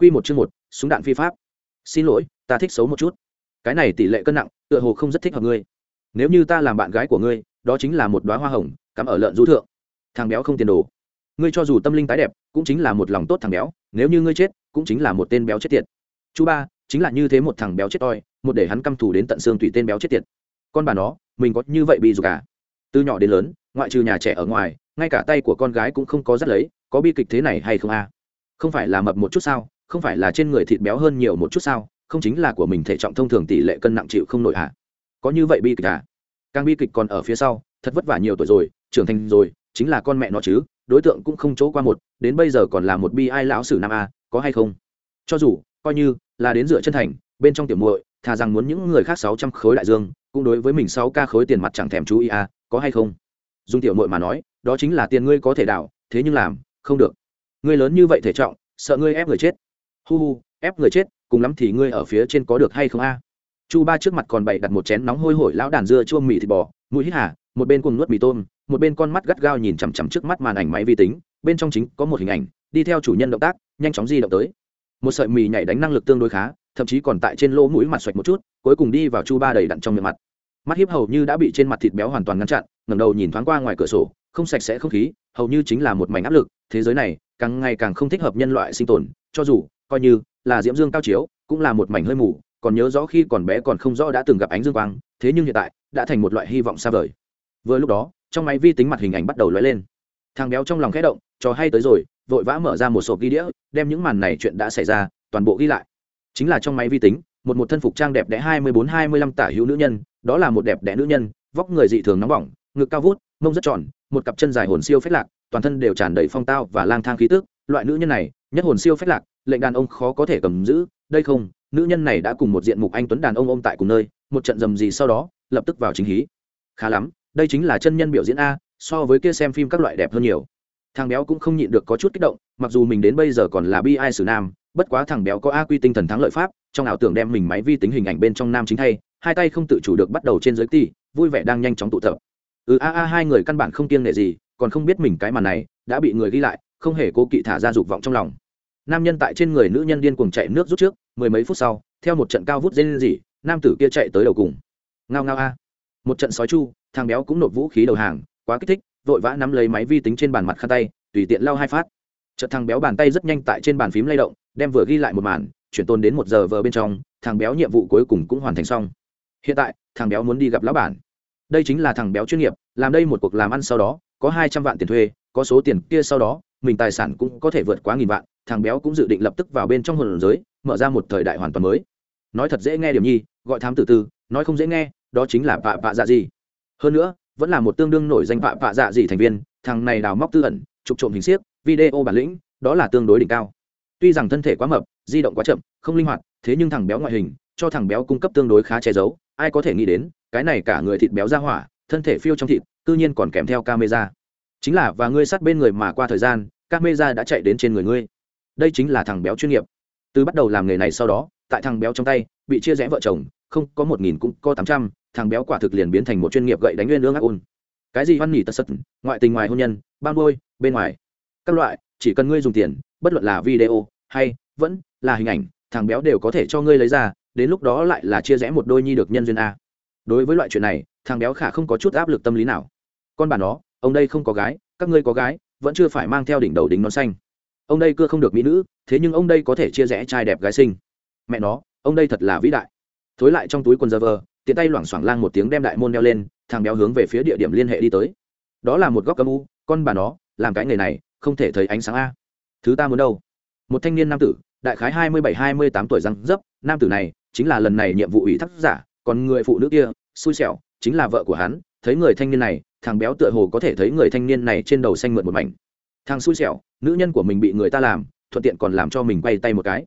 Quy một chương một, súng đạn phi pháp. Xin lỗi, ta thích xấu một chút. Cái này tỷ lệ cân nặng, tựa hồ không rất thích hợp ngươi. Nếu như ta làm bạn gái của ngươi, đó chính là một đóa hoa hồng, cắm ở lợn du thượng. Thằng béo không tiền đồ. Ngươi cho dù tâm linh tái đẹp, cũng chính là một lòng tốt thằng béo, nếu như ngươi chết, cũng chính là một tên béo chết tiệt. Chú ba, chính là như thế một thằng béo chết oi, một để hắn căm thù đến tận xương tùy tên béo chết tiệt. Con bà nó, mình có như vậy bị dù cả. À? Từ nhỏ đến lớn, ngoại trừ nhà trẻ ở ngoài, ngay cả tay của con gái cũng không có dắt lấy, có bi kịch thế này hay không a? Không phải là mập một chút sao, không phải là trên người thịt béo hơn nhiều một chút sao, không chính là của mình thể trọng thông thường tỷ lệ cân nặng chịu không nổi hả? À? có như vậy bi kịch à? Càng bi kịch còn ở phía sau, thật vất vả nhiều tuổi rồi, trưởng thành rồi, chính là con mẹ nó chứ, đối tượng cũng không chỗ qua một, đến bây giờ còn là một bi ai lão sử nam a, có hay không? Cho dù, coi như là đến dựa chân thành, bên trong tiểu muội, thà rằng muốn những người khác sáu trăm khối đại dương, cũng đối với mình sáu ca khối tiền mặt chẳng thèm chú ý a có hay không? Dùng tiểu muội mà nói, đó chính là tiền ngươi có thể đảo, thế nhưng làm, không được. Ngươi lớn như vậy thể trọng, sợ ngươi ép người chết hu hu, ép người chết, cùng lắm thì ngươi ở phía trên có được hay không a? Chu ba trước mặt còn bày đặt một chén nóng hôi hổi lão đàn dưa chua mì thịt bò mũi hít hà, một bên cùng nuốt mì tôm, một bên con mắt gắt gao nhìn chằm chằm trước mắt màn ảnh máy vi tính, bên trong chính có một hình ảnh, đi theo chủ nhân động tác, nhanh chóng di động tới. Một sợi mì nhảy đánh năng lực tương đối khá, thậm chí còn tại trên lỗ mũi mặt xoạch một chút, cuối cùng đi vào chu ba đầy đặn trong miệng mặt. Mắt hiếp hầu như đã bị trên mặt thịt béo hoàn toàn ngăn chặn, ngẩng đầu nhìn thoáng qua ngoài cửa sổ, không sạch sẽ không khí, hầu như chính là một mảnh áp lực, thế giới này càng ngày càng không thích hợp nhân loại sinh tồn, cho dù coi như là diễm dương cao chiếu, cũng là một mảnh hơi mù, còn nhớ rõ khi còn bé còn không rõ đã từng gặp ánh dương quang, thế nhưng hiện tại, đã thành một loại hy vọng xa vời. Vừa lúc đó, trong máy vi tính mặt hình ảnh bắt đầu lóe lên. Thằng béo trong lòng khẽ động trò hay tới rồi, vội vã mở ra một sổ ghi đĩa, đem những màn này chuyện đã xảy ra, toàn bộ ghi lại. Chính là trong máy vi tính, một một thân phục trang đẹp đẽ hai mươi bốn, hai mươi lăm tả hữu nữ nhân, đó là một đẹp đẽ nữ nhân, vóc người dị thường nóng bỏng, ngực cao vút, mông rất tròn, một cặp chân dài hồn siêu phết lạc, toàn thân đều tràn đầy phong tao và lang thang khí tức. Loại nữ nhân này, nhất hồn siêu phết lạc lệnh đàn ông khó có thể cầm giữ, đây không, nữ nhân này đã cùng một diện mục anh tuấn đàn ông ôm tại cùng nơi, một trận dầm gì sau đó, lập tức vào chính hí. Khá lắm, đây chính là chân nhân biểu diễn a, so với kia xem phim các loại đẹp hơn nhiều. Thằng béo cũng không nhịn được có chút kích động, mặc dù mình đến bây giờ còn là bi ai xử nam, bất quá thằng béo có a quy tinh thần thắng lợi pháp, trong ảo tưởng đem mình máy vi tính hình ảnh bên trong nam chính thay, hai tay không tự chủ được bắt đầu trên giới ti vui vẻ đang nhanh chóng tụ tập. Ừ a a, hai người căn bản không kiêng nể gì, còn không biết mình cái màn này, đã bị người ghi lại, không hề cố kỵ thả ra dục vọng trong lòng nam nhân tại trên người nữ nhân điên cuồng chạy nước rút trước, mười mấy phút sau, theo một trận cao vút dây lên dỉ nam tử kia chạy tới đầu cùng. Ngao ngao a. Một trận sói chu, thằng béo cũng nộp vũ khí đầu hàng, quá kích thích, vội vã nắm lấy máy vi tính trên bàn mặt khăn tay, tùy tiện lao hai phát. Chợt thằng béo bàn tay rất nhanh tại trên bàn phím lay động, đem vừa ghi lại một màn, chuyển tôn đến một giờ vờ bên trong, thằng béo nhiệm vụ cuối cùng cũng hoàn thành xong. Hiện tại, thằng béo muốn đi gặp lão bản. Đây chính là thằng béo chuyên nghiệp, làm đây một cuộc làm ăn sau đó, có hai trăm vạn tiền thuê, có số tiền kia sau đó, mình tài sản cũng có thể vượt quá nghìn vạn thằng béo cũng dự định lập tức vào bên trong hồn giới, mở ra một thời đại hoàn toàn mới. Nói thật dễ nghe điểm nhi, gọi thám tử tư, nói không dễ nghe, đó chính là vạ vạ dạ gì. Hơn nữa, vẫn là một tương đương nổi danh vạ vạ dạ gì thành viên, thằng này đào móc tư ẩn trục trộm hình siếc, video bản lĩnh, đó là tương đối đỉnh cao. Tuy rằng thân thể quá mập, di động quá chậm, không linh hoạt, thế nhưng thằng béo ngoại hình, cho thằng béo cung cấp tương đối khá che giấu, ai có thể nghĩ đến, cái này cả người thịt béo ra hỏa, thân thể phiêu trong thịt tự nhiên còn kèm theo camera. Chính là, và ngươi sát bên người mà qua thời gian, camera đã chạy đến trên người ngươi đây chính là thằng béo chuyên nghiệp. Từ bắt đầu làm nghề này sau đó, tại thằng béo trong tay, bị chia rẽ vợ chồng, không, có một nghìn cũng có tám trăm, thằng béo quả thực liền biến thành một chuyên nghiệp gậy đánh nguyên lương ác ôn. Cái gì hoan nhỉ tật sật, ngoại tình ngoài hôn nhân, ban đôi bên ngoài. Các loại, chỉ cần ngươi dùng tiền, bất luận là video hay vẫn là hình ảnh, thằng béo đều có thể cho ngươi lấy ra, đến lúc đó lại là chia rẽ một đôi nhi được nhân duyên a. Đối với loại chuyện này, thằng béo khả không có chút áp lực tâm lý nào. Con bà nó, ông đây không có gái, các ngươi có gái, vẫn chưa phải mang theo đỉnh đầu đính nón xanh ông đây cưa không được mỹ nữ, thế nhưng ông đây có thể chia rẽ trai đẹp gái sinh mẹ nó, ông đây thật là vĩ đại. Thối lại trong túi quần giờ vờ tiện tay loảng xoảng lang một tiếng đem đại môn đeo lên, thằng béo hướng về phía địa điểm liên hệ đi tới. Đó là một góc âm u, con bà nó, làm cái nghề này, không thể thấy ánh sáng a. Thứ ta muốn đâu? Một thanh niên nam tử, đại khái hai mươi bảy, hai mươi tám tuổi răng dấp, nam tử này chính là lần này nhiệm vụ ủy thác giả, còn người phụ nữ kia, xui xẻo, chính là vợ của hắn, thấy người thanh niên này, thằng béo tựa hồ có thể thấy người thanh niên này trên đầu xanh mượn một mảnh thằng xui xẻo, nữ nhân của mình bị người ta làm, thuận tiện còn làm cho mình quay tay một cái.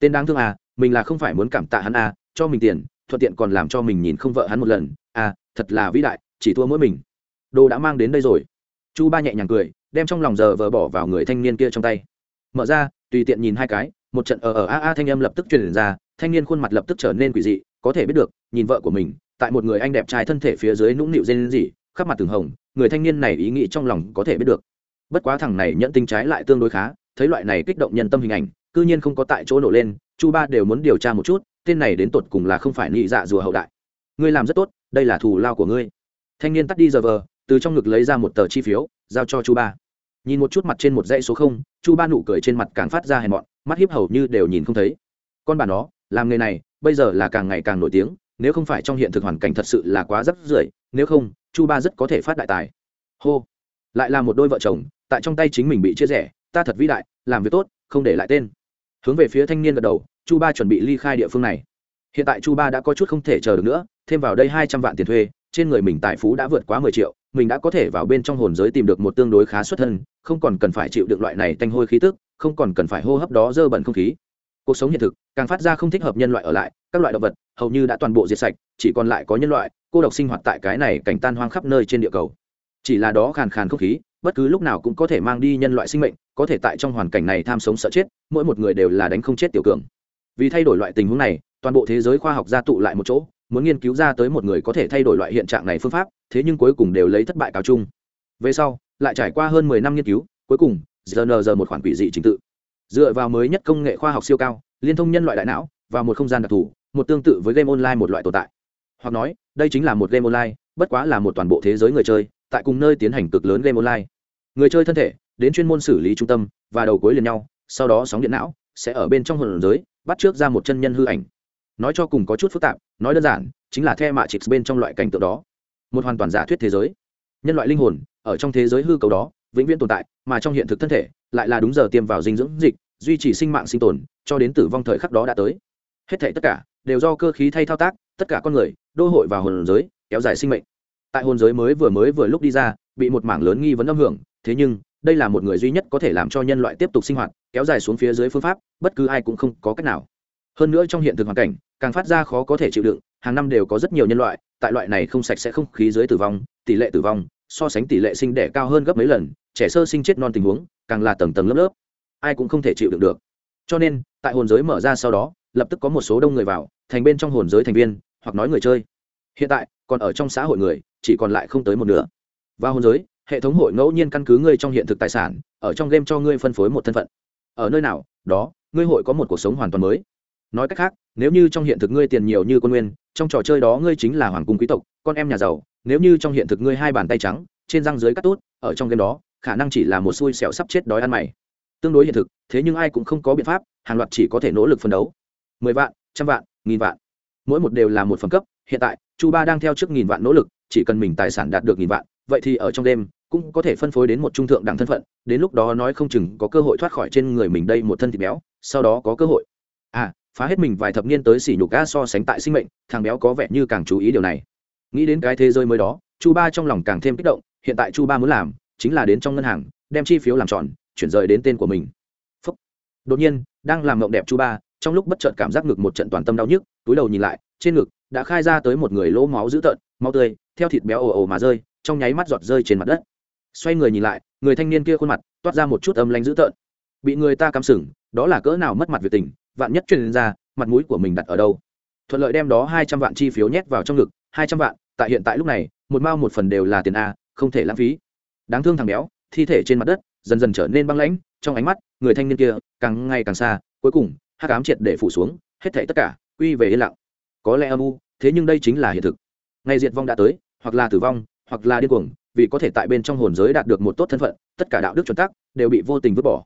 Tên đáng thương à mình là không phải muốn cảm tạ hắn à cho mình tiền, thuận tiện còn làm cho mình nhìn không vợ hắn một lần. À thật là vĩ đại, chỉ thua mỗi mình. Đồ đã mang đến đây rồi. Chu ba nhẹ nhàng cười, đem trong lòng giờ vờ bỏ vào người thanh niên kia trong tay. Mở ra, tùy tiện nhìn hai cái, một trận ở ở a a thanh âm lập tức truyền ra, thanh niên khuôn mặt lập tức trở nên quỷ dị, có thể biết được, nhìn vợ của mình, tại một người anh đẹp trai thân thể phía dưới nũng nịu dên gì khắp mặt từng hồng, người thanh niên này ý nghĩ trong lòng có thể biết được bất quá thằng này nhận tinh trái lại tương đối khá, thấy loại này kích động nhân tâm hình ảnh, cư nhiên không có tại chỗ nổ lên, chu ba đều muốn điều tra một chút, tên này đến tột cùng là không phải nị dạ rùa hậu đại. Ngươi làm rất tốt, đây là thù lao của ngươi. Thanh niên tắt đi giờ vờ, từ trong ngực lấy ra một tờ chi phiếu, giao cho chu ba. Nhìn một chút mặt trên một dãy số không, chu ba nụ cười trên mặt càng phát ra hèn mọn, mắt hiếp hầu như đều nhìn không thấy. Con bà nó, làm nghề này, bây giờ là càng ngày càng nổi tiếng, nếu không phải trong hiện thực hoàn cảnh thật sự là quá rất rưởi, nếu không, chu ba rất có thể phát đại tài. Hô. Lại là một đôi vợ chồng tại trong tay chính mình bị chia rẽ, ta thật vĩ đại, làm việc tốt, không để lại tên. Hướng về phía thanh niên gật đầu, chu ba chuẩn bị ly khai địa phương này. Hiện tại chu ba đã có chút không thể chờ được nữa, thêm vào đây hai trăm vạn tiền thuê, trên người mình tài phú đã vượt quá mười triệu, mình đã có thể vào bên trong hồn giới tìm được một tương đối khá xuất thân, không còn cần phải chịu được loại này tanh hôi khí tức, không còn cần phải hô hấp đó dơ bẩn không khí. Cuộc sống hiện thực, càng phát ra không thích hợp nhân loại ở lại, các loại động vật, hầu như đã toàn bộ diệt sạch, chỉ còn lại có nhân loại, cô độc sinh hoạt tại cái này cảnh tan hoang khắp nơi trên địa cầu chỉ là đó khàn khàn không khí, bất cứ lúc nào cũng có thể mang đi nhân loại sinh mệnh, có thể tại trong hoàn cảnh này tham sống sợ chết, mỗi một người đều là đánh không chết tiểu cường. Vì thay đổi loại tình huống này, toàn bộ thế giới khoa học gia tụ lại một chỗ, muốn nghiên cứu ra tới một người có thể thay đổi loại hiện trạng này phương pháp, thế nhưng cuối cùng đều lấy thất bại cáo chung. Về sau, lại trải qua hơn mười năm nghiên cứu, cuối cùng giờ giờ một khoản quỷ dị trình tự. Dựa vào mới nhất công nghệ khoa học siêu cao, liên thông nhân loại đại não, và một không gian đặc thù, một tương tự với game online một loại tồn tại. Hoặc nói, đây chính là một game online, bất quá là một toàn bộ thế giới người chơi tại cùng nơi tiến hành cực lớn game online. Người chơi thân thể, đến chuyên môn xử lý trung tâm, và đầu cuối liền nhau, sau đó sóng điện não, sẽ ở bên trong hồn giới, bắt trước ra một chân nhân hư ảnh. Nói cho cùng có chút phức tạp, nói đơn giản, chính là the mạ trịch bên trong loại cảnh tượng đó. Một hoàn toàn giả thuyết thế giới. Nhân loại linh hồn, ở trong thế giới hư cầu đó, vĩnh viễn tồn tại, mà trong hiện thực thân thể, lại là đúng giờ tiêm vào dinh dưỡng dịch, duy trì sinh mạng sinh tồn, cho đến tử vong thời khắc đó đã tới. Hết thể tất cả, đều do cơ khí thay thao tác, tất cả con người, đô hội vào hồn giới, kéo dài sinh mệnh tại hồn giới mới vừa mới vừa lúc đi ra, bị một mảng lớn nghi vấn âm hưởng, thế nhưng, đây là một người duy nhất có thể làm cho nhân loại tiếp tục sinh hoạt, kéo dài xuống phía dưới phương pháp, bất cứ ai cũng không có cách nào. Hơn nữa trong hiện thực hoàn cảnh, càng phát ra khó có thể chịu đựng, hàng năm đều có rất nhiều nhân loại, tại loại này không sạch sẽ không khí dưới tử vong, tỷ lệ tử vong, so sánh tỷ lệ sinh đẻ cao hơn gấp mấy lần, trẻ sơ sinh chết non tình huống, càng là tầng tầng lớp lớp, ai cũng không thể chịu đựng được. Cho nên, tại hồn giới mở ra sau đó, lập tức có một số đông người vào, thành bên trong hồn giới thành viên, hoặc nói người chơi. Hiện tại, còn ở trong xã hội người chỉ còn lại không tới một nửa. Và hồn giới, hệ thống hội ngẫu nhiên căn cứ ngươi trong hiện thực tài sản, ở trong game cho ngươi phân phối một thân phận. Ở nơi nào, đó, ngươi hội có một cuộc sống hoàn toàn mới. Nói cách khác, nếu như trong hiện thực ngươi tiền nhiều như quân nguyên, trong trò chơi đó ngươi chính là hoàng cung quý tộc, con em nhà giàu, nếu như trong hiện thực ngươi hai bàn tay trắng, trên răng dưới cắt tốt ở trong game đó, khả năng chỉ là một xui xẻo sắp chết đói ăn mày. Tương đối hiện thực, thế nhưng ai cũng không có biện pháp, hàng loạt chỉ có thể nỗ lực phấn đấu. Mười vạn, trăm vạn, nghìn vạn. Mỗi một đều là một phẩm cấp, hiện tại, chu ba đang theo trước nghìn vạn nỗ lực chỉ cần mình tài sản đạt được nghìn vạn, vậy thì ở trong đêm cũng có thể phân phối đến một trung thượng đẳng thân phận, đến lúc đó nói không chừng có cơ hội thoát khỏi trên người mình đây một thân thịt béo, sau đó có cơ hội. À phá hết mình vài thập niên tới xỉ nhục ga so sánh tại sinh mệnh, thằng béo có vẻ như càng chú ý điều này. Nghĩ đến cái thế giới mới đó, chu ba trong lòng càng thêm kích động, hiện tại chu ba muốn làm chính là đến trong ngân hàng, đem chi phiếu làm tròn, chuyển rời đến tên của mình. Phúc. đột nhiên, đang làm mộng đẹp chu ba, trong lúc bất chợt cảm giác ngực một trận toàn tâm đau nhức, túi đầu nhìn lại, trên ngực đã khai ra tới một người lỗ máu dữ tợn máu tươi, theo thịt béo ồ ồ mà rơi, trong nháy mắt giọt rơi trên mặt đất. Xoay người nhìn lại, người thanh niên kia khuôn mặt toát ra một chút âm lanh dữ tợn. Bị người ta cắm sừng, đó là cỡ nào mất mặt việc tình, vạn nhất truyền ra, mặt mũi của mình đặt ở đâu? Thuận lợi đem đó hai trăm vạn chi phiếu nhét vào trong ngực, hai trăm vạn, tại hiện tại lúc này, một mao một phần đều là tiền a, không thể lãng phí. Đáng thương thằng béo, thi thể trên mặt đất dần dần trở nên băng lãnh, trong ánh mắt, người thanh niên kia, càng ngày càng xa, cuối cùng, hắc ám triệt để phủ xuống, hết thảy tất cả quy về yên lặng. Có lẽ âm u, thế nhưng đây chính là hiện thực ngày diệt vong đã tới, hoặc là tử vong, hoặc là điên cuồng, vì có thể tại bên trong hồn giới đạt được một tốt thân phận, tất cả đạo đức chuẩn tắc đều bị vô tình vứt bỏ.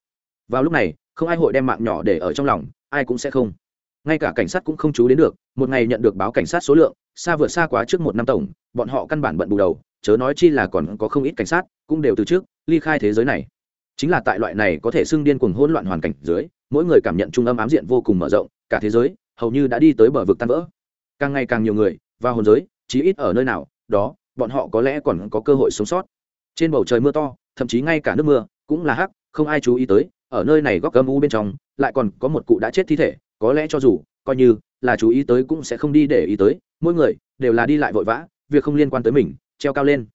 Vào lúc này, không ai hội đem mạng nhỏ để ở trong lòng, ai cũng sẽ không. Ngay cả cảnh sát cũng không chú đến được, một ngày nhận được báo cảnh sát số lượng, xa vượt xa quá trước một năm tổng, bọn họ căn bản bận bù đầu, chớ nói chi là còn có không ít cảnh sát, cũng đều từ trước, ly khai thế giới này. Chính là tại loại này có thể xưng điên cuồng hỗn loạn hoàn cảnh dưới, mỗi người cảm nhận trung âm ám diện vô cùng mở rộng, cả thế giới hầu như đã đi tới bờ vực tan vỡ. Càng ngày càng nhiều người vào hồn giới chí ít ở nơi nào, đó, bọn họ có lẽ còn có cơ hội sống sót. Trên bầu trời mưa to, thậm chí ngay cả nước mưa, cũng là hắc, không ai chú ý tới, ở nơi này góc âm u bên trong, lại còn có một cụ đã chết thi thể, có lẽ cho dù, coi như là chú ý tới cũng sẽ không đi để ý tới, mỗi người đều là đi lại vội vã, việc không liên quan tới mình, treo cao lên.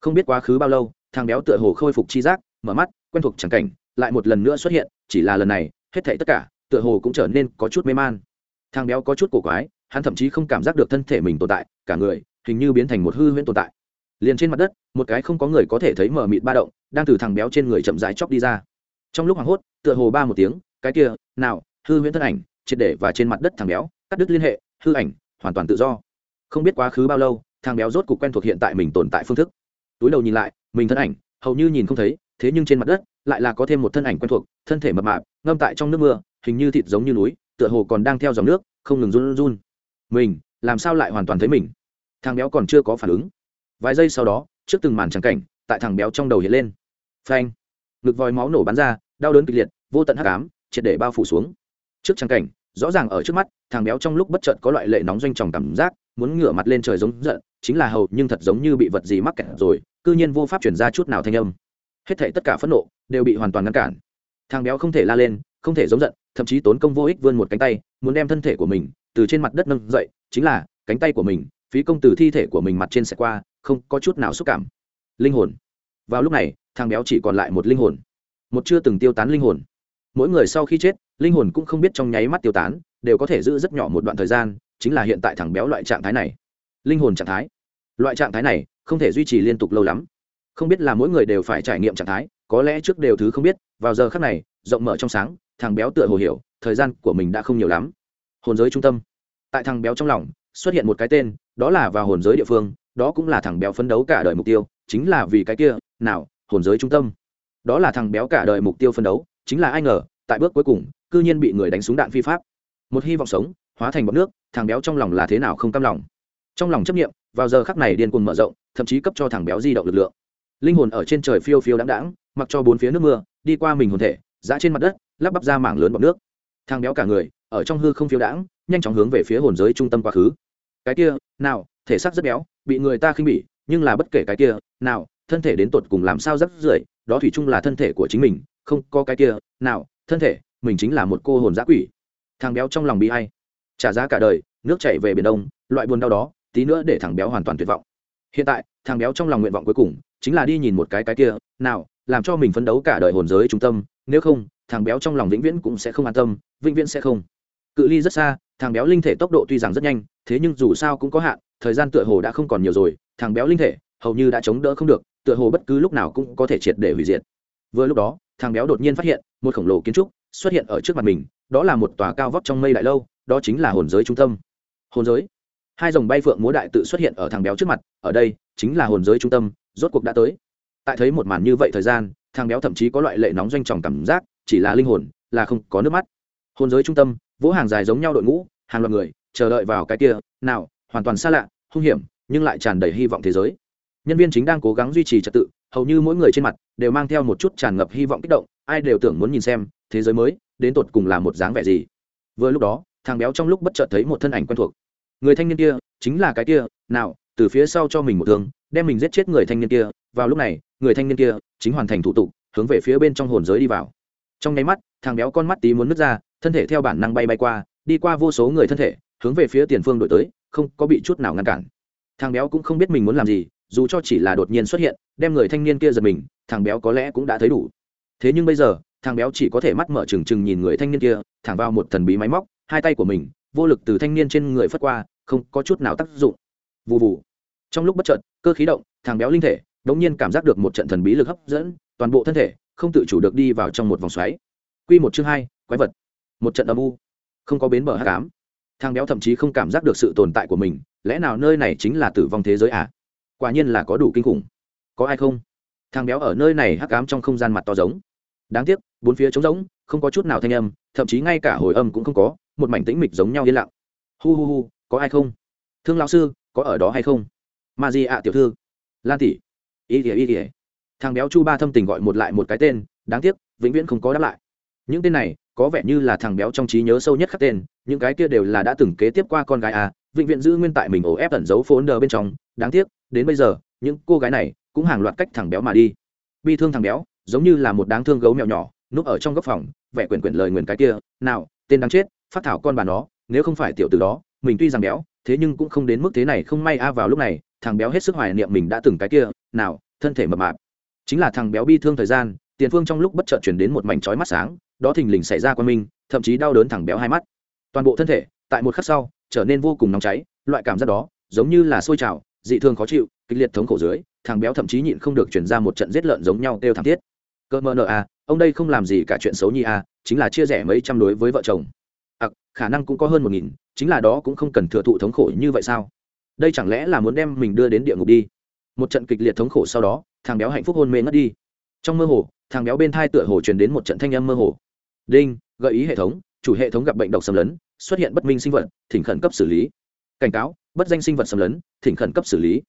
Không biết quá khứ bao lâu, thằng béo tựa hồ khôi phục chi giác, mở mắt, quen thuộc chẳng cảnh, lại một lần nữa xuất hiện, chỉ là lần này, hết thảy tất cả, tựa hồ cũng trở nên có chút mê man. Thằng béo có chút cổ quái hắn thậm chí không cảm giác được thân thể mình tồn tại, cả người hình như biến thành một hư huyễn tồn tại. Liền trên mặt đất, một cái không có người có thể thấy mờ mịt ba động, đang từ thằng béo trên người chậm rãi chóc đi ra. Trong lúc hoảng hốt, tựa hồ ba một tiếng, cái kia, nào, hư huyễn thân ảnh, triệt để và trên mặt đất thằng béo, cắt đứt liên hệ, hư ảnh, hoàn toàn tự do. Không biết quá khứ bao lâu, thằng béo rốt cục quen thuộc hiện tại mình tồn tại phương thức. Túi đầu nhìn lại, mình thân ảnh, hầu như nhìn không thấy, thế nhưng trên mặt đất, lại là có thêm một thân ảnh quen thuộc, thân thể mập mạp, ngâm tại trong nước mưa, hình như thịt giống như núi, tựa hồ còn đang theo dòng nước, không ngừng run run mình, làm sao lại hoàn toàn thấy mình? Thằng béo còn chưa có phản ứng. Vài giây sau đó, trước từng màn trắng cảnh, tại thằng béo trong đầu hiện lên. Phanh! Ngực vòi máu nổ bắn ra, đau đớn kịch liệt, vô tận hắc ám, triệt để bao phủ xuống. Trước trắng cảnh, rõ ràng ở trước mắt, thằng béo trong lúc bất chợt có loại lệ nóng doanh tròng cảm giác, muốn ngửa mặt lên trời giống giận, chính là hầu nhưng thật giống như bị vật gì mắc kẹt rồi, cư nhiên vô pháp chuyển ra chút nào thanh âm. Hết thảy tất cả phẫn nộ, đều bị hoàn toàn ngăn cản. Thằng béo không thể la lên, không thể giống giận, thậm chí tốn công vô ích vươn một cánh tay, muốn đem thân thể của mình từ trên mặt đất nâng dậy, chính là, cánh tay của mình, phí công từ thi thể của mình mặt trên xe qua, không có chút nào xúc cảm. Linh hồn. Vào lúc này, thằng béo chỉ còn lại một linh hồn. Một chưa từng tiêu tán linh hồn. Mỗi người sau khi chết, linh hồn cũng không biết trong nháy mắt tiêu tán, đều có thể giữ rất nhỏ một đoạn thời gian, chính là hiện tại thằng béo loại trạng thái này. Linh hồn trạng thái. Loại trạng thái này, không thể duy trì liên tục lâu lắm. Không biết là mỗi người đều phải trải nghiệm trạng thái, có lẽ trước đều thứ không biết, vào giờ khác này, rộng mở trong sáng, thằng béo tựa hồ hiểu, thời gian của mình đã không nhiều lắm hồn giới trung tâm. Tại thằng béo trong lòng, xuất hiện một cái tên, đó là vào hồn giới địa phương, đó cũng là thằng béo phấn đấu cả đời mục tiêu, chính là vì cái kia, nào, hồn giới trung tâm. Đó là thằng béo cả đời mục tiêu phấn đấu, chính là ai ngờ, tại bước cuối cùng, cư nhiên bị người đánh súng đạn phi pháp. Một hy vọng sống, hóa thành bọc nước, thằng béo trong lòng là thế nào không cam lòng. Trong lòng chấp nghiệm vào giờ khắc này điên cuồng mở rộng, thậm chí cấp cho thằng béo di động lực lượng. Linh hồn ở trên trời phiêu phiêu đáng đáng mặc cho bốn phía nước mưa, đi qua mình hồn thể, giã trên mặt đất, lắp bắp ra mảng lớn bọc nước. Thằng béo cả người ở trong hư không phiêu đãng, nhanh chóng hướng về phía hồn giới trung tâm quá khứ. Cái kia, nào, thể xác rất béo, bị người ta khinh bỉ, nhưng là bất kể cái kia, nào, thân thể đến tột cùng làm sao rất rưởi, đó thủy chung là thân thể của chính mình, không có cái kia, nào, thân thể, mình chính là một cô hồn giã quỷ. Thằng béo trong lòng bị hay trả giá cả đời, nước chảy về biển đông, loại buồn đau đó, tí nữa để thằng béo hoàn toàn tuyệt vọng. Hiện tại, thằng béo trong lòng nguyện vọng cuối cùng, chính là đi nhìn một cái cái kia, nào, làm cho mình phấn đấu cả đời hồn giới trung tâm, nếu không, thằng béo trong lòng vĩnh viễn cũng sẽ không an tâm, vĩnh viễn sẽ không cự ly rất xa, thằng béo linh thể tốc độ tuy rằng rất nhanh, thế nhưng dù sao cũng có hạn, thời gian tựa hồ đã không còn nhiều rồi, thằng béo linh thể, hầu như đã chống đỡ không được, tựa hồ bất cứ lúc nào cũng có thể triệt để hủy diệt. Vừa lúc đó, thằng béo đột nhiên phát hiện, một khổng lồ kiến trúc xuất hiện ở trước mặt mình, đó là một tòa cao vóc trong mây đại lâu, đó chính là hồn giới trung tâm. Hồn giới? Hai dòng bay phượng múa đại tự xuất hiện ở thằng béo trước mặt, ở đây chính là hồn giới trung tâm, rốt cuộc đã tới. Tại thấy một màn như vậy thời gian, thằng béo thậm chí có loại lệ nóng doanh tròng cảm giác, chỉ là linh hồn, là không có nước mắt. Hồn giới trung tâm vỗ hàng dài giống nhau đội ngũ, hàng loạt người, chờ đợi vào cái kia, nào, hoàn toàn xa lạ, hung hiểm, nhưng lại tràn đầy hy vọng thế giới. Nhân viên chính đang cố gắng duy trì trật tự, hầu như mỗi người trên mặt đều mang theo một chút tràn ngập hy vọng kích động, ai đều tưởng muốn nhìn xem, thế giới mới, đến tột cùng là một dáng vẻ gì. Vừa lúc đó, thằng béo trong lúc bất chợt thấy một thân ảnh quen thuộc. Người thanh niên kia, chính là cái kia, nào, từ phía sau cho mình một thương, đem mình giết chết người thanh niên kia. Vào lúc này, người thanh niên kia chính hoàn thành thủ tục, hướng về phía bên trong hồn giới đi vào. Trong nháy mắt, thằng béo con mắt tí muốn nứt ra thân thể theo bản năng bay bay qua, đi qua vô số người thân thể, hướng về phía tiền phương đổi tới, không có bị chút nào ngăn cản. Thằng béo cũng không biết mình muốn làm gì, dù cho chỉ là đột nhiên xuất hiện, đem người thanh niên kia giật mình, thằng béo có lẽ cũng đã thấy đủ. Thế nhưng bây giờ, thằng béo chỉ có thể mắt mở trừng trừng nhìn người thanh niên kia, thẳng vào một thần bí máy móc, hai tay của mình, vô lực từ thanh niên trên người phất qua, không có chút nào tác dụng. Vụ vụ trong lúc bất chợt, cơ khí động, thằng béo linh thể, đống nhiên cảm giác được một trận thần bí lực hấp dẫn, toàn bộ thân thể, không tự chủ được đi vào trong một vòng xoáy. Quy một chương hai, quái vật một trận âm u, không có bến bờ hát cám. Thang béo thậm chí không cảm giác được sự tồn tại của mình, lẽ nào nơi này chính là tử vong thế giới à? Quả nhiên là có đủ kinh khủng. Có ai không? Thang béo ở nơi này hắc ám trong không gian mặt to giống. Đáng tiếc, bốn phía trống rỗng, không có chút nào thanh âm, thậm chí ngay cả hồi âm cũng không có, một mảnh tĩnh mịch giống nhau yên lặng. Hu hu hu, có ai không? Thương lão sư, có ở đó hay không? Ma di ạ tiểu thư. Lan tỷ. Y kỉa y kỉa thằng béo chu ba thâm tình gọi một lại một cái tên, đáng tiếc, vĩnh viễn không có đáp lại. Những tên này có vẻ như là thằng béo trong trí nhớ sâu nhất khắc tên, những cái kia đều là đã từng kế tiếp qua con gái à vĩnh viễn giữ nguyên tại mình ổ ép tẩn giấu phố nờ bên trong. Đáng tiếc, đến bây giờ, những cô gái này cũng hàng loạt cách thằng béo mà đi. Bi thương thằng béo, giống như là một đáng thương gấu mèo nhỏ, núp ở trong góc phòng, vẻ quyển quyển lời nguyền cái kia, nào, tên đáng chết, phát thảo con bà nó, nếu không phải tiểu từ đó, mình tuy rằng béo, thế nhưng cũng không đến mức thế này, không may a, vào lúc này, thằng béo hết sức hoài niệm mình đã từng cái kia, nào, thân thể mập mạp. Chính là thằng béo bi thương thời gian, tiền phương trong lúc bất chợt chuyển đến một mảnh chói mắt sáng đó thình lình xảy ra qua mình thậm chí đau đớn thằng béo hai mắt. Toàn bộ thân thể tại một khắc sau trở nên vô cùng nóng cháy loại cảm giác đó giống như là sôi trào dị thường khó chịu kịch liệt thống khổ dưới thằng béo thậm chí nhịn không được chuyển ra một trận giết lợn giống nhau kêu thảm thiết. Cơ mờ nợ à ông đây không làm gì cả chuyện xấu nhi à chính là chia rẻ mấy trăm đối với vợ chồng. À, khả năng cũng có hơn một nghìn chính là đó cũng không cần thừa thụ thống khổ như vậy sao? Đây chẳng lẽ là muốn đem mình đưa đến địa ngục đi? Một trận kịch liệt thống khổ sau đó thằng béo hạnh phúc hôn mê ngất đi. Trong mơ hồ thằng béo bên thai tựa hồ truyền đến một trận thanh âm mơ hồ đinh, gợi ý hệ thống, chủ hệ thống gặp bệnh độc xâm lấn, xuất hiện bất minh sinh vật, thỉnh khẩn cấp xử lý. Cảnh cáo, bất danh sinh vật xâm lấn, thỉnh khẩn cấp xử lý.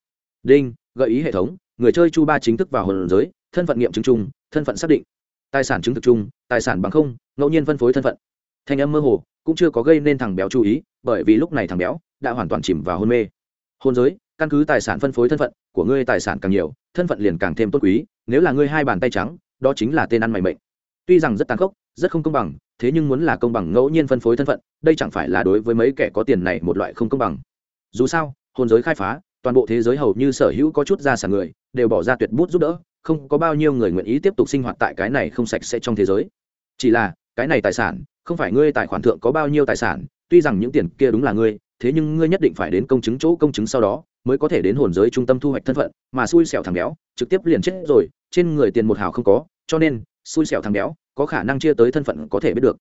Đinh, gợi ý hệ thống, người chơi chu ba chính thức vào hồn giới, thân phận nghiệm chứng chung, thân phận xác định. Tài sản chứng thực chung, tài sản bằng không, ngẫu nhiên phân phối thân phận. Thanh âm mơ hồ, cũng chưa có gây nên thằng béo chú ý, bởi vì lúc này thằng béo đã hoàn toàn chìm vào hôn mê. Hôn giới, căn cứ tài sản phân phối thân phận của ngươi tài sản càng nhiều, thân phận liền càng thêm tốt quý, nếu là ngươi hai bàn tay trắng, đó chính là tên ăn mày mệnh. Tuy rằng rất tàn khốc rất không công bằng, thế nhưng muốn là công bằng ngẫu nhiên phân phối thân phận, đây chẳng phải là đối với mấy kẻ có tiền này một loại không công bằng. Dù sao, hồn giới khai phá, toàn bộ thế giới hầu như sở hữu có chút gia sản người, đều bỏ ra tuyệt bút giúp đỡ, không có bao nhiêu người nguyện ý tiếp tục sinh hoạt tại cái này không sạch sẽ trong thế giới. Chỉ là, cái này tài sản, không phải ngươi tài khoản thượng có bao nhiêu tài sản, tuy rằng những tiền kia đúng là ngươi, thế nhưng ngươi nhất định phải đến công chứng chỗ công chứng sau đó, mới có thể đến hồn giới trung tâm thu hoạch thân phận, mà xui xẻo thằng béo, trực tiếp liền chết rồi, trên người tiền một hào không có, cho nên, xui xẻo thằng béo có khả năng chia tới thân phận có thể biết được.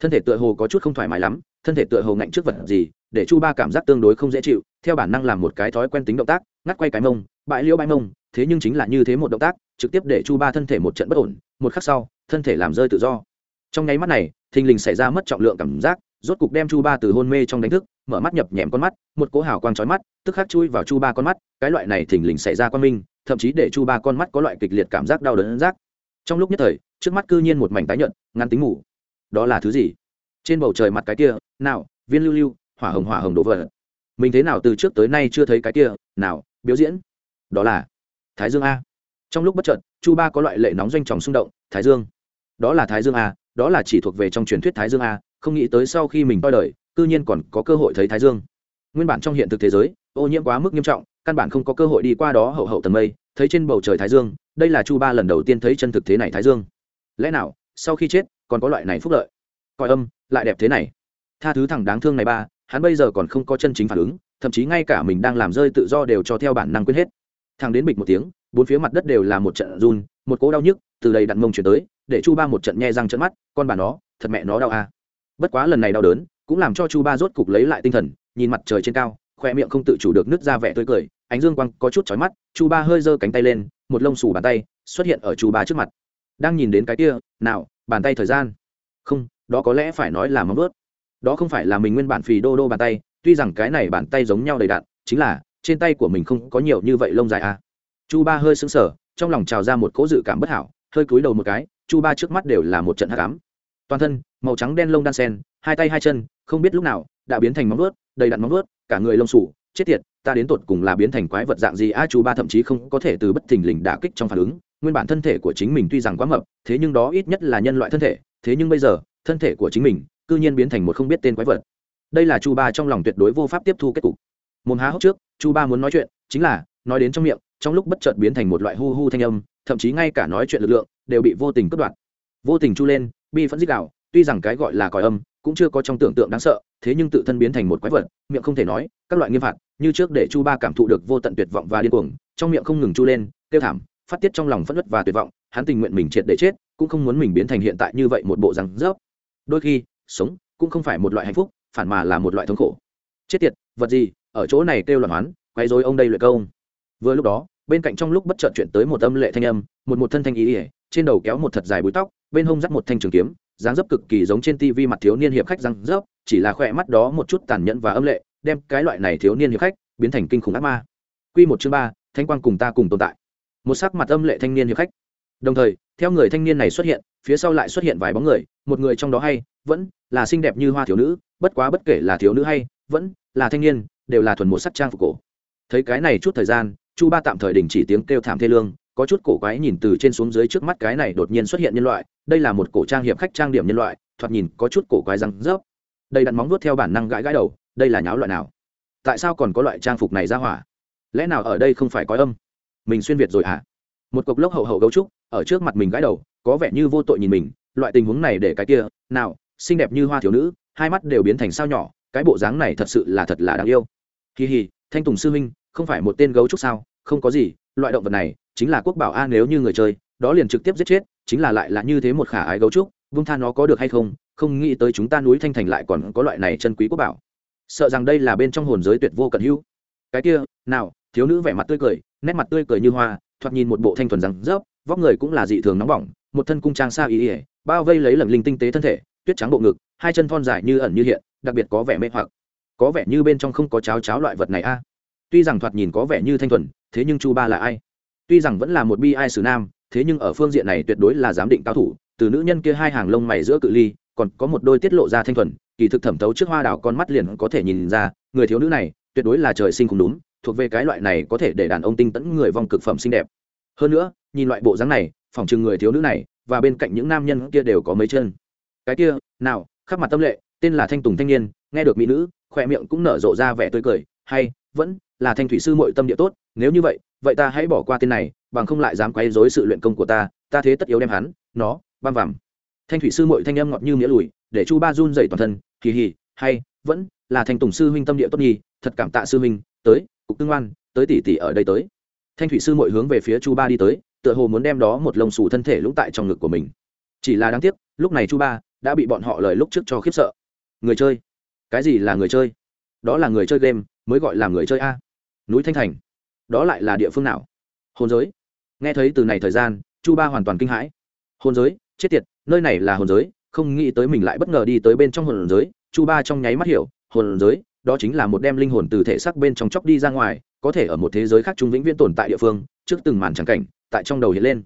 Thân thể tựa hồ có chút không thoải mái lắm, thân thể tựa hồ ngạnh trước vật gì, để chu ba cảm giác tương đối không dễ chịu, theo bản năng làm một cái thói quen tính động tác, ngắt quay cái mông, bãi liễu bãi mông, thế nhưng chính là như thế một động tác, trực tiếp để chu ba thân thể một trận bất ổn, một khắc sau, thân thể làm rơi tự do. Trong nháy mắt này, thình lình xảy ra mất trọng lượng cảm giác, rốt cục đem chu ba từ hôn mê trong đánh thức, mở mắt nhập nhèm con mắt, một cỗ hào quang trói mắt, tức khắc chui vào chu ba con mắt, cái loại này thình lình xảy ra quan minh thậm chí để chu ba con mắt có loại kịch liệt cảm giác đau đớn rác trong lúc nhất thời trước mắt cư nhiên một mảnh tái nhợt ngăn tính ngủ. Đó là thứ gì? Trên bầu trời mặt cái kia, nào, viên lưu lưu, hỏa hồng hỏa hồng đổ vỡ. Mình thế nào từ trước tới nay chưa thấy cái kia, nào, biểu diễn? Đó là thái dương a. Trong lúc bất chợt, chu ba có loại lệ nóng doanh tròng xung động, thái dương. Đó là thái dương a, đó là chỉ thuộc về trong truyền thuyết thái dương a, không nghĩ tới sau khi mình coi đời, cư nhiên còn có cơ hội thấy thái dương. Nguyên bản trong hiện thực thế giới, ô nhiễm quá mức nghiêm trọng, căn bản không có cơ hội đi qua đó hậu hậu tầng mây, thấy trên bầu trời thái dương, đây là chu ba lần đầu tiên thấy chân thực thế này thái dương lẽ nào, sau khi chết, còn có loại này phúc lợi? Coi âm, lại đẹp thế này. Tha thứ thằng đáng thương này ba, hắn bây giờ còn không có chân chính phản ứng, thậm chí ngay cả mình đang làm rơi tự do đều cho theo bản năng quên hết. Thằng đến bịch một tiếng, bốn phía mặt đất đều là một trận run, một cỗ đau nhức từ đây đặt mông chuyển tới, để chu ba một trận nhe răng trận mắt, con bà nó, thật mẹ nó đau a bất quá lần này đau đớn, cũng làm cho chu ba rốt cục lấy lại tinh thần, nhìn mặt trời trên cao, khoe miệng không tự chủ được nứt ra vẻ tươi cười, ánh dương quang có chút chói mắt, chu ba hơi giơ cánh tay lên, một lông xù bàn tay xuất hiện ở chu ba trước mặt đang nhìn đến cái kia, nào, bàn tay thời gian. Không, đó có lẽ phải nói là móng vớt đó không phải là mình nguyên bản phì đô đô bàn tay, tuy rằng cái này bàn tay giống nhau đầy đạn chính là trên tay của mình không có nhiều như vậy lông dài à. chu ba hơi sững sờ, trong lòng trào ra một cỗ dự cảm bất hảo, hơi cúi đầu một cái, chu ba trước mắt đều là một trận hạ cám toàn thân, màu trắng đen lông đan sen, hai tay hai chân, không biết lúc nào, đã biến thành móng vớt đầy đặn móng vớt cả người lông sủ chết tiệt, ta đến tột cùng là biến thành quái vật dạng gì a? Chu ba thậm chí không có thể từ bất thình lình đả kích trong phản ứng nguyên bản thân thể của chính mình tuy rằng quá mập, thế nhưng đó ít nhất là nhân loại thân thể, thế nhưng bây giờ, thân thể của chính mình cư nhiên biến thành một không biết tên quái vật. Đây là chu ba trong lòng tuyệt đối vô pháp tiếp thu kết cục. Mồm há hốc trước, chu ba muốn nói chuyện, chính là, nói đến trong miệng, trong lúc bất chợt biến thành một loại hu hu thanh âm, thậm chí ngay cả nói chuyện lực lượng đều bị vô tình cắt đoạt. Vô tình chu lên, bi phẫn dích đạo, tuy rằng cái gọi là còi âm cũng chưa có trong tưởng tượng đáng sợ, thế nhưng tự thân biến thành một quái vật, miệng không thể nói, các loại nghiêm phạt, như trước để chu ba cảm thụ được vô tận tuyệt vọng và điên cuồng, trong miệng không ngừng chu lên, kêu thảm phát tiết trong lòng phẫn nứt và tuyệt vọng, hắn tình nguyện mình triệt để chết, cũng không muốn mình biến thành hiện tại như vậy một bộ răng rớp. Đôi khi, sống cũng không phải một loại hạnh phúc, phản mà là một loại thống khổ. Chết tiệt, vật gì, ở chỗ này kêu loạn hoán quay dối ông đây luyện công. Vừa lúc đó, bên cạnh trong lúc bất chợt chuyển tới một âm lệ thanh âm, một một thân thanh ý ỉa trên đầu kéo một thật dài búi tóc, bên hông dắt một thanh trường kiếm, dáng dấp cực kỳ giống trên tivi mặt thiếu niên hiệp khách răng dấp chỉ là khỏe mắt đó một chút tàn nhẫn và âm lệ, đem cái loại này thiếu niên hiệp khách biến thành kinh khủng ác ma. Quy một chương ba thanh quang cùng ta cùng tồn tại một sắc mặt âm lệ thanh niên hiệp khách. Đồng thời, theo người thanh niên này xuất hiện, phía sau lại xuất hiện vài bóng người, một người trong đó hay, vẫn là xinh đẹp như hoa thiếu nữ, bất quá bất kể là thiếu nữ hay, vẫn là thanh niên, đều là thuần một sắc trang phục cổ. Thấy cái này chút thời gian, chu ba tạm thời đình chỉ tiếng kêu thảm thê lương, có chút cổ quái nhìn từ trên xuống dưới trước mắt cái này đột nhiên xuất hiện nhân loại, đây là một cổ trang hiệp khách trang điểm nhân loại, thoạt nhìn có chút cổ quái răng rớp. Đây đặt móng vuốt theo bản năng gãi gãi đầu, đây là nháo loại nào? Tại sao còn có loại trang phục này ra hỏa? Lẽ nào ở đây không phải có âm? Mình xuyên việt rồi hả một cục lốc hậu hậu gấu trúc, ở trước mặt mình gãi đầu, có vẻ như vô tội nhìn mình, loại tình huống này để cái kia, nào, xinh đẹp như hoa thiếu nữ, hai mắt đều biến thành sao nhỏ, cái bộ dáng này thật sự là thật là đáng yêu. Kỳ hì thanh tùng sư huynh, không phải một tên gấu trúc sao? Không có gì, loại động vật này chính là quốc bảo a nếu như người chơi, đó liền trực tiếp giết chết, chính là lại là như thế một khả ái gấu trúc vung tha nó có được hay không? Không nghĩ tới chúng ta núi thanh thành lại còn có loại này chân quý quốc bảo. Sợ rằng đây là bên trong hồn giới tuyệt vô cận hữu. Cái kia, nào, thiếu nữ vẻ mặt tươi cười nét mặt tươi cười như hoa, thoạt nhìn một bộ thanh thuần răng rớp, vóc người cũng là dị thường nóng bỏng, một thân cung trang xa ý ỉa bao vây lấy lẩm linh tinh tế thân thể, tuyết trắng bộ ngực, hai chân thon dài như ẩn như hiện, đặc biệt có vẻ mê hoặc. Có vẻ như bên trong không có cháo cháo loại vật này a. Tuy rằng thoạt nhìn có vẻ như thanh thuần, thế nhưng chu ba là ai? Tuy rằng vẫn là một bi ai sử nam, thế nhưng ở phương diện này tuyệt đối là giám định cao thủ, từ nữ nhân kia hai hàng lông mày giữa cự ly, còn có một đôi tiết lộ ra thanh thuần, kỳ thực thẩm thấu trước hoa đào con mắt liền có thể nhìn ra, người thiếu nữ này, tuyệt đối là trời sinh cùng đúng thuộc về cái loại này có thể để đàn ông tinh tẫn người vong cực phẩm xinh đẹp. Hơn nữa, nhìn loại bộ dáng này, phòng chừng người thiếu nữ này, và bên cạnh những nam nhân kia đều có mấy chân. Cái kia, nào, khắp mặt tâm lệ, tên là thanh tùng thanh niên, nghe được mỹ nữ, khỏe miệng cũng nở rộ ra vẻ tươi cười, hay, vẫn là thanh thủy sư mội tâm địa tốt, nếu như vậy vậy ta hãy bỏ qua tên này, bằng không lại dám quấy dối sự luyện công của ta ta thế tất yếu đem hắn, nó, băm vằm. Thanh thủy sư mội thanh âm ngọt như nghĩa lùi, để chu ba run dậy toàn thân kỳ hì, hay, vẫn là thanh tùng sư huynh tâm địa tốt nhi thật cảm tạ sư huynh tới, cục tương oan, tới tỷ tỷ ở đây tới. Thanh thủy sư mội hướng về phía chu ba đi tới, tựa hồ muốn đem đó một lồng xù thân thể lũng tại trong ngực của mình. Chỉ là đáng tiếc, lúc này chu ba đã bị bọn họ lời lúc trước cho khiếp sợ. Người chơi? Cái gì là người chơi? Đó là người chơi game, mới gọi là người chơi a. Núi thanh thành. Đó lại là địa phương nào? Hồn giới. Nghe thấy từ này thời gian, chu ba hoàn toàn kinh hãi. Hồn giới? Chết tiệt, nơi này là hồn giới, không nghĩ tới mình lại bất ngờ đi tới bên trong hồn giới. Chu ba trong nháy mắt hiểu, hồn giới đó chính là một đem linh hồn từ thể xác bên trong chóc đi ra ngoài, có thể ở một thế giới khác trung vĩnh viễn tồn tại địa phương, trước từng màn trắng cảnh, tại trong đầu hiện lên.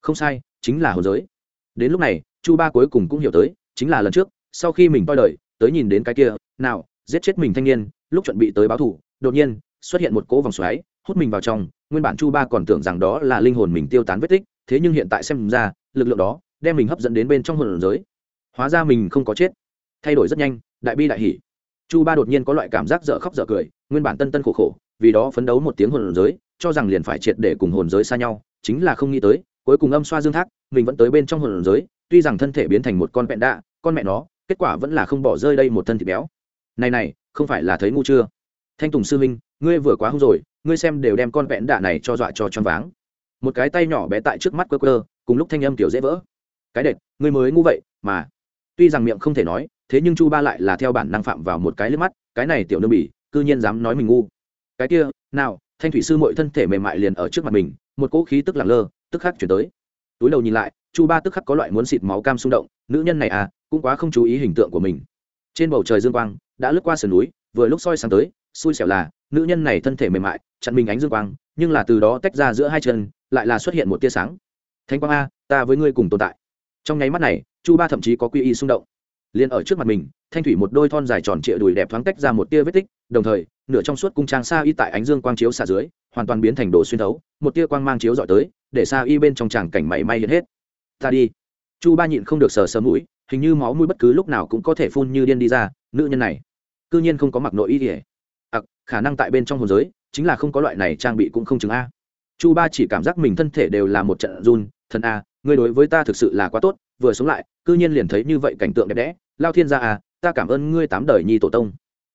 Không sai, chính là hồn giới. Đến lúc này, chu ba cuối cùng cũng hiểu tới, chính là lần trước, sau khi mình coi đời, tới nhìn đến cái kia, nào, giết chết mình thanh niên, lúc chuẩn bị tới báo thủ đột nhiên, xuất hiện một cỗ vòng xoáy, hút mình vào trong, nguyên bản chu ba còn tưởng rằng đó là linh hồn mình tiêu tán vết tích, thế nhưng hiện tại xem ra, lực lượng đó, đem mình hấp dẫn đến bên trong hồn giới. Hóa ra mình không có chết. Thay đổi rất nhanh, đại bi đại hỷ chu ba đột nhiên có loại cảm giác dở khóc dở cười, nguyên bản tân tân khổ khổ, vì đó phấn đấu một tiếng hồn giới, cho rằng liền phải triệt để cùng hồn giới xa nhau, chính là không nghĩ tới, cuối cùng âm xoa dương thác, mình vẫn tới bên trong hồn giới, tuy rằng thân thể biến thành một con vẹn đạ, con mẹ nó, kết quả vẫn là không bỏ rơi đây một thân thịt béo. Này này, không phải là thấy ngu chưa? Thanh tùng sư minh ngươi vừa quá hung rồi, ngươi xem đều đem con vẹn đạ này cho dọa cho choáng váng. Một cái tay nhỏ bé tại trước mắt quơ quơ, cùng lúc thanh âm tiểu dễ vỡ. Cái đệt, ngươi mới ngu vậy, mà, tuy rằng miệng không thể nói thế nhưng chu ba lại là theo bản năng phạm vào một cái liếc mắt, cái này tiểu nương bỉ, cư nhiên dám nói mình ngu. Cái kia, nào, thanh thủy sư mọi thân thể mềm mại liền ở trước mặt mình, một cỗ khí tức lẳng lơ, tức khắc chuyển tới. Túi đầu nhìn lại, chu ba tức khắc có loại muốn xịt máu cam xung động, nữ nhân này à cũng quá không chú ý hình tượng của mình. Trên bầu trời dương quang, đã lướt qua sườn núi, vừa lúc soi sáng tới, xui xẻo là, nữ nhân này thân thể mềm mại, chặn mình ánh dương quang, nhưng là từ đó tách ra giữa hai chân, lại là xuất hiện một tia sáng. Thanh quang a, ta với ngươi cùng tồn tại. Trong nháy mắt này, chu ba thậm chí có quy y xung động liền ở trước mặt mình, thanh thủy một đôi thon dài tròn trịa đùi đẹp thoáng tách ra một tia vết tích, đồng thời, nửa trong suốt cung trang sa y tại ánh dương quang chiếu xả dưới, hoàn toàn biến thành đồ xuyên thấu, một tia quang mang chiếu dọi tới, để sa y bên trong tràng cảnh mảy may hiện hết. Ta đi. Chu ba nhịn không được sờ sờ mũi, hình như máu mũi bất cứ lúc nào cũng có thể phun như điên đi ra, nữ nhân này, cư nhiên không có mặc nội y ỉa ặc, khả năng tại bên trong hồn giới, chính là không có loại này trang bị cũng không chứng a. Chu ba chỉ cảm giác mình thân thể đều là một trận run thân a ngươi đối với ta thực sự là quá tốt, vừa sống lại, cư nhiên liền thấy như vậy cảnh tượng đẹp đẽ. Lao thiên gia à ta cảm ơn ngươi tám đời nhi tổ tông.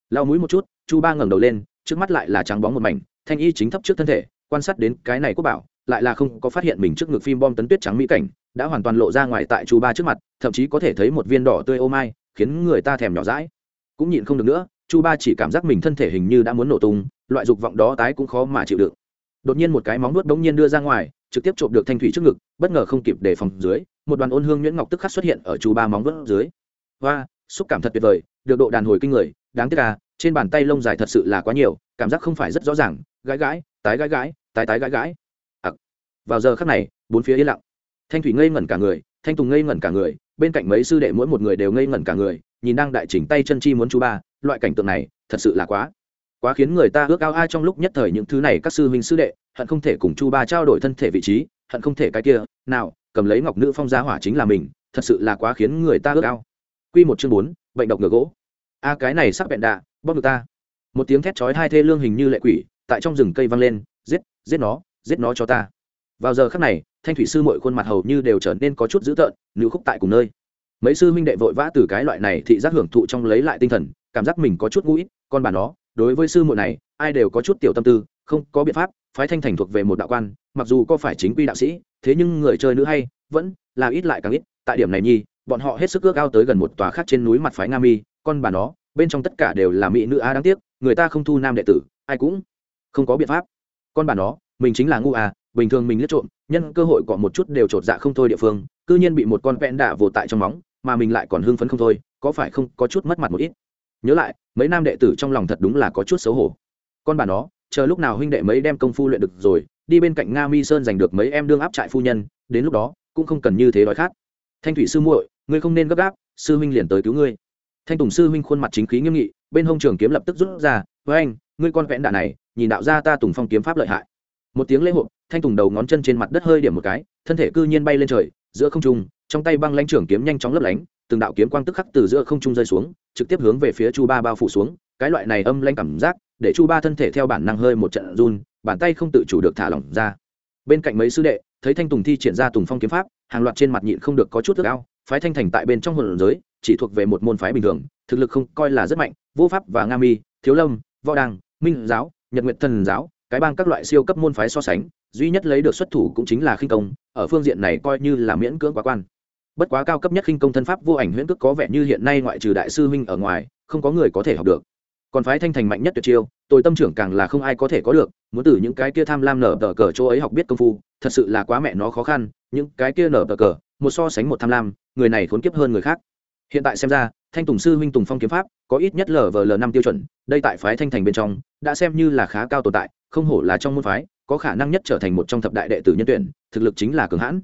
Lao mũi một chút, chu ba ngẩng đầu lên, trước mắt lại là trắng bóng một mảnh, thanh y chính thấp trước thân thể, quan sát đến cái này quốc bảo, lại là không có phát hiện mình trước ngực phim bom tấn tuyết trắng mỹ cảnh, đã hoàn toàn lộ ra ngoài tại chu ba trước mặt, thậm chí có thể thấy một viên đỏ tươi ô mai, khiến người ta thèm nhỏ rãi cũng nhịn không được nữa, chu ba chỉ cảm giác mình thân thể hình như đã muốn nổ tung, loại dục vọng đó tái cũng khó mà chịu đựng đột nhiên một cái móng nuốt bỗng nhiên đưa ra ngoài, trực tiếp trộm được thanh thủy trước ngực, bất ngờ không kịp đề phòng dưới, một đoàn ôn hương nhuyễn ngọc tức khắc xuất hiện ở chú ba móng vuốt dưới. Hoa xúc cảm thật tuyệt vời, được độ đàn hồi kinh người, đáng tiếc là trên bàn tay lông dài thật sự là quá nhiều, cảm giác không phải rất rõ ràng, gãi gãi, tái gãi gãi, tái tái gãi gãi. Ặc. Vào giờ khắc này, bốn phía yên lặng. Thanh thủy ngây ngẩn cả người, thanh tùng ngây ngẩn cả người, bên cạnh mấy sư đệ mỗi một người đều ngây ngẩn cả người, nhìn đang đại chỉnh tay chân chi muốn chú ba, loại cảnh tượng này, thật sự là quá quá khiến người ta ước ao ai trong lúc nhất thời những thứ này các sư huynh sư đệ, hận không thể cùng chu ba trao đổi thân thể vị trí, hận không thể cái kia, nào, cầm lấy ngọc nữ phong gia hỏa chính là mình, thật sự là quá khiến người ta ước ao. Quy một chương bốn, bệnh độc ngựa gỗ. A, cái này sắc bẹn đạ, bóp được ta. Một tiếng thét chói hai thê lương hình như lệ quỷ, tại trong rừng cây vang lên, giết giết nó giết nó cho ta. Vào giờ khắc này, thanh thủy sư mọi khuôn mặt hầu như đều trở nên có chút dữ tợn, nữ khúc tại cùng nơi. Mấy sư minh đệ vội vã từ cái loại này thị giác hưởng thụ trong lấy lại tinh thần, cảm giác mình có chút ngũ con bà nó đối với sư muội này, ai đều có chút tiểu tâm tư, không có biện pháp, phái thanh thành thuộc về một đạo quan, mặc dù có phải chính quy đạo sĩ, thế nhưng người chơi nữ hay, vẫn là ít lại càng ít. Tại điểm này nhi, bọn họ hết sức ước ao tới gần một tòa khác trên núi mặt phái nga mi, con bà nó, bên trong tất cả đều là mỹ nữ a đáng tiếc, người ta không thu nam đệ tử, ai cũng không có biện pháp. Con bà nó, mình chính là ngu à bình thường mình liếc trộm, nhân cơ hội cọ một chút đều trột dạ không thôi địa phương, cư nhiên bị một con vẹn đạ vồ tại trong móng, mà mình lại còn hưng phấn không thôi, có phải không có chút mất mặt một ít. Nhớ lại mấy nam đệ tử trong lòng thật đúng là có chút xấu hổ. Con bà nó, chờ lúc nào huynh đệ mấy đem công phu luyện được rồi, đi bên cạnh nga mi sơn giành được mấy em đương áp trại phu nhân, đến lúc đó, cũng không cần như thế đói khát. Thanh thủy sư muội, ngươi không nên gấp gáp, sư huynh liền tới cứu ngươi. Thanh tùng sư huynh khuôn mặt chính khí nghiêm nghị, bên hông trường kiếm lập tức rút ra, với anh, ngươi con vẽn đạn này, nhìn đạo ra ta tùng phong kiếm pháp lợi hại. Một tiếng lễ hộp thanh tùng đầu ngón chân trên mặt đất hơi điểm một cái, thân thể cư nhiên bay lên trời, giữa không trung, trong tay băng lãnh trưởng kiếm nhanh chóng lấp lánh từng đạo kiếm quang tức khắc từ giữa không trung rơi xuống, trực tiếp hướng về phía chu ba bao phủ xuống. Cái loại này âm lanh cảm giác, để chu ba thân thể theo bản năng hơi một trận run, bàn tay không tự chủ được thả lỏng ra. Bên cạnh mấy sư đệ, thấy thanh tùng thi triển ra tùng phong kiếm pháp, hàng loạt trên mặt nhịn không được có chút ước ao, phái thanh thành tại bên trong hồn giới, chỉ thuộc về một môn phái bình thường, thực lực không coi là rất mạnh, vô pháp và nga mi, thiếu lâm, võ đàng minh giáo, nhật nguyện thần giáo, cái bang các loại siêu cấp môn phái so sánh, duy nhất lấy được xuất thủ cũng chính là khinh công, ở phương diện này coi như là miễn cưỡng quá quan bất quá cao cấp nhất khinh công thân pháp vô ảnh huyễn cước có vẻ như hiện nay ngoại trừ đại sư huynh ở ngoài, không có người có thể học được. Còn phái thanh thành mạnh nhất tuyệt chiêu, tôi tâm trưởng càng là không ai có thể có được, muốn từ những cái kia tham lam nở tờ cờ chỗ ấy học biết công phu, thật sự là quá mẹ nó khó khăn, những cái kia nở tờ cờ, một so sánh một tham lam, người này khốn kiếp hơn người khác. Hiện tại xem ra, thanh tùng sư huynh tùng phong kiếm pháp, có ít nhất lv l năm tiêu chuẩn, đây tại phái thanh thành bên trong, đã xem như là khá cao tồn tại, không hổ là trong môn phái, có khả năng nhất trở thành một trong thập đại đệ tử nhân tuyển, thực lực chính là cường hãn.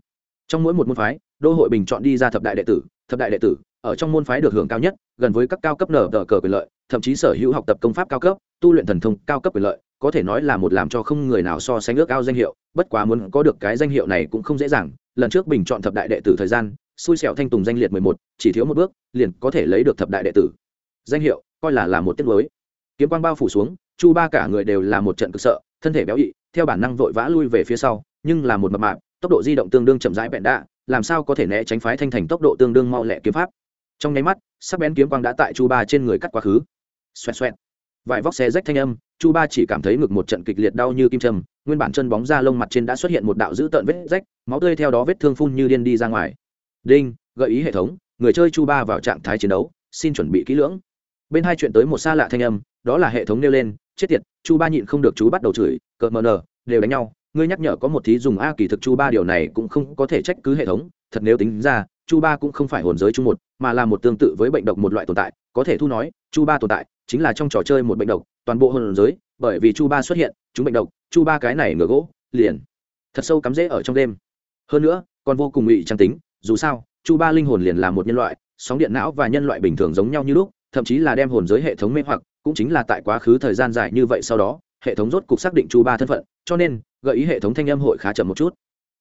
Trong mỗi một môn phái đô hội bình chọn đi ra thập đại đệ tử, thập đại đệ tử, ở trong môn phái được hưởng cao nhất, gần với các cao cấp nở tờ cờ quyền lợi, thậm chí sở hữu học tập công pháp cao cấp, tu luyện thần thông cao cấp quyền lợi, có thể nói là một làm cho không người nào so sánh ước cao danh hiệu, bất quá muốn có được cái danh hiệu này cũng không dễ dàng. Lần trước bình chọn thập đại đệ tử thời gian, xui xẻo thanh tùng danh liệt mười một, chỉ thiếu một bước, liền có thể lấy được thập đại đệ tử. Danh hiệu, coi là là một tiết mới. Kiếm quang bao phủ xuống, chu ba cả người đều là một trận cực sợ, thân thể béo ị, theo bản năng vội vã lui về phía sau, nhưng là một mập mạp, tốc độ di động tương đương chậm rãi bẹn đạ làm sao có thể né tránh phái thanh thành tốc độ tương đương mau lẹ kiếm pháp? Trong nháy mắt, sắc bén kiếm quang đã tại chu ba trên người cắt quá khứ. Xoẹt xoẹt. Vài vóc xe rách thanh âm, chu ba chỉ cảm thấy ngực một trận kịch liệt đau như kim châm, nguyên bản chân bóng da lông mặt trên đã xuất hiện một đạo dữ tợn vết rách, máu tươi theo đó vết thương phun như điên đi ra ngoài. Đinh, gợi ý hệ thống, người chơi chu ba vào trạng thái chiến đấu, xin chuẩn bị kỹ lưỡng. Bên hai chuyện tới một xa lạ thanh âm, đó là hệ thống nêu lên, chết tiệt, chu ba nhịn không được chú bắt đầu chửi, cợt mờ nờ đều đánh nhau ngươi nhắc nhở có một thí dùng a kỳ thực chu ba điều này cũng không có thể trách cứ hệ thống, thật nếu tính ra, chu ba cũng không phải hồn giới chung một, mà là một tương tự với bệnh độc một loại tồn tại. Có thể thu nói, chu ba tồn tại chính là trong trò chơi một bệnh độc, toàn bộ hồn giới, bởi vì chu ba xuất hiện, chúng bệnh độc, chu ba cái này ngửa gỗ, liền, thật sâu cắm rễ ở trong đêm. Hơn nữa, còn vô cùng ngụy trang tính, dù sao, chu ba linh hồn liền là một nhân loại, sóng điện não và nhân loại bình thường giống nhau như lúc, thậm chí là đem hồn giới hệ thống mê hoặc, cũng chính là tại quá khứ thời gian dài như vậy sau đó hệ thống rốt cục xác định chu ba thân phận, cho nên, gợi ý hệ thống thanh âm hội khá chậm một chút.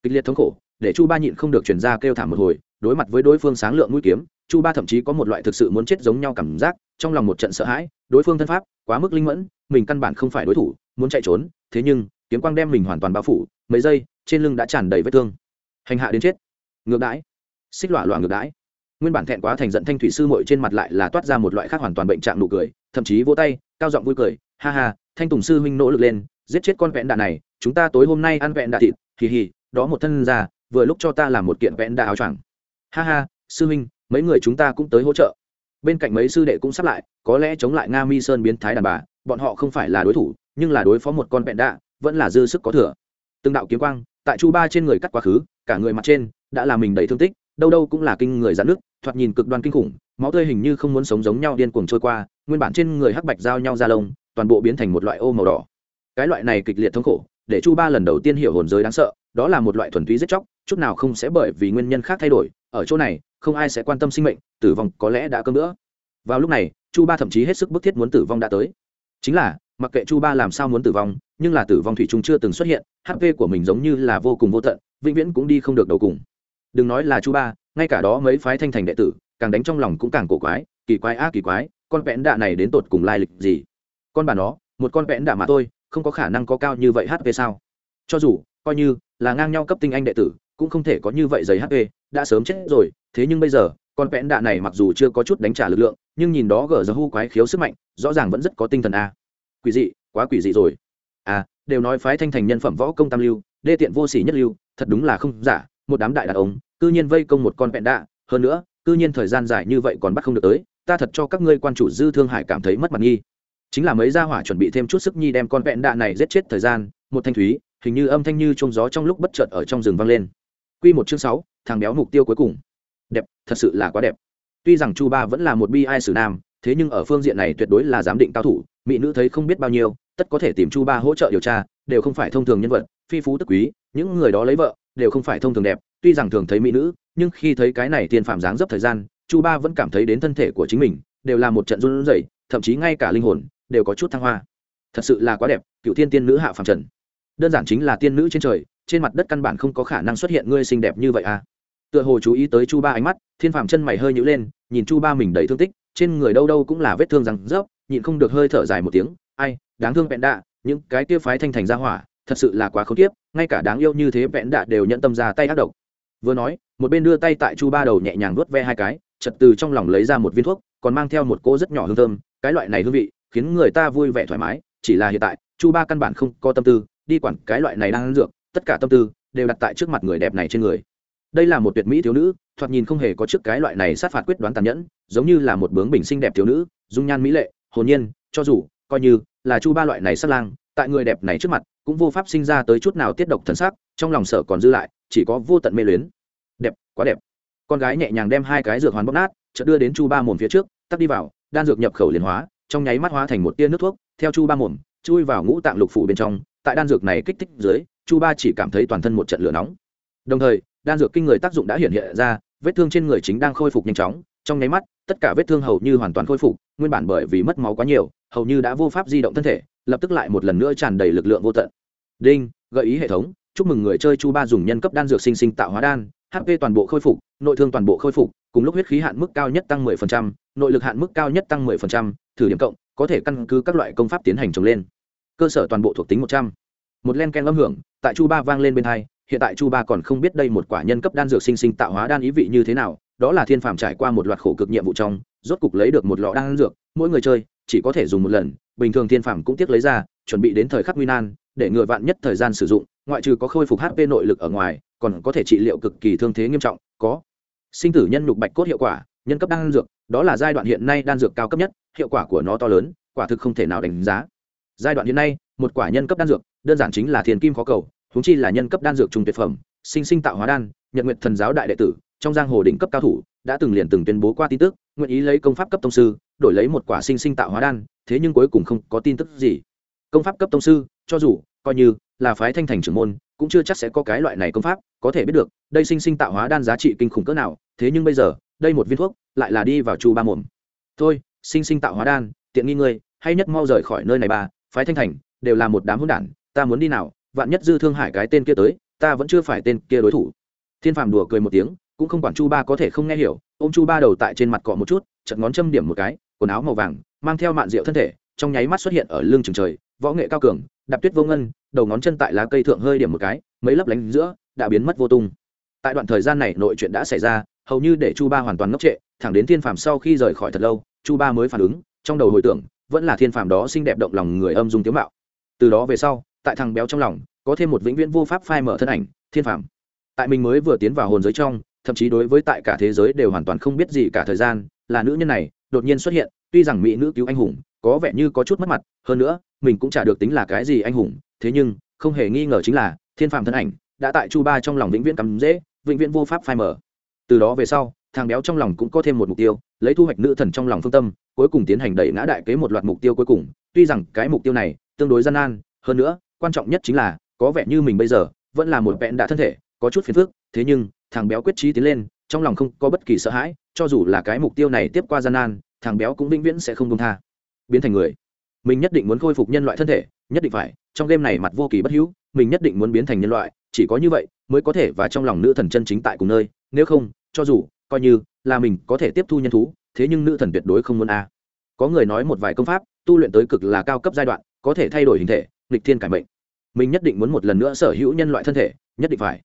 Kịch liệt thống khổ, để chu ba nhịn không được chuyển ra kêu thảm một hồi, đối mặt với đối phương sáng lượng mũi kiếm, chu ba thậm chí có một loại thực sự muốn chết giống nhau cảm giác, trong lòng một trận sợ hãi, đối phương thân pháp, quá mức linh mẫn, mình căn bản không phải đối thủ, muốn chạy trốn, thế nhưng, kiếm quang đem mình hoàn toàn bao phủ, mấy giây, trên lưng đã tràn đầy vết thương. Hành hạ đến chết. Ngược đãi. Xích lọa lọa ngược đãi. Nguyên bản thẹn quá thành giận thanh thủy sư mội trên mặt lại là toát ra một loại khác hoàn toàn bệnh trạng nụ cười, thậm chí vỗ tay, cao giọng vui cười, ha ha thanh tùng sư huynh nỗ lực lên, giết chết con vẹn đạn này, chúng ta tối hôm nay ăn vẹn đạ thịt kỳ hì, đó một thân ra, vừa lúc cho ta làm một kiện vẹn đạ áo choàng. Ha ha, sư huynh, mấy người chúng ta cũng tới hỗ trợ. Bên cạnh mấy sư đệ cũng sắp lại, có lẽ chống lại nga mi sơn biến thái đàn bà, bọn họ không phải là đối thủ, nhưng là đối phó một con vẹn đạ, vẫn là dư sức có thừa. Từng đạo kiếm quang, tại chu ba trên người cắt quá khứ, cả người mặt trên đã làm mình đầy thương tích, đâu đâu cũng là kinh người giãn nước, thoạt nhìn cực đoan kinh khủng, máu tươi hình như không muốn sống giống nhau điên cuồng trôi qua, nguyên bản trên người hắc bạch giao nhau ra lông toàn bộ biến thành một loại ô màu đỏ. Cái loại này kịch liệt thống khổ, để chu ba lần đầu tiên hiểu hồn giới đáng sợ, đó là một loại thuần túy giết chóc, chút nào không sẽ bởi vì nguyên nhân khác thay đổi, ở chỗ này, không ai sẽ quan tâm sinh mệnh, tử vong có lẽ đã cơm nữa vào lúc này, chu ba thậm chí hết sức bức thiết muốn tử vong đã tới. Chính là, mặc kệ chu ba làm sao muốn tử vong, nhưng là tử vong thủy chung chưa từng xuất hiện hp của mình giống như là vô cùng vô tận, vĩnh viễn cũng đi không được đầu cùng. Đừng nói là chu ba, ngay cả đó mấy phái thanh thành đệ tử, càng đánh trong lòng cũng càng cổ quái, kỳ quái a kỳ quái, con vẽn đạ này đến tột cùng lai lịch gì? Con bà nó, một con vẽn đạ mà tôi không có khả năng có cao như vậy hp sao? Cho dù, coi như là ngang nhau cấp tinh anh đệ tử, cũng không thể có như vậy giấy hp đã sớm chết rồi, thế nhưng bây giờ, con vẽn đạ này mặc dù chưa có chút đánh trả lực lượng, nhưng nhìn đó gờ giờ hu quái khiếu sức mạnh, rõ ràng vẫn rất có tinh thần a. Quỷ dị, quá quỷ dị rồi. À đều nói phái thanh thành nhân phẩm võ công tam lưu, đê tiện vô sỉ nhất lưu, thật đúng là không giả, một đám đại đàn ông, cư nhiên vây công một con vẹn đạ, hơn nữa, cư nhiên thời gian dài như vậy còn bắt không được tới, ta thật cho các ngươi quan chủ dư thương hải cảm thấy mất mặt nghi chính là mấy gia hỏa chuẩn bị thêm chút sức nhi đem con vẹn đạ này giết chết thời gian, một thanh thúy, hình như âm thanh như trông gió trong lúc bất chợt ở trong rừng vang lên. Quy một chương sáu, thằng béo mục tiêu cuối cùng. Đẹp, thật sự là quá đẹp. Tuy rằng chu ba vẫn là một bi ai sử nam, thế nhưng ở phương diện này tuyệt đối là giám định cao thủ, mỹ nữ thấy không biết bao nhiêu, tất có thể tìm chu ba hỗ trợ điều tra, đều không phải thông thường nhân vật, phi phú tức quý, những người đó lấy vợ, đều không phải thông thường đẹp, tuy rằng thường thấy mỹ nữ, nhưng khi thấy cái này tiền phạm dáng dấp thời gian, chu ba vẫn cảm thấy đến thân thể của chính mình, đều là một trận run rẩy, thậm chí ngay cả linh hồn đều có chút thăng hoa. Thật sự là quá đẹp cựu thiên tiên nữ hạ phàm trần. Đơn giản chính là tiên nữ trên trời, trên mặt đất căn bản không có khả năng xuất hiện ngươi xinh đẹp như vậy à. Tựa hồ chú ý tới chu ba ánh mắt, thiên phàm chân mày hơi nhữ lên, nhìn chu ba mình đầy thương tích, trên người đâu đâu cũng là vết thương rằng rớp, nhịn không được hơi thở dài một tiếng, ai, đáng thương vẹn đạ, những cái kia phái thanh thành ra hỏa, thật sự là quá khốn kiếp, ngay cả đáng yêu như thế vẹn đạ đều nhận tâm ra tay ác độc. Vừa nói, một bên đưa tay tại chu ba đầu nhẹ nhàng nuốt ve hai cái chật từ trong lòng lấy ra một viên thuốc, còn mang theo một cô rất nhỏ hương thơm, cái loại này hương vị khiến người ta vui vẻ thoải mái, chỉ là hiện tại, chu ba căn bản không có tâm tư, đi quản cái loại này đang ăn dược, tất cả tâm tư đều đặt tại trước mặt người đẹp này trên người. Đây là một tuyệt mỹ thiếu nữ, thoạt nhìn không hề có trước cái loại này sát phạt quyết đoán tàn nhẫn, giống như là một bướng bình xinh đẹp thiếu nữ, dung nhan mỹ lệ, hồn nhiên, cho dù, coi như là chu ba loại này sát lang, tại người đẹp này trước mặt, cũng vô pháp sinh ra tới chút nào tiết độc thần sắc, trong lòng sở còn dư lại, chỉ có vô tận mê luyến. Đẹp, quá đẹp. Con gái nhẹ nhàng đem hai cái dược hoàn bóc nát, chợt đưa đến chu ba mồm phía trước, tắt đi vào, đan dược nhập khẩu liền hóa trong nháy mắt hóa thành một tia nước thuốc theo chu ba mồm chui vào ngũ tạng lục phủ bên trong tại đan dược này kích thích dưới chu ba chỉ cảm thấy toàn thân một trận lửa nóng. Đồng thời đan dược kinh người tác dụng đã hiện hiện ra vết thương trên người chính đang khôi phục nhanh chóng trong nháy mắt tất cả vết thương hầu như hoàn toàn khôi phục nguyên bản bởi vì mất máu quá nhiều hầu như đã vô pháp di động thân thể lập tức lại một lần nữa tràn đầy lực lượng vô tận. Đinh gợi ý hệ thống chúc mừng người chơi chu ba dùng nhân cấp đan dược sinh sinh tạo hóa đan hp toàn bộ khôi phục nội thương toàn bộ khôi phục cùng lúc huyết khí hạn mức cao nhất tăng 10%, nội lực hạn mức cao nhất tăng 10%, thử điểm cộng, có thể căn cứ các loại công pháp tiến hành trồng lên cơ sở toàn bộ thuộc tính 100. một len ken âm hưởng, tại chu ba vang lên bên hai, hiện tại chu ba còn không biết đây một quả nhân cấp đan dược sinh sinh tạo hóa đan ý vị như thế nào, đó là thiên phàm trải qua một loạt khổ cực nhiệm vụ trong, rốt cục lấy được một lọ đan dược, mỗi người chơi, chỉ có thể dùng một lần, bình thường thiên phàm cũng tiếc lấy ra, chuẩn bị đến thời khắc nguy nan, để ngựa vạn nhất thời gian sử dụng, ngoại trừ có khôi phục hp nội lực ở ngoài, còn có thể trị liệu cực kỳ thương thế nghiêm trọng, có sinh tử nhân nhục bạch cốt hiệu quả, nhân cấp đan dược đó là giai đoạn hiện nay đan dược cao cấp nhất, hiệu quả của nó to lớn, quả thực không thể nào đánh giá. Giai đoạn hiện nay, một quả nhân cấp đan dược, đơn giản chính là thiền kim khó cầu thúng chi là nhân cấp đan dược trung tuyệt phẩm, sinh sinh tạo hóa đan, nhật nguyện thần giáo đại đệ tử, trong giang hồ đỉnh cấp cao thủ, đã từng liền từng tuyên bố qua tin tức, nguyện ý lấy công pháp cấp tông sư, đổi lấy một quả sinh sinh tạo hóa đan, thế nhưng cuối cùng không có tin tức gì. Công pháp cấp tông sư, cho dù, coi như, là phái thanh thành trưởng môn, cũng chưa chắc sẽ có cái loại này công pháp, có thể biết được, đây sinh sinh tạo hóa đan giá trị kinh khủng cỡ nào, thế nhưng bây giờ, đây một viên thuốc lại là đi vào chu ba mồm. Thôi, sinh sinh tạo hóa đan, tiện nghi ngươi, hay nhất mau rời khỏi nơi này ba, phái thanh thành, đều là một đám hỗn đản, ta muốn đi nào, vạn nhất dư thương hải cái tên kia tới, ta vẫn chưa phải tên kia đối thủ. Thiên phàm đùa cười một tiếng, cũng không quản chu ba có thể không nghe hiểu ô m chu ba đầu tại trên mặt cọ một chút chật ngón châm điểm một cái, quần áo màu vàng, mang theo mạn rượu thân thể, trong nháy mắt xuất hiện ở lưng trường trời, võ nghệ cao cường, đạp tuyết vô ngân, đầu ngón chân tại lá cây thượng hơi điểm một cái, mấy lấp lánh giữa, đã biến mất vô tung tại đoạn thời gian này nội chuyện đã xảy ra, hầu như để chu ba hoàn toàn ngốc trệ, thẳng đến thiên phàm sau khi rời khỏi thật lâu, chu ba mới phản ứng, trong đầu hồi tưởng, vẫn là thiên phàm đó xinh đẹp động lòng người âm dung tiếu mạo. Từ đó về sau, tại thằng béo trong lòng, có thêm một vĩnh viễn vô pháp phai mở thân ảnh, thiên phàm. Tại mình mới vừa tiến vào hồn giới trong, thậm chí đối với tại cả thế giới đều hoàn toàn không biết gì cả thời gian, là nữ nhân này, đột nhiên xuất hiện, tuy rằng mỹ nữ cứu anh hùng, có vẻ như có chút mất mặt, hơn nữa, mình cũng chả được tính là cái gì anh hùng, thế nhưng, không hề nghi ngờ chính là, thiên phàm thân ảnh, đã tại chu ba trong lòng vĩnh viễn cắm dễ vĩnh viễn vô pháp phai mở từ đó về sau, thằng béo trong lòng cũng có thêm một mục tiêu, lấy thu hoạch nữ thần trong lòng phương tâm, cuối cùng tiến hành đẩy ngã đại kế một loạt mục tiêu cuối cùng. Tuy rằng cái mục tiêu này tương đối gian nan, hơn nữa, quan trọng nhất chính là, có vẻ như mình bây giờ vẫn là một vẹn đã thân thể, có chút phiền phức, thế nhưng, thằng béo quyết trí tiến lên, trong lòng không có bất kỳ sợ hãi, cho dù là cái mục tiêu này tiếp qua gian nan, thằng béo cũng vĩnh viễn sẽ không công tha. Biến thành người. Mình nhất định muốn khôi phục nhân loại thân thể, nhất định phải, trong game này mặt vô kỳ bất hữu mình nhất định muốn biến thành nhân loại, chỉ có như vậy mới có thể và trong lòng nữ thần chân chính tại cùng nơi, nếu không, cho dù, coi như là mình có thể tiếp thu nhân thú, thế nhưng nữ thần tuyệt đối không muốn a. Có người nói một vài công pháp, tu luyện tới cực là cao cấp giai đoạn, có thể thay đổi hình thể, nghịch thiên cải mệnh. Mình nhất định muốn một lần nữa sở hữu nhân loại thân thể, nhất định phải.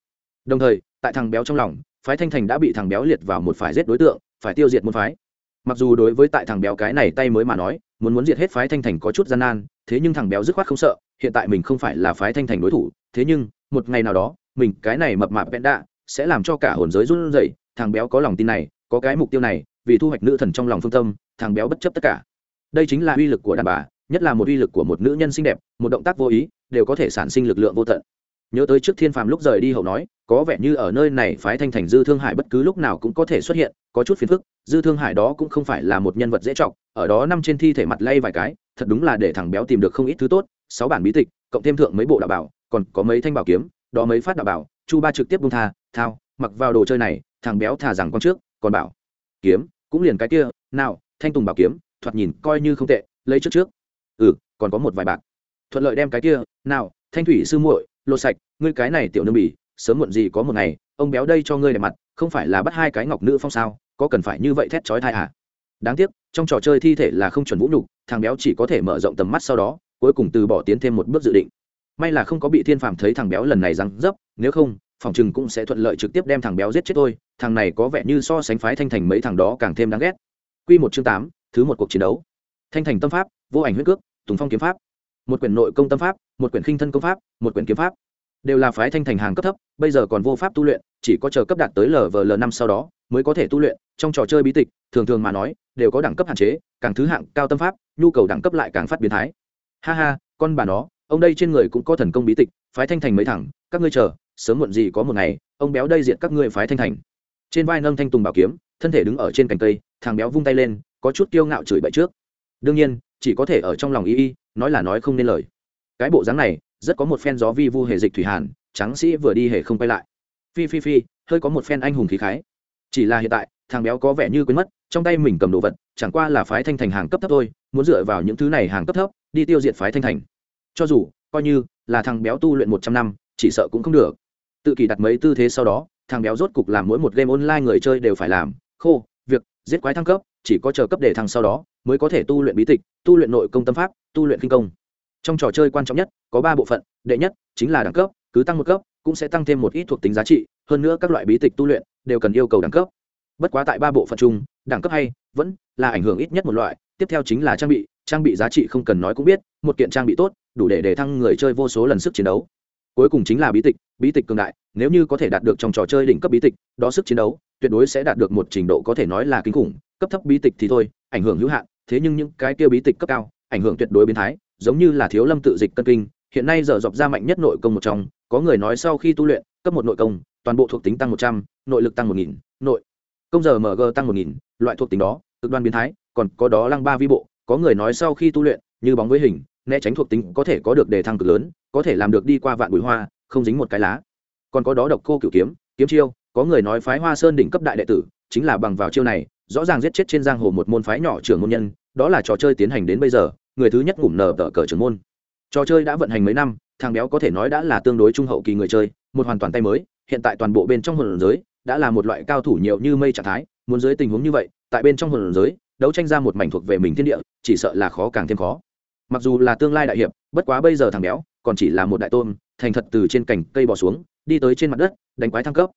Đồng thời, tại thằng béo trong lòng, phái thanh thành đã bị thằng béo liệt vào một phải giết đối tượng, phải tiêu diệt môn phái. Mặc dù đối với tại thằng béo cái này tay mới mà nói, muốn muốn diệt hết phái thanh thành có chút gian nan, thế nhưng thằng béo dứt khoát không sợ hiện tại mình không phải là phái thanh thành đối thủ, thế nhưng, một ngày nào đó, mình cái này mập mạp vẹn đạ sẽ làm cho cả hồn giới run rẩy. Thằng béo có lòng tin này, có cái mục tiêu này, vì thu hoạch nữ thần trong lòng phương tâm, thằng béo bất chấp tất cả. Đây chính là uy lực của đàn bà, nhất là một uy lực của một nữ nhân xinh đẹp, một động tác vô ý, đều có thể sản sinh lực lượng vô tận. Nhớ tới trước thiên phàm lúc rời đi hậu nói, có vẻ như ở nơi này phái thanh thành dư thương hải bất cứ lúc nào cũng có thể xuất hiện, có chút phiền phức, dư thương hải đó cũng không phải là một nhân vật dễ trọng ở đó năm trên thi thể mặt lay vài cái, thật đúng là để thằng béo tìm được không ít thứ tốt sáu bản bí tịch, cộng thêm thượng mấy bộ đạo bảo, còn có mấy thanh bảo kiếm, đó mấy phát đạo bảo, chu ba trực tiếp bung tha, thao, mặc vào đồ chơi này, thằng béo thả rằng con trước, còn bảo, kiếm, cũng liền cái kia, nào, thanh tùng bảo kiếm, thoạt nhìn coi như không tệ, lấy trước trước. Ừ còn có một vài bạc. Thuận lợi đem cái kia, nào, thanh thủy sư muội, lột sạch, ngươi cái này tiểu nương bỉ, sớm muộn gì có một ngày, ông béo đây cho ngươi đẹp mặt, không phải là bắt hai cái ngọc nữ phong sao, có cần phải như vậy thét chói thai à đáng tiếc, trong trò chơi thi thể là không chuẩn vũ nhục, thằng béo chỉ có thể mở rộng tầm mắt sau đó cuối cùng từ bỏ tiến thêm một bước dự định. May là không có bị thiên phàm thấy thằng béo lần này răng dấp, nếu không, phòng chừng cũng sẽ thuận lợi trực tiếp đem thằng béo giết chết tôi thằng này có vẻ như so sánh phái thanh thành mấy thằng đó càng thêm đáng ghét. Q một chương tám, thứ một cuộc chiến đấu. Thanh thành tâm pháp, vô ảnh huyết cước, tùng phong kiếm pháp. Một quyển nội công tâm pháp, một quyển khinh thân công pháp, một quyển kiếm pháp. Đều là phái thanh thành hàng cấp thấp, bây giờ còn vô pháp tu luyện, chỉ có chờ cấp đạt tới lvl năm sau đó mới có thể tu luyện. Trong trò chơi bí tịch, thường thường mà nói, đều có đẳng cấp hạn chế, càng thứ hạng cao tâm pháp, nhu cầu đẳng cấp lại càng phát biến thái ha ha, con bà nó, ông đây trên người cũng có thần công bí tịch, phái thanh thành mấy thẳng, các ngươi chờ, sớm muộn gì có một ngày, ông béo đây diện các ngươi phái thanh thành. Trên vai nâng thanh tùng bảo kiếm, thân thể đứng ở trên cành cây, thằng béo vung tay lên, có chút kiêu ngạo chửi bậy trước. Đương nhiên, chỉ có thể ở trong lòng y y, nói là nói không nên lời. Cái bộ dáng này, rất có một phen gió vi vu hề dịch thủy hàn, trắng sĩ vừa đi hề không quay lại. Phi phi phi, hơi có một phen anh hùng khí khái. Chỉ là hiện tại, thằng béo có vẻ như quên mất trong tay mình cầm đồ vật, chẳng qua là phái thanh thành hàng cấp thấp thôi, muốn dựa vào những thứ này hàng cấp thấp, đi tiêu diệt phái thanh thành. Cho dù, coi như là thằng béo tu luyện một trăm năm, chỉ sợ cũng không được. Tự kỷ đặt mấy tư thế sau đó, thằng béo rốt cục làm mỗi một game online người chơi đều phải làm. Khô, việc, giết quái thăng cấp, chỉ có chờ cấp để thăng sau đó, mới có thể tu luyện bí tịch, tu luyện nội công tâm pháp, tu luyện kinh công. Trong trò chơi quan trọng nhất, có ba bộ phận, đệ nhất chính là đẳng cấp, cứ tăng một cấp, cũng sẽ tăng thêm một ít thuộc tính giá trị, hơn nữa các loại bí tịch tu luyện đều cần yêu cầu đẳng cấp. Bất quá tại ba bộ phận chung đẳng cấp hay, vẫn là ảnh hưởng ít nhất một loại, tiếp theo chính là trang bị trang bị giá trị không cần nói cũng biết, một kiện trang bị tốt, đủ để để thăng người chơi vô số lần sức chiến đấu. Cuối cùng chính là bí tịch bí tịch cường đại, nếu như có thể đạt được trong trò chơi đỉnh cấp bí tịch, đó sức chiến đấu, tuyệt đối sẽ đạt được một trình độ có thể nói là kinh khủng, cấp thấp bí tịch thì thôi, ảnh hưởng hữu hạn, thế nhưng những cái tiêu bí tịch cấp cao, ảnh hưởng tuyệt đối biến thái, giống như là thiếu lâm tự dịch cân kinh, hiện nay giờ dọc ra mạnh nhất nội công một trong, có người nói sau khi tu luyện, cấp một nội công, toàn bộ thuộc tính tăng một trăm, nội lực tăng một nghìn, nội công giờ mg tăng một nghìn, loại thuộc tính đó, cực đoan biến thái, còn có đó lăng ba vi bộ, có người nói sau khi tu luyện, như bóng với hình, né tránh thuộc tính có thể có được đề thăng cực lớn, có thể làm được đi qua vạn bụi hoa, không dính một cái lá. Còn có đó độc cô cửu kiếm kiếm chiêu, có người nói phái hoa sơn đỉnh cấp đại đệ tử, chính là bằng vào chiêu này, rõ ràng giết chết trên giang hồ một môn phái nhỏ trưởng môn nhân, đó là trò chơi tiến hành đến bây giờ, người thứ nhất ngủm nở tờ cờ trưởng môn. Trò chơi đã vận hành mấy năm, thằng béo có thể nói đã là tương đối trung hậu kỳ người chơi, một hoàn toàn tay mới, hiện tại toàn bộ bên trong hồn giới đã là một loại cao thủ nhiều như mây trạng thái, muốn dưới tình huống như vậy, tại bên trong hồn giới, đấu tranh ra một mảnh thuộc về mình thiên địa, chỉ sợ là khó càng thêm khó. Mặc dù là tương lai đại hiệp, bất quá bây giờ thằng béo, còn chỉ là một đại tôn, thành thật từ trên cành cây bò xuống, đi tới trên mặt đất, đánh quái thăng cấp.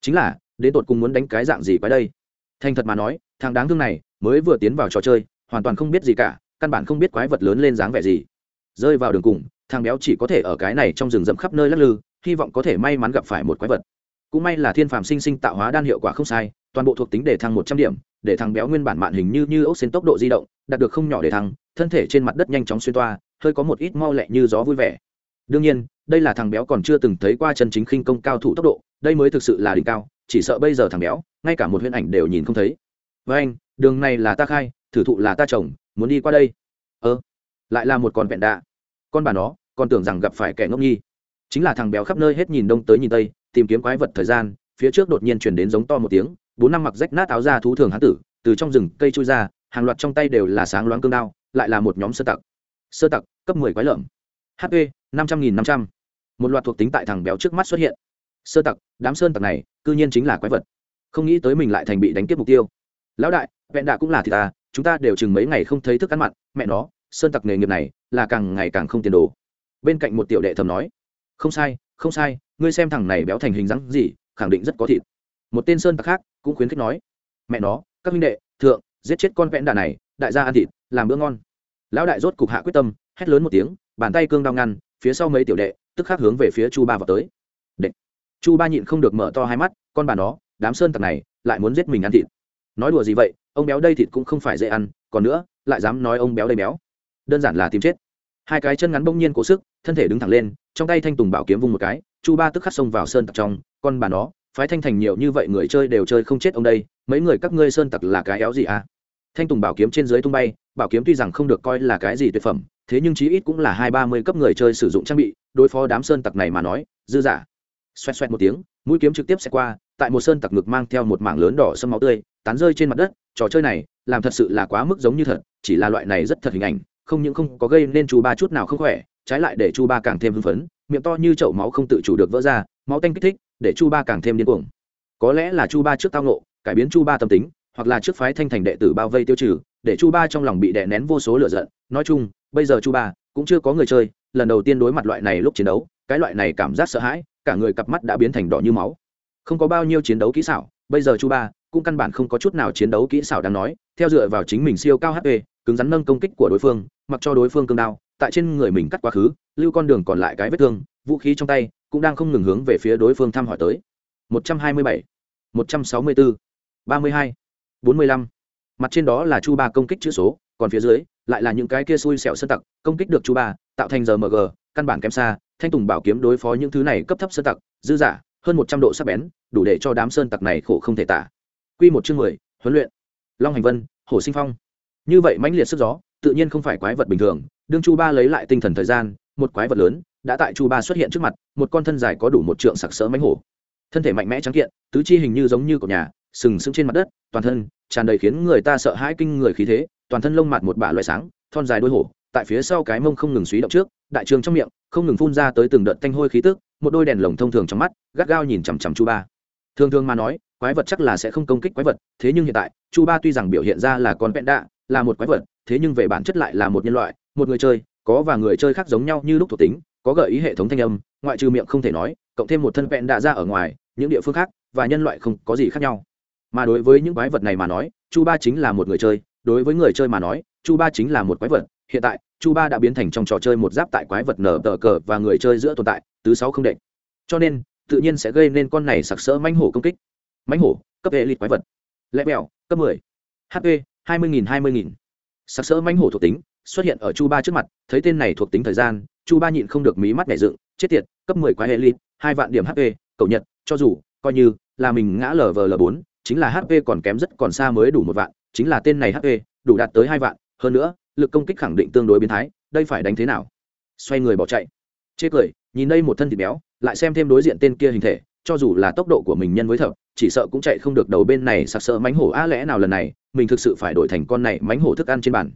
Chính là, đến tột cùng muốn đánh cái dạng gì quái đây? Thành thật mà nói, thằng đáng thương này, mới vừa tiến vào trò chơi, hoàn toàn không biết gì cả, căn bản không biết quái vật lớn lên dáng vẻ gì. Rơi vào đường cùng, thằng béo chỉ có thể ở cái này trong rừng rậm khắp nơi lắc lư, hy vọng có thể may mắn gặp phải một quái vật cũng may là thiên phàm sinh sinh tạo hóa đan hiệu quả không sai, toàn bộ thuộc tính để thăng một trăm điểm, để thằng béo nguyên bản mạn hình như như ốc xên tốc độ di động, đạt được không nhỏ để thăng, thân thể trên mặt đất nhanh chóng xuyên toa, hơi có một ít mau lẹ như gió vui vẻ. Đương nhiên, đây là thằng béo còn chưa từng thấy qua chân chính khinh công cao thủ tốc độ, đây mới thực sự là đỉnh cao, chỉ sợ bây giờ thằng béo, ngay cả một huyễn ảnh đều nhìn không thấy. Với anh, đường này là ta khai, thử thụ là ta chồng muốn đi qua đây. Ơ, lại là một con vẹn đạ. Con bà nó, còn tưởng rằng gặp phải kẻ ngốc nhi chính là thằng béo khắp nơi hết nhìn đông tới nhìn tây tìm kiếm quái vật thời gian, phía trước đột nhiên chuyển đến giống to một tiếng, bốn năm mặc rách nát áo ra thú thường hán tử, từ trong rừng cây chui ra, hàng loạt trong tay đều là sáng loáng cương đao, lại là một nhóm sơ tặc. Sơ tặc, cấp mười quái lợm. Hp năm trăm nghìn năm trăm. Một loạt thuộc tính tại thằng béo trước mắt xuất hiện. Sơ tặc, đám sơn tặc này, cư nhiên chính là quái vật. Không nghĩ tới mình lại thành bị đánh tiếp mục tiêu. Lão đại, vẹn đạ cũng là thì ta, chúng ta đều chừng mấy ngày không thấy thức ăn mặn, mẹ nó, sơn tặc nghề nghiệp này là càng ngày càng không tiền đồ. Bên cạnh một tiểu đệ thầm nói, không sai không sai ngươi xem thằng này béo thành hình dáng gì, khẳng định rất có thịt. Một tên sơn tặc khác cũng khuyến khích nói, mẹ nó, các minh đệ, thượng, giết chết con vẹn đà này, đại gia ăn thịt, làm bữa ngon. Lão đại rốt cục hạ quyết tâm, hét lớn một tiếng, bàn tay cương đao ngăn, phía sau mấy tiểu đệ, tức khắc hướng về phía chu ba vào tới. Đệ. Chu ba nhịn không được mở to hai mắt, con bà nó, đám sơn tặc này lại muốn giết mình ăn thịt. Nói đùa gì vậy, ông béo đây thịt cũng không phải dễ ăn, còn nữa, lại dám nói ông béo đây béo. Đơn giản là tìm chết. Hai cái chân ngắn bỗng nhiên cố sức, thân thể đứng thẳng lên, trong tay thanh tùng bảo kiếm vung một cái chu ba tức khắc xông vào sơn tặc trong, con bà nó, phái thanh thành nhiều như vậy người chơi đều chơi không chết ông đây, mấy người các ngươi sơn tặc là cái éo gì à? Thanh tùng bảo kiếm trên dưới tung bay, bảo kiếm tuy rằng không được coi là cái gì tuyệt phẩm, thế nhưng chí ít cũng là hai ba mươi cấp người chơi sử dụng trang bị, đối phó đám sơn tặc này mà nói, dư giả xoẹt xoẹt một tiếng, mũi kiếm trực tiếp xẹt qua, tại một sơn tặc ngực mang theo một mảng lớn đỏ sâm máu tươi, tán rơi trên mặt đất, trò chơi này, làm thật sự là quá mức giống như thật, chỉ là loại này rất thật hình ảnh, không những không có gây nên chú ba chút nào không khỏe trái lại để chu ba càng thêm hưng phấn, miệng to như chậu máu không tự chủ được vỡ ra, máu tanh kích thích, để chu ba càng thêm điên cuồng. Có lẽ là chu ba trước tao nộ cải biến chu ba tâm tính, hoặc là trước phái thanh thành đệ tử bao vây tiêu trừ, để chu ba trong lòng bị đè nén vô số lửa giận. Nói chung, bây giờ chu ba cũng chưa có người chơi, lần đầu tiên đối mặt loại này lúc chiến đấu, cái loại này cảm giác sợ hãi, cả người cặp mắt đã biến thành đỏ như máu. Không có bao nhiêu chiến đấu kỹ xảo, bây giờ chu ba cũng căn bản không có chút nào chiến đấu kỹ xảo đáng nói, theo dựa vào chính mình siêu cao hp cứng rắn nâng công kích của đối phương, mặc cho đối phương cương đao tại trên người mình cắt quá khứ lưu con đường còn lại cái vết thương vũ khí trong tay cũng đang không ngừng hướng về phía đối phương thăm hỏi tới. 127, 164, 32, 45. mặt trên đó là chu ba công kích chữ số còn phía dưới lại là những cái kia xui xẻo sơn tặc công kích được chu ba tạo thành giờ mg căn bản kém xa thanh tùng bảo kiếm đối phó những thứ này cấp thấp sơn tặc dư giả hơn một trăm độ sắc bén đủ để cho đám sơn tặc này khổ không thể tả. Quy một chương mười huấn luyện. Long hành vân hồ sinh phong như vậy mãnh liệt sức gió, tự nhiên không phải quái vật bình thường. Đương chu ba lấy lại tinh thần thời gian, một quái vật lớn đã tại chu ba xuất hiện trước mặt, một con thân dài có đủ một trượng sặc sỡ mánh hổ. Thân thể mạnh mẽ trắng kiện, tứ chi hình như giống như cột nhà, sừng sững trên mặt đất, toàn thân tràn đầy khiến người ta sợ hãi kinh người khí thế, toàn thân lông mặt một bả loại sáng, thon dài đôi hổ, tại phía sau cái mông không ngừng suy động trước, đại trường trong miệng không ngừng phun ra tới từng đợt thanh hôi khí tức, một đôi đèn lồng thông thường trong mắt, gắt gao nhìn chằm chằm chu ba. Thường thường mà nói, quái vật chắc là sẽ không công kích quái vật, thế nhưng hiện tại, chu ba tuy rằng biểu hiện ra là con vẹn đạ là một quái vật, thế nhưng về bản chất lại là một nhân loại, một người chơi, có và người chơi khác giống nhau như lúc thuộc tính, có gợi ý hệ thống thanh âm, ngoại trừ miệng không thể nói, cộng thêm một thân vẹn đạ ra ở ngoài, những địa phương khác và nhân loại không có gì khác nhau. Mà đối với những quái vật này mà nói, chu ba chính là một người chơi, đối với người chơi mà nói, chu ba chính là một quái vật. Hiện tại, chu ba đã biến thành trong trò chơi một giáp tại quái vật nở tờ cờ và người chơi giữa tồn tại, tứ sáu không đệm. Cho nên, tự nhiên sẽ gây nên con này sặc sỡ mánh hổ công kích. Mánh hổ, cấp hệ lịt quái vật. Lẽ bèo cấp mười. Hp hai mươi nghìn, hai mươi nghìn. Sặc sỡ mánh hổ thuộc tính xuất hiện ở chu ba trước mặt, thấy tên này thuộc tính thời gian, chu ba nhịn không được mí mắt nhảy dựng, chết tiệt, cấp mười quái hệ lịch hai vạn điểm hp cầu nhật, cho dù, coi như là mình ngã lờ vờ l bốn, chính là hp còn kém rất còn xa mới đủ một vạn, chính là tên này hp đủ đạt tới hai vạn. Hơn nữa, lực công kích khẳng định tương đối biến thái, đây phải đánh thế nào? Xoay người bỏ chạy. Chê cười, nhìn đây một thân thịt béo, lại xem thêm đối diện tên kia hình thể, cho dù là tốc độ của mình nhân với thợ, chỉ sợ cũng chạy không được đầu bên này sặc sợ mánh hổ. A, lẽ nào lần này mình thực sự phải đổi thành con này mánh hổ thức ăn trên bàn.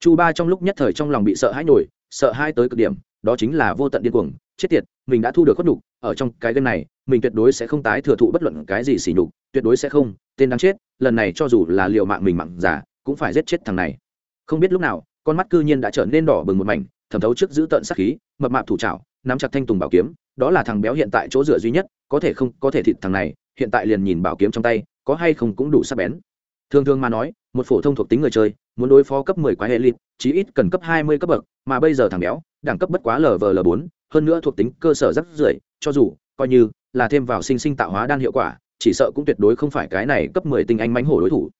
Chu ba trong lúc nhất thời trong lòng bị sợ hãi nổi, sợ hai tới cực điểm, đó chính là vô tận điên cuồng, chết tiệt, mình đã thu được khuất nhục, ở trong cái game này, mình tuyệt đối sẽ không tái thừa thụ bất luận cái gì xỉ nhục, tuyệt đối sẽ không, tên đáng chết, lần này cho dù là liệu mạng mình mặn giả, cũng phải giết chết thằng này. Không biết lúc nào, con mắt cư nhiên đã trở nên đỏ bừng một mảnh, thẩm thấu trước giữ tận sát khí, mập mạp thủ trảo, nắm chặt thanh tùng bảo kiếm, đó là thằng béo hiện tại chỗ dựa duy nhất, có thể không, có thể thịt thằng này, hiện tại liền nhìn bảo kiếm trong tay, có hay không cũng đủ sắc bén thường thường mà nói, một phổ thông thuộc tính người chơi, muốn đối phó cấp 10 quái hệ lịt chí ít cần cấp 20 cấp bậc, mà bây giờ thằng béo, đẳng cấp bất quá lv l bốn, hơn nữa thuộc tính cơ sở rất rưỡi, cho dù, coi như là thêm vào sinh sinh tạo hóa đan hiệu quả, chỉ sợ cũng tuyệt đối không phải cái này cấp 10 tinh anh mãnh hổ đối thủ.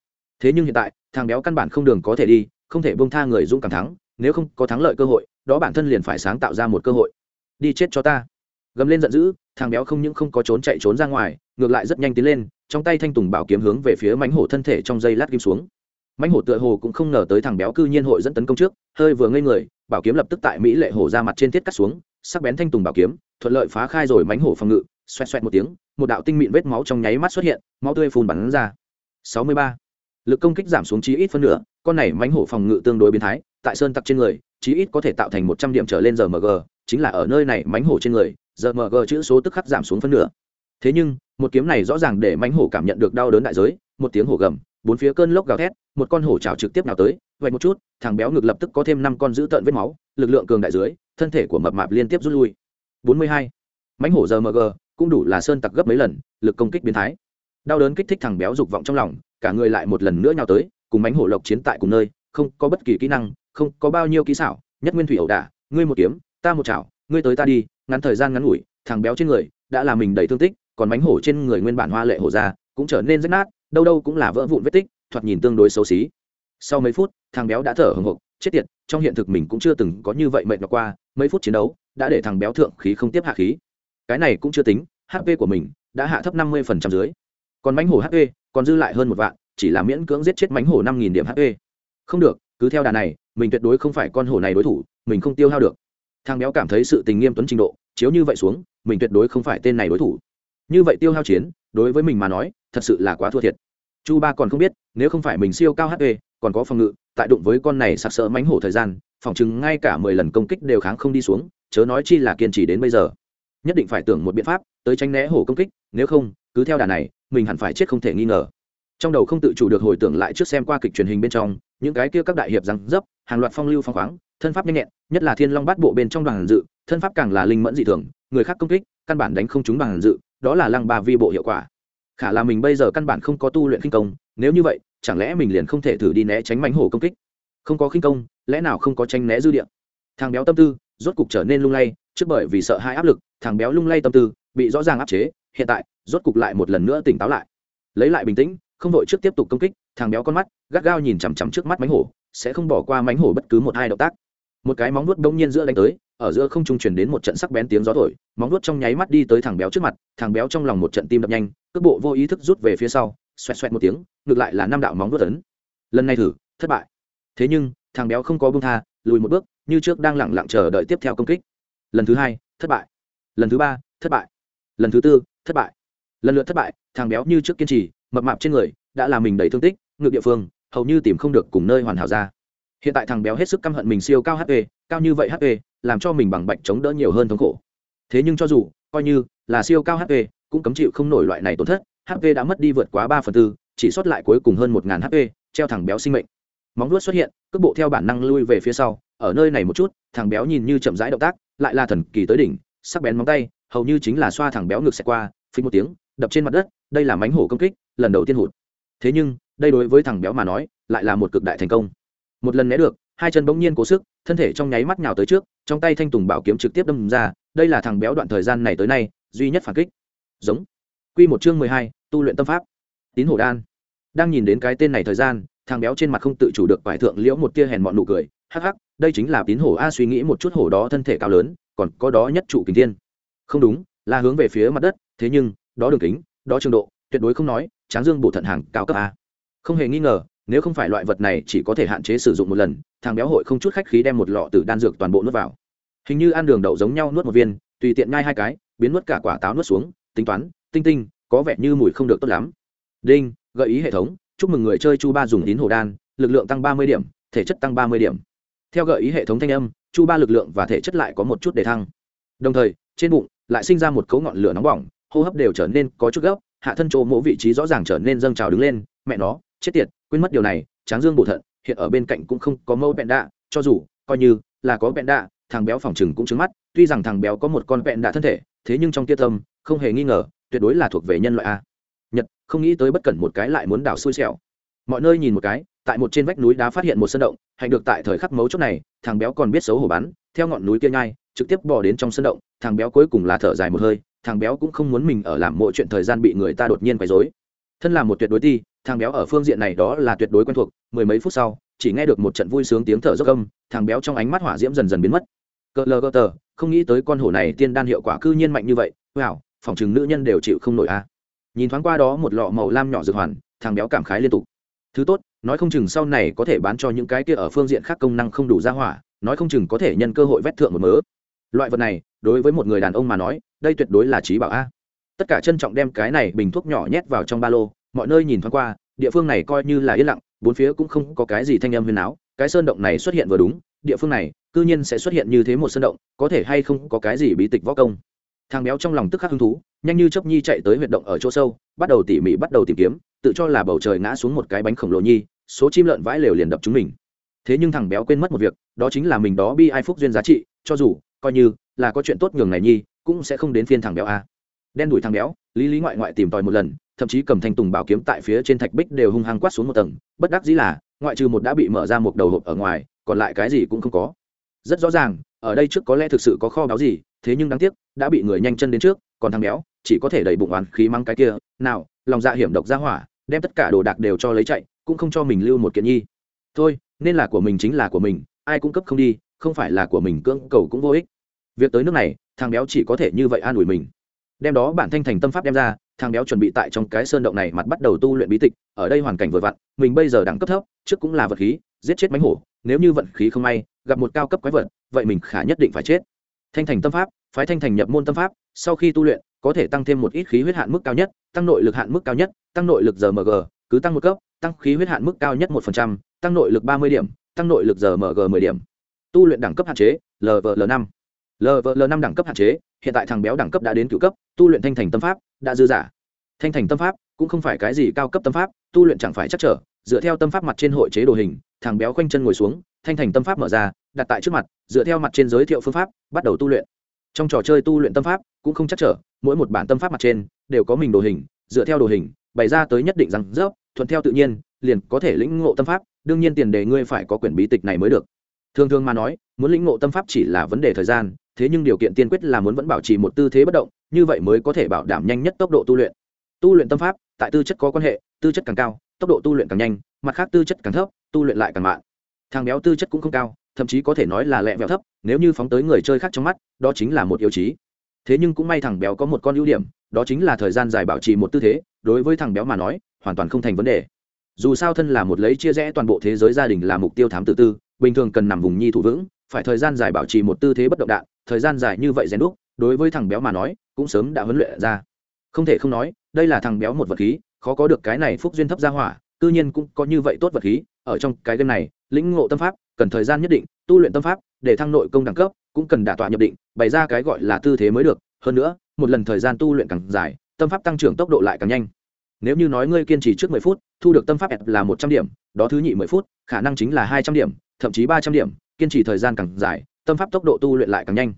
Thế nhưng hiện tại, thằng béo căn bản không đường có thể đi, không thể bông tha người dũng cảm thắng, nếu không có thắng lợi cơ hội, đó bản thân liền phải sáng tạo ra một cơ hội. Đi chết cho ta. Gầm lên giận dữ, thằng béo không những không có trốn chạy trốn ra ngoài, ngược lại rất nhanh tiến lên trong tay thanh tùng bảo kiếm hướng về phía mánh hổ thân thể trong dây lát kim xuống. Mánh hổ tựa hồ cũng không ngờ tới thằng béo cư nhiên hội dẫn tấn công trước, hơi vừa ngây người, bảo kiếm lập tức tại mỹ lệ hổ ra mặt trên thiết cắt xuống, sắc bén thanh tùng bảo kiếm, thuận lợi phá khai rồi mánh hổ phòng ngự, xoẹt xoẹt một tiếng, một đạo tinh mịn vết máu trong nháy mắt xuất hiện, máu tươi phun bắn ra. 63 lực công kích giảm xuống chí ít phân nửa, con này mánh hổ phòng ngự tương đối biến thái, tại sơn tặc trên người, chí ít có thể tạo thành một trăm điểm trở lên giờ mg chính là ở nơi này mánh hổ trên người, giờ mg chữ số tức khắc giảm xuống phân nửa. Thế nhưng một kiếm này rõ ràng để mánh hổ cảm nhận được đau đớn đại giới, một tiếng hổ gầm, bốn phía cơn lốc gào thét, một con hổ trào trực tiếp nào tới, vạch một chút, thằng béo ngực lập tức có thêm năm con dữ tợn vết máu, lực lượng cường đại dưới, thân thể của mập mạp liên tiếp rút lui. 42. mánh hổ giờ mg cũng đủ là sơn tặc gấp mấy lần, lực công kích biến thái. Đau đớn kích thích thằng béo dục vọng trong lòng, cả người lại một lần nữa nhau tới, cùng mãnh hổ lộc chiến tại cùng nơi, không có bất kỳ kỹ năng, không có bao nhiêu kỹ xảo, nhất nguyên thủy ẩu đả, ngươi một kiếm, ta một chảo, ngươi tới ta đi, ngắn thời gian ngắn ngủi, thằng béo trên người, đã làm mình đầy thương tích còn mánh hổ trên người nguyên bản hoa lệ hổ ra, cũng trở nên rách nát, đâu đâu cũng là vỡ vụn vết tích, thoạt nhìn tương đối xấu xí. Sau mấy phút, thằng béo đã thở hồng hộc, chết tiệt, trong hiện thực mình cũng chưa từng có như vậy mệt nhọc qua, mấy phút chiến đấu đã để thằng béo thượng khí không tiếp hạ khí. Cái này cũng chưa tính hp của mình đã hạ thấp năm mươi phần trăm dưới. Còn mánh hổ hp còn dư lại hơn một vạn, chỉ là miễn cưỡng giết chết mánh hổ năm nghìn điểm hp không được, cứ theo đà này, mình tuyệt đối không phải con hổ này đối thủ, mình không tiêu hao được. Thằng béo cảm thấy sự tình nghiêm tuấn trình độ, chiếu như vậy xuống, mình tuyệt đối không phải tên này đối thủ như vậy tiêu hao chiến, đối với mình mà nói, thật sự là quá thua thiệt. Chu ba còn không biết, nếu không phải mình siêu cao hp còn có phòng ngự, tại đụng với con này sặc sỡ mánh hổ thời gian, phòng chừng ngay cả mười lần công kích đều kháng không đi xuống, chớ nói chi là kiên trì đến bây giờ. Nhất định phải tưởng một biện pháp, tới tránh né hổ công kích, nếu không, cứ theo đà này, mình hẳn phải chết không thể nghi ngờ. Trong đầu không tự chủ được hồi tưởng lại trước xem qua kịch truyền hình bên trong, những cái kia các đại hiệp răng dấp, hàng loạt phong lưu phong khoáng, thân pháp nhanh nhẹn, nhất là thiên long bát bộ bên trong đoàn dự, thân pháp càng là linh mẫn dị thường, người khác công kích, căn bản đánh không trúng đoàn dự đó là lăng ba vi bộ hiệu quả. Khả là mình bây giờ căn bản không có tu luyện khinh công, nếu như vậy, chẳng lẽ mình liền không thể thử đi né tránh mánh hổ công kích? Không có khinh công, lẽ nào không có tranh né dư địa? Thằng béo tâm tư, rốt cục trở nên lung lay, trước bởi vì sợ hai áp lực, thằng béo lung lay tâm tư, bị rõ ràng áp chế, hiện tại, rốt cục lại một lần nữa tỉnh táo lại. Lấy lại bình tĩnh, không đội trước tiếp tục công kích, thằng béo con mắt, gắt gao nhìn chằm chằm trước mắt mánh hổ, sẽ không bỏ qua mánh hổ bất cứ một hai động tác một cái móng nuốt đông nhiên giữa đánh tới, ở giữa không trung truyền đến một trận sắc bén tiếng gió thổi, móng nuốt trong nháy mắt đi tới thằng béo trước mặt, thằng béo trong lòng một trận tim đập nhanh, cước bộ vô ý thức rút về phía sau, xoẹt xoẹt một tiếng, ngược lại là năm đạo móng nuốt tấn lần này thử, thất bại. Thế nhưng, thằng béo không có bông tha, lùi một bước, như trước đang lẳng lặng chờ đợi tiếp theo công kích. Lần thứ hai, thất bại. Lần thứ ba, thất bại. Lần thứ tư, thất bại. Lần lượt thất bại, thằng béo như trước kiên trì, mập mạp trên người, đã làm mình đầy thương tích, ngược địa phương, hầu như tìm không được cùng nơi hoàn hảo ra hiện tại thằng béo hết sức căm hận mình siêu cao hp cao như vậy hp làm cho mình bằng bạch chống đỡ nhiều hơn thống khổ. Thế nhưng cho dù, coi như là siêu cao hp cũng cấm chịu không nổi loại này tổn thất hp đã mất đi vượt quá ba phần tư, chỉ sót lại cuối cùng hơn một ngàn hp treo thằng béo sinh mệnh. Móng vuốt xuất hiện, cước bộ theo bản năng lui về phía sau, ở nơi này một chút, thằng béo nhìn như chậm rãi động tác, lại là thần kỳ tới đỉnh, sắc bén móng tay, hầu như chính là xoa thằng béo ngược xẹt qua phí một tiếng, đập trên mặt đất, đây là mánh hổ công kích, lần đầu tiên hụt. Thế nhưng, đây đối với thằng béo mà nói, lại là một cực đại thành công một lần né được, hai chân bỗng nhiên cố sức, thân thể trong nháy mắt nhào tới trước, trong tay thanh tùng bảo kiếm trực tiếp đâm ra, đây là thằng béo đoạn thời gian này tới nay, duy nhất phản kích. Giống. Q một chương mười hai, tu luyện tâm pháp. Tín hổ đan. Đang nhìn đến cái tên này thời gian, thằng béo trên mặt không tự chủ được phải thượng liễu một tia hèn mọn nụ cười. Hắc hắc, đây chính là tín hổ a suy nghĩ một chút hổ đó thân thể cao lớn, còn có đó nhất trụ kính thiên. Không đúng, là hướng về phía mặt đất, thế nhưng, đó đường kính, đó trường độ, tuyệt đối không nói, tráng dương bộ thận hàng cao cấp a. Không hề nghi ngờ nếu không phải loại vật này chỉ có thể hạn chế sử dụng một lần, thằng béo hội không chút khách khí đem một lọ từ đan dược toàn bộ nuốt vào. Hình như ăn đường đậu giống nhau nuốt một viên, tùy tiện ngay hai cái, biến nuốt cả quả táo nuốt xuống, tính toán, tinh tinh, có vẻ như mùi không được tốt lắm. Đinh, gợi ý hệ thống, chúc mừng người chơi chu ba dùng tín hồ đan, lực lượng tăng ba mươi điểm, thể chất tăng ba mươi điểm. Theo gợi ý hệ thống thanh âm, chu ba lực lượng và thể chất lại có một chút để thăng. Đồng thời, trên bụng lại sinh ra một cấu ngọn lửa nóng bỏng, hô hấp đều trở nên có chút gấp, hạ thân chỗ mỗi vị trí rõ ràng trở nên dâng trào đứng lên, mẹ nó chết tiệt, quên mất điều này, tráng dương bổ thận, hiện ở bên cạnh cũng không có mẫu bẹn đạ, cho dù, coi như là có bẹn đạ, thằng béo phòng chừng cũng trứng mắt, tuy rằng thằng béo có một con bẹn đạ thân thể, thế nhưng trong tia tâm, không hề nghi ngờ, tuyệt đối là thuộc về nhân loại a. Nhật, không nghĩ tới bất cẩn một cái lại muốn đảo xui xẻo. Mọi nơi nhìn một cái, tại một trên vách núi đá phát hiện một sân động hành được tại thời khắc mấu chốt này, thằng béo còn biết xấu hổ bắn, theo ngọn núi kia nhai, trực tiếp bỏ đến trong sân động, thằng béo cuối cùng là thở dài một hơi, thằng béo cũng không muốn mình ở làm mỗi chuyện thời gian bị người ta đột nhiên quấy rối thân là một tuyệt đối ti, thằng béo ở phương diện này đó là tuyệt đối quen thuộc, mười mấy phút sau, chỉ nghe được một trận vui sướng tiếng thở dốc âm, thằng béo trong ánh mắt hỏa diễm dần dần biến mất. Cỡ lơ gờ tờ, không nghĩ tới con hổ này tiên đan hiệu quả cư nhiên mạnh như vậy, wow, phòng chừng nữ nhân đều chịu không nổi a. Nhìn thoáng qua đó một lọ màu lam nhỏ dược hoàn, thằng béo cảm khái liên tục. Thứ tốt, nói không chừng sau này có thể bán cho những cái kia ở phương diện khác công năng không đủ ra hỏa, nói không chừng có thể nhân cơ hội vét thượng một mớ. Loại vật này, đối với một người đàn ông mà nói, đây tuyệt đối là trí bảo a tất cả trân trọng đem cái này bình thuốc nhỏ nhét vào trong ba lô, mọi nơi nhìn thoáng qua, địa phương này coi như là yên lặng, bốn phía cũng không có cái gì thanh âm huyền áo, cái sơn động này xuất hiện vừa đúng, địa phương này, cư nhiên sẽ xuất hiện như thế một sơn động, có thể hay không có cái gì bí tịch võ công. Thằng béo trong lòng tức khắc hứng thú, nhanh như chấp nhi chạy tới huyệt động ở chỗ sâu, bắt đầu tỉ mỉ bắt đầu tìm kiếm, tự cho là bầu trời ngã xuống một cái bánh khổng lồ nhi, số chim lợn vãi lều liền đập chúng mình. Thế nhưng thằng béo quên mất một việc, đó chính là mình đó bi ai phúc duyên giá trị, cho dù, coi như là có chuyện tốt nhường này nhi, cũng sẽ không đến phiên thằng béo a đen đuổi thằng béo, lý lý ngoại ngoại tìm tòi một lần, thậm chí cầm thanh tùng bảo kiếm tại phía trên thạch bích đều hung hăng quát xuống một tầng, bất đắc dĩ là, ngoại trừ một đã bị mở ra một đầu hộp ở ngoài, còn lại cái gì cũng không có. Rất rõ ràng, ở đây trước có lẽ thực sự có kho báu gì, thế nhưng đáng tiếc, đã bị người nhanh chân đến trước, còn thằng béo, chỉ có thể đẩy bụng oán khí mắng cái kia, nào, lòng dạ hiểm độc ra hỏa, đem tất cả đồ đạc đều cho lấy chạy, cũng không cho mình lưu một kiện nhi. Thôi, nên là của mình chính là của mình, ai cũng cấp không đi, không phải là của mình cưỡng cầu cũng vô ích. Việc tới nước này, thằng béo chỉ có thể như vậy an ủi mình đem đó bản thanh thành tâm pháp đem ra, thằng béo chuẩn bị tại trong cái sơn động này mặt bắt đầu tu luyện bí tịch, ở đây hoàn cảnh vừa vặn, mình bây giờ đẳng cấp thấp, trước cũng là vật khí, giết chết mánh hổ, nếu như vận khí không may, gặp một cao cấp quái vật, vậy mình khả nhất định phải chết. Thanh thành tâm pháp, phái thanh thành nhập môn tâm pháp, sau khi tu luyện, có thể tăng thêm một ít khí huyết hạn mức cao nhất, tăng nội lực hạn mức cao nhất, tăng nội lực giờ cứ tăng một cấp, tăng khí huyết hạn mức cao nhất một tăng nội lực ba mươi điểm, tăng nội lực giờ mg mười điểm. Tu luyện đẳng cấp hạn chế lvl năm. Lvl năm đẳng cấp hạn chế hiện tại thằng béo đẳng cấp đã đến cựu cấp, tu luyện thanh thành tâm pháp, đã dư giả. Thanh thành tâm pháp cũng không phải cái gì cao cấp tâm pháp, tu luyện chẳng phải chắc trở, dựa theo tâm pháp mặt trên hội chế đồ hình, thằng béo khoanh chân ngồi xuống, thanh thành tâm pháp mở ra, đặt tại trước mặt, dựa theo mặt trên giới thiệu phương pháp, bắt đầu tu luyện. Trong trò chơi tu luyện tâm pháp cũng không chắc trở, mỗi một bản tâm pháp mặt trên đều có mình đồ hình, dựa theo đồ hình, bày ra tới nhất định rằng rớp, thuận theo tự nhiên, liền có thể lĩnh ngộ tâm pháp, đương nhiên tiền đề ngươi phải có quyển bí tịch này mới được. Thường thường mà nói, muốn lĩnh ngộ tâm pháp chỉ là vấn đề thời gian thế nhưng điều kiện tiên quyết là muốn vẫn bảo trì một tư thế bất động, như vậy mới có thể bảo đảm nhanh nhất tốc độ tu luyện. Tu luyện tâm pháp, tại tư chất có quan hệ, tư chất càng cao, tốc độ tu luyện càng nhanh, mặt khác tư chất càng thấp, tu luyện lại càng mạn. Thằng béo tư chất cũng không cao, thậm chí có thể nói là lẹ vẹo thấp, nếu như phóng tới người chơi khác trong mắt, đó chính là một yếu chí thế nhưng cũng may thằng béo có một con ưu điểm, đó chính là thời gian dài bảo trì một tư thế, đối với thằng béo mà nói, hoàn toàn không thành vấn đề. Dù sao thân là một lấy chia rẽ toàn bộ thế giới gia đình là mục tiêu thám tử tư, bình thường cần nằm vùng nhi thủ vững phải thời gian dài bảo trì một tư thế bất động đạn, thời gian dài như vậy rèn đúc, đối với thằng béo mà nói, cũng sớm đã huấn luyện ra. Không thể không nói, đây là thằng béo một vật khí, khó có được cái này phúc duyên thấp ra hỏa tự nhiên cũng có như vậy tốt vật khí, ở trong cái game này, lĩnh ngộ tâm pháp, cần thời gian nhất định, tu luyện tâm pháp, để thăng nội công đẳng cấp, cũng cần đả tọa nhập định, bày ra cái gọi là tư thế mới được. Hơn nữa, một lần thời gian tu luyện càng dài, tâm pháp tăng trưởng tốc độ lại càng nhanh. Nếu như nói ngươi kiên trì trước mười phút, thu được tâm pháp là một trăm điểm, đó thứ nhị mười phút, khả năng chính là hai trăm điểm, thậm chí ba trăm điểm kiên trì thời gian càng dài, tâm pháp tốc độ tu luyện lại càng nhanh.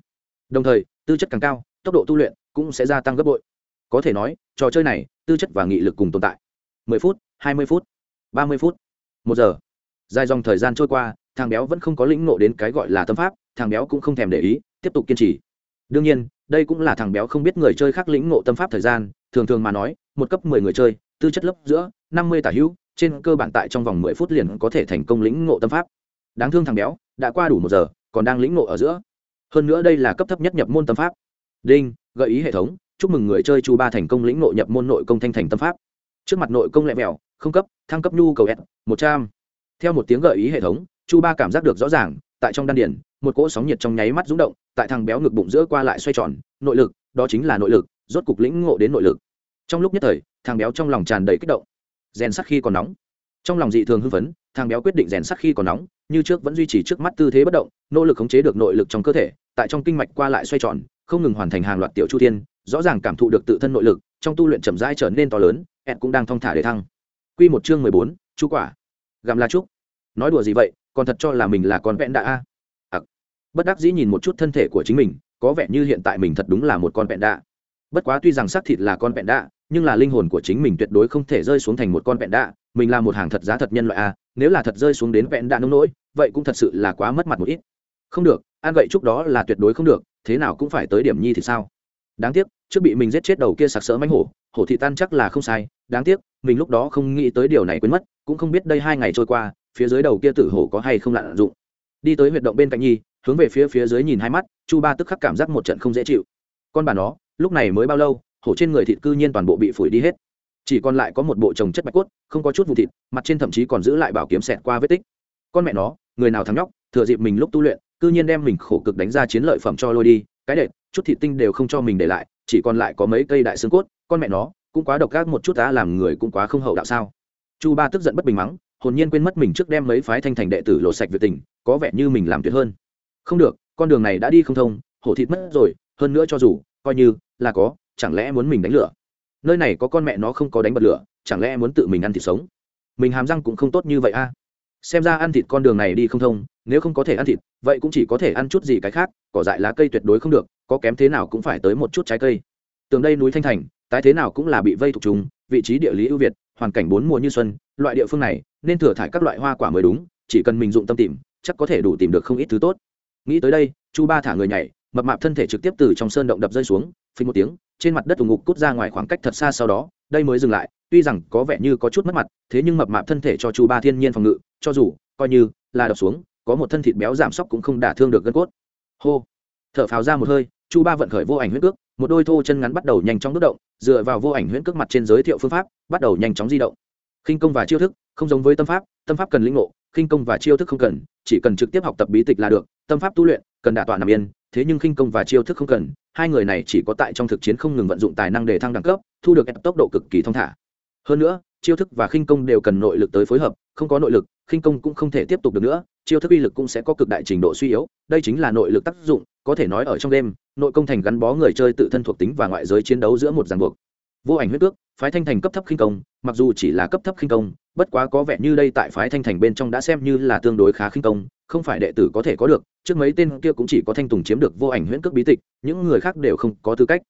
Đồng thời, tư chất càng cao, tốc độ tu luyện cũng sẽ gia tăng gấp bội. Có thể nói, trò chơi này, tư chất và nghị lực cùng tồn tại. Mười phút, hai mươi phút, ba mươi phút, một giờ. Dài dòng thời gian trôi qua, thằng béo vẫn không có lĩnh ngộ đến cái gọi là tâm pháp, thằng béo cũng không thèm để ý, tiếp tục kiên trì. Đương nhiên, đây cũng là thằng béo không biết người chơi khác lĩnh ngộ tâm pháp thời gian, thường thường mà nói, một cấp mười người chơi, tư chất lớp giữa, năm mươi tả hữu, trên cơ bản tại trong vòng mười phút liền có thể thành công lĩnh ngộ tâm pháp. Đáng thương thằng béo đã qua đủ một giờ, còn đang lĩnh ngộ ở giữa. Hơn nữa đây là cấp thấp nhất nhập môn tâm pháp. Đinh, gợi ý hệ thống, chúc mừng người chơi chu ba thành công lĩnh ngộ nhập môn nội công thanh thành tâm pháp. Trước mặt nội công lẹ mèo không cấp, thăng cấp nhu cầu s, một trăm. Theo một tiếng gợi ý hệ thống, chu ba cảm giác được rõ ràng, tại trong đan điển một cỗ sóng nhiệt trong nháy mắt rúng động, tại thằng béo ngực bụng giữa qua lại xoay tròn, nội lực, đó chính là nội lực, rốt cục lĩnh ngộ đến nội lực. Trong lúc nhất thời, thằng béo trong lòng tràn đầy kích động. Rèn sắc khi còn nóng. Trong lòng dị thường hưng phấn, thằng béo quyết định rèn sắc khi còn nóng như trước vẫn duy trì trước mắt tư thế bất động, nỗ lực khống chế được nội lực trong cơ thể, tại trong kinh mạch qua lại xoay tròn, không ngừng hoàn thành hàng loạt tiểu chu thiên, rõ ràng cảm thụ được tự thân nội lực, trong tu luyện chậm rãi trở nên to lớn ẹn cũng đang thong thả để thăng. Q một chương mười bốn, chu quả. Gặm la trúc. Nói đùa gì vậy, còn thật cho là mình là con vẹn đạ a. À. bất đắc dĩ nhìn một chút thân thể của chính mình, có vẻ như hiện tại mình thật đúng là một con vẹn đạ. Bất quá tuy rằng xác thịt là con vẹn đạ, nhưng là linh hồn của chính mình tuyệt đối không thể rơi xuống thành một con vẹn đạ mình là một hàng thật giá thật nhân loại a, nếu là thật rơi xuống đến vẹn đạn nông nỗi, vậy cũng thật sự là quá mất mặt một ít. Không được, ăn gậy chúc đó là tuyệt đối không được, thế nào cũng phải tới điểm nhi thì sao? Đáng tiếc, trước bị mình giết chết đầu kia sặc sỡ mánh hổ hổ thị tan chắc là không sai, đáng tiếc, mình lúc đó không nghĩ tới điều này quên mất, cũng không biết đây hai ngày trôi qua, phía dưới đầu kia tử hổ có hay không lặn dụng. Đi tới huyệt động bên cạnh nhi, hướng về phía phía dưới nhìn hai mắt, chu ba tức khắc cảm giác một trận không dễ chịu. Con bà nó, lúc này mới bao lâu, hổ trên người thịt cư nhiên toàn bộ bị phủi đi hết chỉ còn lại có một bộ trồng chất bạch cốt, không có chút vụ thịt, mặt trên thậm chí còn giữ lại bảo kiếm xẹt qua vết tích. Con mẹ nó, người nào thắng nhóc, thừa dịp mình lúc tu luyện, cư nhiên đem mình khổ cực đánh ra chiến lợi phẩm cho lôi đi, cái đệt, chút thịt tinh đều không cho mình để lại, chỉ còn lại có mấy cây đại xương cốt, con mẹ nó, cũng quá độc ác một chút đã làm người cũng quá không hậu đạo sao. Chu ba tức giận bất bình mắng, hồn nhiên quên mất mình trước đem mấy phái thanh thành đệ tử lộ sạch việc tình, có vẻ như mình làm tuyệt hơn. Không được, con đường này đã đi không thông, hổ thịt mất rồi, hơn nữa cho dù, coi như là có, chẳng lẽ muốn mình đánh lửa? Nơi này có con mẹ nó không có đánh bật lửa, chẳng lẽ muốn tự mình ăn thịt sống? Mình hàm răng cũng không tốt như vậy a. Xem ra ăn thịt con đường này đi không thông, nếu không có thể ăn thịt, vậy cũng chỉ có thể ăn chút gì cái khác, cỏ dại lá cây tuyệt đối không được, có kém thế nào cũng phải tới một chút trái cây. Tường đây núi thanh thành, tái thế nào cũng là bị vây thuộc chúng, vị trí địa lý ưu việt, hoàn cảnh bốn mùa như xuân, loại địa phương này, nên thừa thải các loại hoa quả mới đúng, chỉ cần mình dụng tâm tìm, chắc có thể đủ tìm được không ít thứ tốt. Nghĩ tới đây, chu ba thả người nhảy, mập mạp thân thể trực tiếp từ trong sơn động đập rơi xuống, phình một tiếng trên mặt đất ủng ngục cút ra ngoài khoảng cách thật xa sau đó, đây mới dừng lại, tuy rằng có vẻ như có chút mất mặt, thế nhưng mập mạp thân thể cho chu ba thiên nhiên phòng ngự, cho dù, coi như là đập xuống, có một thân thịt béo giảm sóc cũng không đả thương được gân cốt. Hô! Thở phào ra một hơi, chu ba vận khởi vô ảnh huyết cước, một đôi thô chân ngắn bắt đầu nhanh chóng bước động, dựa vào vô ảnh huyễn cước mặt trên giới thiệu phương pháp, bắt đầu nhanh chóng di động. Khinh công và chiêu thức, không giống với tâm pháp tâm pháp cần lĩnh ngộ, khinh công và chiêu thức không cần, chỉ cần trực tiếp học tập bí tịch là được, tâm pháp tu luyện, cần đả tọa nằm yên thế nhưng khinh công và chiêu thức không cần, hai người này chỉ có tại trong thực chiến không ngừng vận dụng tài năng để thăng đẳng cấp, thu được tốc độ cực kỳ thông thả. Hơn nữa, chiêu thức và khinh công đều cần nội lực tới phối hợp, không có nội lực, khinh công cũng không thể tiếp tục được nữa, chiêu thức uy lực cũng sẽ có cực đại trình độ suy yếu, đây chính là nội lực tác dụng, có thể nói ở trong đêm, nội công thành gắn bó người chơi tự thân thuộc tính và ngoại giới chiến đấu giữa một ràng buộc. Vô ảnh huyết tước phái thanh thành cấp thấp khinh công, mặc dù chỉ là cấp thấp khinh công, bất quá có vẻ như đây tại phái thanh thành bên trong đã xem như là tương đối khá khinh công không phải đệ tử có thể có được, trước mấy tên kia cũng chỉ có thanh tùng chiếm được vô ảnh huyễn cước bí tịch, những người khác đều không có tư cách.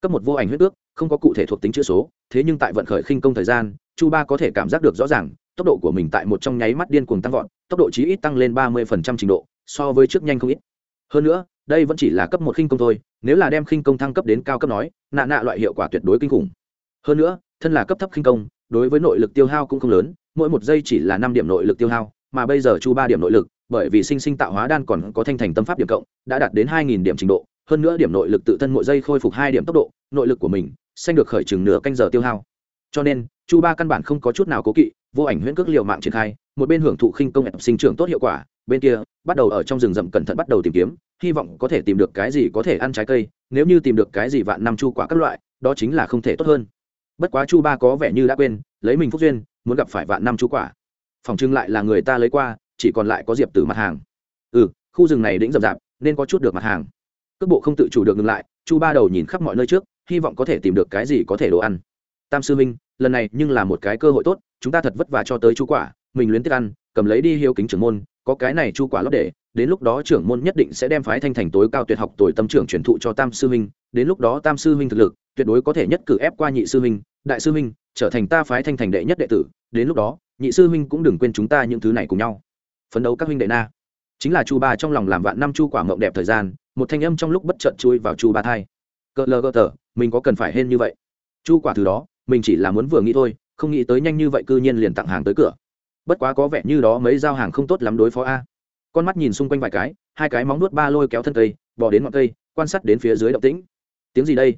Cấp một vô ảnh huyễn cước, không có cụ thể thuộc tính chữ số, thế nhưng tại vận khởi khinh công thời gian, chu ba có thể cảm giác được rõ ràng, tốc độ của mình tại một trong nháy mắt điên cuồng tăng vọt, tốc độ chí ít tăng lên ba mươi trình độ, so với trước nhanh không ít. Hơn nữa, đây vẫn chỉ là cấp một khinh công thôi, nếu là đem khinh công thăng cấp đến cao cấp nói, nạ nạ loại hiệu quả tuyệt đối kinh khủng. Hơn nữa, thân là cấp thấp khinh công, đối với nội lực tiêu hao cũng không lớn, mỗi một giây chỉ là năm điểm nội lực tiêu hao, mà bây giờ chu ba điểm nội lực bởi vì sinh sinh tạo hóa đan còn có thanh thành tâm pháp điểm cộng, đã đạt đến hai nghìn điểm trình độ, hơn nữa điểm nội lực tự thân mỗi giây khôi phục hai điểm tốc độ, nội lực của mình xanh được khởi chừng nửa canh giờ tiêu hao. Cho nên, chu ba căn bản không có chút nào cố kỵ, vô ảnh huyễn cước liều mạng triển khai, một bên hưởng thụ khinh công ép sinh trưởng tốt hiệu quả, bên kia, bắt đầu ở trong rừng rậm cẩn thận bắt đầu tìm kiếm, hy vọng có thể tìm được cái gì có thể ăn trái cây, nếu như tìm được cái gì vạn năm chu quả các loại, đó chính là không thể tốt hơn. Bất quá chu ba có vẻ như đã quên, lấy mình phúc duyên, muốn gặp phải vạn năm chu quả. Phòng trưng lại là người ta lấy qua chỉ còn lại có diệp tử mặt hàng. Ừ khu rừng này đĩnh rậm rạp, nên có chút được mặt hàng. Cước bộ không tự chủ được ngừng lại, chu ba đầu nhìn khắp mọi nơi trước, hy vọng có thể tìm được cái gì có thể đồ ăn. Tam sư minh lần này nhưng là một cái cơ hội tốt, chúng ta thật vất vả cho tới chu quả, mình luyến tiếc ăn, cầm lấy đi hiếu kính trưởng môn, có cái này chu quả lót để, đến lúc đó trưởng môn nhất định sẽ đem phái thanh thành tối cao tuyệt học tuổi tâm trưởng truyền thụ cho tam sư minh đến lúc đó tam sư minh thực lực, tuyệt đối có thể nhất cử ép qua nhị sư minh đại sư minh trở thành ta phái thanh thành đệ nhất đệ tử, đến lúc đó, nhị sư minh cũng đừng quên chúng ta những thứ này cùng nhau phấn đấu các huynh đệ na. Chính là chu ba trong lòng làm vạn năm chu quả mộng đẹp thời gian, một thanh âm trong lúc bất chợt chui vào chu ba thai. Cỡ lơ cỡ tờ, mình có cần phải hên như vậy? Chu quả thứ đó, mình chỉ là muốn vừa nghĩ thôi, không nghĩ tới nhanh như vậy cư nhiên liền tặng hàng tới cửa. Bất quá có vẻ như đó mấy giao hàng không tốt lắm đối phó a. Con mắt nhìn xung quanh vài cái, hai cái móng nuốt ba lôi kéo thân cây bỏ đến ngọn cây, quan sát đến phía dưới động tĩnh. Tiếng gì đây?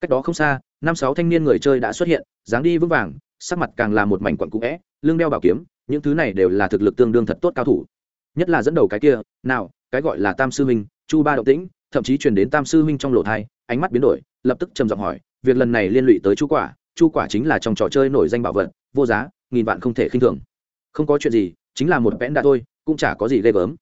Cách đó không xa, năm sáu thanh niên người chơi đã xuất hiện, dáng đi vững vàng, sắc mặt càng là một mảnh quặn cũ vẽ lưng đeo bảo kiếm những thứ này đều là thực lực tương đương thật tốt cao thủ. Nhất là dẫn đầu cái kia nào cái gọi là tam sư huynh, chu ba động tĩnh thậm chí truyền đến tam sư huynh trong lộ thai ánh mắt biến đổi lập tức trầm giọng hỏi việc lần này liên lụy tới chu quả chu quả chính là trong trò chơi nổi danh bảo vật vô giá nghìn vạn không thể khinh thường. Không có chuyện gì chính là một vẽn đã thôi cũng chả có gì ghê gớm.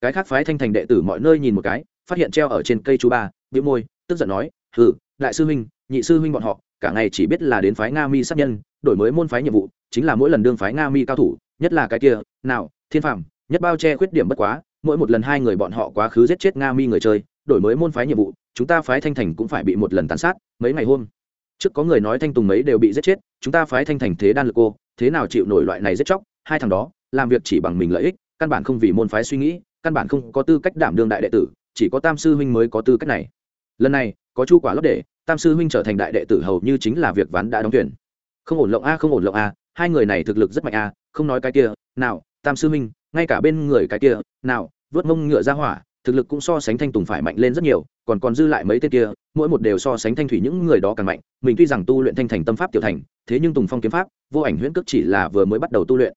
Cái khác phái thanh thành đệ tử mọi nơi nhìn một cái phát hiện treo ở trên cây chu ba bĩu môi tức giận nói hừ đại sư huynh nhị sư huynh bọn họ cả ngày chỉ biết là đến phái nga mi sát nhân đổi mới môn phái nhiệm vụ chính là mỗi lần đương phái nga mi cao thủ nhất là cái kia, nào, thiên phàm, nhất bao che khuyết điểm bất quá, mỗi một lần hai người bọn họ quá khứ giết chết nga mi người chơi, đổi mới môn phái nhiệm vụ, chúng ta phái thanh thành cũng phải bị một lần tàn sát, mấy ngày hôm trước có người nói thanh tùng mấy đều bị giết chết, chúng ta phái thanh thành thế đan lực cô, thế nào chịu nổi loại này giết chóc, hai thằng đó, làm việc chỉ bằng mình lợi ích, căn bản không vì môn phái suy nghĩ, căn bản không có tư cách đảm đương đại đệ tử, chỉ có tam sư huynh mới có tư cách này. Lần này, có chu quả lót để, tam sư huynh trở thành đại đệ tử hầu như chính là việc ván đã đóng tuyển. Không ổn lộng a, không ổn lộng a hai người này thực lực rất mạnh a không nói cái kia nào tam sư huynh ngay cả bên người cái kia nào vớt mông ngựa ra hỏa thực lực cũng so sánh thanh tùng phải mạnh lên rất nhiều còn còn dư lại mấy tên kia mỗi một đều so sánh thanh thủy những người đó càng mạnh mình tuy rằng tu luyện thanh thành tâm pháp tiểu thành thế nhưng tùng phong kiếm pháp vô ảnh huyễn cước chỉ là vừa mới bắt đầu tu luyện.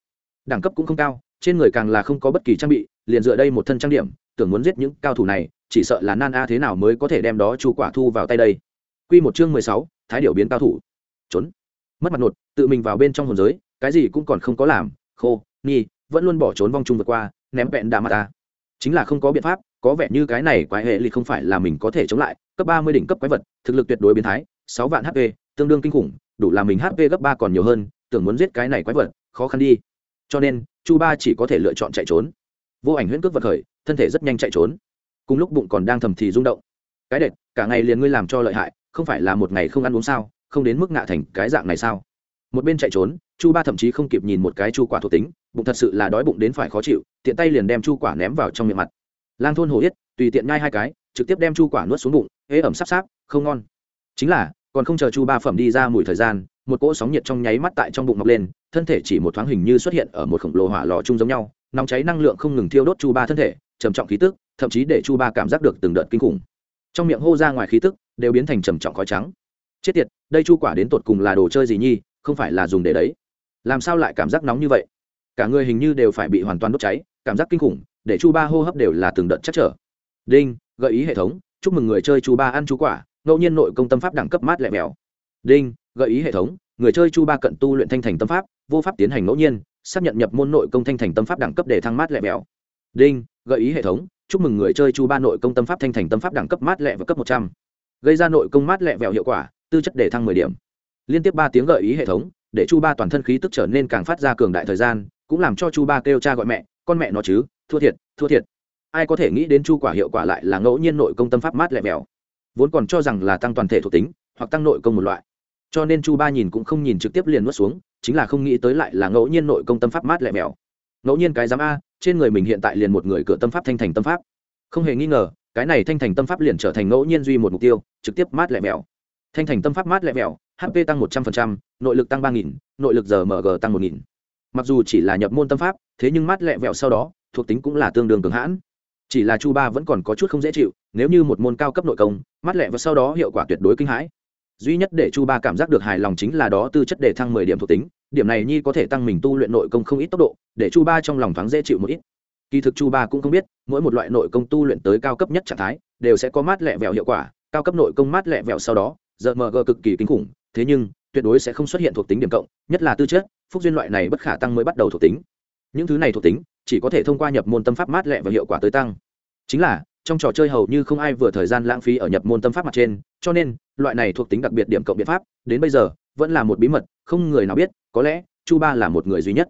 Đẳng cấp cũng không cao trên người càng là không có bất kỳ trang bị liền dựa đây một thân trang điểm tưởng muốn giết những cao thủ này chỉ sợ là nan a thế nào mới có thể đem đó chu quả thu vào tay đây. Quy một chương mười sáu, thái điểu biến cao thủ. Trốn mất mặt nột, tự mình vào bên trong hồn giới, cái gì cũng còn không có làm, khô, nghi, vẫn luôn bỏ trốn vong chung vượt qua, ném vẹn đà mặt ta. Chính là không có biện pháp, có vẻ như cái này quái hệ lì không phải là mình có thể chống lại, cấp ba mươi đỉnh cấp quái vật, thực lực tuyệt đối biến thái, sáu vạn hp tương đương kinh khủng, đủ làm mình hp gấp ba còn nhiều hơn, tưởng muốn giết cái này quái vật, khó khăn đi. Cho nên, chu ba chỉ có thể lựa chọn chạy trốn. Vô ảnh huyễn cước vật khởi, thân thể rất nhanh chạy trốn. Cùng lúc bụng còn đang thầm thì rung động. Cái đệt, cả ngày liền ngươi làm cho lợi hại, không phải là một ngày không ăn uống sao? Không đến mức ngạ thành cái dạng này sao? Một bên chạy trốn, chu ba thậm chí không kịp nhìn một cái chu quả thuộc tính, bụng thật sự là đói bụng đến phải khó chịu, tiện tay liền đem chu quả ném vào trong miệng mặt. Lang thôn hồ yết, tùy tiện nhai hai cái, trực tiếp đem chu quả nuốt xuống bụng, ế ẩm sắp sáp, không ngon. Chính là, còn không chờ chu ba phẩm đi ra mùi thời gian, một cỗ sóng nhiệt trong nháy mắt tại trong bụng mọc lên, thân thể chỉ một thoáng hình như xuất hiện ở một khổng lồ hỏa lò chung giống nhau, nóng cháy năng lượng không ngừng thiêu đốt chu ba thân thể, trầm trọng khí tức, thậm chí để chu ba cảm giác được từng đợt kinh khủng. Trong miệng hô ra ngoài khí tức, đều biến thành trầm trọng khói trắng. Chết tiệt đây chu quả đến tột cùng là đồ chơi gì nhi, không phải là dùng để đấy. Làm sao lại cảm giác nóng như vậy? Cả người hình như đều phải bị hoàn toàn đốt cháy, cảm giác kinh khủng, để chu ba hô hấp đều là từng đợt chắc trở. Đinh, gợi ý hệ thống, chúc mừng người chơi chu ba ăn chú quả, ngẫu nhiên nội công tâm pháp đẳng cấp mát lẹ mèo. Đinh, gợi ý hệ thống, người chơi chu ba cận tu luyện thanh thành tâm pháp, vô pháp tiến hành ngẫu nhiên, xác nhận nhập môn nội công thanh thành tâm pháp đẳng cấp để thăng mát lẹ mèo. Đinh, gợi ý hệ thống, chúc mừng người chơi chu ba nội công tâm pháp thanh thành tâm pháp đẳng cấp mát lẹ và cấp một trăm. Gây ra nội công mát lẹ vẹo hiệu quả tư chất để thăng mười điểm. Liên tiếp ba tiếng gợi ý hệ thống, để chu ba toàn thân khí tức trở nên càng phát ra cường đại thời gian, cũng làm cho chu ba kêu cha gọi mẹ, con mẹ nó chứ, thua thiệt thua thiệt. Ai có thể nghĩ đến chu quả hiệu quả lại là ngẫu nhiên nội công tâm pháp mát lẹ mèo. Vốn còn cho rằng là tăng toàn thể thuộc tính, hoặc tăng nội công một loại. Cho nên chu ba nhìn cũng không nhìn trực tiếp liền nuốt xuống, chính là không nghĩ tới lại là ngẫu nhiên nội công tâm pháp mát lẹ mèo. Ngẫu nhiên cái giám a, trên người mình hiện tại liền một người cửa tâm pháp thanh thành tâm pháp. Không hề nghi ngờ, cái này thanh thành tâm pháp liền trở thành ngẫu nhiên duy một mục tiêu, trực tiếp mát lẹ mèo thanh thành tâm pháp mát lẹ vẹo, hp tăng một trăm linh nội lực tăng ba nghìn nội lực giờ mg tăng một nghìn. Mặc dù chỉ là nhập môn tâm pháp thế nhưng mát lẹ vẹo sau đó thuộc tính cũng là tương đương cường hãn. Chỉ là chu ba vẫn còn có chút không dễ chịu nếu như một môn cao cấp nội công mát lẹ và sau đó hiệu quả tuyệt đối kinh hãi. Duy nhất để chu ba cảm giác được hài lòng chính là đó tư chất để thăng mười điểm thuộc tính điểm này nhi có thể tăng mình tu luyện nội công không ít tốc độ để chu ba trong lòng thoáng dễ chịu một ít. Kỳ thực chu ba cũng không biết mỗi một loại nội công tu luyện tới cao cấp nhất trạng thái đều sẽ có mát lẹ vẹo hiệu quả cao cấp nội công mát lẹ vẹo sau đó giờ mg cực kỳ kinh khủng, thế nhưng, tuyệt đối sẽ không xuất hiện thuộc tính điểm cộng, nhất là tư chất, phúc duyên loại này bất khả tăng mới bắt đầu thuộc tính. Những thứ này thuộc tính, chỉ có thể thông qua nhập môn tâm pháp mát lẹ và hiệu quả tới tăng. Chính là, trong trò chơi hầu như không ai vừa thời gian lãng phí ở nhập môn tâm pháp mặt trên, cho nên, loại này thuộc tính đặc biệt điểm cộng biện pháp, đến bây giờ, vẫn là một bí mật, không người nào biết, có lẽ, chu ba là một người duy nhất.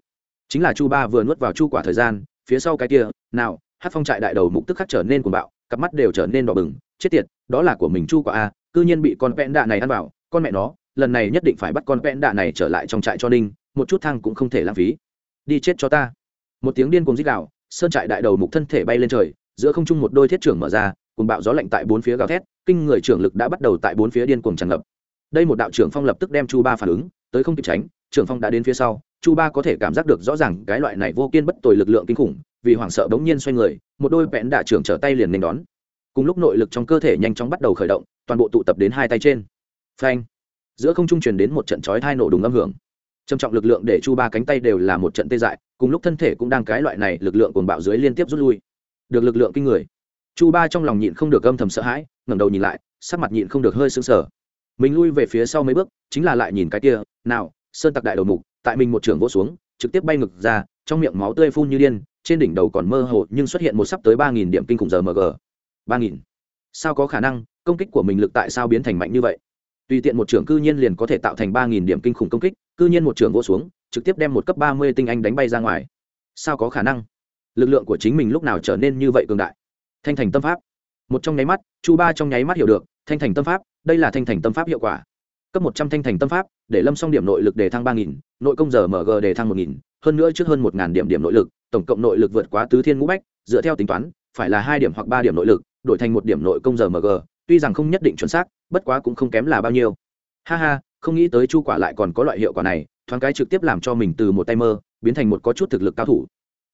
Chính là chu ba vừa nuốt vào chu quả thời gian, phía sau cái kia, nào, hát phong trại đại đầu mục tức khắc trở nên cuồng bạo, cặp mắt đều trở nên đỏ bừng, chết tiệt, đó là của mình chu quả a cư nhiên bị con vẹn đạ này ăn vào, con mẹ nó, lần này nhất định phải bắt con vẹn đạ này trở lại trong trại cho ninh, một chút thang cũng không thể lãng phí. Đi chết cho ta. Một tiếng điên cùng dích đạo sơn trại đại đầu mục thân thể bay lên trời, giữa không trung một đôi thiết trưởng mở ra, cùng bạo gió lạnh tại bốn phía gào thét, kinh người trưởng lực đã bắt đầu tại bốn phía điên cuồng tràn ngập. Đây một đạo trưởng phong lập tức đem chu ba phản ứng, tới không kịp tránh, trưởng phong đã đến phía sau, chu ba có thể cảm giác được rõ ràng cái loại này vô kiên bất tồi lực lượng kinh khủng, vì hoảng sợ bỗng nhiên xoay người, một đôi vẹn đạ trưởng trở tay liền nên đón cùng lúc nội lực trong cơ thể nhanh chóng bắt đầu khởi động, toàn bộ tụ tập đến hai tay trên. Phanh. Giữa không trung truyền đến một trận chói thai nổ đùng âm hưởng. Trầm trọng lực lượng để chu ba cánh tay đều là một trận tê dại, cùng lúc thân thể cũng đang cái loại này, lực lượng cồn bạo dưới liên tiếp rút lui. Được lực lượng kinh người. Chu ba trong lòng nhịn không được âm thầm sợ hãi, ngẩng đầu nhìn lại, sắc mặt nhịn không được hơi sững sờ. Mình lui về phía sau mấy bước, chính là lại nhìn cái kia, nào, sơn tặc đại đầu mục, tại mình một trường vỗ xuống, trực tiếp bay ngực ra, trong miệng máu tươi phun như điên, trên đỉnh đầu còn mơ hồ nhưng xuất hiện một sắp tới ba nghìn điểm kinh khủng giờ mg ba nghìn. Sao có khả năng? Công kích của mình lực tại sao biến thành mạnh như vậy? Tùy tiện một trưởng cư nhiên liền có thể tạo thành ba nghìn điểm kinh khủng công kích, cư nhiên một trưởng vỗ xuống, trực tiếp đem một cấp ba mươi tinh anh đánh bay ra ngoài. Sao có khả năng? Lực lượng của chính mình lúc nào trở nên như vậy cường đại? Thanh thành tâm pháp. Một trong nháy mắt, chu ba trong nháy mắt hiểu được, thanh thành tâm pháp, đây là thanh thành tâm pháp hiệu quả. Cấp một trăm thanh thành tâm pháp, để lâm xong điểm nội lực đề thăng ba nghìn, nội công giờ mg đề thăng một nghìn, hơn nữa trước hơn một ngàn điểm điểm nội lực, tổng cộng nội lực vượt quá tứ thiên ngũ bách, dựa theo tính toán, phải là hai điểm hoặc ba điểm nội lực đổi thành một điểm nội công giờ mg tuy rằng không nhất định chuẩn xác, bất quá cũng không kém là bao nhiêu. Ha ha, không nghĩ tới chu quả lại còn có loại hiệu quả này, thoáng cái trực tiếp làm cho mình từ một tay mơ, biến thành một có chút thực lực cao thủ.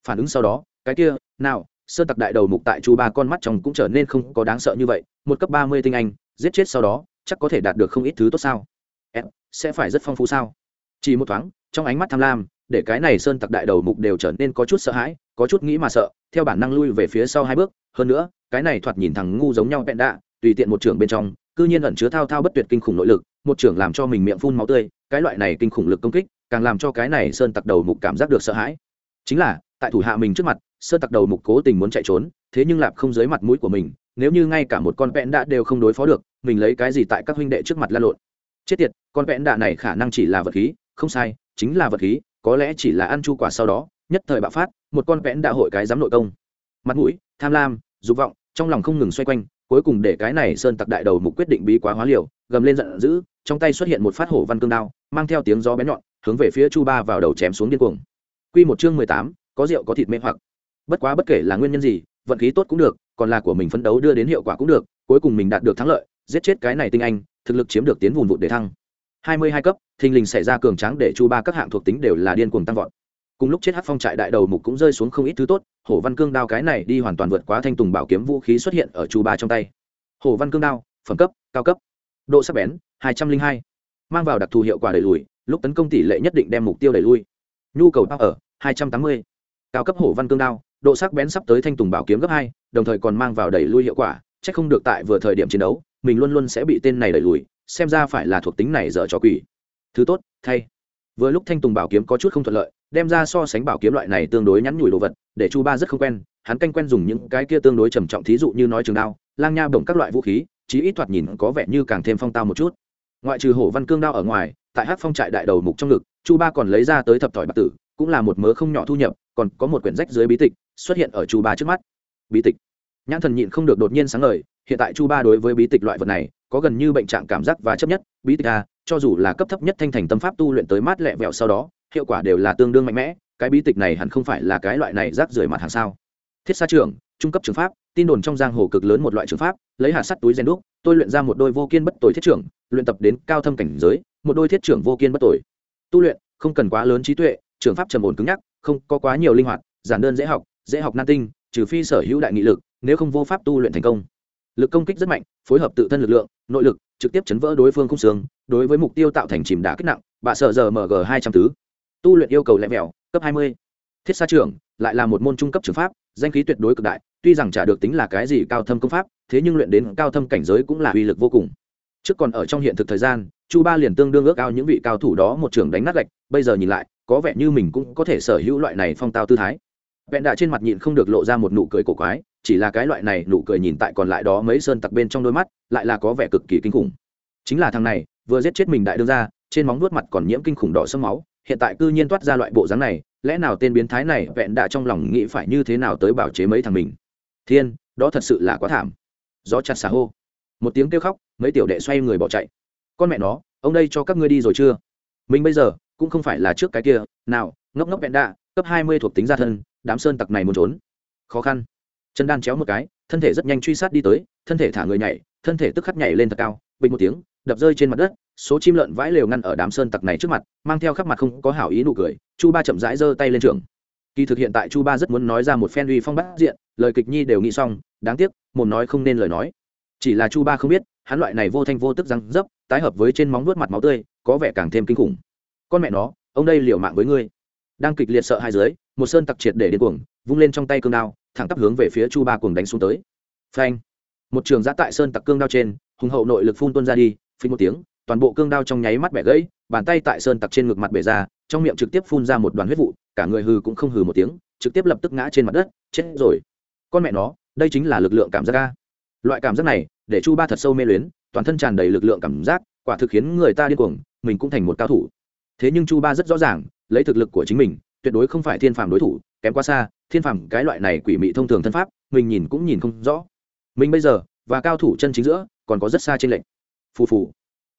Phản ứng sau đó, cái kia, nào sơn tặc đại đầu mục tại chu ba con mắt chồng cũng trở nên không có đáng sợ như vậy, một cấp ba mươi tinh anh, giết chết sau đó, chắc có thể đạt được không ít thứ tốt sao? Em, sẽ phải rất phong phú sao? Chỉ một thoáng, trong ánh mắt tham lam, để cái này sơn tặc đại đầu mục đều trở nên có chút sợ hãi, có chút nghĩ mà sợ theo bản năng lui về phía sau hai bước, hơn nữa, cái này thoạt nhìn thằng ngu giống nhau vẹn đạ, tùy tiện một trưởng bên trong, cư nhiên ẩn chứa thao thao bất tuyệt kinh khủng nội lực, một trưởng làm cho mình miệng phun máu tươi, cái loại này kinh khủng lực công kích, càng làm cho cái này sơn tặc đầu mục cảm giác được sợ hãi. Chính là, tại thủ hạ mình trước mặt, sơn tặc đầu mục cố tình muốn chạy trốn, thế nhưng lạp không dưới mặt mũi của mình, nếu như ngay cả một con vẹn đạ đều không đối phó được, mình lấy cái gì tại các huynh đệ trước mặt la lộn? Chết tiệt, con vẹn đạ này khả năng chỉ là vật khí, không sai, chính là vật khí, có lẽ chỉ là ăn chu quả sau đó nhất thời bạo phát, một con vẽn đã hội cái dám nội công. Mặt mũi, tham lam, dục vọng, trong lòng không ngừng xoay quanh, cuối cùng để cái này sơn tặc đại đầu mục quyết định bí quá hóa liều, gầm lên giận dữ, trong tay xuất hiện một phát hổ văn cương đao, mang theo tiếng gió bén nhọn, hướng về phía chu ba vào đầu chém xuống điên cuồng. Quy một chương mười tám, có rượu có thịt mê hoặc. Bất quá bất kể là nguyên nhân gì, vận khí tốt cũng được, còn là của mình phấn đấu đưa đến hiệu quả cũng được, cuối cùng mình đạt được thắng lợi, giết chết cái này tinh anh, thực lực chiếm được tiến vùng vụt để thăng. Hai mươi hai cấp, thình lình xảy ra cường tráng để chu ba các hạng thuộc tính đều là điên cuồng tăng vọt cùng lúc chết hát phong trại đại đầu mục cũng rơi xuống không ít thứ tốt hổ văn cương đao cái này đi hoàn toàn vượt quá thanh tùng bảo kiếm vũ khí xuất hiện ở chu ba trong tay. Hổ văn cương đao, phẩm cấp, cao cấp. Độ sắc bén, hai trăm linh hai. Mang vào đặc thù hiệu quả đẩy lùi, lúc tấn công tỷ lệ nhất định đem mục tiêu đẩy lui. Nhu cầu đao ở, hai trăm tám mươi. Cao cấp hổ văn cương đao, độ sắc bén sắp tới thanh tùng bảo kiếm gấp hai, đồng thời còn mang vào đẩy lui hiệu quả c h ắ c không được tại vừa thời điểm chiến đấu, mình luôn luôn sẽ bị tên này đẩy lùi, xem ra phải là thuộc tính này dở cho quỷ. Thứ tốt, thay. Vừa lúc thanh tùng bảo kiếm có chút không thuận lợi đem ra so sánh bảo kiếm loại này tương đối nhắn nhủi đồ vật để chu ba rất không quen hắn canh quen dùng những cái kia tương đối trầm trọng thí dụ như nói trường đao lang nha bổng các loại vũ khí chí ít thoạt nhìn có vẻ như càng thêm phong tao một chút. Ngoại trừ hổ văn cương đao ở ngoài tại hát phong trại đại đầu mục trong ngực chu ba còn lấy ra tới thập thỏi bạc tử cũng là một mớ không nhỏ thu nhập còn có một quyển rách dưới bí tịch xuất hiện ở chu ba trước mắt. Bí tịch. Nhãn thần nhịn không được đột nhiên sáng lời, hiện tại chu ba đối với bí tịch loại vật này có gần như bệnh trạng cảm giác và chấp nhất. Bí tịch a cho dù là cấp thấp nhất thanh thành tâm pháp tu luyện tới mát lẹ vẹo sau đó hiệu quả đều là tương đương mạnh mẽ, cái bí tịch này hẳn không phải là cái loại này rác rưởi mặt hàng sao? Thiết xa trưởng, trung cấp trường pháp, tin đồn trong giang hồ cực lớn một loại trường pháp, lấy hạt sắt túi gen đúc, tôi luyện ra một đôi vô kiên bất tội thiết trưởng, luyện tập đến cao thâm cảnh giới, một đôi thiết trưởng vô kiên bất tội tu luyện, không cần quá lớn trí tuệ, trường pháp trầm ổn cứng nhắc, không có quá nhiều linh hoạt, giản đơn dễ học dễ học nan tinh, trừ phi sở hữu đại nghị lực, nếu không vô pháp tu luyện thành công. Lực công kích rất mạnh, phối hợp tự thân lực lượng, nội lực, trực tiếp chấn vỡ đối phương khung xương, đối với mục tiêu tạo thành chìm đá kích nặng, bạ sợ giờ mg hai trăm tứ tu luyện yêu cầu lẹ mèo cấp hai mươi. Thiết sa trưởng lại là một môn trung cấp trường pháp, danh khí tuyệt đối cực đại, tuy rằng trả được tính là cái gì cao thâm công pháp, thế nhưng luyện đến cao thâm cảnh giới cũng là uy lực vô cùng. Trước còn ở trong hiện thực thời gian, chu ba liền tương đương ước ao những vị cao thủ đó một trường đánh nát gạch, bây giờ nhìn lại, có vẻ như mình cũng có thể sở hữu loại này phong tao tư thái. Vẹn đạ trên mặt nhịn không được lộ ra một nụ cười cổ quái, chỉ là cái loại này nụ cười nhìn tại còn lại đó mấy sơn tặc bên trong đôi mắt, lại là có vẻ cực kỳ kinh khủng. Chính là thằng này, vừa giết chết mình đại đương ra trên móng nuốt mặt còn nhiễm kinh khủng đỏ sâm máu hiện tại cư nhiên toát ra loại bộ dáng này, lẽ nào tên biến thái này vẹn đã trong lòng nghĩ phải như thế nào tới bảo chế mấy thằng mình? Thiên, đó thật sự là quá thảm. Gió chặt xà hô. Một tiếng kêu khóc, mấy tiểu đệ xoay người bỏ chạy. Con mẹ nó, ông đây cho các ngươi đi rồi chưa? Mình bây giờ, cũng không phải là trước cái kia, nào, ngốc ngốc vẹn đạ cấp hai mươi thuộc tính gia thân, đám sơn tặc này muốn trốn. Khó khăn. Chân đan chéo một cái, thân thể rất nhanh truy sát đi tới, thân thể thả người nhảy, thân thể tức khắc nhảy lên thật cao, bình một tiếng, đập rơi trên mặt đất số chim lợn vãi lều ngăn ở đám sơn tặc này trước mặt, mang theo khắp mặt không có hảo ý nụ cười, chu ba chậm rãi giơ tay lên trường kỳ thực hiện tại chu ba rất muốn nói ra một phen uy phong bát diện, lời kịch nhi đều nghĩ xong, đáng tiếc, mồm nói không nên lời nói. Chỉ là chu ba không biết, hắn loại này vô thanh vô tức răng dấp, tái hợp với trên móng vuốt mặt máu tươi, có vẻ càng thêm kinh khủng. Con mẹ nó, ông đây liều mạng với ngươi. Đang kịch liệt sợ hai dưới, một sơn tặc triệt để điên cuồng, vung lên trong tay cương đao, thẳng tắp hướng về phía chu ba cuồng đánh xuống tới. Phanh. Một trường giã tại sơn tặc cương đao trên, hùng hậu nội lực phun tuôn ra đi, phình một tiếng toàn bộ cương đao trong nháy mắt bẻ gãy, bàn tay tại sơn tặc trên ngực mặt bể ra, trong miệng trực tiếp phun ra một đoàn huyết vụ, cả người hừ cũng không hừ một tiếng, trực tiếp lập tức ngã trên mặt đất, chết rồi. Con mẹ nó, đây chính là lực lượng cảm giác ca loại cảm giác này, để chu ba thật sâu mê luyến, toàn thân tràn đầy lực lượng cảm giác, quả thực khiến người ta điên cuồng, mình cũng thành một cao thủ. Thế nhưng chu ba rất rõ ràng, lấy thực lực của chính mình, tuyệt đối không phải thiên phàm đối thủ, kém quá xa, thiên phàm cái loại này quỷ mị thông thường thân pháp, mình nhìn cũng nhìn không rõ. Mình bây giờ, và cao thủ chân chính giữa, còn có rất xa trên lệnh phù phù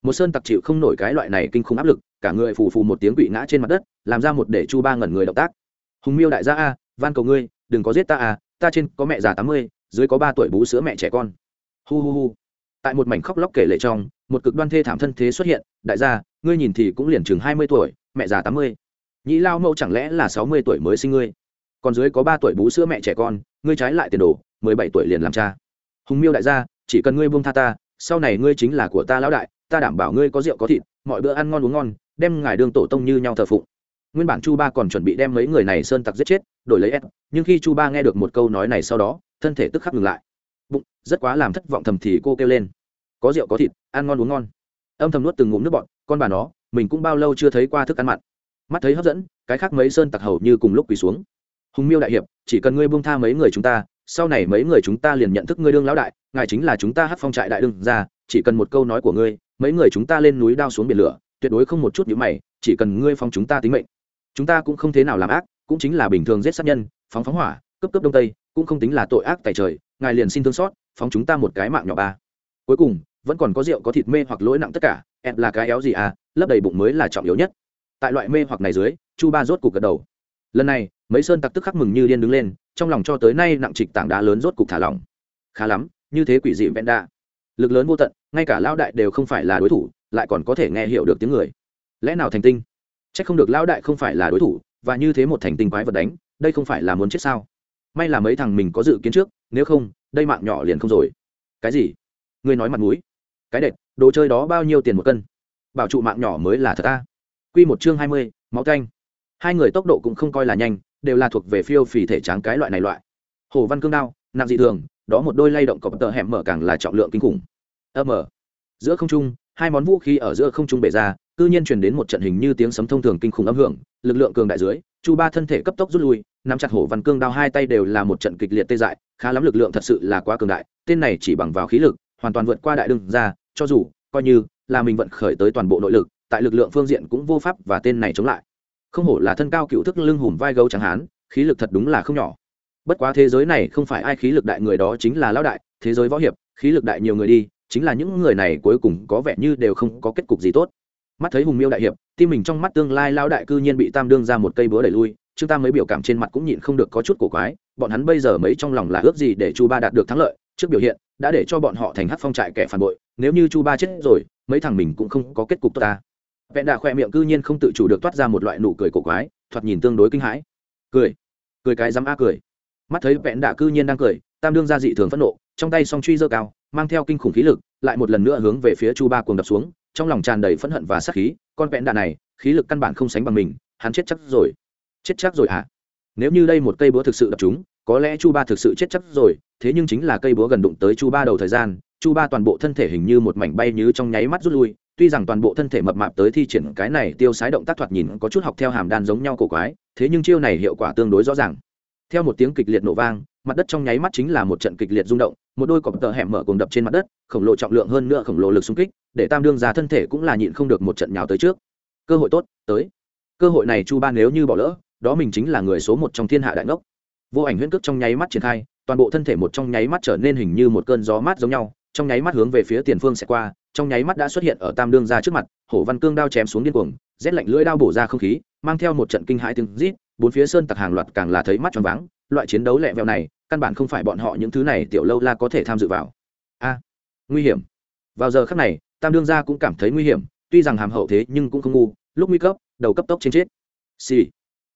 một sơn tặc chịu không nổi cái loại này kinh khủng áp lực, cả người phù phù một tiếng quỵ ngã trên mặt đất, làm ra một để chu ba ngẩn người động tác. Hùng miêu đại gia a, van cầu ngươi, đừng có giết ta à ta trên có mẹ già tám mươi, dưới có ba tuổi bú sữa mẹ trẻ con. Hu hu hu. Tại một mảnh khóc lóc kể lệ trong, một cực đoan thê thảm thân thế xuất hiện, đại gia, ngươi nhìn thì cũng liền chừng hai mươi tuổi, mẹ già tám mươi. Nhĩ lao mẫu chẳng lẽ là sáu mươi tuổi mới sinh ngươi? Còn dưới có ba tuổi bú sữa mẹ trẻ con, ngươi trái lại tiền đồ, mười bảy tuổi liền làm cha. Hùng miêu đại gia, chỉ cần ngươi buông tha ta, sau này ngươi chính là của ta lão đại ta đảm bảo ngươi có rượu có thịt, mọi bữa ăn ngon uống ngon, đem ngài đương tổ tông như nhau thờ phụng. Nguyên bản chu ba còn chuẩn bị đem mấy người này sơn tặc giết chết, đổi lấy ép nhưng khi chu ba nghe được một câu nói này sau đó, thân thể tức khắc ngừng lại. Bụng, rất quá làm thất vọng thầm thì cô kêu lên. Có rượu có thịt, ăn ngon uống ngon. Âm thầm nuốt từng ngụm nước bọn con bà nó, mình cũng bao lâu chưa thấy qua thức ăn mặn. Mắt thấy hấp dẫn, cái khác mấy sơn tặc hầu như cùng lúc quỳ xuống. Hùng miêu đại hiệp, chỉ cần ngươi buông tha mấy người chúng ta, sau này mấy người chúng ta liền nhận thức ngươi đương lão đại, ngài chính là chúng ta hát phong trại đại đương ra chỉ cần một câu nói của ngươi mấy người chúng ta lên núi đao xuống biển lửa, tuyệt đối không một chút nhữ mày, chỉ cần ngươi phong chúng ta tính mệnh. Chúng ta cũng không thế nào làm ác, cũng chính là bình thường giết sát nhân, phóng phóng hỏa cấp cấp đông tây, cũng không tính là tội ác tại trời, ngài liền xin thương xót, phóng chúng ta một cái mạng nhỏ ba. Cuối cùng, vẫn còn có rượu, có thịt mê hoặc lỗi nặng tất cả em là cái éo gì à lấp đầy bụng mới là trọng yếu nhất. Tại loại mê hoặc này dưới, chu ba rốt cục gật đầu. Lần này, mấy sơn tặc tức khắc mừng như điên đứng lên, trong lòng cho tới nay nặng trịch tảng đá lớn rốt cục thả lỏng. Khá lắm, như thế quỷ dị vẹn đa lực lớn vô tận ngay cả lão đại đều không phải là đối thủ, lại còn có thể nghe hiểu được tiếng người. Lẽ nào thành tinh? C h ắ c không được lão đại không phải là đối thủ, và như thế một thành tinh quái vật đánh, đây không phải là muốn chết sao? May là mấy thằng mình có dự kiến trước, nếu không, đây mạng nhỏ liền không rồi. Cái gì? Ngươi nói mặt mũi. Cái đệt, đồ chơi đó bao nhiêu tiền một cân? Bảo trụ mạng nhỏ mới là thật ta q một chương hai mươi, máu canh. Hai người tốc độ cũng không coi là nhanh, đều là thuộc về phiêu phì thể tráng cái loại này loại. Hồ văn cương đao, nặng dị thường, đó một đôi lay động cọp tờ hẻm mở càng là trọng lượng kinh khủng âm mở. Giữa không trung, hai món vũ khí ở giữa không trung bể ra, cư nhiên truyền đến một trận hình như tiếng sấm thông thường kinh khủng âm hưởng, lực lượng cường đại dưới, chu ba thân thể cấp tốc rút lui, nắm chặt hổ văn cương đao hai tay đều là một trận kịch liệt tê dại, khá lắm lực lượng thật sự là quá cường đại, tên này chỉ bằng vào khí lực, hoàn toàn vượt qua đại đương ra cho dù, coi như là mình vận khởi tới toàn bộ nội lực, tại lực lượng phương diện cũng vô pháp và tên này chống lại. Không hổ là thân cao cựu thức lưng hùm vai gấu trắng hán, khí lực thật đúng là không nhỏ. Bất quá thế giới này không phải ai khí lực đại người đó chính là lão đại, thế giới võ hiệp, khí lực đại nhiều người đi chính là những người này cuối cùng có vẻ như đều không có kết cục gì tốt. Mắt thấy hùng miêu đại hiệp, tim mình trong mắt tương lai lao đại cư nhiên bị tam đương ra một cây búa đẩy lui, chúng ta mới biểu cảm trên mặt cũng nhịn không được có chút cổ quái, bọn hắn bây giờ mấy trong lòng là ước gì để chu ba đạt được thắng lợi, trước biểu hiện, đã để cho bọn họ thành hát phong trại kẻ phản bội, nếu như chu ba chết rồi, mấy thằng mình cũng không có kết cục tốt ta. Vẹn đã khoe miệng cư nhiên không tự chủ được toát ra một loại nụ cười cổ quái, thoạt nhìn tương đối kinh hãi. Cười cười cái dám a cười. Mắt thấy vẹn đã cư nhiên đang cười tam đương ra dị thường phẫn nộ, trong tay song truy dơ cao, mang theo kinh khủng khí lực, lại một lần nữa hướng về phía chu ba cuồng đập xuống, trong lòng tràn đầy phẫn hận và sát khí, con vẹn đạn này, khí lực căn bản không sánh bằng mình, hắn chết chắc rồi chết chắc rồi hả à? nếu như đây một cây búa thực sự đập chúng, có lẽ chu ba thực sự chết chắc rồi, thế nhưng chính là cây búa gần đụng tới chu ba đầu thời gian, chu ba toàn bộ thân thể hình như một mảnh bay như trong nháy mắt rút lui, tuy rằng toàn bộ thân thể mập mạp tới thi triển cái này tiêu sái động tác thoạt nhìn có chút học theo hàm đan giống nhau cổ quái, thế nhưng chiêu này hiệu quả tương đối rõ ràng theo một tiếng kịch liệt nổ vang mặt đất trong nháy mắt chính là một trận kịch liệt rung động, một đôi cọp tờ hẻm mở cùng đập trên mặt đất, khổng lồ trọng lượng hơn nữa khổng lồ lực xung kích, để tam đương ra thân thể cũng là nhịn không được một trận nhào tới trước. Cơ hội tốt, tới. Cơ hội này chu ba nếu như bỏ lỡ, đó mình chính là người số một trong thiên hạ đại ngốc. Vô ảnh huyễn cước trong nháy mắt triển khai, toàn bộ thân thể một trong nháy mắt trở nên hình như một cơn gió mát giống nhau, trong nháy mắt hướng về phía tiền phương sẽ qua, trong nháy mắt đã xuất hiện ở tam đương ra trước mặt, hổ văn cương đao chém xuống điên cuồng, rét lạnh lưỡi đao bổ ra không khí, mang theo một trận kinh hãi tiếng rít, bốn phía sơn tặc hàng loạt càng là thấy mắt tròn váng loại chiến đấu lẹ vẹo này, căn bản không phải bọn họ những thứ này tiểu lâu la có thể tham dự vào. A, nguy hiểm. Vào giờ khắc này, tam đương gia cũng cảm thấy nguy hiểm, tuy rằng hàm hậu thế nhưng cũng không ngu, lúc nguy cấp, đầu cấp tốc trên chết. Xì、sì.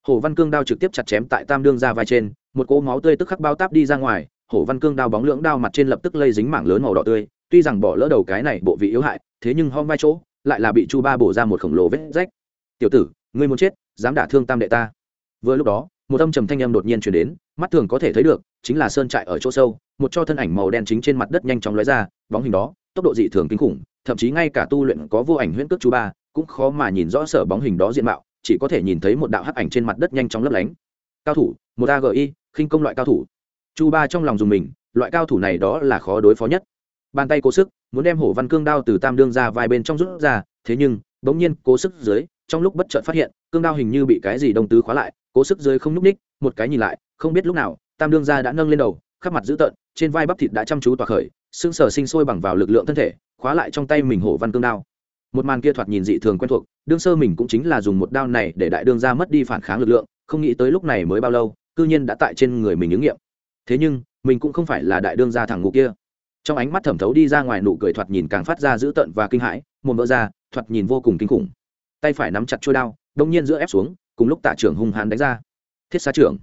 hồ văn cương đao trực tiếp chặt chém tại tam đương gia vai trên, một cỗ máu tươi tức khắc bao táp đi ra ngoài hổ văn cương đao bóng lưỡng đao mặt trên lập tức lây dính mảng lớn màu đỏ tươi, tuy rằng bỏ lỡ đầu cái này bộ vị yếu hại, thế nhưng hom vai chỗ, lại là bị chu ba bổ ra một khổng lồ vết rách. Tiểu tử, ngươi muốn chết, dám đả thương tam đệ ta. Vừa lúc đó, một âm trầm thanh âm đột nhiên chuyển đến mắt thường có thể thấy được, chính là sơn trại ở chỗ sâu, một cho thân ảnh màu đen chính trên mặt đất nhanh chóng lóe ra, bóng hình đó, tốc độ dị thường kinh khủng, thậm chí ngay cả tu luyện có vô ảnh huyễn cước chú ba, cũng khó mà nhìn rõ sở bóng hình đó diện mạo, chỉ có thể nhìn thấy một đạo hắc ảnh trên mặt đất nhanh chóng lấp lánh. Cao thủ, một agi khinh công loại cao thủ. Chu ba trong lòng dùng mình, loại cao thủ này đó là khó đối phó nhất. Bàn tay cố sức, muốn đem hổ văn cương đao từ tam đương ra vài bên trong rút ra, thế nhưng, bỗng nhiên cố sức dưới, trong lúc bất chợt phát hiện, cương đao hình như bị cái gì đông tứ khóa lại, cố sức dưới không nhúc ních một cái nhìn lại, không biết lúc nào, tam đương gia đã nâng lên đầu, khắp mặt dữ tợn, trên vai bắp thịt đã chăm chú tỏa khởi, xương sờ sinh sôi bằng vào lực lượng thân thể, khóa lại trong tay mình hổ văn cương đao. Một màn kia thoạt nhìn dị thường quen thuộc, đương sơ mình cũng chính là dùng một đao này để đại đương gia mất đi phản kháng lực lượng, không nghĩ tới lúc này mới bao lâu, cư nhiên đã tại trên người mình ứng nghiệm. Thế nhưng, mình cũng không phải là đại đương gia thằng ngụ kia. Trong ánh mắt thẩm thấu đi ra ngoài nụ cười thoạt nhìn càng phát ra dữ tợn và kinh hãi một vỡ ra, thoạt nhìn vô cùng kinh khủng. Tay phải nắm chặt trôi đao đông nhiên giữa ép xuống, cùng lúc tạ trưởng hung hãn đánh ra thiết xa trưởng.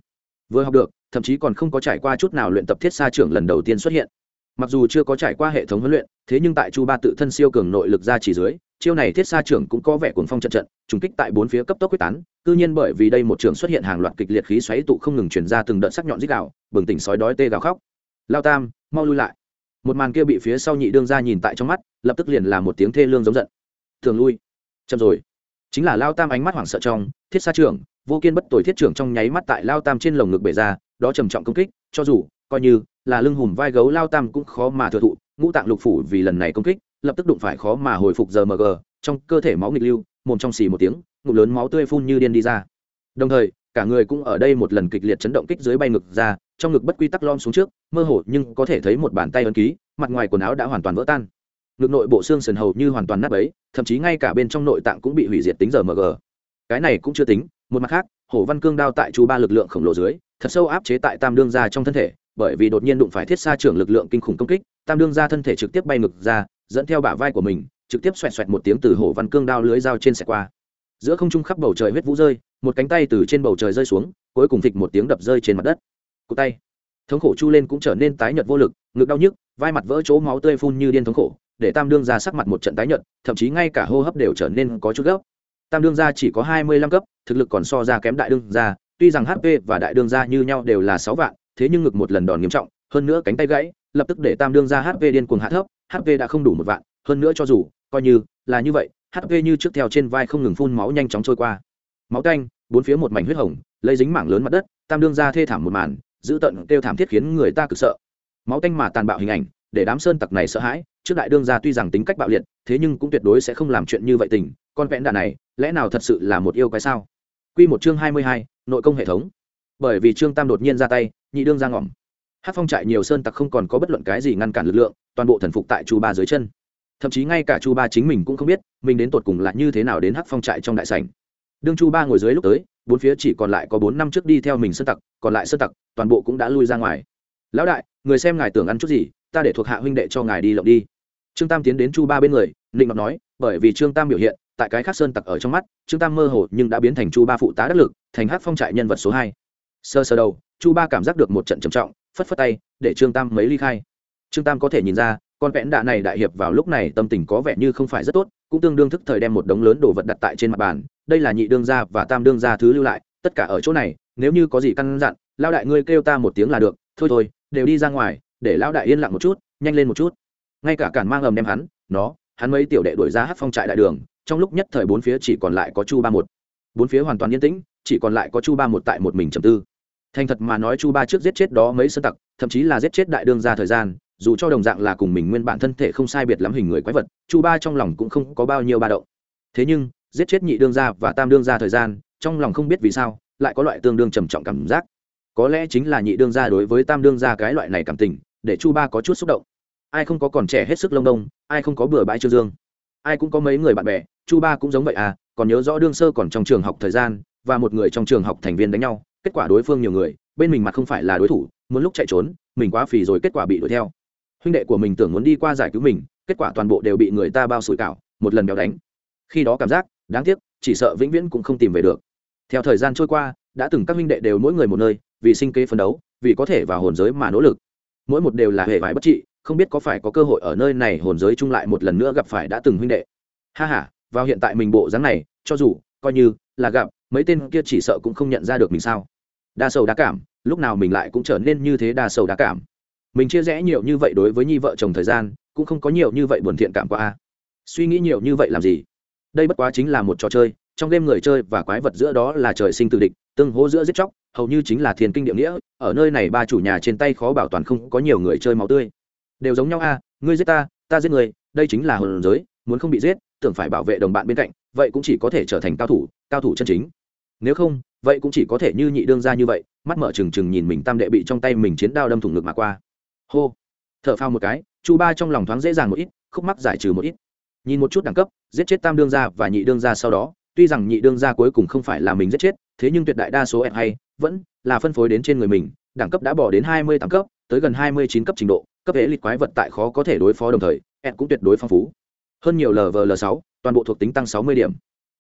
Vừa học được, thậm chí còn không có trải qua chút nào luyện tập thiết xa trưởng lần đầu tiên xuất hiện. Mặc dù chưa có trải qua hệ thống huấn luyện, thế nhưng tại chu ba tự thân siêu cường nội lực ra chỉ dưới, chiêu này thiết xa trưởng cũng có vẻ cuồng phong trận trận, trùng kích tại bốn phía cấp tốc quyết tán. Cư nhiên bởi vì đây một trường xuất hiện hàng loạt kịch liệt khí xoáy tụ không ngừng chuyển ra từng đợt sắc nhọn dích đạo bừng tỉnh sói đói tê gào khóc. Lao tam, mau lui lại. Một màn kia bị phía sau nhị đương ra nhìn tại trong mắt, lập tức liền là một tiếng thê lương giống giận. Thường lui. Chậm rồi. Chính là lao tam ánh mắt hoảng sợ trong, thiết xa trưởng vô kiên bất tồi thiết trưởng trong nháy mắt tại lao tam trên lồng ngực bể ra, đó trầm trọng công kích, cho dù, coi như, là lưng hùm vai gấu lao tam cũng khó mà thừa thụ, ngũ tạng lục phủ vì lần này công kích, lập tức đụng phải khó mà hồi phục giờ mg trong cơ thể máu nghịch lưu, mồm trong xì một tiếng, ngụm lớn máu tươi phun như điên đi ra. Đồng thời, cả người cũng ở đây một lần kịch liệt chấn động kích dưới bay ngực ra, trong ngực bất quy tắc lom xuống trước, mơ hồ nhưng có thể thấy một bàn tay ấn ký, mặt ngoài quần áo đã hoàn toàn vỡ tan. Ngực nội bộ xương sườn hầu như hoàn toàn nát ấy thậm chí ngay cả bên trong nội tạng cũng bị hủy diệt tính giờ mg cái này cũng chưa tính một mặt khác, hổ văn cương đao tại chu ba lực lượng khổng lồ dưới, thật sâu áp chế tại tam đương ra trong thân thể, bởi vì đột nhiên đụng phải thiết xa trưởng lực lượng kinh khủng công kích, tam đương ra thân thể trực tiếp bay ngực ra, dẫn theo bả vai của mình, trực tiếp xoẹt xoẹt một tiếng từ hổ văn cương đao lưới dao trên xẹt qua. Giữa không trung khắp bầu trời huyết vũ rơi, một cánh tay từ trên bầu trời rơi xuống, cuối cùng thịt một tiếng đập rơi trên mặt đất. Cụ tay. Thống khổ chu lên cũng trở nên tái nhợt vô lực, ngực đau nhức, vai mặt vỡ chỗ máu tươi phun như điên thống khổ, để tam đương ra sắc mặt một trận tái nhợt, thậm chí ngay cả hô hấp đều trở nên có chút gấp. Tam đương gia chỉ có hai mươi lăm cấp thực lực còn so ra kém đại đương gia, tuy rằng hp và đại đương gia như nhau đều là sáu vạn, thế nhưng ngực một lần đòn nghiêm trọng, hơn nữa cánh tay gãy, lập tức để tam đương gia hp điên cuồng hạ thấp hp đã không đủ một vạn, hơn nữa cho dù, coi như là như vậy hp như trước theo trên vai không ngừng phun máu nhanh chóng trôi qua. Máu canh bốn phía một mảnh huyết hồng, lấy dính mảng lớn mặt đất, tam đương gia thê thảm một màn giữ tận kêu thảm thiết khiến người ta cực sợ. Máu tanh mà tàn bạo hình ảnh, để đám sơn tặc này sợ hãi, trước đại đương gia tuy rằng tính cách bạo liệt, thế nhưng cũng tuyệt đối sẽ không làm chuyện như vậy tình con vẽn đạn này lẽ nào thật sự là một yêu quái sao Quy một chương hai mươi hai, nội công hệ thống. Bởi vì Trương Tam đột nhiên ra tay, nhị đương ra ngỏm. Hắc Phong trại nhiều sơn tặc không còn có bất luận cái gì ngăn cản lực lượng, toàn bộ thần phục tại Chu Ba dưới chân. Thậm chí ngay cả Chu Ba chính mình cũng không biết, mình đến tột cùng là như thế nào đến Hắc Phong trại trong đại sảnh. Đương Chu Ba ngồi dưới lúc tới, bốn phía chỉ còn lại có bốn năm trước đi theo mình sơn tặc, còn lại sơn tặc, toàn bộ cũng đã lui ra ngoài. Lão đại, người xem ngài tưởng ăn chút gì, ta để thuộc hạ huynh đệ cho ngài đi lộng đi. Trương Tam tiến đến Chu Ba bên người, định Ngọc nói, bởi vì Trương Tam biểu hiện, tại cái khác sơn tặc ở trong mắt, trương tam mơ hồ nhưng đã biến thành chu ba phụ tá đắc lực, thành hát phong trại nhân vật số hai. Sơ sơ đầu, chu ba cảm giác được một trận trầm trọng, phất phất tay, để trương tam mấy ly khai. Trương tam có thể nhìn ra, con vẽn đạ này đại hiệp vào lúc này tâm tình có vẻ như không phải rất tốt, cũng tương đương thức thời đem một đống lớn đồ vật đặt tại trên mặt bàn, đây là nhị đương gia và tam đương gia thứ lưu lại, tất cả ở chỗ này, nếu như có gì căn dặn lao đại ngươi kêu ta một tiếng là được, thôi thôi, đều đi ra ngoài, để lão đại yên lặng một chút, nhanh lên một chút. Ngay cả cản mang ầm đem hắn, nó, hắn mấy tiểu đệ đuổi ra hát phong trại đại đường trong lúc nhất thời bốn phía chỉ còn lại có chu ba một. Bốn phía hoàn toàn yên tĩnh, chỉ còn lại có chu ba một tại một mình trầm tư. Thành thật mà nói chu ba trước giết chết đó mấy sơ tặc, thậm chí là giết chết đại đương ra thời gian, dù cho đồng dạng là cùng mình nguyên bản thân thể không sai biệt lắm hình người quái vật, chu ba trong lòng cũng không có bao nhiêu ba động. Thế nhưng, giết chết nhị đương ra và tam đương ra thời gian, trong lòng không biết vì sao, lại có loại tương đương trầm trọng cảm giác. Có lẽ chính là nhị đương ra đối với tam đương ra cái loại này cảm tình, để chu ba có chút xúc động. Ai không có còn trẻ hết sức lông đông, ai không có bừa bãi trương dương ai cũng có mấy người bạn bè, chu ba cũng giống vậy à còn nhớ rõ đương sơ còn trong trường học thời gian, và một người trong trường học thành viên đánh nhau, kết quả đối phương nhiều người, bên mình mặt không phải là đối thủ, muốn lúc chạy trốn, mình quá phì rồi kết quả bị đuổi theo. Huynh đệ của mình tưởng muốn đi qua giải cứu mình, kết quả toàn bộ đều bị người ta bao sủi cảo, một lần béo đánh. Khi đó cảm giác, đáng tiếc, chỉ sợ vĩnh viễn cũng không tìm về được. Theo thời gian trôi qua, đã từng các huynh đệ đều mỗi người một nơi, vì sinh kế phấn đấu, vì có thể vào hồn giới mà nỗ lực. Mỗi một đều là hệ vải bất trị không biết có phải có cơ hội ở nơi này hồn giới chung lại một lần nữa gặp phải đã từng huynh đệ. Ha h a vào hiện tại mình bộ dáng này, cho dù, coi như là gặp, mấy tên kia chỉ sợ cũng không nhận ra được mình sao. Đa sầu đa cảm, lúc nào mình lại cũng trở nên như thế đa sầu đa cảm. Mình chia rẽ nhiều như vậy đối với nhi vợ chồng thời gian, cũng không có nhiều như vậy buồn thiện cảm qua a. Suy nghĩ nhiều như vậy làm gì? Đây bất quá chính là một trò chơi, trong game người chơi và quái vật giữa đó là trời sinh tự địch, tương hố giữa giết chóc, hầu như chính là thiền kinh địa nghĩa, ở nơi này ba chủ nhà trên tay khó bảo toàn không có nhiều người chơi máu tươi đều giống nhau a, ngươi giết ta ta giết người đây chính là hồn giới, muốn không bị giết, tưởng phải bảo vệ đồng bạn bên cạnh, vậy cũng chỉ có thể trở thành cao thủ cao thủ chân chính. Nếu không, vậy cũng chỉ có thể như nhị đương ra như vậy, mắt mở trừng trừng nhìn mình tam đệ bị trong tay mình chiến đao đâm thủng ngực mà qua. Hô. T h ở phao một cái, chu ba trong lòng thoáng dễ dàng một ít, khúc mắc giải trừ một ít. Nhìn một chút đẳng cấp, giết chết tam đương gia và nhị đương gia sau đó, tuy rằng nhị đương gia cuối cùng không phải là mình giết chết, thế nhưng tuyệt đại đa số em hay vẫn là phân phối đến trên người mình, đẳng cấp đã bỏ đến hai mươi tám cấp, tới gần hai mươi chín cấp trình độ cấp hệ lịch quái vật tại khó có thể đối phó đồng thời ed cũng tuyệt đối phong phú. Hơn nhiều lvl sáu, toàn bộ thuộc tính tăng sáu mươi điểm.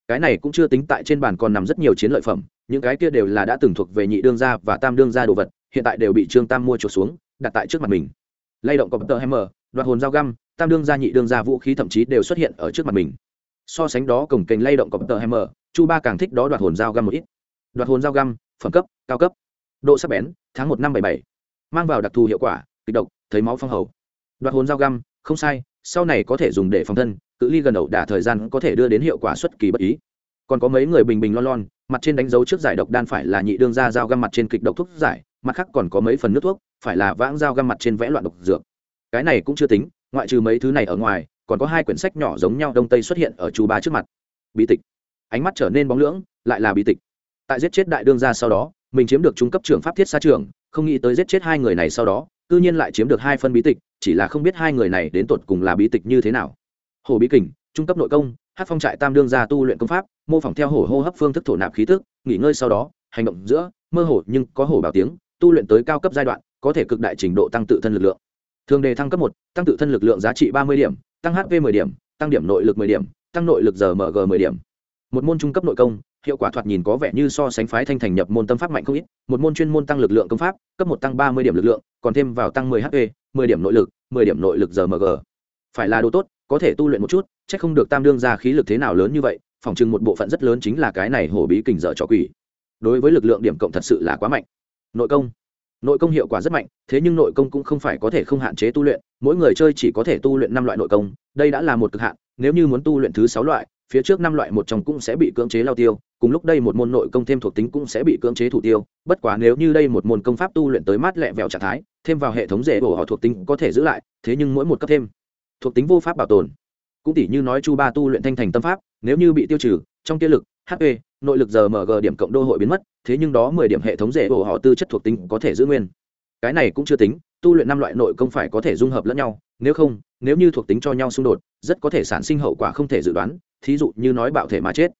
Cái này cũng chưa tính tại trên bàn còn nằm rất nhiều chiến lợi phẩm, những cái kia đều là đã từng thuộc về nhị đương gia và tam đương gia đồ vật, hiện tại đều bị trương tam mua chuột xuống, đặt tại trước mặt mình. Lay động cọp tờ hammer, đoạt hồn dao găm, tam đương gia nhị đương gia vũ khí thậm chí đều xuất hiện ở trước mặt mình. So sánh đó, cổng kênh lay động cọp tờ hammer, chu ba càng thích đó đoạt hồn dao găm một ít. Đoạt hồn dao găm, phẩm cấp, cao cấp, độ sắc bén, tháng một năm bảy bảy, mang vào đặc thù hiệu quả kịch độc thấy máu phong hầu. Đoạt hồn dao găm, không sai, sau này có thể dùng để phòng thân, cự ly gần ẩu đả thời gian có thể đưa đến hiệu quả xuất kỳ bất ý. Còn có mấy người bình bình lon lon, mặt trên đánh dấu trước giải độc đan phải là nhị đương ra dao găm mặt trên kịch độc thuốc giải, mặt khác còn có mấy phần nước thuốc, phải là vãng dao găm mặt trên vẽ loạn độc dược. Cái này cũng chưa tính, ngoại trừ mấy thứ này ở ngoài, còn có hai quyển sách nhỏ giống nhau đông tây xuất hiện ở chú ba trước mặt. Bí tịch. Ánh mắt trở nên bóng lưỡng, lại là bí tịch. Tại giết chết đại đương ra sau đó, mình chiếm được trung cấp trưởng pháp thiết xa trường, không nghĩ tới giết chết hai người này sau đó cư nhiên lại chiếm được hai phân bí tịch, chỉ là không biết hai người này đến tột cùng là bí tịch như thế nào. Hồ bí kình, trung cấp nội công hát phong trại tam đương gia tu luyện công pháp, mô phỏng theo hổ hô hấp phương thức thổ nạp khí tức, nghỉ ngơi sau đó, hành động giữa, mơ hồ nhưng có hổ bảo tiếng, tu luyện tới cao cấp giai đoạn, có thể cực đại trình độ tăng tự thân lực lượng. Thường đề thăng cấp một, tăng tự thân lực lượng giá trị ba mươi điểm, tăng hp 10 điểm, tăng điểm nội lực mười điểm, tăng nội lực giờ mg mười điểm. Một môn trung cấp nội công hiệu quả thoạt nhìn có vẻ như so sánh phái thanh thành nhập môn tâm pháp mạnh không ít, một môn chuyên môn tăng lực lượng công pháp, cấp một tăng ba mươi điểm lực lượng, còn thêm vào tăng mười hp mười điểm nội lực, mười điểm nội lực giờ phải là đồ tốt, có thể tu luyện một chút c h ắ c không được tam đương ra khí lực thế nào lớn như vậy, phòng chừng một bộ phận rất lớn chính là cái này hổ bí kình dở trò quỷ. Đối với lực lượng điểm cộng thật sự là quá mạnh. Nội công. Nội công hiệu quả rất mạnh, thế nhưng nội công cũng không phải có thể không hạn chế tu luyện, mỗi người chơi chỉ có thể tu luyện năm loại nội công, đây đã là một cực hạn, nếu như muốn tu luyện thứ sáu loại phía trước năm loại một trong cũng sẽ bị cưỡng chế lao tiêu, cùng lúc đây một môn nội công thêm thuộc tính cũng sẽ bị cưỡng chế thủ tiêu, bất quá nếu như đây một môn công pháp tu luyện tới mát lẹ vẹo trạng thái, thêm vào hệ thống dễ bổ họ thuộc tính có thể giữ lại, thế nhưng mỗi một cấp thêm, thuộc tính vô pháp bảo tồn. Cũng tỷ như nói chu ba tu luyện thanh thành tâm pháp, nếu như bị tiêu trừ, trong kia lực hp nội lực giờ mg điểm cộng đô hội biến mất, thế nhưng đó mười điểm hệ thống dễ bổ họ tư chất thuộc tính có thể giữ nguyên. Cái này cũng chưa tính, tu luyện năm loại nội công phải có thể dung hợp lẫn nhau nếu không, nếu như thuộc tính cho nhau xung đột, rất có thể sản sinh hậu quả không thể dự đoán, thí dụ như nói bạo thể mà chết.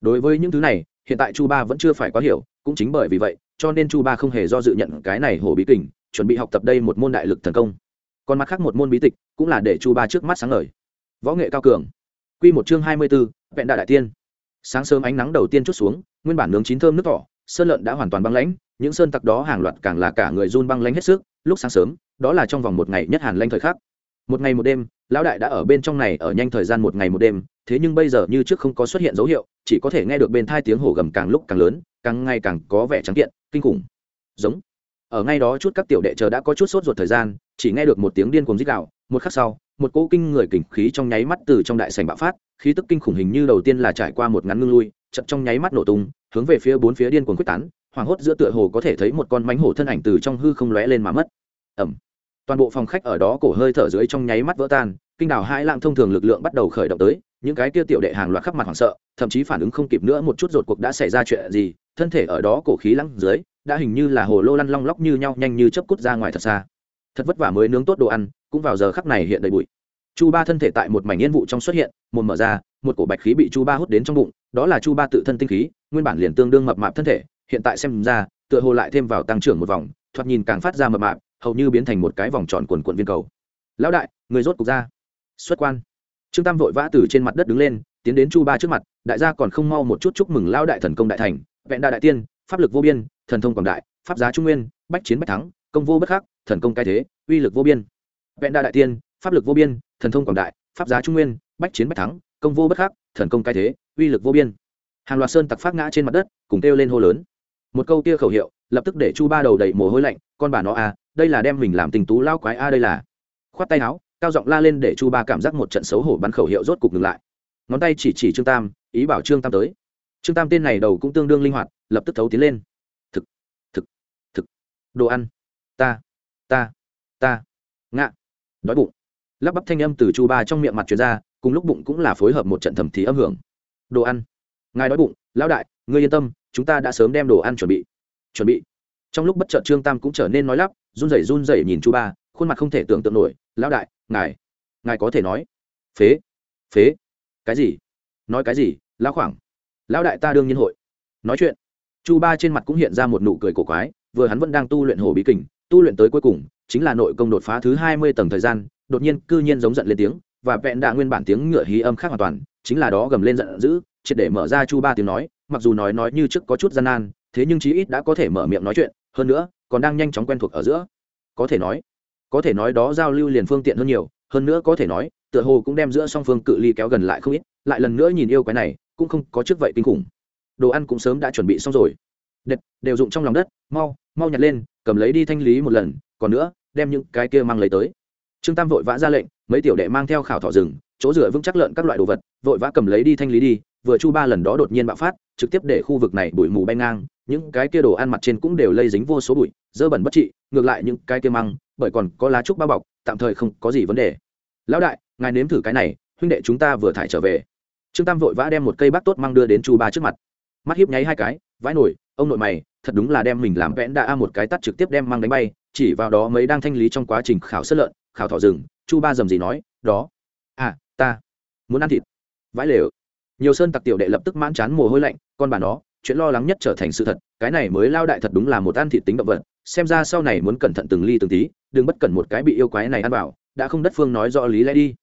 Đối với những thứ này, hiện tại chu ba vẫn chưa phải quá hiểu, cũng chính bởi vì vậy, cho nên chu ba không hề do dự nhận cái này hổ bí kình, chuẩn bị học tập đây một môn đại lực thần công. Còn mặt khác một môn bí tịch, cũng là để chu ba trước mắt sáng ngời. Võ nghệ cao cường. Q một chương hai mươi b ố vẹn đại đại tiên. Sáng sớm ánh nắng đầu tiên chút xuống, nguyên bản nướng chín thơm nước tỏ sơn lợn đã hoàn toàn băng lãnh, những sơn tặc đó hàng loạt càng là cả người run băng lãnh hết sức. Lúc sáng sớm, đó là trong vòng một ngày nhất hàn lanh thời khắc một ngày một đêm, lão đại đã ở bên trong này ở nhanh thời gian một ngày một đêm, thế nhưng bây giờ như trước không có xuất hiện dấu hiệu, chỉ có thể nghe được bên thai tiếng hổ gầm càng lúc càng lớn, càng ngày càng có vẻ trắng kiện, kinh khủng. Giống. Ở ngay đó chút các tiểu đệ chờ đã có chút sốt ruột thời gian, chỉ nghe được một tiếng điên cuồng rít gạo một khắc sau, một cỗ kinh người kình khí trong nháy mắt từ trong đại sảnh bạo phát, khí tức kinh khủng hình như đầu tiên là trải qua một ngắn ngưng lui chậm trong nháy mắt nổ tung, hướng về phía bốn phía điên cuồng quyết tán, hoảng hốt giữa tựa hồ có thể thấy một con mánh hổ thân ảnh từ trong hư không lóe lên mà mất. Ẩm toàn bộ phòng khách ở đó cổ hơi thở dưới trong nháy mắt vỡ tan, kinh đảo hai lạng thông thường lực lượng bắt đầu khởi động tới, những cái kia tiểu đệ hàng loạt khắp mặt hoảng sợ, thậm chí phản ứng không kịp nữa một chút rột cuộc đã xảy ra chuyện gì, thân thể ở đó cổ khí lăng dưới, đã hình như là hồ lô lăn long lóc như nhau nhanh như chớp cút ra ngoài thật xa. Thật vất vả mới nướng tốt đồ ăn, cũng vào giờ khắc này hiện đầy bụi. Chu ba thân thể tại một mảnh yên vụ trong xuất hiện, một mở ra, một cổ bạch khí bị chu ba hút đến trong bụng, đó là chu ba tự thân tinh khí, nguyên bản liền tương đương mập mạp thân thể, hiện tại xem ra, tựa hồ lại thêm vào tăng trưởng một vòng, thoạt nhìn càng phát ra mập mạp hầu như biến thành một cái vòng tròn quần quận viên cầu. Lão đại người rốt cục ra. Xuất quan. Trương tam vội vã từ trên mặt đất đứng lên tiến đến chu ba trước mặt đại gia còn không mau một chút chúc mừng lão đại thần công đại thành vẹn đại đại tiên pháp lực vô biên thần thông quảng đại pháp giá trung nguyên bách chiến bách thắng công vô bất khắc thần công cai thế uy lực vô biên. Vẹn đại đại tiên pháp lực vô biên thần thông quảng đại pháp giá trung nguyên bách chiến bách thắng công vô bất khắc thần công cai thế uy lực vô biên. Hàng loạt sơn tặc phát ngã trên mặt đất cùng kêu lên hô lớn. Một câu kia khẩu hiệu lập tức để chu ba đầu đầy mồ hôi lạnh con bà nó à, đây là đem mình làm tình tú lao quái a à đây là. Khoát tay áo, cao giọng la lên để chu ba cảm giác một trận xấu hổ bắn khẩu hiệu rốt cục ngừng lại. Ngón tay chỉ chỉ trương tam, ý bảo trương tam tới. Trương tam tên này đầu cũng tương đương linh hoạt, lập tức thấu tiến lên. Thực thực thực. Đồ ăn. Ta ta ta. Ngạ. Đói bụng. Lắp bắp thanh âm từ chu ba trong miệng mặt chuyển ra, cùng lúc bụng cũng là phối hợp một trận thẩm thí âm hưởng. Đồ ăn. Ngài đói bụng, lão đại, ngươi yên tâm, chúng ta đã sớm đem đồ ăn chuẩn bị. Chuẩn bị. Trong lúc bất chợt trương tam cũng trở nên nói lắp run rẩy run rẩy nhìn chu ba, khuôn mặt không thể tưởng tượng nổi, lão đại, ngài ngài có thể nói. Phế phế, cái gì? Nói cái gì, lão khoảng? Lão đại ta đương nhiên hội. Nói chuyện, chu ba trên mặt cũng hiện ra một nụ cười cổ quái, vừa hắn vẫn đang tu luyện hồ bí kình, tu luyện tới cuối cùng, chính là nội công đột phá thứ hai mươi tầng thời gian, đột nhiên cư nhiên giống giận lên tiếng, và vẹn đạ nguyên bản tiếng ngựa hí âm khác hoàn toàn, chính là đó gầm lên giận dữ, triệt để mở ra chu ba tiếng nói, mặc dù nói nói như trước có chút gian nan, thế nhưng chí ít đã có thể mở miệng nói chuyện, hơn nữa còn đang nhanh chóng quen thuộc ở giữa. Có thể nói, có thể nói đó giao lưu liền phương tiện hơn nhiều, hơn nữa có thể nói, tựa hồ cũng đem giữa song phương cự ly kéo gần lại không ít, lại lần nữa nhìn yêu cái này, cũng không có trước vậy kinh khủng. Đồ ăn cũng sớm đã chuẩn bị xong rồi. Đệt, đều dụng trong lòng đất, mau mau nhặt lên, cầm lấy đi thanh lý một lần, còn nữa, đem những cái kia mang lấy tới. Trương tam vội vã ra lệnh, mấy tiểu đệ mang theo khảo thọ rừng, chỗ rửa vững chắc lợn các loại đồ vật, vội vã cầm lấy đi thanh lý đi, vừa chu ba lần đó đột nhiên bạo phát trực tiếp để khu vực này bụi mù bay ngang, những cái kia đồ ăn mặt trên cũng đều lây dính vô số bụi, dơ bẩn bất trị, ngược lại những cái kia măng, bởi còn có lá trúc bao bọc, tạm thời không có gì vấn đề. Lão đại, ngài nếm thử cái này, huynh đệ chúng ta vừa thải trở về. Trương tam vội vã đem một cây bát tốt măng đưa đến chu ba trước mặt. Mắt hiếp nháy hai cái, vãi nổi, ông nội mày, thật đúng là đem mình làm vẽn đã một cái tắt trực tiếp đem mang đánh bay, chỉ vào đó mấy đang thanh lý trong quá trình khảo sát lợn, khảo thọ rừng, chu ba dầm gì nói, đó à ta muốn ăn thịt. Vãi lều nhiều sơn tặc tiểu đệ lập tức mãn chán mồ hôi lạnh, con bà nó, chuyện lo lắng nhất trở thành sự thật, cái này mới lao đại thật đúng là một ăn thịt tính động vật, xem ra sau này muốn cẩn thận từng ly từng tí, đừng bất cẩn một cái bị yêu quái này ăn vào, đã không đất phương nói rõ lý lẽ đi.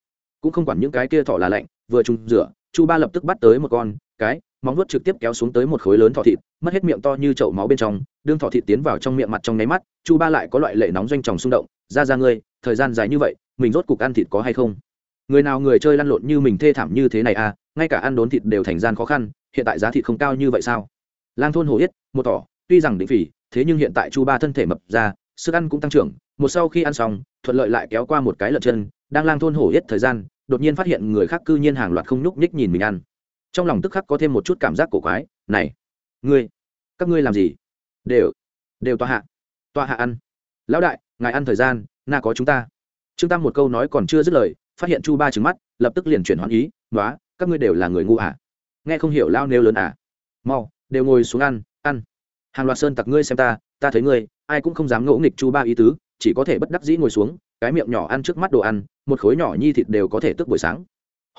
Cũng không quản những cái kia thọ là lạnh, vừa trùng rửa, chu ba lập tức bắt tới một con, cái, móng vuốt trực tiếp kéo xuống tới một khối lớn thọ thịt, mất hết miệng to như chậu máu bên trong, đương thọ thịt tiến vào trong miệng mặt trong nháy mắt, chu ba lại có loại lệ nóng doanh tròng xung động, ra ra ngươi, thời gian dài như vậy, mình rốt cục ăn thịt có hay không? Người nào người chơi lăn lộn như mình thê thảm như thế này à ngay cả ăn đốn thịt đều thành gian khó khăn, hiện tại giá thịt không cao như vậy sao? Lang thôn hồ yết, một tỏ, tuy rằng định phỉ, thế nhưng hiện tại chu ba thân thể mập ra, sức ăn cũng tăng trưởng, một sau khi ăn xong, thuận lợi lại kéo qua một cái lợn chân, đang lang thôn hổ yết thời gian, đột nhiên phát hiện người khác cư nhiên hàng loạt không nhúc nhích nhìn mình ăn. Trong lòng tức khắc có thêm một chút cảm giác cổ quái, này, ngươi, các ngươi làm gì? Đều đều tọa hạ tọa hạ ăn. Lão đại, ngài ăn thời gian, na có chúng ta. Trương tam một câu nói còn chưa dứt lời phát hiện chu ba trứng mắt, lập tức liền chuyển hoán ý nói các ngươi đều là người ngu à? Nghe không hiểu lao nêu lớn à? Mau, đều ngồi xuống ăn ăn. Hàng loạt sơn tặc ngươi xem ta ta thấy ngươi, ai cũng không dám ngỗ nghịch chu ba ý tứ, chỉ có thể bất đắc dĩ ngồi xuống, cái miệng nhỏ ăn trước mắt đồ ăn, một khối nhỏ nhi thịt đều có thể tức buổi sáng.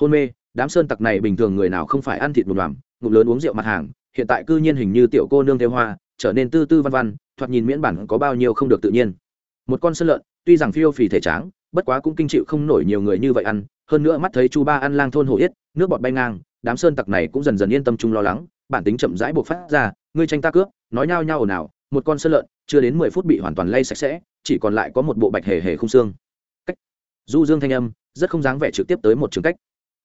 Hôn mê, đám sơn tặc này bình thường người nào không phải ăn thịt một đoàn ngụm lớn uống rượu mặt hàng, hiện tại cư nhiên hình như tiểu cô nương theo hoa, trở nên tư tư văn văn, thoạt nhìn miễn bản có bao nhiêu không được tự nhiên. Một con sơn lợn, tuy rằng phiêu phì thể tráng bất quá cũng kinh chịu không nổi nhiều người như vậy ăn, hơn nữa mắt thấy chu ba ăn lang thôn hổ yết, nước bọt bay ngang, đám sơn tặc này cũng dần dần yên tâm chung lo lắng, bản tính chậm rãi buộc phát ra, ngươi tranh ta cướp, nói nhao nhao ồn ào, một con sơn lợn, chưa đến mười phút bị hoàn toàn lay sạch sẽ, chỉ còn lại có một bộ bạch hề hề không xương. Cách. Du dương thanh âm, rất không dáng vẻ trực tiếp tới một trường cách.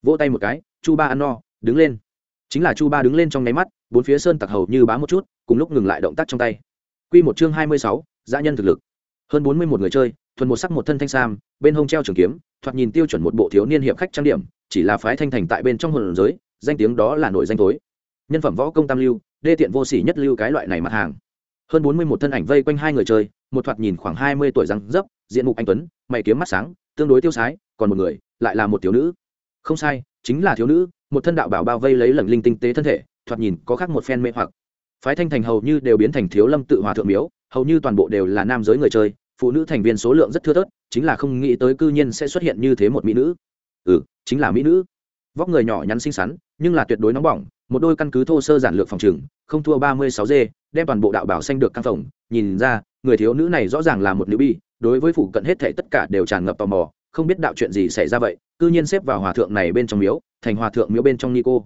Vỗ tay một cái, chu ba ăn no, đứng lên. Chính là chu ba đứng lên trong nháy mắt, bốn phía sơn tặc hầu như bám một chút, cùng lúc ngừng lại động tác trong tay. Quy một chương hai mươi sáu, dã nhân thực lực. Hơn bốn mươi một người chơi thuần một sắc một thân thanh sam, bên hông treo trường kiếm, thoạt nhìn tiêu chuẩn một bộ thiếu niên hiệp khách trang điểm, chỉ là phái thanh thành tại bên trong hồn giới, danh tiếng đó là nổi danh tối. Nhân phẩm võ công tam lưu, đê tiện vô sỉ nhất lưu cái loại này mặt hàng. Hơn bốn mươi một thân ảnh vây quanh hai người chơi, một thoạt nhìn khoảng hai mươi tuổi răng dấp, diện mục anh tuấn, mày kiếm mắt sáng, tương đối tiêu sái, còn một người, lại là một thiếu nữ. Không sai, chính là thiếu nữ, một thân đạo bảo bao vây lấy lẩn linh tinh tế thân thể, thoạt nhìn có khác một phen mê hoặc. Phái thanh thành hầu như đều biến thành thiếu lâm tự hòa thượng miếu, hầu như toàn bộ đều là nam giới người chơi phụ nữ thành viên số lượng rất thưa thớt, chính là không nghĩ tới cư nhiên sẽ xuất hiện như thế một mỹ nữ. Ừ chính là mỹ nữ. Vóc người nhỏ nhắn xinh xắn, nhưng là tuyệt đối nóng bỏng, một đôi căn cứ thô sơ giản lược phòng trừng không thua ba mươi sáu d đem toàn bộ đạo bảo xanh được căn phòng nhìn ra, người thiếu nữ này rõ ràng là một nữ bi, đối với phụ cận hết thể tất cả đều tràn ngập tò mò, không biết đạo chuyện gì xảy ra vậy, cư nhiên xếp vào hòa thượng này bên trong miếu, thành hòa thượng miếu bên trong ni cô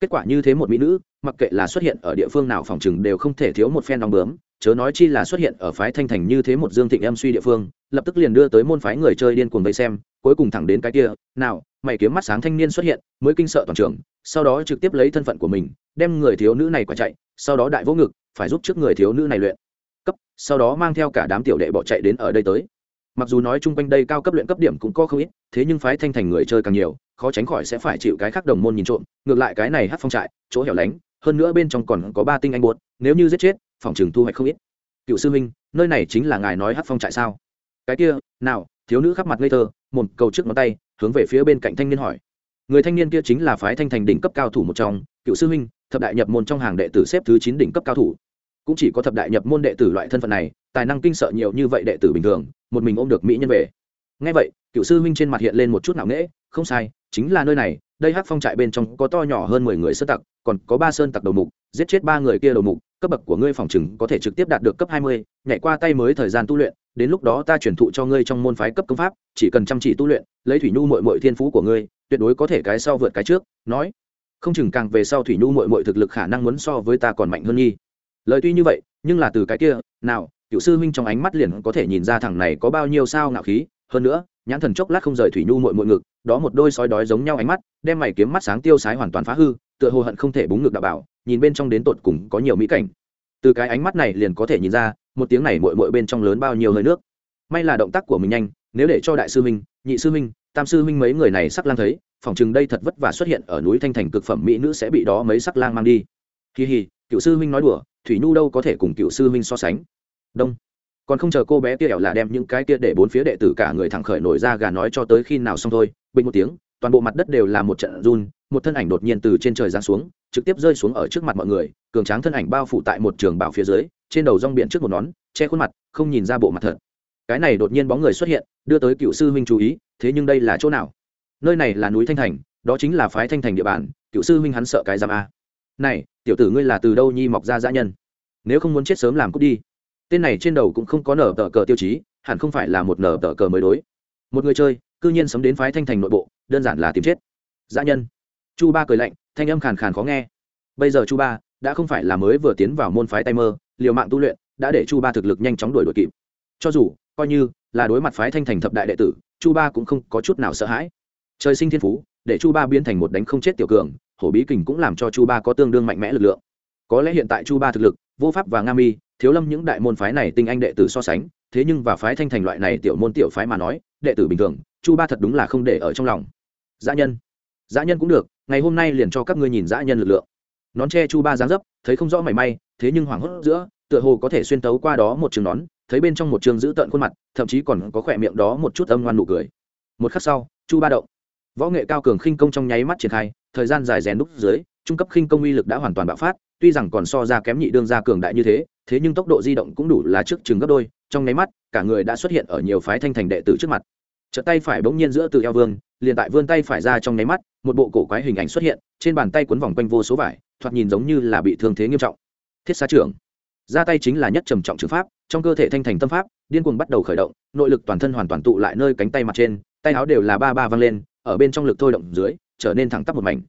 kết quả như thế một mỹ nữ, mặc kệ là xuất hiện ở địa phương nào phòng chừng đều không thể thiếu một phen đong bướm chớ nói chi là xuất hiện ở phái thanh thành như thế một dương thịnh em suy địa phương, lập tức liền đưa tới môn phái người chơi điên cuồng vây xem, cuối cùng thẳng đến cái kia, nào, mày kiếm mắt sáng thanh niên xuất hiện, mới kinh sợ toàn trường, sau đó trực tiếp lấy thân phận của mình, đem người thiếu nữ này quả chạy, sau đó đại vỗ ngực, phải giúp trước người thiếu nữ này luyện. Cấp, sau đó mang theo cả đám tiểu đệ bỏ chạy đến ở đây tới. Mặc dù nói chung quanh đây cao cấp luyện cấp điểm cũng có không ít, thế nhưng phái thanh thành người chơi càng nhiều, khó tránh khỏi sẽ phải chịu cái khác đồng môn nhìn trộm, ngược lại cái này hát phong trại, chỗ hẻo lánh, hơn nữa bên trong còn có ba tinh anh buột nếu như giết chết phòng trường thu hoạch không ít. Cựu sư huynh, nơi này chính là ngài nói hát phong trại sao? Cái kia, nào, thiếu nữ khắp mặt ngây thơ một cầu trước ngón tay, hướng về phía bên cạnh thanh niên hỏi. Người thanh niên kia chính là phái thanh thành đỉnh cấp cao thủ một trong, cựu sư huynh, thập đại nhập môn trong hàng đệ tử xếp thứ chín đỉnh cấp cao thủ. Cũng chỉ có thập đại nhập môn đệ tử loại thân phận này, tài năng kinh sợ nhiều như vậy đệ tử bình thường, một mình ôm được mỹ nhân về. Ngay vậy, cựu sư huynh trên mặt hiện lên một chút nạo nghễ, không sai, chính là nơi này, đây hắc phong trại bên trong có to nhỏ hơn mười người sơn tặc, còn có ba sơn tặc đầu mục, giết chết ba người kia đầu mục cấp bậc của ngươi phòng chừng có thể trực tiếp đạt được cấp hai mươi, nhảy qua tay mới thời gian tu luyện, đến lúc đó ta truyền thụ cho ngươi trong môn phái cấp công pháp, chỉ cần chăm chỉ tu luyện, lấy thủy nhu muội muội thiên phú của ngươi, tuyệt đối có thể cái sau vượt cái trước, nói. Không chừng càng về sau thủy nhu muội muội thực lực khả năng muốn so với ta còn mạnh hơn nhi lời tuy như vậy, nhưng là từ cái kia, nào cựu sư huynh trong ánh mắt liền có thể nhìn ra thằng này có bao nhiêu sao ngạo khí. Hơn nữa, nhãn thần chốc lát không rời thủy nhu muội muội ngực, đó một đôi sói đói giống nhau ánh mắt, đem mày kiếm mắt sáng tiêu sái hoàn toàn phá hư, tựa hồ hận không thể búng ngực đạo bảo nhìn bên trong đến tột cùng có nhiều mỹ cảnh. Từ cái ánh mắt này liền có thể nhìn ra, một tiếng này mội mội bên trong lớn bao nhiêu hơi nước. May là động tác của mình nhanh, nếu để cho đại sư minh nhị sư minh tam sư minh mấy người này sắc lang thấy phỏng chừng đây thật vất vả xuất hiện ở núi thanh thành cực phẩm mỹ nữ sẽ bị đó mấy sắc lang mang đi. Kỳ hì, cựu sư minh nói đùa, thủy nhu đâu có thể cùng cựu sư minh so sánh. Đông. Còn không chờ cô bé kia ẻo là đem những cái kia để bốn phía đệ tử cả người thẳng khởi nổi ra gà nói cho tới khi nào xong thôi, bình một tiếng toàn bộ mặt đất đều là một trận run, một thân ảnh đột nhiên từ trên trời giáng xuống, trực tiếp rơi xuống ở trước mặt mọi người, cường tráng thân ảnh bao phủ tại một trường bảo phía dưới, trên đầu rong biển trước một nón, che khuôn mặt, không nhìn ra bộ mặt thật. Cái này đột nhiên bóng người xuất hiện, đưa tới cựu sư huynh chú ý, thế nhưng đây là chỗ nào? Nơi này là núi thanh thành, đó chính là phái thanh thành địa bàn, cựu sư huynh hắn sợ cái giam a. Này, tiểu tử ngươi là từ đâu nhi mọc ra dã nhân? Nếu không muốn chết sớm làm cút đi. Tên này trên đầu cũng không có nở tờ cờ tiêu chí, hẳn không phải là một nở tờ cờ mới đối. Một người chơi, cư nhiên sấm đến phái thanh thành nội bộ đơn giản là tìm chết. Dã nhân. Chu ba cười lạnh, thanh âm khàn khàn khó nghe. Bây giờ chu ba đã không phải là mới vừa tiến vào môn phái tay mơ liều mạng tu luyện, đã để chu ba thực lực nhanh chóng đuổi đuổi kịp. Cho dù, coi như là đối mặt phái thanh thành thập đại đệ tử, chu ba cũng không có chút nào sợ hãi. Trời sinh thiên phú, để chu ba biến thành một đánh không chết tiểu cường, hổ bí kình cũng làm cho chu ba có tương đương mạnh mẽ lực lượng. Có lẽ hiện tại chu ba thực lực, vô pháp và nga mi, thiếu lâm những đại môn phái này tinh anh đệ tử so sánh, thế nhưng và phái thanh thành loại này tiểu môn tiểu phái mà nói, đệ tử bình thường, chu ba thật đúng là không để ở trong lòng dã nhân. Dã nhân cũng được, ngày hôm nay liền cho các ngươi nhìn dã nhân lực lượng. Nón che chu ba dáng dấp, thấy không rõ mảy may, thế nhưng hoảng hốt giữa, tựa hồ có thể xuyên tấu qua đó một trường nón, thấy bên trong một trường giữ tợn khuôn mặt, thậm chí còn có khỏe miệng đó một chút âm ngoan nụ cười. Một khắc sau, chu ba động. Võ nghệ cao cường khinh công trong nháy mắt triển khai, thời gian dài rèn đúc dưới, trung cấp khinh công uy lực đã hoàn toàn bạo phát, tuy rằng còn so ra kém nhị đương gia cường đại như thế thế nhưng tốc độ di động cũng đủ là trước chừng gấp đôi, trong nháy mắt, cả người đã xuất hiện ở nhiều phái thanh thành đệ tử trước mặt. Trợ tay phải bỗng nhiên giữa từ eo vương liền tại vươn tay phải ra trong nháy mắt, một bộ cổ quái hình ảnh xuất hiện, trên bàn tay quấn vòng quanh vô số vải, thoạt nhìn giống như là bị thương thế nghiêm trọng. Thiết xá trưởng, ra tay chính là nhất trầm trọng trường pháp, trong cơ thể thanh thành tâm pháp, điên cuồng bắt đầu khởi động, nội lực toàn thân hoàn toàn tụ lại nơi cánh tay mặt trên, tay áo đều là ba ba văng lên, ở bên trong lực thôi động dưới, trở nên thẳng tắp một mảnh.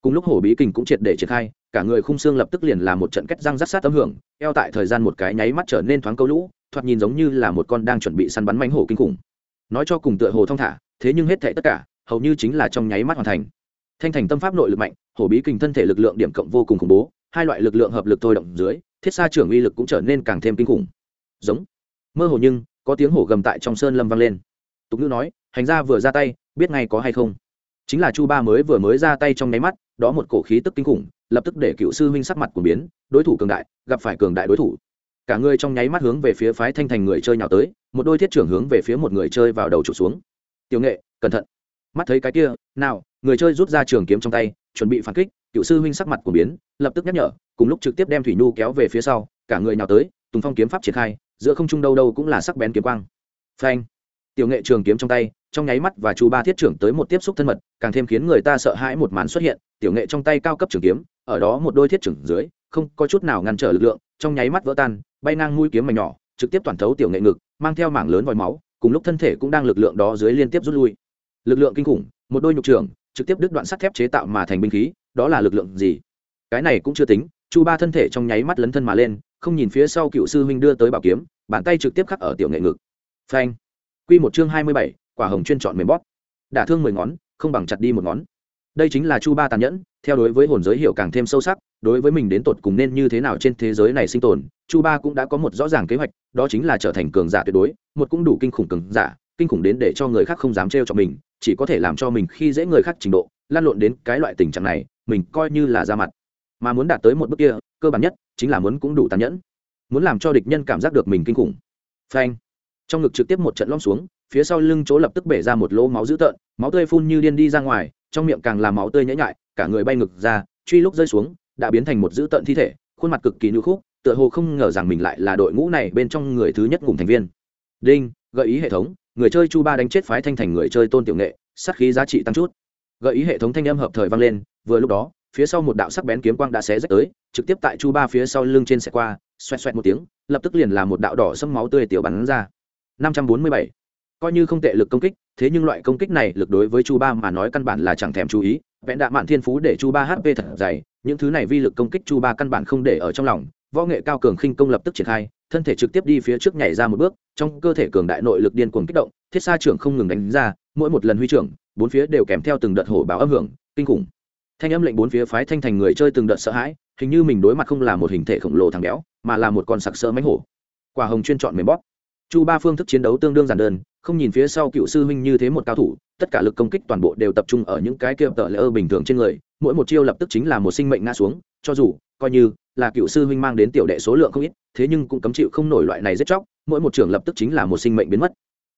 Cùng lúc hổ bí kình cũng triệt để triển khai, cả người khung xương lập tức liền là một trận kết răng rắt sát tấm hưởng, eo tại thời gian một cái nháy mắt trở nên thoáng câu lũ, thoạt nhìn giống như là một con đang chuẩn bị săn bắn mánh hổ kinh khủng. Nói cho cùng tựa hồ thong thả, thế nhưng hết thệ tất cả hầu như chính là trong nháy mắt hoàn thành. Thanh thành tâm pháp nội lực mạnh, hổ bí kình thân thể lực lượng điểm cộng vô cùng khủng bố, hai loại lực lượng hợp lực thôi động dưới, thiết xa trưởng uy lực cũng trở nên càng thêm kinh khủng. Giống. Mơ hồ nhưng, có tiếng hổ gầm tại trong sơn lâm vang lên. Tục ngữ nói, hành gia vừa ra tay, biết ngay có hay không? Chính là chu ba mới vừa mới ra tay trong nháy mắt, đó một cổ khí tức kinh khủng, lập tức để cựu sư huynh sắc mặt của biến, đối thủ cường đại, gặp phải cường đại đối thủ. Cả người trong nháy mắt hướng về phía phái thanh thành người chơi nhào tới, một đôi thiết trưởng hướng về phía một người chơi vào đầu trụ xuống. Tiểu nghệ, cẩn thận mắt thấy cái kia, nào, người chơi rút ra trường kiếm trong tay, chuẩn bị phản kích. Cựu sư huynh sắc mặt của biến, lập tức nhắc nhở, cùng lúc trực tiếp đem thủy nhu kéo về phía sau, cả người nhào tới, tùng phong kiếm pháp triển khai, giữa không trung đâu đâu cũng là sắc bén kiếm quang. Phanh! Tiểu nghệ trường kiếm trong tay, trong nháy mắt và chú ba thiết trưởng tới một tiếp xúc thân mật, càng thêm khiến người ta sợ hãi một màn xuất hiện, tiểu nghệ trong tay cao cấp trường kiếm, ở đó một đôi thiết trưởng dưới, không có chút nào ngăn trở lực lượng, trong nháy mắt vỡ tan, bay ngang mũi kiếm mảnh nhỏ, trực tiếp toàn thấu tiểu nghệ ngực, mang theo mảng lớn vòi máu, cùng lúc thân thể cũng đang lực lượng đó dưới liên tiếp rút lui lực lượng kinh khủng, một đôi nhục trường trực tiếp đứt đoạn sắt thép chế tạo mà thành binh khí, đó là lực lượng gì? Cái này cũng chưa tính, chu ba thân thể trong nháy mắt lấn thân mà lên, không nhìn phía sau cựu sư huynh đưa tới bảo kiếm, bàn tay trực tiếp khắc ở tiểu nghệ ngực. Phanh. Q một chương hai mươi bảy, quả hồng chuyên chọn mềm bóp. Đả thương mười ngón, không bằng chặt đi một ngón. Đây chính là chu ba tàn nhẫn, theo đối với hồn giới hiểu càng thêm sâu sắc, đối với mình đến tột cùng nên như thế nào trên thế giới này sinh tồn, chu ba cũng đã có một rõ ràng kế hoạch, đó chính là trở thành cường giả tuyệt đối, một cũng đủ kinh khủng cường giả, kinh khủng đến để cho người khác không dám trêu cho mình chỉ có thể làm cho mình khi dễ người khác trình độ, lan lộn đến cái loại tình trạng này, mình coi như là ra mặt. Mà muốn đạt tới một bước kia, cơ bản nhất chính là muốn cũng đủ tàn nhẫn. Muốn làm cho địch nhân cảm giác được mình kinh khủng. Phanh. Trong ngực trực tiếp một trận lom xuống, phía sau lưng chỗ lập tức bể ra một lỗ máu dữ tợn, máu tươi phun như điên đi ra ngoài, trong miệng càng làm máu tươi nhễ nhại, cả người bay ngực ra, truy lúc rơi xuống, đã biến thành một dữ tợn thi thể, khuôn mặt cực kỳ nữ khúc, tựa hồ không ngờ rằng mình lại là đội ngũ này bên trong người thứ nhất cùng thành viên. Đinh, gợi ý hệ thống người chơi chu ba đánh chết phái thanh thành người chơi tôn tiểu nghệ, sát khí giá trị tăng chút. Gợi ý hệ thống thanh âm hợp thời vang lên, vừa lúc đó, phía sau một đạo sắc bén kiếm quang đã xé rách tới, trực tiếp tại chu ba phía sau lưng trên xe qua, xoẹt xoẹt một tiếng, lập tức liền là một đạo đỏ sâm máu tươi tiểu bắn ra. Năm trăm bốn mươi bảy. Coi như không tệ lực công kích, thế nhưng loại công kích này lực đối với chu ba mà nói căn bản là chẳng thèm chú ý vẽn đạ mạn thiên phú để chu ba hp thật dày, những thứ này vi lực công kích chu ba căn bản không để ở trong lòng võ nghệ cao cường khinh công lập tức triển khai, thân thể trực tiếp đi phía trước nhảy ra một bước, trong cơ thể cường đại nội lực điên cuồng kích động, thiết sa trưởng không ngừng đánh ra, mỗi một lần huy trưởng, bốn phía đều kèm theo từng đợt hổ báo âm hưởng, kinh khủng. Thanh âm lệnh bốn phía phái thanh thành người chơi từng đợt sợ hãi, hình như mình đối mặt không là một hình thể khổng lồ thằng béo, mà là một con sặc sỡ mánh hổ. Quả hồng chuyên chọn mềm bóp. Chu ba phương thức chiến đấu tương đương giản đơn, không nhìn phía sau cựu sư huynh như thế một cao thủ, tất cả lực công kích toàn bộ đều tập trung ở những cái kia tợ lỡ bình thường trên người, mỗi một chiêu lập tức chính là một sinh mệnh ngã xuống, cho dù coi như là cựu sư huynh mang đến tiểu đệ số lượng không ít, thế nhưng cũng cấm chịu không nổi loại này rất chóc, mỗi một trường lập tức chính là một sinh mệnh biến mất.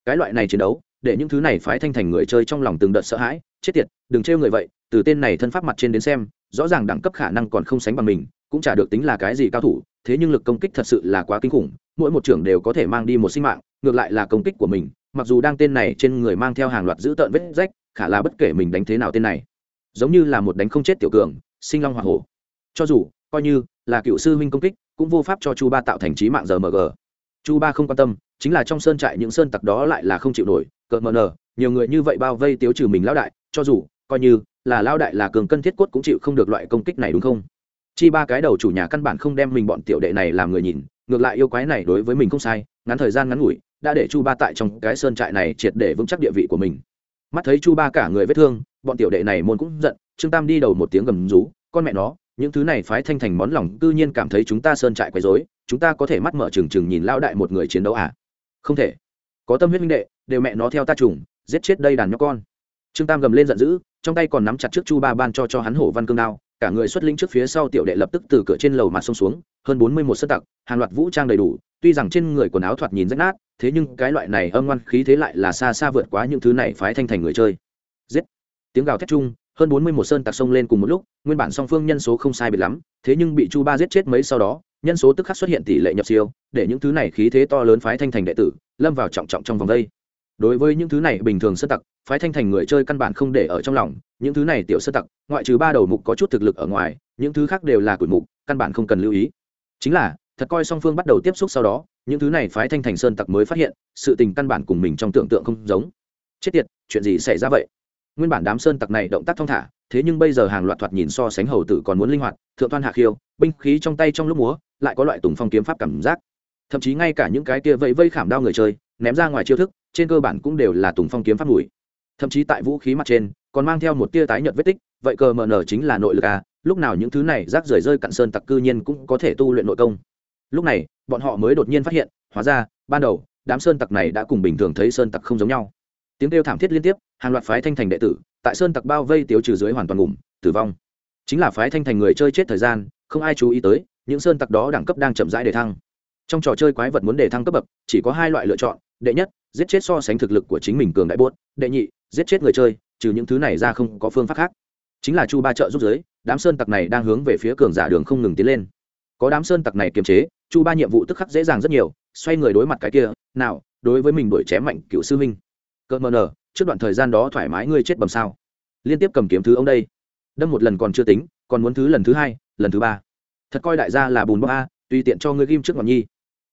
Cái loại này chiến đấu, để những thứ này phái thanh thành người chơi trong lòng từng đợt sợ hãi, chết tiệt, đừng trêu người vậy, từ tên này thân pháp mặt trên đến xem, rõ ràng đẳng cấp khả năng còn không sánh bằng mình, cũng chả được tính là cái gì cao thủ, thế nhưng lực công kích thật sự là quá kinh khủng, mỗi một trưởng đều có thể mang đi một sinh mạng, ngược lại là công kích của mình, mặc dù đang tên này trên người mang theo hàng loạt dữ tợn vết rách, khả là bất kể mình đánh thế nào tên này. Giống như là một đánh không chết tiểu cường, sinh long hoa hổ. Cho dù coi như là cựu sư huynh công kích, cũng vô pháp cho chu ba tạo thành trí mạng giờ mg chu ba không quan tâm, chính là trong sơn trại những sơn tặc đó lại là không chịu nổi, cợt mờ nờ, nhiều người như vậy bao vây tiếu trừ mình lão đại, cho dù, coi như là lao đại là cường cân thiết cốt cũng chịu không được loại công kích này đúng không? Chi ba cái đầu chủ nhà căn bản không đem mình bọn tiểu đệ này làm người nhìn, ngược lại yêu quái này đối với mình không sai, ngắn thời gian ngắn ngủi, đã để chu ba tại trong cái sơn trại này triệt để vững chắc địa vị của mình. Mắt thấy chu ba cả người vết thương, bọn tiểu đệ này môn cũng giận, trương tam đi đầu một tiếng gầm rú, con mẹ nó những thứ này phái thanh thành món lòng cư nhiên cảm thấy chúng ta sơn trại quấy rối, chúng ta có thể mắt mở trừng trừng nhìn lao đại một người chiến đấu à? Không thể. Có tâm huyết minh đệ, đều mẹ nó theo ta trùng, giết chết đây đàn nhóc con. Trương tam gầm lên giận dữ, trong tay còn nắm chặt trước chu ba ban cho cho hắn hổ văn cương đao, cả người xuất linh trước phía sau tiểu đệ lập tức từ cửa trên lầu mặt sông xuống, hơn bốn mươi một sân tặc, hàng loạt vũ trang đầy đủ, tuy rằng trên người quần áo thoạt nhìn rách nát, thế nhưng cái loại này âm ngoan khí thế lại là xa xa vượt quá những thứ này phái thanh thành người chơi. Giết. Tiếng gào thét chung hơn bốn mươi một sơn tặc sông lên cùng một lúc, nguyên bản song phương nhân số không sai biệt lắm, thế nhưng bị chu ba giết chết mấy sau đó, nhân số tức khắc xuất hiện tỷ lệ nhập siêu, để những thứ này khí thế to lớn phái thanh thành đệ tử lâm vào trọng trọng trong vòng đây. Đối với những thứ này, bình thường sơ tặc, phái thanh thành người chơi căn bản không để ở trong lòng, những thứ này tiểu sơ tặc, ngoại trừ ba đầu mục có chút thực lực ở ngoài, những thứ khác đều là củi mục, căn bản không cần lưu ý. Chính là, thật coi song phương bắt đầu tiếp xúc sau đó, những thứ này phái thanh thành sơn tặc mới phát hiện, sự tình căn bản cùng mình trong tưởng tượng không giống. Chết tiệt, chuyện gì xảy ra vậy? Nguyên bản đám sơn tặc này động tác thong thả, thế nhưng bây giờ hàng loạt thoạt nhìn so sánh hầu tử còn muốn linh hoạt, thượng toan hạ khiêu, binh khí trong tay trong lúc múa, lại có loại tùng phong kiếm pháp cảm giác. Thậm chí ngay cả những cái kia vẫy vây khảm đao người chơi, ném ra ngoài chiêu thức, trên cơ bản cũng đều là tùng phong kiếm pháp mùi thậm chí tại vũ khí mặt trên, còn mang theo một tia tái nhợt vết tích, vậy cờ mờ nở chính là nội lực à lúc nào những thứ này rác rưởi rơi cạn sơn tặc cư nhiên cũng có thể tu luyện nội công. Lúc này, bọn họ mới đột nhiên phát hiện, hóa ra, ban đầu, đám sơn tặc này đã cùng bình thường thấy sơn tặc không giống nhau. Tiếng kêu thảm thiết liên tiếp hàng loạt phái thanh thành đệ tử, tại sơn tặc bao vây tiêu trừ dưới hoàn toàn ngủm, tử vong. Chính là phái thanh thành người chơi chết thời gian, không ai chú ý tới, những sơn tặc đó đẳng cấp đang chậm rãi để thăng. Trong trò chơi quái vật muốn để thăng cấp bậc, chỉ có hai loại lựa chọn, đệ nhất, giết chết so sánh thực lực của chính mình cường đại buốt, đệ nhị, giết chết người chơi, trừ những thứ này ra không có phương pháp khác. Chính là chu ba trợ giúp giới, đám sơn tặc này đang hướng về phía cường giả đường không ngừng tiến lên. Có đám sơn tặc này kiềm chế, chu ba nhiệm vụ tức khắc dễ dàng rất nhiều, xoay người đối mặt cái kia, nào, đối với mình đuổi chém mạnh cựu sư minh cỡ mờ nờ trước đoạn thời gian đó thoải mái ngươi chết bầm sao? Liên tiếp cầm kiếm thứ ông đây. Đâm một lần còn chưa tính, còn muốn thứ lần thứ hai, lần thứ ba. Thật coi đại gia là bùn bóc a, tùy tiện cho ngươi ghim trước ngọn nhi.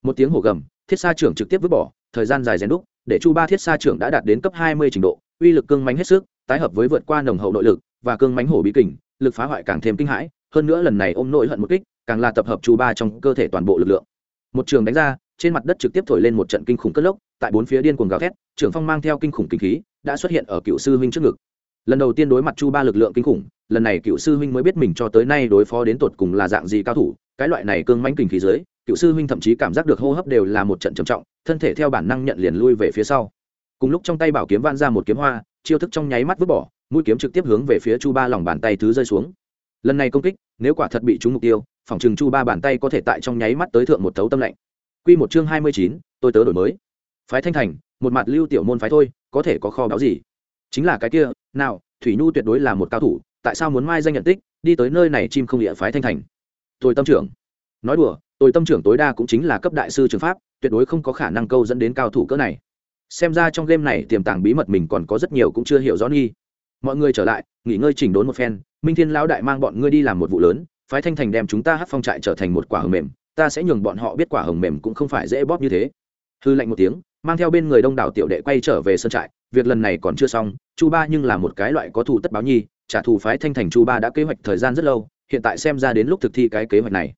Một tiếng hổ gầm, thiết sa trưởng trực tiếp vứt bỏ, thời gian dài rèn đúc, để chu ba thiết sa trưởng đã đạt đến cấp hai mươi trình độ, uy lực cương mánh hết sức, tái hợp với vượt qua nồng hậu nội lực và cương mánh hổ bí kình, lực phá hoại càng thêm kinh hãi, hơn nữa lần này ôm nội hận một kích, càng là tập hợp chu ba trong cơ thể toàn bộ lực lượng. Một trường đánh ra, trên mặt đất trực tiếp thổi lên một trận kinh khủng cất lốc, tại bốn phía điên cuồng gào thét, trưởng phong mang theo kinh khủng kinh khí đã xuất hiện ở cựu sư huynh trước ngực. Lần đầu tiên đối mặt chu ba lực lượng kinh khủng, lần này cựu sư huynh mới biết mình cho tới nay đối phó đến tột cùng là dạng gì cao thủ, cái loại này cương mãnh kinh khí dưới, cựu sư huynh thậm chí cảm giác được hô hấp đều là một trận trầm trọng, thân thể theo bản năng nhận liền lui về phía sau. Cùng lúc trong tay bảo kiếm van ra một kiếm hoa, chiêu thức trong nháy mắt vứt bỏ, mũi kiếm trực tiếp hướng về phía chu ba lòng bàn tay thứ rơi xuống. Lần này công kích, nếu quả thật bị trúng mục tiêu phòng chừng chu ba bàn tay có thể tại trong nháy mắt tới thượng một thấu tâm lạnh q một chương hai mươi chín, tôi tớ đổi mới. Phái thanh thành một mặt lưu tiểu môn phái thôi, có thể có kho báu gì? Chính là cái kia, nào, thủy nhu tuyệt đối là một cao thủ, tại sao muốn mai danh nhận tích, đi tới nơi này chim không địa phái thanh thành? Tôi tâm trưởng. Nói đùa tôi tâm trưởng tối đa cũng chính là cấp đại sư trường pháp, tuyệt đối không có khả năng câu dẫn đến cao thủ cỡ này. Xem ra trong game này tiềm tàng bí mật mình còn có rất nhiều cũng chưa hiểu rõ nghi. Mọi người trở lại, nghỉ ngơi chỉnh đốn một phen, minh thiên lão đại mang bọn ngươi đi làm một vụ lớn, phái thanh thành đem chúng ta hát phong trại trở thành một quả hồng mềm, ta sẽ nhường bọn họ biết quả hồng mềm cũng không phải dễ bóp như thế. Hư lạnh một tiếng mang theo bên người đông đảo tiểu đệ quay trở về sân trại, việc lần này còn chưa xong, chu ba nhưng là một cái loại có thù tất báo nhi, trả thù phái thanh thành chu ba đã kế hoạch thời gian rất lâu, hiện tại xem ra đến lúc thực thi cái kế hoạch này.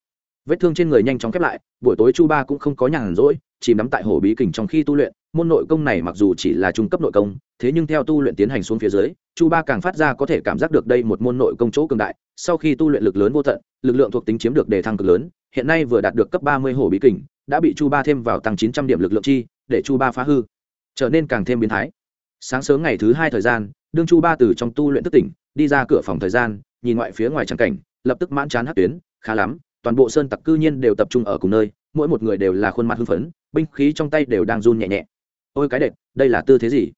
Vết thương trên người nhanh chóng khép lại, buổi tối chu ba cũng không có nhàn rỗi, chìm nắm tại hồ bí kình trong khi tu luyện, môn nội công này mặc dù chỉ là trung cấp nội công, thế nhưng theo tu luyện tiến hành xuống phía dưới, chu ba càng phát ra có thể cảm giác được đây một môn nội công chỗ cường đại, sau khi tu luyện lực lớn vô tận, lực lượng thuộc tính chiếm được đề thăng cực lớn, hiện nay vừa đạt được cấp ba mươi hồ bí kình, đã bị chu ba thêm vào tăng chín trăm điểm lực lượng chi để chu ba phá hư, trở nên càng thêm biến thái. Sáng sớm ngày thứ hai thời gian, đương chu ba từ trong tu luyện thức tỉnh, đi ra cửa phòng thời gian, nhìn ngoại phía ngoài trắng cảnh, lập tức mãn chán hát tuyến, khá lắm, toàn bộ sơn tặc cư nhiên đều tập trung ở cùng nơi, mỗi một người đều là khuôn mặt hưng phấn, binh khí trong tay đều đang run nhẹ nhẹ. Ôi cái đệt, đây là tư thế gì?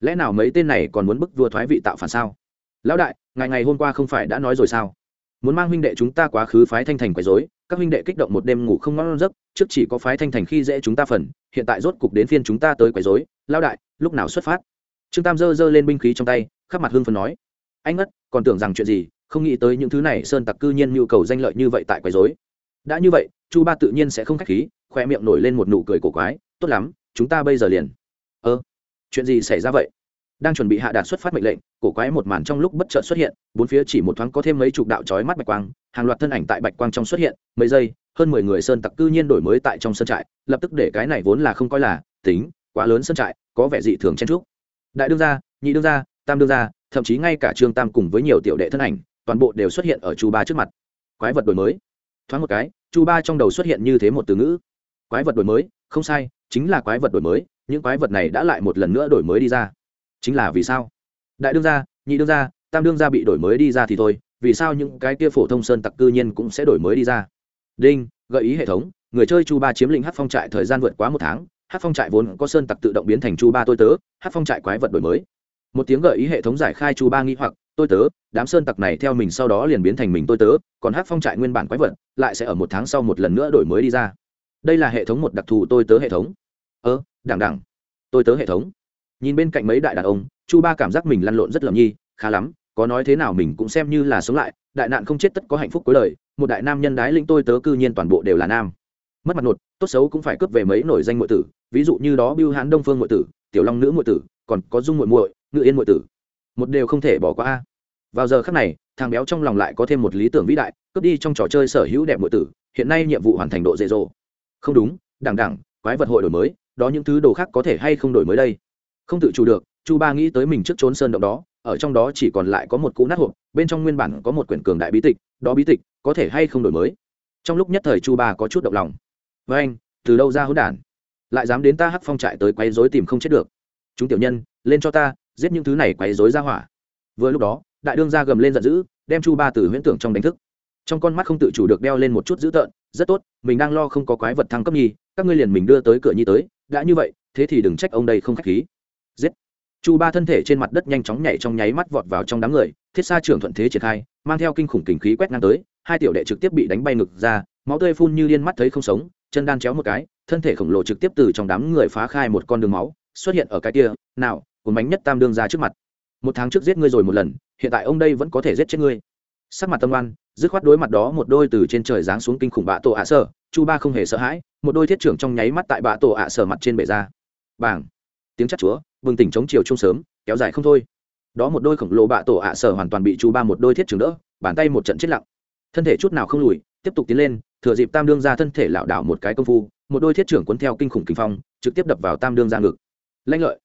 Lẽ nào mấy tên này còn muốn bức vua thoái vị tạo phản sao? Lão đại, ngày ngày hôm qua không phải đã nói rồi sao? Muốn mang huynh đệ chúng ta quá khứ phái thanh thành quấy dối các huynh đệ kích động một đêm ngủ không ngon giấc, trước chỉ có phái thanh thành khi dễ chúng ta phần, hiện tại rốt cục đến phiên chúng ta tới quấy rối, lão đại, lúc nào xuất phát? Trương tam giơ giơ lên binh khí trong tay, khắp mặt hưng phần nói. Anh ngất, còn tưởng rằng chuyện gì, không nghĩ tới những thứ này, sơn tặc cư nhiên nhu cầu danh lợi như vậy tại quấy rối. Đã như vậy, chu ba tự nhiên sẽ không khách khí khoe miệng nổi lên một nụ cười cổ quái. Tốt lắm, chúng ta bây giờ liền. Ơ, chuyện gì xảy ra vậy? Đang chuẩn bị hạ đạt xuất phát mệnh lệnh, cổ quái một màn trong lúc bất chợt xuất hiện, bốn phía chỉ một thoáng có thêm mấy chục đạo chói mắt bạch quang, hàng loạt thân ảnh tại bạch quang trong xuất hiện, mấy giây, hơn mười người sơn tặc cư nhiên đổi mới tại trong sân trại, lập tức để cái này vốn là không coi là tính, quá lớn sân trại, có vẻ dị thường chen trúc đại đương gia, nhị đương gia, tam đương gia, thậm chí ngay cả trương tam cùng với nhiều tiểu đệ thân ảnh, toàn bộ đều xuất hiện ở chu ba trước mặt. Quái vật đổi mới. Thoáng một cái, chu ba trong đầu xuất hiện như thế một từ ngữ. Quái vật đổi mới, không sai, chính là quái vật đổi mới, những quái vật này đã lại một lần nữa đổi mới đi ra chính là vì sao? Đại đương gia, nhị đương gia, tam đương gia bị đổi mới đi ra thì thôi, vì sao những cái kia phổ thông sơn tặc cư nhiên cũng sẽ đổi mới đi ra? Đinh, gợi ý hệ thống, người chơi chu ba chiếm lĩnh hát phong trại thời gian vượt quá một tháng hát phong trại vốn có sơn tặc tự động biến thành chu ba tôi tớ hát phong trại quái vật đổi mới. Một tiếng gợi ý hệ thống giải khai chu ba nghi hoặc, tôi tớ, đám sơn tặc này theo mình sau đó liền biến thành mình tôi tớ, còn hát phong trại nguyên bản quái vật lại sẽ ở một tháng sau một lần nữa đổi mới đi ra. Đây là hệ thống một đặc thù tôi tớ hệ thống. Ơ đẳng đẳng tôi tớ hệ thống nhìn bên cạnh mấy đại đàn ông, chu ba cảm giác mình lăn lộn rất lầm nhi, khá lắm, có nói thế nào mình cũng xem như là sống lại, đại nạn không chết tất có hạnh phúc cuối đời, một đại nam nhân đái linh tôi tớ cư nhiên toàn bộ đều là nam. Mất mặt nột, tốt xấu cũng phải cướp về mấy nổi danh ngụy tử, ví dụ như đó biêu hán đông phương ngụy tử, tiểu long nữ ngụy tử, còn có dung muội muội, ngự yên ngụy tử. Một đều không thể bỏ qua. Vào giờ khắc này, thằng béo trong lòng lại có thêm một lý tưởng vĩ đại, cướp đi trong trò chơi sở hữu đẹp ngụy tử, hiện nay nhiệm vụ hoàn thành độ dễ dỗ. Không đúng đẳng đẳng quái vật hội đổi mới, đó những thứ đồ khác có thể hay không đổi mới đây? Không tự chủ được, chu ba nghĩ tới mình trước trốn sơn động đó, ở trong đó chỉ còn lại có một cũ nát hộp, bên trong nguyên bản có một quyển cường đại bí tịch, đó bí tịch có thể hay không đổi mới. Trong lúc nhất thời chu ba có chút động lòng. Với anh, từ đâu ra hỗn đản? Lại dám đến ta hắc phong trại tới quấy rối tìm không chết được. Chúng tiểu nhân, lên cho ta, giết những thứ này quấy rối ra hỏa. Vừa lúc đó, đại đương ra gầm lên giận dữ, đem chu ba từ huyễn tưởng trong đánh thức. Trong con mắt không tự chủ được đeo lên một chút dữ tợn, rất tốt, mình đang lo không có quái vật thăng cấp nhi các ngươi liền mình đưa tới cửa nhi tới, đã như vậy, thế thì đừng trách ông đây không khách khí giết. Chu ba thân thể trên mặt đất nhanh chóng nhảy trong nháy mắt vọt vào trong đám người, thiết xa trưởng thuận thế triển khai, mang theo kinh khủng kình khí quét ngang tới, hai tiểu đệ trực tiếp bị đánh bay ngực ra, máu tươi phun như điên mắt thấy không sống, chân đan chéo một cái, thân thể khổng lồ trực tiếp từ trong đám người phá khai một con đường máu, xuất hiện ở cái kia, nào, cuốn bánh nhất tam đương ra trước mặt. Một tháng trước giết ngươi rồi một lần, hiện tại ông đây vẫn có thể giết chết ngươi. Sắc mặt tâm oan, dứt khoát đối mặt đó một đôi từ trên trời giáng xuống kinh khủng bạ tổ ạ sở chu ba không hề sợ hãi, một đôi thiết trưởng trong nháy mắt tại bạ tổ ạ sở mặt trên bể ra. Bảng tiếng chắc chúa bừng tỉnh chống chiều chung sớm, kéo dài không thôi. Đó một đôi khổng lồ bạ tổ ạ sở hoàn toàn bị chu ba một đôi thiết trưởng đỡ, bàn tay một trận chết lặng. Thân thể chút nào không lùi, tiếp tục tiến lên, thừa dịp tam đương ra thân thể lảo đảo một cái công phu, một đôi thiết trưởng cuốn theo kinh khủng kinh phong, trực tiếp đập vào tam đương ra ngực. Lanh lợi.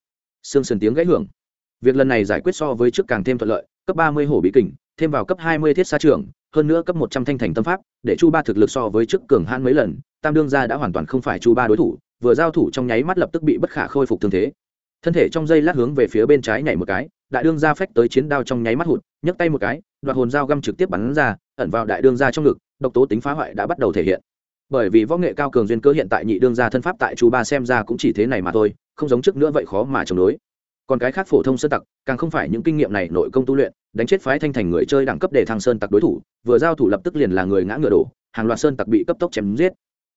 Xương sườn tiếng gãy hưởng. Việc lần này giải quyết so với trước càng thêm thuận lợi, cấp ba mươi hổ bí kình, thêm vào cấp hai mươi thiết xa trưởng hơn nữa cấp một trăm thanh thành tâm pháp, để chu ba thực lực so với trước cường hãn mấy lần, tam đương gia đã hoàn toàn không phải chu ba đối thủ, vừa giao thủ trong nháy mắt lập tức bị bất khả khôi phục thương thế thân thể trong dây lát hướng về phía bên trái nhảy một cái, đại đương gia phách tới chiến đao trong nháy mắt hụt, nhấc tay một cái, đoạt hồn dao găm trực tiếp bắn ra, ẩn vào đại đương gia trong ngực, độc tố tính phá hoại đã bắt đầu thể hiện. Bởi vì võ nghệ cao cường duyên cơ hiện tại nhị đương gia thân pháp tại chú ba xem ra cũng chỉ thế này mà thôi, không giống trước nữa vậy khó mà chống đối. Còn cái khác phổ thông sơn tặc, càng không phải những kinh nghiệm này nội công tu luyện, đánh chết phái thanh thành người chơi đẳng cấp để thăng sơn tặc đối thủ, vừa giao thủ lập tức liền là người ngã ngựa đổ, hàng loạt sơn tặc bị cấp tốc chém giết.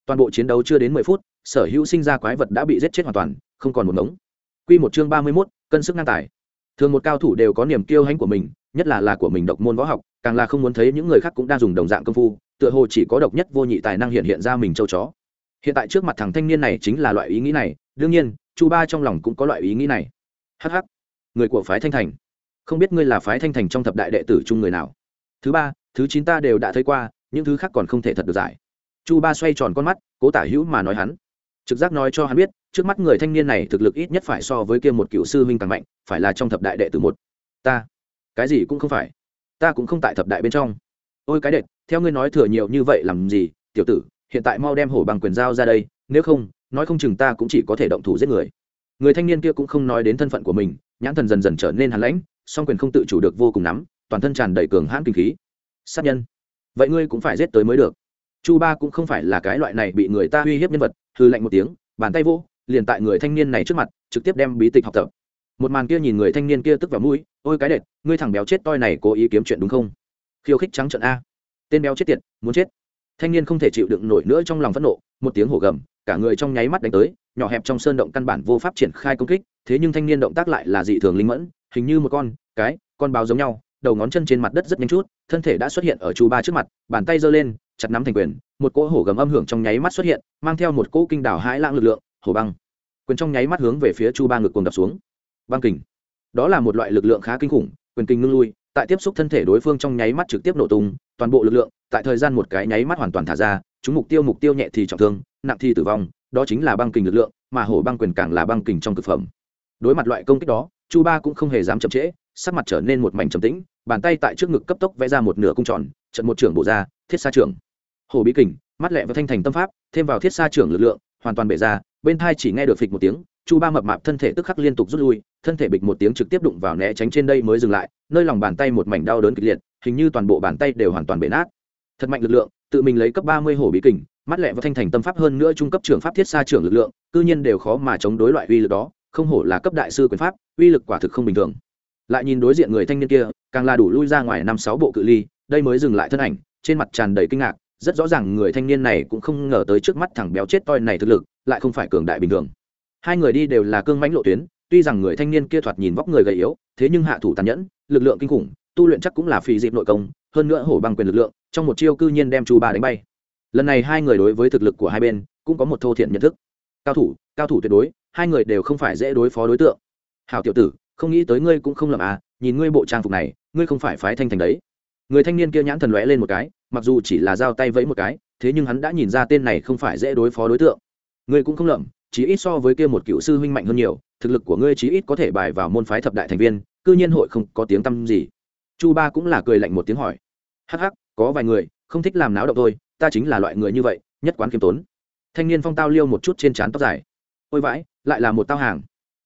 Toàn bộ chiến đấu chưa đến mười phút, sở hữu sinh ra quái vật đã bị giết chết hoàn toàn, không còn một ngống. Quy một chương ba mươi mốt cân sức ngang tài. Thường một cao thủ đều có niềm kiêu hãnh của mình nhất là là của mình độc môn võ học càng là không muốn thấy những người khác cũng đang dùng đồng dạng công phu tựa hồ chỉ có độc nhất vô nhị tài năng hiện hiện ra mình châu chó. Hiện tại trước mặt thằng thanh niên này chính là loại ý nghĩ này đương nhiên chu ba trong lòng cũng có loại ý nghĩ này. Hắc hắc, người của phái thanh thành. Không biết ngươi là phái thanh thành trong thập đại đệ tử chung người nào. Thứ ba thứ chín ta đều đã thấy qua những thứ khác còn không thể thật được giải. Chu ba xoay tròn con mắt cố tả hữu mà nói hắn. Trực giác nói cho hắn biết trước mắt người thanh niên này thực lực ít nhất phải so với kia một cựu sư huynh càng mạnh, phải là trong thập đại đệ tử một. Ta? Cái gì cũng không phải. Ta cũng không tại thập đại bên trong. Ôi cái đệt, theo ngươi nói thừa nhiều như vậy làm gì, tiểu tử, hiện tại mau đem hổ bằng quyền giao ra đây, nếu không, nói không chừng ta cũng chỉ có thể động thủ giết người. Người thanh niên kia cũng không nói đến thân phận của mình, nhãn thần dần dần trở nên hàn lãnh, song quyền không tự chủ được vô cùng nắm, toàn thân tràn đầy cường hãn kinh khí. Sát nhân. Vậy ngươi cũng phải giết tới mới được. Chu ba cũng không phải là cái loại này bị người ta uy hiếp nhân vật hư lạnh một tiếng, bàn tay vô liền tại người thanh niên này trước mặt, trực tiếp đem bí tịch học tập. Một màn kia nhìn người thanh niên kia tức vào mũi, ôi cái đệt, ngươi thằng béo chết toi này cố ý kiếm chuyện đúng không? Khiêu khích trắng trận a. Tên béo chết tiệt, muốn chết. Thanh niên không thể chịu đựng nổi nữa trong lòng phẫn nộ, một tiếng hổ gầm, cả người trong nháy mắt đánh tới, nhỏ hẹp trong sơn động căn bản vô pháp triển khai công kích, thế nhưng thanh niên động tác lại là dị thường linh mẫn, hình như một con, cái, con báo giống nhau, đầu ngón chân trên mặt đất rất nhanh chút, thân thể đã xuất hiện ở chu ba trước mặt, bàn tay giơ lên, chặt nắm thành quyền, một cỗ hổ gầm âm hưởng trong nháy mắt xuất hiện, mang theo một cỗ kinh đảo hãi lãng lực lượng hổ băng. Quyền trong nháy mắt hướng về phía chu ba ngực cuồng đập xuống. Băng kình. Đó là một loại lực lượng khá kinh khủng, quyền kinh ngưng lui, tại tiếp xúc thân thể đối phương trong nháy mắt trực tiếp nổ tung, toàn bộ lực lượng, tại thời gian một cái nháy mắt hoàn toàn thả ra, chúng mục tiêu mục tiêu nhẹ thì trọng thương, nặng thì tử vong, đó chính là băng kình lực lượng, mà hổ băng quyền càng là băng kình trong thực phẩm. Đối mặt loại công kích đó, chu ba cũng không hề dám chậm trễ, sắc mặt trở nên một mảnh trầm tĩnh, bàn tay tại trước ngực cấp tốc vẽ ra một nửa cung tròn, trận một trưởng bộ ra, thiết xa trưởng. Hồ bí kình, mắt lẹ và thanh thành tâm pháp, thêm vào thiết xa trưởng lực lượng, hoàn toàn bể ra bên thai chỉ nghe được phịch một tiếng, chu ba mập mạp thân thể tức khắc liên tục rút lui, thân thể bịch một tiếng trực tiếp đụng vào né tránh trên đây mới dừng lại, nơi lòng bàn tay một mảnh đau đớn kịch liệt, hình như toàn bộ bàn tay đều hoàn toàn bể nát. Thật mạnh lực lượng, tự mình lấy cấp ba mươi hổ bí kình, mắt lẹ và thanh thành tâm pháp hơn nữa trung cấp trưởng pháp thiết xa trưởng lực lượng, cư nhiên đều khó mà chống đối loại uy lực đó, không hổ là cấp đại sư quyền pháp, uy lực quả thực không bình thường. Lại nhìn đối diện người thanh niên kia, càng là đủ lui ra ngoài năm sáu bộ cự ly, đây mới dừng lại thân ảnh, trên mặt tràn đầy kinh ngạc rất rõ ràng người thanh niên này cũng không ngờ tới trước mắt thằng béo chết toi này thực lực, lại không phải cường đại bình thường. Hai người đi đều là cương mãnh lộ tuyến, tuy rằng người thanh niên kia thoạt nhìn vóc người gầy yếu, thế nhưng hạ thủ tàn nhẫn, lực lượng kinh khủng, tu luyện chắc cũng là phì dịp nội công, hơn nữa hổ bằng quyền lực lượng, trong một chiêu cư nhiên đem chu ba đánh bay. Lần này hai người đối với thực lực của hai bên, cũng có một thô thiện nhận thức. Cao thủ cao thủ tuyệt đối, hai người đều không phải dễ đối phó đối tượng. Hào tiểu tử, không nghĩ tới ngươi cũng không lầm à nhìn ngươi bộ trang phục này, ngươi không phải phái thanh thành đấy người thanh niên kia nhãn thần lóe lên một cái, mặc dù chỉ là giao tay vẫy một cái, thế nhưng hắn đã nhìn ra tên này không phải dễ đối phó đối tượng. Ngươi cũng không lầm chỉ ít so với kia một cựu sư huynh mạnh hơn nhiều, thực lực của ngươi chí ít có thể bài vào môn phái thập đại thành viên, cư nhiên hội không có tiếng tăm gì. Chu ba cũng là cười lạnh một tiếng hỏi. Hắc hắc, có vài người, không thích làm náo động thôi, ta chính là loại người như vậy, nhất quán kiêm tốn. Thanh niên phong tao liêu một chút trên trán tóc dài. Ôi vãi, lại là một tao hàng.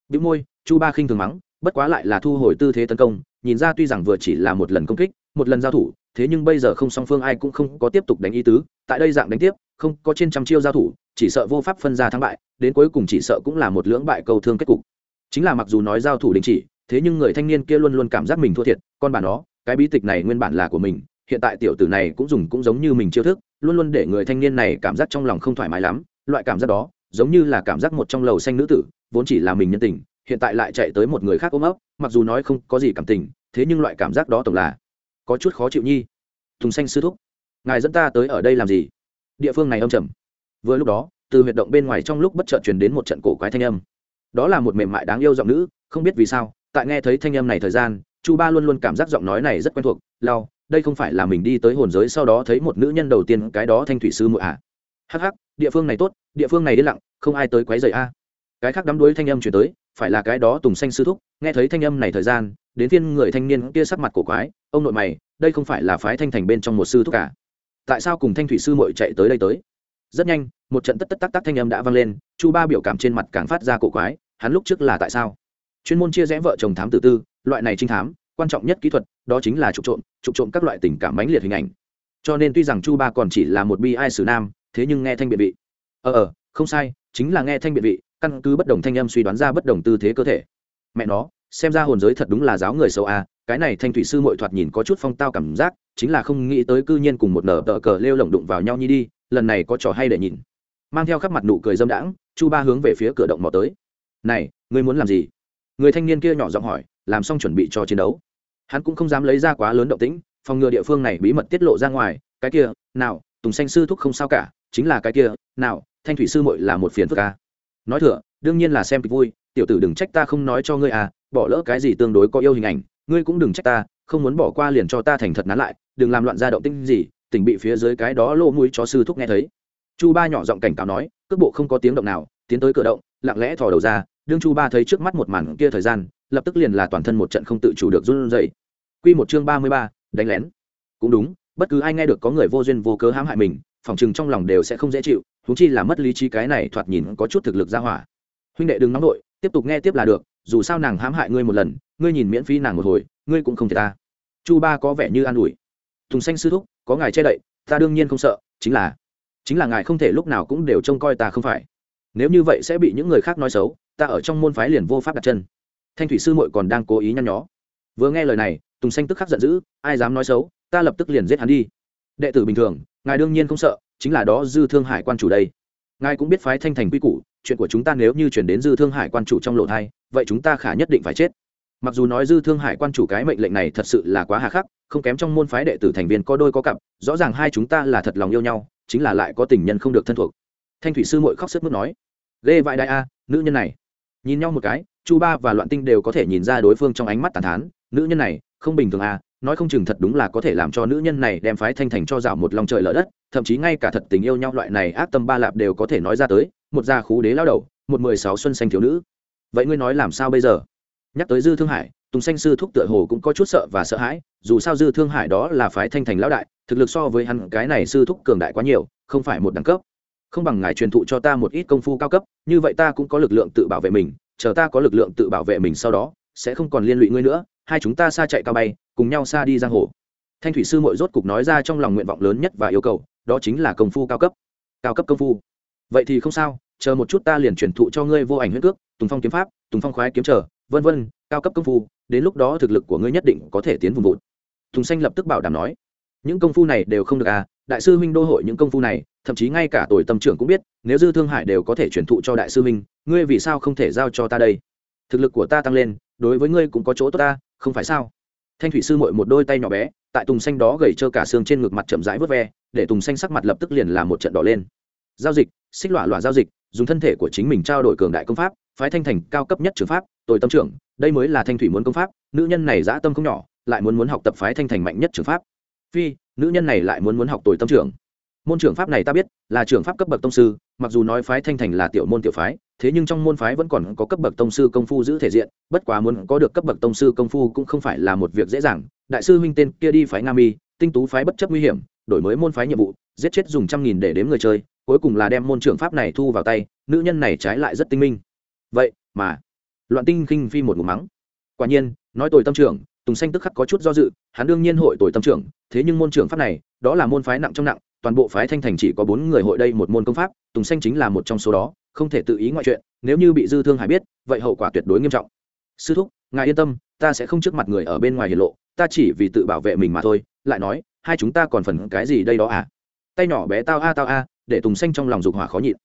Bị môi, chu ba khinh thường mắng, bất quá lại là thu hồi tư thế tấn công, nhìn ra tuy rằng vừa chỉ là một lần công kích một lần giao thủ, thế nhưng bây giờ không song phương ai cũng không có tiếp tục đánh ý tứ, tại đây dạng đánh tiếp, không có trên trăm chiêu giao thủ, chỉ sợ vô pháp phân ra thắng bại, đến cuối cùng chỉ sợ cũng là một lưỡng bại câu thương kết cục. Chính là mặc dù nói giao thủ đình chỉ, thế nhưng người thanh niên kia luôn luôn cảm giác mình thua thiệt, con bà nó, cái bí tịch này nguyên bản là của mình, hiện tại tiểu tử này cũng dùng cũng giống như mình chiêu thức, luôn luôn để người thanh niên này cảm giác trong lòng không thoải mái lắm, loại cảm giác đó, giống như là cảm giác một trong lầu xanh nữ tử, vốn chỉ là mình nhân tình, hiện tại lại chạy tới một người khác ôm ấp, mặc dù nói không có gì cảm tình, thế nhưng loại cảm giác đó tổng là có chút khó chịu nhi. Thùng xanh sư thúc, ngài dẫn ta tới ở đây làm gì? Địa phương này âm trầm. Vừa lúc đó, từ huyệt động bên ngoài trong lúc bất chợt truyền đến một trận cổ quái thanh âm. Đó là một mềm mại đáng yêu giọng nữ, không biết vì sao, tại nghe thấy thanh âm này thời gian, chu ba luôn luôn cảm giác giọng nói này rất quen thuộc, lao, đây không phải là mình đi tới hồn giới sau đó thấy một nữ nhân đầu tiên, cái đó thanh thủy sư muội à? Hắc hắc, địa phương này tốt, địa phương này đi lặng, không ai tới quấy rầy a cái khác đắm đuối thanh âm chuyển tới, phải là cái đó tùng xanh sư thúc, nghe thấy thanh âm này thời gian, đến phiên người thanh niên kia sắc mặt cổ quái, ông nội mày, đây không phải là phái thanh thành bên trong một sư thúc cả tại sao cùng thanh thủy sư mội chạy tới đây tới? Rất nhanh, một trận tất tất tắc tắc thanh âm đã vang lên, chu ba biểu cảm trên mặt càng phát ra cổ quái, hắn lúc trước là tại sao? Chuyên môn chia rẽ vợ chồng thám tử tư, loại này trinh thám, quan trọng nhất kỹ thuật, đó chính là trục trộm trục trộm các loại tình cảm mãnh liệt hình ảnh. Cho nên tuy rằng chu ba còn chỉ là một bi ai sử nam, thế nhưng nghe thanh biện vị. Ờ ờ không sai, chính là nghe thanh biện vị căn cứ bất đồng thanh âm suy đoán ra bất đồng tư thế cơ thể. Mẹ nó, xem ra hồn giới thật đúng là giáo người xấu a cái này thanh thủy sư mội thoạt nhìn có chút phong tao cảm giác, chính là không nghĩ tới cư nhiên cùng một nở tờ cờ lêu lồng đụng vào nhau nhi đi, lần này có trò hay để nhìn. Mang theo khắp mặt nụ cười dâm đãng, chu ba hướng về phía cửa động mò tới. Này, ngươi muốn làm gì? Người thanh niên kia nhỏ giọng hỏi, làm xong chuẩn bị cho chiến đấu. Hắn cũng không dám lấy ra quá lớn động tĩnh, phòng ngừa địa phương này bí mật tiết lộ ra ngoài, cái kia, nào, tùng xanh sư thúc không sao cả, chính là cái kia, nào, thanh thủy sư mội là một phiền phức ca nói thừa đương nhiên là xem kịch vui tiểu tử đừng trách ta không nói cho ngươi à bỏ lỡ cái gì tương đối có yêu hình ảnh ngươi cũng đừng trách ta không muốn bỏ qua liền cho ta thành thật nán lại đừng làm loạn ra động tinh gì tỉnh bị phía dưới cái đó lỗ mũi cho sư thúc nghe thấy. Chu ba nhỏ giọng cảnh cáo nói cước bộ không có tiếng động nào tiến tới cửa động lặng lẽ thò đầu ra đương chu ba thấy trước mắt một màn kia thời gian lập tức liền là toàn thân một trận không tự chủ được run rẩy. Quy một chương ba mươi ba, đánh lén. Cũng đúng bất cứ ai nghe được có người vô duyên vô cớ hãm hại mình phòng chừng trong lòng đều sẽ không dễ chịu huống chi là mất lý trí cái này thoạt nhìn có chút thực lực ra hỏa. Huynh đệ đừng nóng nổi tiếp tục nghe tiếp là được, dù sao nàng hãm hại ngươi một lần, ngươi nhìn miễn phí nàng một hồi, ngươi cũng không thể ta. Chu ba có vẻ như an ủi. Thùng xanh sư thúc, có ngài che đậy, ta đương nhiên không sợ, chính là chính là ngài không thể lúc nào cũng đều trông coi ta không phải. Nếu như vậy sẽ bị những người khác nói xấu, ta ở trong môn phái liền vô pháp đặt chân. Thanh thủy sư muội còn đang cố ý nhăn nhó. Vừa nghe lời này, tùng xanh tức khắc giận dữ, ai dám nói xấu, ta lập tức liền giết hắn đi. Đệ tử bình thường, ngài đương nhiên không sợ chính là đó, dư thương hải quan chủ đây. Ngài cũng biết phái thanh thành quy củ, chuyện của chúng ta nếu như chuyển đến dư thương hải quan chủ trong lộ thai, vậy chúng ta khả nhất định phải chết. Mặc dù nói dư thương hải quan chủ cái mệnh lệnh này thật sự là quá hà khắc, không kém trong môn phái đệ tử thành viên có đôi có cặp, rõ ràng hai chúng ta là thật lòng yêu nhau, chính là lại có tình nhân không được thân thuộc. Thanh thủy sư mội khóc sức mướt nói, ghê vãi đại a, nữ nhân này. Nhìn nhau một cái, chu ba và loạn tinh đều có thể nhìn ra đối phương trong ánh mắt tàn thán, nữ nhân này, không bình thường à nói không chừng thật đúng là có thể làm cho nữ nhân này đem phái thanh thành cho rào một lòng trời lở đất, thậm chí ngay cả thật tình yêu nhau loại này ác tâm ba lạp đều có thể nói ra tới, một gia khú đế lao đầu, một mười sáu xuân xanh thiếu nữ. Vậy ngươi nói làm sao bây giờ? Nhắc tới dư thương hải, tùng xanh sư thúc tựa hồ cũng có chút sợ và sợ hãi, dù sao dư thương hải đó là phái thanh thành lão đại, thực lực so với hắn cái này sư thúc cường đại quá nhiều, không phải một đẳng cấp. Không bằng ngài truyền thụ cho ta một ít công phu cao cấp, như vậy ta cũng có lực lượng tự bảo vệ mình, chờ ta có lực lượng tự bảo vệ mình sau đó, sẽ không còn liên lụy ngươi nữa hai chúng ta xa chạy cao bay, cùng nhau xa đi giang hồ. Thanh thủy sư mội rốt cục nói ra trong lòng nguyện vọng lớn nhất và yêu cầu, đó chính là công phu cao cấp. Cao cấp công phu. Vậy thì không sao, chờ một chút ta liền truyền thụ cho ngươi vô ảnh huyết cước, tùng phong kiếm pháp, tùng phong khoái kiếm trở, vân vân, cao cấp công phu, đến lúc đó thực lực của ngươi nhất định có thể tiến vùng vụt. Tùng xanh lập tức bảo đảm nói, những công phu này đều không được à đại sư huynh đô hội những công phu này, thậm chí ngay cả tuổi tâm trưởng cũng biết, nếu dư thương hải đều có thể truyền thụ cho đại sư huynh, ngươi vì sao không thể giao cho ta đây? Thực lực của ta tăng lên, đối với ngươi cũng có chỗ tốt ta không phải sao? Thanh thủy sư mội một đôi tay nhỏ bé, tại tùng xanh đó gầy trơ cả xương trên ngực mặt chậm rãi vớt ve, để tùng xanh sắc mặt lập tức liền làm một trận đỏ lên. Giao dịch, xích lọa lọa giao dịch, dùng thân thể của chính mình trao đổi cường đại công pháp, phái thanh thành cao cấp nhất trường pháp tồi tâm trưởng, đây mới là thanh thủy muốn công pháp, nữ nhân này dã tâm không nhỏ, lại muốn muốn học tập phái thanh thành mạnh nhất trường pháp. Phi, nữ nhân này lại muốn muốn học tồi tâm trưởng. Môn trưởng pháp này ta biết, là trưởng pháp cấp bậc tông sư mặc dù nói phái thanh thành là tiểu môn tiểu phái, thế nhưng trong môn phái vẫn còn có cấp bậc tông sư công phu giữ thể diện, bất quá muốn có được cấp bậc tông sư công phu cũng không phải là một việc dễ dàng. Đại sư huynh tên kia đi phái nga mi, tinh tú phái bất chấp nguy hiểm, đổi mới môn phái nhiệm vụ, giết chết dùng trăm nghìn để đếm người chơi, cuối cùng là đem môn trưởng pháp này thu vào tay, nữ nhân này trái lại rất tinh minh. Vậy mà, loạn tinh khinh phi một ngụm mắng. Quả nhiên, nói tội tâm trưởng, tùng xanh tức khắc có chút do dự, hắn đương nhiên hội tội tâm trưởng, thế nhưng môn trưởng pháp này, đó là môn phái nặng trong nặng toàn bộ phái thanh thành chỉ có bốn người hội đây một môn công pháp, tùng xanh chính là một trong số đó, không thể tự ý ngoại chuyện, nếu như bị dư thương hải biết, vậy hậu quả tuyệt đối nghiêm trọng. Sư thúc, ngài yên tâm, ta sẽ không trước mặt người ở bên ngoài hiển lộ, ta chỉ vì tự bảo vệ mình mà thôi, lại nói, hai chúng ta còn phần cái gì đây đó à? Tay nhỏ bé tao a tao a, để tùng xanh trong lòng dục hỏa khó nhịn.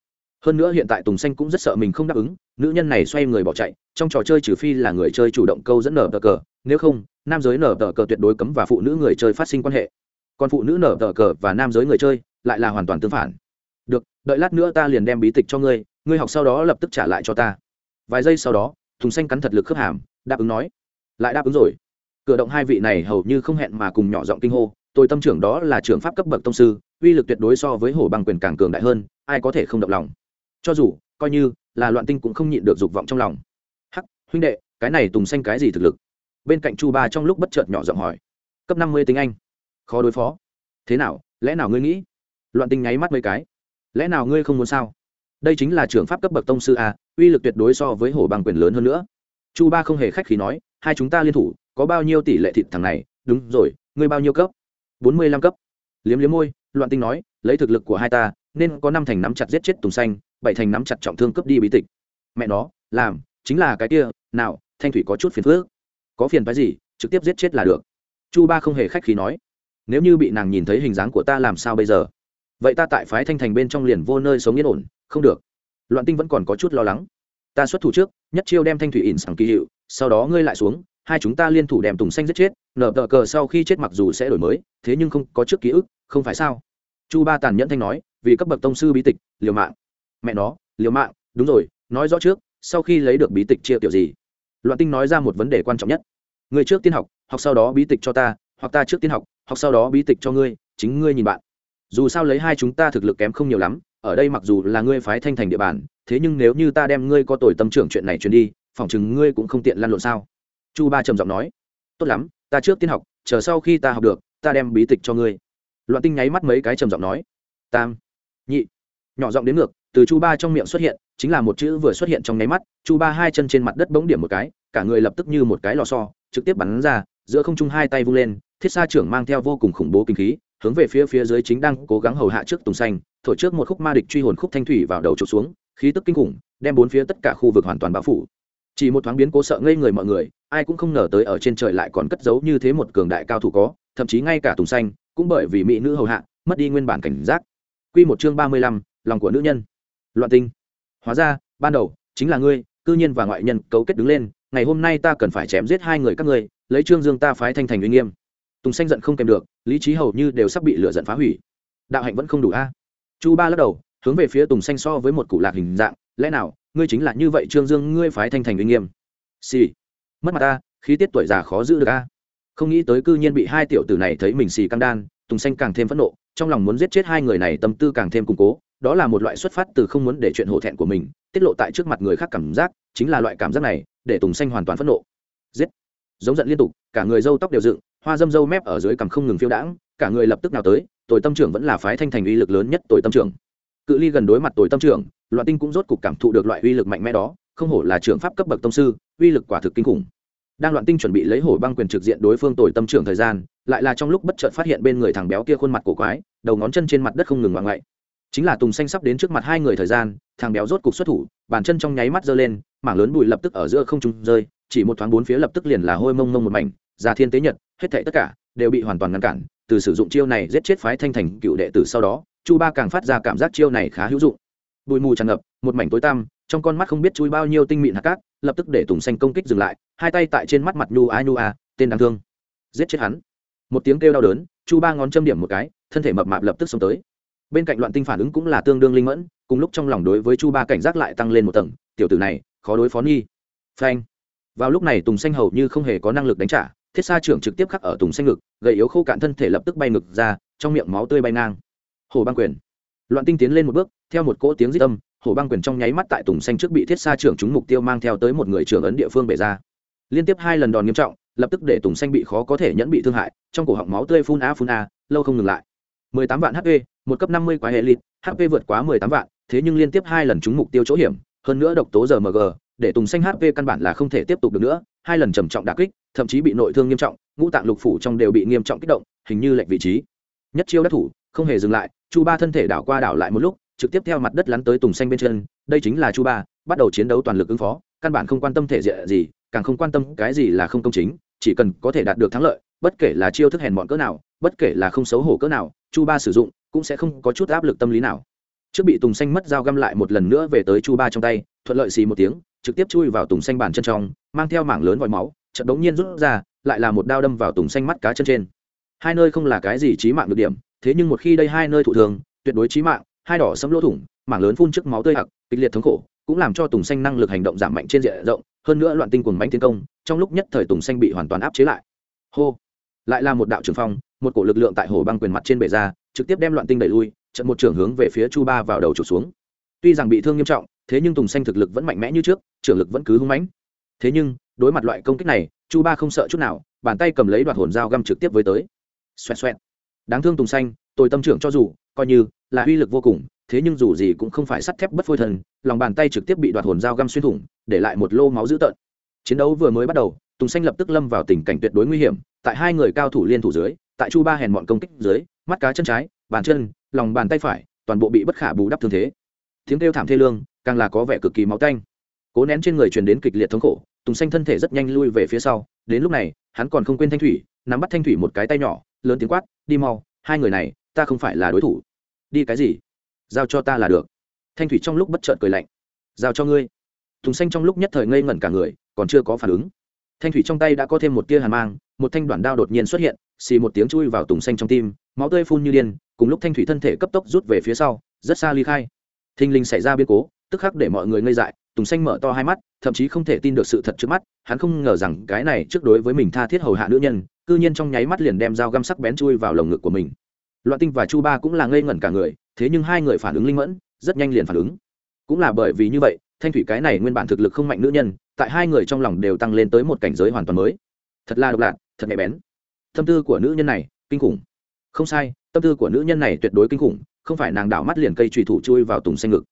Hơn nữa hiện tại tùng xanh cũng rất sợ mình không đáp ứng, nữ nhân này xoay người bỏ chạy, trong trò chơi trừ phi là người chơi chủ động câu dẫn nở tờ cờ, nếu không, nam giới nở tờ cờ tuyệt đối cấm và phụ nữ người chơi phát sinh quan hệ còn phụ nữ nở tờ cờ và nam giới người chơi lại là hoàn toàn tương phản. Được, đợi lát nữa ta liền đem bí tịch cho ngươi ngươi học sau đó lập tức trả lại cho ta. Vài giây sau đó, thùng xanh cắn thật lực khớp hàm, đáp ứng nói. Lại đáp ứng rồi. Cửa động hai vị này hầu như không hẹn mà cùng nhỏ giọng kinh hô, tôi tâm trưởng đó là trưởng pháp cấp bậc tông sư, uy lực tuyệt đối so với hổ bằng quyền càng cường đại hơn, ai có thể không động lòng. Cho dù, coi như là loạn tinh cũng không nhịn được dục vọng trong lòng. Hắc, huynh đệ, cái này tùng xanh cái gì thực lực? Bên cạnh chu ba trong lúc bất chợt nhỏ giọng hỏi. Cấp năm mươi tính anh khó đối phó. Thế nào, lẽ nào ngươi nghĩ? Loạn tinh nháy mắt mấy cái. Lẽ nào ngươi không muốn sao? Đây chính là trưởng pháp cấp bậc tông sư a, uy lực tuyệt đối so với hổ bằng quyền lớn hơn nữa. Chu ba không hề khách khí nói, hai chúng ta liên thủ, có bao nhiêu tỷ lệ thịt thằng này? Đúng rồi, ngươi bao nhiêu cấp? Bốn mươi lăm cấp. Liếm liếm môi, loạn tinh nói, lấy thực lực của hai ta, nên có năm thành nắm chặt giết chết tùng xanh, bảy thành nắm chặt trọng thương cướp đi bí tịch. Mẹ nó, làm, chính là cái kia, nào, thanh thủy có chút phiền phước có phiền phái gì, trực tiếp giết chết là được. Chu ba không hề khách khí nói nếu như bị nàng nhìn thấy hình dáng của ta làm sao bây giờ? Vậy ta tại phái thanh thành bên trong liền vô nơi sống yên ổn, không được. Loạn tinh vẫn còn có chút lo lắng. Ta xuất thủ trước, nhất chiêu đem thanh thủy ỉn sẵn kỳ hiệu, sau đó ngươi lại xuống, hai chúng ta liên thủ đem tùng xanh giết chết, nở tờ cờ sau khi chết mặc dù sẽ đổi mới, thế nhưng không có trước ký ức, không phải sao? Chu ba tàn nhẫn thanh nói, vì cấp bậc tông sư bí tịch, liều mạng. Mẹ nó, liều mạng, đúng rồi, nói rõ trước, sau khi lấy được bí tịch chia kiểu gì? Loạn tinh nói ra một vấn đề quan trọng nhất. Người trước tiên học học sau đó bí tịch cho ta, hoặc ta trước tiên học học sau đó bí tịch cho ngươi, chính ngươi nhìn bạn. Dù sao lấy hai chúng ta thực lực kém không nhiều lắm, ở đây mặc dù là ngươi phái thanh thành địa bàn, thế nhưng nếu như ta đem ngươi có tội tâm trưởng chuyện này truyền đi, phỏng chừng ngươi cũng không tiện lăn lộn sao? Chu ba trầm giọng nói. Tốt lắm, ta trước tiên học, chờ sau khi ta học được, ta đem bí tịch cho ngươi. Loạn tinh nháy mắt mấy cái trầm giọng nói. Tam, nhị. Nhỏ giọng đến ngược, từ chu ba trong miệng xuất hiện, chính là một chữ vừa xuất hiện trong nháy mắt, chu ba hai chân trên mặt đất bỗng điểm một cái, cả người lập tức như một cái lò xo, trực tiếp bắn ra, giữa không trung hai tay vung lên thiết sa trưởng mang theo vô cùng khủng bố kinh khí hướng về phía phía dưới chính đang cố gắng hầu hạ trước tùng xanh thổi trước một khúc ma địch truy hồn khúc thanh thủy vào đầu trục xuống khí tức kinh khủng đem bốn phía tất cả khu vực hoàn toàn bao phủ chỉ một thoáng biến cố sợ ngây người mọi người ai cũng không ngờ tới ở trên trời lại còn cất giấu như thế một cường đại cao thủ có thậm chí ngay cả tùng xanh cũng bởi vì mỹ nữ hầu hạ mất đi nguyên bản cảnh giác Quy một chương ba mươi lăm, lòng của nữ nhân. Loạn tinh. Hóa ra, ban đầu chính là ngươi, cư nhiên và ngoại nhân cấu kết đứng lên, ngày hôm nay ta cần phải chém giết hai người các ngươi, lấy Trương Dương ta phái thanh thành uy nghiêm. Tùng xanh giận không kèm được, lý trí hầu như đều sắp bị lửa giận phá hủy. Đạo hạnh vẫn không đủ a. Chu Ba lắc đầu, hướng về phía Tùng xanh so với một cụ lạc hình dạng, lẽ nào, ngươi chính là như vậy Trương Dương ngươi phái thanh thành uy nghiêm? xì mất mặt ta khí tiết tuổi già khó giữ được a không nghĩ tới cư nhiên bị hai tiểu tử này thấy mình xì căng đan tùng xanh càng thêm phẫn nộ trong lòng muốn giết chết hai người này tâm tư càng thêm củng cố đó là một loại xuất phát từ không muốn để chuyện hổ thẹn của mình tiết lộ tại trước mặt người khác cảm giác chính là loại cảm giác này để tùng xanh hoàn toàn phẫn nộ giết giống giận liên tục cả người râu tóc đều dựng hoa dâm dâu mép ở dưới cằm không ngừng phiêu đãng, cả người lập tức nào tới tội tâm trưởng vẫn là phái thanh thành uy lực lớn nhất tội tâm trưởng. Cự ly gần đối mặt tội tâm trưởng, loạn tinh cũng rốt cục cảm thụ được loại uy lực mạnh mẽ đó, không hổ là trưởng pháp cấp bậc tông sư, uy lực quả thực kinh khủng. Đang loạn tinh chuẩn bị lấy hổ băng quyền trực diện đối phương tội tâm trưởng thời gian, lại là trong lúc bất chợt phát hiện bên người thằng béo kia khuôn mặt cổ quái, đầu ngón chân trên mặt đất không ngừng ngoạn ngậy chính là tùng xanh sắp đến trước mặt hai người thời gian, thằng béo rốt cục xuất thủ, bàn chân trong nháy mắt giơ lên, mảng lớn bụi lập tức ở giữa không trung rơi, chỉ một thoáng bốn phía lập tức liền là hôi mông mông một mảnh già thiên tế nhật hết thảy tất cả đều bị hoàn toàn ngăn cản, từ sử dụng chiêu này giết chết phái thanh thành cựu đệ tử sau đó, chu ba càng phát ra cảm giác chiêu này khá hữu dụng. Bụi mù tràn ngập, một mảnh tối tăm, trong con mắt không biết chui bao nhiêu tinh mịn hạt cát, lập tức để tùng xanh công kích dừng lại, hai tay tại trên mắt mặt nhu a nhu a, tên đáng thương. Giết chết hắn. Một tiếng kêu đau đớn, chu ba ngón châm điểm một cái, thân thể mập mạp lập tức xông tới. Bên cạnh loạn tinh phản ứng cũng là tương đương linh mẫn, cùng lúc trong lòng đối với chu ba cảnh giác lại tăng lên một tầng, tiểu tử này, khó đối phó nghi. Phanh. Vào lúc này tùng xanh hầu như không hề có năng lực đánh trả thiết sa trưởng trực tiếp khắc ở tùng xanh ngực, gầy yếu khô cạn thân thể lập tức bay ngực ra, trong miệng máu tươi bay ngang. Hồ băng quyền. Loạn tinh tiến lên một bước, theo một cỗ tiếng rít âm, hồ băng quyền trong nháy mắt tại tùng xanh trước bị thiết sa trưởng trúng mục tiêu mang theo tới một người trưởng ấn địa phương bể ra. Liên tiếp hai lần đòn nghiêm trọng, lập tức để tùng xanh bị khó có thể nhẫn bị thương hại, trong cổ họng máu tươi phun a phun a lâu không ngừng lại. Mười tám vạn hp một cấp năm mươi quái hệ lịt hp vượt quá mười tám vạn, thế nhưng liên tiếp hai lần trúng mục tiêu chỗ hiểm, hơn nữa độc tố rmg để tùng xanh hp căn bản là không thể tiếp tục được nữa hai lần trầm trọng đả kích, thậm chí bị nội thương nghiêm trọng, ngũ tạng lục phủ trong đều bị nghiêm trọng kích động, hình như lệch vị trí. Nhất chiêu đắc thủ, không hề dừng lại, chu ba thân thể đảo qua đảo lại một lúc, trực tiếp theo mặt đất lắn tới tùng xanh bên chân, đây chính là chu ba, bắt đầu chiến đấu toàn lực ứng phó, căn bản không quan tâm thể diện gì, càng không quan tâm cái gì là không công chính, chỉ cần có thể đạt được thắng lợi, bất kể là chiêu thức hèn mọn cỡ nào, bất kể là không xấu hổ cỡ nào, chu ba sử dụng, cũng sẽ không có chút áp lực tâm lý nào trước bị tùng xanh mất dao găm lại một lần nữa về tới chu ba trong tay, thuận lợi xì một tiếng, trực tiếp chui vào tùng xanh bàn chân trong, mang theo mảng lớn vòi máu, chợt đống nhiên rút ra, lại là một đao đâm vào tùng xanh mắt cá chân trên. Hai nơi không là cái gì trí mạng được điểm, thế nhưng một khi đây hai nơi thụ thường tuyệt đối trí mạng, hai đỏ sấm lỗ thủng, mảng lớn phun trước máu tươi hặc, kịch liệt thống khổ, cũng làm cho tùng xanh năng lực hành động giảm mạnh trên diện rộng, hơn nữa loạn tinh cuồng bánh tiến công, trong lúc nhất thời tùng xanh bị hoàn toàn áp chế lại. Hô! Lại là một đạo trường phong, một cổ lực lượng tại hồ băng quyền mặt trên bể ra, trực tiếp đem loạn tinh đẩy lui trận một trưởng hướng về phía chu ba vào đầu trục xuống. Tuy rằng bị thương nghiêm trọng, thế nhưng tùng xanh thực lực vẫn mạnh mẽ như trước, trưởng lực vẫn cứ hung mãnh. Thế nhưng, đối mặt loại công kích này, chu ba không sợ chút nào, bàn tay cầm lấy đoạt hồn dao găm trực tiếp với tới. Xoẹt xoẹt. Đáng thương tùng xanh tôi tâm trưởng cho dù, coi như là uy lực vô cùng, thế nhưng dù gì cũng không phải sắt thép bất phôi thần, lòng bàn tay trực tiếp bị đoạt hồn dao găm xuyên thủng, để lại một lô máu dữ tợn. Chiến đấu vừa mới bắt đầu, tùng xanh lập tức lâm vào tình cảnh tuyệt đối nguy hiểm, tại hai người cao thủ liên thủ dưới, tại chu ba hèn mọn công kích dưới, mắt cá chân trái, bàn chân lòng bàn tay phải, toàn bộ bị bất khả bù đắp thương thế. Tiếng kêu thảm thê lương, càng là có vẻ cực kỳ máu tanh. Cố nén trên người truyền đến kịch liệt thống khổ, tùng xanh thân thể rất nhanh lui về phía sau, đến lúc này, hắn còn không quên thanh thủy, nắm bắt thanh thủy một cái tay nhỏ, lớn tiếng quát, đi mau, hai người này, ta không phải là đối thủ. Đi cái gì? Giao cho ta là được. Thanh thủy trong lúc bất chợt cười lạnh, giao cho ngươi. Tùng xanh trong lúc nhất thời ngây ngẩn cả người, còn chưa có phản ứng. Thanh thủy trong tay đã có thêm một tia hàn mang, một thanh đoạn đao đột nhiên xuất hiện xì một tiếng chui vào tùng xanh trong tim, máu tươi phun như điên, cùng lúc thanh thủy thân thể cấp tốc rút về phía sau, rất xa ly khai. Thình linh xảy ra biến cố, tức khắc để mọi người ngây dại, tùng xanh mở to hai mắt, thậm chí không thể tin được sự thật trước mắt, hắn không ngờ rằng cái này trước đối với mình tha thiết hầu hạ nữ nhân, cư nhiên trong nháy mắt liền đem dao găm sắc bén chui vào lồng ngực của mình. Loạn tinh và chu ba cũng là ngây ngẩn cả người, thế nhưng hai người phản ứng linh mẫn, rất nhanh liền phản ứng. Cũng là bởi vì như vậy, thanh thủy cái này nguyên bản thực lực không mạnh nữ nhân, tại hai người trong lòng đều tăng lên tới một cảnh giới hoàn toàn mới. Thật là độc lạ, thật nhạy bén tâm tư của nữ nhân này kinh khủng. Không sai, tâm tư của nữ nhân này tuyệt đối kinh khủng, không phải nàng đảo mắt liền cây trùy thủ chui vào tùng xanh ngực,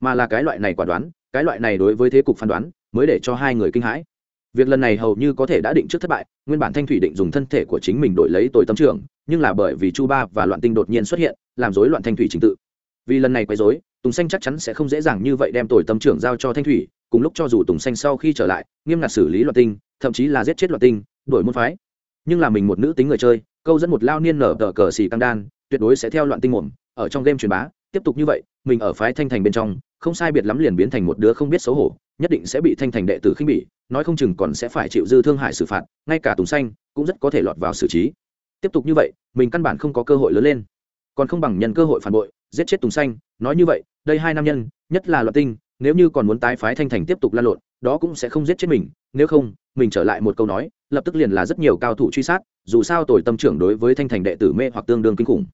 mà là cái loại này quả đoán, cái loại này đối với thế cục phán đoán mới để cho hai người kinh hãi. Việc lần này hầu như có thể đã định trước thất bại, nguyên bản thanh thủy định dùng thân thể của chính mình đổi lấy tội tâm trưởng nhưng là bởi vì chu ba và loạn tinh đột nhiên xuất hiện, làm rối loạn thanh thủy trình tự. Vì lần này quấy rối, tùng xanh chắc chắn sẽ không dễ dàng như vậy đem tội tâm trưởng giao cho thanh thủy, cùng lúc cho dù tùng xanh sau khi trở lại, nghiêm ngặt xử lý loạn tinh, thậm chí là giết chết loạn tinh đổi môn phái nhưng là mình một nữ tính người chơi, câu dẫn một lao niên nở tờ cờ xì căng đan, tuyệt đối sẽ theo loạn tinh mồm, ở trong game truyền bá, tiếp tục như vậy, mình ở phái thanh thành bên trong, không sai biệt lắm liền biến thành một đứa không biết xấu hổ, nhất định sẽ bị thanh thành đệ tử khinh bỉ, nói không chừng còn sẽ phải chịu dư thương hại xử phạt, ngay cả tùng xanh cũng rất có thể lọt vào xử trí. Tiếp tục như vậy, mình căn bản không có cơ hội lớn lên. Còn không bằng nhân cơ hội phản bội, giết chết tùng xanh, nói như vậy, đây hai nam nhân, nhất là loạn tinh, nếu như còn muốn tái phái thanh thành tiếp tục lan lộn đó cũng sẽ không giết chết mình, nếu không, mình trở lại một câu nói, lập tức liền là rất nhiều cao thủ truy sát, dù sao tồi tâm trưởng đối với thanh thành đệ tử mê hoặc tương đương kinh khủng.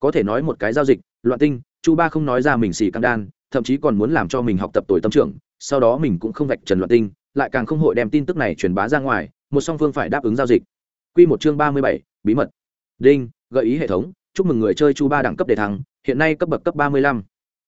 Có thể nói một cái giao dịch, loạn tinh, chu ba không nói ra mình xì căng đan, thậm chí còn muốn làm cho mình học tập tồi tâm trưởng, sau đó mình cũng không vạch trần loạn tinh, lại càng không hội đem tin tức này truyền bá ra ngoài, một song phương phải đáp ứng giao dịch. Quy một chương ba mươi bảy, bí mật. Đinh, gợi ý hệ thống, chúc mừng người chơi chu ba đẳng cấp đề thăng, hiện nay cấp bậc cấp ba mươi lăm.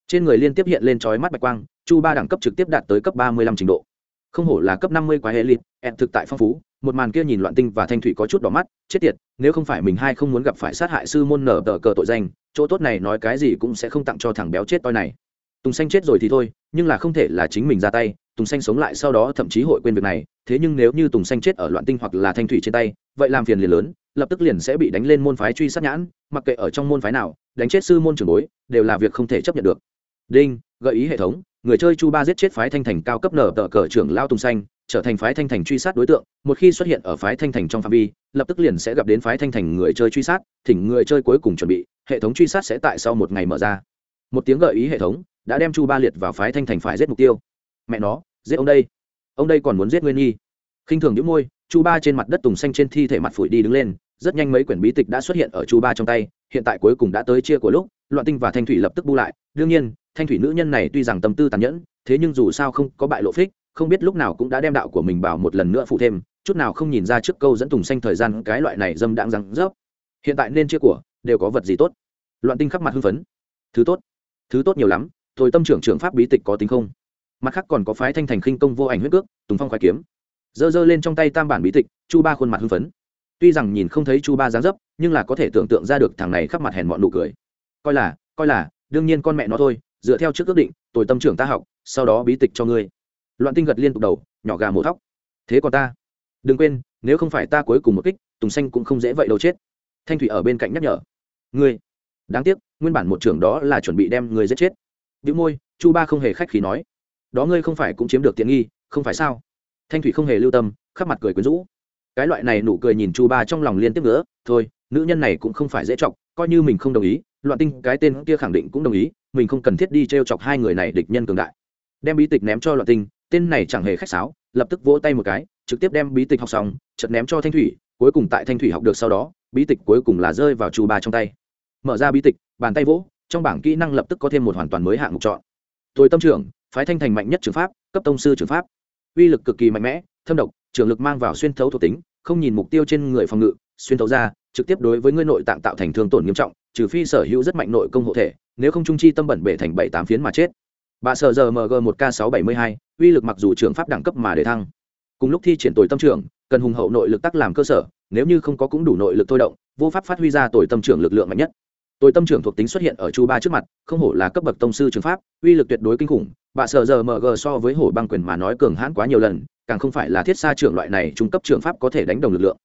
Trên người liên tiếp hiện lên chói mắt bạch quang, chu ba đẳng cấp trực tiếp đạt tới cấp ba mươi lăm trình độ không hổ là cấp năm mươi quá hệ liệt ẹn thực tại phong phú, một màn kia nhìn loạn tinh và thanh thủy có chút đỏ mắt, chết tiệt, nếu không phải mình hai không muốn gặp phải sát hại sư môn nở tờ cờ tội danh, chỗ tốt này nói cái gì cũng sẽ không tặng cho thằng béo chết toi này. Tùng xanh chết rồi thì thôi, nhưng là không thể là chính mình ra tay, tùng xanh sống lại sau đó thậm chí hội quên việc này, thế nhưng nếu như tùng xanh chết ở loạn tinh hoặc là thanh thủy trên tay, vậy làm phiền liền lớn, lập tức liền sẽ bị đánh lên môn phái truy sát nhãn, mặc kệ ở trong môn phái nào, đánh chết sư môn trưởng bối, đều là việc không thể chấp nhận được. Đinh, gợi ý hệ thống người chơi chu ba giết chết phái thanh thành cao cấp nở tờ cờ trưởng lao tùng xanh, trở thành phái thanh thành truy sát đối tượng, một khi xuất hiện ở phái thanh thành trong phạm vi, lập tức liền sẽ gặp đến phái thanh thành người chơi truy sát, thỉnh người chơi cuối cùng chuẩn bị, hệ thống truy sát sẽ tại sau một ngày mở ra. Một tiếng gợi ý hệ thống đã đem chu ba liệt vào phái thanh thành phải giết mục tiêu. Mẹ nó, giết ông đây. Ông đây còn muốn giết nguyên nhi. Khinh thường những môi, chu ba trên mặt đất tùng xanh trên thi thể mặt phủi đi đứng lên, rất nhanh mấy quyển bí tịch đã xuất hiện ở chu ba trong tay, hiện tại cuối cùng đã tới chia của lúc, loạn tinh và thanh thủy lập tức bu lại, đương nhiên thanh thủy nữ nhân này tuy rằng tâm tư tàn nhẫn, thế nhưng dù sao không có bại lộ phích, không biết lúc nào cũng đã đem đạo của mình bảo một lần nữa phụ thêm, chút nào không nhìn ra trước câu dẫn tùng xanh thời gian cái loại này dâm đãng răng rớp. Hiện tại nên chia của, đều có vật gì tốt? Loạn tinh khắp mặt hưng phấn. Thứ tốt thứ tốt nhiều lắm, thôi tâm trưởng trưởng pháp bí tịch có tính không? Mặt khác còn có phái thanh thành khinh công vô ảnh huyết cước, tùng phong khoái kiếm. Giơ giơ lên trong tay tam bản bí tịch, chu ba khuôn mặt hưng phấn. Tuy rằng nhìn không thấy chu ba dáng dấp, nhưng là có thể tưởng tượng ra được thằng này khắp mặt hèn mọn nụ cười. Coi là coi là, đương nhiên con mẹ nó thôi dựa theo trước ước định tôi tâm trưởng ta học, sau đó bí tịch cho ngươi. Loạn tinh gật liên tục đầu, nhỏ gà mổ thóc. Thế còn ta? Đừng quên, nếu không phải ta cuối cùng một kích, tùng xanh cũng không dễ vậy đâu chết. Thanh thủy ở bên cạnh nhắc nhở. Ngươi? Đáng tiếc, nguyên bản một trưởng đó là chuẩn bị đem ngươi giết chết. Vĩ môi, chu ba không hề khách khí nói. Đó ngươi không phải cũng chiếm được tiện nghi, không phải sao? Thanh thủy không hề lưu tâm, khắp mặt cười quyến rũ. Cái loại này nụ cười nhìn chu ba trong lòng liên tiếp nữa, thôi, nữ nhân này cũng không phải dễ chọc, coi như mình không đồng ý loạn tinh, cái tên kia khẳng định cũng đồng ý, mình không cần thiết đi t r e o chọc hai người này địch nhân cường đại. Đem bí tịch ném cho loạn tinh, tên này chẳng hề khách sáo, lập tức vỗ tay một cái, trực tiếp đem bí tịch học xong chật ném cho thanh thủy, cuối cùng tại thanh thủy học được sau đó, bí tịch cuối cùng là rơi vào chu ba trong tay. Mở ra bí tịch, bàn tay vỗ, trong bảng kỹ năng lập tức có thêm một hoàn toàn mới hạng mục chọn. Tôi tâm trưởng, phái thanh thành mạnh nhất trường pháp, cấp tông sư trường pháp. Uy lực cực kỳ mạnh mẽ, thâm độc trường lực mang vào xuyên thấu thuộc tính, không nhìn mục tiêu trên người phòng ngự, xuyên thấu ra, trực tiếp đối với ngươi nội tạng tạo thành thương tổn nghiêm trọng trừ phi sở hữu rất mạnh nội công hộ thể, nếu không trung chi tâm bẩn bể thành bảy tám phiến mà chết. Bà sở giờ mg một k sáu bảy mươi hai, uy lực mặc dù trường pháp đẳng cấp mà để thăng. Cùng lúc thi triển tội tâm trưởng, cần hùng hậu nội lực tắc làm cơ sở, nếu như không có cũng đủ nội lực thôi động, vô pháp phát huy ra tội tâm trưởng lực lượng mạnh nhất. Tội tâm trưởng thuộc tính xuất hiện ở chu ba trước mặt, không hổ là cấp bậc tông sư trường pháp, uy lực tuyệt đối kinh khủng, bà sở giờ mg so với hổ băng quyền mà nói cường hãn quá nhiều lần, càng không phải là thiết xa trưởng loại này trung cấp trường pháp có thể đánh đồng lực lượng.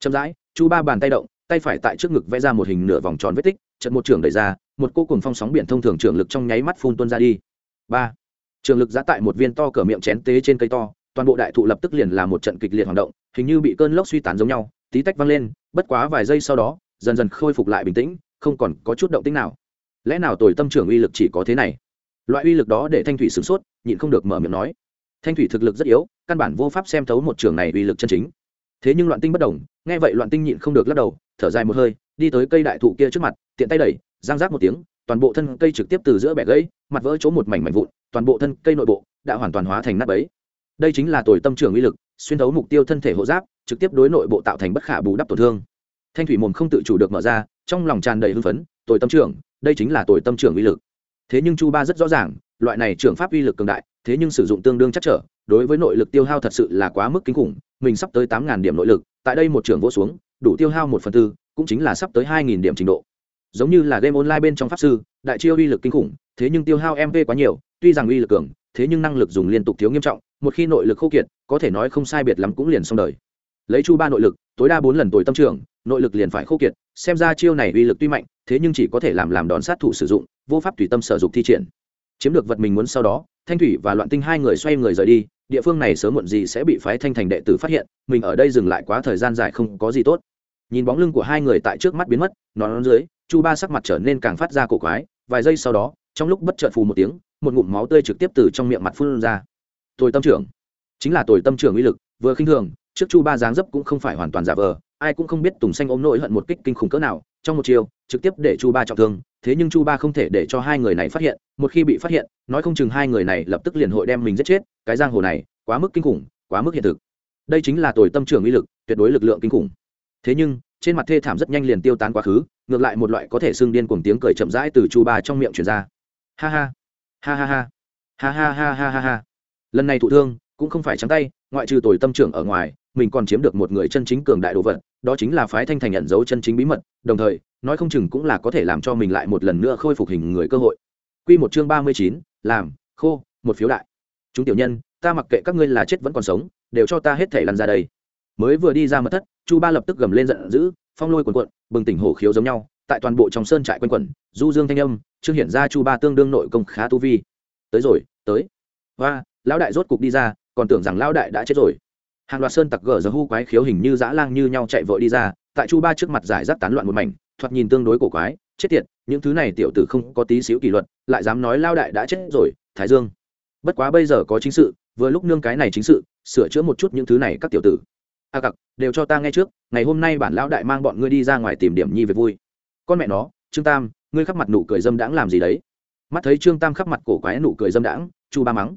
Chậm rãi, chu ba bàn tay động tay phải tại trước ngực vẽ ra một hình nửa vòng tròn vết tích trận một trường đẩy ra, một cô cùng phong sóng biển thông thường trường lực trong nháy mắt phun tuôn ra đi. Ba, trường lực giã tại một viên to cỡ miệng chén tế trên cây to, toàn bộ đại thụ lập tức liền là một trận kịch liệt hoạt động, hình như bị cơn lốc suy tán giống nhau, tí tách văng lên, bất quá vài giây sau đó, dần dần khôi phục lại bình tĩnh, không còn có chút động tĩnh nào. Lẽ nào tồi tâm trưởng uy lực chỉ có thế này? Loại uy lực đó để thanh thủy sửng sốt, nhịn không được mở miệng nói. Thanh thủy thực lực rất yếu, căn bản vô pháp xem thấu một trường này uy lực chân chính. Thế nhưng loạn tinh bất đồng, nghe vậy loạn tinh nhịn không được lắc đầu thở dài một hơi, đi tới cây đại thụ kia trước mặt, tiện tay đẩy, giang rác một tiếng, toàn bộ thân cây trực tiếp từ giữa bẻ gãy, mặt vỡ chỗ một mảnh mảnh vụn, toàn bộ thân cây nội bộ đã hoàn toàn hóa thành nắp ấy đây chính là tồi tâm trường uy lực, xuyên thấu mục tiêu thân thể hộ giáp, trực tiếp đối nội bộ tạo thành bất khả bù đắp tổn thương. Thanh thủy mồm không tự chủ được mở ra, trong lòng tràn đầy hưng phấn, tồi tâm trưởng đây chính là tồi tâm trưởng uy lực. Thế nhưng chu ba rất rõ ràng, loại này trưởng pháp uy lực cường đại, thế nhưng sử dụng tương đương chắc trở, đối với nội lực tiêu hao thật sự là quá mức kinh khủng, mình sắp tới tám điểm nội lực, tại đây một trường vô xuống đủ tiêu hao một phần tư, cũng chính là sắp tới hai nghìn điểm trình độ. Giống như là game online bên trong pháp sư, đại chiêu uy lực kinh khủng, thế nhưng tiêu hao mp quá nhiều, tuy rằng uy lực cường, thế nhưng năng lực dùng liên tục thiếu nghiêm trọng, một khi nội lực khô kiệt, có thể nói không sai biệt lắm cũng liền xong đời. Lấy chu ba nội lực, tối đa bốn lần tuổi tâm trưởng nội lực liền phải khô kiệt, xem ra chiêu này uy lực tuy mạnh, thế nhưng chỉ có thể làm làm đòn sát thủ sử dụng, vô pháp tùy tâm sở dụng thi triển. Chiếm được vật mình muốn sau đó, thanh thủy và loạn tinh hai người xoay người rời đi địa phương này sớm muộn gì sẽ bị phái thanh thành đệ tử phát hiện, mình ở đây dừng lại quá thời gian dài không có gì tốt. Nhìn bóng lưng của hai người tại trước mắt biến mất nón dưới, chu ba sắc mặt trở nên càng phát ra cổ quái, vài giây sau đó, trong lúc bất chợt phù một tiếng, một ngụm máu tươi trực tiếp từ trong miệng mặt phun ra. Tôi tâm trưởng. Chính là tồi tâm trưởng uy lực, vừa khinh thường, trước chu ba dáng dấp cũng không phải hoàn toàn giả vờ, ai cũng không biết tùng xanh ôm nỗi hận một kích kinh khủng cỡ nào, trong một chiều, trực tiếp để chu ba trọng thương thế nhưng chu ba không thể để cho hai người này phát hiện, một khi bị phát hiện, nói không chừng hai người này lập tức liền hội đem mình giết chết, cái giang hồ này, quá mức kinh khủng, quá mức hiện thực. Đây chính là tồi tâm trưởng uy lực, tuyệt đối lực lượng kinh khủng. Thế nhưng, trên mặt thê thảm rất nhanh liền tiêu tán quá khứ, ngược lại một loại có thể xương điên cuồng tiếng cười chậm rãi từ chu ba trong miệng truyền ra. Ha ha ha ha ha ha ha ha ha ha ha. Lần này thụ thương, cũng không phải trắng tay, ngoại trừ tồi tâm trưởng ở ngoài, mình còn chiếm được một người chân chính cường đại đồ vật đó chính là phái thanh thành nhận dấu chân chính bí mật, đồng thời, nói không chừng cũng là có thể làm cho mình lại một lần nữa khôi phục hình người cơ hội. Quy một chương ba mươi chín, làm, khô, một phiếu đại. Chúng tiểu nhân, ta mặc kệ các ngươi là chết vẫn còn sống, đều cho ta hết thể lăn ra đây. Mới vừa đi ra mật thất, chu ba lập tức gầm lên giận dữ, phong lôi quần quận bừng tỉnh hổ khiếu giống nhau, tại toàn bộ trong sơn trại quanh quẩn, du dương thanh âm trương hiển ra chu ba tương đương nội công khá tu vi. Tới rồi, tới. Và lão đại rốt cục đi ra, còn tưởng rằng lão đại đã chết rồi hàng loạt sơn tặc gờ giờ hu quái khiếu hình như dã lang như nhau chạy vội đi ra, tại chu ba trước mặt giải rác tán loạn một mảnh, thoạt nhìn tương đối cổ quái, chết tiệt, những thứ này tiểu tử không có tí xíu kỷ luật, lại dám nói lao đại đã chết rồi, thái dương. Bất quá bây giờ có chính sự, vừa lúc nương cái này chính sự, sửa chữa một chút những thứ này các tiểu tử. A cặc, đều cho ta nghe trước, ngày hôm nay bản lão đại mang bọn ngươi đi ra ngoài tìm điểm nhi về vui. Con mẹ nó, trương tam, ngươi khắp mặt nụ cười dâm đãng làm gì đấy? Mắt thấy trương tam khắp mặt cổ quái nụ cười dâm đãng, chu ba mắng.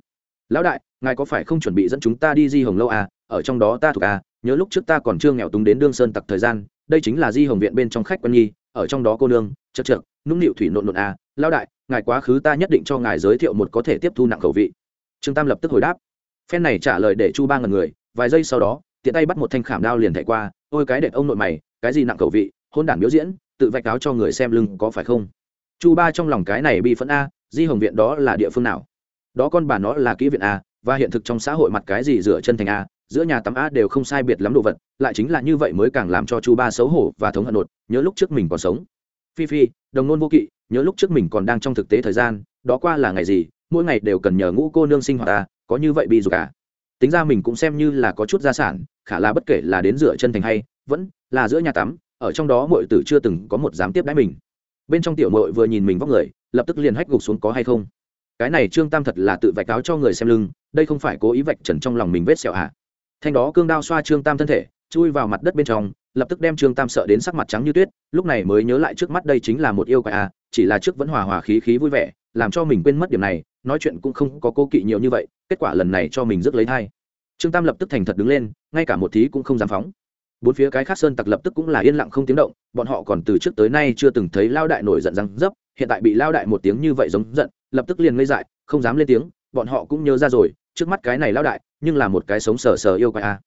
Lão đại ngài có phải không chuẩn bị dẫn chúng ta đi di hồng lâu à? Ở trong đó ta thuộc à? Nhớ lúc trước ta còn trương nghèo túng đến đương sơn tặc thời gian, đây chính là di hồng viện bên trong khách quân nhi, ở trong đó cô nương, chật chật nũng nịu thủy nộn nộn à? Lao đại, ngài quá khứ ta nhất định cho ngài giới thiệu một có thể tiếp thu nặng khẩu vị. Trương tam lập tức hồi đáp. Phen này trả lời để chu ba ngần người, vài giây sau đó, tiện tay bắt một thanh khảm đao liền thẻ qua, ôi, cái đệm ông nội mày, cái gì nặng khẩu vị, hôn đản biểu diễn, tự vạch áo cho người xem lưng có phải không? Chu ba trong lòng cái này bị phẫn a, di hồng viện đó là địa phương nào? Đó con bà nó là kỹ viện a và hiện thực trong xã hội mặt cái gì rửa chân thành a, giữa nhà tắm a đều không sai biệt lắm đồ vật, lại chính là như vậy mới càng làm cho chu ba xấu hổ và thống hận nột, nhớ lúc trước mình còn sống. Phi phi, đồng nôn vô kỵ, nhớ lúc trước mình còn đang trong thực tế thời gian, đó qua là ngày gì, mỗi ngày đều cần nhờ ngũ cô nương sinh hoạt ta có như vậy bị dù cả tính ra mình cũng xem như là có chút gia sản, khả là bất kể là đến rửa chân thành hay, vẫn là giữa nhà tắm, ở trong đó mọi tử chưa từng có một dám tiếp đãi mình. Bên trong tiểu mội vừa nhìn mình vóc người, lập tức liền hách gục xuống có hay không cái này trương tam thật là tự vạch cáo cho người xem lưng, đây không phải cố ý vạch trần trong lòng mình vết sẹo à? thanh đó cương đao xoa trương tam thân thể, chui vào mặt đất bên trong, lập tức đem trương tam sợ đến sắc mặt trắng như tuyết, lúc này mới nhớ lại trước mắt đây chính là một yêu quái à chỉ là trước vẫn hòa hòa khí khí vui vẻ, làm cho mình quên mất điểm này, nói chuyện cũng không có cố kỵ nhiều như vậy, kết quả lần này cho mình rước lấy thai trương tam lập tức thành thật đứng lên, ngay cả một thí cũng không dám phóng bốn phía cái khác sơn tặc lập tức cũng là yên lặng không tiếng động, bọn họ còn từ trước tới nay chưa từng thấy lao đại nổi giận răng dấp, hiện tại bị lao đại một tiếng như vậy giống giận lập tức liền ngây dại, không dám lên tiếng, bọn họ cũng nhớ ra rồi, trước mắt cái này lão đại, nhưng là một cái sống sờ sờ yêu quái a.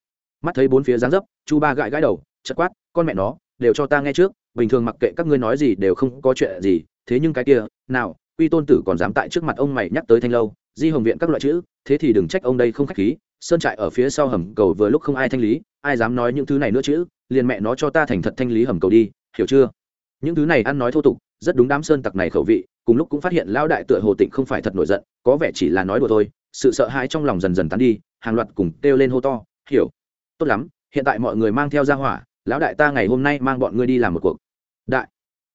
Mắt thấy bốn phía dáng dấp, chu ba gãi gãi đầu chật quát, con mẹ nó, đều cho ta nghe trước, bình thường mặc kệ các ngươi nói gì đều không có chuyện gì, thế nhưng cái kia, nào, quy tôn tử còn dám tại trước mặt ông mày nhắc tới thanh lâu, di hồng viện các loại chữ, thế thì đừng trách ông đây không khách khí, sơn trại ở phía sau hầm cầu vừa lúc không ai thanh lý, ai dám nói những thứ này nữa chứ, liền mẹ nó cho ta thành thật thanh lý hầm cầu đi, hiểu chưa? Những thứ này ăn nói thô tục, rất đúng đám sơn tặc này khẩu vị cùng lúc cũng phát hiện lão đại tựa hồ tịnh không phải thật nổi giận, có vẻ chỉ là nói đùa thôi, sự sợ hãi trong lòng dần dần tán đi, hàng loạt cùng kêu lên hô to, hiểu, tốt lắm, hiện tại mọi người mang theo ra hỏa, lão đại ta ngày hôm nay mang bọn ngươi đi làm một cuộc. Đại,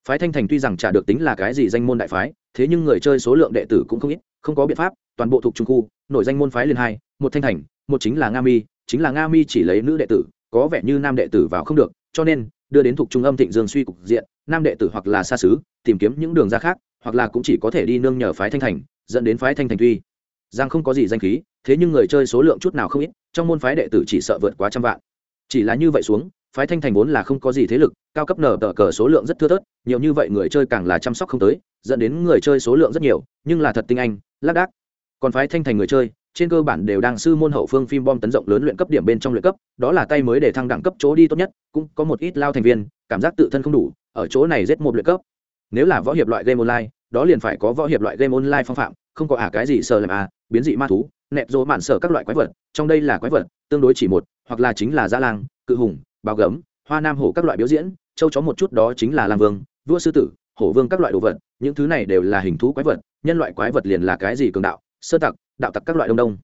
phái thanh thành tuy rằng trả được tính là cái gì danh môn đại phái, thế nhưng người chơi số lượng đệ tử cũng không ít, không có biện pháp, toàn bộ thuộc trung khu, nổi danh môn phái liền hai, một thanh thành, một chính là nga mi, chính là nga mi chỉ lấy nữ đệ tử, có vẻ như nam đệ tử vào không được, cho nên đưa đến thuộc trung âm thịnh dương suy cục diện, nam đệ tử hoặc là xa xứ, tìm kiếm những đường ra khác hoặc là cũng chỉ có thể đi nương nhờ phái thanh thành, dẫn đến phái thanh thành tuy. Giang không có gì danh khí, thế nhưng người chơi số lượng chút nào không ít, trong môn phái đệ tử chỉ sợ vượt quá trăm vạn. Chỉ là như vậy xuống, phái thanh thành vốn là không có gì thế lực, cao cấp nở tờ cờ số lượng rất thưa thớt, nhiều như vậy người chơi càng là chăm sóc không tới, dẫn đến người chơi số lượng rất nhiều, nhưng là thật tinh anh, lác đác. Còn phái thanh thành người chơi, trên cơ bản đều đang sư môn hậu phương phim bom tấn rộng lớn luyện cấp điểm bên trong luyện cấp, đó là tay mới để thăng đẳng cấp chỗ đi tốt nhất, cũng có một ít lao thành viên, cảm giác tự thân không đủ, ở chỗ này giết một luyện cấp nếu là võ hiệp loại game online, đó liền phải có võ hiệp loại game online phong phạm, không có ả cái gì sợ làm à biến dị ma thú, nẹt rỗ mạn sở các loại quái vật, trong đây là quái vật, tương đối chỉ một, hoặc là chính là gia lang, cự hùng bao gấm, hoa nam hổ các loại biểu diễn, châu chó một chút đó chính là lang vương, vua sư tử, hổ vương các loại đồ vật, những thứ này đều là hình thú quái vật, nhân loại quái vật liền là cái gì cường đạo, sơ tặc, đạo tặc các loại đông đông.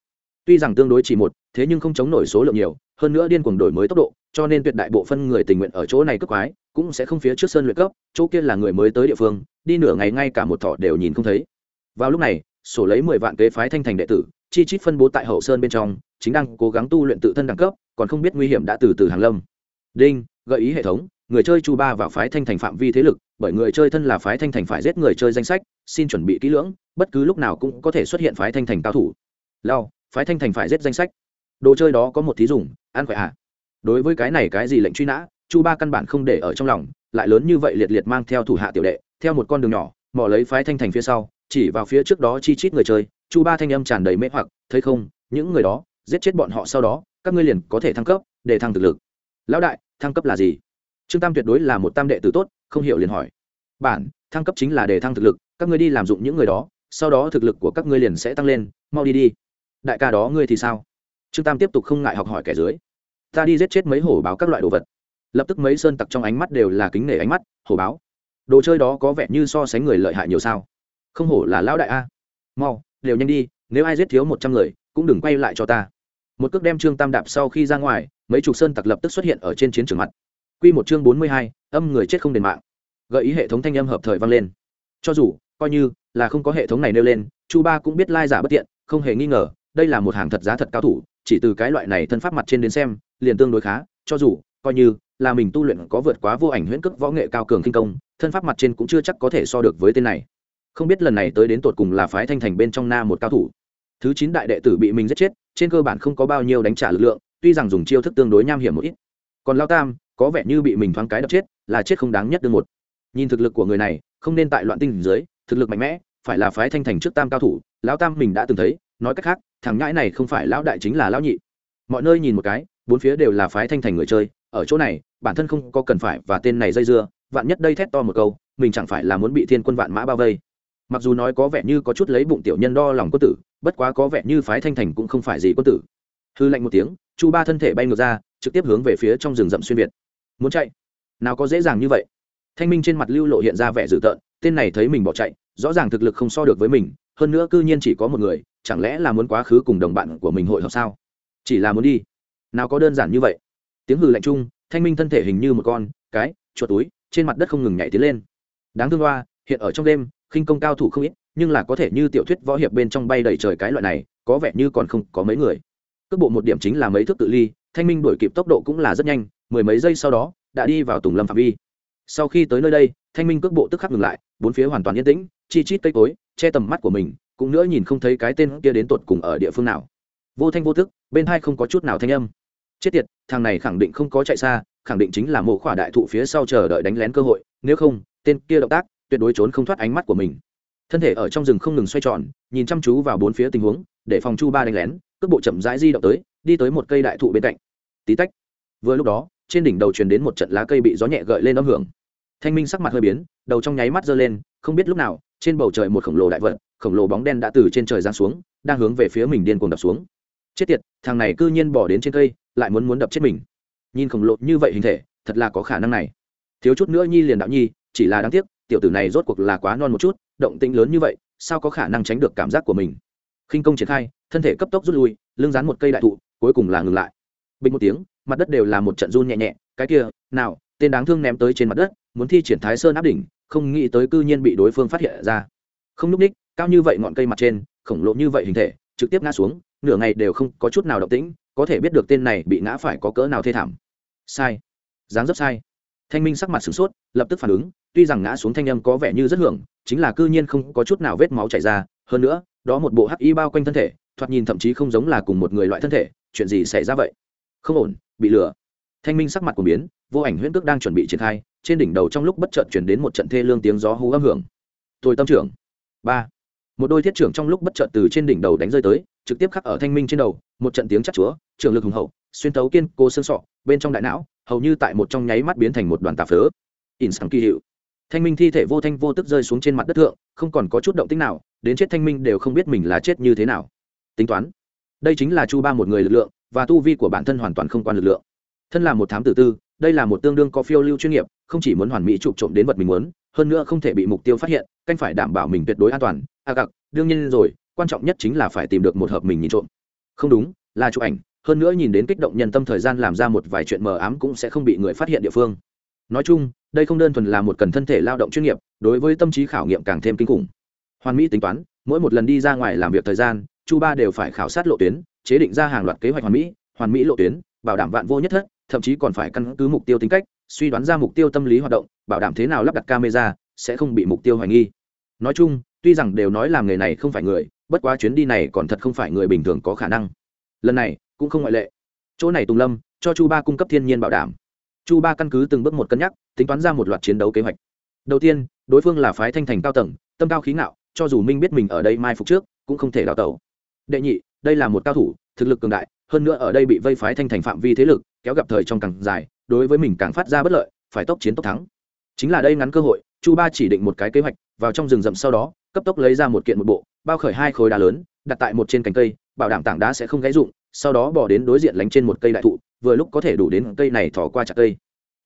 Tuy rằng tương đối chỉ một, thế nhưng không chống nổi số lượng nhiều, hơn nữa điên cuồng đổi mới tốc độ, cho nên tuyệt đại bộ phân người tình nguyện ở chỗ này cướp quái cũng sẽ không phía trước sơn luyện cấp, chỗ kia là người mới tới địa phương, đi nửa ngày ngay cả một thọ đều nhìn không thấy. Vào lúc này, sổ lấy mười vạn kế phái thanh thành đệ tử, chi chít phân bố tại hậu sơn bên trong, chính đang cố gắng tu luyện tự thân đẳng cấp, còn không biết nguy hiểm đã từ từ hàng lâm. Đinh, gợi ý hệ thống, người chơi chu ba vào phái thanh thành phạm vi thế lực, bởi người chơi thân là phái thanh thành phải giết người chơi danh sách, xin chuẩn bị kỹ lưỡng, bất cứ lúc nào cũng có thể xuất hiện phái thanh thành cao thủ. Lao phái thanh thành phải giết danh sách. Đồ chơi đó có một thí dùng ăn khỏe ạ. À. đối với cái này cái gì lệnh truy nã chu ba căn bản không để ở trong lòng, lại lớn như vậy liệt liệt mang theo thủ hạ tiểu đệ, theo một con đường nhỏ mỏ lấy phái thanh thành phía sau, chỉ vào phía trước đó chi chít người chơi, chu ba thanh âm tràn đầy mê hoặc, thấy không, những người đó, giết chết bọn họ sau đó, các ngươi liền có thể thăng cấp, để thăng thực lực. Lão đại, thăng cấp là gì? Trương tam tuyệt đối là một tam đệ tử tốt, không hiểu liền hỏi. Bản, thăng cấp chính là để thăng thực lực, các ngươi đi làm dụng những người đó, sau đó thực lực của các ngươi liền sẽ tăng lên, mau đi đi. Đại ca đó ngươi thì sao? Trương tam tiếp tục không ngại học hỏi kẻ dưới. Ta đi giết chết mấy hổ báo các loại đồ vật lập tức mấy sơn tặc trong ánh mắt đều là kính nể ánh mắt, hổ báo. Đồ chơi đó có vẻ như so sánh người lợi hại nhiều sao? Không hổ là lão đại a. Mau, đều nhanh đi, nếu ai giết thiếu một trăm người, cũng đừng quay lại cho ta. Một cước đem trương tam đạp sau khi ra ngoài, mấy chục sơn tặc lập tức xuất hiện ở trên chiến trường mặt. Q một chương bốn mươi hai, âm người chết không đền mạng. Gợi ý hệ thống thanh âm hợp thời vang lên. Cho dù, coi như là không có hệ thống này nêu lên, chu ba cũng biết lai giả bất tiện, không hề nghi ngờ, đây là một hàng thật giá thật cao thủ, chỉ từ cái loại này thân pháp mặt trên đến xem, liền tương đối khá, cho dù, coi như là mình tu luyện có vượt quá vô ảnh huyễn cước võ nghệ cao cường kinh công, thân pháp mặt trên cũng chưa chắc có thể so được với tên này. Không biết lần này tới đến tột cùng là phái thanh thành bên trong na một cao thủ. Thứ chín đại đệ tử bị mình giết chết, trên cơ bản không có bao nhiêu đánh trả lực lượng, tuy rằng dùng chiêu thức tương đối nham hiểm một ít. Còn lao tam, có vẻ như bị mình thoáng cái đập chết, là chết không đáng nhất đương một. Nhìn thực lực của người này, không nên tại loạn tinh dưới, thực lực mạnh mẽ, phải là phái thanh thành trước tam cao thủ lão tam mình đã từng thấy, nói cách khác, thằng nhãi này không phải lão đại chính là lão nhị. Mọi nơi nhìn một cái, bốn phía đều là phái thanh thành người chơi ở chỗ này, bản thân không có cần phải và tên này dây dưa, vạn nhất đây thét to một câu, mình chẳng phải là muốn bị thiên quân vạn mã bao vây. Mặc dù nói có vẻ như có chút lấy bụng tiểu nhân đo lòng quân tử, bất quá có vẻ như phái thanh thành cũng không phải gì quân tử. Hư lạnh một tiếng, chu ba thân thể bay ngược ra, trực tiếp hướng về phía trong rừng rậm xuyên việt. Muốn chạy? Nào có dễ dàng như vậy. Thanh minh trên mặt lưu lộ hiện ra vẻ dữ tợn, tên này thấy mình bỏ chạy, rõ ràng thực lực không so được với mình, hơn nữa cư nhiên chỉ có một người, chẳng lẽ là muốn quá khứ cùng đồng bạn của mình hội họp sao? Chỉ là muốn đi. Nào có đơn giản như vậy tiếng hừ lạnh chung, thanh minh thân thể hình như một con, cái, chuột túi, trên mặt đất không ngừng nhảy tiến lên. Đáng thương hoa, hiện ở trong đêm, khinh công cao thủ không ít, nhưng là có thể như tiểu thuyết võ hiệp bên trong bay đầy trời cái loại này, có vẻ như còn không có mấy người. Cước bộ một điểm chính là mấy thước tự ly, thanh minh đuổi kịp tốc độ cũng là rất nhanh, mười mấy giây sau đó, đã đi vào tùng lâm phạm vi. Sau khi tới nơi đây, thanh minh cước bộ tức khắc ngừng lại, bốn phía hoàn toàn yên tĩnh, chi chít cây cối, che tầm mắt của mình, cũng nữa nhìn không thấy cái tên kia đến tột cùng ở địa phương nào. Vô thanh vô thức bên hai không có chút nào thanh âm chết tiệt, thằng này khẳng định không có chạy xa, khẳng định chính là mộ khỏa đại thụ phía sau chờ đợi đánh lén cơ hội, nếu không, tên kia động tác tuyệt đối trốn không thoát ánh mắt của mình. Thân thể ở trong rừng không ngừng xoay tròn, nhìn chăm chú vào bốn phía tình huống, để phòng chu ba đánh lén, cước bộ chậm rãi di động tới, đi tới một cây đại thụ bên cạnh. Tí tách. Vừa lúc đó, trên đỉnh đầu truyền đến một trận lá cây bị gió nhẹ gợi lên âm hưởng. Thanh minh sắc mặt hơi biến, đầu trong nháy mắt giơ lên, không biết lúc nào, trên bầu trời một khổng lồ đại vật khổng lồ bóng đen đã từ trên trời giáng xuống, đang hướng về phía mình điên cuồng đập xuống. Chết tiệt, thằng này cư nhiên bỏ đến trên cây lại muốn muốn đập chết mình. Nhìn khổng lồ như vậy hình thể, thật là có khả năng này. Thiếu chút nữa nhi liền đạo nhi, chỉ là đáng tiếc, tiểu tử này rốt cuộc là quá non một chút, động tĩnh lớn như vậy, sao có khả năng tránh được cảm giác của mình? Khinh công triển khai, thân thể cấp tốc rút lui, lưng dán một cây đại thụ, cuối cùng là ngừng lại. Bình một tiếng, mặt đất đều là một trận run nhẹ nhẹ, cái kia, nào, tên đáng thương ném tới trên mặt đất, muốn thi triển thái sơn áp đỉnh, không nghĩ tới cư nhiên bị đối phương phát hiện ra. Không núp ních cao như vậy ngọn cây mặt trên, khổng lồ như vậy hình thể, trực tiếp ngã xuống, nửa ngày đều không có chút nào động tĩnh có thể biết được tên này bị ngã phải có cỡ nào thê thảm. Sai. Dáng dấp sai. Thanh minh sắc mặt sửng sốt, lập tức phản ứng, tuy rằng ngã xuống thanh âm có vẻ như rất hưởng, chính là cư nhiên không có chút nào vết máu chảy ra, hơn nữa, đó một bộ hắc y bao quanh thân thể, thoạt nhìn thậm chí không giống là cùng một người loại thân thể, chuyện gì xảy ra vậy? Không ổn, bị lừa. Thanh minh sắc mặt của biến, vô ảnh huyễn cước đang chuẩn bị triển khai, trên đỉnh đầu trong lúc bất chợt chuyển đến một trận thê lương tiếng gió hú âm hưởng. Tôi tâm trưởng. Ba. Một đôi thiết trưởng trong lúc bất chợt từ trên đỉnh đầu đánh rơi tới trực tiếp khắc ở thanh minh trên đầu một trận tiếng chắc chúa trường lực hùng hậu xuyên tấu kiên cố xương sọ bên trong đại não hầu như tại một trong nháy mắt biến thành một đoàn tà phớ. In sáng kỳ hiệu. Thanh minh thi thể vô thanh vô tức rơi xuống trên mặt đất thượng không còn có chút động tích nào đến chết thanh minh đều không biết mình là chết như thế nào. Tính toán. Đây chính là chu ba một người lực lượng và tu vi của bản thân hoàn toàn không quan lực lượng. Thân là một thám tử tư đây là một tương đương có phiêu lưu chuyên nghiệp không chỉ muốn hoàn mỹ chụp trộm đến vật mình muốn hơn nữa không thể bị mục tiêu phát hiện canh phải đảm bảo mình tuyệt đối an toàn. A à, cặc đương nhiên rồi quan trọng nhất chính là phải tìm được một hợp mình nhìn trộm. Không đúng, là chụp ảnh, hơn nữa nhìn đến kích động nhân tâm thời gian làm ra một vài chuyện mờ ám cũng sẽ không bị người phát hiện địa phương. Nói chung, đây không đơn thuần là một cần thân thể lao động chuyên nghiệp, đối với tâm trí khảo nghiệm càng thêm kinh khủng. Hoàn mỹ tính toán, mỗi một lần đi ra ngoài làm việc thời gian, chu ba đều phải khảo sát lộ tuyến, chế định ra hàng loạt kế hoạch hoàn mỹ hoàn mỹ lộ tuyến, bảo đảm vạn vô nhất thất, thậm chí còn phải căn cứ mục tiêu tính cách, suy đoán ra mục tiêu tâm lý hoạt động, bảo đảm thế nào lắp đặt camera, sẽ không bị mục tiêu hoài nghi. Nói chung, tuy rằng đều nói làm nghề này không phải người bất quá chuyến đi này còn thật không phải người bình thường có khả năng. Lần này, cũng không ngoại lệ. Chỗ này tùng lâm, cho chu ba cung cấp thiên nhiên bảo đảm. Chu ba căn cứ từng bước một cân nhắc, tính toán ra một loạt chiến đấu kế hoạch. Đầu tiên, đối phương là phái thanh thành cao tầng, tâm cao khí ngạo, cho dù minh biết mình ở đây mai phục trước, cũng không thể đào tẩu. Đệ nhị, đây là một cao thủ, thực lực cường đại, hơn nữa ở đây bị vây phái thanh thành phạm vi thế lực, kéo gặp thời trong càng dài, đối với mình càng phát ra bất lợi, phải tốc chiến tốc thắng. Chính là đây ngắn cơ hội, chu ba chỉ định một cái kế hoạch, vào trong rừng rậm sau đó, cấp tốc lấy ra một kiện một bộ bao khởi hai khối đá lớn, đặt tại một trên cành cây, bảo đảm tảng đá sẽ không gãy rụng, sau đó bỏ đến đối diện lánh trên một cây đại thụ, vừa lúc có thể đủ đến cây này thỏ qua chặt cây.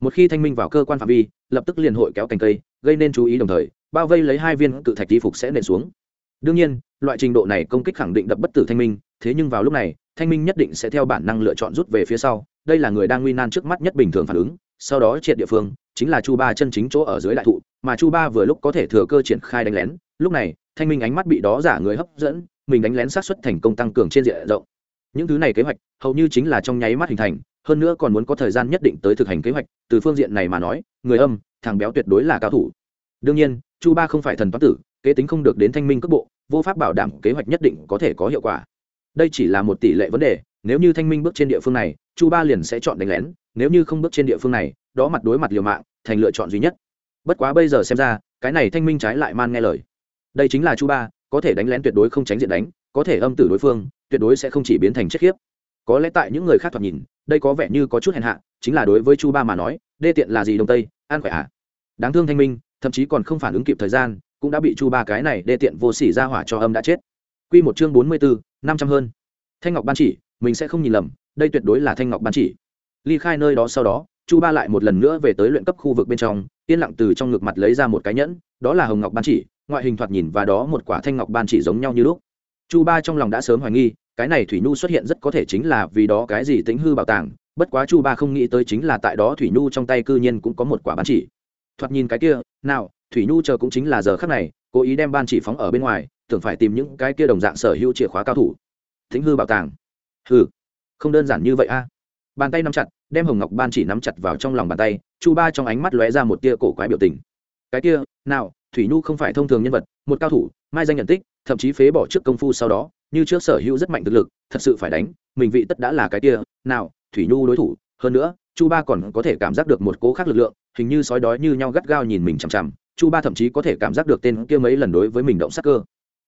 Một khi thanh minh vào cơ quan phạm vi, lập tức liền hội kéo cành cây, gây nên chú ý đồng thời, bao vây lấy hai viên cự thạch đi phục sẽ nện xuống. Đương nhiên, loại trình độ này công kích khẳng định đập bất tử thanh minh, thế nhưng vào lúc này, thanh minh nhất định sẽ theo bản năng lựa chọn rút về phía sau, đây là người đang nguy nan trước mắt nhất bình thường phản ứng, sau đó triệt địa phương, chính là chu ba chân chính chỗ ở dưới đại thụ, mà chu ba vừa lúc có thể thừa cơ triển khai đánh lén, lúc này thanh minh ánh mắt bị đó giả người hấp dẫn, mình đánh lén sát xuất thành công tăng cường trên diện rộng. Những thứ này kế hoạch, hầu như chính là trong nháy mắt hình thành, hơn nữa còn muốn có thời gian nhất định tới thực hành kế hoạch, từ phương diện này mà nói, người âm, thằng béo tuyệt đối là cao thủ. Đương nhiên, chu ba không phải thần toán tử, kế tính không được đến thanh minh cấp bộ, vô pháp bảo đảm kế hoạch nhất định có thể có hiệu quả. Đây chỉ là một tỷ lệ vấn đề, nếu như thanh minh bước trên địa phương này, chu ba liền sẽ chọn đánh lén, nếu như không bước trên địa phương này, đó mặt đối mặt liều mạng, thành lựa chọn duy nhất. Bất quá bây giờ xem ra, cái này thanh minh trái lại man nghe lời đây chính là chu ba, có thể đánh lén tuyệt đối không tránh diện đánh, có thể âm tử đối phương, tuyệt đối sẽ không chỉ biến thành chết khiếp. Có lẽ tại những người khác thoạt nhìn, đây có vẻ như có chút hèn hạ, chính là đối với chu ba mà nói, đê tiện là gì đông tây, an khỏe ạ à. đáng thương thanh minh, thậm chí còn không phản ứng kịp thời gian, cũng đã bị chu ba cái này đê tiện vô sỉ ra hỏa cho âm đã chết. Q một chương bốn mươi bốn năm trăm hơn. Thanh ngọc ban chỉ, mình sẽ không nhìn lầm, đây tuyệt đối là thanh ngọc ban chỉ. Ly khai nơi đó sau đó, chu ba lại một lần nữa về tới luyện cấp khu vực bên trong, yên lặng từ trong ngực mặt lấy ra một cái nhẫn, đó là hồng ngọc ban chỉ ngoại hình thoạt nhìn và đó một quả thanh ngọc ban chỉ giống nhau như lúc. Chu ba trong lòng đã sớm hoài nghi, cái này thủy nhu xuất hiện rất có thể chính là vì đó cái gì tính hư bảo tàng, bất quá chu ba không nghĩ tới chính là tại đó thủy nhu trong tay cư nhiên cũng có một quả ban chỉ. Thoạt nhìn cái kia, nào, thủy nhu chờ cũng chính là giờ khắc này, cố ý đem ban chỉ phóng ở bên ngoài, tưởng phải tìm những cái kia đồng dạng sở hữu chìa khóa cao thủ. Thính hư bảo tàng. Hư không đơn giản như vậy a. Bàn tay nắm chặt, đem hồng ngọc ban chỉ nắm chặt vào trong lòng bàn tay, chu ba trong ánh mắt lóe ra một tia cổ quái biểu tình. Cái kia, nào thủy nhu không phải thông thường nhân vật, một cao thủ, mai danh nhận tích, thậm chí phế bỏ trước công phu sau đó, như trước sở hữu rất mạnh thực lực, thật sự phải đánh, mình vị tất đã là cái kia. Nào, thủy nhu đối thủ, hơn nữa, chu ba còn có thể cảm giác được một cố khác lực lượng, hình như sói đói như nhau gắt gao nhìn mình chằm chằm, chu ba thậm chí có thể cảm giác được tên kia mấy lần đối với mình động sắc cơ.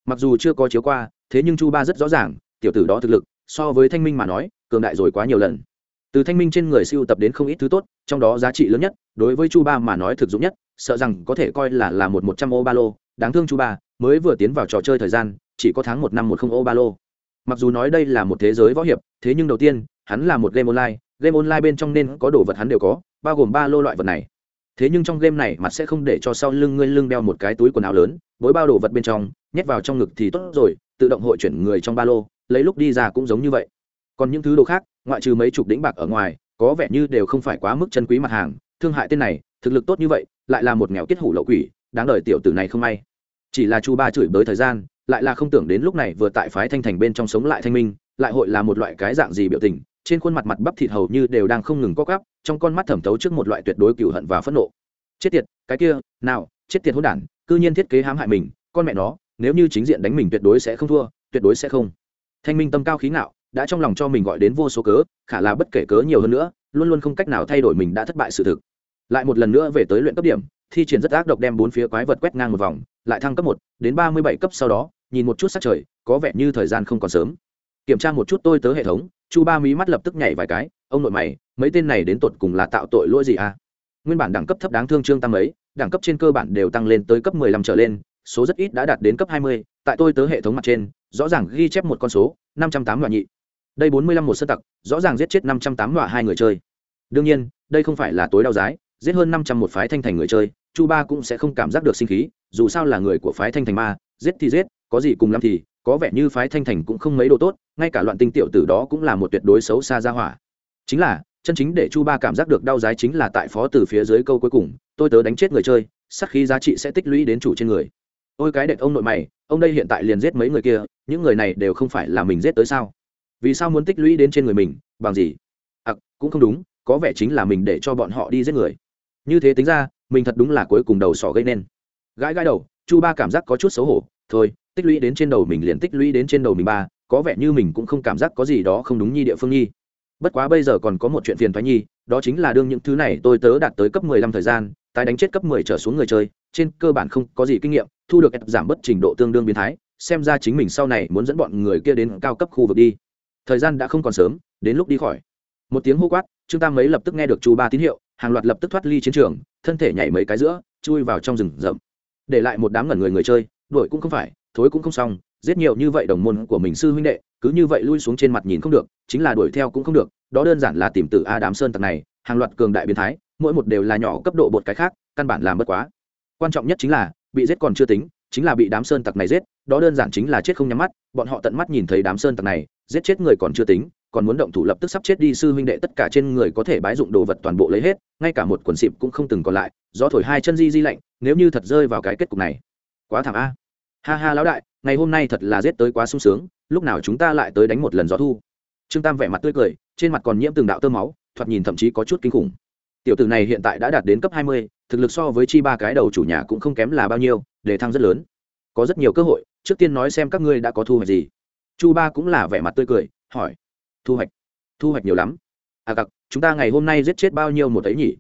Mặc dù chưa có chiếu qua, thế nhưng chu ba rất rõ ràng, tiểu tử đó thực lực, so với thanh minh mà nói, cường đại rồi quá nhiều lần. Từ thanh minh trên người siêu tập đến không ít thứ tốt, trong đó giá trị lớn nhất, đối với chu ba mà nói thực dụng nhất sợ rằng có thể coi là là một một trăm ô ba lô. Đáng thương chu ba, mới vừa tiến vào trò chơi thời gian, chỉ có tháng một năm một không ô ba lô. Mặc dù nói đây là một thế giới võ hiệp, thế nhưng đầu tiên, hắn là một game online. Game online bên trong nên có đồ vật hắn đều có, bao gồm ba lô loại vật này. Thế nhưng trong game này mặt sẽ không để cho sau lưng ngươi lưng đeo một cái túi quần áo lớn, với bao đồ vật bên trong, nhét vào trong ngực thì tốt rồi, tự động hội chuyển người trong ba lô, lấy lúc đi ra cũng giống như vậy. Còn những thứ đồ khác, ngoại trừ mấy chục đĩnh bạc ở ngoài, có vẻ như đều không phải quá mức chân quý mặt hàng. Thương hại tên này, thực lực tốt như vậy lại là một nghèo kết hủ lậu quỷ, đáng đời tiểu tử này không may. Chỉ là chu ba chửi bới thời gian, lại là không tưởng đến lúc này vừa tại phái thanh thành bên trong sống lại thanh minh, lại hội là một loại cái dạng gì biểu tình, trên khuôn mặt mặt bắp thịt hầu như đều đang không ngừng co gắp trong con mắt thẩm thấu trước một loại tuyệt đối cựu hận và phẫn nộ. Chết tiệt, cái kia, nào, chết tiệt hỗn đản, cư nhiên thiết kế hãm hại mình, con mẹ nó, nếu như chính diện đánh mình tuyệt đối sẽ không thua, tuyệt đối sẽ không. Thanh minh tâm cao khí ngạo, đã trong lòng cho mình gọi đến vô số cớ, khả là bất kể cớ nhiều hơn nữa, luôn luôn không cách nào thay đổi mình đã thất bại sự thực lại một lần nữa về tới luyện cấp điểm, thi triển rất ác độc đem bốn phía quái vật quét ngang một vòng, lại thăng cấp một, đến ba mươi bảy cấp sau đó, nhìn một chút sắc trời, có vẻ như thời gian không còn sớm. Kiểm tra một chút tôi tớ hệ thống, chu ba mí mắt lập tức nhảy vài cái, ông nội mày, mấy tên này đến tột cùng là tạo tội lỗi gì à? Nguyên bản đẳng cấp thấp đáng thương trương tăng ấy, đẳng cấp trên cơ bản đều tăng lên tới cấp mười lăm trở lên, số rất ít đã đạt đến cấp hai mươi, tại tôi tớ hệ thống mặt trên, rõ ràng ghi chép một con số, năm trăm tám loại nhị. Đây bốn mươi lăm một sơ tặc, rõ ràng giết chết năm trăm tám loại hai người chơi. Đương nhiên, đây không phải là tối đau giá giết hơn năm trăm một phái thanh thành người chơi chu ba cũng sẽ không cảm giác được sinh khí dù sao là người của phái thanh thành ma giết thì giết có gì cùng lắm thì có vẻ như phái thanh thành cũng không mấy đồ tốt ngay cả loạn tinh tiểu tử đó cũng là một tuyệt đối xấu xa ra hỏa. Chính là chân chính để chu ba cảm giác được đau giá chính là tại phó từ phía dưới câu cuối cùng tôi tớ đánh chết người chơi sắc khí giá trị sẽ tích lũy đến chủ trên người. Ôi cái đệt ông nội mày ông đây hiện tại liền giết mấy người kia những người này đều không phải là mình giết tới sao? Vì sao muốn tích lũy đến trên người mình bằng gì? À, cũng không đúng có vẻ chính là mình để cho bọn họ đi giết người như thế tính ra, mình thật đúng là cuối cùng đầu sỏ gây nên. Gãi gãi đầu, chu ba cảm giác có chút xấu hổ. Thôi, tích lũy đến trên đầu mình liền tích lũy đến trên đầu mình ba, có vẻ như mình cũng không cảm giác có gì đó không đúng nhi địa phương nhi. Bất quá bây giờ còn có một chuyện phiền thoái nhi, đó chính là đương những thứ này tôi tớ đạt tới cấp mười lăm thời gian, tái đánh chết cấp mười trở xuống người chơi, trên cơ bản không có gì kinh nghiệm, thu được giảm bất trình độ tương đương biến thái, xem ra chính mình sau này muốn dẫn bọn người kia đến cao cấp khu vực đi. Thời gian đã không còn sớm, đến lúc đi khỏi. Một tiếng hô quát, trương tam mấy lập tức nghe được chu ba tín hiệu hàng loạt lập tức thoát ly chiến trường, thân thể nhảy mấy cái giữa, chui vào trong rừng rậm. Để lại một đám ngẩn người người chơi, đuổi cũng không phải, thối cũng không xong, giết nhiều như vậy đồng môn của mình sư huynh đệ, cứ như vậy lui xuống trên mặt nhìn không được, chính là đuổi theo cũng không được, đó đơn giản là tìm từ a đám sơn tặc này, hàng loạt cường đại biến thái, mỗi một đều là nhỏ cấp độ bột cái khác, căn bản làm bất quá. Quan trọng nhất chính là, bị giết còn chưa tính, chính là bị đám sơn tặc này giết, đó đơn giản chính là chết không nhắm mắt, bọn họ tận mắt nhìn thấy đám sơn tặc này, giết chết người còn chưa tính còn muốn động thủ lập tức sắp chết đi, sư huynh đệ tất cả trên người có thể bái dụng đồ vật toàn bộ lấy hết, ngay cả một quần xịp cũng không từng còn lại do thổi hai chân di di lạnh, nếu như thật rơi vào cái kết cục này, quá thảm a. Ha ha lão đại, ngày hôm nay thật là giết tới quá sung sướng, lúc nào chúng ta lại tới đánh một lần gió thu? Trương tam vẻ mặt tươi cười, trên mặt còn nhiễm từng đạo tơ máu, thoạt nhìn thậm chí có chút kinh khủng. Tiểu tử này hiện tại đã đạt đến cấp hai mươi, thực lực so với chi ba cái đầu chủ nhà cũng không kém là bao nhiêu để thăng rất lớn. Có rất nhiều cơ hội, trước tiên nói xem các ngươi đã có thu hoạch gì. Chu ba cũng là vẻ mặt tươi cười, hỏi thu hoạch. Thu hoạch nhiều lắm. À cặc, chúng ta ngày hôm nay giết chết bao nhiêu một ấy nhỉ?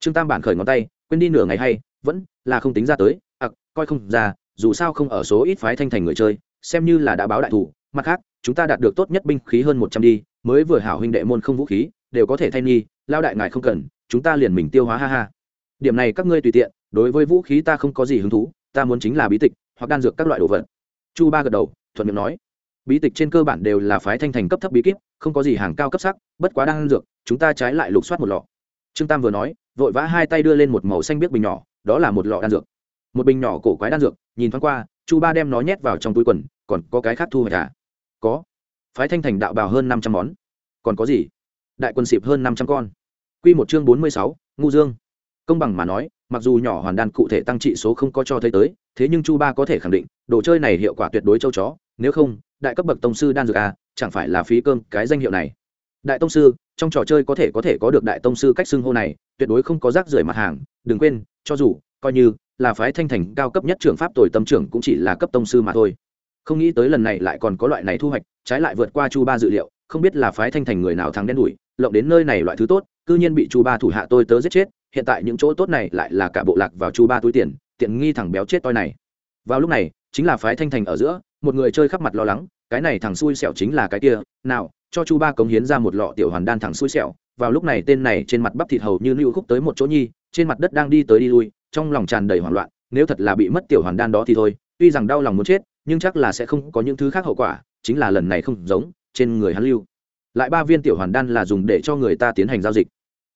Trương tam bản khởi ngón tay, quên đi nửa ngày hay, vẫn là không tính ra tới. À coi không ra, dù sao không ở số ít phái thanh thành người chơi, xem như là đã báo đại thủ. Mặt khác, chúng ta đạt được tốt nhất binh khí hơn một trăm đi, mới vừa hảo huynh đệ môn không vũ khí, đều có thể thay nghi, lao đại ngài không cần, chúng ta liền mình tiêu hóa, ha ha. Điểm này các ngươi tùy tiện, đối với vũ khí ta không có gì hứng thú, ta muốn chính là bí tịch hoặc đan dược các loại đồ vật. Chu ba gật đầu, thuận miệng nói bí tịch trên cơ bản đều là phái thanh thành cấp thấp bí kíp, không có gì hàng cao cấp sắc, bất quá đan dược, chúng ta trái lại lục soát một lọ. Trương tam vừa nói, vội vã hai tay đưa lên một màu xanh biếc bình nhỏ, đó là một lọ đan dược. Một bình nhỏ cổ quái đan dược, nhìn thoáng qua, chu ba đem nó nhét vào trong túi quần, còn có cái khác thu hoạch à? Có. Phái thanh thành đạo bào hơn năm trăm món. Còn có gì? Đại quân xịp hơn năm trăm con. Q một chương bốn mươi sáu, ngu dương. Công bằng mà nói, mặc dù nhỏ hoàn đan cụ thể tăng trị số không có cho thấy tới, thế nhưng chu ba có thể khẳng định, đồ chơi này hiệu quả tuyệt đối châu chó, nếu không đại cấp bậc tông sư đan dược a, chẳng phải là phí cơm cái danh hiệu này. Đại tông sư trong trò chơi có thể có thể có được đại tông sư cách xưng hô này tuyệt đối không có rác rưởi mặt hàng đừng quên cho dù coi như là phái thanh thành cao cấp nhất trưởng pháp tồi tâm trưởng cũng chỉ là cấp tông sư mà thôi. Không nghĩ tới lần này lại còn có loại này thu hoạch trái lại vượt qua chu ba dự liệu không biết là phái thanh thành người nào thắng đen đủi lộng đến nơi này loại thứ tốt cư nhiên bị chu ba thủ hạ tôi tớ giết chết hiện tại những chỗ tốt này lại là cả bộ lạc vào chu ba túi tiền tiện nghi thằng béo chết toi này. Vào lúc này chính là phái thanh thành ở giữa một người chơi khắp mặt lo lắng, cái này thằng xui xẻo chính là cái kia, nào, cho chu ba cống hiến ra một lọ tiểu hoàn đan thằng xui xẻo, vào lúc này tên này trên mặt bắp thịt hầu như lưu khúc tới một chỗ nhi, trên mặt đất đang đi tới đi lui, trong lòng tràn đầy hoảng loạn, nếu thật là bị mất tiểu hoàn đan đó thì thôi, tuy rằng đau lòng muốn chết, nhưng chắc là sẽ không có những thứ khác hậu quả, chính là lần này không giống, trên người hắn lưu. Lại ba viên tiểu hoàn đan là dùng để cho người ta tiến hành giao dịch.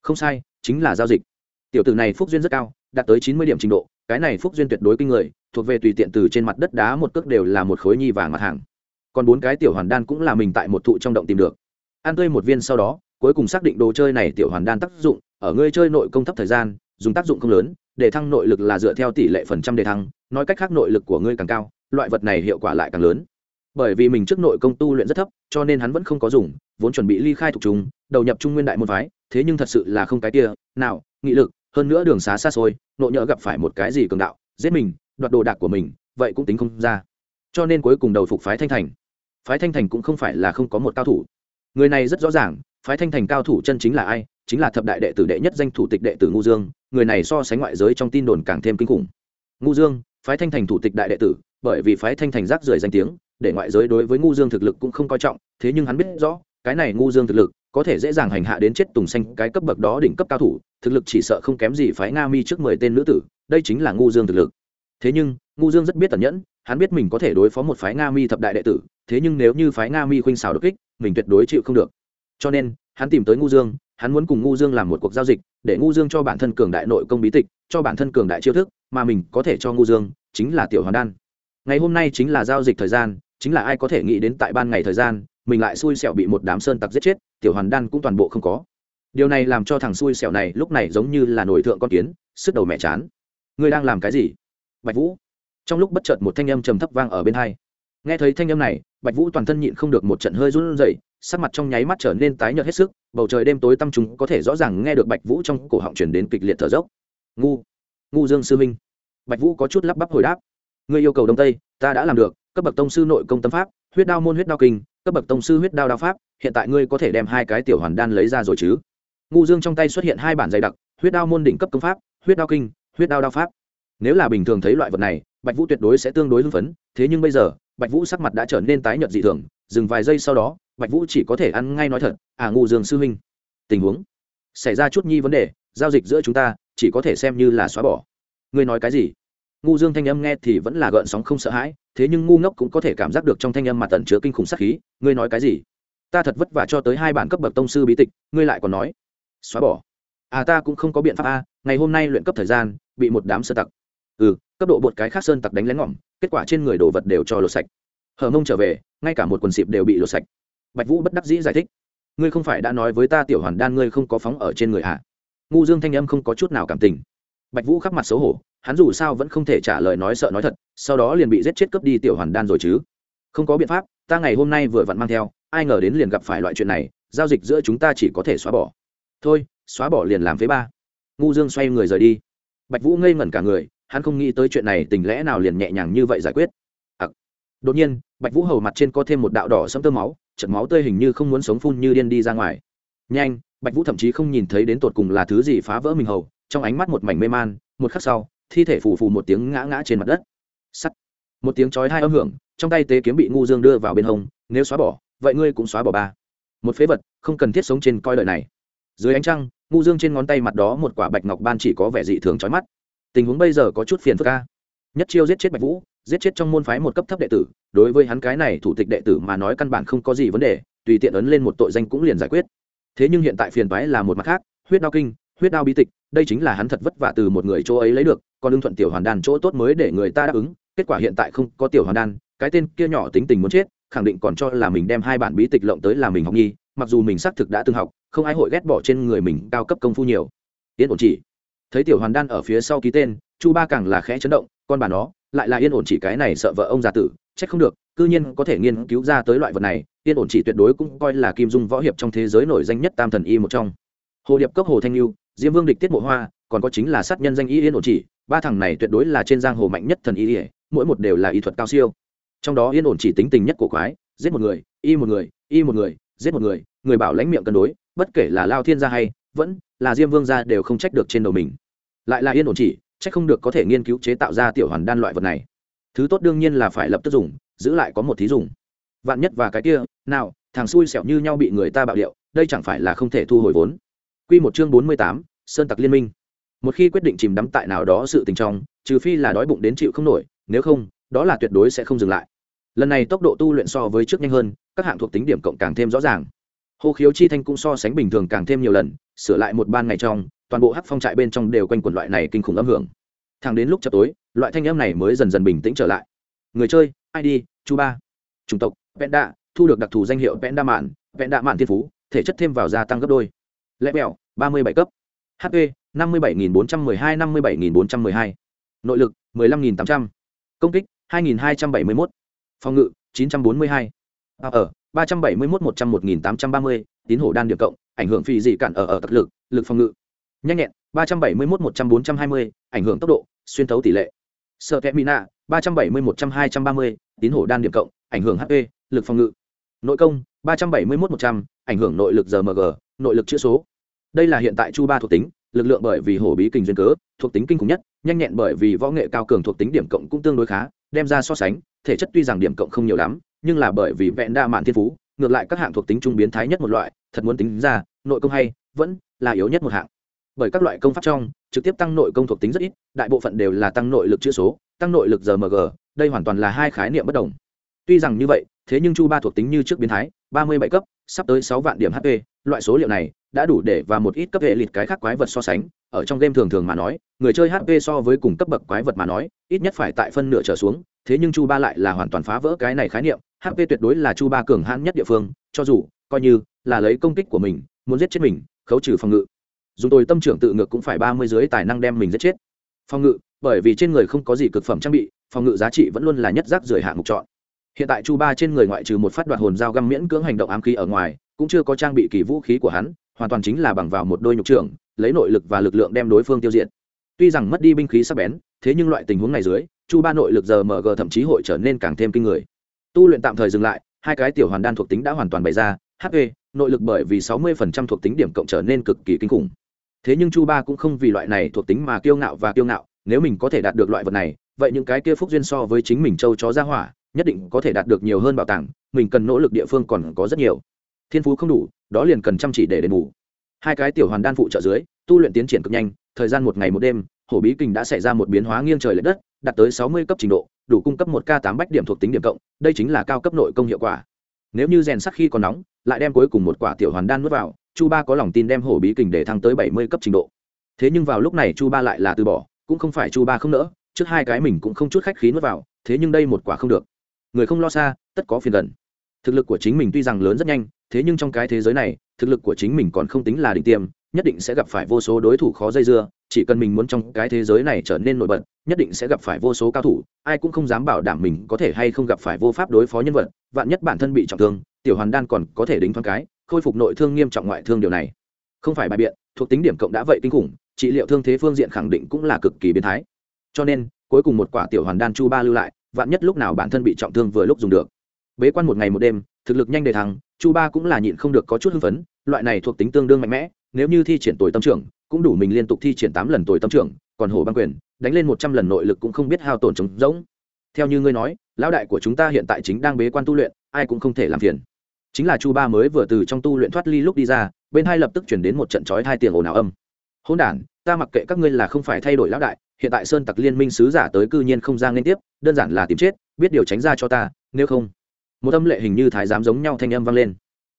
Không sai, chính là giao dịch. Tiểu tử này phúc duyên rất cao, đạt tới chín mươi điểm trình độ cái này phúc duyên tuyệt đối kinh người, thuộc về tùy tiện từ trên mặt đất đá một cước đều là một khối nhi vàng mặt hàng. Còn bốn cái tiểu hoàn đan cũng là mình tại một thụ trong động tìm được. Ăn tươi một viên sau đó, cuối cùng xác định đồ chơi này tiểu hoàn đan tác dụng, ở ngươi chơi nội công thấp thời gian, dùng tác dụng không lớn, để thăng nội lực là dựa theo tỷ lệ phần trăm đề thăng, nói cách khác nội lực của ngươi càng cao, loại vật này hiệu quả lại càng lớn. Bởi vì mình trước nội công tu luyện rất thấp, cho nên hắn vẫn không có dùng, vốn chuẩn bị ly khai thuộc chúng, đầu nhập trung nguyên đại môn phái, thế nhưng thật sự là không cái kia, nào, nghị lực hơn nữa đường xá xa xôi, nộ nhỡ gặp phải một cái gì cường đạo, giết mình, đoạt đồ đạc của mình, vậy cũng tính không ra. Cho nên cuối cùng đầu phục phái thanh thành. Phái thanh thành cũng không phải là không có một cao thủ. Người này rất rõ ràng, phái thanh thành cao thủ chân chính là ai? Chính là thập đại đệ tử đệ nhất danh thủ tịch đệ tử ngu dương, người này so sánh ngoại giới trong tin đồn càng thêm kinh khủng. Ngu dương, phái thanh thành thủ tịch đại đệ tử, bởi vì phái thanh thành rác rưởi danh tiếng, để ngoại giới đối với ngu dương thực lực cũng không coi trọng, thế nhưng hắn biết rõ, cái này ngu dương thực lực có thể dễ dàng hành hạ đến chết tùng xanh cái cấp bậc đó đỉnh cấp cao thủ, thực lực chỉ sợ không kém gì phái nga mi trước mười tên nữ tử, đây chính là ngu dương thực lực. Thế nhưng, ngu dương rất biết tẩn nhẫn, hắn biết mình có thể đối phó một phái nga mi thập đại đệ tử, thế nhưng nếu như phái nga mi khuynh xào đột kích, mình tuyệt đối chịu không được. Cho nên, hắn tìm tới ngu dương, hắn muốn cùng ngu dương làm một cuộc giao dịch, để ngu dương cho bản thân cường đại nội công bí tịch, cho bản thân cường đại chiêu thức, mà mình có thể cho ngu dương, chính là tiểu hoàn đan. Ngày hôm nay chính là giao dịch thời gian, chính là ai có thể nghĩ đến tại ban ngày thời gian mình lại xui xẻo bị một đám sơn tặc giết chết, tiểu hoàn đan cũng toàn bộ không có. Điều này làm cho thằng xui xẻo này lúc này giống như là nổi thượng con kiến, sức đầu mẹ chán. Ngươi đang làm cái gì? Bạch vũ. Trong lúc bất chợt một thanh âm trầm thấp vang ở bên hai. Nghe thấy thanh âm này, bạch vũ toàn thân nhịn không được một trận hơi run rẩy, sắc mặt trong nháy mắt trở nên tái nhợt hết sức, bầu trời đêm tối tăm chúng có thể rõ ràng nghe được bạch vũ trong cổ họng chuyển đến kịch liệt thở dốc. Ngu ngu dương sư minh bạch vũ có chút lắp bắp hồi đáp. Ngươi yêu cầu đông tây, ta đã làm được, cấp bậc tông sư nội công tâm pháp, huyết đao môn huyết đao kinh cấp bậc tông sư huyết đao đao pháp, hiện tại ngươi có thể đem hai cái tiểu hoàn đan lấy ra rồi chứ? Ngu dương trong tay xuất hiện hai bản dày đặc, huyết đao môn đỉnh cấp công pháp, huyết đao kinh, huyết đao đao pháp. Nếu là bình thường thấy loại vật này, bạch vũ tuyệt đối sẽ tương đối hưng phấn, thế nhưng bây giờ, bạch vũ sắc mặt đã trở nên tái nhợt dị thường, dừng vài giây sau đó, bạch vũ chỉ có thể ăn ngay nói thật à ngu dương sư huynh, tình huống, xảy ra chút nhi vấn đề, giao dịch giữa chúng ta, chỉ có thể xem như là xóa bỏ. Ngươi nói cái gì? Ngu dương thanh âm nghe thì vẫn là gợn sóng không sợ hãi, thế nhưng ngu ngốc cũng có thể cảm giác được trong thanh âm mà tẩn chứa kinh khủng sắc khí. Ngươi nói cái gì? Ta thật vất vả cho tới hai bản cấp bậc tông sư bí tịch, ngươi lại còn nói. Xóa bỏ. À ta cũng không có biện pháp a, ngày hôm nay luyện cấp thời gian, bị một đám sơ tặc. Ừ cấp độ bột cái khác sơn tặc đánh lén ngỏm, kết quả trên người đồ vật đều cho lột sạch. Hờ mông trở về, ngay cả một quần xịp đều bị lột sạch. Bạch vũ bất đắc dĩ giải thích. Ngươi không phải đã nói với ta tiểu hoàn đan ngươi không có phóng ở trên người à? ngu dương thanh âm không có chút nào cảm tình bạch vũ khắc mặt xấu hổ, hắn dù sao vẫn không thể trả lời nói sợ nói thật, sau đó liền bị giết chết cướp đi tiểu hoàn đan rồi chứ. Không có biện pháp, ta ngày hôm nay vừa vặn mang theo, ai ngờ đến liền gặp phải loại chuyện này, giao dịch giữa chúng ta chỉ có thể xóa bỏ. Thôi, xóa bỏ liền làm phế ba. Ngu dương xoay người rời đi. Bạch vũ ngây ngẩn cả người, hắn không nghĩ tới chuyện này tình lẽ nào liền nhẹ nhàng như vậy giải quyết. À. đột nhiên, bạch vũ hầu mặt trên có thêm một đạo đỏ sẫm tơ máu trận máu tươi hình như không muốn sống phun như điên đi ra ngoài. Nhanh, bạch vũ thậm chí không nhìn thấy đến tột cùng là thứ gì phá vỡ mình hầu trong ánh mắt một mảnh mê man, một khắc sau, thi thể phù phù một tiếng ngã ngã trên mặt đất. Sắt. Một tiếng chói hai âm hưởng, trong tay tế kiếm bị ngu dương đưa vào bên hông, nếu xóa bỏ, vậy ngươi cũng xóa bỏ ba. Một phế vật, không cần thiết sống trên coi đời này. Dưới ánh trăng, ngu dương trên ngón tay mặt đó một quả bạch ngọc ban chỉ có vẻ dị thường chói mắt. Tình huống bây giờ có chút phiền phức ca nhất chiêu giết chết bạch vũ, giết chết trong môn phái một cấp thấp đệ tử, đối với hắn cái này thủ tịch đệ tử mà nói căn bản không có gì vấn đề, tùy tiện ấn lên một tội danh cũng liền giải quyết. Thế nhưng hiện tại phiền phái là một mặt khác, huyết đao kinh huyết đao bí tịch, đây chính là hắn thật vất vả từ một người chỗ ấy lấy được, còn lương thuận tiểu hoàn đan chỗ tốt mới để người ta đáp ứng, kết quả hiện tại không có tiểu hoàn đan, cái tên kia nhỏ tính tình muốn chết, khẳng định còn cho là mình đem hai bản bí tịch lộng tới là mình học nhi mặc dù mình xác thực đã từng học, không ai hội ghét bỏ trên người mình cao cấp công phu nhiều. Yên ổn chỉ. Thấy tiểu hoàn đan ở phía sau ký tên, chu ba càng là khẽ chấn động, con bà nó, lại là yên ổn chỉ cái này sợ vợ ông già tử, trách không được, cư nhiên có thể nghiên cứu ra tới loại vật này, yên ổn chỉ tuyệt đối cũng coi là kim dung võ hiệp trong thế giới nổi danh nhất tam thần y một trong. Hồ điệp cấp hồ thanh lưu diêm vương địch tiết mộ hoa, còn có chính là sát nhân danh y yên ổn chỉ, ba thằng này tuyệt đối là trên giang hồ mạnh nhất thần y mỗi một đều là y thuật cao siêu. Trong đó yên ổn chỉ tính tình nhất của quái, giết một người, y một người, y một người, giết một người người bảo lãnh miệng cân đối, bất kể là lao thiên gia hay, vẫn là diêm vương gia đều không trách được trên đầu mình. Lại là yên ổn chỉ trách không được có thể nghiên cứu chế tạo ra tiểu hoàn đan loại vật này. Thứ tốt đương nhiên là phải lập tức dùng, giữ lại có một thí dùng. Vạn nhất và cái kia, nào, thằng xui xẻo như nhau bị người ta bạo điệu, đây chẳng phải là không thể thu hồi vốn. Quy một chương bốn mươi tám, sơn tặc liên minh. Một khi quyết định chìm đắm tại nào đó sự tình trong, trừ phi là đói bụng đến chịu không nổi, nếu không, đó là tuyệt đối sẽ không dừng lại. Lần này tốc độ tu luyện so với trước nhanh hơn, các hạng thuộc tính điểm cộng càng thêm rõ ràng. Hô khiếu chi thanh cũng so sánh bình thường càng thêm nhiều lần, sửa lại một ban ngày trong, toàn bộ hắc phong trại bên trong đều quanh quẩn loại này kinh khủng âm hưởng. Thẳng đến lúc chập tối, loại thanh âm này mới dần dần bình tĩnh trở lại. Người chơi id chu ba. Chủng tộc, vẹn đạ, thu được đặc thù danh hiệu vẹn mạn vẹn mạn thiên phú, thể chất thêm vào gia tăng gấp đôi lẽ bẹo ba mươi bảy cấp. Hp năm mươi bảy nghìn bốn trăm m ư ơ i hai năm mươi bảy nghìn bốn trăm m ư ơ i hai. Nội lực m ộ năm nghìn tám trăm. Công kích hai nghìn hai trăm bảy mươi một, phòng ngự chín trăm bốn mươi hai. Ở ba trăm bảy mươi một một trăm một nghìn tám trăm ba mươi. Tín hổ đan điểm cộng ảnh hưởng phi dị cản ở ở tật lực lực phòng ngự. Nhanh nhẹn ba trăm bảy mươi một một trăm bốn trăm hai mươi ảnh hưởng tốc độ xuyên thấu tỷ lệ. Sợ kẽ mina ba trăm bảy mươi một trăm hai trăm ba mươi. Tín hổ đan điểm cộng ảnh hưởng hp lực phòng ngự. Nội công ba trăm bảy mươi một một trăm ảnh hưởng nội lực gmg nội lực chữ số. Đây là hiện tại chu ba thuộc tính, lực lượng bởi vì hổ bí kinh duyên cớ, thuộc tính kinh khủng nhất, nhanh nhẹn bởi vì võ nghệ cao cường thuộc tính điểm cộng cũng tương đối khá, đem ra so sánh, thể chất tuy rằng điểm cộng không nhiều lắm, nhưng là bởi vì vẹn đa mạn thiên phú, ngược lại các hạng thuộc tính trung biến thái nhất một loại, thật muốn tính ra, nội công hay, vẫn là yếu nhất một hạng. Bởi các loại công pháp trong, trực tiếp tăng nội công thuộc tính rất ít, đại bộ phận đều là tăng nội lực chữ số, tăng nội lực gmg đây hoàn toàn là hai khái niệm bất đồng. Tuy rằng như vậy, thế nhưng chu ba thuộc tính như trước biến thái, ba mươi bảy cấp, sắp tới sáu vạn điểm hp loại số liệu này đã đủ để và một ít cấp hệ lịt cái khác quái vật so sánh. Ở trong game thường thường mà nói, người chơi hp so với cùng cấp bậc quái vật mà nói, ít nhất phải tại phân nửa trở xuống. Thế nhưng chu ba lại là hoàn toàn phá vỡ cái này khái niệm. Hp tuyệt đối là chu ba cường hãn nhất địa phương, cho dù, coi như, là lấy công kích của mình, muốn giết chết mình, khấu trừ phòng ngự. Dùng tôi tâm trưởng tự ngược cũng phải ba mươi dưới tài năng đem mình giết chết. Phòng ngự, bởi vì trên người không có gì cực phẩm trang bị, phòng ngự giá trị vẫn luôn là nhất giác rời hạng mục chọn. Hiện tại chu ba trên người ngoại trừ một phát đoạt hồn dao găm miễn cưỡng hành động ám khí ở ngoài cũng chưa có trang bị kỳ vũ khí của hắn, hoàn toàn chính là bằng vào một đôi nhục trưởng, lấy nội lực và lực lượng đem đối phương tiêu diệt. Tuy rằng mất đi binh khí sắc bén, thế nhưng loại tình huống này dưới, chu ba nội lực giờ mg thậm chí hội trở nên càng thêm kinh người. Tu luyện tạm thời dừng lại, hai cái tiểu hoàn đan thuộc tính đã hoàn toàn bày ra hp nội lực bởi vì 60% thuộc tính điểm cộng trở nên cực kỳ kinh khủng. Thế nhưng chu ba cũng không vì loại này thuộc tính mà kiêu ngạo và kiêu ngạo, nếu mình có thể đạt được loại vật này, vậy những cái kia phúc duyên so với chính mình châu chó ra hỏa, nhất định có thể đạt được nhiều hơn bảo tàng, mình cần nỗ lực địa phương còn có rất nhiều thiên phú không đủ, đó liền cần chăm chỉ để đền bù. Hai cái tiểu hoàn đan phụ trợ dưới, tu luyện tiến triển cực nhanh, thời gian một ngày một đêm, hổ bí kình đã xảy ra một biến hóa nghiêng trời l ệ đất, đạt tới sáu mươi cấp trình độ, đủ cung cấp một k tám bách điểm thuộc tính điểm cộng, đây chính là cao cấp nội công hiệu quả. Nếu như rèn sắc khi còn nóng, lại đem cuối cùng một quả tiểu hoàn đan nuốt vào, chu ba có lòng tin đem hổ bí kình để thăng tới bảy mươi cấp trình độ. Thế nhưng vào lúc này chu ba lại là từ bỏ, cũng không phải chu ba không nỡ, trước hai cái mình cũng không chút khách khí nuốt vào, thế nhưng đây một quả không được. Người không lo xa, tất có phiền gần. Thực lực của chính mình tuy rằng lớn rất nhanh thế nhưng trong cái thế giới này, thực lực của chính mình còn không tính là đỉnh tiêm, nhất định sẽ gặp phải vô số đối thủ khó dây dưa, chỉ cần mình muốn trong cái thế giới này trở nên nổi bật, nhất định sẽ gặp phải vô số cao thủ, ai cũng không dám bảo đảm mình có thể hay không gặp phải vô pháp đối phó nhân vật, vạn nhất bản thân bị trọng thương, tiểu hoàn đan còn có thể đính thoáng cái, khôi phục nội thương nghiêm trọng ngoại thương điều này. Không phải bài biện, thuộc tính điểm cộng đã vậy kinh khủng, trị liệu thương thế phương diện khẳng định cũng là cực kỳ biến thái. Cho nên, cuối cùng một quả tiểu hoàn đan chu ba lưu lại, vạn nhất lúc nào bản thân bị trọng thương vừa lúc dùng được. Bế quan một ngày một đêm thực lực nhanh đề thăng chu ba cũng là nhịn không được có chút hưng phấn, loại này thuộc tính tương đương mạnh mẽ, nếu như thi triển tuổi tâm trưởng, cũng đủ mình liên tục thi triển tám lần tuổi tâm trưởng, còn hổ băng quyền, đánh lên một trăm lần nội lực cũng không biết hao tổn trống rỗng. Theo như ngươi nói, lão đại của chúng ta hiện tại chính đang bế quan tu luyện, ai cũng không thể làm phiền. Chính là chu ba mới vừa từ trong tu luyện thoát ly lúc đi ra, bên hai lập tức chuyển đến một trận chói hai tiền ồn ào âm. Hôn đản, ta mặc kệ các ngươi là không phải thay đổi lão đại, hiện tại sơn tặc liên minh sứ giả tới cư nhiên không ra liên tiếp, đơn giản là tìm chết, biết điều tránh ra cho ta, nếu không một âm lệ hình như thái giám giống nhau thanh âm vang lên.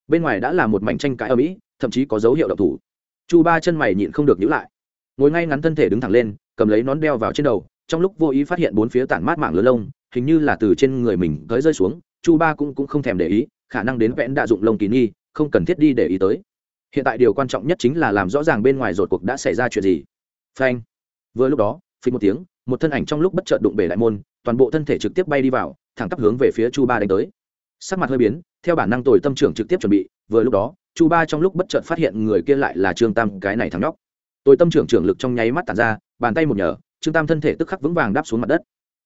Bên ngoài đã là một mảnh tranh cãi ở mỹ thậm chí có dấu hiệu độc thủ. Chu ba chân mày nhịn không được nhữ lại. Ngồi ngay ngắn thân thể đứng thẳng lên cầm lấy nón đeo vào trên đầu trong lúc vô ý phát hiện bốn phía tản mát mạng lớn lông hình như là từ trên người mình tới rơi xuống chu ba cũng, cũng không thèm để ý khả năng đến vẽn đạ dụng lông kỳ nghi không cần thiết đi để ý tới. Hiện tại điều quan trọng nhất chính là làm rõ ràng bên ngoài rột cuộc đã xảy ra chuyện gì. Phanh. Vừa lúc đó phí một tiếng một thân ảnh trong lúc bất chợt đụng bể đại môn toàn bộ thân thể trực tiếp bay đi vào thẳng tắp hướng về phía chu ba đánh tới sắc mặt hơi biến theo bản năng tồi tâm trưởng trực tiếp chuẩn bị vừa lúc đó chu ba trong lúc bất chợt phát hiện người kia lại là trương tam cái này thắng nhóc. Tôi tâm trưởng trưởng lực trong nháy mắt tàn ra bàn tay một nhở, trương tam thân thể tức khắc vững vàng đáp xuống mặt đất.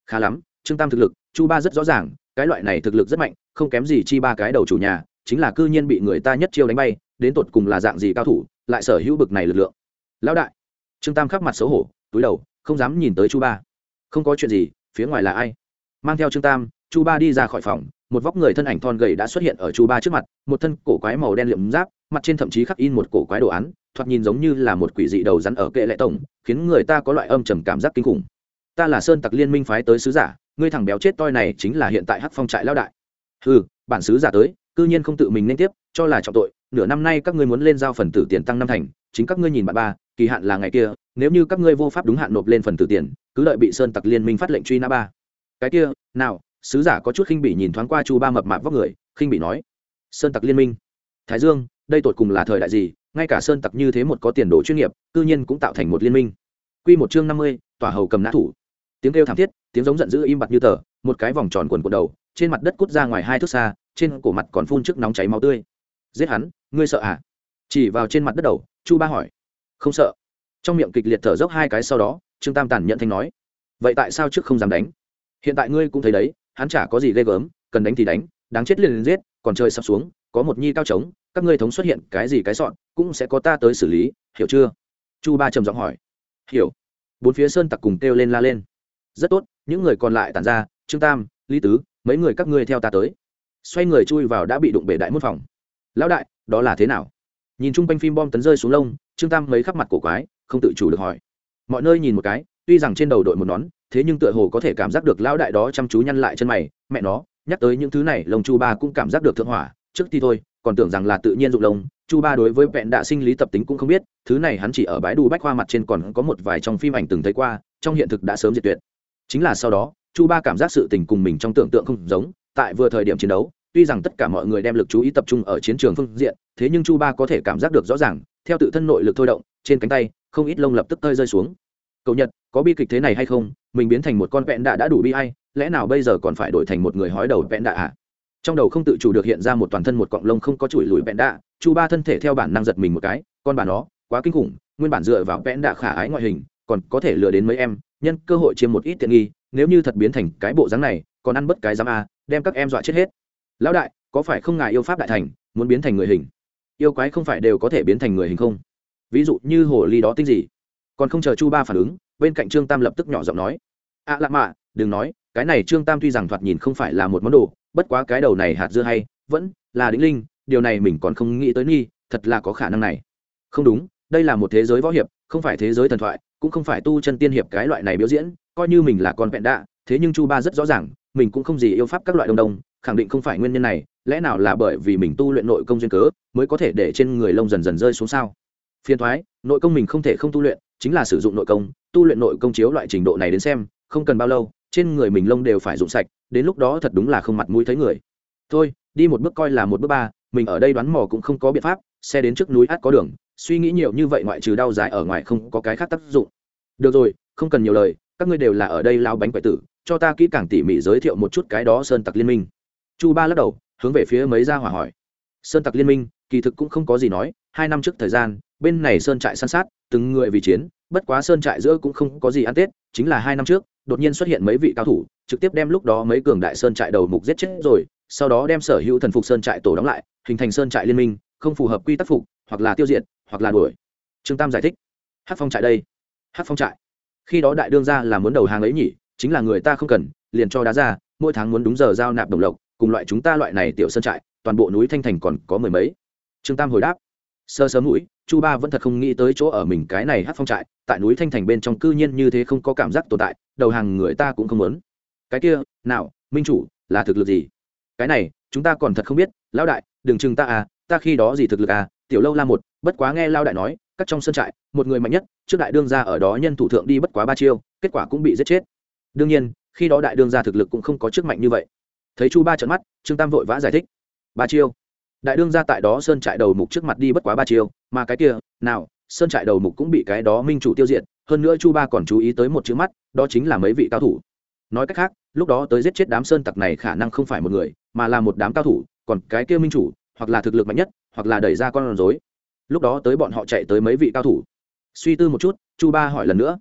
Khá lắm trương tam thực lực chu ba rất rõ ràng cái loại này thực lực rất mạnh không kém gì chi ba cái đầu chủ nhà chính là cư nhiên bị người ta nhất chiêu đánh bay đến tột cùng là dạng gì cao thủ lại sở hữu bực này lực lượng. Lão đại. Trương tam khắc mặt xấu hổ túi đầu không dám nhìn tới chu ba. Không có chuyện gì phía ngoài là ai? Mang theo trương tam chu ba đi ra khỏi phòng một vóc người thân ảnh thon gầy đã xuất hiện ở chu ba trước mặt, một thân cổ quái màu đen liệm giáp, mặt trên thậm chí khắc in một cổ quái đồ án, thoạt nhìn giống như là một quỷ dị đầu rắn ở kệ lệ tổng, khiến người ta có loại âm trầm cảm giác kinh khủng. Ta là sơn tặc liên minh phái tới sứ giả, ngươi thằng béo chết toi này chính là hiện tại hắc phong trại lao đại. Ừ bản sứ giả tới, cư nhiên không tự mình nên tiếp, cho là trọng tội, nửa năm nay các ngươi muốn lên giao phần tử tiền tăng năm thành, chính các ngươi nhìn bạn ba, kỳ hạn là ngày kia, nếu như các ngươi vô pháp đúng hạn nộp lên phần tử tiền, cứ đợi bị sơn tặc liên minh phát lệnh truy nã ba. Cái kia, nào sứ giả có chút khinh bị nhìn thoáng qua chu ba mập mạp vóc người khinh bị nói sơn tặc liên minh thái dương đây tột cùng là thời đại gì ngay cả sơn tặc như thế một có tiền đồ chuyên nghiệp cư nhiên cũng tạo thành một liên minh Quy một chương năm mươi, tỏa hầu cầm nã thủ. Tiếng kêu thảm thiết, tiếng giống giận dữ im bặt như tờ, một cái vòng tròn quần quần đầu, trên mặt đất cút ra ngoài hai thước xa, trên cổ mặt còn phun trước nóng cháy máu tươi. Giết hắn, ngươi sợ à? Chỉ vào trên mặt đất đầu, Chu Ba hỏi. Không sợ. Trong miệng kịch liệt thở dốc hai cái sau đó, Trương Tam Tản nhận thanh nói. Vậy tại sao trước không dám đánh? Hiện tại ngươi cũng thấy đấy, hắn chả có gì ghê gớm, cần đánh thì đánh, đáng chết liền liền giết, còn trời sắp xuống, có một nhi cao trống, các ngươi thống xuất hiện cái gì cái sọn, cũng sẽ có ta tới xử lý, hiểu chưa? Chu Ba trầm giọng hỏi. Hiểu. Bốn phía sơn tặc cùng kêu lên la lên. Rất tốt những người còn lại tàn ra trương tam lý tứ mấy người các ngươi theo ta tới. Xoay người chui vào đã bị đụng bể đại môn phòng. Lão đại đó là thế nào? Nhìn chung quanh phim bom tấn rơi xuống lông trương tam mấy khắp mặt cổ quái không tự chủ được hỏi. Mọi nơi nhìn một cái tuy rằng trên đầu đội một nón thế nhưng tựa hồ có thể cảm giác được lão đại đó chăm chú nhăn lại chân mày, mẹ nó, nhắc tới những thứ này lồng chu ba cũng cảm giác được thượng hỏa. Trước thì thôi, còn tưởng rằng là tự nhiên dụng lồng chu ba đối với vẹn đạ sinh lý tập tính cũng không biết, thứ này hắn chỉ ở bãi đu bách khoa mặt trên còn có một vài trong phim ảnh từng thấy qua, trong hiện thực đã sớm diệt tuyệt. Chính là sau đó, chu ba cảm giác sự tình cùng mình trong tưởng tượng không giống, tại vừa thời điểm chiến đấu, tuy rằng tất cả mọi người đem lực chú ý tập trung ở chiến trường phương diện, thế nhưng chu ba có thể cảm giác được rõ ràng, theo tự thân nội lực thôi động, trên cánh tay, không ít lông lập tức tơi rơi xuống cậu nhật, có bi kịch thế này hay không? Mình biến thành một con vẹn đạ đã đủ bi hay lẽ nào bây giờ còn phải đổi thành một người hói đầu vẹn đạ à? Trong đầu không tự chủ được hiện ra một toàn thân một cọng lông không có chùi lùi vẹn đạ, chu ba thân thể theo bản năng giật mình một cái, con bà nó, quá kinh khủng, nguyên bản dựa vào vẹn đạ khả ái ngoại hình, còn có thể lừa đến mấy em, nhân cơ hội chiếm một ít tiện nghi, nếu như thật biến thành cái bộ dáng này, còn ăn bất cái dám à? đem các em dọa chết hết. Lão đại, có phải không ngại yêu pháp đại thành, muốn biến thành người hình? Yêu quái không phải đều có thể biến thành người hình không? Ví dụ như hồ ly đó tinh gì? Còn không chờ chu ba phản ứng, bên cạnh trương tam lập tức nhỏ giọng nói ạ à lạ mạ, đừng nói, cái này trương tam tuy rằng thoạt nhìn không phải là một món đồ, bất quá cái đầu này hạt dưa hay, vẫn là đĩnh linh, điều này mình còn không nghĩ tới nghi, thật là có khả năng này. Không đúng, đây là một thế giới võ hiệp, không phải thế giới thần thoại, cũng không phải tu chân tiên hiệp cái loại này biểu diễn, coi như mình là con vẹn đạ, thế nhưng chu ba rất rõ ràng, mình cũng không gì yêu pháp các loại đông đông, khẳng định không phải nguyên nhân này, lẽ nào là bởi vì mình tu luyện nội công duyên cớ, mới có thể để trên người lông dần dần rơi xuống sao? Phiền thoái, nội công mình không thể không tu luyện, chính là sử dụng nội công, tu luyện nội công chiếu loại trình độ này đến xem, không cần bao lâu, trên người mình lông đều phải dụng sạch, đến lúc đó thật đúng là không mặt mũi thấy người. Thôi, đi một bước coi là một bước ba, mình ở đây đoán mò cũng không có biện pháp, xe đến trước núi át có đường, suy nghĩ nhiều như vậy ngoại trừ đau dài ở ngoài không có cái khác tác dụng. Được rồi, không cần nhiều lời, các ngươi đều là ở đây lao bánh quậy tử, cho ta kỹ càng tỉ mỉ giới thiệu một chút cái đó sơn tặc liên minh. Chu ba lắc đầu, hướng về phía mấy gia hỏa hỏi sơn tặc liên minh, kỳ thực cũng không có gì nói, hai năm trước thời gian, bên này sơn trại săn sát, từng người vì chiến, bất quá sơn trại giữa cũng không có gì ăn tết, chính là hai năm trước, đột nhiên xuất hiện mấy vị cao thủ, trực tiếp đem lúc đó mấy cường đại sơn trại đầu mục giết chết rồi, sau đó đem sở hữu thần phục sơn trại tổ đóng lại, hình thành sơn trại liên minh, không phù hợp quy tắc phục, hoặc là tiêu diệt, hoặc là đuổi. Trương tam giải thích. Hát phong trại đây. Hát phong trại. Khi đó đại đương ra là muốn đầu hàng ấy nhỉ, chính là người ta không cần, liền cho đá ra, mỗi tháng muốn đúng giờ giao nạp đồng lộc, cùng loại chúng ta loại này tiểu sơn trại toàn bộ núi thanh thành còn có mười mấy. Trương tam hồi đáp, sơ sớm mũi, chu ba vẫn thật không nghĩ tới chỗ ở mình cái này hát phong trại, tại núi thanh thành bên trong cư nhiên như thế không có cảm giác tồn tại, đầu hàng người ta cũng không muốn. Cái kia, nào, minh chủ, là thực lực gì? Cái này, chúng ta còn thật không biết, lão đại, đừng chừng ta à ta khi đó gì thực lực à tiểu lâu la một, bất quá nghe lao đại nói, các trong sân trại, một người mạnh nhất, trước đại đương gia ở đó nhân thủ thượng đi bất quá ba chiêu, kết quả cũng bị giết chết. Đương nhiên, khi đó đại đương gia thực lực cũng không có chức mạnh như vậy. Thấy chu ba trận mắt, trương tam vội vã giải thích ba chiêu. Đại đương gia tại đó sơn trại đầu mục trước mặt đi bất quá ba chiêu, mà cái kia, nào, sơn trại đầu mục cũng bị cái đó minh chủ tiêu diệt, hơn nữa chu ba còn chú ý tới một chữ mắt, đó chính là mấy vị cao thủ. Nói cách khác, lúc đó tới giết chết đám sơn tặc này khả năng không phải một người, mà là một đám cao thủ, còn cái kia minh chủ, hoặc là thực lực mạnh nhất, hoặc là đẩy ra con rối. Lúc đó tới bọn họ chạy tới mấy vị cao thủ. Suy tư một chút, chu ba hỏi lần nữa.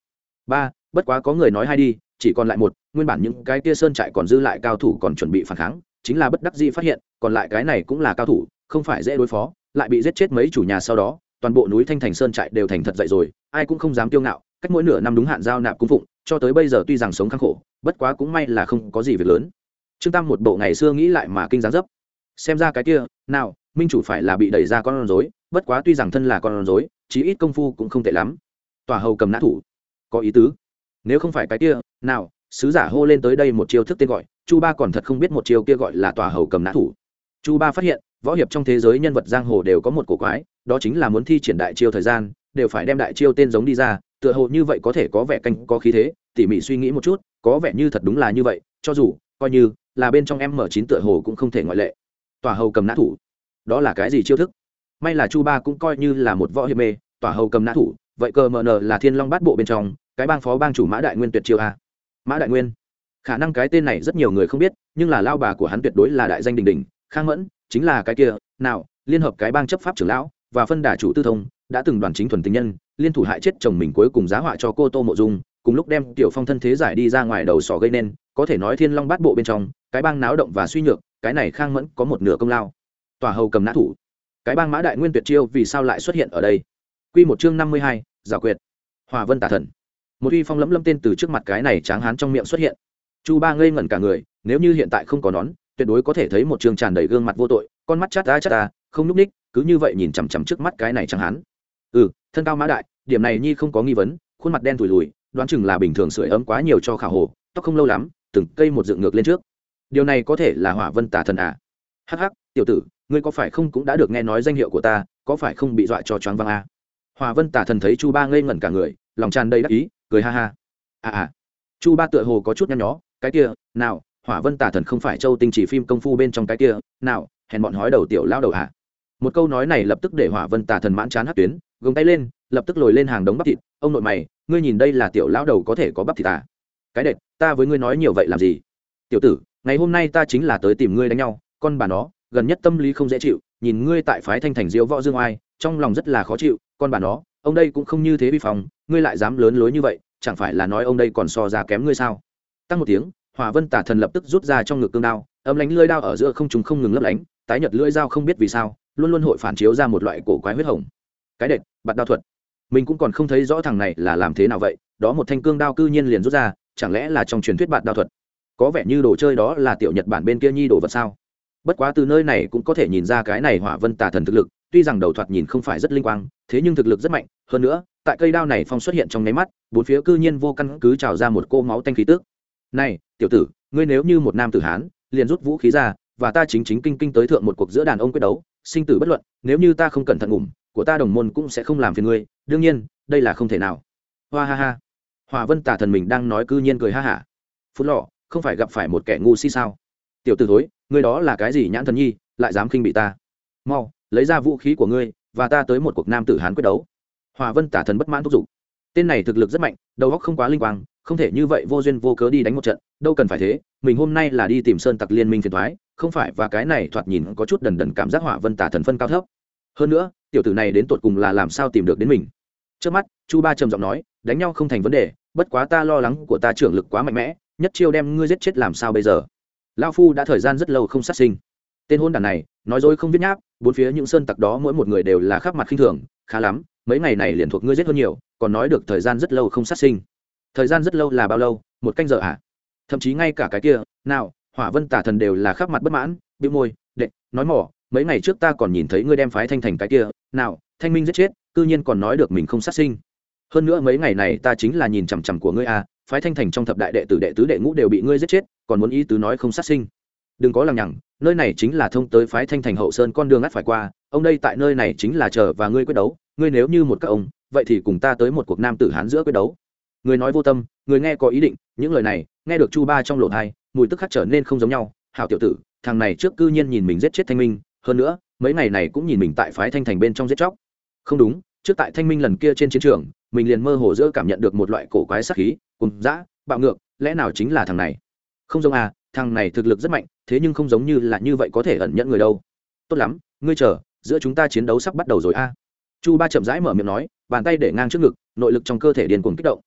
Ba, bất quá có người nói hay đi, chỉ còn lại một, nguyên bản những cái kia sơn trại còn dư lại cao thủ còn chuẩn bị phản kháng chính là bất đắc dĩ phát hiện, còn lại cái này cũng là cao thủ, không phải dễ đối phó, lại bị giết chết mấy chủ nhà sau đó, toàn bộ núi thanh thành sơn trại đều thành thật dậy rồi, ai cũng không dám kiêu ngạo, cách mỗi nửa năm đúng hạn giao nạp cung phụng, cho tới bây giờ tuy rằng sống khắc khổ, bất quá cũng may là không có gì việc lớn. Trương tam một bộ ngày xưa nghĩ lại mà kinh gián dấp. Xem ra cái kia, nào, minh chủ phải là bị đẩy ra con rối, bất quá tuy rằng thân là con rối, chí ít công phu cũng không tệ lắm. Tòa hầu cầm nã thủ. Có ý tứ. Nếu không phải cái kia, nào, sứ giả hô lên tới đây một chiêu thức tên gọi chu ba còn thật không biết một chiêu kia gọi là tòa hầu cầm nã thủ. Chu ba phát hiện, võ hiệp trong thế giới nhân vật giang hồ đều có một cổ quái, đó chính là muốn thi triển đại chiêu thời gian, đều phải đem đại chiêu tên giống đi ra, tựa hồ như vậy có thể có vẻ canh có khí thế, tỉ mỉ suy nghĩ một chút, có vẻ như thật đúng là như vậy, cho dù, coi như, là bên trong m chín tựa hồ cũng không thể ngoại lệ. Tòa hầu cầm nã thủ, đó là cái gì chiêu thức? May là chu ba cũng coi như là một võ hiệp mê, tòa hầu cầm nã thủ, vậy cờ mờ nờ là thiên long bát bộ bên trong, cái bang phó bang chủ mã đại nguyên tuyệt chiêu a. Mã đại nguyên khả năng cái tên này rất nhiều người không biết, nhưng là lao bà của hắn tuyệt đối là đại danh đình đình, khang mẫn, chính là cái kia, nào, liên hợp cái bang chấp pháp trưởng lão và phân đà chủ tư thông, đã từng đoàn chính thuần tình nhân, liên thủ hại chết chồng mình cuối cùng giá họa cho cô tô mộ dung, cùng lúc đem tiểu phong thân thế giải đi ra ngoài đầu sỏ gây nên, có thể nói thiên long bát bộ bên trong, cái bang náo động và suy nhược, cái này khang mẫn có một nửa công lao. Tòa hầu cầm nã thủ. Cái bang mã đại nguyên tuyệt chiêu vì sao lại xuất hiện ở đây? Q một chương năm mươi hai, giả quyệt hòa vân tả thần. Một uy phong lẫm lâm tên từ trước mặt cái này tráng hán trong miệng xuất hiện chu ba ngây ngẩn cả người, nếu như hiện tại không có nón, tuyệt đối có thể thấy một trường tràn đầy gương mặt vô tội, con mắt chát ta chát ta không n ú c ních cứ như vậy nhìn chằm chằm trước mắt cái này chẳng hắn. Ừ thân cao mã đại, điểm này nhi không có nghi vấn, khuôn mặt đen thùi lùi, đoán chừng là bình thường sưởi ấm quá nhiều cho khảo hồ, tóc không lâu lắm, từng cây một dựng ngược lên trước. Điều này có thể là hỏa vân tà thần à? Hắc hắc, tiểu tử, ngươi có phải không cũng đã được nghe nói danh hiệu của ta, có phải không bị dọa cho choáng văng à? hòa vân Tả thần thấy chu ba ngây ngẩn cả người, lòng tràn đầy đắc ý, cười ha ha. À à. Chu ba tựa hồ có chút nhăn nhó cái kia, nào, hỏa vân tà thần không phải châu tinh chỉ phim công phu bên trong cái kia, nào, hèn bọn hói đầu tiểu lao đầu hạ một câu nói này lập tức để hỏa vân tà thần mãn chán hát tuyến, gồng tay lên, lập tức lồi lên hàng đống bắp thịt. Ông nội mày, ngươi nhìn đây là tiểu lão đầu có thể có bắp thịt à? Cái đệt, ta với ngươi nói nhiều vậy làm gì? Tiểu tử, ngày hôm nay ta chính là tới tìm ngươi đánh nhau, con bà nó, gần nhất tâm lý không dễ chịu, nhìn ngươi tại phái thanh thành diễu võ dương oai, trong lòng rất là khó chịu, con bà nó, ông đây cũng không như thế vi phòng ngươi lại dám lớn lối như vậy, chẳng phải là nói ông đây còn so ra kém ngươi sao? Tăng một tiếng, hỏa vân tả thần lập tức rút ra trong ngực cương đao, ấm lánh lưỡi đao ở giữa không chúng không ngừng lấp lánh, tái nhật lưỡi dao không biết vì sao, luôn luôn hội phản chiếu ra một loại cổ quái huyết hồng. Cái đệt, bạt đao thuật. Mình cũng còn không thấy rõ thằng này là làm thế nào vậy, đó một thanh cương đao cư nhiên liền rút ra, chẳng lẽ là trong truyền thuyết bạt đao thuật? Có vẻ như đồ chơi đó là tiểu nhật bản bên kia nhi đồ vật sao? Bất quá từ nơi này cũng có thể nhìn ra cái này hỏa vân tà thần thực lực, tuy rằng đầu thoạt nhìn không phải rất linh quang, thế nhưng thực lực rất mạnh, hơn nữa, tại cây đao này phong xuất hiện trong nháy mắt, bốn phía cư nhiên vô căn cứ trào ra một cô máu tanh khí tước này, tiểu tử, ngươi nếu như một nam tử hán, liền rút vũ khí ra, và ta chính chính kinh kinh tới thượng một cuộc giữa đàn ông quyết đấu, sinh tử bất luận, nếu như ta không cẩn thận ngủm, của ta đồng môn cũng sẽ không làm phiền ngươi, đương nhiên, đây là không thể nào. Hoa ha ha. Hòa vân tả thần mình đang nói cư nhiên cười ha hả. Phút lọ, không phải gặp phải một kẻ ngu si sao? Tiểu t ử thối, ngươi đó là cái gì nhãn thần nhi, lại dám khinh bị ta? Mau, lấy ra vũ khí của ngươi, và ta tới một cuộc nam tử hán quyết đấu. Hòa vân tả thần bất mãn thúc giục. Tên này thực lực rất mạnh, đầu óc không quá linh quang không thể như vậy vô duyên vô cớ đi đánh một trận, đâu cần phải thế, mình hôm nay là đi tìm sơn tặc liên minh phiền thoái không phải và cái này thoạt nhìn có chút đần đần cảm giác hỏa vân tả thần phân cao thấp. Hơn nữa, tiểu tử này đến tột cùng là làm sao tìm được đến mình? Trước mắt, chu ba trầm giọng nói, đánh nhau không thành vấn đề, bất quá ta lo lắng của ta trưởng lực quá mạnh mẽ, nhất chiêu đem ngươi giết chết làm sao bây giờ? Lao phu đã thời gian rất lâu không sát sinh. Tên hôn đàn này, nói dối không biết nháp, bốn phía những sơn tặc đó mỗi một người đều là khắp mặt khinh thường, khá lắm, mấy ngày này liền thuộc ngươi giết hơn nhiều, còn nói được thời gian rất lâu không sát sinh thời gian rất lâu là bao lâu, một canh giờ à? Thậm chí ngay cả cái kia, nào, hỏa vân tả thần đều là khắp mặt bất mãn bị môi, đệ, nói mỏ, mấy ngày trước ta còn nhìn thấy ngươi đem phái thanh thành cái kia, nào, thanh minh giết chết, cư nhiên còn nói được mình không sát sinh. Hơn nữa mấy ngày này ta chính là nhìn chằm chằm của ngươi à phái thanh thành trong thập đại đệ tử đệ tứ đệ ngũ đều bị ngươi giết chết, còn muốn ý tứ nói không sát sinh. Đừng có lằng nhằng, nơi này chính là thông tới phái thanh thành hậu sơn con đường ngắt phải qua, ông đây tại nơi này chính là chờ và ngươi quyết đấu, ngươi nếu như một các ông, vậy thì cùng ta tới một cuộc nam tử hán giữa quyết đấu người nói vô tâm, người nghe có ý định, những lời này, nghe được chu ba trong lỗ thai, mùi tức khắc trở nên không giống nhau. Hảo tiểu tử, thằng này trước cư nhiên nhìn mình giết chết thanh minh, hơn nữa, mấy ngày này cũng nhìn mình tại phái thanh thành bên trong giết chóc. Không đúng, trước tại thanh minh lần kia trên chiến trường, mình liền mơ hồ giữa cảm nhận được một loại cổ quái sắc khí, cùng dã, bạo ngược, lẽ nào chính là thằng này? Không giống à thằng này thực lực rất mạnh, thế nhưng không giống như là như vậy có thể ẩn nhận người đâu. Tốt lắm, ngươi chờ, giữa chúng ta chiến đấu sắp bắt đầu rồi a. Chu ba chậm rãi mở miệng nói, bàn tay để ngang trước ngực, nội lực trong cơ thể điền cuồng kích động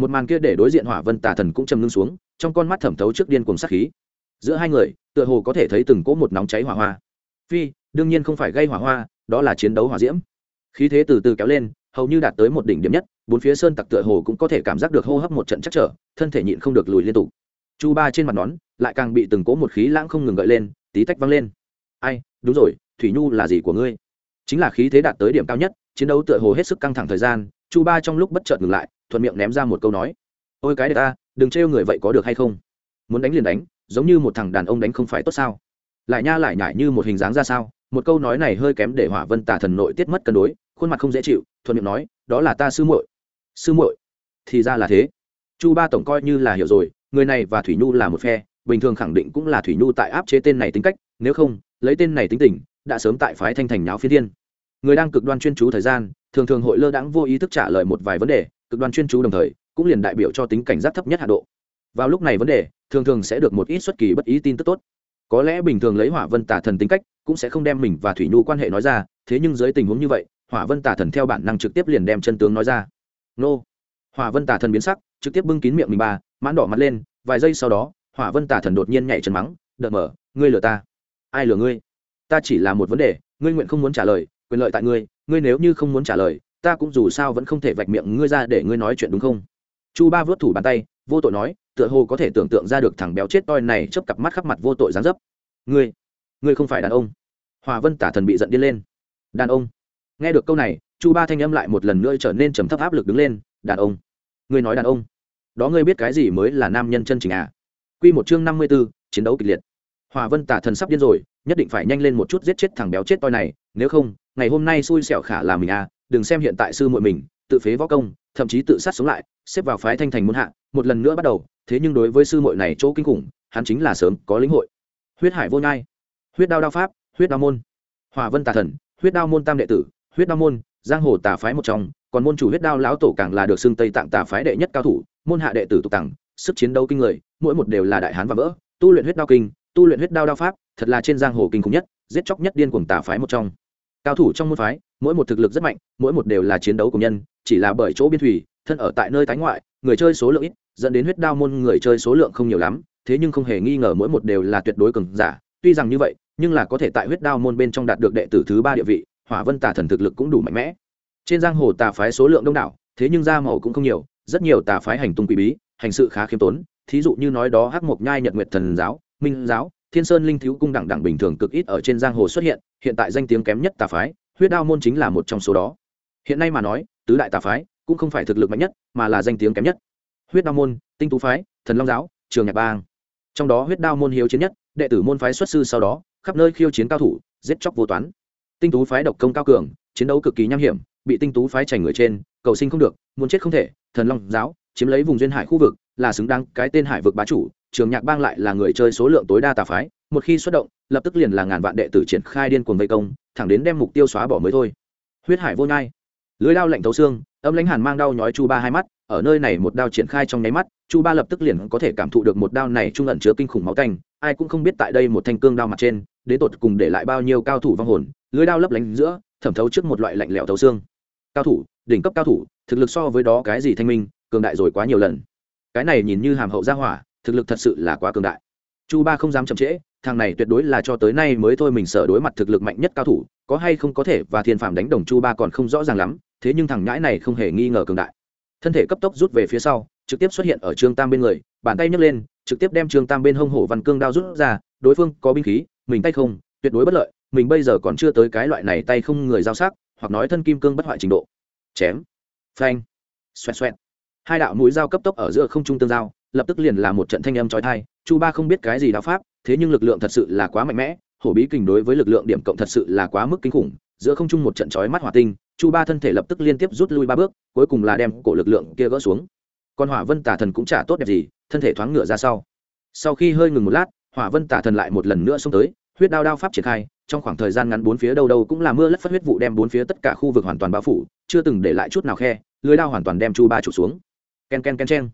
một màn kia để đối diện hỏa vân tà thần cũng chầm ngưng xuống, trong con mắt thẩm thấu trước điên cùng sát khí. Giữa hai người, tựa hồ có thể thấy từng cỗ một nóng cháy hỏa hoa. Phi, đương nhiên không phải gây hỏa hoa, đó là chiến đấu hỏa diễm. Khí thế từ từ kéo lên, hầu như đạt tới một đỉnh điểm nhất, bốn phía sơn tặc tựa hồ cũng có thể cảm giác được hô hấp một trận chắc trở, thân thể nhịn không được lùi liên tục. Chu ba trên mặt nón, lại càng bị từng cố một khí lãng không ngừng gợi lên, tí tách văng lên. Ai, đúng rồi, thủy nhu là gì của ngươi? Chính là khí thế đạt tới điểm cao nhất, chiến đấu tựa hồ hết sức căng thẳng thời gian, chu ba trong lúc bất chợt ngừng lại thuận miệng ném ra một câu nói. Ôi cái đ ta, đừng trêu người vậy có được hay không? Muốn đánh liền đánh, giống như một thằng đàn ông đánh không phải tốt sao? Lại nha lại nhải như một hình dáng ra sao? Một câu nói này hơi kém để hỏa vân tả thần nội tiết mất cân đối, khuôn mặt không dễ chịu, thuận miệng nói, đó là ta sư muội. Sư muội? Thì ra là thế. Chu ba tổng coi như là hiểu rồi, người này và thủy nhu là một phe, bình thường khẳng định cũng là thủy nhu tại áp chế tên này tính cách, nếu không, lấy tên này tính tình, đã sớm tại phái thanh thành nháo phi thiên. Người đang cực đoan chuyên chú thời gian, thường thường hội lơ đãng vô ý thức trả lời một vài vấn đề cực đoan chuyên chú đồng thời, cũng liền đại biểu cho tính cảnh giác thấp nhất hạ độ. Vào lúc này vấn đề, thường thường sẽ được một ít xuất kỳ bất ý tin tức tốt. Có lẽ bình thường lấy hỏa vân tả thần tính cách, cũng sẽ không đem mình và thủy nhu quan hệ nói ra, thế nhưng dưới tình huống như vậy, hỏa vân tả thần theo bản năng trực tiếp liền đem chân tướng nói ra. Nô! Hỏa vân tả thần biến sắc, trực tiếp bưng kín miệng mình ba mãn đỏ mặt lên, vài giây sau đó, hỏa vân tả thần đột nhiên nhảy chân mắng, đợt mở, ngươi lừa ta. Ai lừa ngươi? Ta chỉ là một vấn đề, ngươi nguyện không muốn trả lời, quyền lợi tại ngươi ngươi nếu như không muốn trả lời ta cũng dù sao vẫn không thể vạch miệng ngươi ra để ngươi nói chuyện đúng không? Chu ba vớt thủ bàn tay, vô tội nói, tựa hồ có thể tưởng tượng ra được thằng béo chết toi này chớp cặp mắt khắp mặt vô tội dáng dấp. Ngươi ngươi không phải đàn ông. Hòa vân tả thần bị giận điên lên. Đàn ông. Nghe được câu này, chu ba thanh âm lại một lần nữa trở nên trầm thấp áp lực đứng lên, đàn ông. Ngươi nói đàn ông. Đó ngươi biết cái gì mới là nam nhân chân chính à? Q một chương năm mươi b ố chiến đấu kịch liệt. Hòa vân tả thần sắp điên rồi, nhất định phải nhanh lên một chút giết chết thằng béo chết toi này, nếu không, ngày hôm nay xui xẻo khả là mình à đừng xem hiện tại sư muội mình, tự phế võ công, thậm chí tự sát sống lại, xếp vào phái thanh thành muôn hạ, một lần nữa bắt đầu, thế nhưng đối với sư muội này chỗ kinh khủng, hắn chính là sớm có lĩnh hội. Huyết hải vô nhai, huyết đao đao pháp, huyết đao môn hòa vân tà thần, huyết đao môn tam đệ tử, huyết đao môn, giang hồ tà phái một trong, còn môn chủ huyết đao lão tổ càng là được xưng tây tạng tà phái đệ nhất cao thủ, môn hạ đệ tử tục tặng sức chiến đấu kinh người, mỗi một đều là đại hán và vỡ, tu luyện huyết đao kinh, tu luyện huyết đao đao pháp, thật là trên giang hồ kinh khủng nhất, giết chóc nhất điên cuồng tà phái một trong cao thủ trong môn phái, mỗi một thực lực rất mạnh, mỗi một đều là chiến đấu của nhân, chỉ là bởi chỗ biên thủy, thân ở tại nơi tái ngoại, người chơi số lượng ít, dẫn đến huyết đao môn người chơi số lượng không nhiều lắm, thế nhưng không hề nghi ngờ mỗi một đều là tuyệt đối cường giả. Tuy rằng như vậy, nhưng là có thể tại huyết đao môn bên trong đạt được đệ tử thứ ba địa vị, hỏa vân tà thần thực lực cũng đủ mạnh mẽ. Trên giang hồ tà phái số lượng đông đảo, thế nhưng da màu cũng không nhiều, rất nhiều tà phái hành tung quỷ bí, hành sự khá khiêm tốn, thí dụ như nói đó hắc mộc nhai nhật nguyệt thần giáo, minh giáo thiên sơn linh thiếu cung đẳng đẳng bình thường cực ít ở trên giang hồ xuất hiện hiện tại danh tiếng kém nhất tà phái, huyết đao môn chính là một trong số đó. Hiện nay mà nói, tứ đại tà phái cũng không phải thực lực mạnh nhất, mà là danh tiếng kém nhất. Huyết đao môn, tinh tú phái, thần long giáo, trường nhạc bang. Trong đó huyết đao môn hiếu chiến nhất, đệ tử môn phái xuất sư sau đó, khắp nơi khiêu chiến cao thủ, giết chóc vô toán. Tinh tú phái độc công cao cường, chiến đấu cực kỳ nham hiểm, bị tinh tú phái chảy người trên, cầu sinh không được, muốn chết không thể, thần long giáo, chiếm lấy vùng duyên hải khu vực, là xứng đáng cái tên hải vực bá chủ trường nhạc bang lại là người chơi số lượng tối đa tà phái, một khi xuất động, lập tức liền là ngàn vạn đệ tử triển khai điên cuồng vây công, thẳng đến đem mục tiêu xóa bỏ mới thôi. Huyết hải vô nhai. Lưới đao lạnh thấu xương, âm lãnh hàn mang đau nhói chu ba hai mắt, ở nơi này một đao triển khai trong nháy mắt, chu ba lập tức liền có thể cảm thụ được một đao này trung ẩn chứa kinh khủng máu tanh, ai cũng không biết tại đây một thanh cương đao mặt trên, đến tột cùng để lại bao nhiêu cao thủ vong hồn, lưới đao lấp lánh giữa, thẩm thấu trước một loại lạnh lẽo thấu xương. Cao thủ, đỉnh cấp cao thủ, thực lực so với đó cái gì thanh minh, cường đại rồi quá nhiều lần. Cái này nhìn như hàm hậu gia hỏa thực lực thật sự là quá cường đại. Chu ba không dám chậm trễ, thằng này tuyệt đối là cho tới nay mới thôi mình sợ đối mặt thực lực mạnh nhất cao thủ, có hay không có thể và thiên phạm đánh đồng chu ba còn không rõ ràng lắm, thế nhưng thằng nhãi này không hề nghi ngờ cường đại. Thân thể cấp tốc rút về phía sau, trực tiếp xuất hiện ở trương tam bên người, bàn tay nhấc lên, trực tiếp đem trương tam bên hông hổ văn cương đao rút ra, đối phương có binh khí, mình tay không, tuyệt đối bất lợi, mình bây giờ còn chưa tới cái loại này tay không người giao sắc, hoặc nói thân kim cương bất hoại trình độ. Chém. Phanh. Xoẹt xoẹt. Hai đạo mũi dao cấp tốc ở giữa không trung tương giao lập tức liền là một trận thanh âm trói thai chu ba không biết cái gì đạo pháp, thế nhưng lực lượng thật sự là quá mạnh mẽ, hổ bí kình đối với lực lượng điểm cộng thật sự là quá mức kinh khủng, giữa không trung một trận chói mắt hỏa tinh, chu ba thân thể lập tức liên tiếp rút lui ba bước, cuối cùng là đem cổ lực lượng kia gỡ xuống. Còn hỏa vân tả thần cũng chả tốt đẹp gì, thân thể thoáng ngựa ra sau. Sau khi hơi ngừng một lát, hỏa vân tả thần lại một lần nữa xông tới, huyết đao đao pháp triển khai, trong khoảng thời gian ngắn bốn phía đâu đâu cũng là mưa lất phất huyết vụ đem bốn phía tất cả khu vực hoàn toàn bao phủ, chưa từng để lại chút nào khe, lưới đao hoàn toàn đem chu ba trụ xuống. Ken ken ken chen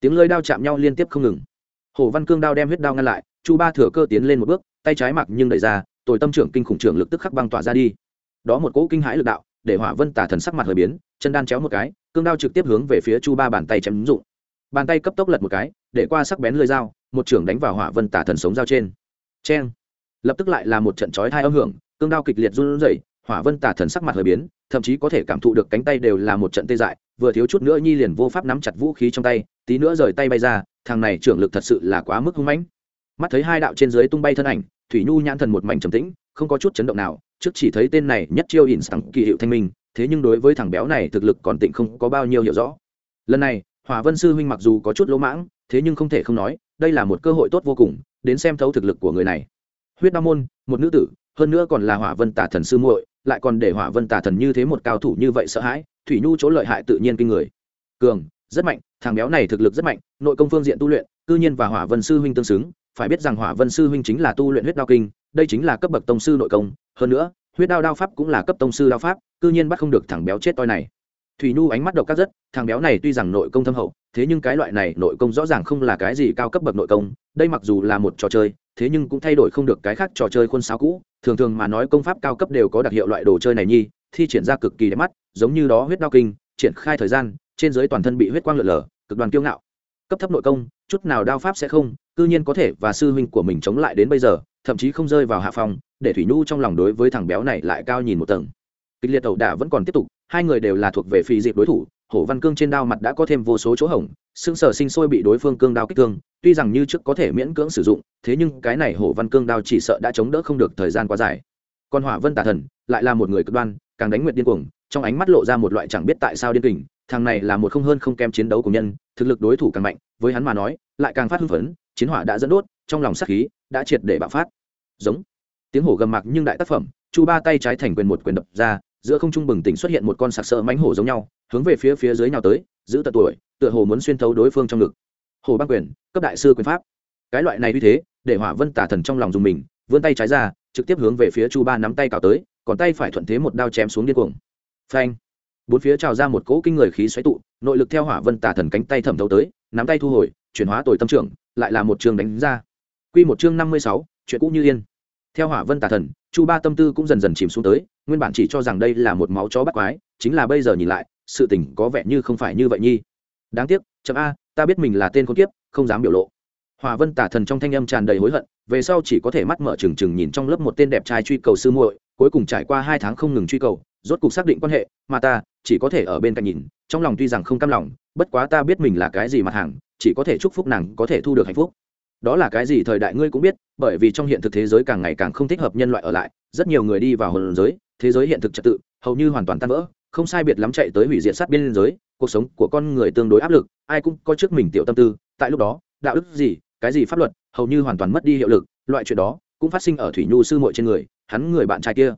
tiếng lưỡi đao chạm nhau liên tiếp không ngừng. Hồ văn cương đao đem huyết đao ngăn lại, chu ba thừa cơ tiến lên một bước, tay trái mặc nhưng đẩy ra, tồi tâm trưởng kinh khủng trưởng lực tức khắc băng tỏa ra đi. Đó một cỗ kinh hãi lực đạo, để hỏa vân tả thần sắc mặt hơi biến, chân đan chéo một cái, cương đao trực tiếp hướng về phía chu ba bàn tay chém ứng dụng. Bàn tay cấp tốc lật một cái, để qua sắc bén lưỡi dao, một trưởng đánh vào hỏa vân tả thần sống dao trên. Cheng! Lập tức lại là một trận chói thai âm hưởng, cương đao kịch liệt run rẩy, hỏa vân tả thần sắc mặt hơi biến, thậm chí có thể cảm thụ được cánh tay đều là một trận tê dại, vừa thiếu chút nữa nhi liền vô pháp nắm chặt vũ khí trong tay tí nữa rời tay bay ra, thằng này trưởng lực thật sự là quá mức hung mãnh. Mắt thấy hai đạo trên dưới tung bay thân ảnh, thủy nhu nhãn thần một mảnh trầm tĩnh, không có chút chấn động nào, trước chỉ thấy tên này nhất chiêu ỉn sẵn kỳ hiệu thanh minh, thế nhưng đối với thằng béo này thực lực còn tịnh không có bao nhiêu hiểu rõ. Lần này, hỏa vân sư huynh mặc dù có chút lỗ mãng, thế nhưng không thể không nói, đây là một cơ hội tốt vô cùng, đến xem thấu thực lực của người này. Huyết đao môn, một nữ tử, hơn nữa còn là hỏa vân tả thần sư muội, lại còn để hỏa vân tả thần như thế một cao thủ như vậy sợ hãi, thủy nhu chỗ lợi hại tự nhiên kinh người. Cường rất mạnh, thằng béo này thực lực rất mạnh, nội công phương diện tu luyện, cư nhiên và hỏa vân sư huynh tương xứng, phải biết rằng hỏa vân sư huynh chính là tu luyện huyết đao kinh, đây chính là cấp bậc tông sư nội công, hơn nữa, huyết đao đao pháp cũng là cấp tông sư đao pháp, cư nhiên bắt không được thằng béo chết toi này. Thủy nhu ánh mắt độc các rất, thằng béo này tuy rằng nội công thâm hậu, thế nhưng cái loại này nội công rõ ràng không là cái gì cao cấp bậc nội công, đây mặc dù là một trò chơi, thế nhưng cũng thay đổi không được cái khác trò chơi khuôn sáo cũ, thường thường mà nói công pháp cao cấp đều có đặc hiệu loại đồ chơi này nhi, thi triển ra cực kỳ đẹp mắt, giống như đó huyết đao kinh, triển khai thời gian trên dưới toàn thân bị huyết quang lượn lờ, cực đoàn kiêu ngạo. Cấp thấp nội công, chút nào đao pháp sẽ không, cư nhiên có thể và sư huynh của mình chống lại đến bây giờ, thậm chí không rơi vào hạ phòng, để thủy nhu trong lòng đối với thằng béo này lại cao nhìn một tầng. Kịch liệt ẩu đả vẫn còn tiếp tục, hai người đều là thuộc về phi dịp đối thủ, hổ văn cương trên đao mặt đã có thêm vô số chỗ hổng xương sở sinh sôi bị đối phương cương đao kích thương, tuy rằng như trước có thể miễn cưỡng sử dụng, thế nhưng cái này hổ văn cương đao chỉ sợ đã chống đỡ không được thời gian quá dài. Còn hỏa vân tà thần lại là một người cực đoan, càng đánh nguyện điên cuồng, trong ánh mắt lộ ra một loại chẳng biết tại sao điên kình thằng này là một không hơn không kém chiến đấu của nhân, thực lực đối thủ càng mạnh, với hắn mà nói, lại càng phát hưng phấn, chiến hỏa đã dẫn đốt, trong lòng sát khí đã triệt để bạo phát. Giống. Tiếng hổ gầm mặc nhưng đại tác phẩm, chu ba tay trái thành quyền một quyền đập ra, giữa không trung bừng tỉnh xuất hiện một con sặc sỡ mánh hổ giống nhau, hướng về phía phía dưới nhào tới, giữ tận tuổi, tựa hồ muốn xuyên thấu đối phương trong ngực. Hồ băng quyền, cấp đại sư quyền pháp. Cái loại này như thế, để hỏa vân tả thần trong lòng dùng mình, vươn tay trái ra, trực tiếp hướng về phía chu ba nắm tay cào tới, còn tay phải thuận thế một đao chém xuống điên cuồng. Phanh bốn phía trào ra một cỗ kinh người khí xoáy tụ nội lực theo hỏa vân tả thần cánh tay thẩm thấu tới nắm tay thu hồi chuyển hóa tồi tâm trưởng lại là một trường đánh ra Quy một chương năm mươi sáu, chuyện cũ như yên. Theo Hỏa Vân Tà Thần, Chu Ba tâm tư cũng dần dần chìm xuống tới, nguyên bản chỉ cho rằng đây là một máu chó bắt quái, chính là bây giờ nhìn lại, sự tình có vẻ như không phải như vậy nhi. Đáng tiếc, chậm a, ta biết mình là tên con kiếp, không dám biểu lộ hòa Vân Tà Thần trong thanh âm tràn đầy hối hận, về sau chỉ có thể mắt mở trừng trừng nhìn trong lớp một tên đẹp trai truy cầu sư muội, cuối cùng trải qua hai tháng không ngừng truy cầu, rốt cục xác định quan hệ, mà ta chỉ có thể ở bên cạnh nhìn, trong lòng tuy rằng không cam lòng, bất quá ta biết mình là cái gì mặt hàng, chỉ có thể chúc phúc nàng có thể thu được hạnh phúc. Đó là cái gì thời đại ngươi cũng biết bởi vì trong hiện thực thế giới càng ngày càng không thích hợp nhân loại ở lại rất nhiều người đi vào hồn giới thế giới hiện thực trật tự hầu như hoàn toàn tan vỡ không sai biệt lắm chạy tới hủy diệt sát biên giới cuộc sống của con người tương đối áp lực ai cũng có trước mình tiểu tâm tư tại lúc đó đạo đức gì cái gì pháp luật, hầu như hoàn toàn mất đi hiệu lực, loại chuyện đó cũng phát sinh ở thủy nhu sư muội trên người, hắn người bạn trai kia.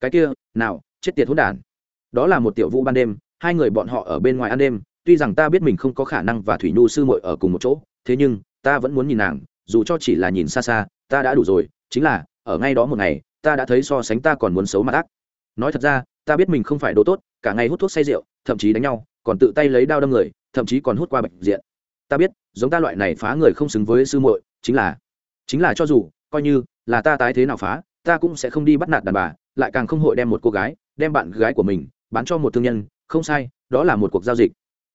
Cái kia, nào, chết tiệt hỗn đản. Đó là một tiểu vũ ban đêm, hai người bọn họ ở bên ngoài ăn đêm, tuy rằng ta biết mình không có khả năng và thủy nhu sư muội ở cùng một chỗ, thế nhưng, ta vẫn muốn nhìn nàng, dù cho chỉ là nhìn xa xa, ta đã đủ rồi, chính là, ở ngay đó một ngày, ta đã thấy so sánh ta còn muốn xấu mặt ác. Nói thật ra, ta biết mình không phải đồ tốt, cả ngày hút thuốc say rượu, thậm chí đánh nhau, còn tự tay lấy đao đâm người, thậm chí còn hút qua bệnh diện ta biết, giống ta loại này phá người không xứng với sư muội, chính là chính là cho dù, coi như là ta tái thế nào phá, ta cũng sẽ không đi bắt nạt đàn bà, lại càng không hội đem một cô gái, đem bạn gái của mình bán cho một thương nhân, không sai, đó là một cuộc giao dịch.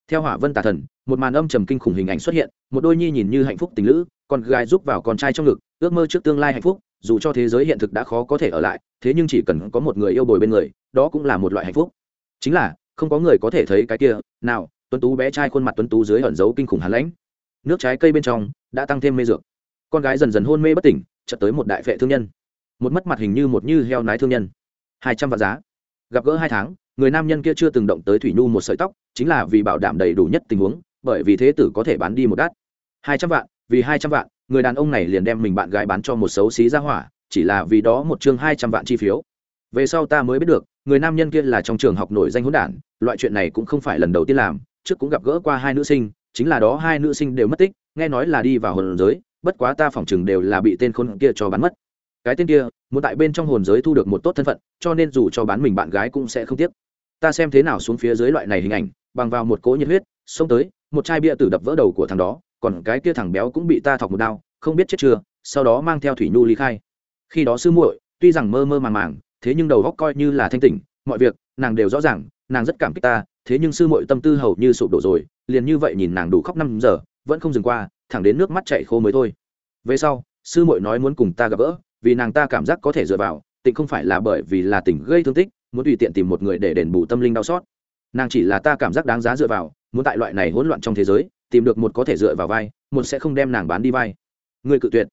Theo hỏa vân tà thần, một màn âm trầm kinh khủng hình ảnh xuất hiện, một đôi nhi nhìn như hạnh phúc tình lữ, con gái giúp vào con trai trong ngực, ước mơ trước tương lai hạnh phúc, dù cho thế giới hiện thực đã khó có thể ở lại, thế nhưng chỉ cần có một người yêu bồi bên người, đó cũng là một loại hạnh phúc. Chính là, không có người có thể thấy cái kia, nào tuấn tú bé trai khuôn mặt tuấn tú dưới ẩn dấu kinh khủng hàn lãnh. Nước trái cây bên trong đã tăng thêm mê dược. Con gái dần dần hôn mê bất tỉnh, chợt tới một đại vệ thương nhân. Một mất mặt hình như một như heo nái thương nhân. Hai trăm vạn giá. Gặp gỡ hai tháng, người nam nhân kia chưa từng động tới thủy nhu một sợi tóc, chính là vì bảo đảm đầy đủ nhất tình huống, bởi vì thế tử có thể bán đi một đắt hai trăm vạn, vì hai trăm vạn, người đàn ông này liền đem mình bạn gái bán cho một xấu xí ra hỏa, chỉ là vì đó một chương hai trăm vạn chi phiếu. Về sau ta mới biết được, người nam nhân kia là trong trường học nổi danh hỗn đản, loại chuyện này cũng không phải lần đầu tiên làm trước cũng gặp gỡ qua hai nữ sinh, chính là đó hai nữ sinh đều mất tích, nghe nói là đi vào hồn giới, bất quá ta phỏng chừng đều là bị tên khôn kia cho bán mất. Cái tên kia, muốn tại bên trong hồn giới thu được một tốt thân phận, cho nên dù cho bán mình bạn gái cũng sẽ không tiếc. Ta xem thế nào xuống phía dưới loại này hình ảnh, bằng vào một cỗ nhiệt huyết, xông tới, một chai bia tử đập vỡ đầu của thằng đó, còn cái kia thằng béo cũng bị ta thọc một đao, không biết chết chưa, sau đó mang theo thủy nhu ly khai. Khi đó sư muội, tuy rằng mơ mơ màng màng, thế nhưng đầu góc coi như là thanh tỉnh, mọi việc, nàng đều rõ ràng, nàng rất cảm kích ta thế nhưng sư muội tâm tư hầu như sụp đổ rồi, liền như vậy nhìn nàng đủ khóc năm giờ, vẫn không dừng qua, thẳng đến nước mắt chạy khô mới thôi. Về sau, sư muội nói muốn cùng ta gặp gỡ, vì nàng ta cảm giác có thể dựa vào, tịnh không phải là bởi vì là tình gây thương tích, muốn tùy tiện tìm một người để đền bù tâm linh đau xót. Nàng chỉ là ta cảm giác đáng giá dựa vào, muốn tại loại này hỗn loạn trong thế giới, tìm được một có thể dựa vào vai, một sẽ không đem nàng bán đi vai. Người cự tuyệt.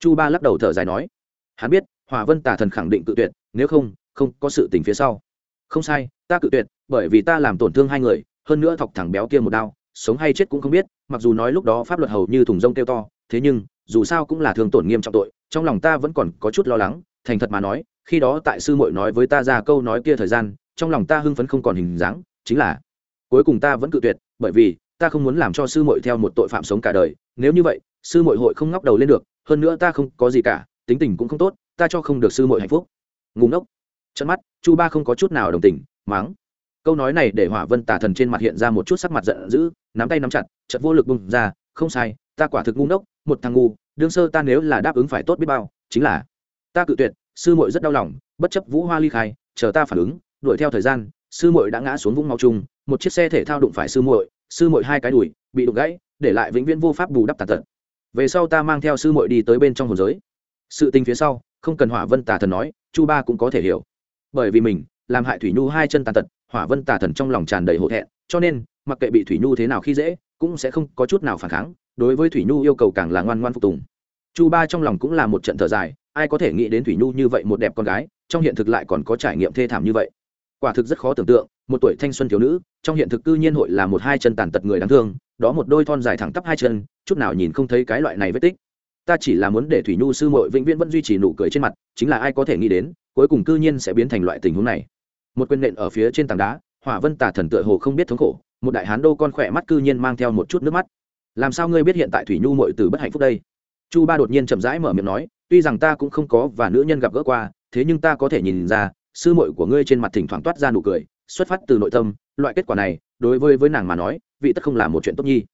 Chu ba lắc đầu thở dài nói. Hắn biết hòa vân tà thần khẳng định cự tuyệt, nếu không không có sự tình phía sau. Không sai, ta cự tuyệt bởi vì ta làm tổn thương hai người, hơn nữa thọc thẳng béo kia một đao, sống hay chết cũng không biết, mặc dù nói lúc đó pháp luật hầu như thùng rông kêu to, thế nhưng, dù sao cũng là thương tổn nghiêm trọng tội, trong lòng ta vẫn còn có chút lo lắng, thành thật mà nói, khi đó tại sư muội nói với ta ra câu nói kia thời gian, trong lòng ta hưng phấn không còn hình dáng, chính là, cuối cùng ta vẫn cự tuyệt, bởi vì, ta không muốn làm cho sư muội theo một tội phạm sống cả đời, nếu như vậy, sư muội hội không ngóc đầu lên được, hơn nữa ta không có gì cả, tính tình cũng không tốt, ta cho không được sư muội hạnh phúc. Ngủ ngốc. Chân mắt, chu ba không có chút nào đồng tình, mắng câu nói này để hỏa vân tà thần trên mặt hiện ra một chút sắc mặt giận dữ, nắm tay nắm chặt chật vô lực bung ra, không sai, ta quả thực ngu ngốc, một thằng ngu, đương sơ ta nếu là đáp ứng phải tốt biết bao, chính là ta cự tuyệt, sư muội rất đau lòng, bất chấp vũ hoa ly khai, chờ ta phản ứng, đuổi theo thời gian, sư muội đã ngã xuống vũng máu chung, một chiếc xe thể thao đụng phải sư muội sư muội hai cái đùi, bị đụng gãy, để lại vĩnh viễn vô pháp bù đắp tàn tật. Về sau ta mang theo sư muội đi tới bên trong hồn giới. Sự tình phía sau, không cần hỏa vân tà thần nói, chu ba cũng có thể hiểu. Bởi vì mình, làm hại thủy nhu hai chân tàn tật hỏa vân tà thần trong lòng tràn đầy hổ thẹn, cho nên, mặc kệ bị thủy nhu thế nào khi dễ, cũng sẽ không có chút nào phản kháng, đối với thủy nhu yêu cầu càng là ngoan ngoan phục tùng. Chu ba trong lòng cũng là một trận thở dài, ai có thể nghĩ đến thủy nhu như vậy một đẹp con gái, trong hiện thực lại còn có trải nghiệm thê thảm như vậy. Quả thực rất khó tưởng tượng, một tuổi thanh xuân thiếu nữ, trong hiện thực cư nhiên hội là một hai chân tàn tật người đáng thương, đó một đôi thon dài thẳng tắp hai chân, chút nào nhìn không thấy cái loại này vết tích. Ta chỉ là muốn để thủy nhu sư mội vĩnh viễn vẫn duy trì nụ cười trên mặt, chính là ai có thể nghĩ đến, cuối cùng cư nhiên sẽ biến thành loại tình huống này một quyền nện ở phía trên tảng đá, hỏa vân tả thần tựa hồ không biết thống khổ, một đại hán đô con khỏe mắt cư nhiên mang theo một chút nước mắt. Làm sao ngươi biết hiện tại thủy nhu mội từ bất hạnh phúc đây? Chu ba đột nhiên chậm rãi mở miệng nói, tuy rằng ta cũng không có và nữ nhân gặp gỡ qua, thế nhưng ta có thể nhìn ra, sư muội của ngươi trên mặt thỉnh thoảng toát ra nụ cười, xuất phát từ nội tâm, loại kết quả này, đối với với nàng mà nói, vị tất không là một chuyện tốt nhi.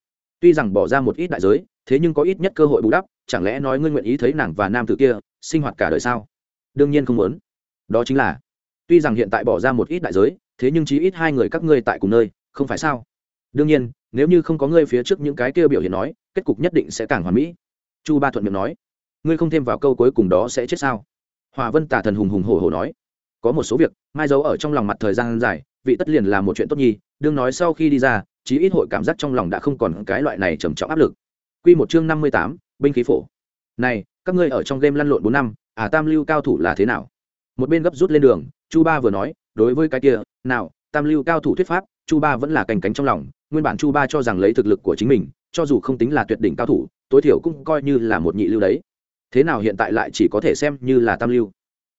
Tuy rằng bỏ ra một ít đại giới, thế nhưng có ít nhất cơ hội bù đắp, chẳng lẽ nói ngươi nguyện ý thấy nàng và nam tử kia sinh hoạt cả đời sao? Đương nhiên không muốn. Đó chính là tuy rằng hiện tại bỏ ra một ít đại giới, thế nhưng chí ít hai người các ngươi tại cùng nơi, không phải sao? Đương nhiên, nếu như không có ngươi phía trước những cái kia biểu hiện nói, kết cục nhất định sẽ càng hoàn mỹ. Chu ba thuận miệng nói. Ngươi không thêm vào câu cuối cùng đó sẽ chết sao? Hòa vân tả thần hùng hùng hổ hổ nói. Có một số việc, mai dấu ở trong lòng mặt thời gian dài, vị tất liền là một chuyện tốt nhi, đương nói sau khi đi ra, chí ít hội cảm giác trong lòng đã không còn cái loại này trầm trọng áp lực. Quy một chương năm mươi tám, binh khí phổ. Này, các ngươi ở trong game lăn lộn bốn năm à tam lưu cao thủ là thế nào? Một bên gấp rút lên đường chu ba vừa nói, đối với cái kia, nào, tam lưu cao thủ thuyết pháp, chu ba vẫn là cành cánh trong lòng, nguyên bản chu ba cho rằng lấy thực lực của chính mình, cho dù không tính là tuyệt đỉnh cao thủ, tối thiểu cũng coi như là một nhị lưu đấy. Thế nào hiện tại lại chỉ có thể xem như là tam lưu?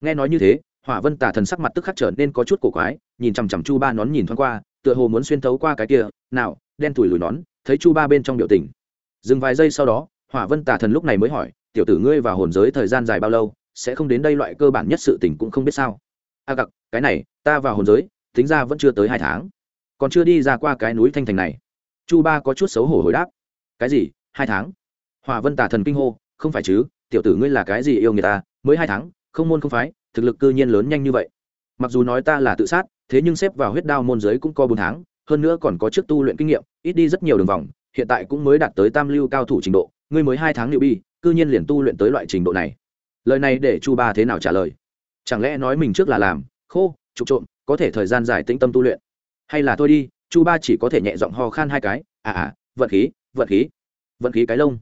Nghe nói như thế, hỏa vân tả thần sắc mặt tức khắc trở nên có chút cổ quái, nhìn chằm chằm chu ba nón nhìn thoáng qua, tựa hồ muốn xuyên thấu qua cái kia, nào, đen thủi lùi nón, thấy chu ba bên trong biểu tình. Dừng vài giây sau đó, hỏa vân tả thần lúc này mới hỏi, tiểu tử ngươi vào hồn giới thời gian dài bao lâu, sẽ không đến đây loại cơ bản nhất sự tình cũng không biết sao? A à, gặc cái này ta vào hồn giới tính ra vẫn chưa tới hai tháng. Còn chưa đi ra qua cái núi thanh thành này. Chu ba có chút xấu hổ hồi đáp. Cái gì hai tháng? Hòa vân tả thần kinh hô không phải chứ tiểu tử ngươi là cái gì yêu người ta mới hai tháng không môn không phái thực lực cư nhiên lớn nhanh như vậy. Mặc dù nói ta là tự sát thế nhưng xếp vào huyết đao môn giới cũng có bốn tháng hơn nữa còn có trước tu luyện kinh nghiệm ít đi rất nhiều đường vòng hiện tại cũng mới đạt tới tam lưu cao thủ trình độ ngươi mới hai tháng liệu bi cư nhiên liền tu luyện tới loại trình độ này. Lời này để chu ba thế nào trả lời? Chẳng lẽ nói mình trước là làm, khô, trục trộm, có thể thời gian dài tĩnh tâm tu luyện? Hay là thôi đi, chu ba chỉ có thể nhẹ giọng ho khan hai cái à à vận khí vận khí vận khí cái lông.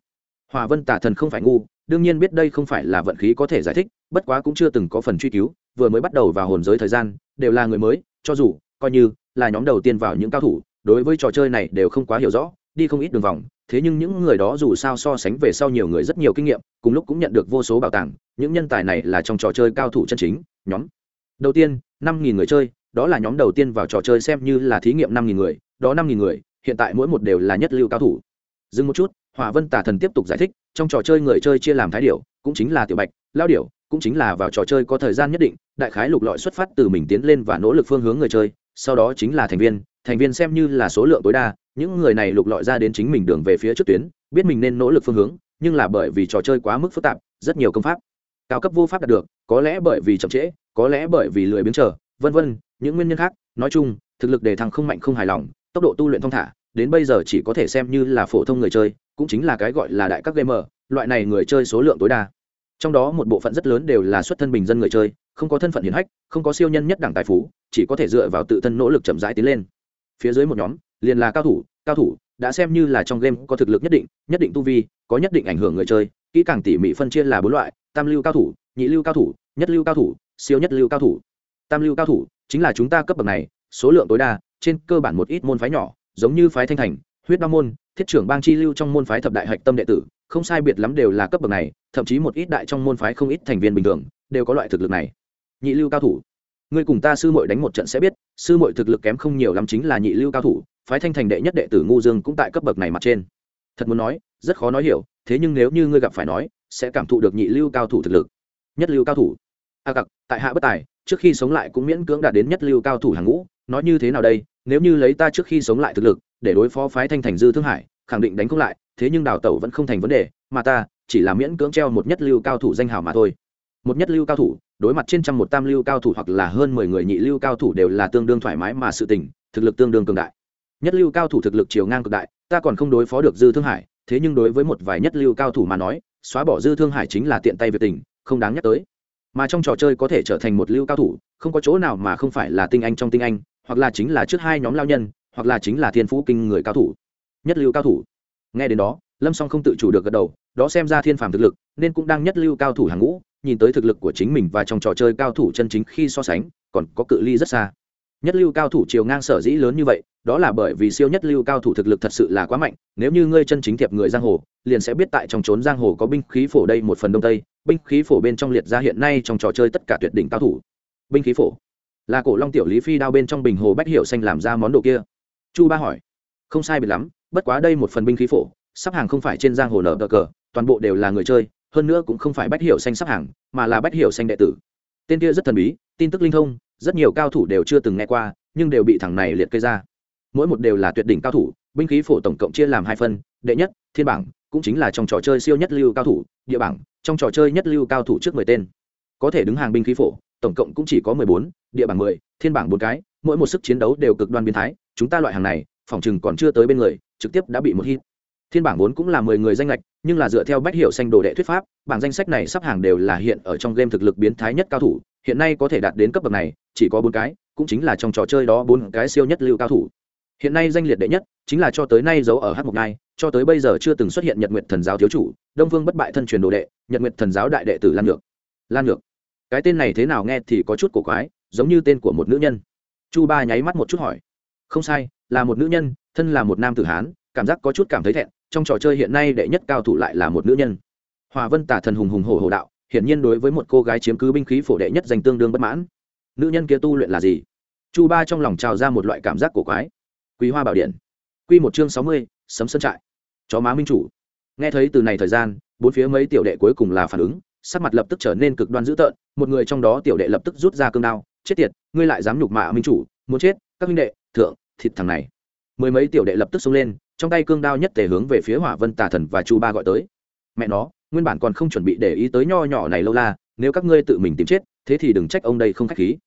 Hòa vân tả thần không phải ngu, đương nhiên biết đây không phải là vận khí có thể giải thích, bất quá cũng chưa từng có phần truy cứu, vừa mới bắt đầu vào hồn giới thời gian, đều là người mới, cho dù, coi như là nhóm đầu tiên vào những cao thủ, đối với trò chơi này đều không quá hiểu rõ, đi không ít đường vòng thế nhưng những người đó dù sao so sánh về sau nhiều người rất nhiều kinh nghiệm, cùng lúc cũng nhận được vô số bảo tàng, những nhân tài này là trong trò chơi cao thủ chân chính, nhóm. Đầu tiên, năm nghìn người chơi, đó là nhóm đầu tiên vào trò chơi xem như là thí nghiệm năm nghìn người, đó năm nghìn người, hiện tại mỗi một đều là nhất lưu cao thủ. Dừng một chút, hỏa vân tả thần tiếp tục giải thích, trong trò chơi người chơi chia làm thái điểu, cũng chính là tiểu bạch lao điểu, cũng chính là vào trò chơi có thời gian nhất định, đại khái lục lọi xuất phát từ mình tiến lên và nỗ lực phương hướng người chơi, sau đó chính là thành viên thành viên xem như là số lượng tối đa những người này lục lọi ra đến chính mình đường về phía trước tuyến, biết mình nên nỗ lực phương hướng, nhưng là bởi vì trò chơi quá mức phức tạp, rất nhiều công pháp, cao cấp vô pháp đạt được, có lẽ bởi vì chậm trễ, có lẽ bởi vì lười biếng chờ, vân vân, những nguyên nhân khác. Nói chung, thực lực đề thăng không mạnh không hài lòng, tốc độ tu luyện thong thả, đến bây giờ chỉ có thể xem như là phổ thông người chơi, cũng chính là cái gọi là đại các gamer, loại này người chơi số lượng tối đa. Trong đó một bộ phận rất lớn đều là xuất thân bình dân người chơi, không có thân phận hiển hách, không có siêu nhân nhất đẳng tài phú, chỉ có thể dựa vào tự thân nỗ lực chậm rãi tiến lên. Phía dưới một nhóm liền là cao thủ cao thủ đã xem như là trong game có thực lực nhất định nhất định tu vi, có nhất định ảnh hưởng người chơi, kỹ càng tỉ mỉ phân chia là bốn loại, tam lưu cao thủ, nhị lưu cao thủ, nhất lưu cao thủ, siêu nhất lưu cao thủ. Tam lưu cao thủ chính là chúng ta cấp bậc này, số lượng tối đa, trên cơ bản một ít môn phái nhỏ, giống như phái thanh thành, huyết đao môn, thiết trưởng bang chi lưu trong môn phái thập đại hạch tâm đệ tử, không sai biệt lắm đều là cấp bậc này, thậm chí một ít đại trong môn phái không ít thành viên bình thường, đều có loại thực lực này. Nhị lưu cao thủ. Ngươi cùng ta sư muội đánh một trận sẽ biết, sư muội thực lực kém không nhiều lắm chính là nhị lưu cao thủ phái thanh thành đệ nhất đệ tử ngu dương cũng tại cấp bậc này mặt trên. Thật muốn nói rất khó nói hiểu thế nhưng nếu như ngươi gặp phải nói sẽ cảm thụ được nhị lưu cao thủ thực lực. Nhất lưu cao thủ. A à, cặc tại hạ bất tài trước khi sống lại cũng miễn cưỡng đạt đến nhất lưu cao thủ hàng ngũ nói như thế nào đây? Nếu như lấy ta trước khi sống lại thực lực để đối phó phái thanh thành dư thương hải khẳng định đánh không lại thế nhưng đào tẩu vẫn không thành vấn đề mà ta chỉ là miễn cưỡng treo một nhất lưu cao thủ danh hào mà thôi. Một nhất lưu cao thủ đối mặt trên trăm một tam lưu cao thủ hoặc là hơn mười người nhị lưu cao thủ đều là tương đương thoải mái mà sự tình thực lực tương đương cường đại nhất lưu cao thủ thực lực chiều ngang cực đại, ta còn không đối phó được dư thương hải, thế nhưng đối với một vài nhất lưu cao thủ mà nói, xóa bỏ dư thương hải chính là tiện tay việc tình, không đáng nhắc tới. Mà trong trò chơi có thể trở thành một lưu cao thủ, không có chỗ nào mà không phải là tinh anh trong tinh anh, hoặc là chính là trước hai nhóm lao nhân, hoặc là chính là thiên phú kinh người cao thủ. Nhất lưu cao thủ. Nghe đến đó, lâm song không tự chủ được gật đầu, đó xem ra thiên phàm thực lực, nên cũng đang nhất lưu cao thủ hàng ngũ, nhìn tới thực lực của chính mình và trong trò chơi cao thủ chân chính khi so sánh, còn có cự ly rất xa nhất lưu cao thủ chiều ngang sở dĩ lớn như vậy, đó là bởi vì siêu nhất lưu cao thủ thực lực thật sự là quá mạnh, nếu như ngươi chân chính thiệp người giang hồ, liền sẽ biết tại trong trốn giang hồ có binh khí phổ đây một phần đông tây, binh khí phổ bên trong liệt ra hiện nay trong trò chơi tất cả tuyệt đỉnh cao thủ. Binh khí phổ? Là cổ long tiểu lý phi đao bên trong bình hồ bách hiệu xanh làm ra món đồ kia. Chu ba hỏi. Không sai biệt lắm, bất quá đây một phần binh khí phổ, sắp hàng không phải trên giang hồ nở cờ cờ, toàn bộ đều là người chơi, hơn nữa cũng không phải bách hiệu xanh sắp hàng, mà là bách hiệu xanh đệ tử. Tên kia rất thần bí, tin tức linh thông rất nhiều cao thủ đều chưa từng nghe qua, nhưng đều bị thằng này liệt kê ra. Mỗi một đều là tuyệt đỉnh cao thủ, binh khí phổ tổng cộng chia làm hai phân, đệ nhất, thiên bảng, cũng chính là trong trò chơi siêu nhất lưu cao thủ, địa bảng, trong trò chơi nhất lưu cao thủ trước mười tên. Có thể đứng hàng binh khí phổ, tổng cộng cũng chỉ có mười bốn, địa bảng mười, thiên bảng bốn cái, mỗi một sức chiến đấu đều cực đoan biến thái. Chúng ta loại hàng này, phòng chừng còn chưa tới bên người, trực tiếp đã bị một hit thiên bảng vốn cũng là mười người danh lệch nhưng là dựa theo bách hiệu xanh đồ đệ thuyết pháp bảng danh sách này sắp hàng đều là hiện ở trong game thực lực biến thái nhất cao thủ hiện nay có thể đạt đến cấp bậc này chỉ có bốn cái cũng chính là trong trò chơi đó bốn cái siêu nhất lưu cao thủ. Hiện nay danh liệt đệ nhất chính là cho tới nay giấu ở h một nay, cho tới bây giờ chưa từng xuất hiện nhật nguyệt thần giáo thiếu chủ đông phương bất bại thân truyền đồ đệ nhật nguyệt thần giáo đại đệ tử lan ngược lan ngược cái tên này thế nào nghe thì có chút cổ quái giống như tên của một nữ nhân. Chu ba nháy mắt một chút hỏi. Không sai là một nữ nhân thân là một nam tử hán cảm giác có chút cảm thấy thẹn trong trò chơi hiện nay đệ nhất cao thủ lại là một nữ nhân. Hòa vân tả thần hùng hùng hổ hổ đạo, hiển nhiên đối với một cô gái chiếm cứ binh khí phổ đệ nhất danh tương đương bất mãn. Nữ nhân kia tu luyện là gì? Chu ba trong lòng trào ra một loại cảm giác cổ quái. Quý hoa bảo điện. Q một chương sáu mươi, sấm sơn trại. Chó má minh chủ. Nghe thấy từ này thời gian, bốn phía mấy tiểu đệ cuối cùng là phản ứng, sắc mặt lập tức trở nên cực đoan dữ tợn, một người trong đó tiểu đệ lập tức rút ra cương đao, chết tiệt, ngươi lại dám nhục mạ minh chủ, muốn chết, các minh đệ, thượng, thịt thằng này. Mười mấy tiểu đệ lập tức xông lên trong tay cương đao nhất tề hướng về phía hỏa vân tà thần và chu ba gọi tới. Mẹ nó, nguyên bản còn không chuẩn bị để ý tới nho nhỏ này lâu la, nếu các ngươi tự mình tìm chết, thế thì đừng trách ông đây không k h á c h khí.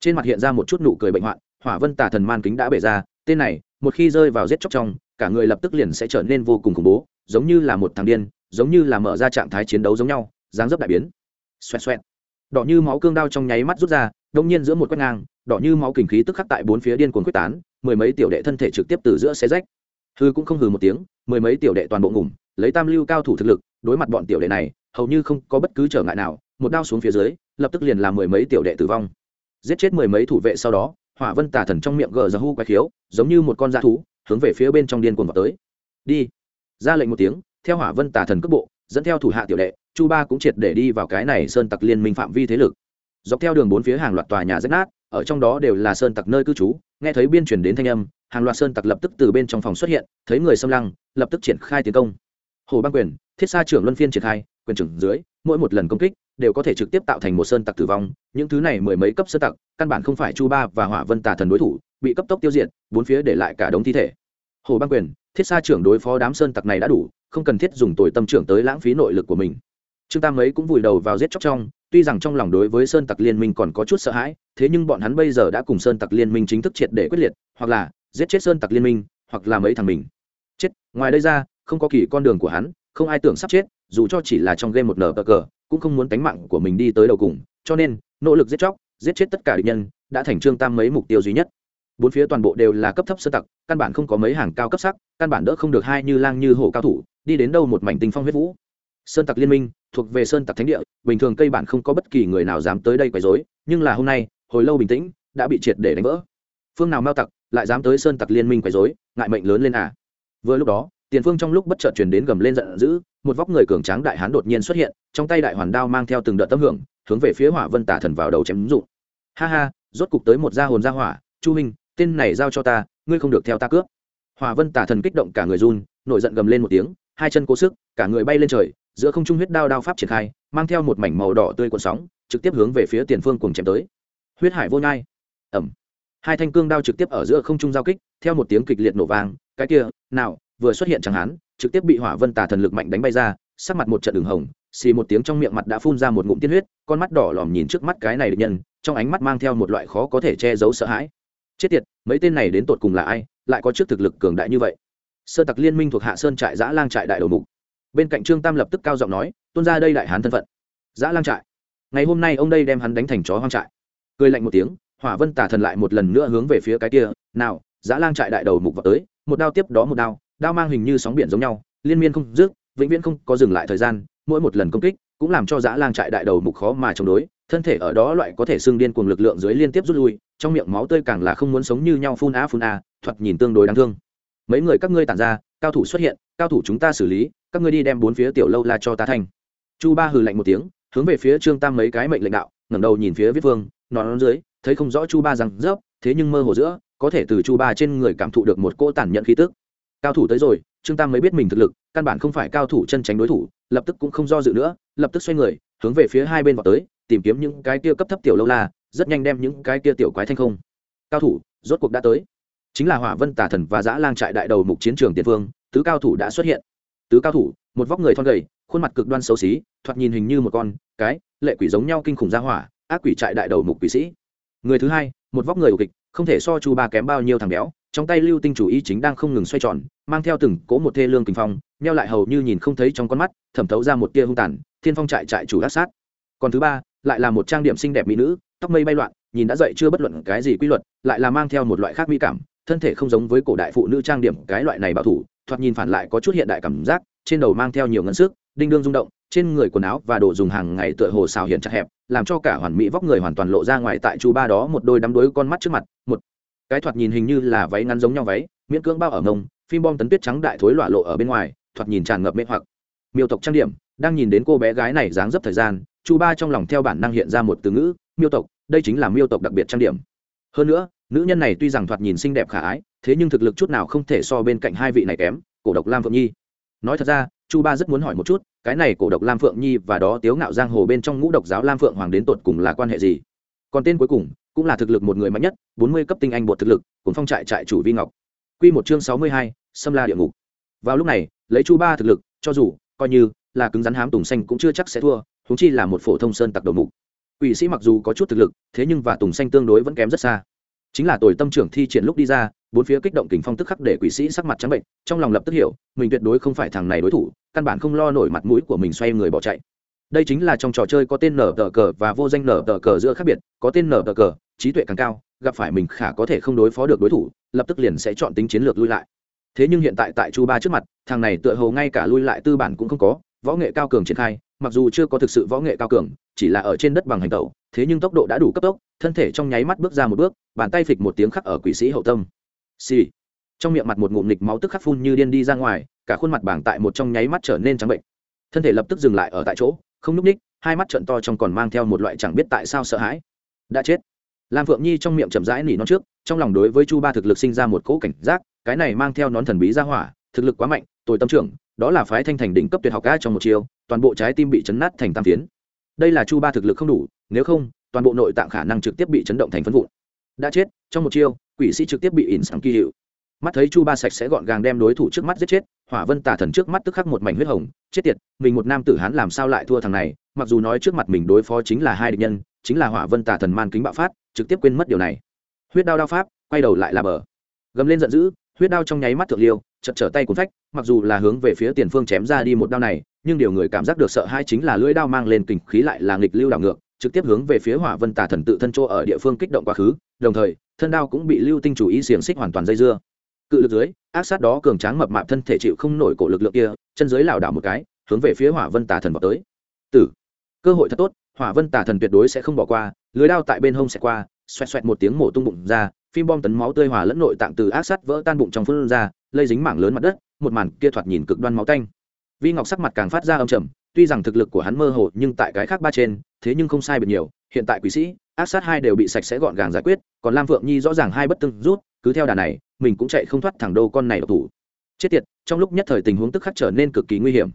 Trên mặt hiện ra một chút nụ cười bệnh hoạn, hỏa vân tà thần man kính đã bể ra, tên này, một khi rơi vào giết chóc trong, cả người lập tức liền sẽ trở nên vô cùng khủng bố, giống như là một thằng điên, giống như là mở ra trạng thái chiến đấu giống nhau, dáng dấp đại biến. Xoẹt xoẹt. Đỏ như máu cương đao trong nháy mắt rút ra, đông nhiên giữa một quét ngang, đỏ như máu kình khí tức khắc tại bốn phía điên cuồng quyết tán, mười mấy tiểu đệ thân thể trực tiếp từ giữa xe rách hư cũng không hừ một tiếng, mười mấy tiểu đệ toàn bộ ngủm, lấy tam lưu cao thủ thực lực, đối mặt bọn tiểu đệ này, hầu như không có bất cứ trở ngại nào, một đao xuống phía dưới, lập tức liền làm mười mấy tiểu đệ tử vong. Giết chết mười mấy thủ vệ sau đó, hỏa vân tà thần trong miệng gờ ra hu quái khiếu, giống như một con da thú, hướng về phía bên trong điên cuồng vào tới. Đi. Ra lệnh một tiếng, theo hỏa vân tà thần cước bộ, dẫn theo thủ hạ tiểu đệ, chu ba cũng triệt để đi vào cái này sơn tặc liên minh phạm vi thế lực. Dọc theo đường bốn phía hàng loạt tòa nhà rách nát, ở trong đó đều là sơn tặc nơi cư trú, nghe thấy biên chuyển đến thanh âm hàng loạt sơn tặc lập tức từ bên trong phòng xuất hiện, thấy người xâm lăng, lập tức triển khai tiến công. Hồ băng quyền, thiết sa trưởng luân phiên triển khai, quyền trưởng dưới, mỗi một lần công kích đều có thể trực tiếp tạo thành một sơn tặc tử vong, những thứ này mười mấy cấp sơn tặc, căn bản không phải chu ba và hỏa vân tà thần đối thủ, bị cấp tốc tiêu diệt, bốn phía để lại cả đống thi thể. Hồ băng quyền, thiết sa trưởng đối phó đám sơn tặc này đã đủ, không cần thiết dùng tồi tâm trưởng tới lãng phí nội lực của mình. Trương tam ấy cũng vùi đầu vào giết chóc trong, tuy rằng trong lòng đối với sơn tặc liên minh còn có chút sợ hãi, thế nhưng bọn hắn bây giờ đã cùng sơn tặc liên minh chính thức triệt để quyết liệt, hoặc là giết chết sơn tặc liên minh, hoặc là mấy thằng mình. Chết, ngoài đây ra, không có kỳ con đường của hắn, không ai tưởng sắp chết, dù cho chỉ là trong game một nở cờ cờ, cũng không muốn tánh mạng của mình đi tới đầu cùng. Cho nên, nỗ lực giết chóc, giết chết tất cả địch nhân, đã thành trương tam mấy mục tiêu duy nhất. Bốn phía toàn bộ đều là cấp thấp sơ tặc, căn bản không có mấy hàng cao cấp sắc, căn bản đỡ không được hai như lang như hổ cao thủ, đi đến đâu một mảnh tinh phong huyết vũ. Sơn tặc liên minh, thuộc về sơn tặc thánh địa, bình thường cây bản không có bất kỳ người nào dám tới đây quấy rối, nhưng là hôm nay, hồi lâu bình tĩnh, đã bị triệt để đánh vỡ. Phương nào mao tặc lại dám tới sơn tặc liên minh quấy rối, ngại mệnh lớn lên à. Vừa lúc đó, tiền phương trong lúc bất chợt truyền đến gầm lên giận dữ, một vóc người cường tráng đại hán đột nhiên xuất hiện, trong tay đại hoàn đao mang theo từng đợt tâm hưởng, hướng về phía hỏa vân tả thần vào đầu chém rụng ha ha, rốt cục tới một gia hồn gia hỏa, chu minh tên này giao cho ta, ngươi không được theo ta cướp. Hỏa vân tả thần kích động cả người run, nổi giận gầm lên một tiếng, hai chân cố sức, cả người bay lên trời, giữa không trung huyết đao đao pháp triển khai, mang theo một mảnh màu đỏ tươi cuộn sóng, trực tiếp hướng về phía tiền phương cùng chém tới. Huyết hải vô nhai. Ẩm hai thanh cương đao trực tiếp ở giữa không trung giao kích, theo một tiếng kịch liệt nổ vang, cái kia, nào, vừa xuất hiện chẳng hán, trực tiếp bị hỏa vân tà thần lực mạnh đánh bay ra, sắc mặt một trận đường hồng, xì một tiếng trong miệng mặt đã phun ra một ngụm tiên huyết, con mắt đỏ lòm nhìn trước mắt cái này được nhân, trong ánh mắt mang theo một loại khó có thể che giấu sợ hãi. Chết tiệt, mấy tên này đến tột cùng là ai, lại có trước thực lực cường đại như vậy? Sơ tặc liên minh thuộc hạ sơn trại giã lang trại đại đầu mục. Bên cạnh trương tam lập tức cao giọng nói, tuôn ra đây đại hán thân phận. Giã lang trại? Ngày hôm nay ông đây đem hắn đánh thành chó hoang trại. Cười lạnh một tiếng hỏa vân tả thần lại một lần nữa hướng về phía cái kia, nào, giã lang trại đại đầu mục vào tới, một đao tiếp đó một đao đao mang hình như sóng biển giống nhau, liên miên không dứt, vĩnh viễn không có dừng lại thời gian, mỗi một lần công kích cũng làm cho giã lang trại đại đầu mục khó mà chống đối, thân thể ở đó loại có thể xương điên cuồng lực lượng dưới liên tiếp rút lui, trong miệng máu tươi càng là không muốn sống như nhau phun á phun a thoạt nhìn tương đối đáng thương. Mấy người các ngươi tản ra, cao thủ xuất hiện, cao thủ chúng ta xử lý, các ngươi đi đem bốn phía tiểu lâu la cho ta thành chu ba hừ lạnh một tiếng, hướng về phía trương tam mấy cái mệnh lệnh đạo, ngẩng đầu nhìn phía viết vương nón dưới thấy không rõ chu ba rằng rớp thế nhưng mơ hồ giữa, có thể từ chu ba trên người cảm thụ được một cỗ tản nhận khí tức. Cao thủ tới rồi, trương tam mới biết mình thực lực, căn bản không phải cao thủ chân tránh đối thủ, lập tức cũng không do dự nữa, lập tức xoay người, hướng về phía hai bên vào tới, tìm kiếm những cái kia cấp thấp tiểu lâu la, rất nhanh đem những cái kia tiểu quái thanh không. Cao thủ, rốt cuộc đã tới. Chính là hỏa vân tà thần và dã lang trại đại đầu mục chiến trường tiền phương, tứ cao thủ đã xuất hiện. Tứ cao thủ, một vóc người thon gầy, khuôn mặt cực đoan xấu xí, thoạt nhìn hình như một con, cái, lệ quỷ giống nhau kinh khủng ra hỏa, ác quỷ trại đại đầu mục quỷ sĩ người thứ hai, một vóc người ổ kịch, không thể so chu ba kém bao nhiêu thằng béo, trong tay lưu tinh chủ ý chính đang không ngừng xoay tròn, mang theo từng cỗ một thê lương kinh phong neo lại hầu như nhìn không thấy trong con mắt, thẩm thấu ra một tia hung tàn, thiên phong trại trại chủ ác sát. Còn thứ ba, lại là một trang điểm xinh đẹp mỹ nữ, tóc mây bay loạn, nhìn đã dậy chưa bất luận cái gì quy luật, lại là mang theo một loại khác mỹ cảm, thân thể không giống với cổ đại phụ nữ trang điểm cái loại này bảo thủ, thoạt nhìn phản lại có chút hiện đại cảm giác, trên đầu mang theo nhiều ngân sức, đinh đương rung động, trên người quần áo và đồ dùng hàng ngày tựa hồ xào hiện chặt hẹp làm cho cả hoàn mỹ vóc người hoàn toàn lộ ra ngoài tại chú ba đó một đôi đắm đuối con mắt trước mặt, một cái thoạt nhìn hình như là váy ngắn giống nhau váy, miễn cưỡng bao ở ngông phim bom tấn tuyết trắng đại thối lọa lộ ở bên ngoài, thoạt nhìn tràn ngập mê hoặc. Miêu tộc trang điểm, đang nhìn đến cô bé gái này dáng dấp thời gian chu ba trong lòng theo bản năng hiện ra một từ ngữ, miêu tộc, đây chính là miêu tộc đặc biệt trang điểm. Hơn nữa, nữ nhân này tuy rằng thoạt nhìn xinh đẹp khả ái, thế nhưng thực lực chút nào không thể so bên cạnh hai vị này kém, cổ độc lam phượng nhi. Nói thật ra chu ba rất muốn hỏi một chút cái này cổ độc lam phượng nhi và đó tiếu ngạo giang hồ bên trong ngũ độc giáo lam phượng hoàng đến tột cùng là quan hệ gì? Còn tên cuối cùng cũng là thực lực một người mạnh nhất bốn mươi cấp tinh anh bột thực lực cùng phong trại trại chủ vi ngọc. Q một chương sáu mươi hai xâm la địa ngục. Vào lúc này lấy chu ba thực lực cho dù coi như là cứng rắn hám tùng xanh cũng chưa chắc sẽ thua húng chi là một phổ thông sơn tặc đầu mục. Quỷ sĩ mặc dù có chút thực lực, thế nhưng và Tùng Xanh tương đối vẫn kém rất xa. Chính là tồi tâm trưởng thi triển lúc đi ra, bốn phía kích động kình phong tức khắc để quỷ sĩ sắc mặt trắng bệnh, trong lòng lập tức hiểu, mình tuyệt đối không phải thằng này đối thủ, căn bản không lo nổi mặt mũi của mình xoay người bỏ chạy. Đây chính là trong trò chơi có tên nở tờ cờ và vô danh nở tờ cờ giữa khác biệt, có tên nở tờ cờ, trí tuệ càng cao, gặp phải mình khả có thể không đối phó được đối thủ, lập tức liền sẽ chọn tính chiến lược lui lại. Thế nhưng hiện tại tại Chu Ba trước mặt, thằng này tựa hồ ngay cả lui lại tư bản cũng không có, võ nghệ cao cường triển khai, mặc dù chưa có thực sự võ nghệ cao cường, chỉ là ở trên đất bằng hành tẩu, thế nhưng tốc độ đã đủ cấp tốc thân thể trong nháy mắt bước ra một bước bàn tay phịch một tiếng khắc ở quỷ sĩ hậu tâm xì、sì. trong miệng mặt một ngụm nịch máu tức khắc phun như điên đi ra ngoài, cả khuôn mặt bảng tại một trong nháy mắt trở nên trắng bệnh. Thân thể lập tức dừng lại ở tại chỗ, không n ú c ních, hai mắt trận to trong còn mang theo một loại chẳng biết tại sao sợ hãi. Đã chết. Lam phượng nhi trong miệng chậm rãi nỉ non trước, trong lòng đối với chu ba thực lực sinh ra một cỗ cảnh giác, cái này mang theo nón thần bí ra hỏa, thực lực quá mạnh, tồi tâm trưởng, đó là phái thanh thành đỉnh cấp tuyệt học ca trong một chiều toàn bộ trái tim bị chấn nát thành tam phiến. Đây là chu ba thực lực không đủ, nếu không, toàn bộ nội tạng khả năng trực tiếp bị chấn động thành phân vụn đã chết, trong một chiêu, quỷ sĩ trực tiếp bị ỉn sáng kỳ hiệu. Mắt thấy chu ba sạch sẽ gọn gàng đem đối thủ trước mắt giết chết, hỏa vân tà thần trước mắt tức khắc một mảnh huyết hồng, chết tiệt, mình một nam tử hán làm sao lại thua thằng này, mặc dù nói trước mặt mình đối phó chính là hai địch nhân, chính là hỏa vân tà thần man kính bạo phát, trực tiếp quên mất điều này. Huyết đao đao pháp, quay đầu lại là bờ. Gầm lên giận dữ, huyết đao trong nháy mắt thượng liêu, chật trở tay cuốn phách, mặc dù là hướng về phía tiền phương chém ra đi một đao này, nhưng điều người cảm giác được sợ hai chính là lưỡi đao mang lên kình khí lại là nghịch lưu đảo ngược trực tiếp hướng về phía hỏa vân tà thần tự thân chỗ ở địa phương kích động quá khứ, đồng thời, thân đao cũng bị lưu tinh chủ ý xiềng xích hoàn toàn dây dưa. Cự lực dưới, ác sát đó cường tráng mập mạp thân thể chịu không nổi cổ lực lượng kia, chân dưới lảo đảo một cái, hướng về phía hỏa vân tà thần vào tới. Tử, cơ hội thật tốt, hỏa vân tà thần tuyệt đối sẽ không bỏ qua, lưới đao tại bên hông sẽ qua, xoẹt xoẹt một tiếng mổ tung bụng ra, phim bom tấn máu tươi hỏa lẫn nội tạng từ ác sát vỡ tan bụng trong phun ra, lây dính mảng lớn mặt đất, một màn kia thoạt nhìn cực đoan máu tanh. Vi ngọc sắc mặt càng phát ra âm trầm tuy rằng thực lực của hắn mơ hồ, nhưng tại cái khác ba trên, thế nhưng không sai biệt nhiều. Hiện tại quỷ sĩ, ác sát hai đều bị sạch sẽ gọn gàng giải quyết, còn lam phượng nhi rõ ràng hai bất tưng rút, cứ theo đà này, mình cũng chạy không thoát thẳng đô con này độc thủ. Chết tiệt, trong lúc nhất thời tình huống tức khắc trở nên cực kỳ nguy hiểm.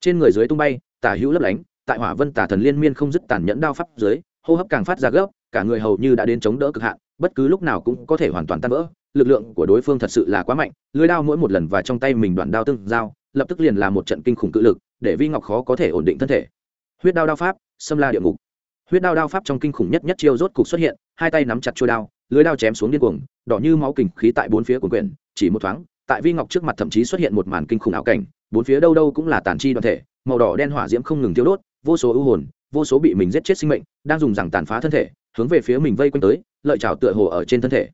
Trên người dưới tung bay tả hữu lấp lánh, tại hỏa vân tả thần liên miên không dứt tàn nhẫn đao pháp dưới, hô hấp càng phát ra gấp, cả người hầu như đã đến chống đỡ cực hạn, bất cứ lúc nào cũng có thể hoàn toàn tan vỡ. Lực lượng của đối phương thật sự là quá mạnh lưới đao mỗi một lần và trong tay mình đoạn đao tương giao, lập tức liền là một trận kinh khủng cự lực để vi ngọc khó có thể ổn định thân thể. Huyết đao đao pháp, xâm la địa ngục. Huyết đao đao pháp trong kinh khủng nhất nhất chiêu rốt cục xuất hiện, hai tay nắm chặt trôi đao, lưới đao chém xuống điên cuồng, đỏ như máu kình khí tại bốn phía của quyển chỉ một thoáng, tại vi ngọc trước mặt thậm chí xuất hiện một màn kinh khủng ảo cảnh, bốn phía đâu đâu cũng là tàn chi đoàn thể, màu đỏ đen hỏa diễm không ngừng tiêu đốt, vô số ưu hồn, vô số bị mình giết chết sinh mệnh, đang dùng rằng tàn phá thân thể, hướng về phía mình vây quanh tới, lợi trào tựa hồ ở trên thân thể.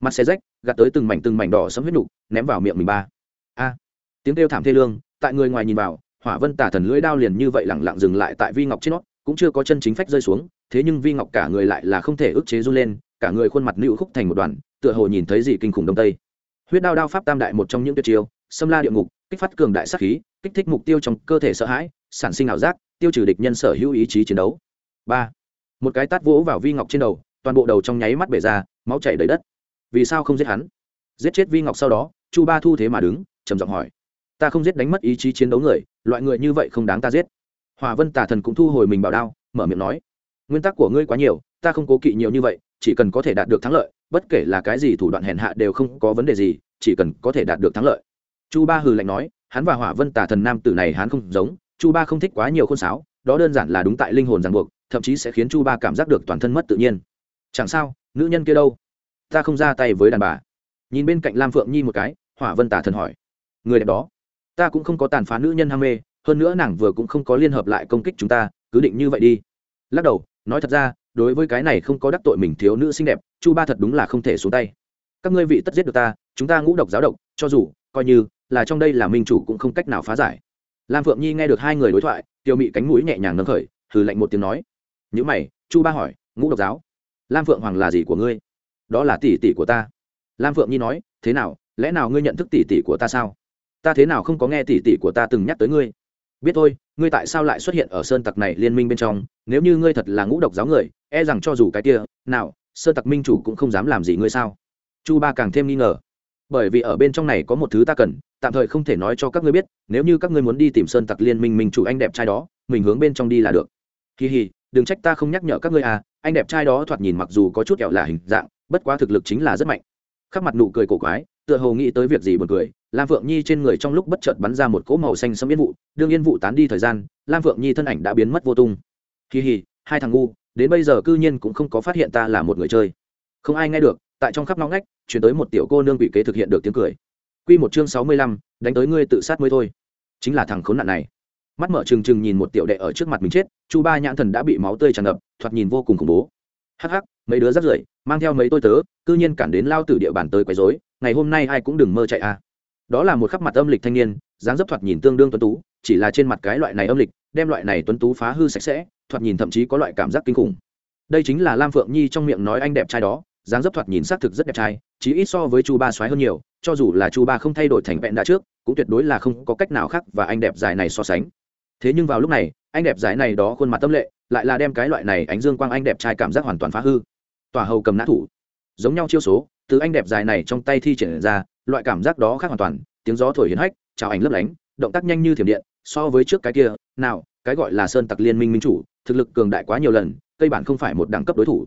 Mặt xe rách, gạt tới từng mảnh từng mảnh đỏ sấm huyết nục, ném vào miệng mình ba. A. Tiếng kêu thảm thê lương, tại người ngoài nhìn vào hỏa vân tả thần lưỡi đao liền như vậy lẳng lặng dừng lại tại vi ngọc trên nót cũng chưa có chân chính phách rơi xuống, thế nhưng vi ngọc cả người lại là không thể ức chế run lên, cả người khuôn mặt lưu khúc thành một đoàn, tựa hồ nhìn thấy gì kinh khủng đông tây. Huyết đao đao pháp tam đại một trong những tuyệt chiêu, xâm la địa ngục, kích phát cường đại sát khí, kích thích mục tiêu trong cơ thể sợ hãi, sản sinh ảo giác, tiêu trừ địch nhân sở hữu ý chí chiến đấu. Ba, một cái tát vỗ vào vi ngọc trên đầu, toàn bộ đầu trong nháy mắt bể ra, máu chảy đầy đất. Vì sao không giết hắn? Giết chết vi ngọc sau đó, chu ba thu thế mà đứng, trầm giọng hỏi. Ta không giết đánh mất ý chí chiến đấu người loại người như vậy không đáng ta giết. Hòa vân tả thần cũng thu hồi mình bảo đao, mở miệng nói, nguyên tắc của ngươi quá nhiều, ta không cố kỵ nhiều như vậy, chỉ cần có thể đạt được thắng lợi, bất kể là cái gì thủ đoạn hèn hạ đều không có vấn đề gì, chỉ cần có thể đạt được thắng lợi. Chu ba hừ lạnh nói, hắn và hỏa vân tả thần nam tử này hắn không giống, chu ba không thích quá nhiều khôn sáo, đó đơn giản là đúng tại linh hồn ràng buộc, thậm chí sẽ khiến chu ba cảm giác được toàn thân mất tự nhiên. Chẳng sao, nữ nhân kia đâu? Ta không ra tay với đàn bà. Nhìn bên cạnh lam phượng nhi một cái, hỏa vân tả thần hỏi, người đẹp đó? Ta cũng không có tàn phá nữ nhân ham mê, hơn nữa nàng vừa cũng không có liên hợp lại công kích chúng ta, cứ định như vậy đi. Lắc đầu, nói thật ra, đối với cái này không có đắc tội mình thiếu nữ xinh đẹp, chu ba thật đúng là không thể xuống tay. Các ngươi vị tất giết được ta, chúng ta ngũ độc giáo độc, cho dù, coi như, là trong đây là minh chủ cũng không cách nào phá giải. Lam phượng nhi nghe được hai người đối thoại, tiêu mị cánh mũi nhẹ nhàng nâng khởi thử lạnh một tiếng nói. Nhữ mày, chu ba hỏi, ngũ độc giáo? Lam phượng hoàng là gì của ngươi? Đó là tỷ tỷ của ta. Lam phượng nhi nói, thế nào, lẽ nào ngươi nhận thức tỷ tỷ của ta sao? Ta thế nào không có nghe tỷ tỷ của ta từng nhắc tới ngươi? Biết thôi, ngươi tại sao lại xuất hiện ở sơn tặc này liên minh bên trong? Nếu như ngươi thật là ngũ độc giáo người e rằng cho dù cái kia, nào, sơn tặc minh chủ cũng không dám làm gì ngươi sao? Chu ba càng thêm nghi ngờ. Bởi vì ở bên trong này có một thứ ta cần, tạm thời không thể nói cho các ngươi biết, nếu như các ngươi muốn đi tìm sơn tặc liên minh minh chủ anh đẹp trai đó, mình hướng bên trong đi là được. Kỳ hì, đừng trách ta không nhắc nhở các ngươi à anh đẹp trai đó thoạt nhìn mặc dù có chút kẹo là hình dạng, bất quá thực lực chính là rất mạnh. Khắc mặt nụ cười cổ quái tựa hồ nghĩ tới việc gì buồn cười, lam phượng nhi trên người trong lúc bất chợt bắn ra một cỗ màu xanh sẫm yên vụ, đương yên vụ tán đi thời gian, lam phượng nhi thân ảnh đã biến mất vô tung. Kỳ hì hai thằng ngu, đến bây giờ cư nhiên cũng không có phát hiện ta là một người chơi. Không ai nghe được, tại trong khắp nóng ngách chuyển tới một tiểu cô nương bị kế thực hiện được tiếng cười. Q một chương sáu mươi lăm, đánh tới ngươi tự sát mới thôi. Chính là thằng khốn nạn này. Mắt mở trừng trừng nhìn một tiểu đệ ở trước mặt mình chết, chu ba nhãn thần đã bị máu tươi tràn ngập, thoạt nhìn vô cùng khủng bố hắc hắc, mấy đứa rắt rưởi, mang theo mấy tôi tớ, cư nhiên cản đến lao từ địa bàn tới quấy rối, ngày hôm nay ai cũng đừng mơ chạy a à. đó là một khắp mặt âm lịch thanh niên, dáng dấp thoạt nhìn tương đương tuấn tú, chỉ là trên mặt cái loại này âm lịch, đem loại này tuấn tú phá hư sạch sẽ, thoạt nhìn thậm chí có loại cảm giác kinh khủng đây chính là lam phượng nhi trong miệng nói anh đẹp trai đó, dáng dấp thoạt nhìn xác thực rất đẹp trai, chí ít so với chu ba xoáy hơn nhiều, cho dù là chu ba không thay đổi thành vẹn đã trước, cũng tuyệt đối là không có cách nào khác và anh đẹp dài này so sánh thế nhưng vào lúc này, anh đẹp dài này đó khuôn mặt tâm lệ, lại là đem cái loại này ánh dương quang anh đẹp trai cảm giác hoàn toàn phá hư. Tòa hầu cầm nã thủ. Giống nhau chiêu số, từ anh đẹp dài này trong tay thi triển ra, loại cảm giác đó khác hoàn toàn, tiếng gió thổi hiến hách, chào ảnh lấp lánh, động tác nhanh như thiểm điện, so với trước cái kia, nào, cái gọi là sơn tặc liên minh minh chủ, thực lực cường đại quá nhiều lần, cây bản không phải một đẳng cấp đối thủ.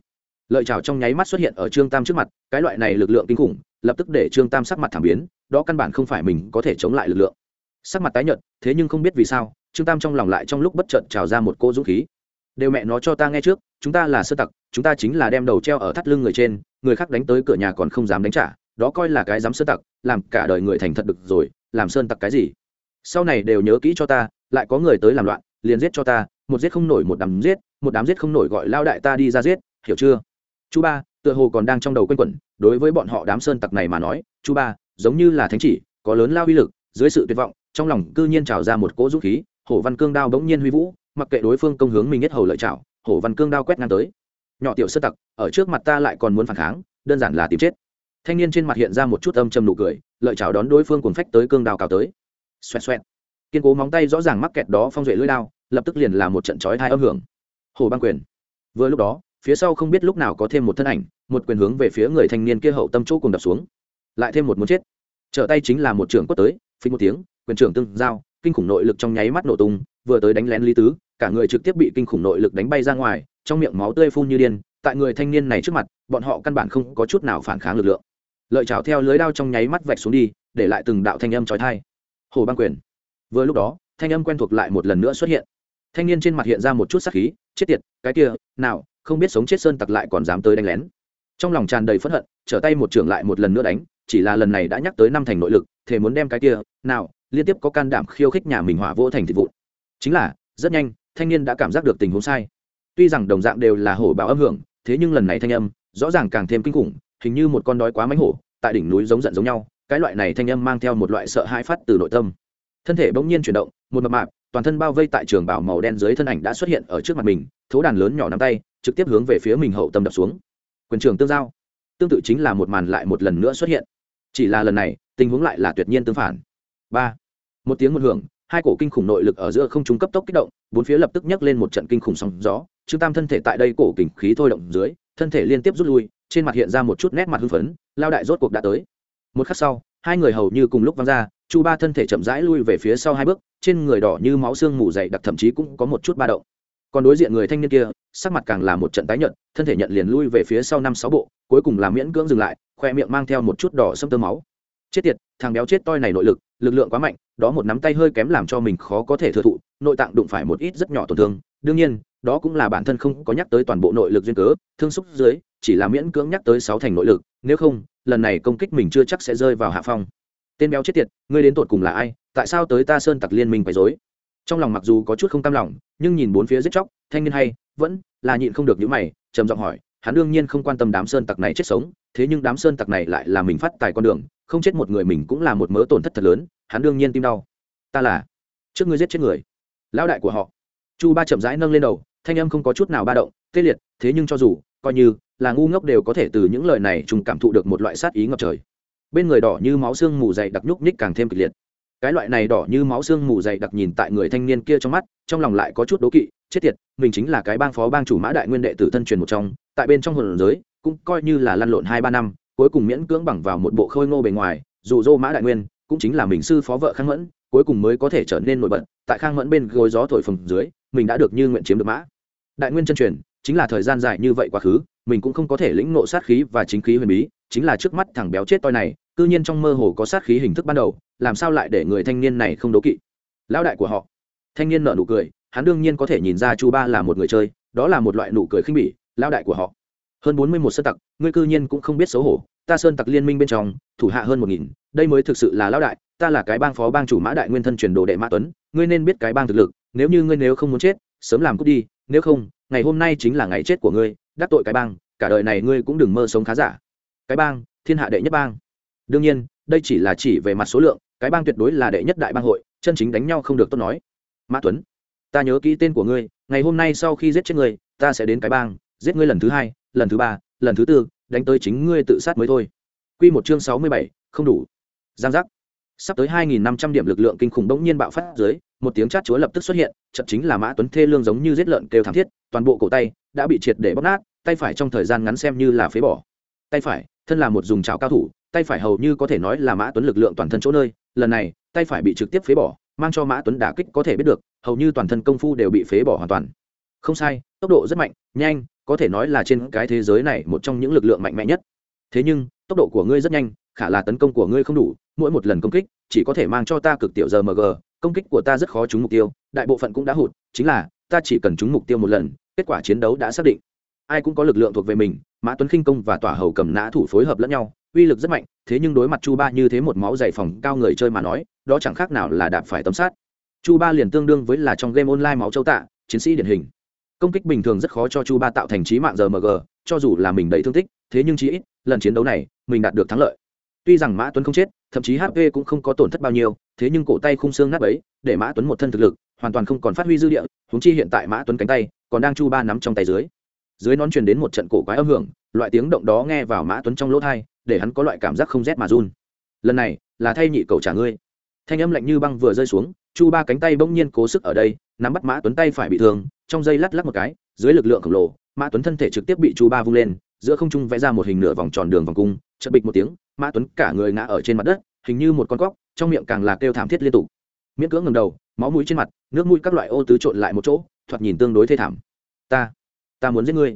Lợi chào trong nháy mắt xuất hiện ở trương tam trước mặt, cái loại này lực lượng kinh khủng, lập tức để trương tam sắc mặt thảm biến, đó căn bản không phải mình có thể chống lại lực lượng. Sắc mặt tái nhợt, thế nhưng không biết vì sao trương tam trong lòng lại trong lúc bất chợt trào ra một cô dũng khí. Đều mẹ nó cho ta nghe trước, chúng ta là sơ tặc, chúng ta chính là đem đầu treo ở thắt lưng người trên, người khác đánh tới cửa nhà còn không dám đánh trả, đó coi là cái dám sơ tặc, làm cả đời người thành thật được rồi, làm sơn tặc cái gì? Sau này đều nhớ kỹ cho ta, lại có người tới làm loạn, liền giết cho ta, một giết không nổi một đám giết, một đám giết không nổi gọi lao đại ta đi ra giết, hiểu chưa? Chú ba, tựa hồ còn đang trong đầu quanh quẩn, đối với bọn họ đám sơn tặc này mà nói chú ba, giống như là thánh chỉ, có lớn lao uy lực, dưới sự tuyệt vọng, trong lòng cư nhiên trào ra một cỗ dũng khí hổ văn cương đao bỗng nhiên huy vũ, mặc kệ đối phương công hướng mình nhất hầu lợi chảo hổ văn cương đao quét ngang tới. Nhỏ tiểu sơ tặc, ở trước mặt ta lại còn muốn phản kháng, đơn giản là tìm chết. Thanh niên trên mặt hiện ra một chút âm châm nụ cười, lợi chào đón đối phương cuốn phách tới cương đao cào tới. Xoẹt xoẹt. Kiên cố móng tay rõ ràng mắc kẹt đó phong duệ lưỡi đao, lập tức liền là một trận chói hai âm hưởng. Hồ băng quyền. Vừa lúc đó, phía sau không biết lúc nào có thêm một thân ảnh, một quyền hướng về phía người thanh niên kia hậu tâm chỗ cùng đập xuống. Lại thêm một muốn chết. Trở tay chính là một trưởng quất tới phình một tiếng, quyền trưởng tương giao kinh khủng nội lực trong nháy mắt nổ tung, vừa tới đánh lén lý tứ, cả người trực tiếp bị kinh khủng nội lực đánh bay ra ngoài, trong miệng máu tươi phun như điên, tại người thanh niên này trước mặt, bọn họ căn bản không có chút nào phản kháng lực lượng. Lợi chảo theo lưới đao trong nháy mắt vạch xuống đi, để lại từng đạo thanh âm trói thai hồ băng quyền. Vừa lúc đó, thanh âm quen thuộc lại một lần nữa xuất hiện. Thanh niên trên mặt hiện ra một chút sắc khí, chết tiệt, cái kia, nào, không biết sống chết sơn tặc lại còn dám tới đánh lén. Trong lòng tràn đầy phẫn hận, trở tay một trưởng lại một lần nữa đánh, chỉ là lần này đã nhắc tới năm thành nội lực thể muốn đem cái kia, nào liên tiếp có can đảm khiêu khích nhà mình hỏa vô thành thịt vụn. Chính là, rất nhanh, thanh niên đã cảm giác được tình huống sai. Tuy rằng đồng dạng đều là hổ bạo âm hưởng, thế nhưng lần này thanh âm, rõ ràng càng thêm kinh khủng, hình như một con đói quá mánh hổ, tại đỉnh núi giống giận giống nhau, cái loại này thanh âm mang theo một loại sợ hãi phát từ nội tâm. Thân thể bỗng nhiên chuyển động, một mập mạp, toàn thân bao vây tại trường bảo màu đen dưới thân ảnh đã xuất hiện ở trước mặt mình, thố đàn lớn nhỏ nắm tay, trực tiếp hướng về phía mình hậu tâm đập xuống. Quyền trường tương giao. Tương tự chính là một màn lại một lần nữa xuất hiện. Chỉ là lần này, tình huống lại là tuyệt nhiên tương phản ba một tiếng một hưởng hai cổ kinh khủng nội lực ở giữa không trung cấp tốc kích động bốn phía lập tức nhấc lên một trận kinh khủng sóng gió trương tam thân thể tại đây cổ kình khí thôi động dưới thân thể liên tiếp rút lui trên mặt hiện ra một chút nét mặt hưng phấn lao đại rốt cuộc đã tới một khắc sau hai người hầu như cùng lúc văng ra chu ba thân thể chậm rãi lui về phía sau hai bước trên người đỏ như máu xương mù dày đặc thậm chí cũng có một chút ba động còn đối diện người thanh niên kia sắc mặt càng là một trận tái nhợt thân thể nhận liền lui về phía sau năm sáu bộ cuối cùng là miễn cưỡng dừng lại khoe miệng mang theo một chút đỏ sâm tơ máu chết tiệt thằng béo chết toi này nội lực lực lượng quá mạnh, đó một nắm tay hơi kém làm cho mình khó có thể thừa thụ, nội tạng đụng phải một ít rất nhỏ tổn thương. Đương nhiên, đó cũng là bản thân không có nhắc tới toàn bộ nội lực duyên cớ, thương xúc dưới, chỉ là miễn cưỡng nhắc tới sáu thành nội lực, nếu không, lần này công kích mình chưa chắc sẽ rơi vào hạ phong. Tên béo chết tiệt, ngươi đến tột cùng là ai? Tại sao tới ta sơn tặc liên minh quấy dối trong lòng mặc dù có chút không tam lòng, nhưng nhìn bốn phía giết chóc, thanh niên hay, vẫn là nhịn không được những mày, trầm giọng hỏi, hắn đương nhiên không quan tâm đám sơn tặc này chết sống thế nhưng đám sơn tặc này lại là mình phát tài con đường, không chết một người mình cũng là một mớ tổn thất thật lớn, hắn đương nhiên tim đau. Ta là, trước ngươi giết chết người. Lão đại của họ. Chu ba chậm rãi nâng lên đầu, thanh âm không có chút nào ba động, tê liệt, thế nhưng cho dù, coi như là ngu ngốc đều có thể từ những lời này chúng cảm thụ được một loại sát ý ngập trời. Bên người đỏ như máu xương mù dày đặc nhúc nhích càng thêm kịch liệt. Cái loại này đỏ như máu xương mù dày đặc nhìn tại người thanh niên kia trong mắt, trong lòng lại có chút đố kỵ, chết tiệt, mình chính là cái bang phó bang chủ mã đại nguyên đệ tử thân truyền một trong, tại bên trong hồn giới cũng coi như là lăn lộn hai ba năm, cuối cùng miễn cưỡng bằng vào một bộ khôi ngô bề ngoài, dù dô mã đại nguyên, cũng chính là mình sư phó vợ khang mẫn, cuối cùng mới có thể trở nên nổi bật, tại khang mẫn bên gối gió thổi phồng dưới, mình đã được như nguyện chiếm được mã. Đại nguyên chân truyền, chính là thời gian dài như vậy quá khứ, mình cũng không có thể lĩnh nộ sát khí và chính khí huyền bí, chính là trước mắt thằng béo chết toi này, cư nhiên trong mơ hồ có sát khí hình thức ban đầu, làm sao lại để người thanh niên này không đố kỵ? Lão đại của họ. Thanh niên nở nụ cười, hắn đương nhiên có thể nhìn ra chu ba là một người chơi, đó là một loại nụ cười khinh bỉ, lão đại của họ hơn bốn mươi một sơn tặc, ngươi cư nhiên cũng không biết xấu hổ, ta sơn tặc liên minh bên trong, thủ hạ hơn một nghìn, đây mới thực sự là lão đại, ta là cái bang phó bang chủ mã đại nguyên thân truyền đồ đệ mã tuấn, ngươi nên biết cái bang thực lực, nếu như ngươi nếu không muốn chết, sớm làm cút đi, nếu không, ngày hôm nay chính là ngày chết của ngươi, đắc tội cái bang, cả đời này ngươi cũng đừng mơ sống khá giả. Cái bang, thiên hạ đệ nhất bang. Đương nhiên, đây chỉ là chỉ về mặt số lượng, cái bang tuyệt đối là đệ nhất đại bang hội, chân chính đánh nhau không được tốt nói. Mã tuấn, ta nhớ kỹ tên của ngươi, ngày hôm nay sau khi giết chết ngươi, ta sẽ đến cái bang giết ngươi lần thứ hai, lần thứ ba, lần thứ tư, đánh tới chính ngươi tự sát mới thôi. Q một chương sáu mươi bảy, không đủ. Giang giác. Sắp tới hai nghìn năm trăm điểm lực lượng kinh khủng đống nhiên bạo phát dưới, một tiếng chát chúa lập tức xuất hiện chậm chính là mã tuấn thê lương giống như giết lợn kêu thảm thiết, toàn bộ cổ tay đã bị triệt để bóc nát, tay phải trong thời gian ngắn xem như là phế bỏ. Tay phải, thân là một dùng trào cao thủ, tay phải hầu như có thể nói là mã tuấn lực lượng toàn thân chỗ nơi, lần này, tay phải bị trực tiếp phế bỏ, mang cho mã tuấn đả kích có thể biết được, hầu như toàn thân công phu đều bị phế bỏ hoàn toàn. Không sai, tốc độ rất mạnh, nhanh có thể nói là trên cái thế giới này một trong những lực lượng mạnh mẽ nhất. Thế nhưng, tốc độ của ngươi rất nhanh, khả là tấn công của ngươi không đủ, mỗi một lần công kích, chỉ có thể mang cho ta cực tiểu giờ mg công kích của ta rất khó trúng mục tiêu, đại bộ phận cũng đã hụt, chính là, ta chỉ cần trúng mục tiêu một lần, kết quả chiến đấu đã xác định. Ai cũng có lực lượng thuộc về mình, mã tuấn khinh công và tỏa hầu cầm nã thủ phối hợp lẫn nhau, uy lực rất mạnh, thế nhưng đối mặt chu ba như thế một máu dày phòng cao người chơi mà nói, đó chẳng khác nào là đạp phải tấm sát chu ba liền tương đương với là trong game online máu châu tạ, chiến sĩ điển hình công kích bình thường rất khó cho chu ba tạo thành trí mạng Rmg, cho dù là mình đầy thương tích thế nhưng chí ít lần chiến đấu này mình đạt được thắng lợi. Tuy rằng mã tuấn không chết thậm chí hp cũng không có tổn thất bao nhiêu thế nhưng cổ tay khung xương nát ấy để mã tuấn một thân thực lực hoàn toàn không còn phát huy dư địa húng chi hiện tại mã tuấn cánh tay còn đang chu ba nắm trong tay dưới. Dưới nón truyền đến một trận cổ quái âm hưởng loại tiếng động đó nghe vào mã tuấn trong lỗ thai để hắn có loại cảm giác không rét mà run. Lần này là thay nhị cầu trả ngươi. Thanh âm lạnh như băng vừa rơi xuống chu ba cánh tay bỗng nhiên cố sức ở đây nắm bắt mã tuấn tay phải bị thương, trong dây lắc lắc một cái, dưới lực lượng khổng lồ, mã tuấn thân thể trực tiếp bị chu ba vung lên, giữa không trung vẽ ra một hình nửa vòng tròn đường vòng cung, chợt bịch một tiếng, mã tuấn cả người ngã ở trên mặt đất, hình như một con cóc, trong miệng càng là kêu thảm thiết liên tục. Miễn cưỡng ngầm đầu, máu mũi trên mặt, nước mũi các loại ô tứ trộn lại một chỗ, thoạt nhìn tương đối thê thảm. Ta ta muốn giết ngươi.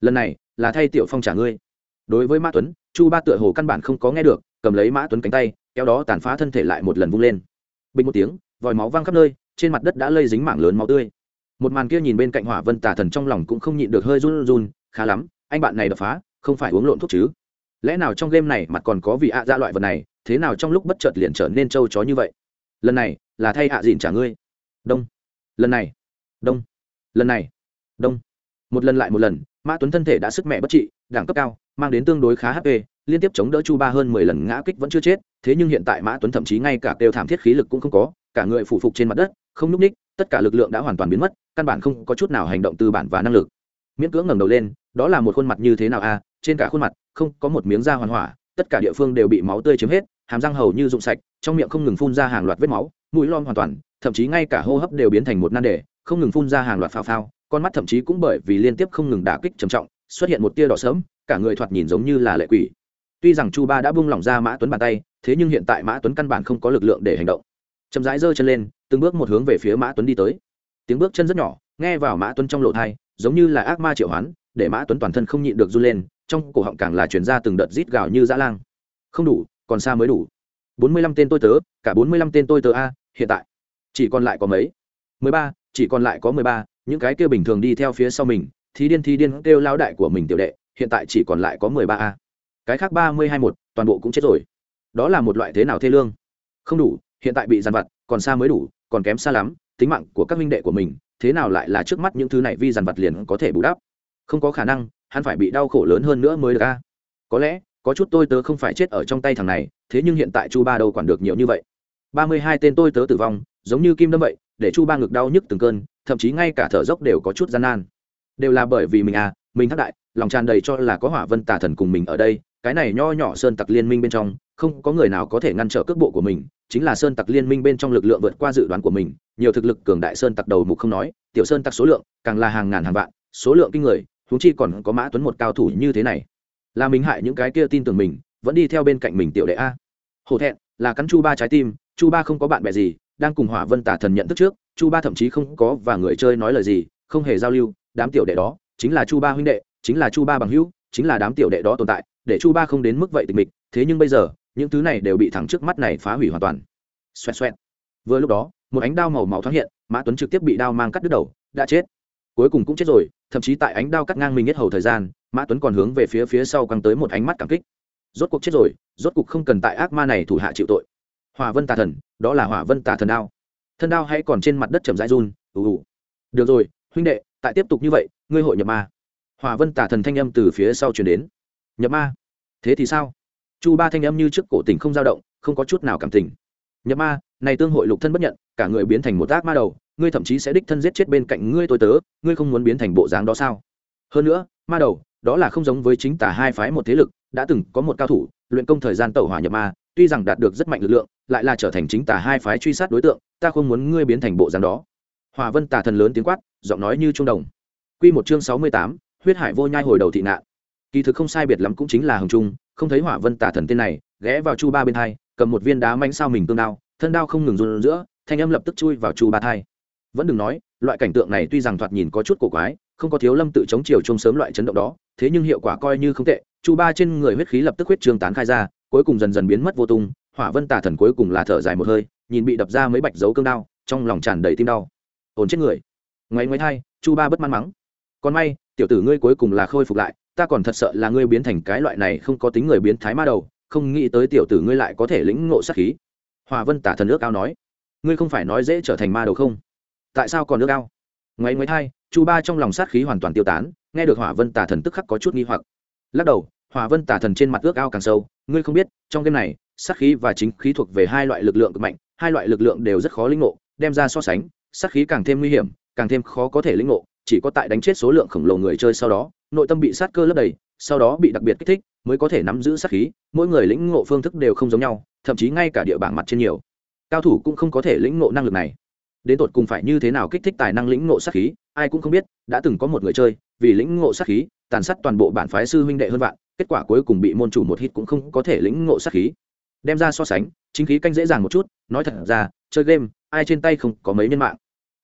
Lần này là thay tiểu phong trả ngươi. Đối với mã tuấn, chu ba tựa hồ căn bản không có nghe được, cầm lấy mã tuấn cánh tay, kéo đó tàn phá thân thể lại một lần vung lên. Bình một tiếng, vòi máu văng khắp nơi trên mặt đất đã lây dính mảng lớn máu tươi. Một màn kia nhìn bên cạnh hỏa vân tà thần trong lòng cũng không nhịn được hơi run run, khá lắm, anh bạn này đập phá, không phải uống lộn thuốc chứ? Lẽ nào trong game này mặt còn có vị ạ à dạ loại vật này, thế nào trong lúc bất chợt liền trở nên trâu chó như vậy? Lần này, là thay hạ à dịn trả ngươi. Đông. Lần này. Đông. Lần này. Đông. Một lần lại một lần, mã tuấn thân thể đã sức mẹ bất trị, đẳng cấp cao mang đến tương đối khá hp liên tiếp chống đỡ chu ba hơn mười lần ngã kích vẫn chưa chết, thế nhưng hiện tại mã tuấn thậm chí ngay cả đều thảm thiết khí lực cũng không có, cả người phủ phục trên mặt đất, không nhúc ních, tất cả lực lượng đã hoàn toàn biến mất, căn bản không có chút nào hành động tư bản và năng lực. Miễn cưỡng ngẩng đầu lên, đó là một khuôn mặt như thế nào a trên cả khuôn mặt, không có một miếng da hoàn hỏa, tất cả địa phương đều bị máu tươi chiếm hết, hàm răng hầu như rụng sạch, trong miệng không ngừng phun ra hàng loạt vết máu, mũi lom hoàn toàn, thậm chí ngay cả hô hấp đều biến thành một nan đề, không ngừng phun ra hàng loạt phao phao, con mắt thậm chí cũng bởi vì liên tiếp không ngừng đả kích trầm trọng xuất hiện một tia đỏ sớm cả người thoạt nhìn giống như là lệ quỷ. Tuy rằng chu ba đã buông lỏng ra mã tuấn bàn tay, thế nhưng hiện tại mã tuấn căn bản không có lực lượng để hành động. Chậm rãi giơ chân lên, từng bước một hướng về phía mã tuấn đi tới. Tiếng bước chân rất nhỏ, nghe vào mã tuấn trong lộ thai giống như là ác ma triệu hoán, để mã tuấn toàn thân không nhịn được run lên, trong cổ họng càng là chuyển ra từng đợt rít gào như dã lang. Không đủ, còn xa mới đủ. Bốn mươi lăm tên tôi tớ, cả bốn mươi lăm tên tôi tớ a, hiện tại. Chỉ còn lại có mấy? mười ba, chỉ còn lại có mười ba, những cái kia bình thường đi theo phía sau mình thí điên thì điên kêu lao đại của mình tiểu đệ, hiện tại chỉ còn lại có mười ba a. Cái khác ba mươi hai một, toàn bộ cũng chết rồi. Đó là một loại thế nào thê lương? Không đủ, hiện tại bị dàn vặt, còn xa mới đủ, còn kém xa lắm, tính mạng của các minh đệ của mình, thế nào lại là trước mắt những thứ này vi dàn vặt liền có thể bù đắp? Không có khả năng, hắn phải bị đau khổ lớn hơn nữa mới được a. Có lẽ, có chút tôi tớ không phải chết ở trong tay thằng này, thế nhưng hiện tại chu ba đâu quản được nhiều như vậy. Ba mươi hai tên tôi tớ tử vong, giống như kim đâm vậy, để chu ba ngực đau nhức từng cơn, thậm chí ngay cả thở dốc đều có chút gian nan đều là bởi vì mình à mình thác đại, lòng tràn đầy cho là có hỏa vân tà thần cùng mình ở đây, cái này nho nhỏ sơn tặc liên minh bên trong, không có người nào có thể ngăn trở cước bộ của mình, chính là sơn tặc liên minh bên trong lực lượng vượt qua dự đoán của mình, nhiều thực lực cường đại sơn tặc đầu mục không nói, tiểu sơn tặc số lượng càng là hàng ngàn hàng vạn, số lượng kinh người húng chi còn có mã tuấn một cao thủ như thế này. Là mình hại những cái kia tin tưởng mình, vẫn đi theo bên cạnh mình tiểu đệ a. Hổ thẹn, là cắn chu ba trái tim, chu ba không có bạn bè gì, đang cùng hỏa vân tả thần nhận thức trước, chu ba thậm chí không có và người chơi nói lời gì, không hề giao lưu đám tiểu đệ đó chính là chu ba huynh đệ, chính là chu ba bằng hữu, chính là đám tiểu đệ đó tồn tại, để chu ba không đến mức vậy tịch mịch, thế nhưng bây giờ, những thứ này đều bị thẳng trước mắt này phá hủy hoàn toàn. Xoẹt xoẹt. Vừa lúc đó, một ánh đao màu máu thoáng hiện, mã tuấn trực tiếp bị đao mang cắt đứt đầu, đã chết. Cuối cùng cũng chết rồi, thậm chí tại ánh đao cắt ngang mình nhất hầu thời gian, mã tuấn còn hướng về phía phía sau căng tới một ánh mắt cảm kích. Rốt cuộc chết rồi, rốt cuộc không cần tại ác ma này thủ hạ chịu tội. Hỏa vân tà thần, đó là hỏa vân tà thần đao. Thân đao hay còn trên mặt đất chầm rãi run, ù ù. Được rồi, huynh đệ tại tiếp tục như vậy, ngươi hội nhập ma. Hòa vân tả thần thanh âm từ phía sau chuyển đến. Nhập ma? Thế thì sao? Chu ba thanh âm như trước cổ tình không dao động, không có chút nào cảm tình. Nhập ma, này tương hội lục thân bất nhận, cả người biến thành một ác ma đầu, ngươi thậm chí sẽ đích thân giết chết bên cạnh ngươi tôi tớ, ngươi không muốn biến thành bộ dáng đó sao? Hơn nữa, ma đầu, đó là không giống với chính tả hai phái một thế lực, đã từng có một cao thủ, luyện công thời gian tẩu hỏa nhập ma, tuy rằng đạt được rất mạnh lực lượng, lại là trở thành chính tả hai phái truy sát đối tượng, ta không muốn ngươi biến thành bộ dáng đó hòa vân tà thần lớn tiếng quát, giọng nói như trung đồng. Q một chương sáu mươi tám, huyết hải vô nhai hồi đầu thị nạn. Kỳ thực không sai biệt lắm cũng chính là hồng trung, không thấy hỏa vân tà thần tên này, ghé vào chu ba bên hai, cầm một viên đá manh sao mình tương đao, thân đao không ngừng run giữa, thanh âm lập tức chui vào chu ba thai. Vẫn đừng nói, loại cảnh tượng này tuy rằng thoạt nhìn có chút cổ quái, không có thiếu lâm tự chống chiều trung sớm loại chấn động đó, thế nhưng hiệu quả coi như không tệ, chu ba trên người huyết khí lập tức huyết trương tán khai ra, cuối cùng dần dần biến mất vô tung, hỏa vân tà thần cuối cùng là thở dài một hơi, nhìn bị đập ra mấy bạch dấu cương đao, trong lòng tràn đầy tim đau hồn chết người. Ngoáy ngoáy thai, chu ba bất mãn mắng. Còn may, tiểu tử ngươi cuối cùng là khôi phục lại, ta còn thật sợ là ngươi biến thành cái loại này không có tính người biến thái ma đầu, không nghĩ tới tiểu tử ngươi lại có thể lĩnh ngộ sát khí. Hòa vân tả thần ước ao nói, ngươi không phải nói dễ trở thành ma đầu không? Tại sao còn ước ao? Ngoáy ngoáy thai, chu ba trong lòng sát khí hoàn toàn tiêu tán, nghe được hỏa vân tả thần tức khắc có chút nghi hoặc. Lắc đầu hỏa vân tả thần trên mặt ước ao càng sâu, ngươi không biết, trong game này, sát khí và chính khí thuộc về hai loại lực lượng cực mạnh, hai loại lực lượng đều rất khó lĩnh ngộ, đem ra so sánh sát khí càng thêm nguy hiểm, càng thêm khó có thể lĩnh ngộ, chỉ có tại đánh chết số lượng khổng lồ người chơi sau đó, nội tâm bị sát cơ lấp đầy, sau đó bị đặc biệt kích thích, mới có thể nắm giữ sát khí, mỗi người lĩnh ngộ phương thức đều không giống nhau, thậm chí ngay cả địa bảng mặt trên nhiều. Cao thủ cũng không có thể lĩnh ngộ năng lực này. Đến tột cùng phải như thế nào kích thích tài năng lĩnh ngộ sát khí, ai cũng không biết, đã từng có một người chơi, vì lĩnh ngộ sát khí, tàn sát toàn bộ bản phái sư huynh đệ hơn vạn, kết quả cuối cùng bị môn chủ một hít cũng không có thể lĩnh ngộ sát khí. Đem ra so sánh, chính khí canh dễ dàng một chút, nói thật ra chơi game, ai trên tay không có mấy nhân mạng.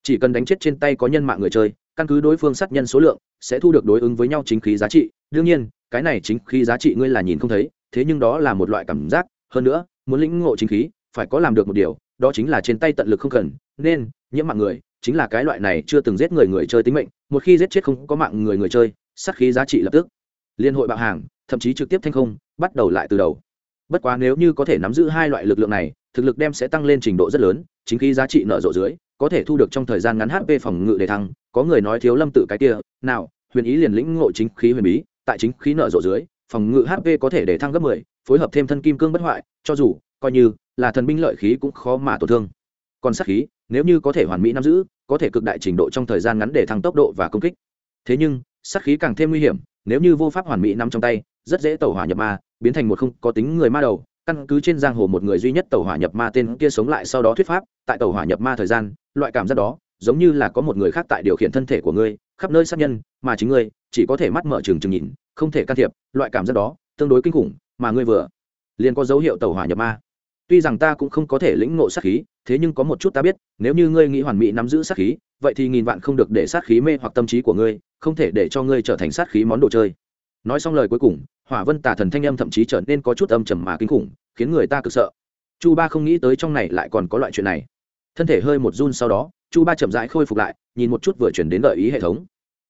Chỉ cần đánh chết trên tay có nhân mạng người chơi, căn cứ đối phương sát nhân số lượng, sẽ thu được đối ứng với nhau chính khí giá trị. Đương nhiên, cái này chính khí giá trị ngươi là nhìn không thấy, thế nhưng đó là một loại cảm giác. Hơn nữa, muốn lĩnh ngộ chính khí, phải có làm được một điều, đó chính là trên tay tận lực không cần, nên, nhiễm mạng người, chính là cái loại này chưa từng giết người người chơi tính mệnh. Một khi giết chết không có mạng người người chơi, sát khí giá trị lập tức liên hội bạo hàng, thậm chí trực tiếp thanh không, bắt đầu lại từ đầu. Bất quá nếu như có thể nắm giữ hai loại lực lượng này thực lực đem sẽ tăng lên trình độ rất lớn chính khí giá trị nở rộ dưới có thể thu được trong thời gian ngắn hp phòng ngự để thăng có người nói thiếu lâm tự cái kia nào huyền ý liền lĩnh ngộ chính khí huyền bí tại chính khí nở rộ dưới phòng ngự hp có thể để thăng gấp 10, phối hợp thêm thân kim cương bất hoại cho dù coi như là thần binh lợi khí cũng khó mà tổn thương. Còn sát khí nếu như có thể hoàn mỹ nắm giữ có thể cực đại trình độ trong thời gian ngắn để thăng tốc độ và công kích. Thế nhưng sát khí càng thêm nguy hiểm nếu như vô pháp hoàn mỹ nắm trong tay rất dễ tẩu hỏa nhập ma biến thành một không có tính người ma đầu căn cứ trên giang hồ một người duy nhất tàu hỏa nhập ma tên kia sống lại sau đó thuyết pháp, tại tàu hỏa nhập ma thời gian, loại cảm giác đó, giống như là có một người khác tại điều khiển thân thể của ngươi, khắp nơi sát nhân, mà chính ngươi, chỉ có thể mắt mở trừng trừng nhìn, không thể can thiệp, loại cảm giác đó, tương đối kinh khủng, mà ngươi vừa liền có dấu hiệu tàu hỏa nhập ma. Tuy rằng ta cũng không có thể lĩnh ngộ sát khí, thế nhưng có một chút ta biết, nếu như ngươi nghĩ hoàn mỹ nắm giữ sát khí, vậy thì nghìn vạn không được để sát khí mê hoặc tâm trí của ngươi, không thể để cho ngươi trở thành sát khí món đồ chơi nói xong lời cuối cùng, hỏa vân tà thần thanh âm thậm chí trở nên có chút âm trầm mà kinh khủng, khiến người ta cực sợ. Chu ba không nghĩ tới trong này lại còn có loại chuyện này. Thân thể hơi một run sau đó, chu ba chậm rãi khôi phục lại, nhìn một chút vừa chuyển đến gợi ý hệ thống.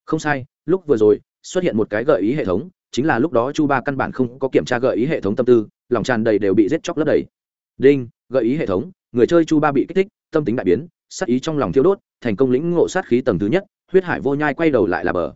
Không sai, lúc vừa rồi, xuất hiện một cái gợi ý hệ thống, chính là lúc đó chu ba căn bản không có kiểm tra gợi ý hệ thống tâm tư, lòng tràn đầy đều bị giết chóc lấp đầy. Đinh, gợi ý hệ thống, người chơi chu ba bị kích thích, tâm tính đại biến, sát ý trong lòng thiêu đốt, thành công lĩnh ngộ sát khí tầng thứ nhất, huyết hải vô nhai quay đầu lại là bờ.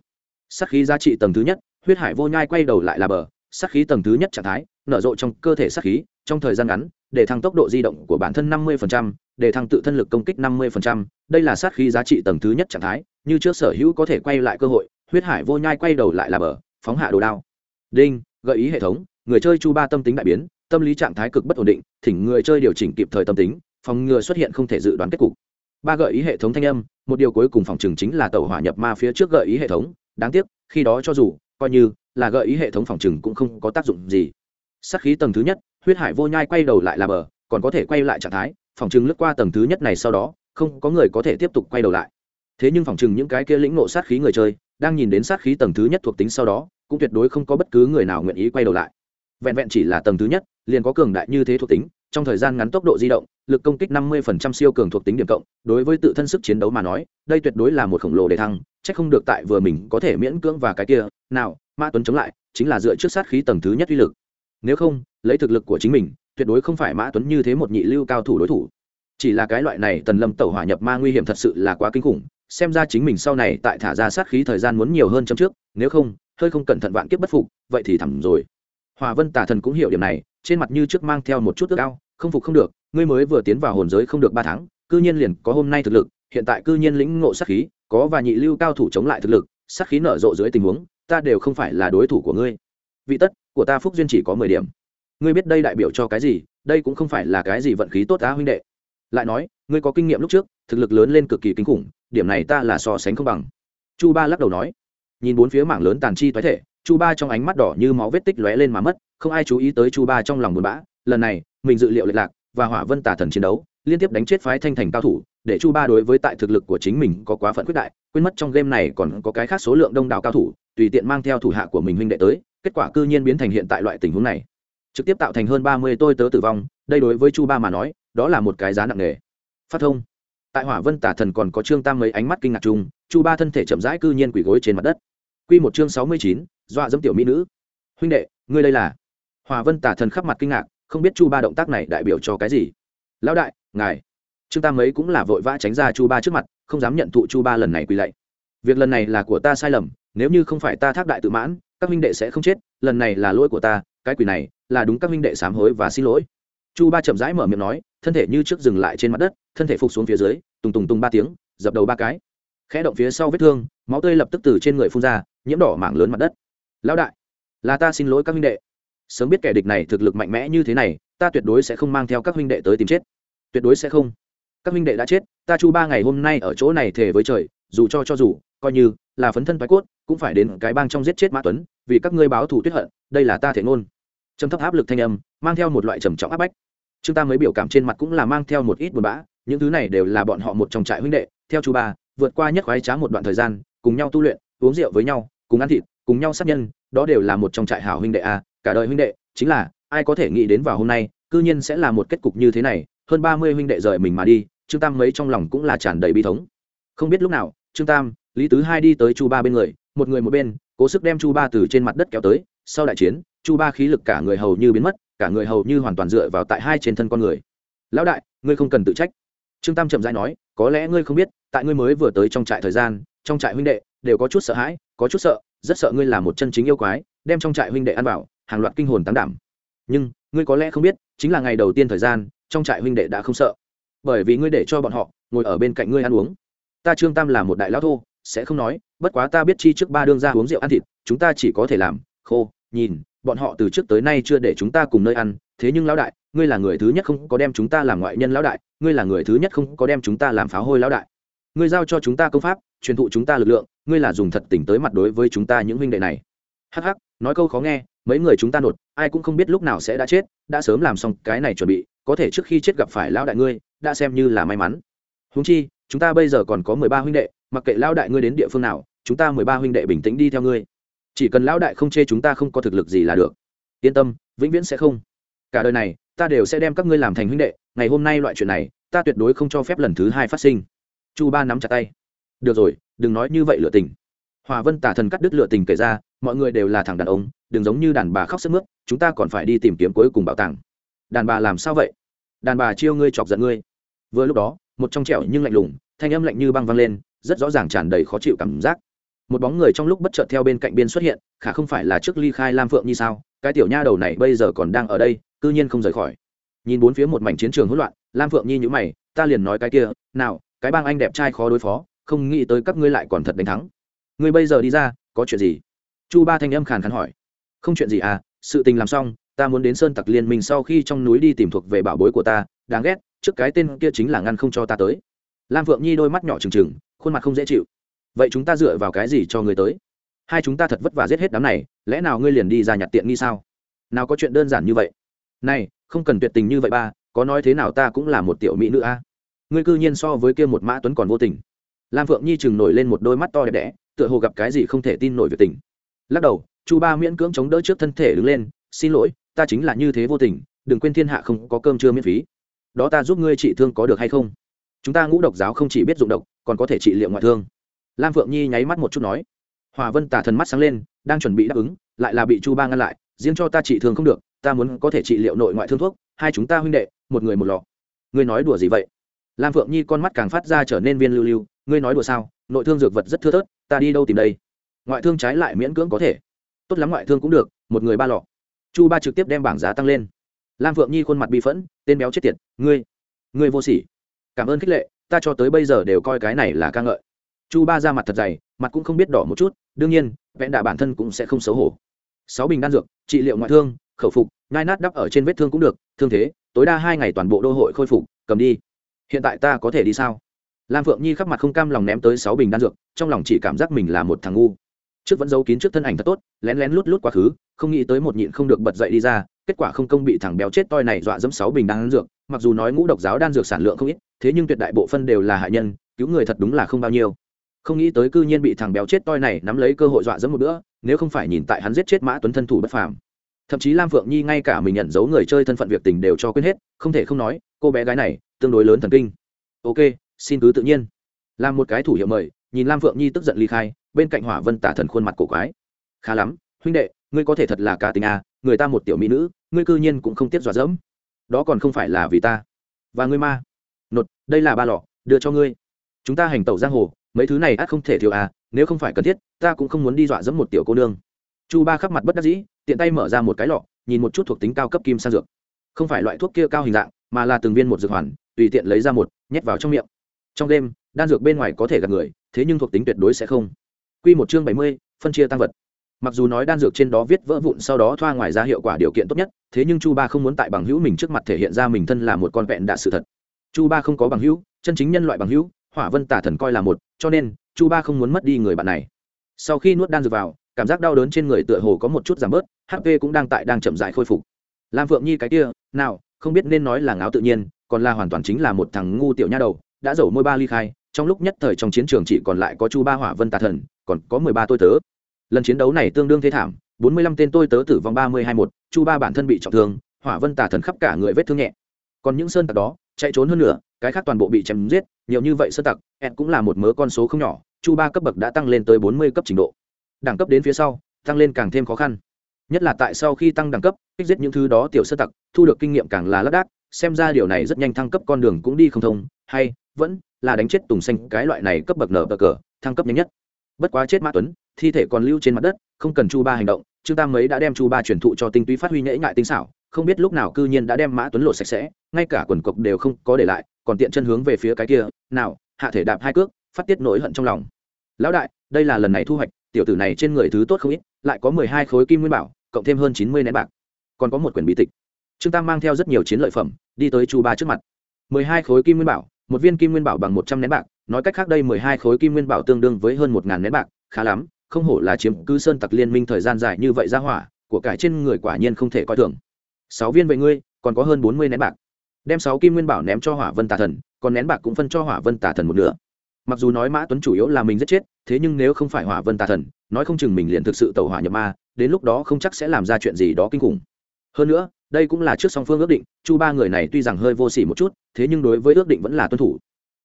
Sát khí giá trị tầng thứ nhất huyết hải vô nhai quay đầu lại là bờ sát khí tầng thứ nhất trạng thái nở rộ trong cơ thể sát khí trong thời gian ngắn để thăng tốc độ di động của bản thân 50%, để thăng tự thân lực công kích 50%, đây là sát khí giá trị tầng thứ nhất trạng thái như trước sở hữu có thể quay lại cơ hội huyết hải vô nhai quay đầu lại là bờ phóng hạ đồ đao. Đinh gợi ý hệ thống người chơi chu ba tâm tính đại biến tâm lý trạng thái cực bất ổn định thỉnh người chơi điều chỉnh kịp thời tâm tính phòng ngừa xuất hiện không thể dự đoán kết cục. Ba gợi ý hệ thống thanh âm một điều cuối cùng phòng trường chính là tàu hỏa nhập ma phía trước gợi ý hệ thống đáng tiếc khi đó cho dù coi như là gợi ý hệ thống phòng trừng cũng không có tác dụng gì. Sát khí tầng thứ nhất, huyết hải vô nhai quay đầu lại là bờ, còn có thể quay lại trạng thái, phòng trừng lướt qua tầng thứ nhất này sau đó, không có người có thể tiếp tục quay đầu lại. Thế nhưng phòng trừng những cái kia lĩnh nộ sát khí người chơi, đang nhìn đến sát khí tầng thứ nhất thuộc tính sau đó, cũng tuyệt đối không có bất cứ người nào nguyện ý quay đầu lại. Vẹn vẹn chỉ là tầng thứ nhất, liền có cường đại như thế thuộc tính trong thời gian ngắn tốc độ di động, lực công kích 50% siêu cường thuộc tính điểm cộng, đối với tự thân sức chiến đấu mà nói, đây tuyệt đối là một khổng lồ để thăng, chắc không được tại vừa mình có thể miễn cưỡng và cái kia. Nào mã tuấn chống lại, chính là dựa trước sát khí tầng thứ nhất uy lực. Nếu không, lấy thực lực của chính mình, tuyệt đối không phải mã tuấn như thế một nhị lưu cao thủ đối thủ. Chỉ là cái loại này tần lâm tẩu hỏa nhập ma nguy hiểm thật sự là quá kinh khủng, xem ra chính mình sau này tại thả ra sát khí thời gian muốn nhiều hơn trong trước, nếu không, hơi không cẩn thận vạn kiếp bất phục, vậy thì thẳm rồi. Hòa vân tả thần cũng hiểu điểm này trên mặt như trước mang theo một chút ước ao, không phục không được, ngươi mới vừa tiến vào hồn giới không được ba tháng, cư nhiên liền có hôm nay thực lực, hiện tại cư nhiên lĩnh ngộ sát khí, có và nhị lưu cao thủ chống lại thực lực, sát khí nở rộ dưới tình huống, ta đều không phải là đối thủ của ngươi. Vị tất, của ta phúc duyên chỉ có mười điểm. Ngươi biết đây đại biểu cho cái gì, đây cũng không phải là cái gì vận khí tốt á huynh đệ. Lại nói, ngươi có kinh nghiệm lúc trước, thực lực lớn lên cực kỳ kinh khủng, điểm này ta là so sánh không bằng. Chu ba lắc đầu nói. Nhìn bốn phía mảng lớn tàn chi toái thể chu ba trong ánh mắt đỏ như máu vết tích lóe lên mà mất, không ai chú ý tới chu ba trong lòng buồn bã. Lần này, mình dự liệu lệch lạc và hỏa vân tả thần chiến đấu, liên tiếp đánh chết phái thanh thành cao thủ, để chu ba đối với tại thực lực của chính mình có quá phận quyết đại, quên mất trong game này còn có cái khác số lượng đông đảo cao thủ, tùy tiện mang theo thủ hạ của mình huynh đệ tới, kết quả cư nhiên biến thành hiện tại loại tình huống này. Trực tiếp tạo thành hơn ba mươi tôi tớ tử vong, đây đối với chu ba mà nói, đó là một cái giá nặng nề. Phát thông. Tại hỏa vân tả thần còn có trương tam mấy ánh mắt kinh ngạc chung, chu ba thân thể chậm rãi cư nhiên quỳ gối trên mặt đất. Q một chương sáu mươi chín dọa dẫm tiểu mỹ nữ. Huynh đệ, ngươi đây là? Hòa vân tả thần khắp mặt kinh ngạc, không biết chu ba động tác này đại biểu cho cái gì. Lão đại, ngài. Trương tam ấy cũng là vội vã tránh ra chu ba trước mặt, không dám nhận thụ chu ba lần này quỳ lạy. Việc lần này là của ta sai lầm, nếu như không phải ta thác đại tự mãn, các huynh đệ sẽ không chết, lần này là lỗi của ta, cái quỳ này là đúng các huynh đệ sám hối và xin lỗi. Chu ba chậm rãi mở miệng nói, thân thể như trước dừng lại trên mặt đất, thân thể phục xuống phía dưới, tùng tùng tùng ba tiếng, dập đầu ba cái. Khẽ động phía sau vết thương, máu tươi lập tức từ trên người phun ra, nhiễm đỏ mảng lớn mặt đất lão đại, là ta xin lỗi các huynh đệ. Sớm biết kẻ địch này thực lực mạnh mẽ như thế này, ta tuyệt đối sẽ không mang theo các huynh đệ tới tìm chết. Tuyệt đối sẽ không. Các huynh đệ đã chết, ta chu ba ngày hôm nay ở chỗ này thề với trời, dù cho cho dù, coi như là phấn thân thoái cốt, cũng phải đến cái bang trong giết chết mã tuấn, vì các ngươi báo thù tuyết hận, đây là ta thể ngôn. Trầm thấp áp lực thanh âm, mang theo một loại trầm trọng áp bách. Chúng ta mới biểu cảm trên mặt cũng là mang theo một ít buồn bã, những thứ này đều là bọn họ một trong trại huynh đệ, theo chu ba, vượt qua nhất khoái trá một đoạn thời gian, cùng nhau tu luyện, uống rượu với nhau, cùng ăn thịt cùng nhau sát nhân, đó đều là một trong trại hảo huynh đệ a cả đời huynh đệ, chính là, ai có thể nghĩ đến vào hôm nay, cư nhiên sẽ là một kết cục như thế này, hơn ba mươi huynh đệ rời mình mà đi, trương tam mấy trong lòng cũng là tràn đầy bi thống. Không biết lúc nào, trương tam, lý tứ hai đi tới chu ba bên người, một người một bên, cố sức đem chu ba từ trên mặt đất kéo tới, sau đại chiến, chu ba khí lực cả người hầu như biến mất, cả người hầu như hoàn toàn dựa vào tại hai trên thân con người. Lão đại, ngươi không cần tự trách. Trương tam chậm rãi nói, có lẽ ngươi không biết, tại ngươi mới vừa tới trong trại thời gian, trong trại huynh đệ, đều có chút sợ hãi, có chút sợ rất sợ ngươi là một chân chính yêu quái, đem trong trại huynh đệ ăn vào, hàng loạt kinh hồn tán đảm. Nhưng, ngươi có lẽ không biết, chính là ngày đầu tiên thời gian, trong trại huynh đệ đã không sợ. Bởi vì ngươi để cho bọn họ ngồi ở bên cạnh ngươi ăn uống. Ta trương tam là một đại lão thô, sẽ không nói, bất quá ta biết chi trước ba đương ra uống rượu ăn thịt, chúng ta chỉ có thể làm, khô, nhìn, bọn họ từ trước tới nay chưa để chúng ta cùng nơi ăn, thế nhưng lão đại, ngươi là người thứ nhất không có đem chúng ta làm ngoại nhân lão đại, ngươi là người thứ nhất không có đem chúng ta làm pháo hôi lão đại. Ngươi giao cho chúng ta công pháp, truyền thụ chúng ta lực lượng ngươi là dùng thật tỉnh tới mặt đối với chúng ta những huynh đệ này. Hắc hắc, nói câu khó nghe, mấy người chúng ta nột, ai cũng không biết lúc nào sẽ đã chết, đã sớm làm xong cái này chuẩn bị, có thể trước khi chết gặp phải lão đại ngươi, đã xem như là may mắn. Húng chi, chúng ta bây giờ còn có mười ba huynh đệ, mặc kệ lão đại ngươi đến địa phương nào, chúng ta mười ba huynh đệ bình tĩnh đi theo ngươi. Chỉ cần lão đại không chê chúng ta không có thực lực gì là được. Yên tâm, vĩnh viễn sẽ không. Cả đời này, ta đều sẽ đem các ngươi làm thành huynh đệ, ngày hôm nay loại chuyện này, ta tuyệt đối không cho phép lần thứ hai phát sinh. Chu ba nắm chặt tay. Được rồi đừng nói như vậy lựa tình. Hòa vân tả thần cắt đứt lựa tình kể ra, mọi người đều là thằng đàn ông, đừng giống như đàn bà khóc sức mướt, chúng ta còn phải đi tìm kiếm cuối cùng bảo tàng. Đàn bà làm sao vậy? Đàn bà chiêu ngươi chọc giận ngươi. Vừa lúc đó, một trong trẻo nhưng lạnh lùng, thanh âm lạnh như băng văng lên, rất rõ ràng tràn đầy khó chịu cảm giác. Một bóng người trong lúc bất chợt theo bên cạnh biên xuất hiện, khả không phải là trước ly khai lam phượng như sao, cái tiểu nha đầu này bây giờ còn đang ở đây, cư nhiên không rời khỏi. Nhìn bốn phía một mảnh chiến trường hỗn loạn, lam phượng nhi nhữ mày, ta liền nói cái kia, nào, cái bang anh đẹp trai khó đối phó không nghĩ tới các ngươi lại còn thật đánh thắng. Ngươi bây giờ đi ra, có chuyện gì? Chu ba thanh âm khàn khàn hỏi. Không chuyện gì à sự tình làm xong, ta muốn đến sơn tặc liên minh sau khi trong núi đi tìm thuộc về bảo bối của ta, đáng ghét, trước cái tên kia chính là ngăn không cho ta tới. Lam phượng nhi đôi mắt nhỏ trừng trừng, khuôn mặt không dễ chịu. Vậy chúng ta dựa vào cái gì cho người tới? Hai chúng ta thật vất vả giết hết đám này, lẽ nào ngươi liền đi ra nhặt tiện nghi sao? Nào có chuyện đơn giản như vậy. Này, không cần tuyệt tình như vậy ba, có nói thế nào ta cũng là một tiểu mỹ nữ a. Ngươi cư nhiên so với kia một mã tuấn còn vô tình lam phượng nhi chừng nổi lên một đôi mắt to đẹp đẽ, tựa hồ gặp cái gì không thể tin nổi việc tình. Lắc đầu, chu ba miễn cưỡng chống đỡ trước thân thể đứng lên, xin lỗi, ta chính là như thế vô tình, đừng quên thiên hạ không có cơm trưa miễn phí. Đó ta giúp ngươi trị thương có được hay không? Chúng ta ngũ độc giáo không chỉ biết dụng độc, còn có thể trị liệu ngoại thương. Lam phượng nhi nháy mắt một chút nói. Hòa vân tả thần mắt sáng lên, đang chuẩn bị đáp ứng, lại là bị chu ba ngăn lại, riêng cho ta trị thương không được, ta muốn có thể trị liệu nội ngoại thương thuốc, hai chúng ta huynh đệ, một người một lọ. Ngươi nói đùa gì vậy? Lam phượng nhi con mắt càng phát ra trở nên viên lưu lưu ngươi nói đùa sao, nội thương dược vật rất thưa thớt, ta đi đâu tìm đây? Ngoại thương trái lại miễn cưỡng có thể. Tốt lắm ngoại thương cũng được, một người ba lọ. Chu ba trực tiếp đem bảng giá tăng lên. Lam phượng nhi khuôn mặt bị phẫn, tên béo chết tiệt, ngươi ngươi vô sỉ. Cảm ơn khích lệ, ta cho tới bây giờ đều coi cái này là ca ngợi. Chu ba ra mặt thật dày, mặt cũng không biết đỏ một chút, đương nhiên vẽn đạ bản thân cũng sẽ không xấu hổ. Sáu bình đan dược, trị liệu ngoại thương, khẩu phục ngai nát đắp ở trên vết thương cũng được, thương thế, tối đa hai ngày toàn bộ đô hội khôi phục, cầm đi. Hiện tại ta có thể đi sao? Lam phượng nhi khắp mặt không cam lòng ném tới sáu bình đan dược, trong lòng chỉ cảm giác mình là một thằng ngu. Trước vẫn giấu kín trước thân ảnh thật tốt, lén lén lút lút quá khứ, không nghĩ tới một nhịn không được bật dậy đi ra, kết quả không công bị thằng béo chết toi này dọa dẫm sáu bình đan dược, mặc dù nói ngũ độc giáo đan dược sản lượng không ít, thế nhưng tuyệt đại bộ phân đều là hạ nhân, cứu người thật đúng là không bao nhiêu. Không nghĩ tới cư nhiên bị thằng béo chết toi này nắm lấy cơ hội dọa dẫm một bữa, nếu không phải nhìn tại hắn giết chết mã tuấn thân thủ bất phàm. Thậm chí lam phượng nhi ngay cả mình nhận dấu người chơi thân phận việc tình đều cho quên hết, không thể không nói, cô bé gái này tương đối lớn thần kinh. Ok xin cứ tự nhiên. Làm một cái thủ hiệu mời, nhìn lam phượng nhi tức giận ly khai, bên cạnh hỏa vân tả thần khuôn mặt cổ quái. Khá lắm, huynh đệ, ngươi có thể thật là cá tình à người ta một tiểu mỹ nữ, ngươi cư nhiên cũng không tiếp dọa dẫm. Đó còn không phải là vì ta. Và ngươi ma. Nột, đây là ba lọ, đưa cho ngươi. Chúng ta hành tẩu giang hồ, mấy thứ này ắt không thể thiếu à nếu không phải cần thiết, ta cũng không muốn đi dọa dẫm một tiểu cô nương. Chu ba khắc mặt bất đắc dĩ, tiện tay mở ra một cái lọ, nhìn một chút thuộc tính cao cấp kim sang dược. Không phải loại thuốc kia cao hình dạng, mà là từng viên một dược hoàn, tùy tiện lấy ra một, nhét vào trong miệng trong đêm đan dược bên ngoài có thể gặp người, thế nhưng thuộc tính tuyệt đối sẽ không. Q một chương bảy mươi, phân chia tăng vật. Mặc dù nói đan dược trên đó viết vỡ vụn sau đó thoa ngoài ra hiệu quả điều kiện tốt nhất, thế nhưng chu ba không muốn tại bằng hữu mình trước mặt thể hiện ra mình thân là một con vẹn đạ sự thật. Chu ba không có bằng hữu, chân chính nhân loại bằng hữu, hỏa vân tả thần coi là một, cho nên, chu ba không muốn mất đi người bạn này. Sau khi nuốt đan dược vào, cảm giác đau đớn trên người tựa hồ có một chút giảm bớt hp cũng đang tại đang chậm dại khôi phục. Lam phượng nhi cái kia, nào, không biết nên nói là ngáo tự nhiên, còn là hoàn toàn chính là một thằng ngu tiểu nha đầu đã dẫu môi ba ly khai, trong lúc nhất thời trong chiến trường chỉ còn lại có chu ba hỏa vân tà thần, còn có mười ba tôi tớ. Lần chiến đấu này tương đương thế thảm, bốn mươi lăm tên tôi tớ tử vong ba mươi hai một, chu ba bản thân bị trọng thương, hỏa vân tà thần khắp cả người vết thương nhẹ. Còn những sơn tặc đó, chạy trốn hơn nữa cái khác toàn bộ bị chém giết, nhiều như vậy sơn tặc ed cũng là một mớ con số không nhỏ, chu ba cấp bậc đã tăng lên tới bốn mươi cấp trình độ. Đẳng cấp đến phía sau, tăng lên càng thêm khó khăn. Nhất là tại sau khi tăng đẳng cấp, kích giết những thứ đó tiểu sơ tặc, thu được kinh nghiệm càng là lác đác xem ra điều này rất nhanh thăng cấp con đường cũng đi không thông, hay, vẫn là đánh chết tùng xanh cái loại này cấp bậc nở bờ cờ, thăng cấp nhanh nhất. Bất quá chết mã tuấn, thi thể còn lưu trên mặt đất, không cần chu ba hành động, trương tam mấy đã đem chu ba truyền thụ cho tinh túy phát huy nhễ ngại tinh xảo, không biết lúc nào cư nhiên đã đem mã tuấn lột sạch sẽ, ngay cả quần cộc đều không có để lại, còn tiện chân hướng về phía cái kia, nào, hạ thể đạp hai cước, phát tiết nỗi hận trong lòng. Lão đại, đây là lần này thu hoạch, tiểu tử này trên người thứ tốt không ít, lại có mười hai khối kim nguyên bảo, cộng thêm hơn chín mươi nén bạc, còn có một quyển bí tịch. Trương tam mang theo rất nhiều chiến lợi phẩm đi tới chu ba trước mặt. mười hai khối kim nguyên bảo, một viên kim nguyên bảo bằng một trăm nén bạc, nói cách khác đây mười hai khối kim nguyên bảo tương đương với hơn một ngàn nén bạc, khá lắm, không hổ là chiếm cứ sơn tặc liên minh thời gian dài như vậy ra hỏa, của cải trên người quả nhiên không thể coi thường. Sáu viên vậy ngươi, còn có hơn bốn mươi nén bạc. Đem sáu kim nguyên bảo ném cho hỏa vân tà thần, còn nén bạc cũng phân cho hỏa vân tà thần một nửa. Mặc dù nói mã tuấn chủ yếu là mình giết chết, thế nhưng nếu không phải hỏa vân tà thần, nói không chừng mình liền thực sự tàu hỏa nhập ma, đến lúc đó không chắc sẽ làm ra chuyện gì đó kinh khủng. Hơn nữa đây cũng là trước song phương ước định chu ba người này tuy rằng hơi vô s ỉ một chút thế nhưng đối với ước định vẫn là tuân thủ.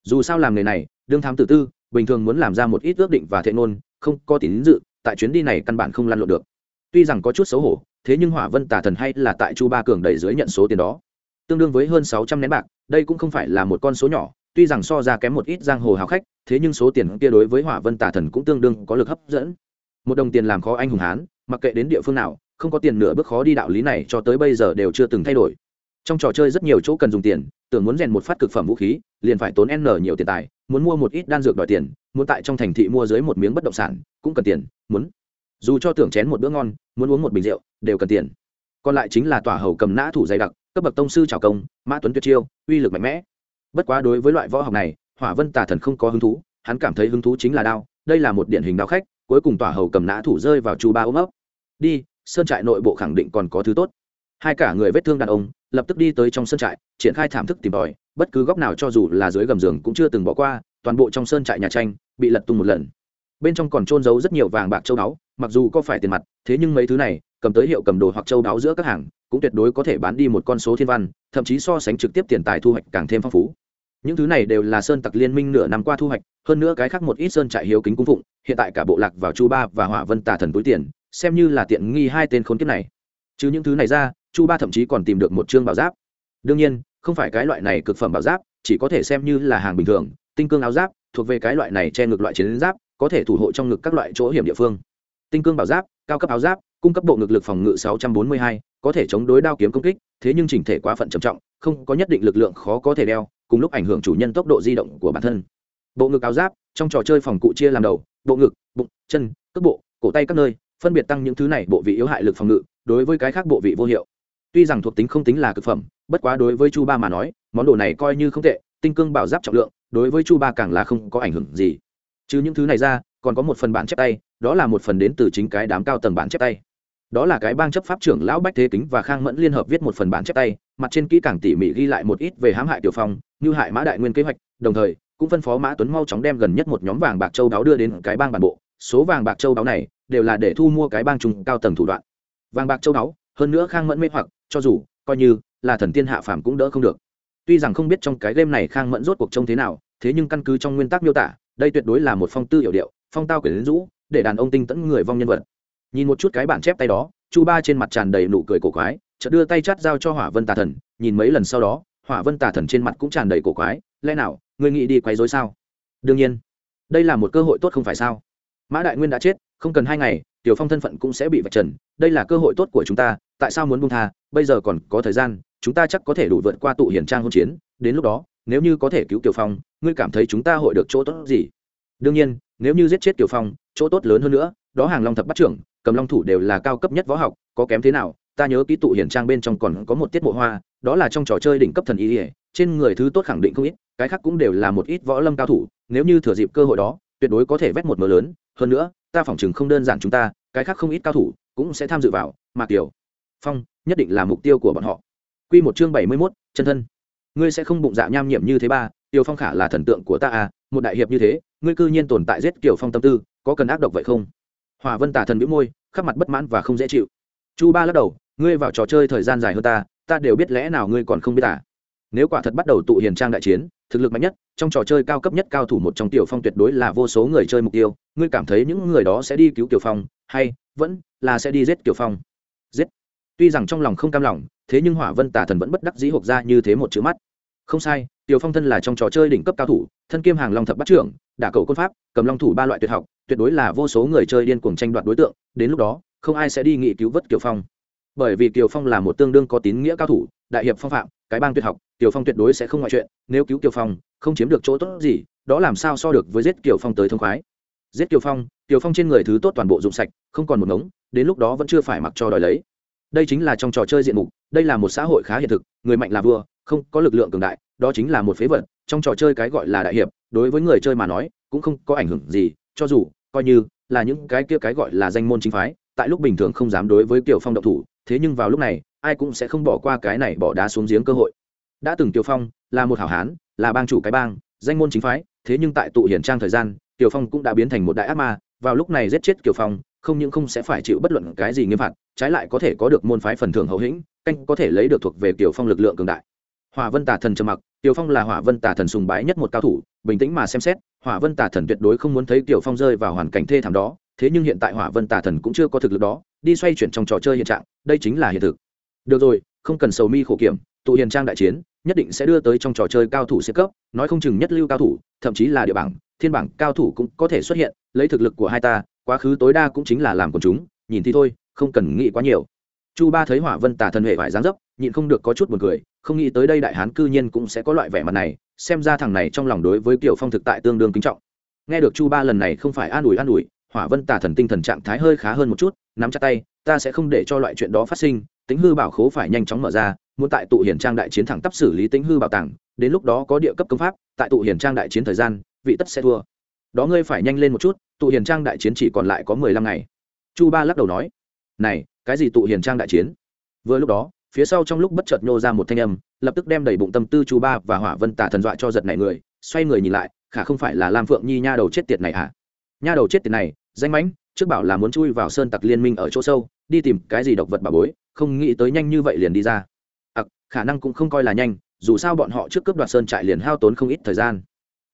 Dù sao làm nghề này đương thám tử tư bình thường muốn làm ra một ít ước định và thệ nôn, không có tín dự tại chuyến đi này căn bản không lăn lộn được. Tuy rằng có chút xấu hổ thế nhưng hỏa vân tà thần hay là tại chu ba cường đầy dưới nhận số tiền đó. Tương đương với hơn sáu trăm nén bạc đây cũng không phải là một con số nhỏ tuy rằng so ra kém một ít giang hồ hào khách thế nhưng số tiền kia đối với hỏa vân tà thần cũng tương đương có lực hấp dẫn. Một đồng tiền làm khó anh hùng hán mặc kệ đến địa phương nào không có tiền nửa bước khó đi đạo lý này cho tới bây giờ đều chưa từng thay đổi. Trong trò chơi rất nhiều chỗ cần dùng tiền, tưởng muốn rèn một phát cực phẩm vũ khí, liền phải tốn n nhiều tiền tài, muốn mua một ít đan dược đòi tiền, muốn tại trong thành thị mua dưới một miếng bất động sản, cũng cần tiền, muốn. Dù cho tưởng chén một bữa ngon, muốn uống một bình rượu, đều cần tiền. Còn lại chính là tòa hầu cầm nã thủ dày đặc, cấp bậc tông sư trào công, mã tuấn tuyệt chiêu, uy lực mạnh mẽ. Bất quá đối với loại võ học này, hỏa vân tà thần không có hứng thú, hắn cảm thấy hứng thú chính là đao, đây là một điển hình đao khách, cuối cùng tòa hầu cầm nã thủ rơi vào chu ba ôm ấp. Đi sơn trại nội bộ khẳng định còn có thứ tốt. Hai cả người vết thương đàn ông lập tức đi tới trong sơn trại, triển khai thảm thức tìm tòi, bất cứ góc nào cho dù là dưới gầm giường cũng chưa từng bỏ qua, toàn bộ trong sơn trại nhà tranh bị lật tung một lần. Bên trong còn trôn giấu rất nhiều vàng bạc châu đáo mặc dù có phải tiền mặt, thế nhưng mấy thứ này, cầm tới hiệu cầm đồ hoặc châu đáo giữa các hàng, cũng tuyệt đối có thể bán đi một con số thiên văn, thậm chí so sánh trực tiếp tiền tài thu hoạch càng thêm phong phú. Những thứ này đều là sơn tặc liên minh nửa năm qua thu hoạch, hơn nữa cái khác một ít sơn trại hiếu kính cung phụng, hiện tại cả bộ lạc vào chu ba và hỏa vân tà thần túi tiền xem như là tiện nghi hai tên khốn kiếp này. Chứ những thứ này ra chu ba thậm chí còn tìm được một chương bảo giáp. Đương nhiên không phải cái loại này cực phẩm bảo giáp chỉ có thể xem như là hàng bình thường tinh cương áo giáp thuộc về cái loại này che ngược loại chiến giáp có thể thủ hộ trong ngực các loại chỗ hiểm địa phương. Tinh cương bảo giáp cao cấp áo giáp cung cấp bộ ngực lực phòng ngự 642, có thể chống đối đao kiếm công kích thế nhưng chỉnh thể quá phận trầm trọng không có nhất định lực lượng khó có thể đeo cùng lúc ảnh hưởng chủ nhân tốc độ di động của bản thân. Bộ ngực áo giáp trong trò chơi phòng cụ chia làm đầu bộ ngực bụng chân cước bộ cổ tay các nơi phân biệt tăng những thứ này bộ vị yếu hại lực phòng ngự, đối với cái khác bộ vị vô hiệu. Tuy rằng thuộc tính không tính là cực phẩm, bất quá đối với chu ba mà nói, món đồ này coi như không tệ, tinh cương bảo giáp trọng lượng, đối với chu ba càng là không có ảnh hưởng gì. Chứ những thứ này ra, còn có một phần bản chép tay, đó là một phần đến từ chính cái đám cao tầng bản chép tay. Đó là cái bang chấp pháp trưởng lão bách thế kính và khang mẫn liên hợp viết một phần bản chép tay, mặt trên kỹ càng tỉ mỉ ghi lại một ít về hãm hại tiểu phong, như hại mã đại nguyên kế hoạch, đồng thời, cũng phân phó mã tuấn mau chóng đem gần nhất một nhóm vàng bạc châu đáo đưa đến cái bang bản bộ. Số vàng bạc châu đáo này đều là để thu mua cái bang trùng cao tầng thủ đoạn. Vàng bạc châu đáo hơn nữa khang mẫn mê hoặc, cho dù, coi như là thần tiên hạ phàm cũng đỡ không được. Tuy rằng không biết trong cái game này khang mẫn rốt cuộc trông thế nào, thế nhưng căn cứ trong nguyên tắc miêu tả, đây tuyệt đối là một phong tư hiểu điệu, phong tao quyển rũ, để đàn ông tinh tẫn người vong nhân vật. Nhìn một chút cái bản chép tay đó, chu ba trên mặt tràn đầy nụ cười cổ quái, chợt đưa tay chát giao cho hỏa vân tà thần, nhìn mấy lần sau đó, hỏa vân tà thần trên mặt cũng tràn đầy cổ quái, lẽ nào, ngươi nghĩ đi quấy rối sao? Đương nhiên. Đây là một cơ hội tốt không phải sao? Mã đại nguyên đã chết, không cần hai ngày, tiểu phong thân phận cũng sẽ bị vạch trần, đây là cơ hội tốt của chúng ta, tại sao muốn buông tha, bây giờ còn có thời gian, chúng ta chắc có thể đủ vượt qua tụ hiển trang hôn chiến, đến lúc đó, nếu như có thể cứu tiểu phong, ngươi cảm thấy chúng ta hội được chỗ tốt gì? Đương nhiên, nếu như giết chết tiểu phong, chỗ tốt lớn hơn nữa, đó hàng long thập bắt trưởng, cầm long thủ đều là cao cấp nhất võ học, có kém thế nào? Ta nhớ ký tụ hiển trang bên trong còn có một tiết mộ hoa, đó là trong trò chơi đỉnh cấp thần y ỉa trên người thứ tốt khẳng định không ít, cái khác cũng đều là một ít võ lâm cao thủ, nếu như thừa dịp cơ hội đó, tuyệt đối có thể vét một mớ lớn hơn nữa ta phỏng chừng không đơn giản chúng ta cái khác không ít cao thủ cũng sẽ tham dự vào mà kiểu phong nhất định là mục tiêu của bọn họ Quy một chương bảy mươi mốt chân thân. Ngươi sẽ không bụng dạ nham nhiệm như thế ba, Tiêu Phong khả là thần tượng của ta à, một đại hiệp như thế, ngươi cư nhiên tồn tại giết kiểu Phong tâm tư, có cần ác độc vậy không? Hỏa Vân tả thần bĩu môi, khắp mặt bất mãn và không dễ chịu. Chu Ba lắc đầu, ngươi vào trò chơi thời gian dài hơn ta, ta đều biết lẽ nào ngươi còn không biết à? Nếu quả thật bắt đầu tụ hiền trang đại chiến, thực lực mạnh nhất, trong trò chơi cao cấp nhất cao thủ một trong Tiểu Phong tuyệt đối là vô số người chơi mục tiêu, ngươi cảm thấy những người đó sẽ đi cứu Tiểu Phong, hay vẫn là sẽ đi giết Tiểu Phong? Giết. Tuy rằng trong lòng không cam lòng, thế nhưng hỏa vân tà thần vẫn bất đắc dĩ hộp ra như thế một chữ mắt không sai tiểu phong thân là trong trò chơi đỉnh cấp cao thủ thân kiêm hàng long thập bắt trưởng đả cầu côn pháp cầm long thủ ba loại tuyệt học tuyệt đối là vô số người chơi điên cuồng tranh đoạt đối tượng đến lúc đó không ai sẽ đi nghị cứu vớt kiều phong bởi vì kiều phong là một tương đương có tín nghĩa cao thủ đại hiệp phong phạm cái bang tuyệt học tiểu phong tuyệt đối sẽ không ngoại chuyện, nếu cứu tiểu phong, không chiếm được chỗ tốt gì, đó làm sao so được với giết tiểu phong tới thông khoái. Giết tiểu phong tiểu phong trên người thứ tốt toàn bộ dụng sạch, không còn một ngống, đến lúc đó vẫn chưa phải mặc cho đòi lấy. Đây chính là trong trò chơi diện mục, đây là một xã hội khá hiện thực, người mạnh là vua, không có lực lượng cường đại, đó chính là một phế vật, trong trò chơi cái gọi là đại hiệp, đối với người chơi mà nói, cũng không có ảnh hưởng gì, cho dù, coi như là những cái kia cái gọi là danh môn chính phái tại lúc bình thường không dám đối với tiểu phong động thủ, thế nhưng vào lúc này, ai cũng sẽ không bỏ qua cái này bỏ đá xuống giếng cơ hội. Đã từng tiểu phong là một hảo hán, là bang chủ cái bang, danh môn chính phái, thế nhưng tại tụ hiển trang thời gian tiểu phong cũng đã biến thành một đại ác ma, vào lúc này giết chết tiểu phong, không những không sẽ phải chịu bất luận cái gì nghiêm phạt, trái lại có thể có được môn phái phần thưởng hậu hĩnh, canh có thể lấy được thuộc về tiểu phong lực lượng cường đại. Hỏa vân tà thần trầm mặc tiểu phong là hỏa vân tà thần sùng bái nhất một cao thủ, bình tĩnh mà xem xét, hỏa vân tà thần tuyệt đối không muốn thấy tiểu phong rơi vào hoàn cảnh thê thảm đó thế nhưng hiện tại hỏa vân tà thần cũng chưa có thực lực đó, đi xoay chuyển trong trò chơi hiện trạng, đây chính là hiện thực. Được rồi, không cần sầu mi khổ kiểm, tụ hiền trang đại chiến, nhất định sẽ đưa tới trong trò chơi cao thủ siêu cấp, nói không chừng nhất lưu cao thủ, thậm chí là địa bảng, thiên bảng cao thủ cũng có thể xuất hiện, lấy thực lực của hai ta, quá khứ tối đa cũng chính là làm quần chúng, nhìn thì thôi, không cần nghĩ quá nhiều. Chu ba thấy hỏa vân tà thần hệ vải dáng dấp, nhịn không được có chút buồn cười, không nghĩ tới đây đại hán cư nhiên cũng sẽ có loại vẻ mặt này, xem ra thằng này trong lòng đối với kiểu phong thực tại tương đương kính trọng. Nghe được chu ba lần này không phải an ủi an ủi hỏa vân tà thần tinh thần trạng thái hơi khá hơn một chút, nắm chặt tay, ta sẽ không để cho loại chuyện đó phát sinh tính hư bảo khố phải nhanh chóng mở ra, muốn tại tụ hiển trang đại chiến thẳng tắp xử lý tính hư bảo tàng, đến lúc đó có địa cấp công pháp, tại tụ hiển trang đại chiến thời gian, vị tất sẽ thua. Đó ngươi phải nhanh lên một chút, tụ hiển trang đại chiến chỉ còn lại có mười lăm ngày. Chu ba lắc đầu nói, này, cái gì tụ hiển trang đại chiến? Vừa lúc đó, phía sau trong lúc bất chợt nhô ra một thanh âm, lập tức đem đầy bụng tâm tư chu ba và hỏa vân tả thần dọa cho giật này người, xoay người nhìn lại, khả không phải là lam phượng nhi nha đầu chết tiệt này à nha đầu chết tiệt này, danh mãnh, trước bảo là muốn chui vào sơn tặc liên minh ở chỗ sâu, đi tìm cái gì độc vật bà bối, không nghĩ tới nhanh như vậy liền đi ra. Ặc, khả năng cũng không coi là nhanh, dù sao bọn họ trước cướp đoạt sơn trại liền hao tốn không ít thời gian.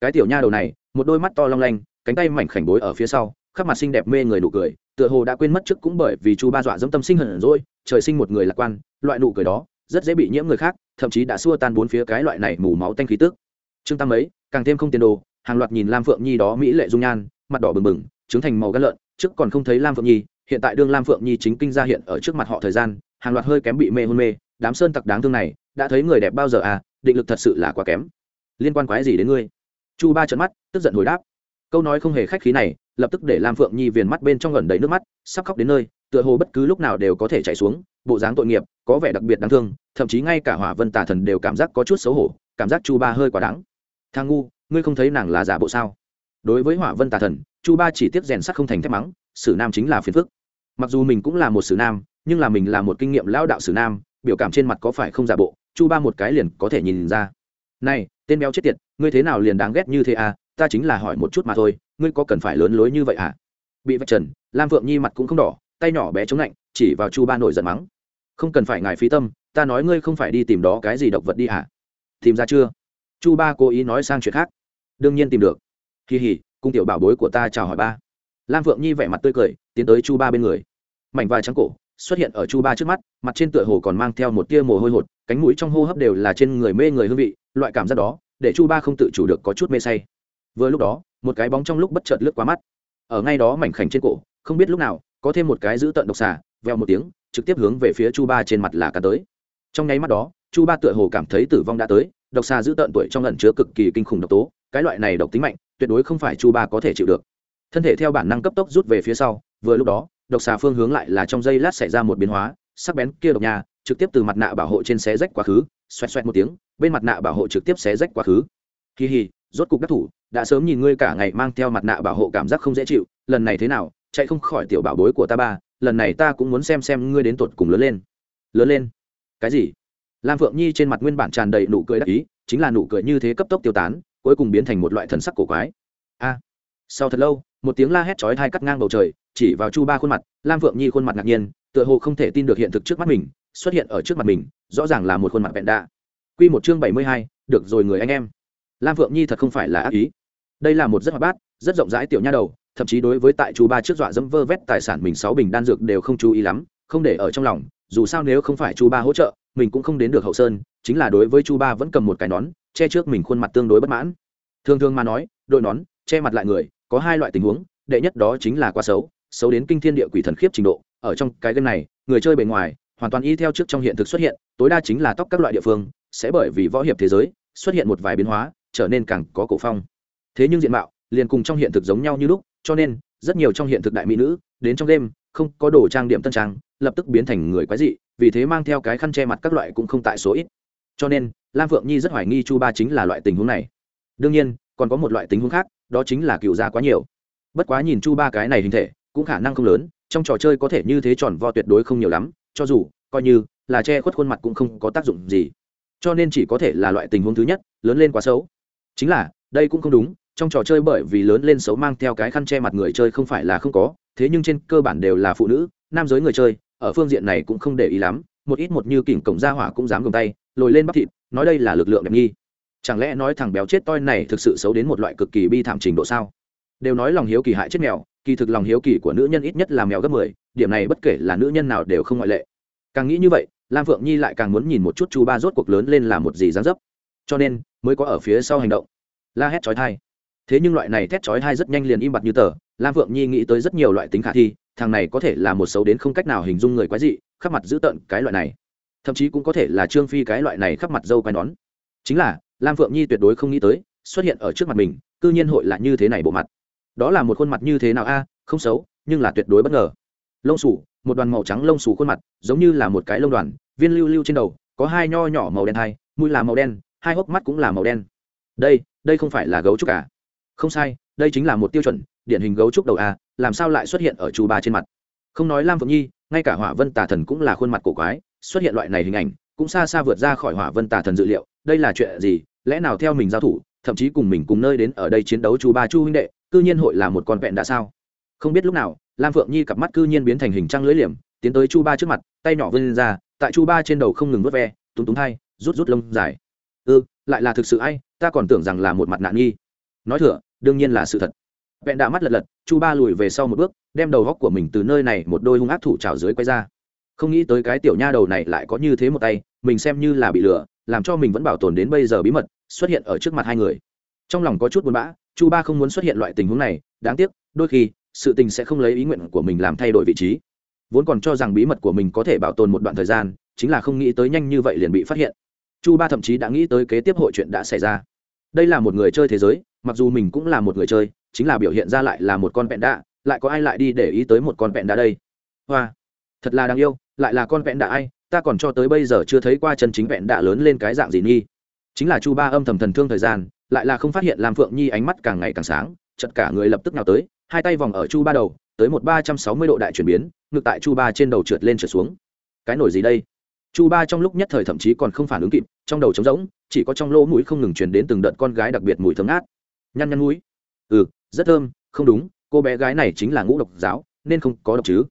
Cái tiểu nha đầu này, một đôi mắt to long lanh, cánh tay mảnh khảnh bối ở phía sau, khắp mặt xinh đẹp mê người nụ cười, tựa hồ đã quên mất trước cũng bởi vì chu ba dọa dẫm tâm sinh hận rồi, trời sinh một người lạc quan, loại nụ cười đó, rất dễ bị nhiễm người khác, thậm chí đã xua tan bốn phía cái loại này mù máu tanh khí tức. Trương tam ấy càng thêm không tiền đồ, hàng loạt nhìn lam phượng nhi đó mỹ lệ dung nhan mặt đỏ bừng bừng trứng thành màu gan lợn, trước còn không thấy lam phượng nhi, hiện tại đương lam phượng nhi chính kinh ra hiện ở trước mặt họ thời gian, hàng loạt hơi kém bị mê hôn mê, đám sơn tặc đáng thương này, đã thấy người đẹp bao giờ à định lực thật sự là quá kém. Liên quan quái gì đến ngươi? Chu ba trận mắt, tức giận hồi đáp. Câu nói không hề khách khí này, lập tức để lam phượng nhi viền mắt bên trong gần đầy nước mắt, sắp khóc đến nơi, tựa hồ bất cứ lúc nào đều có thể chạy xuống, bộ dáng tội nghiệp, có vẻ đặc biệt đáng thương, thậm chí ngay cả hỏa vân tà thần đều cảm giác có chút xấu hổ, cảm giác chu ba hơi quá đáng. Thang ngu, ngươi không thấy nàng là giả bộ sao? Đối với hỏa vân tà thần, chu ba chỉ tiếp rèn sắt không thành thép mắng, sử nam chính là phiền phức. Mặc dù mình cũng là một sử nam, nhưng là mình là một kinh nghiệm lao đạo sử nam, biểu cảm trên mặt có phải không giả bộ, chu ba một cái liền có thể nhìn ra. Này, tên béo chết tiệt, ngươi thế nào liền đáng ghét như thế à? Ta chính là hỏi một chút mà thôi, ngươi có cần phải lớn lối như vậy à? Bị vạch trần, lam phượng nhi mặt cũng không đỏ, tay nhỏ bé chống lạnh, chỉ vào chu ba nổi giận mắng. Không cần phải ngài phí tâm, ta nói ngươi không phải đi tìm đó cái gì độc vật đi à? Tìm ra chưa? Chu ba cố ý nói sang chuyện khác. Đương nhiên tìm được kỳ hỉ cung tiểu bảo bối của ta chào hỏi ba. Lam phượng nhi vẻ mặt tươi cười, tiến tới chu ba bên người. Mảnh vai trắng cổ, xuất hiện ở chu ba trước mắt, mặt trên tựa hồ còn mang theo một tia mồ hôi hột, cánh mũi trong hô hấp đều là trên người mê người hương vị, loại cảm giác đó, để chu ba không tự chủ được có chút mê say. Vừa lúc đó, một cái bóng trong lúc bất chợt lướt qua mắt. Ở ngay đó mảnh khảnh trên cổ, không biết lúc nào, có thêm một cái giữ tận độc xà veo một tiếng, trực tiếp hướng về phía chu ba trên mặt là cá tới. Trong nháy mắt đó, chu ba tựa hồ cảm thấy tử vong đã tới, độc xà giữ tận tuổi trong lần chứa cực kỳ kinh khủng độc tố, cái loại này độc tính mạnh tuyệt đối không phải chu ba có thể chịu được. Thân thể theo bản năng cấp tốc rút về phía sau, vừa lúc đó, độc xà phương hướng lại là trong giây lát xảy ra một biến hóa, sắc bén kia độc nhà, trực tiếp từ mặt nạ bảo hộ trên xé rách quá khứ, xoẹt xoẹt một tiếng, bên mặt nạ bảo hộ trực tiếp xé rách quá khứ. Kỳ hì, rốt cục đắc thủ, đã sớm nhìn ngươi cả ngày mang theo mặt nạ bảo hộ cảm giác không dễ chịu, lần này thế nào, chạy không khỏi tiểu bảo bối của ta ba, lần này ta cũng muốn xem xem ngươi đến tột cùng lớn lên. Lớn lên? Cái gì? Lam phượng nhi trên mặt nguyên bản tràn đầy nụ cười đắc ý, chính là nụ cười như thế cấp tốc tiêu tán cuối cùng biến thành một loại thần sắc cổ quái. A! Sau thật lâu, một tiếng la hét chói thai cắt ngang bầu trời, chỉ vào chu ba khuôn mặt, lam phượng nhi khuôn mặt ngạc nhiên, tựa hồ không thể tin được hiện thực trước mắt mình, xuất hiện ở trước mặt mình, rõ ràng là một khuôn mặt vẹn đạ. Q một chương bảy mươi hai, được rồi người anh em. Lam phượng nhi thật không phải là ác ý. Đây là một rất hoạt bát, rất rộng rãi tiểu nha đầu, thậm chí đối với tại chu ba trước dọa dẫm vơ vét tài sản mình sáu bình đan dược đều không chú ý lắm, không để ở trong lòng, dù sao nếu không phải chu ba hỗ trợ, mình cũng không đến được hậu sơn chính là đối với chu ba vẫn cầm một cái nón, che trước mình khuôn mặt tương đối bất mãn. Thường thường mà nói, đội nón, che mặt lại người, có hai loại tình huống, đệ nhất đó chính là quá xấu xấu đến kinh thiên địa quỷ thần khiếp trình độ. Ở trong cái game này, người chơi bề ngoài, hoàn toàn y theo trước trong hiện thực xuất hiện, tối đa chính là tóc các loại địa phương, sẽ bởi vì võ hiệp thế giới, xuất hiện một vài biến hóa, trở nên càng có cổ phong. Thế nhưng diện mạo, liền cùng trong hiện thực giống nhau như lúc, cho nên, rất nhiều trong hiện thực đại mỹ nữ, đến trong đêm không có đồ trang điểm tân trang, lập tức biến thành người quái dị, vì thế mang theo cái khăn che mặt các loại cũng không tại số ít cho nên, lam phượng nhi rất hoài nghi chu ba chính là loại tình huống này. Đương nhiên, còn có một loại tình huống khác, đó chính là cựu gia quá nhiều. Bất quá nhìn chu ba cái này hình thể, cũng khả năng không lớn, trong trò chơi có thể như thế tròn vo tuyệt đối không nhiều lắm, cho dù, coi như là che khuất khuôn mặt cũng không có tác dụng gì. Cho nên chỉ có thể là loại tình huống thứ nhất, lớn lên quá xấu. Chính là, đây cũng không đúng, trong trò chơi bởi vì lớn lên xấu mang theo cái khăn che mặt người chơi không phải là không có, thế nhưng trên cơ bản đều là phụ nữ, nam giới người chơi, ở phương diện này cũng không để ý lắm, một ít một như kỉnh cổng ra hỏa cũng dám gồng tay lồi lên bắp thịt, nói đây là lực lượng đẹp nghi. Chẳng lẽ nói thằng béo chết toi này thực sự xấu đến một loại cực kỳ bi thảm trình độ sao? Đều nói lòng hiếu kỳ hại chết mèo, kỳ thực lòng hiếu kỳ của nữ nhân ít nhất là mèo gấp mười, điểm này bất kể là nữ nhân nào đều không ngoại lệ. Càng nghĩ như vậy, lam phượng nhi lại càng muốn nhìn một chút chu ba rốt cuộc lớn lên là một gì dán dấp. Cho nên, mới có ở phía sau hành động. La hét chói thai thế nhưng loại này thét chói thai rất nhanh liền im bặt như tờ, lam phượng nhi nghĩ tới rất nhiều loại tính khả thi, thằng này có thể là một xấu đến không cách nào hình dung người quái dị, khắp mặt dữ tợn cái loại này thậm chí cũng có thể là trương phi cái loại này khắp mặt dâu quai nón. Chính là, lam phượng nhi tuyệt đối không nghĩ tới, xuất hiện ở trước mặt mình, cư nhiên hội là như thế này bộ mặt. Đó là một khuôn mặt như thế nào a, không xấu, nhưng là tuyệt đối bất ngờ. Lông sủ một đoàn màu trắng lông sủ khuôn mặt, giống như là một cái lông đoàn, viên lưu lưu trên đầu, có hai nho nhỏ màu đen hai, mũi là màu đen, hai hốc mắt cũng là màu đen. Đây đây không phải là gấu trúc à? Không sai, đây chính là một tiêu chuẩn, điển hình gấu trúc đầu a, làm sao lại xuất hiện ở chu ba trên mặt? Không nói lam phượng nhi, ngay cả hỏa vân tà thần cũng là khuôn mặt cổ quái xuất hiện loại này hình ảnh cũng xa xa vượt ra khỏi hỏa vân tà thần dự liệu đây là chuyện gì lẽ nào theo mình giao thủ thậm chí cùng mình cùng nơi đến ở đây chiến đấu chu ba chu huynh đệ cư nhiên hội là một con vẹn đã sao? Không biết lúc nào lam phượng nhi cặp mắt cư nhiên biến thành hình trăng lưỡi liềm tiến tới chu ba trước mặt tay nhỏ vươn ra tại chu ba trên đầu không ngừng vớt ve túng túng thay rút rút lông dài. Ư ừ, lại là thực sự ai ta còn tưởng rằng là một mặt nạn nghi. Nói thừa đương nhiên là sự thật. Vẹn đã mắt lật lật chu ba lùi về sau một bước đem đầu góc của mình từ nơi này một đôi hung ác thủ trào dưới quay ra không nghĩ tới cái tiểu nha đầu này lại có như thế một tay, mình xem như là bị lừa, làm cho mình vẫn bảo tồn đến bây giờ bí mật, xuất hiện ở trước mặt hai người. Trong lòng có chút buồn bã, chu ba không muốn xuất hiện loại tình huống này, đáng tiếc, đôi khi, sự tình sẽ không lấy ý nguyện của mình làm thay đổi vị trí. Vốn còn cho rằng bí mật của mình có thể bảo tồn một đoạn thời gian, chính là không nghĩ tới nhanh như vậy liền bị phát hiện. Chu ba thậm chí đã nghĩ tới kế tiếp hội chuyện đã xảy ra. Đây là một người chơi thế giới, mặc dù mình cũng là một người chơi, chính là biểu hiện ra lại là một con vẹn đạ, lại có ai lại đi để ý tới một con vẹn đạ đây? Hoa! Thật là đáng yêu, lại là con vẹn đạ ai, ta còn cho tới bây giờ chưa thấy qua chân chính vẹn đạ lớn lên cái dạng gì nghi chính là chu ba âm thầm thần thương thời gian, lại là không phát hiện lam phượng nhi ánh mắt càng ngày càng sáng chật cả người lập tức nào tới, hai tay vòng ở chu ba đầu, tới một ba trăm sáu mươi độ đại chuyển biến, ngược tại chu ba trên đầu trượt lên trượt xuống. Cái nổi gì đây? Chu ba trong lúc nhất thời thậm chí còn không phản ứng kịp, trong đầu trống rỗng, chỉ có trong lỗ mũi không ngừng chuyển đến từng đợt con gái đặc biệt mùi thơm ngát. Nhăn nhăn mũi. Ừ rất thơm, không đúng, cô bé gái này chính là ngũ độc giáo, nên không có độc chứ.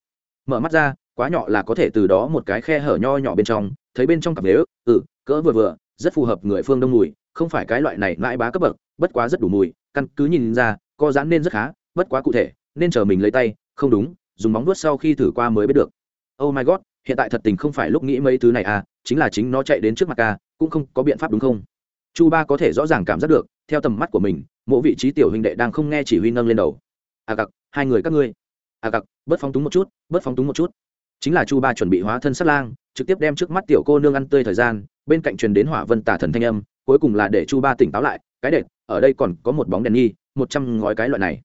Mở mắt ra quá nhỏ là có thể từ đó một cái khe hở nho nhỏ bên trong, thấy bên trong cặp ghế ừ cỡ vừa vừa, rất phù hợp người phương đông mùi, không phải cái loại này mãi bá cấp bậc, bất quá rất đủ mùi, căn cứ nhìn ra co giãn nên rất khá, bất quá cụ thể, nên chờ mình lấy tay, không đúng, dùng móng vuốt sau khi thử qua mới biết được. Oh my god, hiện tại thật tình không phải lúc nghĩ mấy thứ này à chính là chính nó chạy đến trước mặt ca, cũng không có biện pháp đúng không? Chu ba có thể rõ ràng cảm giác được, theo tầm mắt của mình, mỗi vị trí tiểu huynh đệ đang không nghe chỉ huy nâng lên đầu. À cặc, hai người các ngươi. À cặc, bớt phóng túng một chút, bớt phóng túng một chút chính là chu ba chuẩn bị hóa thân sát lang, trực tiếp đem trước mắt tiểu cô nương ăn tươi thời gian, bên cạnh truyền đến hỏa vân tả thần thanh âm, cuối cùng là để chu ba tỉnh táo lại, cái đệt ở đây còn có một bóng đèn nghi, một trăm ngói cái loại này.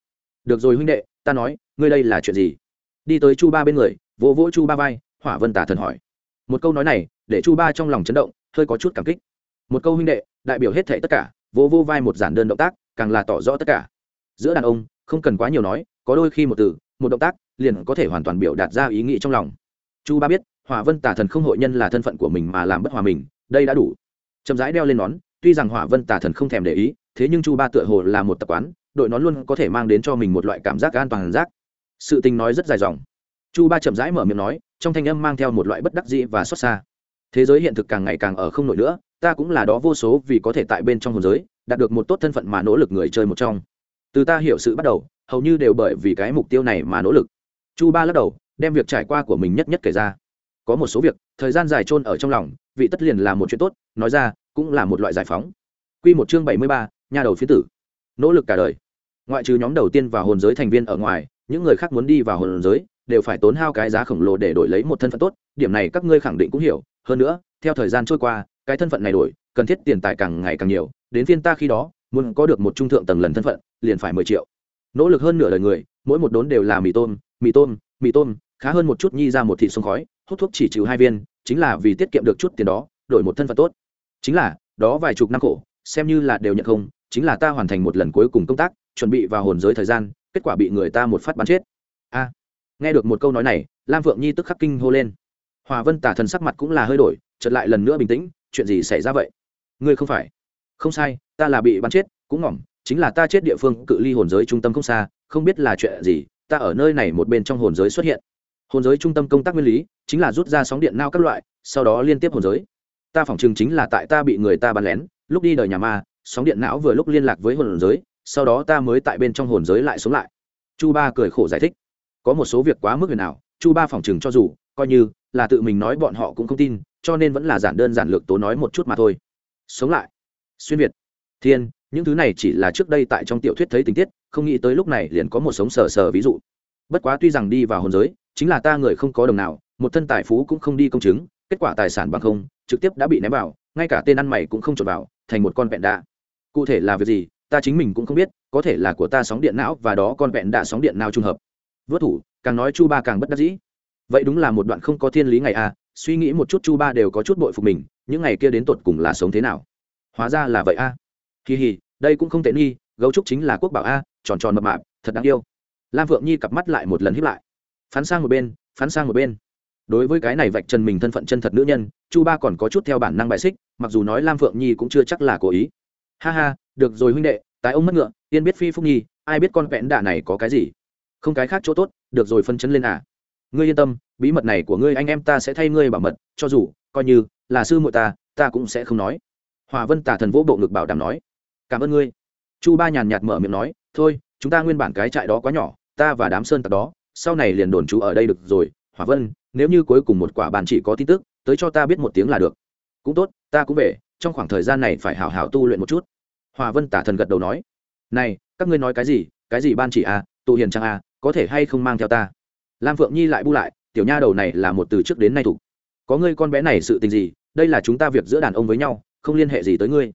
Được rồi huynh đệ, ta nói, ngươi đây là chuyện gì? Đi tới chu ba bên người, vỗ vỗ chu ba vai, hỏa vân tả thần hỏi. Một câu nói này, để chu ba trong lòng chấn động, hơi có chút cảm kích. Một câu huynh đệ, đại biểu hết thệ tất cả vô vô vai một giản đơn động tác, càng là tỏ rõ tất cả. Giữa đàn ông, không cần quá nhiều nói, có đôi khi một từ, một động tác, liền có thể hoàn toàn biểu đạt ra ý nghĩ trong lòng chu ba biết, hỏa vân tả thần không hội nhân là thân phận của mình mà làm bất hòa mình, đây đã đủ. Chậm rãi đeo lên nón, tuy rằng hỏa vân tả thần không thèm để ý, thế nhưng chu ba tựa hồ là một tập quán, đội nón luôn có thể mang đến cho mình một loại cảm giác an toàn giác. Sự tình nói rất dài dòng. Chu ba chậm rãi mở miệng nói, trong thanh âm mang theo một loại bất đắc dĩ và xót xa. Thế giới hiện thực càng ngày càng ở không nổi nữa, ta cũng là đó vô số vì có thể tại bên trong hồn giới, đạt được một tốt thân phận mà nỗ lực người chơi một trong. Từ ta hiểu sự bắt đầu, hầu như đều bởi vì cái mục tiêu này mà nỗ lực. Chu ba lắc đầu đem việc trải qua của mình nhất nhất kể ra. Có một số việc, thời gian dài chôn ở trong lòng, vị tất liền là một chuyện tốt, nói ra, cũng là một loại giải phóng. Q một chương bảy mươi ba, nhà đầu phía tử. Nỗ lực cả đời. Ngoại trừ nhóm đầu tiên vào hồn giới thành viên ở ngoài, những người khác muốn đi vào hồn giới, đều phải tốn hao cái giá khổng lồ để đổi lấy một thân phận tốt, điểm này các ngươi khẳng định cũng hiểu. Hơn nữa, theo thời gian trôi qua, cái thân phận này đổi, cần thiết tiền tài càng ngày càng nhiều, đến phiên ta khi đó, muốn có được một trung thượng tầng lần thân phận, liền phải mười triệu. Nỗ lực hơn nửa đời người, mỗi một đốn đều là mì tôm mì tôm mì tôm khá hơn một chút nhi ra một thị sông khói, hút thuốc chỉ trừ hai viên, chính là vì tiết kiệm được chút tiền đó, đổi một thân phận tốt. Chính là, đó vài chục năm khổ, xem như là đều nhận không, chính là ta hoàn thành một lần cuối cùng công tác, chuẩn bị vào hồn giới thời gian, kết quả bị người ta một phát bắn chết. A. Nghe được một câu nói này, lam phượng nhi tức khắc kinh hô lên. Hòa vân tả thần sắc mặt cũng là hơi đổi, chợt lại lần nữa bình tĩnh, chuyện gì xảy ra vậy? Ngươi không phải. Không sai, ta là bị bắn chết, cũng ngỏm, chính là ta chết địa phương, cự ly hồn giới trung tâm không xa, không biết là chuyện gì, ta ở nơi này một bên trong hồn giới xuất hiện hồn giới trung tâm công tác nguyên lý chính là rút ra sóng điện nao các loại, sau đó liên tiếp hồn giới. Ta phỏng chừng chính là tại ta bị người ta bắn lén, lúc đi đời nhà ma, sóng điện não vừa lúc liên lạc với hồn giới, sau đó ta mới tại bên trong hồn giới lại sống lại. Chu ba cười khổ giải thích. Có một số việc quá mức huyền ảo, chu ba phỏng chừng cho dù, coi như là tự mình nói bọn họ cũng không tin, cho nên vẫn là giản đơn giản lược tố nói một chút mà thôi. Sống lại. Xuyên việt. Thiên, những thứ này chỉ là trước đây tại trong tiểu thuyết thấy tình tiết, không nghĩ tới lúc này liền có một sống sờ sờ ví dụ bất quá tuy rằng đi vào hồn giới chính là ta người không có đồng nào một thân tài phú cũng không đi công chứng kết quả tài sản bằng không trực tiếp đã bị ném vào ngay cả tên ăn mày cũng không trộn vào thành một con vẹn đạ. Cụ thể là việc gì ta chính mình cũng không biết có thể là của ta sóng điện não và đó con vẹn đạ sóng điện nào trùng hợp. Vớt thủ càng nói chu ba càng bất đắc dĩ. Vậy đúng là một đoạn không có thiên lý ngày a à, suy nghĩ một chút chu ba đều có chút bội phục mình những ngày kia đến tột cùng là sống thế nào? Hóa ra là vậy a à. kỳ hì đây cũng không tệ nghi gấu trúc chính là quốc bảo a tròn tròn mập mạp thật đáng yêu lam vượng nhi cặp mắt lại một lần hiếp lại. Phán sang một bên, phán sang một bên. Đối với cái này vạch trần mình thân phận chân thật nữ nhân, chu ba còn có chút theo bản năng bài xích, mặc dù nói lam phượng nhi cũng chưa chắc là cố ý. Ha ha, được rồi huynh đệ, tái ông mất ngựa tiên biết phi phúc nhi, ai biết con vẽn đạ này có cái gì? Không cái khác chỗ tốt, được rồi phân chấn lên à. Ngươi yên tâm, bí mật này của ngươi anh em ta sẽ thay ngươi bảo mật, cho dù, coi như là sư muội ta ta cũng sẽ không nói. Hòa vân tả thần vỗ bộ ngực bảo đảm nói. Cảm ơn ngươi. Chu ba nhàn nhạt mở miệng nói, thôi chúng ta nguyên bản cái trại đó quá nhỏ, ta và đám sơn tặc đó, sau này liền đồn trú ở đây được rồi hòa vân, nếu như cuối cùng một quả bàn chỉ có tin tức, tới cho ta biết một tiếng là được. Cũng tốt, ta cũng về, trong khoảng thời gian này phải hảo hảo tu luyện một chút. Hòa vân tả thần gật đầu nói. Này, các ngươi nói cái gì? Cái gì ban chỉ à? Tụ hiền trang à? Có thể hay không mang theo ta? Lam phượng nhi lại bu lại, tiểu nha đầu này là một từ trước đến nay thủ. Có ngươi con bé này sự tình gì, đây là chúng ta việc giữa đàn ông với nhau, không liên hệ gì tới ngươi.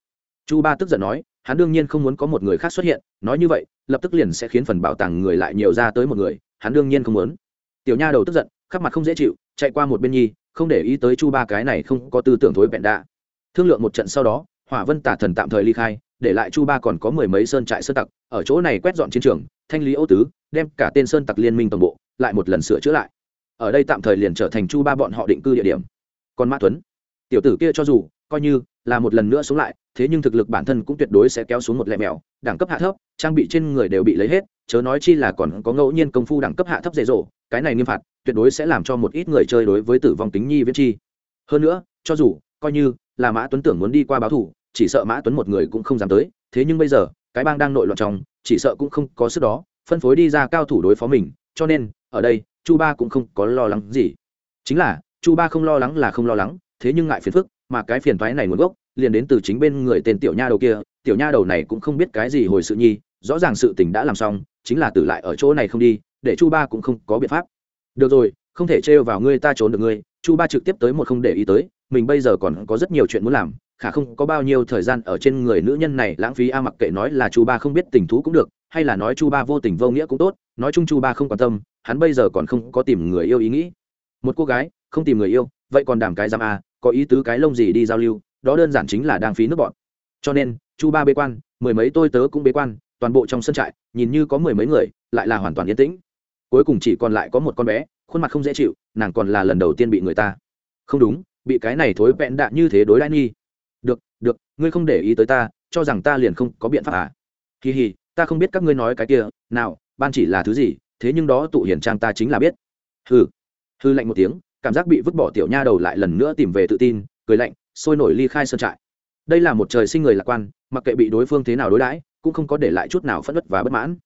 Chu ba tức giận nói hắn đương nhiên không muốn có một người khác xuất hiện, nói như vậy, lập tức liền sẽ khiến phần bảo tàng người lại nhiều ra tới một người, hắn đương nhiên không muốn. Tiểu nha đầu tức giận khắc mặt không dễ chịu, chạy qua một bên nhi, không để ý tới chu ba cái này không có tư tưởng thối bẹn đạ. Thương lượng một trận sau đó, hỏa vân tả thần tạm thời ly khai, để lại chu ba còn có mười mấy sơn trại sơn tặc, ở chỗ này quét dọn chiến trường, thanh lý ô tứ, đem cả tên sơn tặc liên minh toàn bộ lại một lần sửa chữa lại. Ở đây tạm thời liền trở thành chu ba bọn họ định cư địa điểm. Còn mã tuấn, tiểu tử kia cho dù, coi như là một lần nữa xuống lại, thế nhưng thực lực bản thân cũng tuyệt đối sẽ kéo xuống một lẹ mèo, đẳng cấp hạ thấp, trang bị trên người đều bị lấy hết, chớ nói chi là còn có ngẫu nhiên công phu đẳng cấp hạ thấp dễ dỗ, cái này nghiêm phạt, tuyệt đối sẽ làm cho một ít người chơi đối với tử vong tính nhi viễn chi. Hơn nữa, cho dù, coi như là mã tuấn tưởng muốn đi qua báo thủ chỉ sợ mã tuấn một người cũng không dám tới, thế nhưng bây giờ, cái bang đang nội loạn trong, chỉ sợ cũng không có sức đó, phân phối đi ra cao thủ đối phó mình, cho nên, ở đây, chu ba cũng không có lo lắng gì. Chính là, chu ba không lo lắng là không lo lắng, thế nhưng ngại phiền phức mà cái phiền toái này nguồn gốc liền đến từ chính bên người tên tiểu nha đầu kia, tiểu nha đầu này cũng không biết cái gì hồi sự nhi, rõ ràng sự tình đã làm xong, chính là tử lại ở chỗ này không đi, để chu ba cũng không có biện pháp. Được rồi, không thể trêu vào ngươi ta trốn được ngươi, chu ba trực tiếp tới một không để ý tới, mình bây giờ còn có rất nhiều chuyện muốn làm, khả không có bao nhiêu thời gian ở trên người nữ nhân này lãng phí a, mặc kệ nói là chu ba không biết tình thú cũng được, hay là nói chu ba vô tình vô nghĩa cũng tốt, nói chung chu ba không quan tâm, hắn bây giờ còn không có tìm người yêu ý nghĩ. Một cô gái, không tìm người yêu, vậy còn đảm cái giam a có ý tứ cái lông gì đi giao lưu, đó đơn giản chính là đang phí nước bọn. Cho nên, chu ba bế quan, mười mấy tôi tớ cũng bế quan, toàn bộ trong sân trại, nhìn như có mười mấy người, lại là hoàn toàn yên tĩnh. Cuối cùng chỉ còn lại có một con bé, khuôn mặt không dễ chịu, nàng còn là lần đầu tiên bị người ta. Không đúng, bị cái này thối vẹn đạ như thế đối đãi nghi. Được được, ngươi không để ý tới ta, cho rằng ta liền không có biện pháp à? Kỳ hì, ta không biết các ngươi nói cái kia, nào, ban chỉ là thứ gì, thế nhưng đó tụ hiển trang ta chính là biết. Hừ. Hư lạnh một tiếng cảm giác bị vứt bỏ tiểu nha đầu lại lần nữa tìm về tự tin, cười lạnh, sôi nổi ly khai sơn trại. Đây là một trời sinh người lạc quan, mặc kệ bị đối phương thế nào đối đãi, cũng không có để lại chút nào phẫn nứt và bất mãn.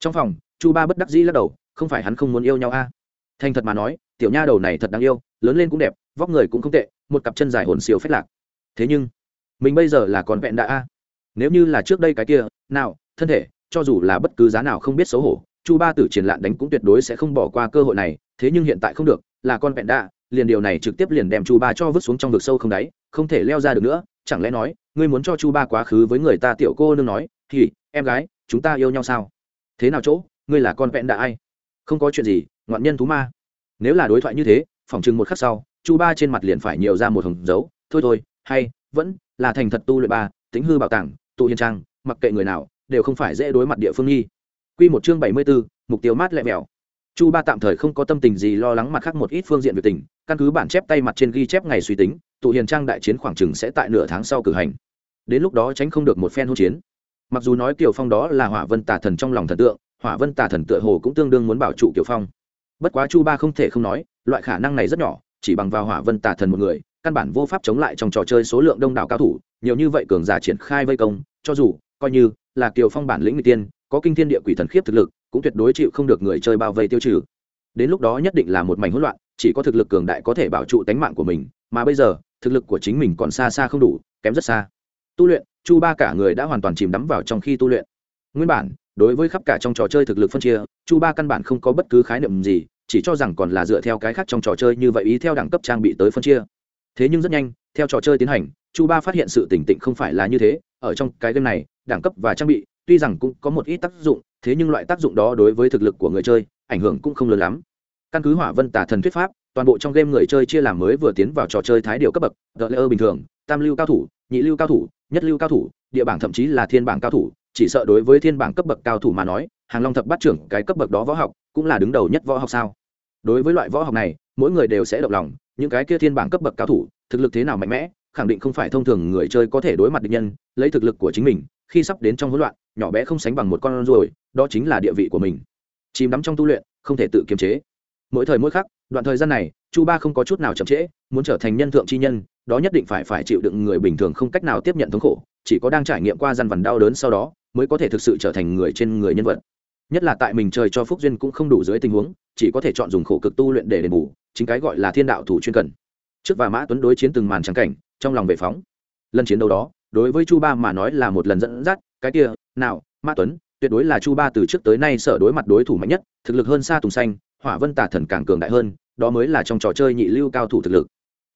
Trong phòng, chu ba bất đắc dĩ lắc đầu, không phải hắn không muốn yêu nhau a. À. thành thật mà nói, tiểu nha đầu này thật đáng yêu, lớn lên cũng đẹp, vóc người cũng không tệ, một cặp chân dài hồn siêu phết lạc. Thế nhưng, mình bây giờ là còn vẹn đã a. Nếu như là trước đây cái kia, nào, thân thể, cho dù là bất cứ giá nào không biết xấu hổ, chu ba tử triển lạn đánh cũng tuyệt đối sẽ không bỏ qua cơ hội này, thế nhưng hiện tại không được là con vẹn đạ liền điều này trực tiếp liền đem chu ba cho vứt xuống trong vực sâu không đáy không thể leo ra được nữa chẳng lẽ nói ngươi muốn cho chu ba quá khứ với người ta tiểu cô nương nói thì em gái chúng ta yêu nhau sao? Thế nào chỗ ngươi là con vẹn đạ ai? Không có chuyện gì ngoạn nhân thú ma. Nếu là đối thoại như thế phỏng chừng một khắc sau chu ba trên mặt liền phải nhiều ra một hồng dấu thôi thôi hay vẫn là thành thật tu luyện ba tính hư bảo tàng tụ hiền trang mặc kệ người nào đều không phải dễ đối mặt địa phương nghi. Quy một chương bảy mươi 74, mục tiêu mát lẹ mèo. Chu Ba tạm thời không có tâm tình gì lo lắng mặt khác một ít phương diện về tình, căn cứ bản chép tay mặt trên ghi chép ngày suy tính, tụ hiền trang đại chiến khoảng chừng sẽ tại nửa tháng sau cử hành. Đến lúc đó tránh không được một phen hỗn chiến. mặc dù nói kiều phong đó là hỏa vân tà thần trong lòng thần tượng hỏa vân tà thần tựa hồ cũng tương đương muốn bảo trụ kiều phong bất quá chu ba không thể không nói loại khả năng này rất nhỏ chỉ bằng vào hỏa vân tà thần một người căn bản vô pháp chống lại trong trò chơi số lượng đông đảo cao thủ nhiều như vậy cường giả triển khai vây công cho dù coi như là kiều phong bản lĩnh người tiên có kinh thiên địa quỷ thần khiếp thực lực cũng tuyệt đối chịu không được người chơi bao vây tiêu trừ. Đến lúc đó nhất định là một mảnh hỗn loạn, chỉ có thực lực cường đại có thể bảo trụ tánh mạng của mình, mà bây giờ, thực lực của chính mình còn xa xa không đủ, kém rất xa. Tu luyện, chu ba cả người đã hoàn toàn chìm đắm vào trong khi tu luyện. Nguyên bản, đối với khắp cả trong trò chơi thực lực phân chia, chu ba căn bản không có bất cứ khái niệm gì, chỉ cho rằng còn là dựa theo cái khác trong trò chơi như vậy ý theo đẳng cấp trang bị tới phân chia. Thế nhưng rất nhanh, theo trò chơi tiến hành, chu ba phát hiện sự tỉnh tịnh không phải là như thế, ở trong cái game này, đẳng cấp và trang bị, tuy rằng cũng có một ít tác dụng thế nhưng loại tác dụng đó đối với thực lực của người chơi, ảnh hưởng cũng không lớn lắm. Căn cứ hỏa vân tả thần thuyết pháp, toàn bộ trong game người chơi chia làm mới vừa tiến vào trò chơi thái điều cấp bậc gợi lơ bình thường, tam lưu cao thủ, nhị lưu cao thủ, nhất lưu cao thủ, địa bảng thậm chí là thiên bảng cao thủ, chỉ sợ đối với thiên bảng cấp bậc cao thủ mà nói, hàng long thập bắt trưởng cái cấp bậc đó võ học cũng là đứng đầu nhất võ học sao? Đối với loại võ học này, mỗi người đều sẽ động lòng, những cái kia thiên bảng cấp bậc cao thủ, thực lực thế nào mạnh mẽ, khẳng định không phải thông thường người chơi có thể đối mặt địch nhân, lấy thực lực của chính mình, khi sắp đến trong hỗn loạn nhỏ bé không sánh bằng một con ruồi, đó chính là địa vị của mình. Chìm đắm trong tu luyện, không thể tự kiềm chế. Mỗi thời mỗi khắc, đoạn thời gian này, chu ba không có chút nào chậm trễ, muốn trở thành nhân thượng chi nhân, đó nhất định phải phải chịu đựng người bình thường không cách nào tiếp nhận thống khổ, chỉ có đang trải nghiệm qua gian vằn đau đớn sau đó, mới có thể thực sự trở thành người trên người nhân vật. Nhất là tại mình trời cho phúc duyên cũng không đủ dưới tình huống, chỉ có thể chọn dùng khổ cực tu luyện để đền bù, chính cái gọi là thiên đạo thủ chuyên cần. Trước và mã tuấn đối chiến từng màn trắng cảnh, trong lòng về phóng. Lần chiến đấu đó đối với chu ba mà nói là một lần dẫn dắt, cái kia, nào mã tuấn, tuyệt đối là chu ba từ trước tới nay sợ đối mặt đối thủ mạnh nhất, thực lực hơn xa tùng xanh, hỏa vân tả thần càng cường đại hơn, đó mới là trong trò chơi nhị lưu cao thủ thực lực.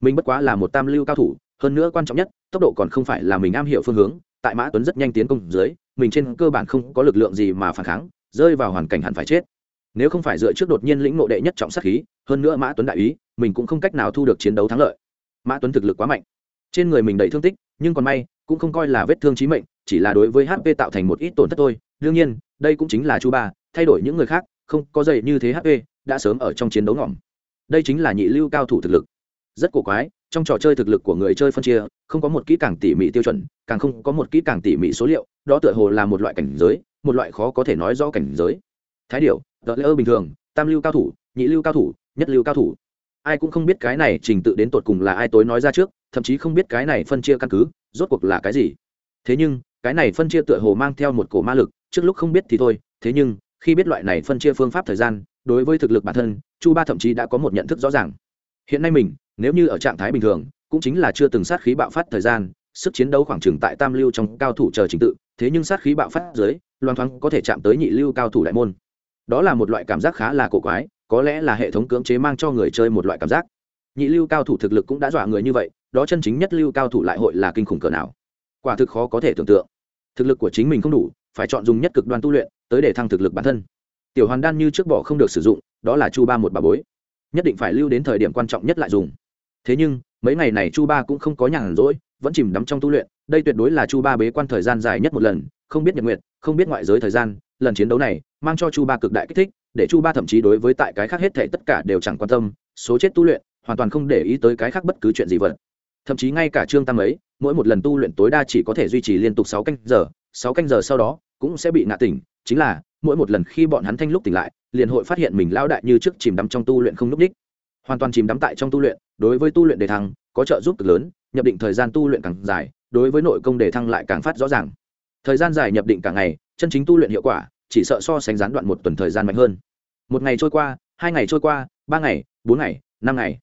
Mình bất quá là một tam lưu cao thủ, hơn nữa quan trọng nhất, tốc độ còn không phải là mình am hiểu phương hướng, tại mã tuấn rất nhanh tiến công dưới, mình trên cơ bản không có lực lượng gì mà phản kháng, rơi vào hoàn cảnh hẳn phải chết. Nếu không phải dựa trước đột nhiên lĩnh nộ đệ nhất trọng sát khí, hơn nữa mã tuấn đại ý, mình cũng không cách nào thu được chiến đấu thắng lợi. Mã tuấn thực lực quá mạnh. Trên người mình đầy thương tích, nhưng còn may cũng không coi là vết thương chí mệnh, chỉ là đối với hp tạo thành một ít tổn thất thôi. Đương nhiên, đây cũng chính là chu ba, thay đổi những người khác, không có dày như thế hp đã sớm ở trong chiến đấu ngỏm. Đây chính là nhị lưu cao thủ thực lực. Rất cổ quái, trong trò chơi thực lực của người chơi phân chia, không có một kỹ càng tỉ mỉ tiêu chuẩn, càng không có một kỹ càng tỉ mỉ số liệu, đó tựa hồ là một loại cảnh giới, một loại khó có thể nói rõ cảnh giới. Thái điệu tờ lỡ bình thường, tam lưu cao thủ, nhị lưu cao thủ, nhất lưu cao thủ. Ai cũng không biết cái này trình tự đến tột cùng là ai tối nói ra trước thậm chí không biết cái này phân chia căn cứ, rốt cuộc là cái gì. Thế nhưng, cái này phân chia tựa hồ mang theo một cổ ma lực, trước lúc không biết thì thôi, thế nhưng, khi biết loại này phân chia phương pháp thời gian, đối với thực lực bản thân, chu ba thậm chí đã có một nhận thức rõ ràng. Hiện nay mình, nếu như ở trạng thái bình thường, cũng chính là chưa từng sát khí bạo phát thời gian, sức chiến đấu khoảng trừng tại tam lưu trong cao thủ chờ trình tự, thế nhưng sát khí bạo phát dưới, loan thoáng có thể chạm tới nhị lưu cao thủ đại môn. Đó là một loại cảm giác khá là cổ quái, có lẽ là hệ thống cưỡng chế mang cho người chơi một loại cảm giác. Nhị lưu cao thủ thực lực cũng đã dọa người như vậy đó chân chính nhất lưu cao thủ lại hội là kinh khủng cỡ nào? Quả thực khó có thể tưởng tượng. Thực lực của chính mình không đủ, phải chọn dùng nhất cực đoan tu luyện tới để thăng thực lực bản thân. Tiểu hoàn đan như trước bỏ không được sử dụng, đó là chu ba một bà bối. Nhất định phải lưu đến thời điểm quan trọng nhất lại dùng. Thế nhưng, mấy ngày này chu ba cũng không có nhàn rỗi, vẫn chìm đắm trong tu luyện. Đây tuyệt đối là chu ba bế quan thời gian dài nhất một lần, không biết nhật nguyện không biết ngoại giới thời gian, lần chiến đấu này mang cho chu ba cực đại kích thích, để chu ba thậm chí đối với tại cái khác hết thể tất cả đều chẳng quan tâm, số chết tu luyện, hoàn toàn không để ý tới cái khác bất cứ chuyện gì vật thậm chí ngay cả trương tam ấy, mỗi một lần tu luyện tối đa chỉ có thể duy trì liên tục sáu canh giờ, sáu canh giờ sau đó cũng sẽ bị ngã tỉnh, chính là mỗi một lần khi bọn hắn thanh lúc tỉnh lại, liền hội phát hiện mình lao đại như trước chìm đắm trong tu luyện không núp đích. Hoàn toàn chìm đắm tại trong tu luyện, đối với tu luyện đề thăng có trợ giúp cực lớn, nhập định thời gian tu luyện càng dài, đối với nội công đề thăng lại càng phát rõ ràng. Thời gian dài nhập định cả ngày, chân chính tu luyện hiệu quả, chỉ sợ so sánh gián đoạn một tuần thời gian mạnh hơn. Một ngày trôi qua, hai ngày trôi qua, ba ngày, bốn ngày, năm ngày.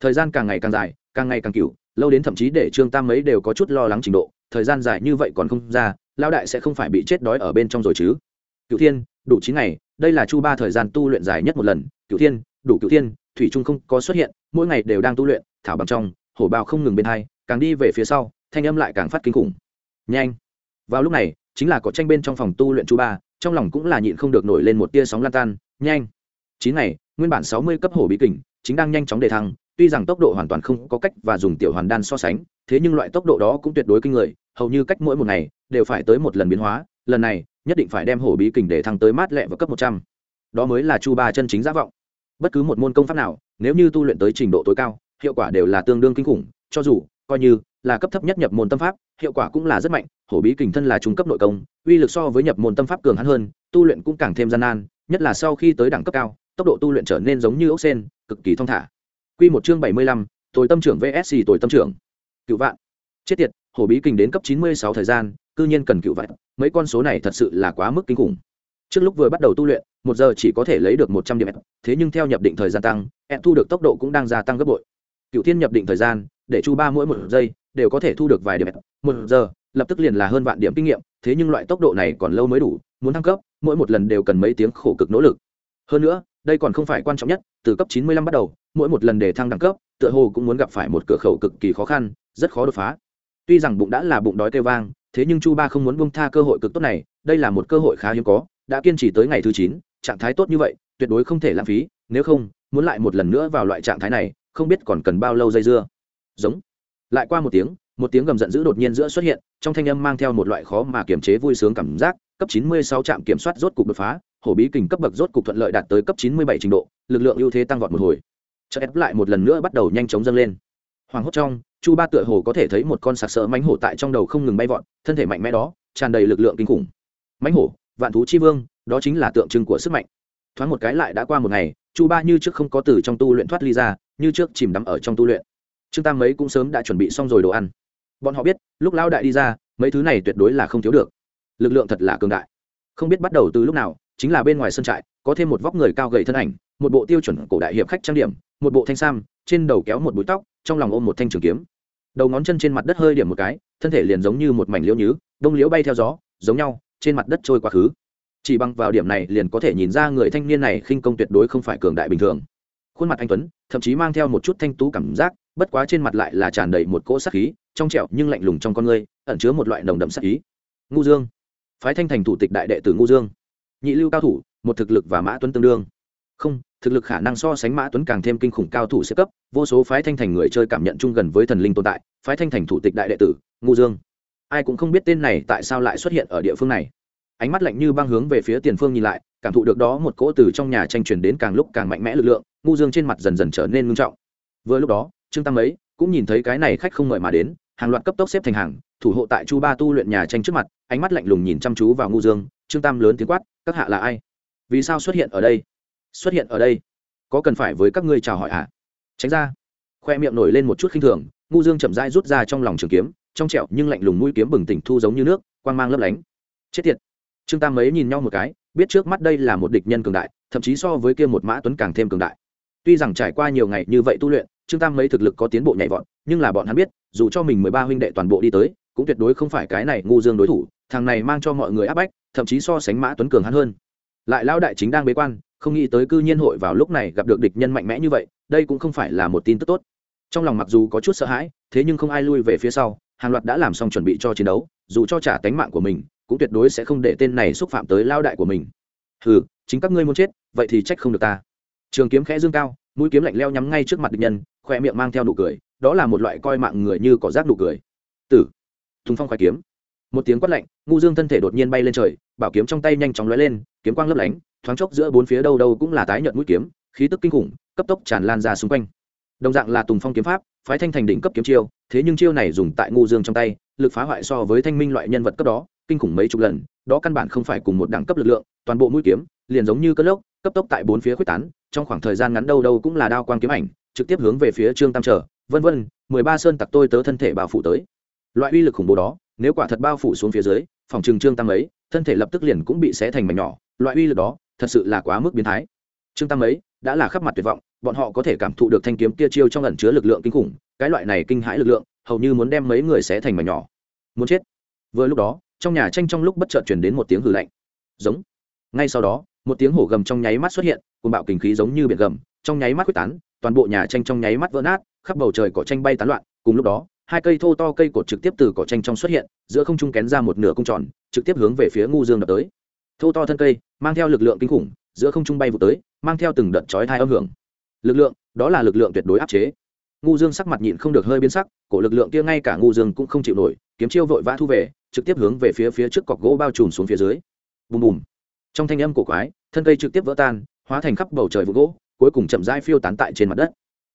Thời gian càng ngày càng dài, càng ngày càng cựu lâu đến thậm chí để trương tam mấy đều có chút lo lắng trình độ, thời gian dài như vậy còn không ra lao đại sẽ không phải bị chết đói ở bên trong rồi chứ. Cựu thiên, đủ chín ngày, đây là chu ba thời gian tu luyện dài nhất một lần. Cựu thiên, đủ cựu thiên, thủy trung không có xuất hiện, mỗi ngày đều đang tu luyện, thảo bằng trong, hổ bào không ngừng bên hai, càng đi về phía sau, thanh âm lại càng phát kinh khủng. Nhanh. Vào lúc này, chính là có tranh bên trong phòng tu luyện chu ba, trong lòng cũng là nhịn không được nổi lên một tia sóng lan tan. Nhanh. Chín ngày, nguyên bản sáu mươi cấp hổ bí kình, chính đang nhanh chóng đề thăng tuy rằng tốc độ hoàn toàn không có cách và dùng tiểu hoàn đan so sánh, thế nhưng loại tốc độ đó cũng tuyệt đối kinh người, hầu như cách mỗi một ngày đều phải tới một lần biến hóa, lần này nhất định phải đem hổ bí kình để thăng tới mát lẹ và cấp một trăm. Đó mới là chu ba chân chính giả vọng. Bất cứ một môn công pháp nào, nếu như tu luyện tới trình độ tối cao, hiệu quả đều là tương đương kinh khủng, cho dù coi như là cấp thấp nhất nhập môn tâm pháp, hiệu quả cũng là rất mạnh, hổ bí kình thân là trung cấp nội công, uy lực so với nhập môn tâm pháp cường hắn hơn, tu luyện cũng càng thêm gian nan, nhất là sau khi tới đẳng cấp cao, tốc độ tu luyện trở nên giống như ốc sen, cực kỳ thong thả. Quy một chương bảy mươi lăm, tâm trưởng VSC tối tâm trưởng. Cựu vạn. Chết tiệt, hổ bí kình đến cấp chín mươi sáu thời gian, cư nhiên cần cựu vạn. Mấy con số này thật sự là quá mức kinh khủng. Trước lúc vừa bắt đầu tu luyện, một giờ chỉ có thể lấy được một trăm điểm, thế nhưng theo nhập định thời gian tăng, em thu được tốc độ cũng đang gia tăng gấp bội. Cựu Thiên nhập định thời gian, để chu ba mỗi một giây đều có thể thu được vài điểm, một giờ, lập tức liền là hơn vạn điểm kinh nghiệm, thế nhưng loại tốc độ này còn lâu mới đủ, muốn thăng cấp, mỗi một lần đều cần mấy tiếng khổ cực nỗ lực. Hơn nữa, đây còn không phải quan trọng nhất, từ cấp chín mươi lăm bắt đầu, mỗi một lần để thăng đẳng cấp tựa hồ cũng muốn gặp phải một cửa khẩu cực kỳ khó khăn rất khó đột phá. Tuy rằng bụng đã là bụng đói kêu vang thế nhưng chu ba không muốn bông tha cơ hội cực tốt này đây là một cơ hội khá hiếm có đã kiên trì tới ngày thứ chín trạng thái tốt như vậy tuyệt đối không thể lãng phí nếu không muốn lại một lần nữa vào loại trạng thái này không biết còn cần bao lâu dây dưa. Giống. Lại qua một tiếng một tiếng gầm giận dữ đột nhiên giữa xuất hiện trong thanh âm mang theo một loại khó mà kiềm chế vui sướng cảm giác cấp chín mươi sáu trạm kiểm soát rốt cục đột phá hổ bí kình cấp bậc rốt cục thuận lợi đạt tới cấp chín mươi bảy trình độ, lực lượng ưu thế tăng vọt một hồi. Chợ ép lại một lần nữa bắt đầu nhanh chóng dâng lên. Hoàng hốt trong, chu ba tựa hồ có thể thấy một con sặc sỡ mánh hổ tại trong đầu không ngừng bay vọt, thân thể mạnh mẽ đó, tràn đầy lực lượng kinh khủng. Mánh hổ, vạn thú chi vương, đó chính là tượng trưng của sức mạnh. Thoáng một cái lại đã qua một ngày, chu ba như trước không có từ trong tu luyện thoát ly ra, như trước chìm đắm ở trong tu luyện. Trương tam mấy cũng sớm đã chuẩn bị xong rồi đồ ăn. Bọn họ biết, lúc Lão đại đi ra, mấy thứ này tuyệt đối là không thiếu được. Lực lượng thật là cường đại. Không biết bắt đầu từ lúc nào chính là bên ngoài sân trại, có thêm một vóc người cao gầy thân ảnh, một bộ tiêu chuẩn cổ đại hiệp khách trang điểm, một bộ thanh sam, trên đầu kéo một búi tóc, trong lòng ôm một thanh trường kiếm. Đầu ngón chân trên mặt đất hơi điểm một cái, thân thể liền giống như một mảnh liễu nhứ, đông liễu bay theo gió, giống nhau, trên mặt đất trôi quá khứ. Chỉ bằng vào điểm này liền có thể nhìn ra người thanh niên này khinh công tuyệt đối không phải cường đại bình thường. Khuôn mặt anh tuấn, thậm chí mang theo một chút thanh tú cảm giác, bất quá trên mặt lại là tràn đầy một cỗ sắc khí, trong trẹo nhưng lạnh lùng trong con người ẩn chứa một loại nồng đậm sắc ý. Ngu dương. Phái thanh thành thủ tịch đại đệ tử ngu dương nhị lưu cao thủ, một thực lực và mã tuấn tương đương. Không, thực lực khả năng so sánh mã tuấn càng thêm kinh khủng cao thủ xếp cấp, vô số phái thanh thành người chơi cảm nhận chung gần với thần linh tồn tại, phái thanh thành thủ tịch đại đệ tử ngu dương. Ai cũng không biết tên này tại sao lại xuất hiện ở địa phương này. Ánh mắt lạnh như băng hướng về phía tiền phương nhìn lại, cảm thụ được đó một cỗ từ trong nhà tranh truyền đến càng lúc càng mạnh mẽ lực lượng ngu dương trên mặt dần dần trở nên ngưng trọng. Vừa lúc đó, trương tam ấy cũng nhìn thấy cái này khách không mời mà đến hàng loạt cấp tốc xếp thành hàng, thủ hộ tại chu ba tu luyện nhà tranh trước mặt, ánh mắt lạnh lùng nhìn chăm chú vào ngu dương, trương tam lớn tiếng quát, các hạ là ai? Vì sao xuất hiện ở đây? Xuất hiện ở đây? Có cần phải với các ngươi chào hỏi ạ à? tránh ra. Khoe miệng nổi lên một chút khinh thường, ngu dương chậm rãi rút ra trong lòng trường kiếm, trong trẹo nhưng lạnh lùng mũi kiếm bừng tỉnh thu giống như nước, quang mang lấp lánh. Chết tiệt. Trương tam ấy nhìn nhau một cái, biết trước mắt đây là một địch nhân cường đại, thậm chí so với kia một mã tuấn càng thêm cường đại. Tuy rằng trải qua nhiều ngày như vậy tu luyện trương tam mấy thực lực có tiến bộ nhảy vọt, nhưng là bọn hắn biết, dù cho mình mười ba huynh đệ toàn bộ đi tới, cũng tuyệt đối không phải cái này ngu dương đối thủ, thằng này mang cho mọi người áp bách, thậm chí so sánh mã tuấn cường hắn hơn. Lại lao đại chính đang bế quan, không nghĩ tới cư nhiên hội vào lúc này gặp được địch nhân mạnh mẽ như vậy, đây cũng không phải là một tin tức tốt. Trong lòng mặc dù có chút sợ hãi, thế nhưng không ai lui về phía sau, hàng loạt đã làm xong chuẩn bị cho chiến đấu, dù cho trả tánh mạng của mình, cũng tuyệt đối sẽ không để tên này xúc phạm tới lao đại của mình. Hừ, chính các ngươi muốn chết, vậy thì trách không được ta. Trường kiếm khẽ dương cao mũi kiếm lạnh leo nhắm ngay trước mặt địch nhân, khoe miệng mang theo nụ cười, đó là một loại coi mạng người như cỏ rác nụ cười. Tử. Thùng phong khoai kiếm. Một tiếng quát lạnh, ngu dương thân thể đột nhiên bay lên trời, bảo kiếm trong tay nhanh chóng lóe lên, kiếm quang lấp lánh, thoáng chốc giữa bốn phía đâu đâu cũng là tái nhợt mũi kiếm, khí tức kinh khủng, cấp tốc tràn lan ra xung quanh. Đồng dạng là tùng phong kiếm pháp, phái thanh thành đỉnh cấp kiếm chiêu, thế nhưng chiêu này dùng tại ngu dương trong tay, lực phá hoại so với thanh minh loại nhân vật cấp đó, kinh khủng mấy chục lần, đó căn bản không phải cùng một đẳng cấp lực lượng, toàn bộ mũi kiếm, liền giống như cơn lốc, cấp tốc tại bốn phía quyết tán trong khoảng thời gian ngắn đâu đâu cũng là đao quang kiếm ảnh, trực tiếp hướng về phía trương tam trở, vân vân, mười ba sơn tặc tôi tớ thân thể bao phủ tới. Loại uy lực khủng bố đó, nếu quả thật bao phủ xuống phía dưới, phòng trường trương tam ấy, thân thể lập tức liền cũng bị xé thành mảnh nhỏ, loại uy lực đó, thật sự là quá mức biến thái. Trương tam ấy, đã là khắp mặt tuyệt vọng, bọn họ có thể cảm thụ được thanh kiếm kia chiêu trong ẩn chứa lực lượng kinh khủng, cái loại này kinh hãi lực lượng, hầu như muốn đem mấy người xé thành mảnh nhỏ. Muốn chết. Vừa lúc đó, trong nhà tranh trong lúc bất chợt chuyển đến một tiếng hừ lạnh. Giống. Ngay sau đó một tiếng hổ gầm trong nháy mắt xuất hiện cùng bạo kinh khí giống như biển gầm, trong nháy mắt quyết tán, toàn bộ nhà tranh trong nháy mắt vỡ nát, khắp bầu trời cỏ tranh bay tán loạn. Cùng lúc đó, hai cây thô to cây cột trực tiếp từ cỏ tranh trong xuất hiện, giữa không trung kén ra một nửa cung tròn, trực tiếp hướng về phía ngu dương đập tới. Thô to thân cây, mang theo lực lượng kinh khủng, giữa không trung bay vụ tới, mang theo từng đợt chói thai âm hưởng. Lực lượng, đó là lực lượng tuyệt đối áp chế. Ngu dương sắc mặt nhịn không được hơi biến sắc, cổ lực lượng kia ngay cả ngu dương cũng không chịu nổi, kiếm chiêu vội vã thu về, trực tiếp hướng về phía phía trước cọc gỗ bao trùm xuống phía dưới. Bùm bùm trong thanh âm cổ quái, thân cây trực tiếp vỡ tan, hóa thành khắp bầu trời vụ gỗ, cuối cùng chậm rãi phiêu tán tại trên mặt đất.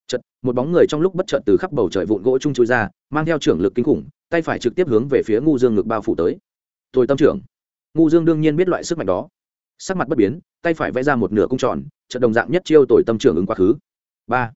Chật một bóng người trong lúc bất chợt từ khắp bầu trời vụn gỗ trung chui ra, mang theo trưởng lực kinh khủng, tay phải trực tiếp hướng về phía ngu dương ngực bao phủ tới. Tôi tâm trưởng. Ngu dương đương nhiên biết loại sức mạnh đó. Sắc mặt bất biến, tay phải vẽ ra một nửa cung tròn trận đồng dạng nhất chiêu tội tâm trưởng ứng quá khứ. Ba.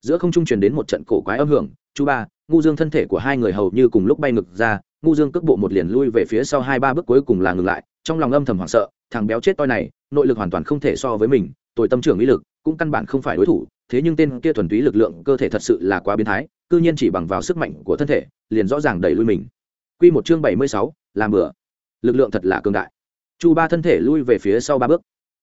Giữa không trung truyền đến một trận cổ quái âm hưởng. Chú ba, ngu dương thân thể của hai người hầu như cùng lúc bay ngực ra, ngu dương cước bộ một liền lui về phía sau hai ba bước cuối cùng là ngừng lại trong lòng âm thầm hoảng sợ thằng béo chết toi này nội lực hoàn toàn không thể so với mình tội tâm trưởng ý lực cũng căn bản không phải đối thủ thế nhưng tên kia thuần túy lực lượng cơ thể thật sự là quá biến thái cư nhiên chỉ bằng vào sức mạnh của thân thể liền rõ ràng đẩy lui mình Quy một chương bảy mươi sáu, làm bữa. Lực lượng thật là cường đại. Chu Ba thân thể lui về phía sau ba bước.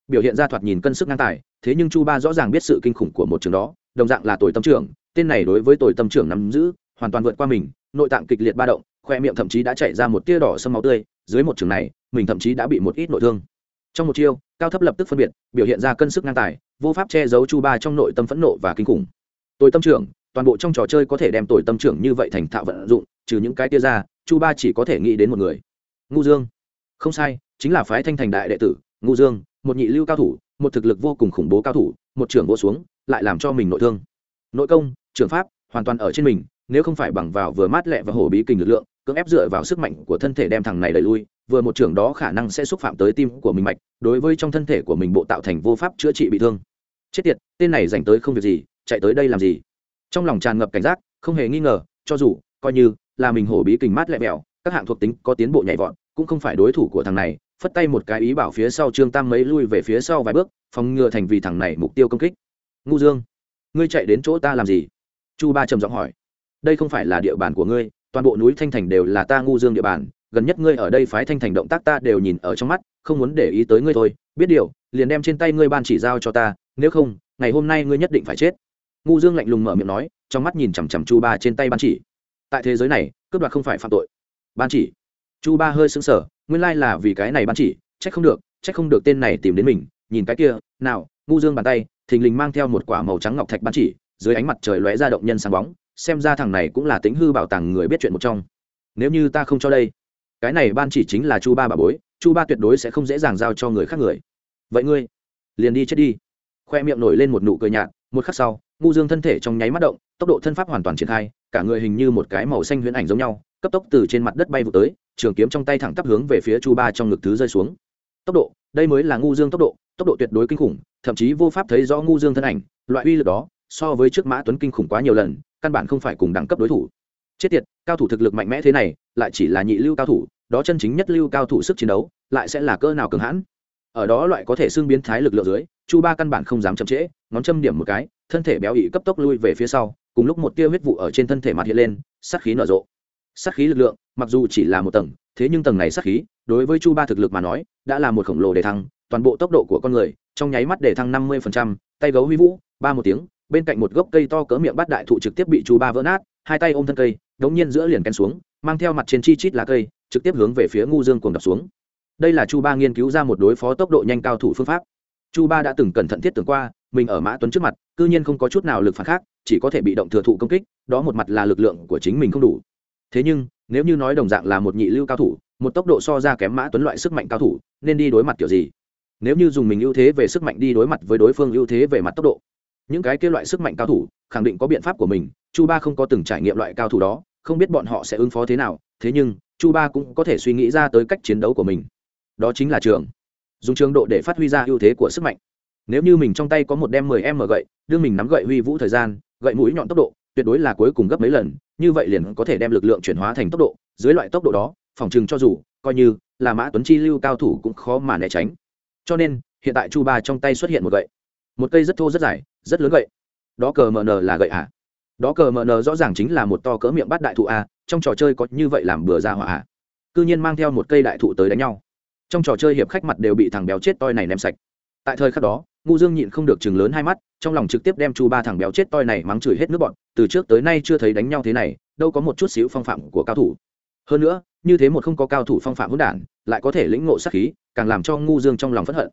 Biểu hiện ra thoạt nhìn cân sức ngang tài, thế nhưng Chu Ba rõ ràng biết sự kinh khủng của một trường đó, đồng dạng là tuổi tâm trưởng, tên này đối với tuổi tâm trưởng nắm giữ, hoàn toàn vượt qua mình, nội tạng kịch liệt ba động, khoe miệng thậm chí đã chảy ra một tia đỏ sâm máu tươi, dưới một trường này, mình thậm chí đã bị một ít nội thương. Trong một chiêu, cao thấp lập tức phân biệt, biểu hiện ra cân sức ngang tài, vô pháp che giấu Chu Ba trong nội tâm phẫn nộ và kinh khủng. Tuổi tâm trưởng, toàn bộ trong trò chơi có thể đem tuổi tâm trưởng như vậy thành thạo vận dụng, trừ những cái tia ra, chu ba chỉ có thể nghĩ đến một người ngu dương không sai chính là phái thanh thành đại đệ tử ngu dương một nhị lưu cao thủ một thực lực vô cùng khủng bố cao thủ một trưởng vô xuống lại làm cho mình nội thương nội công trưởng pháp hoàn toàn ở trên mình nếu không phải bằng vào vừa mát lẹ và hổ bí kình lực lượng cưỡng ép dựa vào sức mạnh của thân thể đem thằng này đẩy lui, vừa một trường đó khả năng sẽ xúc phạm tới tim của mình mạch, đối với trong thân thể của mình bộ tạo thành vô pháp chữa trị bị thương. Chết tiệt, tên này dành tới không việc gì, chạy tới đây làm gì? Trong lòng tràn ngập cảnh giác, không hề nghi ngờ, cho dù, coi như là mình hổ bí kình mát lẹ mẹo các hạng thuộc tính có tiến bộ nhảy vọt, cũng không phải đối thủ của thằng này, phất tay một cái ý bảo phía sau trương tam mấy lui về phía sau vài bước, phòng ngừa thành vì thằng này mục tiêu công kích. Ngu dương, ngươi chạy đến chỗ ta làm gì? Chu ba trầm giọng hỏi. Đây không phải là địa bàn của ngươi toàn bộ núi thanh thành đều là ta ngu dương địa bàn, gần nhất ngươi ở đây phái thanh thành động tác ta đều nhìn ở trong mắt, không muốn để ý tới ngươi thôi. Biết điều, liền đem trên tay ngươi ban chỉ giao cho ta, nếu không, ngày hôm nay ngươi nhất định phải chết. Ngu dương lạnh lùng mở miệng nói, trong mắt nhìn chằm chằm chu ba trên tay ban chỉ. Tại thế giới này, cướp đoạt không phải phạm tội. Ban chỉ? Chu ba hơi sững sờ, nguyên lai là vì cái này ban chỉ, trách không được, trách không được tên này tìm đến mình, nhìn cái kia, nào, ngu dương bàn tay, thình lình mang theo một quả màu trắng ngọc thạch ban chỉ, dưới ánh mặt trời lóe ra động nhân sáng bóng xem ra thằng này cũng là tính hư bảo tàng người biết chuyện một trong. Nếu như ta không cho đây, cái này ban chỉ chính là chu ba bà bối, chu ba tuyệt đối sẽ không dễ dàng giao cho người khác người. Vậy ngươi, liền đi chết đi. Khoe miệng nổi lên một nụ cười nhạt, một khắc sau, ngu dương thân thể trong nháy mắt động, tốc độ thân pháp hoàn toàn triển khai, cả người hình như một cái màu xanh huyễn ảnh giống nhau, cấp tốc từ trên mặt đất bay vụ tới, trường kiếm trong tay thẳng tắp hướng về phía chu ba trong ngực thứ rơi xuống. Tốc độ, đây mới là ngu dương tốc độ tốc độ tuyệt đối kinh khủng, thậm chí vô pháp thấy rõ ngu dương thân ảnh, loại uy lực đó, so với trước mã tuấn kinh khủng quá nhiều lần căn bản không phải cùng đẳng cấp đối thủ. Chết tiệt, cao thủ thực lực mạnh mẽ thế này, lại chỉ là nhị lưu cao thủ, đó chân chính nhất lưu cao thủ sức chiến đấu, lại sẽ là cơ nào cường hãn? Ở đó loại có thể xưng biến thái lực lượng dưới, chu ba căn bản không dám chậm trễ, ngón châm điểm một cái, thân thể béo ị cấp tốc lui về phía sau, cùng lúc một tia huyết vụ ở trên thân thể mặt hiện lên, sát khí nở rộ. Sát khí lực lượng, mặc dù chỉ là một tầng, thế nhưng tầng này sát khí, đối với chu ba thực lực mà nói, đã là một khổng lồ để thăng, toàn bộ tốc độ của con người, trong nháy mắt để thăng năm mươi tay gấu huy vũ, ba một tiếng bên cạnh một gốc cây to cỡ miệng bắt đại thụ trực tiếp bị chu ba vỡ nát, hai tay ôm thân cây, đống nhiên giữa liền ken xuống, mang theo mặt trên chi chít lá cây, trực tiếp hướng về phía ngu dương cuồng đập xuống. Đây là chu ba nghiên cứu ra một đối phó tốc độ nhanh cao thủ phương pháp. Chu ba đã từng cẩn thận thiết tưởng qua, mình ở mã tuấn trước mặt, cư nhiên không có chút nào lực phản khác chỉ có thể bị động thừa thụ công kích, đó một mặt là lực lượng của chính mình không đủ. Thế nhưng, nếu như nói đồng dạng là một nhị lưu cao thủ, một tốc độ so ra kém mã tuấn loại sức mạnh cao thủ, nên đi đối mặt kiểu gì? Nếu như dùng mình ưu thế về sức mạnh đi đối mặt với đối phương ưu thế về mặt tốc độ những cái kia loại sức mạnh cao thủ, khẳng định có biện pháp của mình, chu ba không có từng trải nghiệm loại cao thủ đó, không biết bọn họ sẽ ứng phó thế nào, thế nhưng, chu ba cũng có thể suy nghĩ ra tới cách chiến đấu của mình. Đó chính là trường. Dùng trường độ để phát huy ra ưu thế của sức mạnh. Nếu như mình trong tay có một đem mười em mở gậy đưa mình nắm gậy huy vũ thời gian, gậy mũi nhọn tốc độ, tuyệt đối là cuối cùng gấp mấy lần, như vậy liền có thể đem lực lượng chuyển hóa thành tốc độ. Dưới loại tốc độ đó, phòng chừng cho dù, coi như là mã tuấn chi lưu cao thủ cũng khó mà né tránh. Cho nên, hiện tại chu ba trong tay xuất hiện một gậy. Một cây rất thô rất dài rất lớn gậy. Đó cờ mờ nờ là gậy à? Đó cờ mờ nờ rõ ràng chính là một to cỡ miệng bát đại thụ à? trong trò chơi có như vậy làm bừa ra hỏa à? Cư nhiên mang theo một cây đại thụ tới đánh nhau. Trong trò chơi hiệp khách mặt đều bị thằng béo chết toi này ném sạch. Tại thời khắc đó, ngu dương nhịn không được chừng lớn hai mắt, trong lòng trực tiếp đem chu ba thằng béo chết toi này mắng chửi hết nước bọn, từ trước tới nay chưa thấy đánh nhau thế này, đâu có một chút xíu phong phạm của cao thủ. Hơn nữa, như thế một không có cao thủ phong phạm hỗn đản, lại có thể lĩnh ngộ sát khí, càng làm cho ngu dương trong lòng phẫn hận.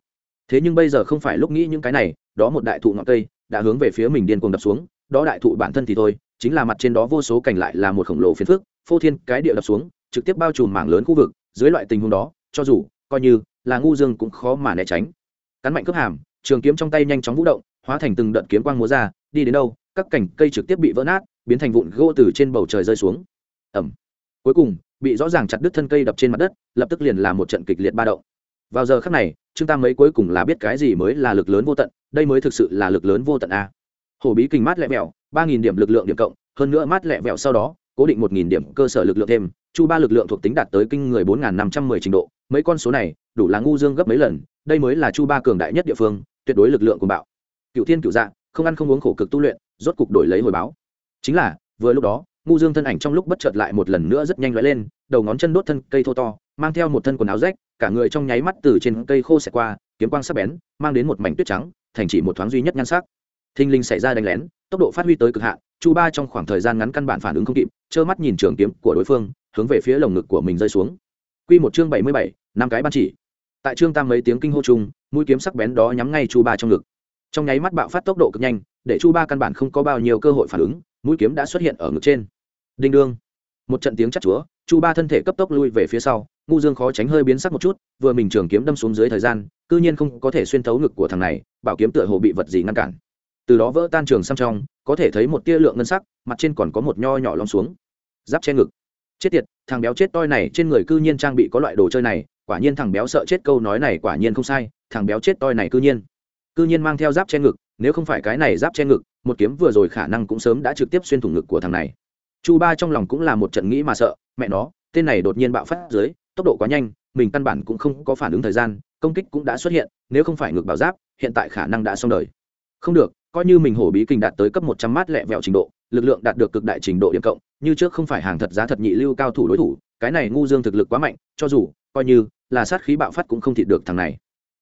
Thế nhưng bây giờ không phải lúc nghĩ những cái này, đó một đại thụ ngọn cây đã hướng về phía mình điên cuồng đập xuống, đó đại thụ bản thân thì thôi, chính là mặt trên đó vô số cảnh lại là một khổng lồ phiến phước, phô thiên cái địa đập xuống, trực tiếp bao trùm mảng lớn khu vực, dưới loại tình huống đó, cho dù, coi như, là ngu dương cũng khó mà né tránh. Cắn mạnh cướp hàm, trường kiếm trong tay nhanh chóng vũ động, hóa thành từng đợt kiếm quang múa ra, đi đến đâu, các cành cây trực tiếp bị vỡ nát, biến thành vụn gỗ từ trên bầu trời rơi xuống. Ẩm cuối cùng, bị rõ ràng chặt đứt thân cây đập trên mặt đất, lập tức liền là một trận kịch liệt ba động vào giờ khắc này trương tam mấy cuối cùng là biết cái gì mới là lực lớn vô tận, đây mới thực sự là lực lớn vô tận a. Hổ bí kình mát lẹ mẹo ba nghìn điểm lực lượng điểm cộng, hơn nữa mát lẹ vẹo sau đó, cố định một nghìn điểm cơ sở lực lượng thêm, chu ba lực lượng thuộc tính đạt tới kinh người bốn năm trăm mười trình độ, mấy con số này, đủ là ngu dương gấp mấy lần, đây mới là chu ba cường đại nhất địa phương, tuyệt đối lực lượng của bạo. Cựu thiên cựu dạ không ăn không uống khổ cực tu luyện, rốt cục đổi lấy hồi báo. Chính là, vừa lúc đó, ngu dương thân ảnh trong lúc bất chợt lại một lần nữa rất nhanh lóe lên, đầu ngón chân đốt thân cây thô to, mang theo một thân quần áo rách cả người trong nháy mắt từ trên cây khô xẹt qua kiếm quang sắc bén mang đến một mảnh tuyết trắng thành chỉ một thoáng duy nhất nhan sắc thinh linh xảy ra đánh lén tốc độ phát huy tới cực hạn chu ba trong khoảng thời gian ngắn căn bản phản ứng không kịp trơ mắt nhìn trường kiếm của đối phương hướng về phía lồng ngực của mình rơi xuống Quy một chương bảy mươi bảy, năm cái ban chỉ. Tại chương tam mấy tiếng kinh hô chung, mũi kiếm sắc bén đó nhắm ngay Chu Ba trong ngực. Trong nháy mắt bạo phát tốc độ cực nhanh, để Chu Ba căn bản không có bao nhiêu cơ hội phản ứng, mũi kiếm đã xuất hiện ở ngực trên. Đinh đương. Một trận tiếng chát chúa, Chu Ba thân thể cấp tốc lui về phía sau, ngu dương khó tránh hơi biến sắc một chút, vừa mình trường kiếm đâm xuống dưới thời gian, cư nhiên không có thể xuyên thấu ngực của thằng này, bảo kiếm tựa hồ bị vật gì ngăn cản. Từ đó vỡ tan trường xăm trong, có thể thấy một tia lượng ngân sắc, mặt trên còn có một nho nhỏ lõm xuống. Giáp che ngực chết tiệt thằng béo chết toi này trên người cư nhiên trang bị có loại đồ chơi này quả nhiên thằng béo sợ chết câu nói này quả nhiên không sai thằng béo chết toi này cư nhiên cư nhiên mang theo giáp che ngực nếu không phải cái này giáp che ngực một kiếm vừa rồi khả năng cũng sớm đã trực tiếp xuyên thủng ngực của thằng này chu ba trong lòng cũng là một trận nghĩ mà sợ mẹ nó tên này đột nhiên bạo phát dưới tốc độ quá nhanh, mình căn bản cũng không có phản ứng thời gian, công kích cũng đã xuất hiện, nếu không phải ngược bảo giáp, hiện tại khả năng đã xong đời. Không được, coi như mình hổ bí kinh đạt tới cấp một trăm mát lẹ vẹo trình độ, lực lượng đạt được cực đại trình độ điểm cộng, như trước không phải hàng thật giá thật nhị lưu cao thủ đối thủ, cái này ngu dương thực lực quá mạnh, cho dù, coi như là sát khí bạo phát cũng không thịt được thằng này.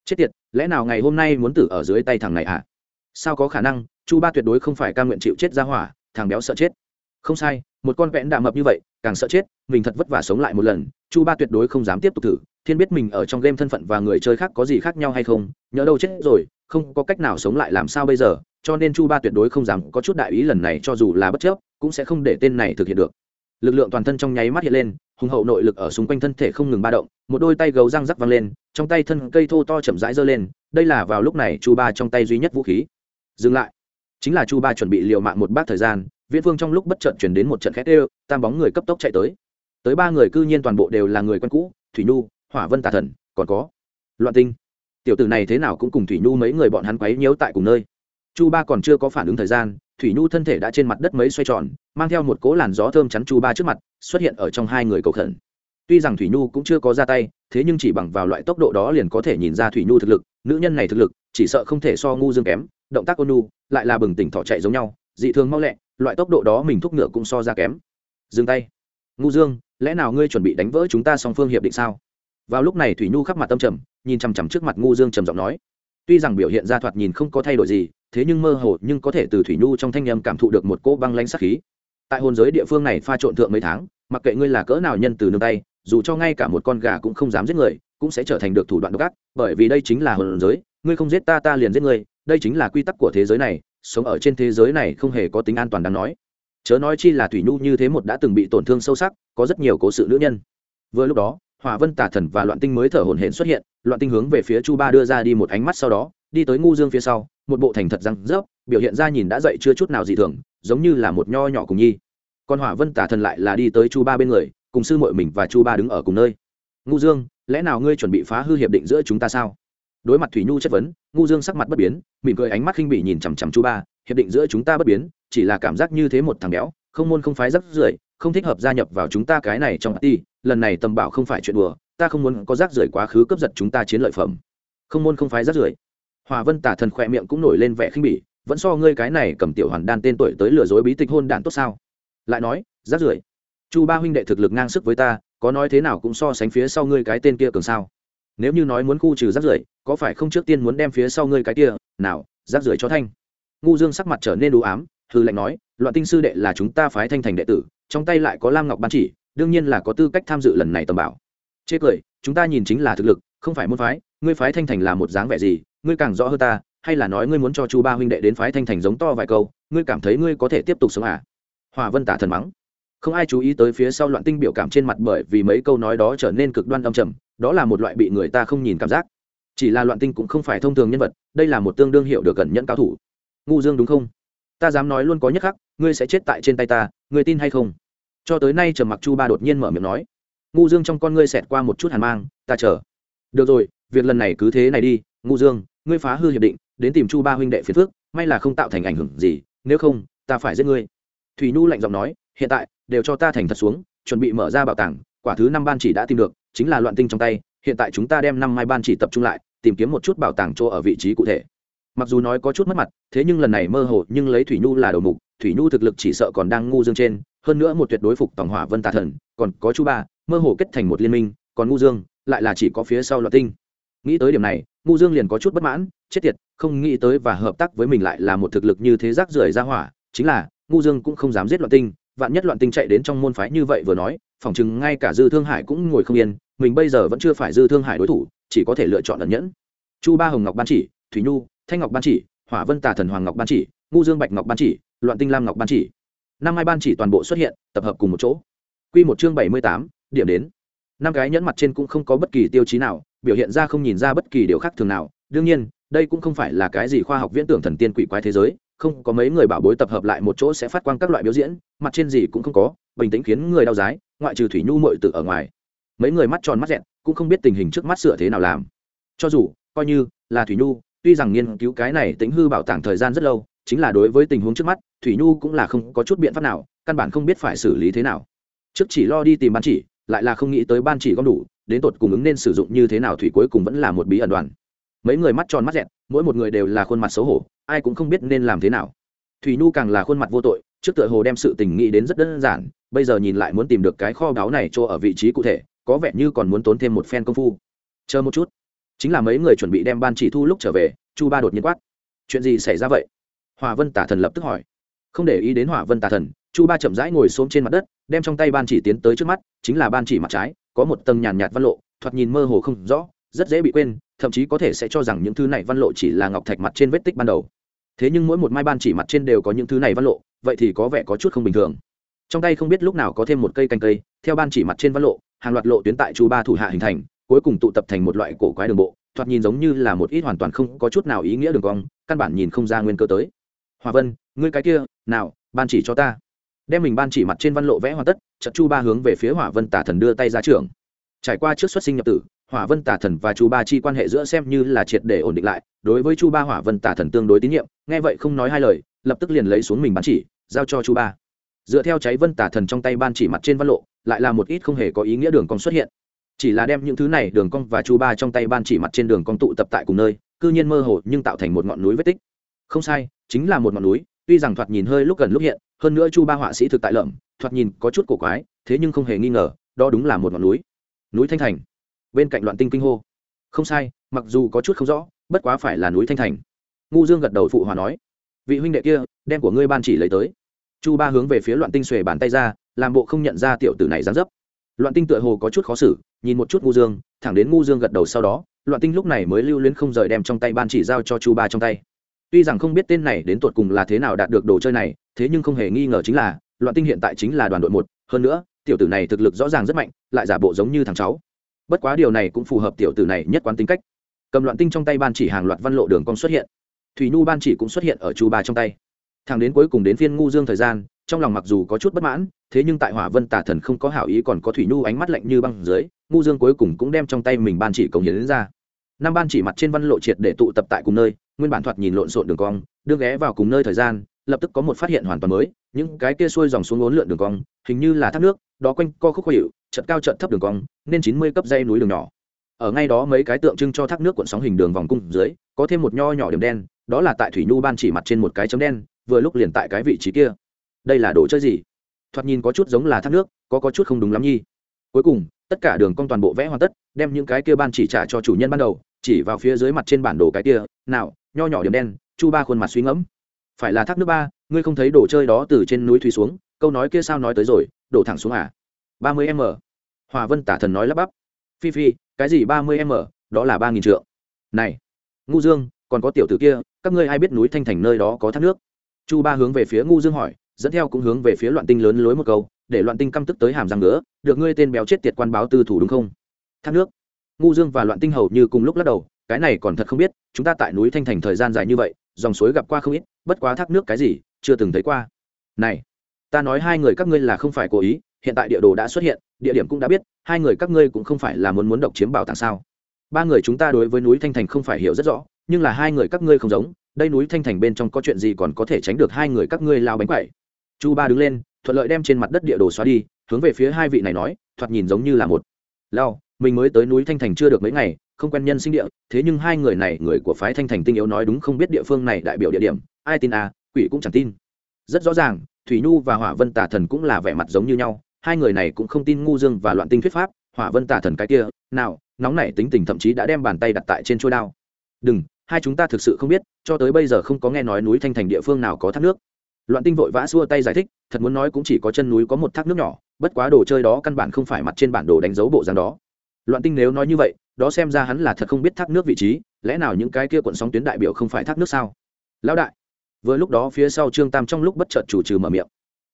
Chết tiệt, lẽ nào ngày hôm nay muốn tử ở dưới tay thằng này à sao có khả năng, chu ba tuyệt đối không phải ca nguyện chịu chết ra hỏa, thằng béo sợ chết. Không sai, một con vẽn đạm mập như vậy, càng sợ chết, mình thật vất vả sống lại một lần chu ba tuyệt đối không dám tiếp tục thử, thiên biết mình ở trong game thân phận và người chơi khác có gì khác nhau hay không nhớ đâu chết rồi, không có cách nào sống lại làm sao bây giờ, cho nên chu ba tuyệt đối không dám có chút đại ý lần này cho dù là bất chấp, cũng sẽ không để tên này thực hiện được. Lực lượng toàn thân trong nháy mắt hiện lên, hùng hậu nội lực ở xung quanh thân thể không ngừng ba động, một đôi tay gấu răng rắc văng lên, trong tay thân cây thô to chậm rãi giơ lên, đây là vào lúc này chu ba trong tay duy nhất vũ khí. Dừng lại. Chính là chu ba chuẩn bị liều mạng một bát thời gian, viễn phương trong lúc bất chợt chuyển đến một trận khét ê tam bóng người cấp tốc chạy tới tới ba người cư nhiên toàn bộ đều là người quen cũ, thủy nhu, hỏa vân tà thần, còn có loạn tinh. Tiểu tử này thế nào cũng cùng thủy nhu mấy người bọn hắn quấy nhiễu tại cùng nơi. Chu ba còn chưa có phản ứng thời gian, thủy nhu thân thể đã trên mặt đất mấy xoay tròn, mang theo một cỗ làn gió thơm chắn chu ba trước mặt, xuất hiện ở trong hai người cầu khẩn. Tuy rằng thủy nhu cũng chưa có ra tay, thế nhưng chỉ bằng vào loại tốc độ đó liền có thể nhìn ra thủy nhu thực lực, nữ nhân này thực lực, chỉ sợ không thể so ngu dương kém, động tác ôn nhu, lại là bừng tỉnh thỏ chạy giống nhau, dị thường mau lẹ, loại tốc độ đó mình thúc ngựa cũng so ra kém. Dừng tay. Ngu dương lẽ nào ngươi chuẩn bị đánh vỡ chúng ta song phương hiệp định sao? Vào lúc này thủy nhu khắc mặt tâm trầm, nhìn chằm chằm trước mặt ngu dương trầm giọng nói. Tuy rằng biểu hiện ra thoạt nhìn không có thay đổi gì, thế nhưng mơ hồ nhưng có thể từ thủy nhu trong thanh âm cảm thụ được một cỗ băng lanh sắc khí. Tại hồn giới địa phương này pha trộn thượng mấy tháng, mặc kệ ngươi là cỡ nào nhân từ nương tay, dù cho ngay cả một con gà cũng không dám giết người, cũng sẽ trở thành được thủ đoạn độc ác, bởi vì đây chính là hồn giới, ngươi không giết ta ta liền giết ngươi, đây chính là quy tắc của thế giới này, sống ở trên thế giới này không hề có tính an toàn đáng nói chớ nói chi là thủy nhu như thế một đã từng bị tổn thương sâu sắc, có rất nhiều cố sự nữ nhân. Vừa lúc đó, hỏa vân tả thần và loạn tinh mới thở hổn hển xuất hiện, loạn tinh hướng về phía chu ba đưa ra đi một ánh mắt sau đó, đi tới ngu dương phía sau, một bộ thành thật răng rớp, biểu hiện ra nhìn đã dậy chưa chút nào dị thường, giống như là một nho nhỏ cùng nhi. Còn hỏa vân tả thần lại là đi tới chu ba bên người, cùng sư mội mình và chu ba đứng ở cùng nơi. Ngu dương, lẽ nào ngươi chuẩn bị phá hư hiệp định giữa chúng ta sao? Đối mặt thủy nhu chất vấn, ngu dương sắc mặt bất biến, mỉm cười ánh mắt khinh bỉ nhìn chằm chằm chu ba, hiệp định giữa chúng ta bất biến chỉ là cảm giác như thế một thằng béo, không môn không phái rắc rưởi, không thích hợp gia nhập vào chúng ta cái này trong ti lần này tầm bảo không phải chuyện đùa, ta không muốn có rác rưởi quá khứ cướp giật chúng ta chiến lợi phẩm. Không môn không phái rác rưởi. Hòa vân tả thần khỏe miệng cũng nổi lên vẻ khinh bỉ, vẫn so ngươi cái này cầm tiểu hoàn đan tên tuổi tới lừa dối bí tịch hôn đản tốt sao? Lại nói rác rưởi. Chu ba huynh đệ thực lực ngang sức với ta, có nói thế nào cũng so sánh phía sau ngươi cái tên kia cường sao? Nếu như nói muốn khu trừ rác rưởi, có phải không trước tiên muốn đem phía sau ngươi cái kia, nào rác rưởi cho thanh. Ngu dương sắc mặt trở nên đủ ám hư lệnh nói, loạn tinh sư đệ là chúng ta phái thanh thành đệ tử, trong tay lại có lam ngọc ban chỉ, đương nhiên là có tư cách tham dự lần này tầm bảo. Chê cười, chúng ta nhìn chính là thực lực, không phải môn phái, ngươi phái thanh thành là một dáng vẻ gì, ngươi càng rõ hơn ta, hay là nói ngươi muốn cho chu ba huynh đệ đến phái thanh thành giống to vài câu, ngươi cảm thấy ngươi có thể tiếp tục sống à? Hòa vân tả thần mắng, không ai chú ý tới phía sau loạn tinh biểu cảm trên mặt bởi vì mấy câu nói đó trở nên cực đoan âm trầm, đó là một loại bị người ta không nhìn cảm giác. Chỉ là loạn tinh cũng không phải thông thường nhân vật, đây là một tương đương hiệu được gần nhẫn cao thủ. Ngu dương đúng không? Ta dám nói luôn có nhất khắc, ngươi sẽ chết tại trên tay ta, ngươi tin hay không? Cho tới nay trầm mặc chu ba đột nhiên mở miệng nói. Ngu dương trong con ngươi xẹt qua một chút hàn mang, ta chờ. Được rồi, việc lần này cứ thế này đi ngu dương, ngươi phá hư hiệp định, đến tìm chu ba huynh đệ phiền phước may là không tạo thành ảnh hưởng gì, nếu không, ta phải giết ngươi. Thủy nhu lạnh giọng nói, hiện tại, đều cho ta thành thật xuống, chuẩn bị mở ra bảo tàng, quả thứ năm ban chỉ đã tìm được, chính là loạn tinh trong tay, hiện tại chúng ta đem năm mai ban chỉ tập trung lại, tìm kiếm một chút bảo tàng chỗ ở vị trí cụ thể mặc dù nói có chút mất mặt, thế nhưng lần này mơ hồ nhưng lấy thủy nhu là đầu mục, thủy nhu thực lực chỉ sợ còn đang ngu dương trên, hơn nữa một tuyệt đối phục tổng hỏa vân tà thần, còn có chu ba, mơ hồ kết thành một liên minh, còn ngu dương, lại là chỉ có phía sau loạt tinh. Nghĩ tới điểm này, ngu dương liền có chút bất mãn, chết tiệt, không nghĩ tới và hợp tác với mình lại là một thực lực như thế rác rưởi ra hỏa, chính là, ngu dương cũng không dám giết loạn tinh, vạn nhất loạn tinh chạy đến trong môn phái như vậy vừa nói phỏng chừng ngay cả dư thương hải cũng ngồi không yên, mình bây giờ vẫn chưa phải dư thương hải đối thủ, chỉ có thể lựa chọn ẩn nhẫn. Chu ba hồng ngọc ban chỉ, thủy nhu thanh ngọc ban chỉ, hỏa vân tà thần hoàng ngọc ban chỉ, ngu dương bạch ngọc ban chỉ, loạn tinh lam ngọc ban chỉ. Năm hai ban chỉ toàn bộ xuất hiện, tập hợp cùng một chỗ. Q một chương bảy mươi tám, điểm đến. Năm cái nhẫn mặt trên cũng không có bất kỳ tiêu chí nào, biểu hiện ra không nhìn ra bất kỳ điều khác thường nào. Đương nhiên, đây cũng không phải là cái gì khoa học viễn tưởng thần tiên quỷ quái thế giới, không có mấy người bảo bối tập hợp lại một chỗ sẽ phát quang các loại biểu diễn, mặt trên gì cũng không có, bình tĩnh khiến người đau dái ngoại trừ thủy nhu mội tự ở ngoài. Mấy người mắt tròn mắt dẹn, cũng không biết tình hình trước mắt sửa thế nào làm. Cho dù, coi như là thủy nhu tuy rằng nghiên cứu cái này tính hư bảo tàng thời gian rất lâu, chính là đối với tình huống trước mắt, thủy nhu cũng là không có chút biện pháp nào, căn bản không biết phải xử lý thế nào. Trước chỉ lo đi tìm ban chỉ, lại là không nghĩ tới ban chỉ gom đủ, đến tột cùng ứng nên sử dụng như thế nào thủy cuối cùng vẫn là một bí ẩn đoàn. Mấy người mắt tròn mắt dẹt, mỗi một người đều là khuôn mặt xấu hổ, ai cũng không biết nên làm thế nào. Thủy nhu càng là khuôn mặt vô tội, trước tựa hồ đem sự tình nghĩ đến rất đơn giản, bây giờ nhìn lại muốn tìm được cái kho báu này cho ở vị trí cụ thể, có vẻ như còn muốn tốn thêm một phen công phu. Chờ một chút chính là mấy người chuẩn bị đem ban chỉ thu lúc trở về, chu ba đột nhiên quát. Chuyện gì xảy ra vậy? Hòa vân tả thần lập tức hỏi. Không để ý đến hỏa vân tà thần, chu ba chậm rãi ngồi xôm trên mặt đất, đem trong tay ban chỉ tiến tới trước mắt, chính là ban chỉ mặt trái, có một tầng nhàn nhạt văn lộ, thoạt nhìn mơ hồ không rõ, rất dễ bị quên, thậm chí có thể sẽ cho rằng những thứ này văn lộ chỉ là ngọc thạch mặt trên vết tích ban đầu. Thế nhưng mỗi một mai ban chỉ mặt trên đều có những thứ này văn lộ, vậy thì có vẻ có chút không bình thường. Trong tay không biết lúc nào có thêm một cây canh cây, theo ban chỉ mặt trên văn lộ, hàng loạt lộ tuyến tại chu ba thủ hạ hình thành cuối cùng tụ tập thành một loại cổ quái đường bộ, thoạt nhìn giống như là một ít hoàn toàn không có chút nào ý nghĩa đường cong, căn bản nhìn không ra nguyên cơ tới. Hòa vân, ngươi cái kia, nào, ban chỉ cho ta. Đem mình ban chỉ mặt trên văn lộ vẽ hoàn tất trận chu ba hướng về phía hỏa vân tả thần đưa tay ra trường trải qua trước xuất sinh nhập tử, hỏa vân tả thần và chu ba chi quan hệ giữa xem như là triệt để ổn định lại, đối với chu ba hỏa vân tả thần tương đối tín nhiệm, nghe vậy không nói hai lời, lập tức liền lấy xuống mình ban chỉ, giao cho chu ba. Dựa theo cháy vân tả thần trong tay ban chỉ mặt trên văn lộ, lại là một ít không hề có ý nghĩa đường cong xuất hiện chỉ là đem những thứ này đường cong và chu ba trong tay ban chỉ mặt trên đường cong tụ tập tại cùng nơi, cư nhiên mơ hồ nhưng tạo thành một ngọn núi vết tích. Không sai, chính là một ngọn núi, tuy rằng thoạt nhìn hơi lúc gần lúc hiện, hơn nữa chu ba họa sĩ thực tại lợm, thoạt nhìn có chút cổ quái, thế nhưng không hề nghi ngờ, đó đúng là một ngọn núi. Núi thanh thành. Bên cạnh loạn tinh kinh hô. Không sai, mặc dù có chút không rõ, bất quá phải là núi thanh thành. Ngu dương gật đầu phụ hòa nói. Vị huynh đệ kia, đem của ngươi ban chỉ lấy tới. Chu ba hướng về phía loạn tinh xuề bàn tay ra, làm bộ không nhận ra tiểu tử này dán dấp loạn tinh tựa hồ có chút khó xử, nhìn một chút ngu dương, thẳng đến ngu dương gật đầu sau đó, loạn tinh lúc này mới lưu luyến không rời đem trong tay ban chỉ giao cho chu ba trong tay. Tuy rằng không biết tên này đến tột cùng là thế nào đạt được đồ chơi này, thế nhưng không hề nghi ngờ chính là, loạn tinh hiện tại chính là đoàn đội một, hơn nữa, tiểu tử này thực lực rõ ràng rất mạnh, lại giả bộ giống như thằng cháu. Bất quá điều này cũng phù hợp tiểu tử này nhất quán tính cách. Cầm loạn tinh trong tay ban chỉ hàng loạt văn lộ đường cong xuất hiện. Thủy nhu ban chỉ cũng xuất hiện ở chu ba trong tay. Thằng đến cuối cùng đến phiên ngu dương thời gian trong lòng mặc dù có chút bất mãn, thế nhưng tại hỏa vân tả thần không có hảo ý còn có thủy nhu ánh mắt lạnh như băng dưới, ngu dương cuối cùng cũng đem trong tay mình ban chỉ cống hiến ra. Năm ban chỉ mặt trên văn lộ triệt để tụ tập tại cùng nơi, nguyên bản thoạt nhìn lộn xộn đường cong, đưa ghé vào cùng nơi thời gian, lập tức có một phát hiện hoàn toàn mới, những cái kia xuôi dòng xuống ốn lượn đường cong, hình như là thác nước, đó quanh co khúc khó hiệu chật cao chật thấp đường cong, nên chín mươi cấp dây núi đường nhỏ. Ở ngay đó mấy cái tượng trưng cho thác nước cuộn sóng hình đường vòng cung dưới, có thêm một nho nhỏ điểm đen, đó là tại thủy nhu ban chỉ mặt trên một cái chấm đen, vừa lúc liền tại cái vị trí kia đây là đồ chơi gì? Thoạt nhìn có chút giống là thác nước, có có chút không đúng lắm nhi. Cuối cùng, tất cả đường cong toàn bộ vẽ hoàn tất, đem những cái kia ban chỉ trả cho chủ nhân ban đầu, chỉ vào phía dưới mặt trên bản đồ cái kia, nào, nho nhỏ điểm đen, chu ba khuôn mặt suy ngẫm. Phải là thác nước ba, ngươi không thấy đồ chơi đó từ trên núi thủy xuống, câu nói kia sao nói tới rồi, đổ thẳng xuống à? ba mươi m. Hòa vân tả thần nói lắp bắp. Phi phi, cái gì ba mươi m? Đó là ba nghìn trượng. Này, ngu dương, còn có tiểu tử kia, các ngươi ai biết núi thanh thành nơi đó có thác nước? Chu ba hướng về phía ngu dương hỏi dẫn theo cũng hướng về phía loạn tinh lớn lối một câu, để loạn tinh căm tức tới hàm răng nữa được ngươi tên béo chết tiệt quan báo tư thủ đúng không? Thác nước. Ngu dương và loạn tinh hầu như cùng lúc lắc đầu, cái này còn thật không biết, chúng ta tại núi thanh thành thời gian dài như vậy, dòng suối gặp qua không ít, bất quá thác nước cái gì, chưa từng thấy qua. Này, ta nói hai người các ngươi là không phải cố ý, hiện tại địa đồ đã xuất hiện, địa điểm cũng đã biết, hai người các ngươi cũng không phải là muốn muốn độc chiếm bảo tàng sao? Ba người chúng ta đối với núi thanh thành không phải hiểu rất rõ, nhưng là hai người các ngươi không giống, đây núi thanh thành bên trong có chuyện gì còn có thể tránh được hai người các ngươi lao bánh quậy chu ba đứng lên, thuận lợi đem trên mặt đất địa đồ xóa đi, hướng về phía hai vị này nói, thoạt nhìn giống như là một. Lao, mình mới tới núi thanh thành chưa được mấy ngày, không quen nhân sinh địa, thế nhưng hai người này, người của phái thanh thành tinh yếu nói đúng không biết địa phương này đại biểu địa điểm, ai tin à quỷ cũng chẳng tin. Rất rõ ràng, thủy nhu và hỏa vân tả thần cũng là vẻ mặt giống như nhau, hai người này cũng không tin ngu dương và loạn tinh thuyết pháp, hỏa vân tả thần cái kia, nào, nóng nảy tính tình thậm chí đã đem bàn tay đặt tại trên trôi đao. Đừng, hai chúng ta thực sự không biết, cho tới bây giờ không có nghe nói núi thanh thành địa phương nào có thác nước loạn tinh vội vã xua tay giải thích, thật muốn nói cũng chỉ có chân núi có một thác nước nhỏ, bất quá đồ chơi đó căn bản không phải mặt trên bản đồ đánh dấu bộ dáng đó. Loạn tinh nếu nói như vậy, đó xem ra hắn là thật không biết thác nước vị trí, lẽ nào những cái kia cuộn sóng tuyến đại biểu không phải thác nước sao? Lão đại, vừa lúc đó phía sau trương tam trong lúc bất chợt chủ trừ mở miệng.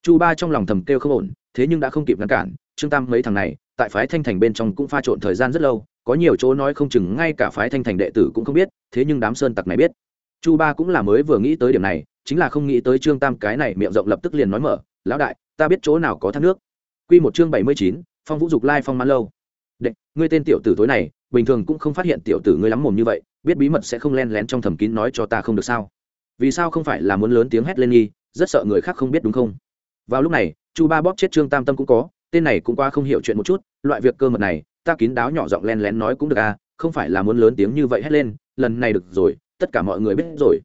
Chu ba trong lòng thầm kêu không ổn, thế nhưng đã không kịp ngăn cản, trương tam mấy thằng này, tại phái thanh thành bên trong cũng pha trộn thời gian rất lâu, có nhiều chỗ nói không chừng ngay cả phái thanh thành đệ tử cũng không biết, thế nhưng đám sơn tặc này biết. Chu ba cũng là mới vừa nghĩ tới điểm này chính là không nghĩ tới trương tam cái này miệng rộng lập tức liền nói mở, lão đại, ta biết chỗ nào có thác nước. Q một chương bảy mươi chín, phong vũ dục lai phong man lâu. Đệ, ngươi tên tiểu tử tối này, bình thường cũng không phát hiện tiểu tử ngươi lắm mồm như vậy, biết bí mật sẽ không len lén trong thầm kín nói cho ta không được sao? Vì sao không phải là muốn lớn tiếng hét lên nghi, rất sợ người khác không biết đúng không? Vào lúc này, chu ba bóp chết trương tam tâm cũng có, tên này cũng qua không hiểu chuyện một chút, loại việc cơ mật này, ta kín đáo nhỏ giọng len lén nói cũng được à không phải là muốn lớn tiếng như vậy hét lên, lần này được rồi, tất cả mọi người biết rồi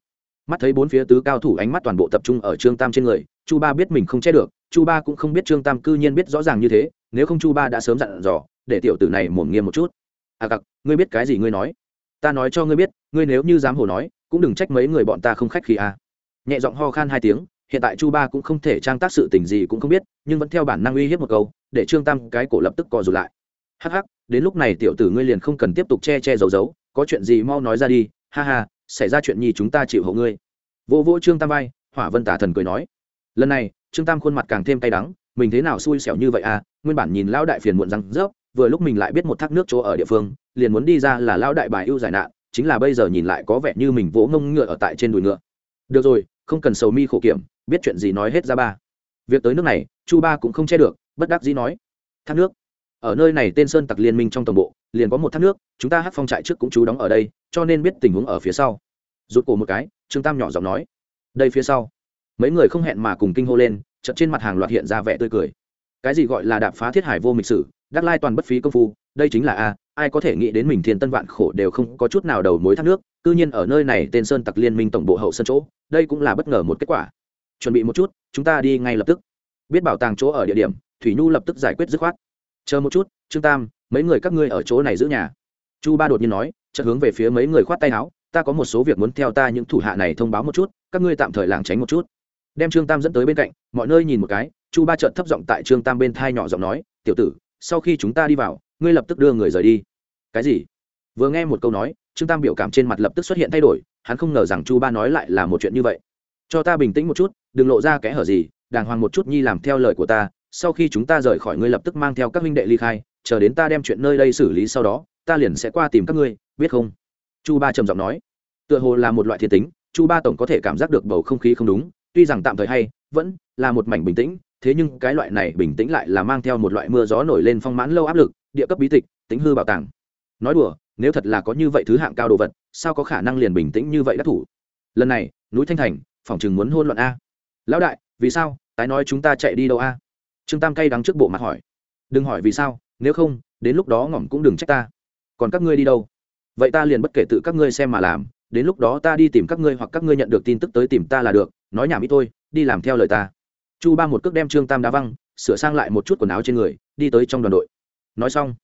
mắt thấy bốn phía tứ cao thủ ánh mắt toàn bộ tập trung ở trương tam trên người, chu ba biết mình không che được, chu ba cũng không biết trương tam cư nhiên biết rõ ràng như thế, nếu không chu ba đã sớm dặn dò, để tiểu tử này mồm nghiêm một chút. À cặc, ngươi biết cái gì ngươi nói? Ta nói cho ngươi biết, ngươi nếu như dám hồ nói, cũng đừng trách mấy người bọn ta không khách khi à. Nhẹ giọng ho khan hai tiếng, hiện tại chu ba cũng không thể trang tác sự tình gì cũng không biết, nhưng vẫn theo bản năng uy hiếp một câu, để trương tam cái cổ lập tức co rụt lại. Hắc hắc, đến lúc này tiểu tử ngươi liền không cần tiếp tục che che giấu giấu, có chuyện gì mau nói ra đi, ha ha xảy ra chuyện nhi chúng ta chịu hộ ngươi. Vô vỗ trương tam vai, hỏa vân tả thần cười nói, lần này, trương tam khuôn mặt càng thêm cay đắng, mình thế nào xui xẻo như vậy à? Nguyên bản nhìn lão đại phiền muộn răng rớp, vừa lúc mình lại biết một thác nước chỗ ở địa phương, liền muốn đi ra là lão đại bài ưu giải nạn, chính là bây giờ nhìn lại có vẻ như mình vỗ ngông ngựa ở tại trên đùi ngựa. Được rồi, không cần sầu mi khổ kiểm, biết chuyện gì nói hết ra ba. Việc tới nước này, chu ba cũng không che được, bất đắc dĩ nói, thác nước, ở nơi này tên sơn tặc liên minh trong tổng bộ, liền có một thác nước, chúng ta hát phong trại trước cũng trú đóng ở đây cho nên biết tình huống ở phía sau. Rụt cổ một cái, trương tam nhỏ giọng nói, đây phía sau. Mấy người không hẹn mà cùng kinh hô lên, chợt trên mặt hàng loạt hiện ra vẻ tươi cười. Cái gì gọi là đạp phá thiết hải vô mịch sử, đắc lai toàn bất phí công phu, đây chính là a, ai có thể nghĩ đến mình thiên tân vạn khổ đều không có chút nào đầu mối thác nước, cư nhiên ở nơi này tên sơn tặc liên minh tổng bộ hậu sân chỗ, đây cũng là bất ngờ một kết quả. Chuẩn bị một chút, chúng ta đi ngay lập tức. Biết bảo tàng chỗ ở địa điểm, thủy nhu lập tức giải quyết dứt khoát. Chờ một chút, trương tam, mấy người các ngươi ở chỗ này giữ nhà. Chu ba đột nhiên nói chợt hướng về phía mấy người khoát tay áo, ta có một số việc muốn theo ta những thủ hạ này thông báo một chút, các ngươi tạm thời lảng tránh một chút. Đem trương tam dẫn tới bên cạnh, mọi nơi nhìn một cái, chu ba trợn thấp giọng tại trương tam bên thai nhỏ giọng nói, tiểu tử, sau khi chúng ta đi vào, ngươi lập tức đưa người rời đi. Cái gì? Vừa nghe một câu nói, trương tam biểu cảm trên mặt lập tức xuất hiện thay đổi, hắn không ngờ rằng chu ba nói lại là một chuyện như vậy. Cho ta bình tĩnh một chút, đừng lộ ra kẽ hở gì, đàng hoàng một chút nhi làm theo lời của ta, sau khi chúng ta rời khỏi ngươi lập tức mang theo các huynh đệ ly khai, chờ đến ta đem chuyện nơi đây xử lý sau đó, ta liền sẽ qua tìm các ngươi biết không? Chu ba trầm giọng nói. Tựa hồ là một loại thiên tính, chu ba tổng có thể cảm giác được bầu không khí không đúng, tuy rằng tạm thời hay, vẫn là một mảnh bình tĩnh, thế nhưng cái loại này bình tĩnh lại là mang theo một loại mưa gió nổi lên phong mãn lâu áp lực, địa cấp bí tịch, tính hư bảo tàng. Nói đùa, nếu thật là có như vậy thứ hạng cao đồ vật, sao có khả năng liền bình tĩnh như vậy đắc thủ? Lần này, núi thanh thành, phòng chừng muốn hôn luận a. Lão đại, vì sao? Tái nói chúng ta chạy đi đâu a? Trương tam cay đắng trước bộ mặt hỏi. Đừng hỏi vì sao, nếu không, đến lúc đó ngỏm cũng đừng trách ta. Còn các ngươi đi đâu? Vậy ta liền bất kể tự các ngươi xem mà làm, đến lúc đó ta đi tìm các ngươi hoặc các ngươi nhận được tin tức tới tìm ta là được, nói nhảm ít thôi, đi làm theo lời ta. Chu ba một cước đem trương tam đá văng, sửa sang lại một chút quần áo trên người, đi tới trong đoàn đội. Nói xong,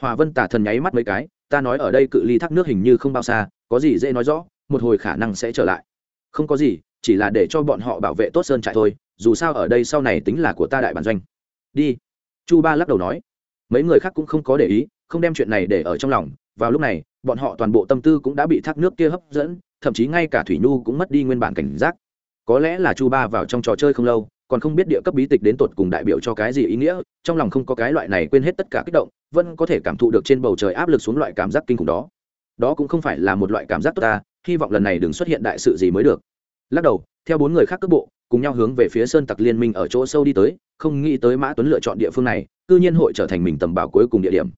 hòa vân tả thần nháy mắt mấy cái, ta nói ở đây cự ly thác nước hình như không bao xa, có gì dễ nói rõ, một hồi khả năng sẽ trở lại. Không có gì, chỉ là để cho bọn họ bảo vệ tốt sơn trại thôi, dù sao ở đây sau này tính là của ta đại bản doanh. Đi. Chu ba lắc đầu nói. Mấy người khác cũng không có để ý, không đem chuyện này để ở trong lòng. Vào lúc này bọn họ toàn bộ tâm tư cũng đã bị thác nước kia hấp dẫn, thậm chí ngay cả thủy nhu cũng mất đi nguyên bản cảnh giác. Có lẽ là chu ba vào trong trò chơi không lâu, còn không biết địa cấp bí tịch đến tột cùng đại biểu cho cái gì ý nghĩa, trong lòng không có cái loại này quên hết tất cả kích động, vẫn có thể cảm thụ được trên bầu trời áp lực xuống loại cảm giác kinh khủng đó. Đó cũng không phải là một loại cảm giác tốt ta, hy vọng lần này đừng xuất hiện đại sự gì mới được. Lắc đầu, theo bốn người khác cước bộ, cùng nhau hướng về phía sơn tặc liên minh ở chỗ sâu đi tới, không nghĩ tới mã tuấn lựa chọn địa phương này, cư nhiên hội trở thành mình tầm bảo cuối cùng địa điểm.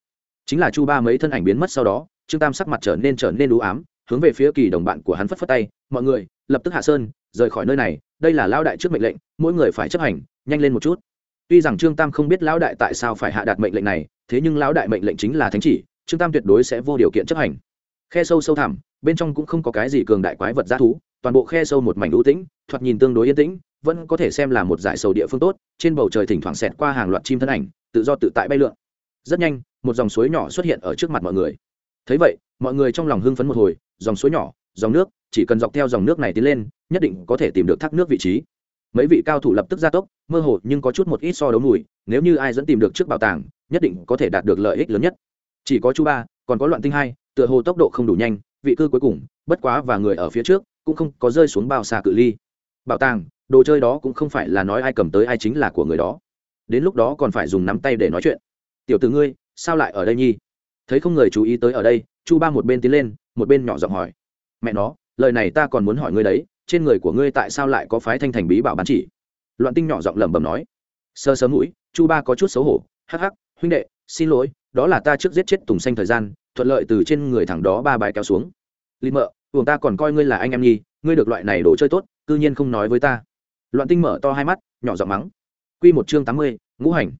Chính là chu ba mấy thân ảnh biến mất sau đó trương tam sắc mặt trở nên trở nên đú ám, hướng về phía kỳ đồng bạn của hắn phất phất tay, mọi người, lập tức hạ sơn, rời khỏi nơi này, đây là lao đại trước mệnh lệnh, mỗi người phải chấp hành, nhanh lên một chút. Tuy rằng trương tam không biết lão đại tại sao phải hạ đạt mệnh lệnh này, thế nhưng lão đại mệnh lệnh chính là thánh chỉ, trương tam tuyệt đối sẽ vô điều kiện chấp hành. Khe sâu sâu thẳm, bên trong cũng không có cái gì cường đại quái vật g thú, toàn bộ khe sâu một mảnh ưu tĩnh, thoạt nhìn tương đối yên tĩnh, vẫn có thể xem là một dải sầu địa phương tốt, trên bầu trời thỉnh thoảng xẹt qua hàng loạt chim thân ảnh, tự do tự tại bay lượn. Rất nhanh, một dòng suối nhỏ xuất hiện ở trước mặt mọi người thấy vậy, mọi người trong lòng hưng phấn một hồi, dòng suối nhỏ, dòng nước, chỉ cần dọc theo dòng nước này tiến lên, nhất định có thể tìm được thác nước vị trí. Mấy vị cao thủ lập tức gia tốc, mơ hồ nhưng có chút một ít so đấu mùi, nếu như ai dẫn tìm được trước bảo tàng, nhất định có thể đạt được lợi ích lớn nhất. Chỉ có chú ba, còn có loạn tinh hai, tựa hồ tốc độ không đủ nhanh, vị cư cuối cùng, bất quá và người ở phía trước, cũng không có rơi xuống bao xa cự ly. Bảo tàng, đồ chơi đó cũng không phải là nói ai cầm tới ai chính là của người đó. Đến lúc đó còn phải dùng nắm tay để nói chuyện. Tiểu t ử ngươi, sao lại ở đây nhi? Thấy không người chú ý tới ở đây, chu ba một bên tiến lên, một bên nhỏ giọng hỏi. Mẹ nó, lời này ta còn muốn hỏi ngươi đấy, trên người của ngươi tại sao lại có phái thanh thành bí bảo bán chỉ? Loạn tinh nhỏ giọng lẩm bẩm nói. Sơ sớm mũi, chu ba có chút xấu hổ. Hắc hắc, huynh đệ, xin lỗi, đó là ta trước giết chết tùng xanh thời gian, thuận lợi từ trên người thằng đó ba bài kéo xuống. Linh mợ buồng ta còn coi ngươi là anh em nhi, ngươi được loại này đồ chơi tốt, cư nhiên không nói với ta. Loạn tinh mở to hai mắt, nhỏ giọng mắng. Q một chương tám mươi, ngũ hành.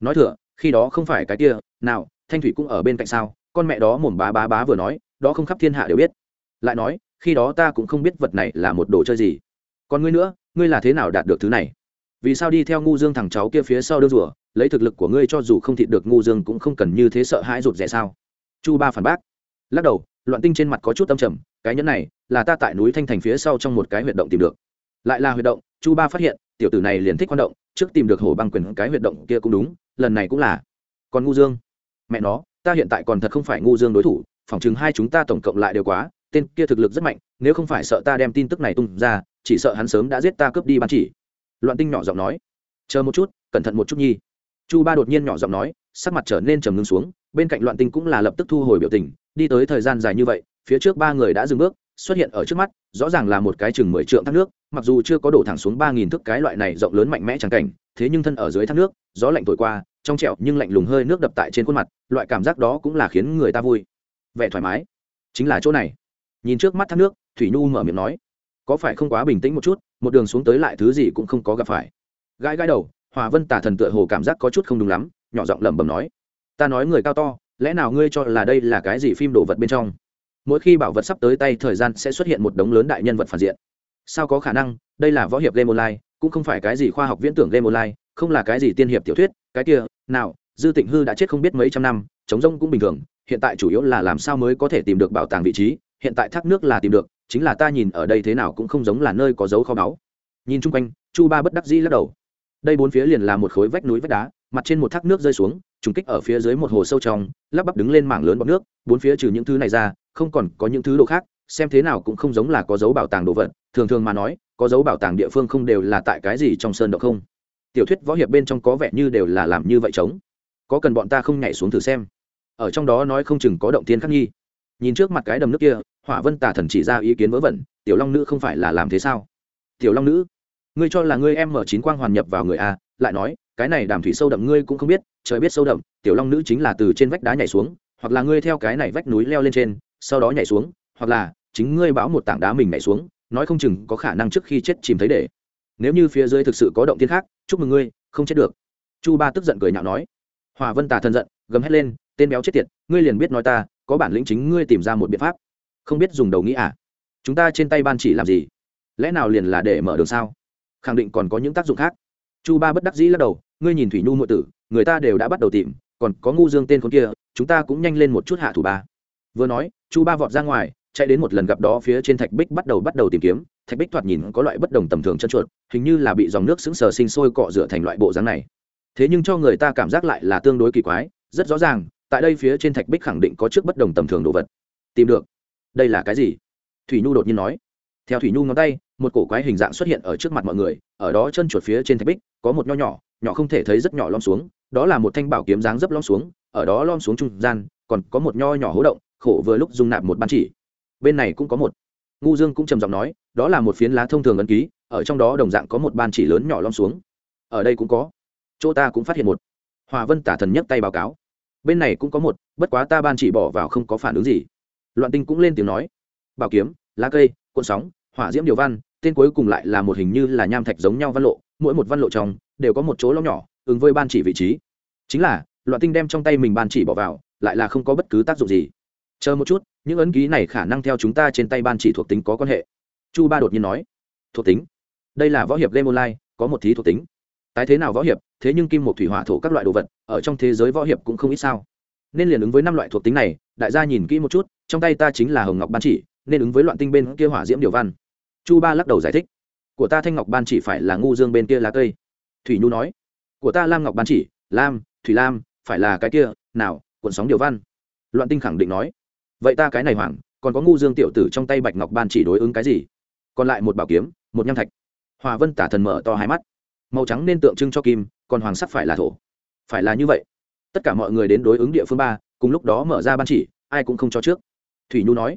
Nói thừa, khi đó không phải cái kia, nào thanh thủy cũng ở bên cạnh sao? Con mẹ đó mồm bá bá bá vừa nói, đó không khắp thiên hạ đều biết. Lại nói, khi đó ta cũng không biết vật này là một đồ chơi gì. Còn ngươi nữa, ngươi là thế nào đạt được thứ này? Vì sao đi theo ngu dương thằng cháu kia phía sau đưa rủa lấy thực lực của ngươi cho dù không thịt được ngu dương cũng không cần như thế sợ hãi rụt rẻ sao? Chu ba phản bác. Lắc đầu, loạn tinh trên mặt có chút âm trầm, cái nhẫn này là ta tại núi thanh thành phía sau trong một cái huyệt động tìm được. Lại là huyệt động, chu ba phát hiện, tiểu tử này liền thích hoạt động, trước tìm được hổ băng quyền cái huyệt động kia cũng đúng, lần này cũng là. Còn ngu dương? Mẹ nó, ta hiện tại còn thật không phải ngu dương đối thủ phỏng chừng hai chúng ta tổng cộng lại đều quá, tên kia thực lực rất mạnh, nếu không phải sợ ta đem tin tức này tung ra, chỉ sợ hắn sớm đã giết ta cướp đi bán chỉ. Loạn tinh nhỏ giọng nói. Chờ một chút, cẩn thận một chút nhi. Chu ba đột nhiên nhỏ giọng nói, sắc mặt trở nên trầm ngưng xuống, bên cạnh loạn tinh cũng là lập tức thu hồi biểu tình, đi tới thời gian dài như vậy, phía trước ba người đã dừng bước, xuất hiện ở trước mắt, rõ ràng là một cái chừng mười trượng thác nước, mặc dù chưa có đổ thẳng xuống ba nghìn thước cái loại này rộng lớn mạnh mẽ chẳng cảnh, thế nhưng thân ở dưới thác nước, gió lạnh thổi qua trong trẹo nhưng lạnh lùng hơi nước đập tại trên khuôn mặt, loại cảm giác đó cũng là khiến người ta vui. Vẻ thoải mái. Chính là chỗ này. Nhìn trước mắt thác nước, thủy nhu mở miệng nói, có phải không quá bình tĩnh một chút, một đường xuống tới lại thứ gì cũng không có gặp phải. Gãi gãi đầu, hòa vân tả thần tựa hồ cảm giác có chút không đúng lắm, nhỏ giọng lẩm bẩm nói, ta nói người cao to, lẽ nào ngươi cho là đây là cái gì phim đồ vật bên trong? Mỗi khi bảo vật sắp tới tay thời gian sẽ xuất hiện một đống lớn đại nhân vật phản diện. Sao có khả năng, đây là võ hiệp game online, cũng không phải cái gì khoa học viễn tưởng game online, không là cái gì tiên hiệp tiểu thuyết, cái kia nào, dư tịnh hư đã chết không biết mấy trăm năm, chống rông cũng bình thường, hiện tại chủ yếu là làm sao mới có thể tìm được bảo tàng vị trí, hiện tại thác nước là tìm được, chính là ta nhìn ở đây thế nào cũng không giống là nơi có dấu kho báu. Nhìn chung quanh, chu ba bất đắc dĩ lắc đầu. Đây bốn phía liền là một khối vách núi vách đá, mặt trên một thác nước rơi xuống, trùng kích ở phía dưới một hồ sâu trong, lắp bắp đứng lên mảng lớn bọc nước, bốn phía trừ những thứ này ra, không còn có những thứ đồ khác, xem thế nào cũng không giống là có dấu bảo tàng đồ vật, thường thường mà nói, có dấu bảo tàng địa phương không đều là tại cái gì trong sơn động không tiểu thuyết võ hiệp bên trong có vẻ như đều là làm như vậy trống. Có cần bọn ta không nhảy xuống thử xem? Ở trong đó nói không chừng có động tiên khắc nghi. Nhìn trước mặt cái đầm nước kia, hỏa vân tả thần chỉ ra ý kiến vớ vẩn, tiểu long nữ không phải là làm thế sao? Tiểu long nữ, ngươi cho là ngươi em mở chín quang hoàn nhập vào người a lại nói, cái này đàm thủy sâu đậm ngươi cũng không biết, trời biết sâu đậm, tiểu long nữ chính là từ trên vách đá nhảy xuống, hoặc là ngươi theo cái này vách núi leo lên trên, sau đó nhảy xuống, hoặc là chính ngươi báo một tảng đá mình nhảy xuống, nói không chừng có khả năng trước khi chết chìm thấy để nếu như phía dưới thực sự có động tiên khác, chúc mừng ngươi, không chết được. Chu ba tức giận cười nhạo nói. Hòa vân tà thân giận, gầm hét lên, tên béo chết tiệt, ngươi liền biết nói ta, có bản lĩnh chính ngươi tìm ra một biện pháp. Không biết dùng đầu nghĩ à? Chúng ta trên tay ban chỉ làm gì? Lẽ nào liền là để mở đường sao? Khẳng định còn có những tác dụng khác. Chu ba bất đắc dĩ lắc đầu, ngươi nhìn thủy nhu ngụy tử, người ta đều đã bắt đầu tìm, còn có ngu dương tên con kia, chúng ta cũng nhanh lên một chút hạ thủ ba. Vừa nói, chu ba vọt ra ngoài, chạy đến một lần gặp đó phía trên thạch bích bắt đầu bắt đầu tìm kiếm thạch bích thoạt nhìn có loại bất đồng tầm thường chân chuột, hình như là bị dòng nước sững sờ sinh sôi cọ rửa thành loại bộ dáng này. Thế nhưng cho người ta cảm giác lại là tương đối kỳ quái, rất rõ ràng, tại đây phía trên thạch bích khẳng định có trước bất đồng tầm thường đồ vật. Tìm được. Đây là cái gì? Thủy nhu đột nhiên nói. Theo thủy nhu ngón tay, một cổ quái hình dạng xuất hiện ở trước mặt mọi người, ở đó chân chuột phía trên thạch bích, có một nho nhỏ nhỏ không thể thấy rất nhỏ lom xuống, đó là một thanh bảo kiếm dáng dấp lom xuống, ở đó lom xuống trung gian, còn có một nho nhỏ hố động, khổ vừa lúc dung nạp một ban chỉ. Bên này cũng có một ngu dương cũng trầm giọng nói, đó là một phiến lá thông thường ấn ký, ở trong đó đồng dạng có một ban chỉ lớn nhỏ lom xuống. Ở đây cũng có. Chỗ ta cũng phát hiện một. Hòa vân tả thần nhấc tay báo cáo. Bên này cũng có một, bất quá ta ban chỉ bỏ vào không có phản ứng gì. Loạn tinh cũng lên tiếng nói. Bảo kiếm, lá cây, cuộn sóng, hỏa diễm điều văn, tên cuối cùng lại là một hình như là nham thạch giống nhau văn lộ, mỗi một văn lộ trong đều có một chỗ lóng nhỏ, ứng với ban chỉ vị trí. Chính là, loạn tinh đem trong tay mình ban chỉ bỏ vào, lại là không có bất cứ tác dụng gì chờ một chút, những ấn ký này khả năng theo chúng ta trên tay ban chỉ thuộc tính có quan hệ. Chu ba đột nhiên nói. Thuộc tính? Đây là võ hiệp game online, có một thí thuộc tính. Tái thế nào võ hiệp, thế nhưng kim một thủy hỏa thổ các loại đồ vật, ở trong thế giới võ hiệp cũng không ít sao. Nên liền ứng với năm loại thuộc tính này, đại gia nhìn kỹ một chút, trong tay ta chính là hồng ngọc ban chỉ, nên ứng với loạn tinh bên kia hỏa diễm điều văn. Chu ba lắc đầu giải thích. Của ta thanh ngọc ban chỉ phải là ngu dương bên kia lá cây. Thủy nhu nói. Của ta lam ngọc ban chỉ, lam, thủy lam, phải là cái kia, nào, cuộn sóng điều văn. Loạn tinh khẳng định nói vậy ta cái này hoàng còn có ngu dương tiểu tử trong tay bạch ngọc ban chỉ đối ứng cái gì? Còn lại một bảo kiếm, một nham thạch. Hòa vân tả thần mở to hai mắt. Màu trắng nên tượng trưng cho kim, còn hoàng sắc phải là thổ. Phải là như vậy. Tất cả mọi người đến đối ứng địa phương ba, cùng lúc đó mở ra ban chỉ, ai cũng không cho trước. Thủy nhu nói,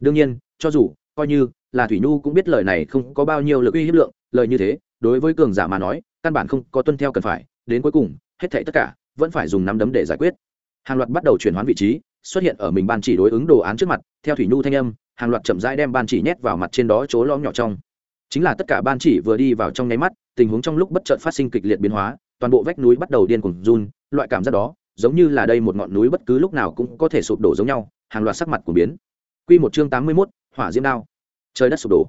đương nhiên, cho dù, coi như là thủy nhu cũng biết lời này không có bao nhiêu lực uy hiếp lượng, lời như thế, đối với cường giả mà nói, căn bản không có tuân theo cần phải, đến cuối cùng, hết thảy tất cả, vẫn phải dùng nắm đấm để giải quyết. Hàng loạt bắt đầu chuyển hoán vị trí xuất hiện ở mình ban chỉ đối ứng đồ án trước mặt theo thủy nhu thanh âm hàng loạt chậm rãi đem ban chỉ nhét vào mặt trên đó chỗ lõm nhỏ trong. Chính là tất cả ban chỉ vừa đi vào trong nháy mắt tình huống trong lúc bất chợt phát sinh kịch liệt biến hóa toàn bộ vách núi bắt đầu điên cuồng run loại cảm giác đó giống như là đây một ngọn núi bất cứ lúc nào cũng có thể sụp đổ giống nhau hàng loạt sắc mặt của biến. Quy một chương tám mươi 81, hỏa diễm đao. Trời đất sụp đổ.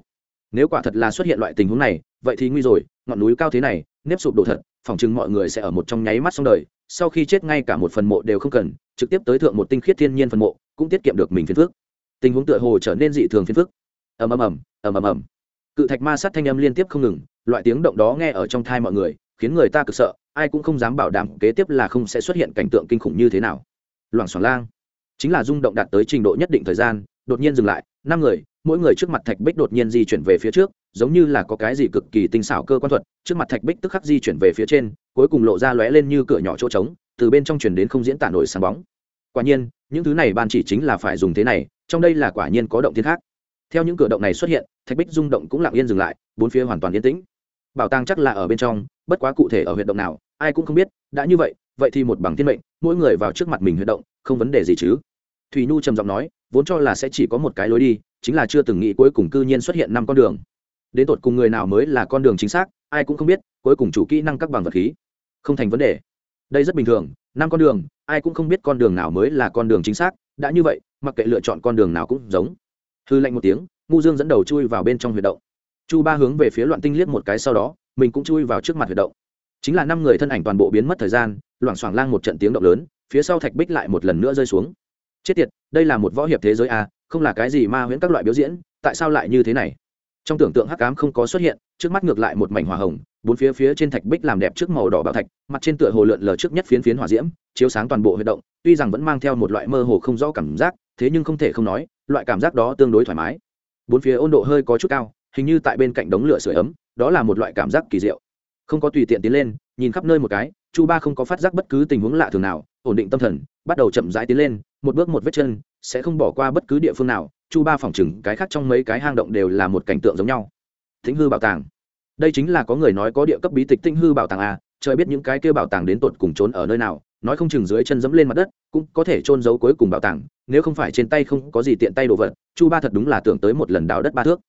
Nếu quả thật là xuất hiện loại tình huống này vậy thì nguy rồi ngọn núi cao thế này nếp sụp đổ thật phỏng chừng mọi người sẽ ở một trong nháy mắt xong đời sau khi chết ngay cả một phần mộ đều không cần trực tiếp tới thượng một tinh khiết thiên nhiên phần mộ cũng tiết kiệm được mình phiền phức, tình huống tựa hồ trở nên dị thường phiền phức. Ầm ầm ầm ầm ầm ầm. Cự thạch ma sát thanh âm liên tiếp không ngừng loại tiếng động đó nghe ở trong thai mọi người khiến người ta cực sợ ai cũng không dám bảo đảm kế tiếp là không sẽ xuất hiện cảnh tượng kinh khủng như thế nào. Loảng xoảng lang. Chính là rung động đạt tới trình độ nhất định thời gian đột nhiên dừng lại năm người mỗi người trước mặt thạch bích đột nhiên di chuyển về phía trước, giống như là có cái gì cực kỳ tinh xảo cơ quan thuật, trước mặt thạch bích tức khắc di chuyển về phía trên, cuối cùng lộ ra lóe lên như cửa nhỏ chỗ trống, từ bên trong chuyển đến không diễn tả nổi sáng bóng. Quả nhiên, những thứ này ban chỉ chính là phải dùng thế này, trong đây là quả nhiên có động thiên khác. Theo những cửa động này xuất hiện, thạch bích rung động cũng lặng yên dừng lại, bốn phía hoàn toàn yên tĩnh. Bảo tàng chắc là ở bên trong, bất quá cụ thể ở huyện động nào, ai cũng không biết, đã như vậy vậy thì một bằng thiên mệnh, mỗi người vào trước mặt mình huyện động, không vấn đề gì chứ. Thùy nhu trầm giọng nói, vốn cho là sẽ chỉ có một cái lối đi chính là chưa từng nghĩ cuối cùng cư nhiên xuất hiện năm con đường. Đến tột cùng người nào mới là con đường chính xác, ai cũng không biết, cuối cùng chủ kỹ năng các bằng vật khí. Không thành vấn đề. Đây rất bình thường, năm con đường, ai cũng không biết con đường nào mới là con đường chính xác, đã như vậy, mặc kệ lựa chọn con đường nào cũng giống. Hư lạnh một tiếng, ngu dương dẫn đầu chui vào bên trong huyệt động. Chu ba hướng về phía loạn tinh liếc một cái sau đó, mình cũng chui vào trước mặt huyệt động. Chính là năm người thân ảnh toàn bộ biến mất thời gian, loảng xoảng lang một trận tiếng động lớn, phía sau thạch bích lại một lần nữa rơi xuống. Chết tiệt, đây là một võ hiệp thế giới à không là cái gì ma huyễn các loại biểu diễn, tại sao lại như thế này? Trong tưởng tượng hắc cám không có xuất hiện, trước mắt ngược lại một mảnh hỏa hồng, bốn phía phía trên thạch bích làm đẹp trước màu đỏ bảo thạch, mặt trên tựa hồ lượn lờ trước nhất phiến phiến hỏa diễm, chiếu sáng toàn bộ huy động, tuy rằng vẫn mang theo một loại mơ hồ không rõ cảm giác, thế nhưng không thể không nói, loại cảm giác đó tương đối thoải mái. Bốn phía ôn độ hơi có chút cao, hình như tại bên cạnh đống lửa sưởi ấm, đó là một loại cảm giác kỳ diệu. Không có tùy tiện tiến lên, nhìn khắp nơi một cái, chu ba không có phát giác bất cứ tình huống lạ thường nào, ổn định tâm thần, bắt đầu chậm rãi tiến lên một bước một vết chân, sẽ không bỏ qua bất cứ địa phương nào, chu ba phòng chừng cái khác trong mấy cái hang động đều là một cảnh tượng giống nhau. Thính hư bảo tàng. Đây chính là có người nói có địa cấp bí tịch tinh hư bảo tàng à trời biết những cái kêu bảo tàng đến tột cùng trốn ở nơi nào, nói không chừng dưới chân dẫm lên mặt đất, cũng có thể trôn giấu cuối cùng bảo tàng, nếu không phải trên tay không có gì tiện tay đồ vật, chu ba thật đúng là tưởng tới một lần đào đất ba thước.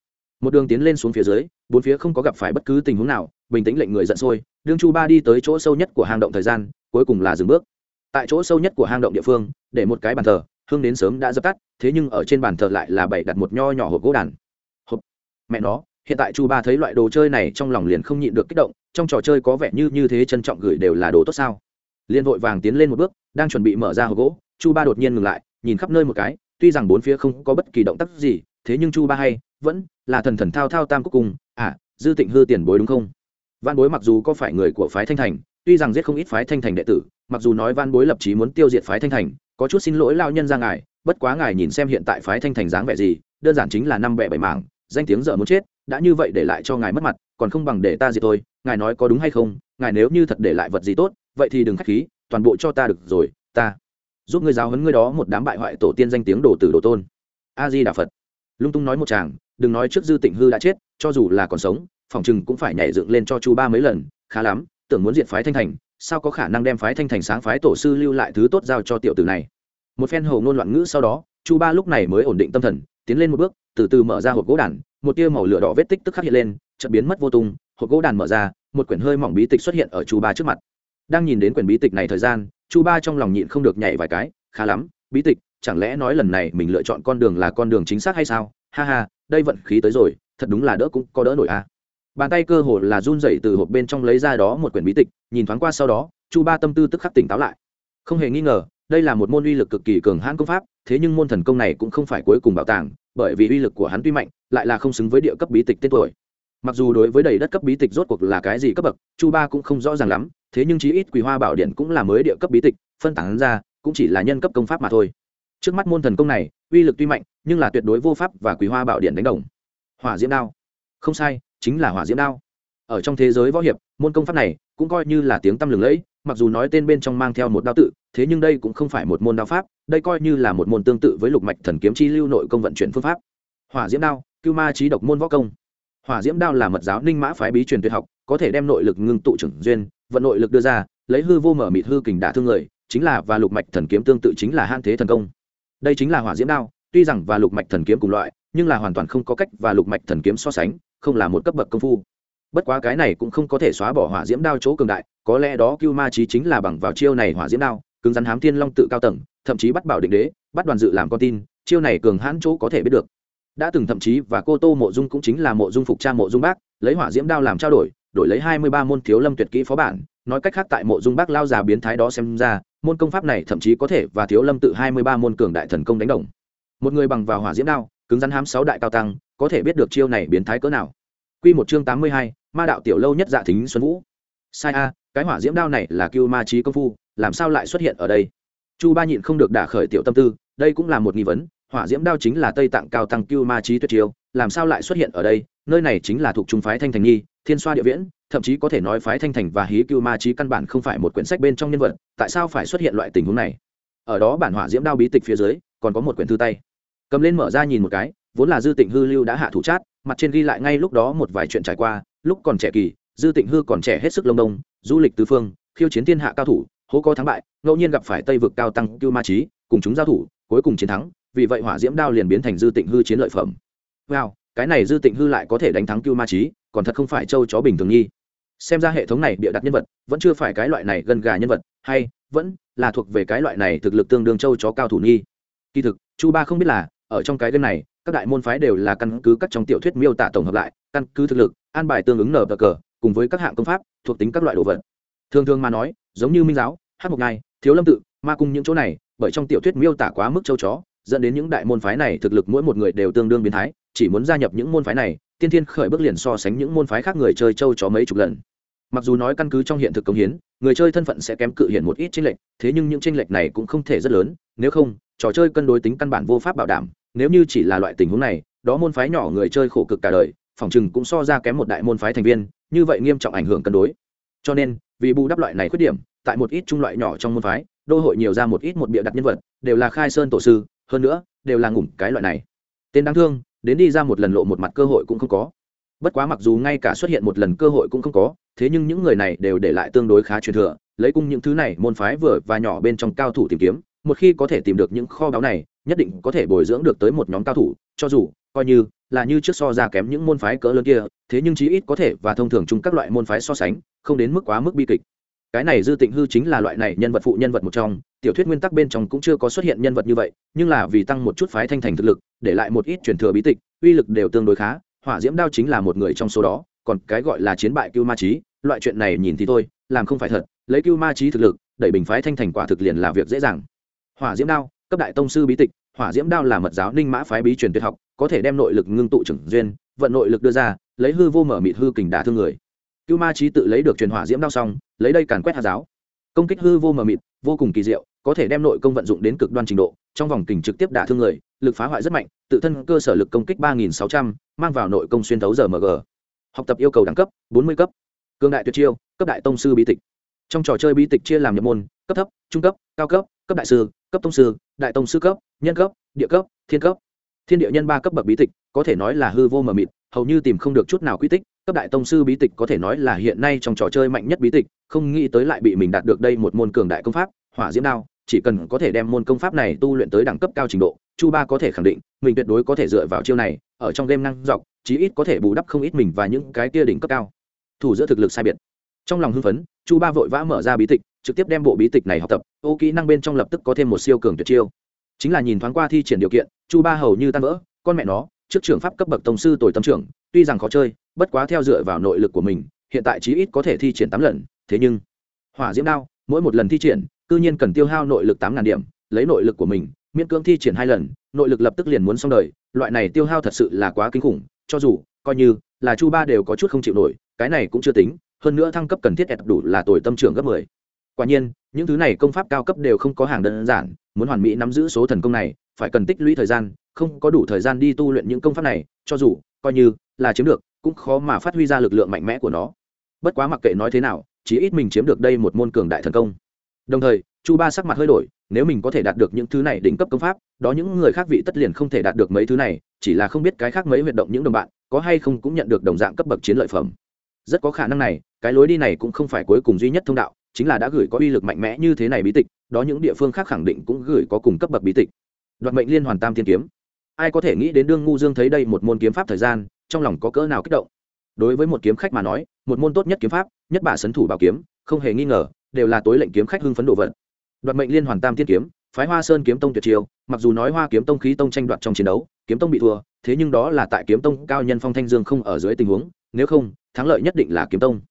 Một đường tiến lên xuống phía dưới, bốn phía không có gặp phải bất cứ tình huống nào, bình tĩnh lệnh người giận sôi, đương chu ba đi tới chỗ sâu nhất của hang động thời gian, cuối cùng là dừng bước tại chỗ sâu nhất của hang động địa phương để một cái bàn thờ hương đến sớm đã dập tắt thế nhưng ở trên bàn thờ lại là bày đặt một nho nhỏ hộp gỗ đàn. Hộp. Mẹ nó hiện tại chu ba thấy loại đồ chơi này trong lòng liền không nhịn được kích động trong trò chơi có vẻ như như thế trân trọng gửi đều là đồ tốt sao? Liên vội vàng tiến lên một bước đang chuẩn bị mở ra hộp gỗ chu ba đột nhiên ngừng lại nhìn khắp nơi một cái tuy rằng bốn phía không có bất kỳ động tác gì thế nhưng chu ba hay vẫn là thần thần thao thao tam cúc cùng, à dư tịnh hư tiền bối đúng không? Văn bối mặc dù có phải người của phái thanh thành tuy rằng giết không ít phái thanh thành đệ tử mặc dù nói van bối lập chí muốn tiêu diệt phái thanh thành, có chút xin lỗi lao nhân ra ngài, bất quá ngài nhìn xem hiện tại phái thanh thành dáng vẻ gì, đơn giản chính là năm bẻ bảy mảng, danh tiếng dở muốn chết, đã như vậy để lại cho ngài mất mặt, còn không bằng để ta diệt thôi. ngài nói có đúng hay không, ngài nếu như thật để lại vật gì tốt, vậy thì đừng k h á c h khí, toàn bộ cho ta được rồi, ta giúp ngươi giáo hấn ngươi đó một đám bại hoại tổ tiên danh tiếng đồ tử đồ tôn a di đà phật lung tung nói một chàng, đừng nói trước dư tịnh hư đã chết, cho dù là còn sống, phòng chừng cũng phải nhảy dựng lên cho chu ba mấy lần, khá lắm tưởng muốn diệt phái thanh thành, sao có khả năng đem phái thanh thành sáng phái tổ sư lưu lại thứ tốt giao cho tiểu tử này? Một phen hầu ngôn loạn ngữ sau đó, chu ba lúc này mới ổn định tâm thần, tiến lên một bước, từ từ mở ra hộp gỗ đàn, một tia màu lửa đỏ vết tích tức khắc hiện lên, chợt biến mất vô tung, hộp gỗ đàn mở ra, một quyển hơi mỏng bí tịch xuất hiện ở chu ba trước mặt. Đang nhìn đến quyển bí tịch này thời gian, chu ba trong lòng nhịn không được nhảy vài cái, khá lắm, bí tịch, chẳng lẽ nói lần này mình lựa chọn con đường là con đường chính xác hay sao? Ha ha, đây vận khí tới rồi, thật đúng là đỡ cũng có đỡ nổi à bàn tay cơ hồ là run rẩy từ hộp bên trong lấy ra đó một quyển bí tịch, nhìn thoáng qua sau đó, chu ba tâm tư tức khắc tỉnh táo lại. Không hề nghi ngờ, đây là một môn uy lực cực kỳ cường hãn công pháp, thế nhưng môn thần công này cũng không phải cuối cùng bảo tàng, bởi vì uy lực của hắn tuy mạnh, lại là không xứng với địa cấp bí tịch tên tuổi. Mặc dù đối với đầy đất cấp bí tịch rốt cuộc là cái gì cấp bậc, chu ba cũng không rõ ràng lắm, thế nhưng chí ít Quỳ hoa bảo điện cũng là mới địa cấp bí tịch, phân tán ra, cũng chỉ là nhân cấp công pháp mà thôi. Trước mắt môn thần công này, uy lực tuy mạnh, nhưng là tuyệt đối vô pháp và Quỳ hoa bảo điện đánh đồng. Hỏa diễm đao. Không sai chính là hỏa diễm đao. Ở trong thế giới võ hiệp, môn công pháp này cũng coi như là tiếng tăm lừng lẫy, mặc dù nói tên bên trong mang theo một đao tự, thế nhưng đây cũng không phải một môn đao pháp, đây coi như là một môn tương tự với lục mạch thần kiếm chi lưu nội công vận chuyển phương pháp. Hỏa diễm đao, cưu ma trí độc môn võ công. Hỏa diễm đao là mật giáo ninh mã phái bí truyền tuyệt học, có thể đem nội lực ngưng tụ trưởng duyên, vận nội lực đưa ra, lấy hư vô mở mịt hư kình đả thương người, chính là và lục mạch thần kiếm tương tự chính là han thế thần công. Đây chính là hỏa diễm đao, tuy rằng và lục mạch thần kiếm cùng loại, nhưng là hoàn toàn không có cách và lục mạch thần kiếm so sánh không là một cấp bậc công phu. Bất quá cái này cũng không có thể xóa bỏ hỏa diễm đao chỗ cường đại, có lẽ đó cưu ma trí chính là bằng vào chiêu này hỏa diễm đao, cứng rắn hám thiên long tự cao tầng, thậm chí bắt bảo định đế, bắt đoàn dự làm con tin, chiêu này cường hãn chỗ có thể biết được. Đã từng thậm chí và cô tô mộ dung cũng chính là mộ dung phục cha mộ dung bác, lấy hỏa diễm đao làm trao đổi đổi lấy hai mươi ba môn thiếu lâm tuyệt kỹ phó bản, nói cách khác tại mộ dung bác lao già biến thái đó xem ra, môn công pháp này thậm chí có thể và thiếu lâm tự hai mươi ba môn cường đại thần công đánh đồng. Một người bằng vào hỏa diễm đao, cứng rắn hám sáu đại cao tăng có thể biết được chiêu này biến thái cỡ nào. Quy một chương tám mươi hai, ma đạo tiểu lâu nhất dạ thính xuân vũ. Sai a, cái hỏa diễm đao này là cưu ma trí công phu, làm sao lại xuất hiện ở đây? Chu ba nhịn không được đả khởi tiểu tâm tư, đây cũng là một nghi vấn, hỏa diễm đao chính là tây tạng cao tăng cưu ma trí tuyệt chiêu, làm sao lại xuất hiện ở đây? Nơi này chính là thuộc trung phái thanh thành nhi, thiên xoa địa viễn, thậm chí có thể nói phái thanh thành và hí cưu ma trí căn bản không phải một quyển sách bên trong nhân vật, tại sao phải xuất hiện loại tình huống này? Ở đó bản hỏa diễm đao bí tịch phía dưới, còn có một quyển thư tay. Cầm lên mở ra nhìn một cái vốn là dư tịnh hư lưu đã hạ thủ chát, mặt trên ghi lại ngay lúc đó một vài chuyện trải qua, lúc còn trẻ kỳ, dư tịnh hư còn trẻ hết sức lông đông, du lịch tứ phương, khiêu chiến thiên hạ cao thủ, hố có thắng bại, ngẫu nhiên gặp phải tây vực cao tăng cưu ma trí cùng chúng giao thủ, cuối cùng chiến thắng, vì vậy hỏa diễm đao liền biến thành dư tịnh hư chiến lợi phẩm. Wow, cái này dư tịnh hư lại có thể đánh thắng cưu ma trí còn thật không phải châu chó bình thường nhi. Xem ra hệ thống này bịa đặt nhân vật, vẫn chưa phải cái loại này gần gà nhân vật, hay, vẫn là thuộc về cái loại này thực lực tương đương châu chó cao thủ nhi. Kỳ thực, chu ba không biết là, ở trong cái game này các đại môn phái đều là căn cứ các trong tiểu thuyết miêu tả tổng hợp lại, căn cứ thực lực, an bài tương ứng nở bờ cờ, cùng với các hạng công pháp, thuộc tính các loại đồ vật. Thường thường mà nói, giống như minh giáo, hát mộc ngai, thiếu lâm tự, ma cung những chỗ này, bởi trong tiểu thuyết miêu tả quá mức châu chó, dẫn đến những đại môn phái này thực lực mỗi một người đều tương đương biến thái, chỉ muốn gia nhập những môn phái này, tiên thiên khởi bước liền so sánh những môn phái khác người chơi châu chó mấy chục lần. Mặc dù nói căn cứ trong hiện thực công hiến, người chơi thân phận sẽ kém cự hiện một ít tranh lệch, thế nhưng những tranh lệch này cũng không thể rất lớn, nếu không, trò chơi cân đối tính căn bản vô pháp bảo đảm nếu như chỉ là loại tình huống này, đó môn phái nhỏ người chơi khổ cực cả đời, phòng chừng cũng so ra kém một đại môn phái thành viên, như vậy nghiêm trọng ảnh hưởng cân đối. Cho nên, vì bù đắp loại này khuyết điểm, tại một ít trung loại nhỏ trong môn phái, đô hội nhiều ra một ít một bịa đặt nhân vật, đều là khai sơn tổ sư, hơn nữa, đều là ngủm cái loại này. Tên đáng thương, đến đi ra một lần lộ một mặt cơ hội cũng không có. Bất quá mặc dù ngay cả xuất hiện một lần cơ hội cũng không có, thế nhưng những người này đều để lại tương đối khá truyền thừa, lấy cung những thứ này môn phái vừa và nhỏ bên trong cao thủ tìm kiếm, một khi có thể tìm được những kho báu này nhất định có thể bồi dưỡng được tới một nhóm cao thủ, cho dù, coi như, là như trước so ra kém những môn phái cỡ lớn kia, thế nhưng chí ít có thể và thông thường chung các loại môn phái so sánh, không đến mức quá mức bi kịch. Cái này dư tịnh hư chính là loại này nhân vật phụ nhân vật một trong, tiểu thuyết nguyên tắc bên trong cũng chưa có xuất hiện nhân vật như vậy, nhưng là vì tăng một chút phái thanh thành thực lực, để lại một ít truyền thừa bí tịch, uy lực đều tương đối khá, hỏa diễm đao chính là một người trong số đó, còn cái gọi là chiến bại cưu ma trí loại chuyện này nhìn thì thôi, làm không phải thật, lấy cưu ma trí thực lực, đẩy bình phái thanh thành quả thực liền là việc dễ dàng. Hỏa diễm đao cấp đại tông sư bí tịch, hỏa diễm đao là mật giáo ninh mã phái bí truyền tuyệt học, có thể đem nội lực ngưng tụ trưởng duyên, vận nội lực đưa ra, lấy hư vô mở mịt hư kình đả thương người. Cưu ma trí tự lấy được truyền hỏa diễm đao xong, lấy đây càn quét hạt giáo. Công kích hư vô mở mịt, vô cùng kỳ diệu, có thể đem nội công vận dụng đến cực đoan trình độ, trong vòng kình trực tiếp đả thương người, lực phá hoại rất mạnh, tự thân cơ sở lực công kích ba nghìn sáu trăm, mang vào nội công xuyên thấu giờ mg học tập yêu cầu đẳng cấp, bốn mươi cấp. Cương đại tuyệt chiêu, cấp đại tông sư bí tịch. Trong trò chơi bí tịch chia làm nhập môn, cấp thấp, trung cấp, cao cấp cấp đại sư cấp tông sư, đại tông sư cấp, nhân cấp, địa cấp, thiên cấp. Thiên địa nhân ba cấp bậc bí tịch, có thể nói là hư vô mờ mịt, hầu như tìm không được chút nào quy tích, cấp đại tông sư bí tịch có thể nói là hiện nay trong trò chơi mạnh nhất bí tịch, không nghĩ tới lại bị mình đạt được đây một môn cường đại công pháp, hỏa diễm đao, chỉ cần có thể đem môn công pháp này tu luyện tới đẳng cấp cao trình độ, chu ba có thể khẳng định, mình tuyệt đối có thể dựa vào chiêu này, ở trong game năng dọc, chí ít có thể bù đắp không ít mình và những cái kia đỉnh cấp cao. Thủ giữa thực lực sai biệt. Trong lòng hưng phấn, chu ba vội vã mở ra bí tịch, trực tiếp đem bộ bí tịch này học tập ô kỹ năng bên trong lập tức có thêm một siêu cường tuyệt chiêu. Chính là nhìn thoáng qua thi triển điều kiện, chu ba hầu như tan vỡ, con mẹ nó, trước trường pháp cấp bậc tổng sư tồi tâm trưởng, tuy rằng khó chơi, bất quá theo dựa vào nội lực của mình, hiện tại chí ít có thể thi triển tám lần, thế nhưng, hỏa diễm đao, mỗi một lần thi triển, cư nhiên cần tiêu hao nội lực tám ngàn điểm, lấy nội lực của mình, miễn cưỡng thi triển hai lần, nội lực lập tức liền muốn xong đời, loại này tiêu hao thật sự là quá kinh khủng, cho dù, coi như là chu ba đều có chút không chịu nổi, cái này cũng chưa tính, hơn nữa thăng cấp cần thiết ép đủ là tồi tâm trưởng gấp mười quả nhiên, những thứ này công pháp cao cấp đều không có hàng đơn giản, muốn hoàn mỹ nắm giữ số thần công này, phải cần tích lũy thời gian, không có đủ thời gian đi tu luyện những công pháp này, cho dù, coi như là chiếm được, cũng khó mà phát huy ra lực lượng mạnh mẽ của nó. Bất quá mặc kệ nói thế nào chí ít mình chiếm được đây một môn cường đại thần công. Đồng thời, chu ba sắc mặt hơi đổi, nếu mình có thể đạt được những thứ này đỉnh cấp công pháp, đó những người khác vị tất liền không thể đạt được mấy thứ này, chỉ là không biết cái khác mấy huyệt động những đồng bạn, có hay không cũng nhận được đồng dạng cấp bậc chiến lợi phẩm. Rất có khả năng này, cái lối đi này cũng không phải cuối cùng duy nhất thông đạo chính là đã gửi có uy lực mạnh mẽ như thế này bí tịch, đó những địa phương khác khẳng định cũng gửi có cùng cấp bậc bí tịch. Đoạt mệnh liên hoàn tam thiên kiếm. Ai có thể nghĩ đến đương ngu dương thấy đây một môn kiếm pháp thời gian, trong lòng có cỡ nào kích động. Đối với một kiếm khách mà nói, một môn tốt nhất kiếm pháp, nhất bả sấn thủ bảo kiếm, không hề nghi ngờ, đều là tối lệnh kiếm khách hưng phấn đồ vật đoạt mệnh liên hoàn tam thiên kiếm, phái hoa sơn kiếm tông tuyệt chiêu, mặc dù nói hoa kiếm tông khí tông tranh đoạt trong chiến đấu, kiếm tông bị thua, thế nhưng đó là tại kiếm tông cao nhân phong thanh dương không ở dưới tình huống, nếu không, thắng lợi nhất định là kiếm tông.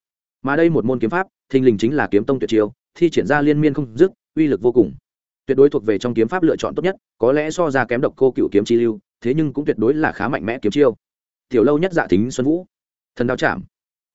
Mà đây một môn kiếm pháp thình lình chính là kiếm tông tuyệt chiêu, thi triển ra liên miên không dứt, uy lực vô cùng. Tuyệt đối thuộc về trong kiếm pháp lựa chọn tốt nhất, có lẽ so ra kém độc cô cựu kiếm chi lưu, thế nhưng cũng tuyệt đối là khá mạnh mẽ kiếm chiêu. Tiểu lâu nhất dạ thính xuân vũ. Thần đao chạm.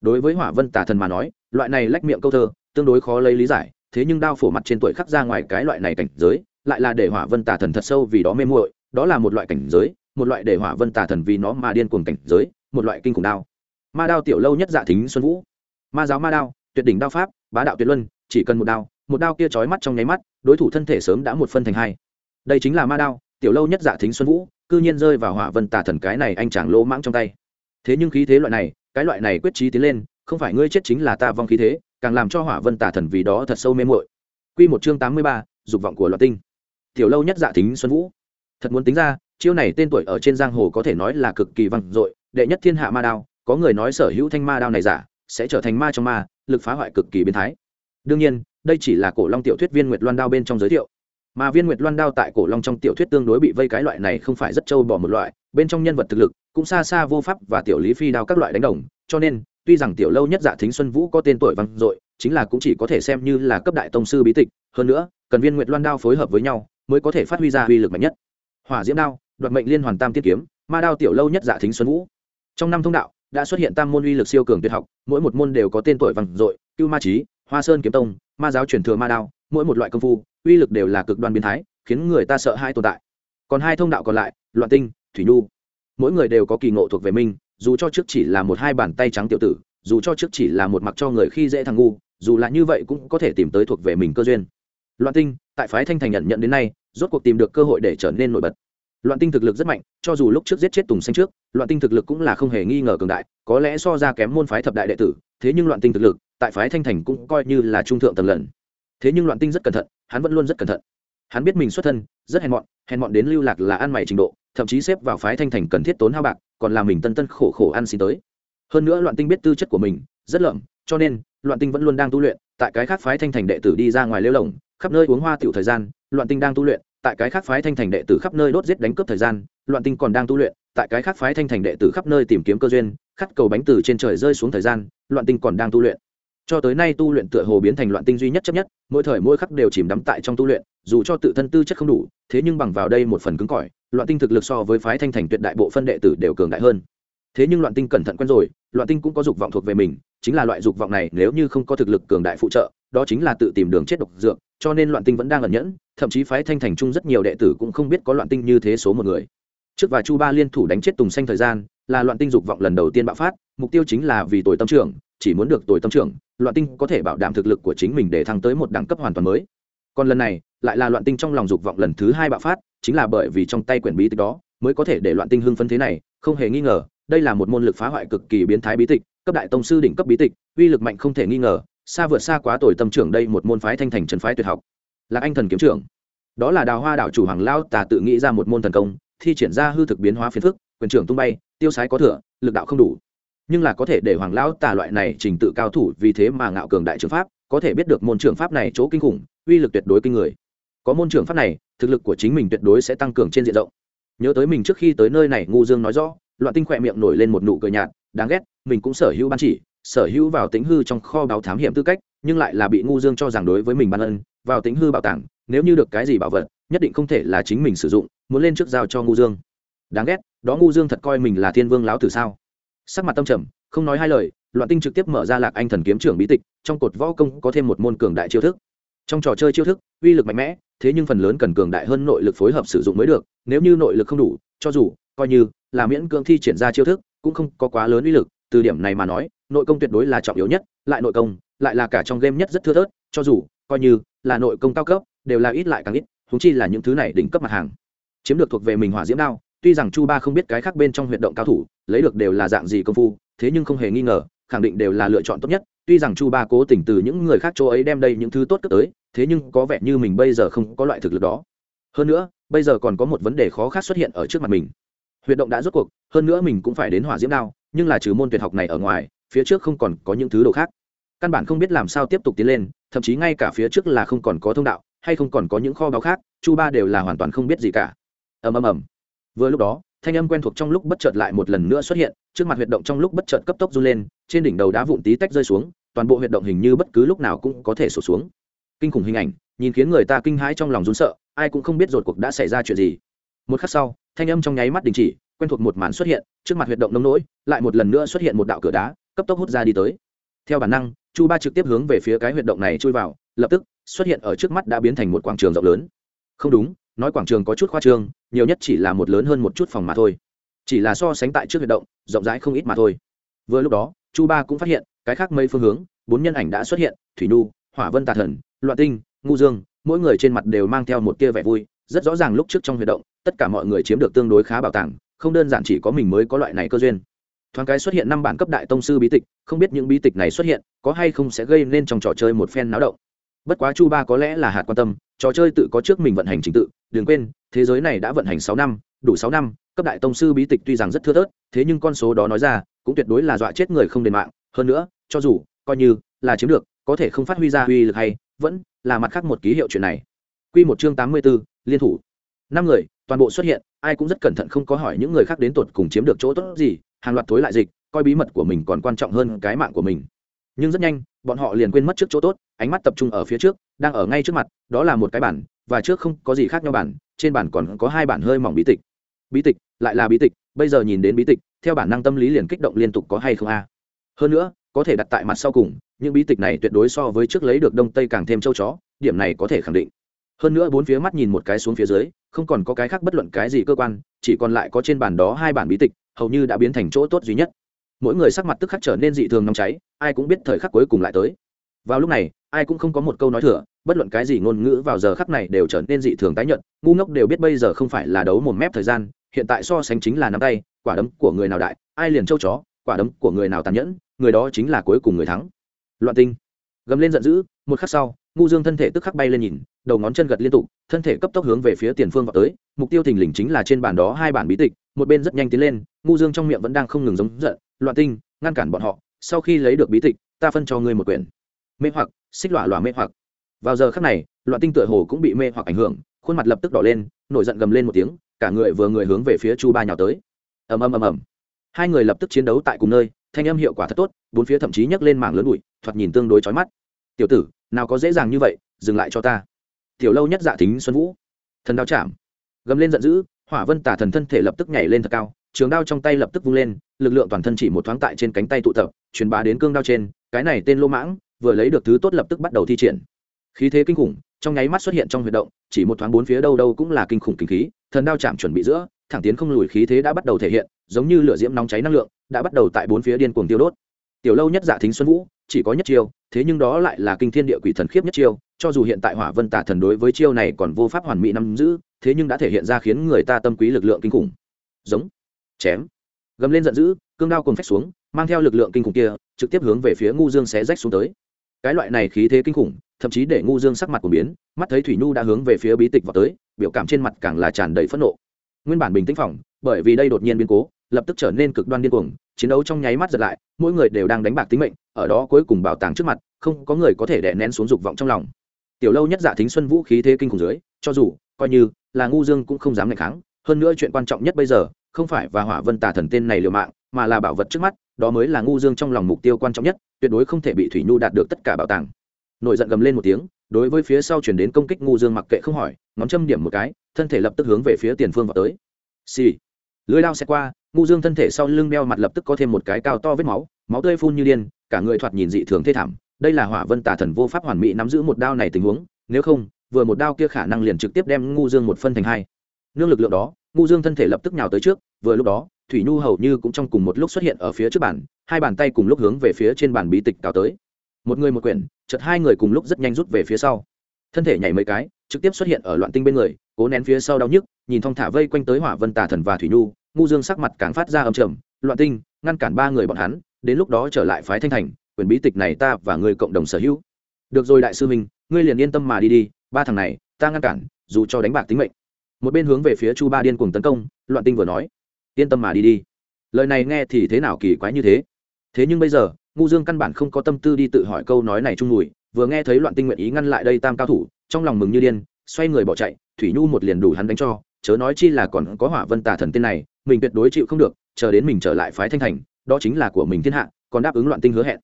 Đối với hỏa vân tà thần mà nói, loại này lách miệng câu thơ, tương đối khó lấy lý giải, thế nhưng đao phổ mặt trên tuổi khắc ra ngoài cái loại này cảnh giới, lại là để hỏa vân tà thần thật sâu vì đó mê muội, đó là một loại cảnh giới, một loại để hỏa vân tà thần vì nó mà điên cuồng cảnh giới, một loại kinh khủng đao. Ma đao tiểu lâu nhất dạ thính xuân vũ. Ma giáo ma đao tuyệt đỉnh đao pháp, bá đạo tuyệt luân, chỉ cần một đao một đao kia trói mắt trong nháy mắt, đối thủ thân thể sớm đã một phân thành hai. Đây chính là ma đao, tiểu lâu nhất dạ thính xuân vũ, cư nhiên rơi vào hỏa vân tà thần cái này anh chàng lỗ mãng trong tay. Thế nhưng khí thế loại này, cái loại này quyết trí tiến lên, không phải ngươi chết chính là ta vong khí thế, càng làm cho hỏa vân tà thần vì đó thật sâu mê muội. Quy một chương tám mươi ba, dục vọng của loạt tinh. Tiểu lâu nhất dạ thính xuân vũ. Thật muốn tính ra, chiêu này tên tuổi ở trên giang hồ có thể nói là cực kỳ vang dội, đệ nhất thiên hạ ma đao, có người nói sở hữu thanh ma đao này giả sẽ trở thành ma trong ma, lực phá hoại cực kỳ biến thái. Đương nhiên, đây chỉ là cổ long tiểu thuyết viên nguyệt loan đao bên trong giới thiệu. Mà viên nguyệt loan đao tại cổ long trong tiểu thuyết tương đối bị vây cái loại này không phải rất trâu bỏ một loại, bên trong nhân vật thực lực cũng xa xa vô pháp và tiểu lý phi đao các loại đánh đồng, cho nên, tuy rằng tiểu lâu nhất dạ thính xuân vũ có tên tuổi vang dội, chính là cũng chỉ có thể xem như là cấp đại tông sư bí tịch, hơn nữa, cần viên nguyệt loan đao phối hợp với nhau mới có thể phát huy ra uy lực mạnh nhất. Hỏa diễm đao, đoạt mệnh liên hoàn tam tiết kiếm, ma đao tiểu lâu nhất dạ thính xuân vũ. Trong năm thông đạo đã xuất hiện tam môn uy lực siêu cường tuyệt học, mỗi một môn đều có tên tuổi vang dội, cưu ma trí, hoa sơn kiếm tông, ma giáo truyền thừa ma đao, mỗi một loại công phu, uy lực đều là cực đoan biến thái, khiến người ta sợ hai tồn tại. Còn hai thông đạo còn lại, loạn tinh, thủy nhu, mỗi người đều có kỳ ngộ thuộc về mình, dù cho trước chỉ là một hai bàn tay trắng tiểu tử, dù cho trước chỉ là một mặc cho người khi dễ thằng ngu, dù là như vậy cũng có thể tìm tới thuộc về mình cơ duyên. Loạn tinh, tại phái thanh thành nhận nhận đến nay, rốt cuộc tìm được cơ hội để trở nên nổi bật loạn tinh thực lực rất mạnh, cho dù lúc trước giết chết tùng xanh trước, loạn tinh thực lực cũng là không hề nghi ngờ cường đại, có lẽ so ra kém môn phái thập đại đệ tử, thế nhưng loạn tinh thực lực, tại phái thanh thành cũng coi như là trung thượng tầng lần. Thế nhưng loạn tinh rất cẩn thận, hắn vẫn luôn rất cẩn thận. Hắn biết mình xuất thân, rất hèn mọn hèn mọn đến lưu lạc là ăn mày trình độ, thậm chí xếp vào phái thanh thành cần thiết tốn hao bạc, còn là mình tân tân khổ khổ ăn xin tới. Hơn nữa loạn tinh biết tư chất của mình, rất lợm, cho nên, loạn tinh vẫn luôn đang tu luyện, tại cái khác phái thanh thành đệ tử đi ra ngoài lêu lồng, khắp nơi uống hoa tiểu thời gian, loạn tinh đang tu luyện tại cái khác phái thanh thành đệ tử khắp nơi đốt giết đánh cướp thời gian, loạn tinh còn đang tu luyện, tại cái khác phái thanh thành đệ tử khắp nơi tìm kiếm cơ duyên khắc cầu bánh từ trên trời rơi xuống thời gian, loạn tinh còn đang tu luyện. Cho tới nay tu luyện tựa hồ biến thành loạn tinh duy nhất chấp nhất, mỗi thời mỗi khắc đều chìm đắm tại trong tu luyện, dù cho tự thân tư chất không đủ, thế nhưng bằng vào đây một phần cứng cỏi, loạn tinh thực lực so với phái thanh thành tuyệt đại bộ phân đệ tử đều cường đại hơn. Thế nhưng loạn tinh cẩn thận quen rồi, loạn tinh cũng có dục vọng thuộc về mình, chính là loại dục vọng này nếu như không có thực lực cường đại phụ trợ, đó chính là tự tìm đường chết độc dược cho nên loạn tinh vẫn đang ẩn nhẫn, thậm chí phái thanh thành trung rất nhiều đệ tử cũng không biết có loạn tinh như thế số một người. Trước và chu ba liên thủ đánh chết tùng xanh thời gian, là loạn tinh dục vọng lần đầu tiên bạo phát, mục tiêu chính là vì tuổi tâm trưởng, chỉ muốn được tuổi tâm trưởng, loạn tinh có thể bảo đảm thực lực của chính mình để thăng tới một đẳng cấp hoàn toàn mới. Còn lần này, lại là loạn tinh trong lòng dục vọng lần thứ hai bạo phát, chính là bởi vì trong tay quyển bí tịch đó, mới có thể để loạn tinh hưng phấn thế này, không hề nghi ngờ, đây là một môn lực phá hoại cực kỳ biến thái bí tịch, cấp đại tông sư đỉnh cấp bí tịch, uy lực mạnh không thể nghi ngờ xa vượt xa quá tuổi tâm trưởng đây một môn phái thanh thành trần phái tuyệt học. Lạc anh thần kiếm trưởng. Đó là đào hoa đảo chủ hoàng lao, tà tự nghĩ ra một môn thần công, thi triển ra hư thực biến hóa phiền phức, quyền trưởng tung bay, tiêu sái có thừa, lực đạo không đủ. Nhưng là có thể để hoàng lão tà loại này trình tự cao thủ vì thế mà ngạo cường đại trường pháp, có thể biết được môn trường pháp này chỗ kinh khủng, uy lực tuyệt đối kinh người. Có môn trường pháp này, thực lực của chính mình tuyệt đối sẽ tăng cường trên diện rộng. Nhớ tới mình trước khi tới nơi này, ngu dương nói rõ, loạn tinh khỏe miệng nổi lên một nụ cười nhạt, đáng ghét, mình cũng sở hữu ban chỉ sở hữu vào tính hư trong kho báo thám hiểm tư cách, nhưng lại là bị ngu dương cho rằng đối với mình ban ân, vào tính hư bảo tàng, nếu như được cái gì bảo vật, nhất định không thể là chính mình sử dụng, muốn lên trước giao cho ngu dương. Đáng ghét, đó ngu dương thật coi mình là thiên vương láo tử sao? Sắc mặt tâm trầm, không nói hai lời, loạn tinh trực tiếp mở ra lạc anh thần kiếm trưởng bí tịch, trong cột võ công có thêm một môn cường đại chiêu thức. Trong trò chơi chiêu thức, uy lực mạnh mẽ, thế nhưng phần lớn cần cường đại hơn nội lực phối hợp sử dụng mới được, nếu như nội lực không đủ, cho dù, coi như là miễn cưỡng thi triển ra chiêu thức, cũng không có quá lớn uy lực, từ điểm này mà nói nội công tuyệt đối là trọng yếu nhất, lại nội công, lại là cả trong game nhất rất thưa thớt, cho dù, coi như là nội công cao cấp, đều là ít lại càng ít húng chi là những thứ này đỉnh cấp mặt hàng. Chiếm được thuộc về mình hỏa diễm đao, tuy rằng chu ba không biết cái khác bên trong huyện động cao thủ, lấy được đều là dạng gì công phu, thế nhưng không hề nghi ngờ, khẳng định đều là lựa chọn tốt nhất, tuy rằng chu ba cố tình từ những người khác chỗ ấy đem đây những thứ tốt cất tới, thế nhưng có vẻ như mình bây giờ không có loại thực lực đó. Hơn nữa, bây giờ còn có một vấn đề khó khác xuất hiện ở trước mặt mình. Huyệt động đã rốt cuộc, hơn nữa mình cũng phải đến hỏa diễm đao, nhưng là trừ môn tuyệt học này ở ngoài phía trước không còn có những thứ đồ khác. Căn bản không biết làm sao tiếp tục tiến lên, thậm chí ngay cả phía trước là không còn có thông đạo, hay không còn có những kho báu khác, chu ba đều là hoàn toàn không biết gì cả. Ầm ầm ầm. Vừa lúc đó, thanh âm quen thuộc trong lúc bất chợt lại một lần nữa xuất hiện, trước mặt huyệt động trong lúc bất chợt cấp tốc run lên, trên đỉnh đầu đá vụn tí tách rơi xuống, toàn bộ huyệt động hình như bất cứ lúc nào cũng có thể sụt xuống. Kinh khủng hình ảnh, nhìn khiến người ta kinh hãi trong lòng run sợ, ai cũng không biết rột cuộc đã xảy ra chuyện gì. Một khắc sau, thanh âm trong nháy mắt đình chỉ, quen thuộc một màn xuất hiện, trước mặt huyệt động nông nỗi, lại một lần nữa xuất hiện một đạo cửa đá cấp tốc hút ra đi tới. Theo bản năng, chu ba trực tiếp hướng về phía cái huyệt động này chui vào, lập tức, xuất hiện ở trước mắt đã biến thành một quảng trường rộng lớn. Không đúng, nói quảng trường có chút khoa trương, nhiều nhất chỉ là một lớn hơn một chút phòng mà thôi. Chỉ là so sánh tại trước huyệt động, rộng rãi không ít mà thôi. Vừa lúc đó, chu ba cũng phát hiện, cái khác mấy phương hướng, bốn nhân ảnh đã xuất hiện, thủy nhu, hỏa vân tà thần, loạn tinh, ngu dương, mỗi người trên mặt đều mang theo một tia vẻ vui, rất rõ ràng lúc trước trong huyệt động, tất cả mọi người chiếm được tương đối khá bảo tàng, không đơn giản chỉ có mình mới có loại này cơ duyên thoáng cái xuất hiện năm bản cấp đại tông sư bí tịch không biết những bí tịch này xuất hiện có hay không sẽ gây nên trong trò chơi một phen náo động. Bất quá chu ba có lẽ là hạt quan tâm trò chơi tự có trước mình vận hành trình tự đừng quên thế giới này đã vận hành sáu năm đủ sáu năm cấp đại tông sư bí tịch tuy rằng rất thưa thớt thế nhưng con số đó nói ra cũng tuyệt đối là dọa chết người không đền mạng. Hơn nữa cho dù coi như là chiếm được có thể không phát huy ra uy lực hay vẫn là mặt khác một ký hiệu chuyện này. Quy một chương tám mươi 84, liên thủ. Năm người, toàn bộ xuất hiện, ai cũng rất cẩn thận không có hỏi những người khác đến tột cùng chiếm được chỗ tốt gì, hàng loạt thối lại dịch, coi bí mật của mình còn quan trọng hơn cái mạng của mình. Nhưng rất nhanh, bọn họ liền quên mất trước chỗ tốt, ánh mắt tập trung ở phía trước, đang ở ngay trước mặt, đó là một cái bản, và trước không có gì khác nhau bản, trên bản còn có hai bản hơi mỏng bí tịch. Bí tịch, lại là bí tịch, bây giờ nhìn đến bí tịch, theo bản năng tâm lý liền kích động liên tục có hay không a? Hơn nữa, có thể đặt tại mặt sau cùng, những bí tịch này tuyệt đối so với trước lấy được đông tây càng thêm châu chó, điểm này có thể khẳng định hơn nữa bốn phía mắt nhìn một cái xuống phía dưới không còn có cái khác bất luận cái gì cơ quan chỉ còn lại có trên bản đó hai bản bí tịch hầu như đã biến thành chỗ tốt duy nhất. Mỗi người sắc mặt tức khắc trở nên dị thường nóng cháy, ai cũng biết thời khắc cuối cùng lại tới. Vào lúc này, ai cũng không có một câu nói thừa, bất luận cái gì ngôn ngữ vào giờ khắc này đều trở nên dị thường tái nhợt. ngu ngốc đều biết bây giờ không phải là đấu một mép thời gian, hiện tại so sánh chính là nắm tay, quả đấm của người nào đại, ai liền châu chó, quả đấm của người nào tàn nhẫn, người đó chính là cuối cùng người thắng. Loạn tinh. Gầm lên giận dữ, một khắc sau ngu dương thân thể tức khắc bay lên nhìn, đầu ngón chân gật liên tục, thân thể cấp tốc hướng về phía tiền phương vào tới, mục tiêu thình lình chính là trên bàn đó hai bản bí tịch, một bên rất nhanh tiến lên, ngu dương trong miệng vẫn đang không ngừng giống giận, loạn tinh, ngăn cản bọn họ, sau khi lấy được bí tịch, ta phân cho ngươi một quyển. Mê hoặc, xích lọa lọa mê hoặc. Vào giờ khắc này, loạn tinh tựa hồ cũng bị mê hoặc ảnh hưởng, khuôn mặt lập tức đỏ lên, nổi giận gầm lên một tiếng, cả người vừa người hướng về phía chu ba nhào tới. Ầm ầm ầm ầm. Hai người lập tức chiến đấu tại cùng nơi, thanh âm hiệu quả thật tốt, bốn phía thậm chí nhấc lên mảng lớn bụi, thoạt nhìn tương đối chói mắt. Tiểu tử nào có dễ dàng như vậy, dừng lại cho ta. Tiểu lâu nhất dạ thính xuân vũ. Thần đao chạm. Gầm lên giận dữ, hỏa vân tả thần thân thể lập tức nhảy lên thật cao, trường đao trong tay lập tức vung lên, lực lượng toàn thân chỉ một thoáng tại trên cánh tay tụ tập, truyền bá đến cương đao trên, cái này tên lô mãng, vừa lấy được thứ tốt lập tức bắt đầu thi triển. Khí thế kinh khủng, trong nháy mắt xuất hiện trong huy động, chỉ một thoáng bốn phía đâu đâu cũng là kinh khủng kinh khí, thần đao chạm chuẩn bị giữa, thẳng tiến không lùi khí thế đã bắt đầu thể hiện, giống như lửa diễm nóng cháy năng lượng, đã bắt đầu tại bốn phía điên cuồng tiêu đốt. Tiểu lâu nhất dạ thính xuân vũ chỉ có nhất chiêu, thế nhưng đó lại là kinh thiên địa quỷ thần khiếp nhất chiêu, cho dù hiện tại hỏa vân tả thần đối với chiêu này còn vô pháp hoàn mỹ nắm giữ, thế nhưng đã thể hiện ra khiến người ta tâm quý lực lượng kinh khủng. Giống, chém, gầm lên giận dữ, cương đao cùng phách xuống, mang theo lực lượng kinh khủng kia, trực tiếp hướng về phía ngu dương xé rách xuống tới. Cái loại này khí thế kinh khủng, thậm chí để ngu dương sắc mặt của biến, mắt thấy thủy nhu đã hướng về phía bí tịch vào tới, biểu cảm trên mặt càng là tràn đầy phẫn nộ. Nguyên bản bình tĩnh phòng, bởi vì đây đột nhiên biến cố, lập tức trở nên cực đoan điên cuồng chiến đấu trong nháy mắt giật lại, mỗi người đều đang đánh bạc tính mệnh, ở đó cuối cùng bảo tàng trước mặt, không có người có thể đè nén xuống dục vọng trong lòng. Tiểu lâu nhất giả thính xuân vũ khí thế kinh khủng dưới, cho dù, coi như, là ngu dương cũng không dám ngày kháng, hơn nữa chuyện quan trọng nhất bây giờ, không phải và hỏa vân tà thần tên này liều mạng, mà là bảo vật trước mắt, đó mới là ngu dương trong lòng mục tiêu quan trọng nhất, tuyệt đối không thể bị thủy nhu đạt được tất cả bảo tàng. Nổi giận gầm lên một tiếng, đối với phía sau chuyển đến công kích ngu dương mặc kệ không hỏi, ngón châm điểm một cái, thân thể lập tức hướng về phía tiền phương vào tới. Xì. Lưới lao xe qua ngu dương thân thể sau lưng beo mặt lập tức có thêm một cái cao to vết máu máu tươi phun như điên, cả người thoạt nhìn dị thường thê thảm. Đây là hỏa vân tà thần vô pháp hoàn mỹ nắm giữ một đao này tình huống, nếu không, vừa một đao kia khả năng liền trực tiếp đem ngu dương một phân thành hai. Nương lực lượng đó ngu dương thân thể lập tức nhào tới trước, vừa lúc đó, thủy nhu hầu như cũng trong cùng một lúc xuất hiện ở phía trước bàn, hai bàn tay cùng lúc hướng về phía trên bàn bí tịch cao tới. Một người một quyển chật hai người cùng lúc rất nhanh rút về phía sau. Thân thể nhảy mấy cái, trực tiếp xuất hiện ở loạn tinh bên người, cố nén phía sau đau nhức, nhìn thong thả vây quanh tới hỏa vân tà thần và thủy nhu ngu dương sắc mặt càng phát ra âm trầm, loạn tinh, ngăn cản ba người bọn hắn, đến lúc đó trở lại phái thanh thành, quyền bí tịch này ta và người cộng đồng sở hữu. Được rồi đại sư minh ngươi liền yên tâm mà đi đi, ba thằng này, ta ngăn cản, dù cho đánh bạc tính mệnh. Một bên hướng về phía chu ba điên cùng tấn công, loạn tinh vừa nói, yên tâm mà đi đi. Lời này nghe thì thế nào kỳ quái như thế? Thế nhưng bây giờ, ngu dương căn bản không có tâm tư đi tự hỏi câu nói này chung mùi, vừa nghe thấy loạn tinh nguyện ý ngăn lại đây tam cao thủ, trong lòng mừng như điên, xoay người bỏ chạy, thủy nhu một liền đủ hắn đánh cho, chớ nói chi là còn có hỏa vân tà thần tên này mình tuyệt đối chịu không được, chờ đến mình trở lại phái thanh thành, đó chính là của mình thiên hạ, còn đáp ứng loạn tinh hứa hẹn.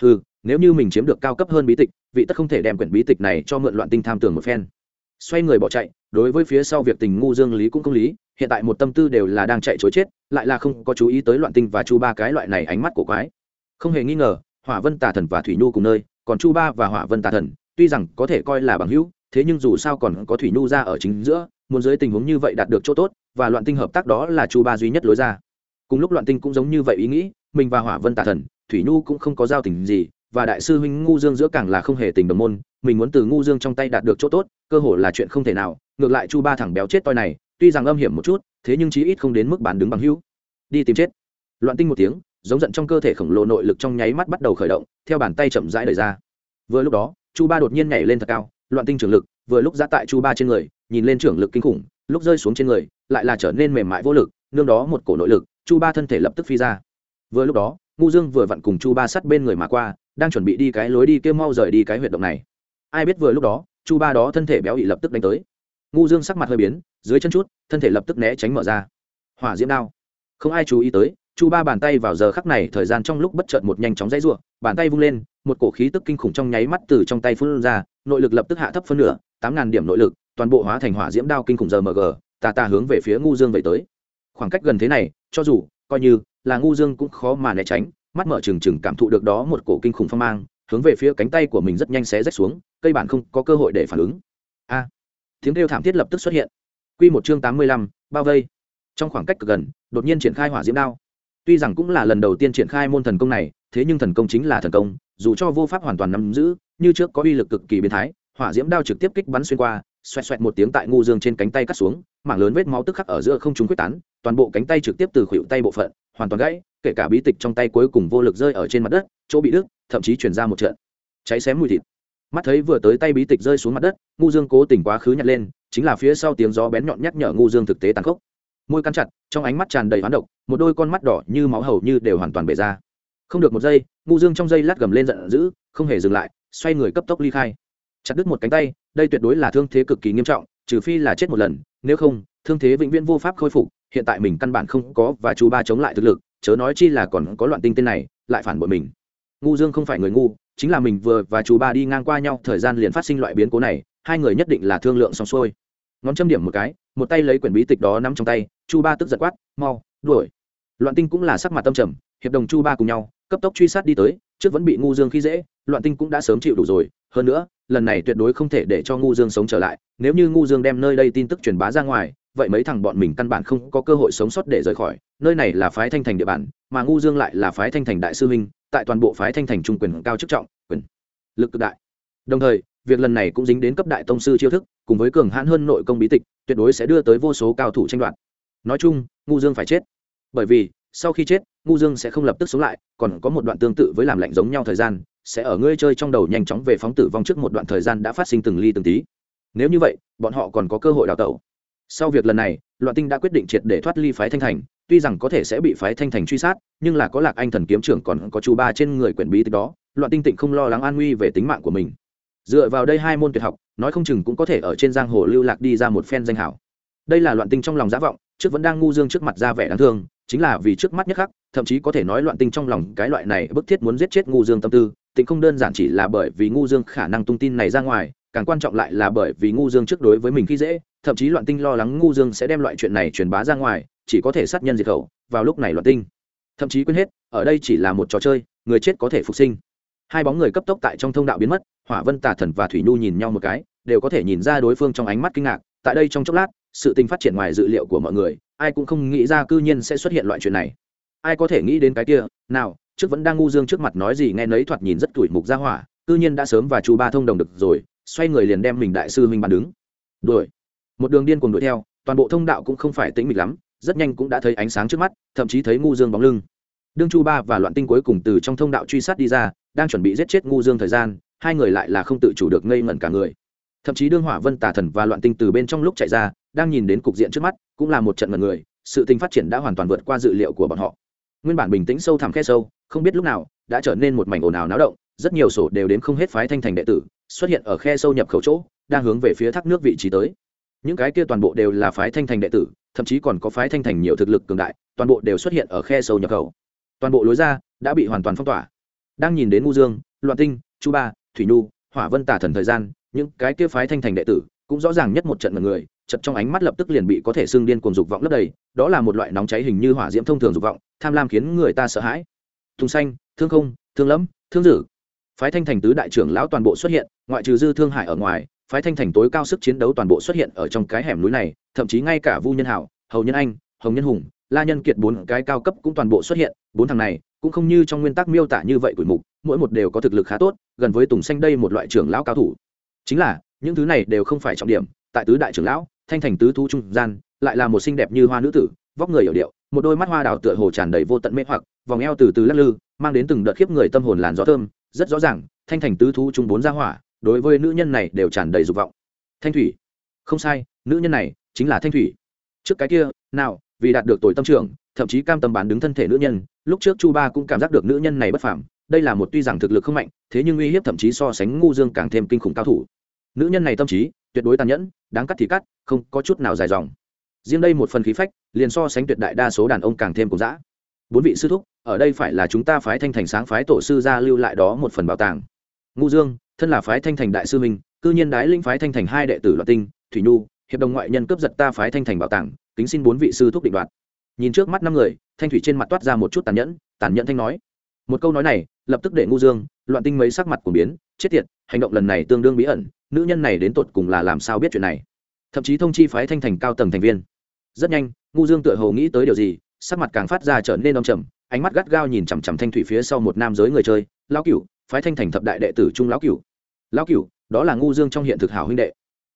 Ừ nếu như mình chiếm được cao cấp hơn bí tịch, vị tất không thể đem quyển bí tịch này cho mượn loạn tinh tham tưởng một phen. Xoay người bỏ chạy, đối với phía sau việc tình ngu dương lý cũng công lý, hiện tại một tâm tư đều là đang chạy chối chết, lại là không có chú ý tới loạn tinh và chu ba cái loại này ánh mắt của quái. Không hề nghi ngờ, hỏa vân tà thần và thủy nhu cùng nơi, còn chu ba và hỏa vân tà thần, tuy rằng có thể coi là bằng hữu thế nhưng dù sao còn có thủy nhu ra ở chính giữa, muốn dưới tình huống như vậy đạt được chỗ tốt, và loạn tinh hợp tác đó là chu ba duy nhất lối ra. Cùng lúc loạn tinh cũng giống như vậy ý nghĩ, mình và hỏa vân tà thần, thủy nhu cũng không có giao tình gì, và đại sư huynh ngu dương giữa càng là không hề tình đồng môn, mình muốn từ ngu dương trong tay đạt được chỗ tốt, cơ hội là chuyện không thể nào, ngược lại chu ba thằng béo chết toi này, tuy rằng âm hiểm một chút, thế nhưng chí ít không đến mức bán đứng bằng hữu. Đi tìm chết. Loạn tinh một tiếng, giống giận trong cơ thể khổng lồ nội lực trong nháy mắt bắt đầu khởi động, theo bàn tay chậm rãi đẩy ra. Vừa lúc đó, chu ba đột nhiên nhảy lên thật cao loạn tinh trưởng lực, vừa lúc giã tại chu ba trên người, nhìn lên trưởng lực kinh khủng, lúc rơi xuống trên người, lại là trở nên mềm mại vô lực, nương đó một cổ nội lực, chu ba thân thể lập tức phi ra. Vừa lúc đó, ngu dương vừa vặn cùng chu ba sắt bên người mà qua, đang chuẩn bị đi cái lối đi kêu mau rời đi cái huyệt động này. Ai biết vừa lúc đó, chu ba đó thân thể béo ị lập tức đánh tới. Ngu dương sắc mặt hơi biến, dưới chân chút, thân thể lập tức né tránh mở ra. Hỏa diễm đao. Không ai chú ý tới, chu ba bàn tay vào giờ khắc này, thời gian trong lúc bất chợt một nhanh chóng dãy ruộng bàn tay vung lên, một cổ khí tức kinh khủng trong nháy mắt từ trong tay phun ra nội lực lập tức hạ thấp phân nửa, tám ngàn điểm nội lực, toàn bộ hóa thành hỏa diễm đao kinh khủng giờ mg tà tà hướng về phía ngu dương vậy tới. Khoảng cách gần thế này, cho dù, coi như là ngu dương cũng khó mà né tránh, mắt mở trừng trừng cảm thụ được đó một cổ kinh khủng phong mang, hướng về phía cánh tay của mình rất nhanh xé rách xuống, cây bản không có cơ hội để phản ứng. A! Tiếng kêu thảm thiết lập tức xuất hiện. Quy một chương tám mươi lăm, bao vây. Trong khoảng cách cực gần, đột nhiên triển khai hỏa diễm đao. Tuy rằng cũng là lần đầu tiên triển khai môn thần công này, thế nhưng thần công chính là thần công, dù cho vô pháp hoàn toàn nắm giữ như trước có uy lực cực kỳ biến thái, hỏa diễm đao trực tiếp kích bắn xuyên qua, xoẹt xoẹt một tiếng tại ngu dương trên cánh tay cắt xuống, mảng lớn vết máu tức khắc ở giữa không trung quyết tán, toàn bộ cánh tay trực tiếp từ khuỷu tay bộ phận, hoàn toàn gãy, kể cả bí tịch trong tay cuối cùng vô lực rơi ở trên mặt đất, chỗ bị đứt, thậm chí chuyển ra một trận cháy xém mùi thịt. Mắt thấy vừa tới tay bí tịch rơi xuống mặt đất, ngu dương cố tình quá khứ nhặt lên, chính là phía sau tiếng gió bén nhọn nhắc nhở ngu dương thực tế tàn khốc. Môi căn chặt, trong ánh mắt tràn đầy hoán độc, một đôi con mắt đỏ như máu hầu như đều hoàn toàn bể ra. Không được một giây, ngu dương trong giây lát gầm lên giận dữ, không hề dừng lại xoay người cấp tốc ly khai. Chặt đứt một cánh tay, đây tuyệt đối là thương thế cực kỳ nghiêm trọng, trừ phi là chết một lần, nếu không, thương thế vĩnh viễn vô pháp khôi phục, hiện tại mình căn bản không có và chú ba chống lại thực lực, chớ nói chi là còn có loạn tinh tên này, lại phản bội mình. Ngu dương không phải người ngu, chính là mình vừa và chú ba đi ngang qua nhau, thời gian liền phát sinh loại biến cố này, hai người nhất định là thương lượng xong xuôi. Ngón châm điểm một cái, một tay lấy quyển bí tịch đó nắm trong tay, chu ba tức giật quát, mau, đuổi. Loạn tinh cũng là sắc mặt tâm trầm, hiệp đồng chu ba cùng nhau, cấp tốc truy sát đi tới trước vẫn bị ngu dương khi dễ, loạn tinh cũng đã sớm chịu đủ rồi. Hơn nữa, lần này tuyệt đối không thể để cho ngu dương sống trở lại. Nếu như ngu dương đem nơi đây tin tức truyền bá ra ngoài, vậy mấy thằng bọn mình căn bản không có cơ hội sống sót để rời khỏi. Nơi này là phái thanh thành địa bàn, mà ngu dương lại là phái thanh thành đại sư minh tại toàn bộ phái thanh thành trung quyền cao chức trọng, quyền lực cực đại. Đồng thời, việc lần này cũng dính đến cấp đại tông sư chiêu thức, cùng với cường hãn hơn nội công bí tịch, tuyệt đối sẽ đưa tới vô số cao thủ tranh đoạt. Nói chung, ngu dương phải chết. Bởi vì sau khi chết, ngu dương sẽ không lập tức sống lại, còn có một đoạn tương tự với làm lạnh giống nhau thời gian, sẽ ở ngươi chơi trong đầu nhanh chóng về phóng tử vong trước một đoạn thời gian đã phát sinh từng ly từng tí. Nếu như vậy, bọn họ còn có cơ hội đào tẩu. Sau việc lần này, loạn tinh đã quyết định triệt để thoát ly phái thanh thành, tuy rằng có thể sẽ bị phái thanh thành truy sát, nhưng là có lạc anh thần kiếm trưởng còn có chu ba trên người quyển bí tích đó, loạn tinh tịnh không lo lắng an nguy về tính mạng của mình. Dựa vào đây hai môn tuyệt học, nói không chừng cũng có thể ở trên giang hồ lưu lạc đi ra một phen danh hảo. Đây là loạn tinh trong lòng giả vọng trước vẫn đang ngu dương trước mặt ra vẻ đáng thương, chính là vì trước mắt nhất khắc, thậm chí có thể nói loạn tinh trong lòng cái loại này bức thiết muốn giết chết ngu dương tâm tư, tịnh không đơn giản chỉ là bởi vì ngu dương khả năng tung tin này ra ngoài, càng quan trọng lại là bởi vì ngu dương trước đối với mình khi dễ, thậm chí loạn tinh lo lắng ngu dương sẽ đem loại chuyện này truyền bá ra ngoài, chỉ có thể sát nhân diệt khẩu, vào lúc này loạn tinh. Thậm chí quên hết, ở đây chỉ là một trò chơi, người chết có thể phục sinh. Hai bóng người cấp tốc tại trong thông đạo biến mất, hỏa vân tà thần và thủy nhu nhìn nhau một cái, đều có thể nhìn ra đối phương trong ánh mắt kinh ngạc, tại đây trong chốc lát sự tình phát triển ngoài dự liệu của mọi người, ai cũng không nghĩ ra cư nhiên sẽ xuất hiện loại chuyện này. Ai có thể nghĩ đến cái kia, nào, trước vẫn đang ngu dương trước mặt nói gì nghe nấy thoạt nhìn rất tuổi mục ra hỏa, cư nhiên đã sớm và chú ba thông đồng được rồi, xoay người liền đem mình đại sư minh bàn đứng. Đuổi. Một đường điên cùng đuổi theo, toàn bộ thông đạo cũng không phải tĩnh mịch lắm, rất nhanh cũng đã thấy ánh sáng trước mắt, thậm chí thấy ngu dương bóng lưng. Đương chu ba và loạn tinh cuối cùng từ trong thông đạo truy sát đi ra, đang chuẩn bị giết chết ngu dương thời gian, hai người lại là không tự chủ được ngây ngẩn cả người thậm chí đương hỏa vân tà thần và loạn tinh từ bên trong lúc chạy ra, đang nhìn đến cục diện trước mắt, cũng là một trận mật người, sự tình phát triển đã hoàn toàn vượt qua dự liệu của bọn họ. Nguyên bản bình tĩnh sâu thẳm khe sâu, không biết lúc nào, đã trở nên một mảnh ồn ào náo động, rất nhiều sổ đều đến không hết phái thanh thành đệ tử, xuất hiện ở khe sâu nhập khẩu chỗ, đang hướng về phía thác nước vị trí tới. Những cái kia toàn bộ đều là phái thanh thành đệ tử, thậm chí còn có phái thanh thành nhiều thực lực cường đại, toàn bộ đều xuất hiện ở khe sâu nhập khẩu. Toàn bộ lối ra đã bị hoàn toàn phong tỏa. Đang nhìn đến ngu dương, loạn tinh, chu ba, thủy nhu, hỏa vân tả thần thời gian những cái kia phái thanh thành đệ tử cũng rõ ràng nhất một trận người, chật trong ánh mắt lập tức liền bị có thể xương điên cuồng dục vọng lấp đầy, đó là một loại nóng cháy hình như hỏa diễm thông thường dục vọng, tham lam khiến người ta sợ hãi. Thùng xanh, thương không, thương lẫm, thương dử phái thanh thành tứ đại trưởng lão toàn bộ xuất hiện, ngoại trừ dư thương hải ở ngoài, phái thanh thành tối cao sức chiến đấu toàn bộ xuất hiện ở trong cái hẻm núi này, thậm chí ngay cả vu nhân hảo, hầu nhân anh, hồng nhân hùng, la nhân kiệt bốn cái cao cấp cũng toàn bộ xuất hiện, bốn thằng này cũng không như trong nguyên tắc miêu tả như vậy của mục, mỗi một đều có thực lực khá tốt, gần với tùng xanh đây một loại trưởng lão cao thủ chính là, những thứ này đều không phải trọng điểm, tại tứ đại trưởng lão, thanh thành tứ thu trung gian, lại là một xinh đẹp như hoa nữ tử, vóc người hiểu điệu, một đôi mắt hoa đào tựa hồ tràn đầy vô tận mê hoặc, vòng eo từ từ lắc lư, mang đến từng đợt khiếp người tâm hồn làn gió thơm, rất rõ ràng, thanh thành tứ thu trung bốn gia hỏa, đối với nữ nhân này đều tràn đầy dục vọng. Thanh thủy. Không sai, nữ nhân này chính là thanh thủy. Trước cái kia, nào, vì đạt được tội tâm trưởng, thậm chí cam tâm bán đứng thân thể nữ nhân, lúc trước chu ba cũng cảm giác được nữ nhân này bất phàm đây là một tuy rằng thực lực không mạnh, thế nhưng uy hiếp thậm chí so sánh ngu dương càng thêm kinh khủng cao thủ. Nữ nhân này tâm trí, tuyệt đối tàn nhẫn, đáng cắt thì cắt, không có chút nào dài dòng. Riêng đây một phần khí phách, liền so sánh tuyệt đại đa số đàn ông càng thêm cùng dã. Bốn vị sư thúc, ở đây phải là chúng ta phái thanh thành sáng phái tổ sư gia lưu lại đó một phần bảo tàng. Ngu dương, thân là phái thanh thành đại sư minh cư nhiên đái linh phái thanh thành hai đệ tử loạt tinh, thủy nhu, hiệp đồng ngoại nhân cướp giật ta phái thanh thành bảo tàng, kính xin bốn vị sư thúc định đoạt. Nhìn trước mắt năm người, thanh thủy trên mặt toát ra một chút tàn nhẫn tàn nhẫn thanh nói. Một câu nói này lập tức để ngu dương loạn tinh mấy sắc mặt của biến, chết tiệt, hành động lần này tương đương bí ẩn, nữ nhân này đến tột cùng là làm sao biết chuyện này? Thậm chí thông chi phái thanh thành cao tầng thành viên. Rất nhanh, ngu dương tựa hồ nghĩ tới điều gì, sắc mặt càng phát ra trở nên đông trầm, ánh mắt gắt gao nhìn chằm chằm thanh thủy phía sau một nam giới người chơi, lão cửu, phái thanh thành thập đại đệ tử trung lão cửu. Lão cửu, đó là ngu dương trong hiện thực hảo huynh đệ.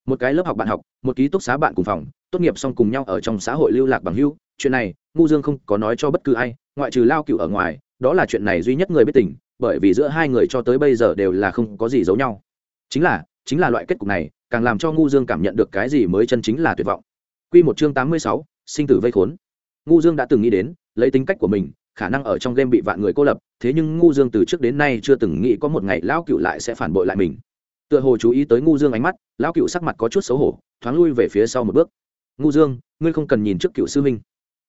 Một cái lớp học bạn học, một ký túc xá bạn cùng phòng, tốt nghiệp xong cùng nhau ở trong xã hội lưu lạc bằng hưu chuyện này, ngu dương không có nói cho bất cứ ai, ngoại trừ lao cửu ở ngoài đó là chuyện này duy nhất người biết tình, bởi vì giữa hai người cho tới bây giờ đều là không có gì giấu nhau. Chính là chính là loại kết cục này, càng làm cho ngu dương cảm nhận được cái gì mới chân chính là tuyệt vọng. Q một chương tám mươi sáu, sinh tử vây khốn. Ngu dương đã từng nghĩ đến, lấy tính cách của mình, khả năng ở trong game bị vạn người cô lập, thế nhưng ngu dương từ trước đến nay chưa từng nghĩ có một ngày lão cựu lại sẽ phản bội lại mình. Tựa hồ chú ý tới ngu dương ánh mắt, lão cựu sắc mặt có chút xấu hổ, thoáng lui về phía sau một bước. Ngu dương, ngươi không cần nhìn trước cựu sư minh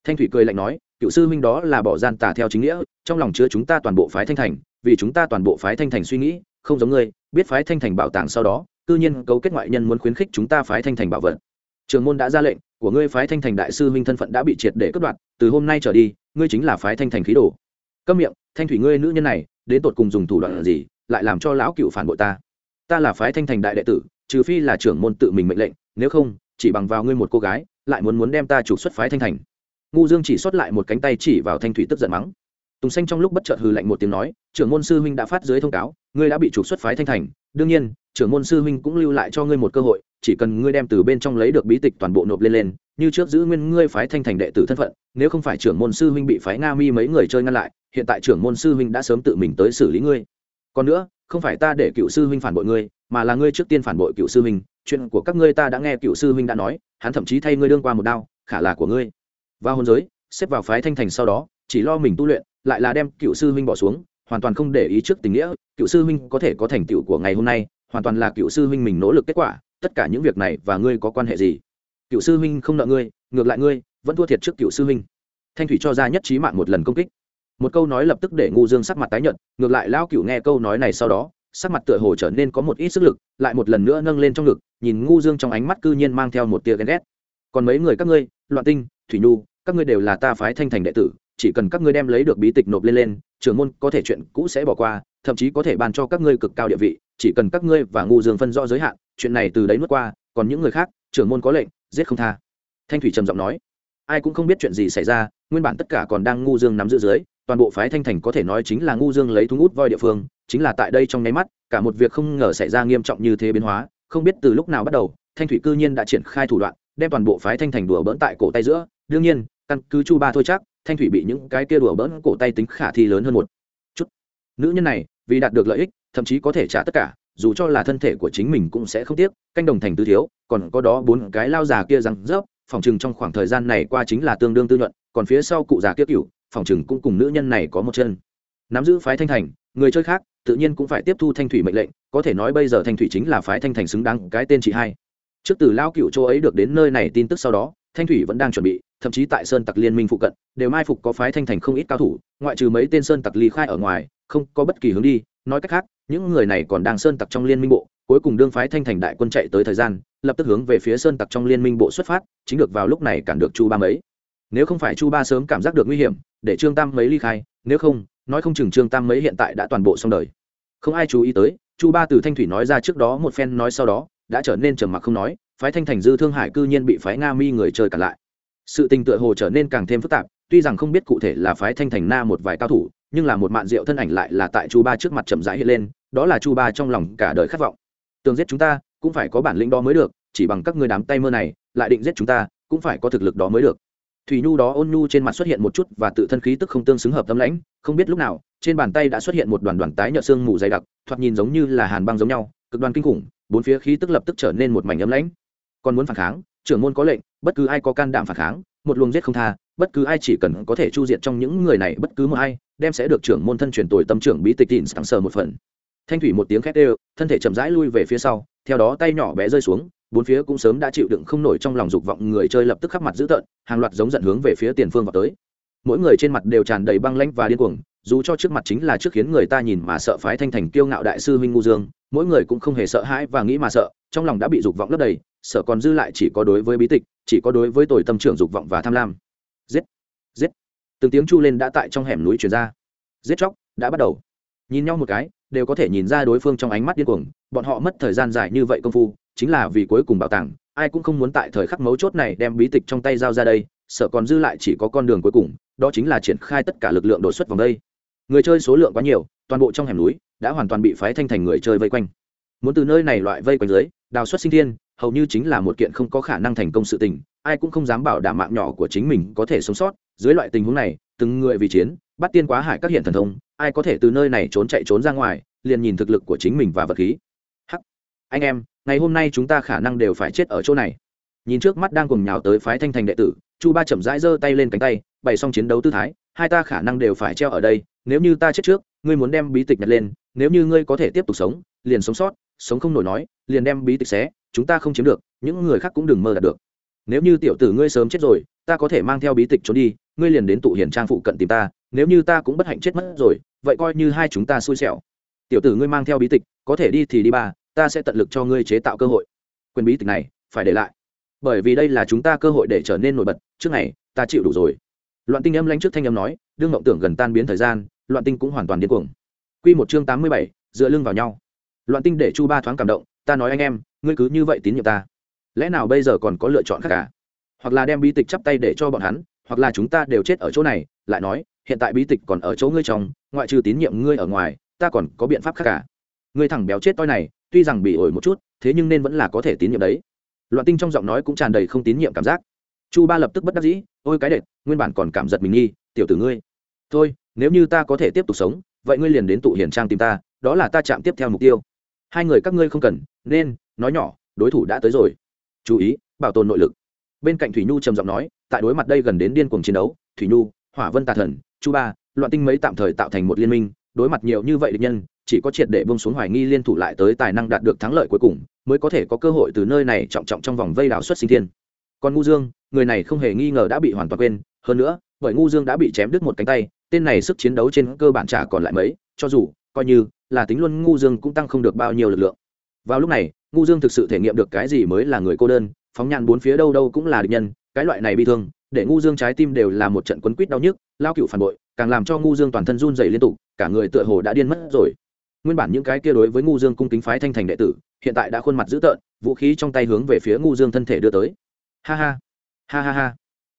thanh thủy cười lạnh nói cựu sư minh đó là bỏ gian tà theo chính nghĩa, trong lòng chứa chúng ta toàn bộ phái thanh thành, vì chúng ta toàn bộ phái thanh thành suy nghĩ, không giống ngươi, biết phái thanh thành bảo tàng sau đó tự nhiên cấu kết ngoại nhân muốn khuyến khích chúng ta phái thanh thành bảo vật. Trường môn đã ra lệnh, của ngươi phái thanh thành đại sư minh thân phận đã bị triệt để cất đoạt từ hôm nay trở đi, ngươi chính là phái thanh thành khí đồ. Câm miệng, thanh thủy ngươi nữ nhân này, đến tột cùng dùng thủ đoạn gì, lại làm cho lão cựu phản bội ta? Ta là phái thanh thành đại đệ tử, trừ phi là trưởng môn tự mình mệnh lệnh, nếu không, chỉ bằng vào ngươi một cô gái, lại muốn muốn đem ta trục xuất phái thanh thành ngu dương chỉ xuất lại một cánh tay chỉ vào thanh thủy tức giận mắng. Tùng xanh trong lúc bất chợt hừ lạnh một tiếng nói, trưởng môn sư huynh đã phát dưới thông cáo, ngươi đã bị trục xuất phái thanh thành. Đương nhiên, trưởng môn sư huynh cũng lưu lại cho ngươi một cơ hội, chỉ cần ngươi đem từ bên trong lấy được bí tịch toàn bộ nộp lên lên, như trước giữ nguyên ngươi phái thanh thành đệ tử thân phận, nếu không phải trưởng môn sư huynh bị phái nga mi mấy người chơi ngăn lại, hiện tại trưởng môn sư huynh đã sớm tự mình tới xử lý ngươi. Còn nữa, không phải ta để cựu sư huynh phản bội ngươi, mà là ngươi trước tiên phản bội cựu sư huynh. Chuyện của các ngươi ta đã nghe cựu sư huynh đã nói, hắn thậm chí thay ngươi đương qua một đao, khả là của ngươi và hôn giới, xếp vào phái thanh thành sau đó, chỉ lo mình tu luyện, lại là đem cựu sư huynh bỏ xuống, hoàn toàn không để ý trước tình nghĩa. Cựu sư huynh có thể có thành tựu của ngày hôm nay, hoàn toàn là cựu sư huynh mình nỗ lực kết quả. Tất cả những việc này và ngươi có quan hệ gì? Cựu sư huynh không nợ ngươi, ngược lại ngươi, vẫn thua thiệt trước cựu sư huynh. Thanh thủy cho ra nhất trí mạng một lần công kích. Một câu nói lập tức để ngu dương sắc mặt tái nhợt, ngược lại lao cựu nghe câu nói này sau đó, sắc mặt tựa hồ trở nên có một ít sức lực, lại một lần nữa nâng lên trong ngực, nhìn ngu dương trong ánh mắt cư nhiên mang theo một tia ghen ghét. Còn mấy người các ngươi, loạn tinh, thủy nhu các ngươi đều là ta phái thanh thành đệ tử, chỉ cần các ngươi đem lấy được bí tịch nộp lên lên, trưởng môn có thể chuyện cũ sẽ bỏ qua, thậm chí có thể ban cho các ngươi cực cao địa vị, chỉ cần các ngươi và ngu dương phân rõ giới hạn, chuyện này từ đấy nuốt qua, còn những người khác, trưởng môn có lệnh, giết không tha. Thanh thủy trầm giọng nói, ai cũng không biết chuyện gì xảy ra, nguyên bản tất cả còn đang ngu dương nắm giữ dưới, toàn bộ phái thanh thành có thể nói chính là ngu dương lấy thúng út voi địa phương, chính là tại đây trong nháy mắt, cả một việc không ngờ xảy ra nghiêm trọng như thế biến hóa, không biết từ lúc nào bắt đầu, thanh thủy cư nhiên đã triển khai thủ đoạn, đem toàn bộ phái thanh thành đùa bỡn tại cổ tay giữa, đương nhiên căn cứ chu ba thôi chắc, thanh thủy bị những cái kia đùa bỡn cổ tay tính khả thi lớn hơn một chút. Nữ nhân này, vì đạt được lợi ích, thậm chí có thể trả tất cả, dù cho là thân thể của chính mình cũng sẽ không tiếc, canh đồng thành tư thiếu, còn có đó bốn cái lao già kia răng rớp, phòng chừng trong khoảng thời gian này qua chính là tương đương tư nhuận, còn phía sau cụ già kia cựu phòng chừng cũng cùng nữ nhân này có một chân. Nắm giữ phái thanh thành, người chơi khác, tự nhiên cũng phải tiếp thu thanh thủy mệnh lệnh, có thể nói bây giờ thanh thủy chính là phái thanh thành xứng đáng cái tên chị hai. Trước từ lao cựu chỗ ấy được đến nơi này tin tức sau đó thanh thủy vẫn đang chuẩn bị, thậm chí tại sơn tặc liên minh phụ cận, đều mai phục có phái thanh thành không ít cao thủ, ngoại trừ mấy tên sơn tặc ly khai ở ngoài, không có bất kỳ hướng đi. Nói cách khác, những người này còn đang sơn tặc trong liên minh bộ, cuối cùng đương phái thanh thành đại quân chạy tới thời gian, lập tức hướng về phía sơn tặc trong liên minh bộ xuất phát, chính được vào lúc này cản được chu ba mấy. Nếu không phải chu ba sớm cảm giác được nguy hiểm, để trương tam mấy ly khai, nếu không, nói không chừng trương tam mấy hiện tại đã toàn bộ xong đời. Không ai chú ý tới, chu ba từ thanh thủy nói ra trước đó một phen, nói sau đó, đã trở nên trầm mặc không nói phái thanh thành dư thương hải cư nhiên bị phái nga mi người chơi cản lại. Sự tình tựa hồ trở nên càng thêm phức tạp, tuy rằng không biết cụ thể là phái thanh thành na một vài cao thủ, nhưng là một mạn diệu thân ảnh lại là tại chu ba trước mặt chậm rãi hiện lên, đó là chu ba trong lòng cả đời khát vọng. Tường giết chúng ta, cũng phải có bản lĩnh đó mới được, chỉ bằng các ngươi đám tay mơ này, lại định giết chúng ta, cũng phải có thực lực đó mới được. Thủy nhu đó ôn nhu trên mặt xuất hiện một chút và tự thân khí tức không tương xứng hợp tâm lãnh, không biết lúc nào, trên bàn tay đã xuất hiện một đoàn đoàn tái nhợ xương mù dày đặc, thoạt nhìn giống như là hàn băng giống nhau, cực đoan kinh khủng, bốn phía khí tức lập tức trở nên một mảnh ấm lãnh còn muốn phản kháng, trưởng môn có lệnh, bất cứ ai có can đảm phản kháng, một luồng giết không tha, bất cứ ai chỉ cần có thể chu diệt trong những người này, bất cứ một ai, đem sẽ được trưởng môn thân truyền tồi tâm trưởng bí tịch tịn sẵn sờ một phần. Thanh thủy một tiếng khét đều, thân thể chậm rãi lui về phía sau, theo đó tay nhỏ bé rơi xuống, bốn phía cũng sớm đã chịu đựng không nổi trong lòng dục vọng người chơi lập tức khắp mặt dữ tợn, hàng loạt giống giận hướng về phía tiền phương vào tới. Mỗi người trên mặt đều tràn đầy băng lãnh và điên cuồng, dù cho trước mặt chính là trước khiến người ta nhìn mà sợ phái thanh thành kiêu ngạo đại sư huynh ngu dương, mỗi người cũng không hề sợ hãi và nghĩ mà sợ, trong lòng đã bị dục vọng lấp đầy sợ còn dư lại chỉ có đối với bí tịch, chỉ có đối với tội tâm trưởng dục vọng và tham lam. Giết giết. Từng tiếng chu lên đã tại trong hẻm núi truyền ra. Giết chóc, đã bắt đầu. Nhìn nhau một cái, đều có thể nhìn ra đối phương trong ánh mắt điên cuồng, bọn họ mất thời gian dài như vậy công phu, chính là vì cuối cùng bảo tàng, ai cũng không muốn tại thời khắc mấu chốt này đem bí tịch trong tay giao ra đây sợ còn dư lại chỉ có con đường cuối cùng, đó chính là triển khai tất cả lực lượng đột xuất vòng đây. Người chơi số lượng quá nhiều, toàn bộ trong hẻm núi đã hoàn toàn bị phái thanh thành người chơi vây quanh. Muốn từ nơi này loại vây quanh dưới, đào xuất sinh thiên hầu như chính là một kiện không có khả năng thành công sự tình, ai cũng không dám bảo đảm mạng nhỏ của chính mình có thể sống sót. Dưới loại tình huống này, từng người vì chiến, bắt tiên quá hải các hiện thần thông, ai có thể từ nơi này trốn chạy trốn ra ngoài, liền nhìn thực lực của chính mình và vật khí. Hắc. Anh em, ngày hôm nay chúng ta khả năng đều phải chết ở chỗ này. Nhìn trước mắt đang cùng nhào tới phái thanh thành đệ tử, chu ba chậm rãi giơ tay lên cánh tay, bày xong chiến đấu tư thái, hai ta khả năng đều phải treo ở đây, nếu như ta chết trước, ngươi muốn đem bí tịch nhặt lên, nếu như ngươi có thể tiếp tục sống, liền sống sót, sống không nổi nói, liền đem bí tịch xé chúng ta không chiếm được, những người khác cũng đừng mơ đạt được. Nếu như tiểu tử ngươi sớm chết rồi, ta có thể mang theo bí tịch trốn đi, ngươi liền đến tụ hiền trang phụ cận tìm ta, nếu như ta cũng bất hạnh chết mất rồi, vậy coi như hai chúng ta xui xẻo. Tiểu tử ngươi mang theo bí tịch, có thể đi thì đi ba, ta sẽ tận lực cho ngươi chế tạo cơ hội. Quyền bí tịch này, phải để lại. Bởi vì đây là chúng ta cơ hội để trở nên nổi bật, trước này, ta chịu đủ rồi. Loạn tinh âm lanh trước thanh âm nói, đương mộng tưởng gần tan biến thời gian, loạn tinh cũng hoàn toàn điên cuồng. Q một chương tám mươi bảy, dựa lưng vào nhau. Loạn tinh để chu ba thoáng cảm động ta nói anh em, ngươi cứ như vậy tín nhiệm ta. Lẽ nào bây giờ còn có lựa chọn khác cả hoặc là đem bí tịch chắp tay để cho bọn hắn, hoặc là chúng ta đều chết ở chỗ này, lại nói, hiện tại bí tịch còn ở chỗ ngươi trong, ngoại trừ tín nhiệm ngươi ở ngoài, ta còn có biện pháp khác cả ngươi thẳng béo chết toi này, tuy rằng bị ổi một chút, thế nhưng nên vẫn là có thể tín nhiệm đấy. Loạn tinh trong giọng nói cũng tràn đầy không tín nhiệm cảm giác. Chu ba lập tức bất đắc dĩ, ôi cái đệt, nguyên bản còn cảm giật mình nghi, tiểu tử ngươi. Thôi, nếu như ta có thể tiếp tục sống, vậy ngươi liền đến tụ hiển trang tìm ta, đó là ta chạm tiếp theo mục tiêu. Hai người các ngươi không cần nên, nói nhỏ, đối thủ đã tới rồi. Chú ý, bảo tồn nội lực. Bên cạnh thủy nhu trầm giọng nói, tại đối mặt đây gần đến điên cuồng chiến đấu, thủy nhu, hỏa vân tà thần, chu ba, loạn tinh mấy tạm thời tạo thành một liên minh, đối mặt nhiều như vậy địch nhân, chỉ có triệt để bông xuống hoài nghi liên thủ lại tới tài năng đạt được thắng lợi cuối cùng, mới có thể có cơ hội từ nơi này trọng trọng trong vòng vây đảo xuất sinh thiên. Còn ngu dương, người này không hề nghi ngờ đã bị hoàn toàn quên, hơn nữa, bởi ngu dương đã bị chém đứt một cánh tay, tên này sức chiến đấu trên cơ bản chả còn lại mấy, cho dù, coi như là tính luôn ngu dương cũng tăng không được bao nhiêu lực lượng vào lúc này, ngu dương thực sự thể nghiệm được cái gì mới là người cô đơn, phóng nhàn bốn phía đâu đâu cũng là địch nhân, cái loại này bị thương, để ngu dương trái tim đều là một trận quấn quýt đau nhức, lao cựu phản bội, càng làm cho ngu dương toàn thân run dày liên tục, cả người tựa hồ đã điên mất rồi. Nguyên bản những cái kia đối với ngu dương cung kính phái thanh thành đệ tử, hiện tại đã khuôn mặt dữ tợn, vũ khí trong tay hướng về phía ngu dương thân thể đưa tới. Ha ha ha ha ha.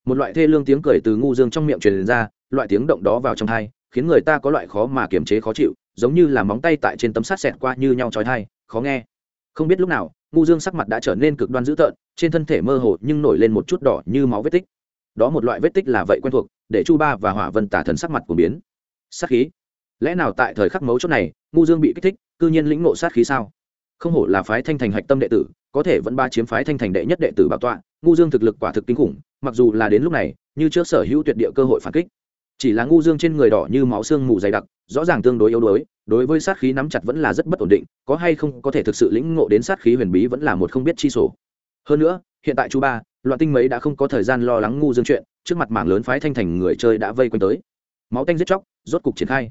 Một loại thê lương tiếng cười từ ngu dương trong miệng truyền ra, loại tiếng động đó vào trong thai khiến người ta có loại khó mà kiềm chế khó chịu, giống như là móng tay tại trên tấm sắt xẹt qua như nhau trói thai khó nghe. Không biết lúc nào, ngu dương sắc mặt đã trở nên cực đoan dữ tợn, trên thân thể mơ hồ nhưng nổi lên một chút đỏ như máu vết tích. Đó một loại vết tích là vậy quen thuộc, để chu ba và hỏa vân tả thần sắc mặt của biến. Sát khí. Lẽ nào tại thời khắc mấu chốt này, ngu dương bị kích thích, cư nhiên lĩnh ngộ sát khí sao? Không hổ là phái thanh thành hạch tâm đệ tử, có thể vẫn ba chiếm phái thanh thành đệ nhất đệ tử bảo tọa, ngu dương thực lực quả thực kinh khủng, mặc dù là đến lúc này, như trước sở hữu tuyệt địa cơ hội phản kích. Chỉ là ngu dương trên người đỏ như máu xương mù dày đặc, rõ ràng tương đối yếu đuối đối với sát khí nắm chặt vẫn là rất bất ổn định, có hay không có thể thực sự lĩnh ngộ đến sát khí huyền bí vẫn là một không biết chi sổ hơn nữa, hiện tại chú ba, loạn tinh mấy đã không có thời gian lo lắng ngu dương chuyện, trước mặt mảng lớn phái thanh thành người chơi đã vây quanh tới. Máu tanh giết chóc, rốt cục triển khai.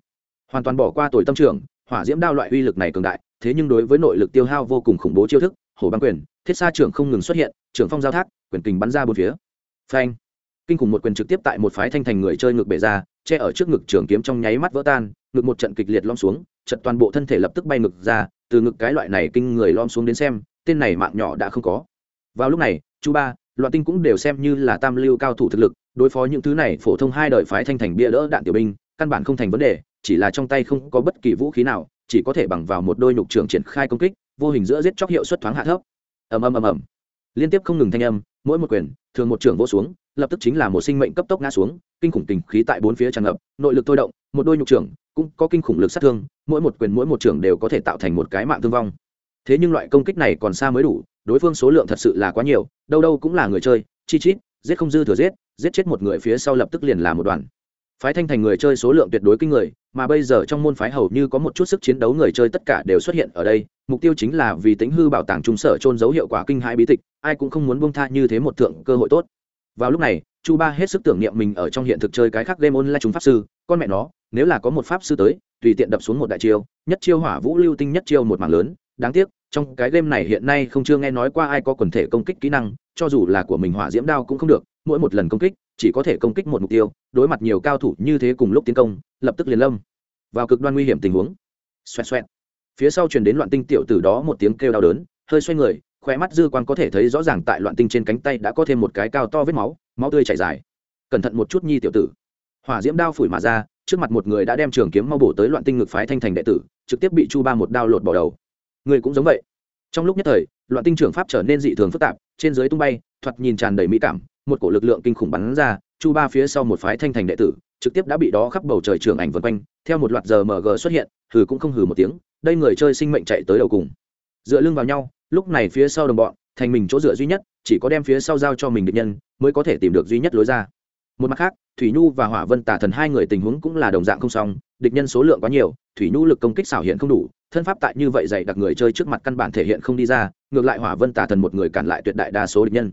Hoàn toàn bỏ qua tuổi tâm trưởng, hỏa diễm đao loại uy lực này cường đại, thế nhưng đối với nội lực tiêu hao vô cùng khủng bố chiêu thức, hổ băng quyền, thiết sa trưởng không ngừng xuất hiện, trưởng phong giao thác, quyền kình bắn ra bốn phía. Phanh kinh khủng một quyền trực tiếp tại một phái thanh thành người chơi ngược bể ra, che ở trước ngực trường kiếm trong nháy mắt vỡ tan, ngực một trận kịch liệt lom xuống trận toàn bộ thân thể lập tức bay ngực ra, từ ngực cái loại này kinh người lom xuống đến xem, tên này mạng nhỏ đã không có. Vào lúc này chú ba, loạn tinh cũng đều xem như là tam lưu cao thủ thực lực, đối phó những thứ này phổ thông hai đời phái thanh thành bia đỡ đạn tiểu binh, căn bản không thành vấn đề, chỉ là trong tay không có bất kỳ vũ khí nào, chỉ có thể bằng vào một đôi nhục trường triển khai công kích, vô hình giữa giết chóc hiệu suất thoáng hạ thấp. Ầm ầm ầm ầm. Liên tiếp không ngừng thanh âm, mỗi một quyền, thường một trường vô xuống lập tức chính là một sinh mệnh cấp tốc ngã xuống, kinh khủng tình khí tại bốn phía tràn ngập, nội lực thôi động, một đôi nhục trưởng cũng có kinh khủng lực sát thương, mỗi một quyền mỗi một trưởng đều có thể tạo thành một cái mạng thương vong. Thế nhưng loại công kích này còn xa mới đủ, đối phương số lượng thật sự là quá nhiều, đâu đâu cũng là người chơi, chi chít, giết không dư thừa giết giết chết một người phía sau lập tức liền là một đoàn. Phái thanh thành người chơi số lượng tuyệt đối kinh người, mà bây giờ trong môn phái hầu như có một chút sức chiến đấu người chơi tất cả đều xuất hiện ở đây, mục tiêu chính là vì tính hư bảo tàng trung sở trôn dấu hiệu quả kinh hãi bí tịch, ai cũng không muốn buông tha như thế một thượng cơ hội tốt vào lúc này, chu ba hết sức tưởng niệm mình ở trong hiện thực chơi cái khác game online chúng pháp sư, con mẹ nó, nếu là có một pháp sư tới, tùy tiện đập xuống một đại chiêu, nhất chiêu hỏa vũ lưu tinh nhất chiêu một mảng lớn. Đáng tiếc, trong cái game này hiện nay không chưa nghe nói qua ai có quần thể công kích kỹ năng, cho dù là của mình hỏa diễm đao cũng không được, mỗi một lần công kích, chỉ có thể công kích một mục tiêu, đối mặt nhiều cao thủ như thế cùng lúc tiến công, lập tức liền lâm vào cực đoan nguy hiểm tình huống. Xoẹt xoẹt. Phía sau truyền đến loạn tinh tiểu tử đó một tiếng kêu đau đớn, hơi xoay người khóe mắt dư quan có thể thấy rõ ràng tại loạn tinh trên cánh tay đã có thêm một cái cao to vết máu máu tươi chảy dài. Cẩn thận một chút nhi tiểu tử. Hỏa diễm đao phủi mà ra, trước mặt một người đã đem trường kiếm mau bổ tới loạn tinh ngực phái thanh thành đệ tử, trực tiếp bị chu ba một đao lột bỏ đầu. Người cũng giống vậy. Trong lúc nhất thời, loạn tinh trưởng pháp trở nên dị thường phức tạp, trên dưới tung bay, thoạt nhìn tràn đầy mỹ cảm, một cổ lực lượng kinh khủng bắn ra, chu ba phía sau một phái thanh thành đệ tử, trực tiếp đã bị đó khắp bầu trời trường ảnh vân quanh, theo một loạt giờ mg xuất hiện, hừ cũng không hừ một tiếng, đây người chơi sinh mệnh chạy tới đầu cùng. Dựa lưng vào nhau lúc này phía sau đồng bọn, thành mình chỗ dựa duy nhất, chỉ có đem phía sau giao cho mình địch nhân, mới có thể tìm được duy nhất lối ra. Một mặt khác, thủy nhu và hỏa vân tả thần hai người tình huống cũng là đồng dạng không xong, địch nhân số lượng quá nhiều, thủy nhu lực công kích xảo hiện không đủ, thân pháp tại như vậy dạy đặc người chơi trước mặt căn bản thể hiện không đi ra, ngược lại hỏa vân tả thần một người cản lại tuyệt đại đa số địch nhân.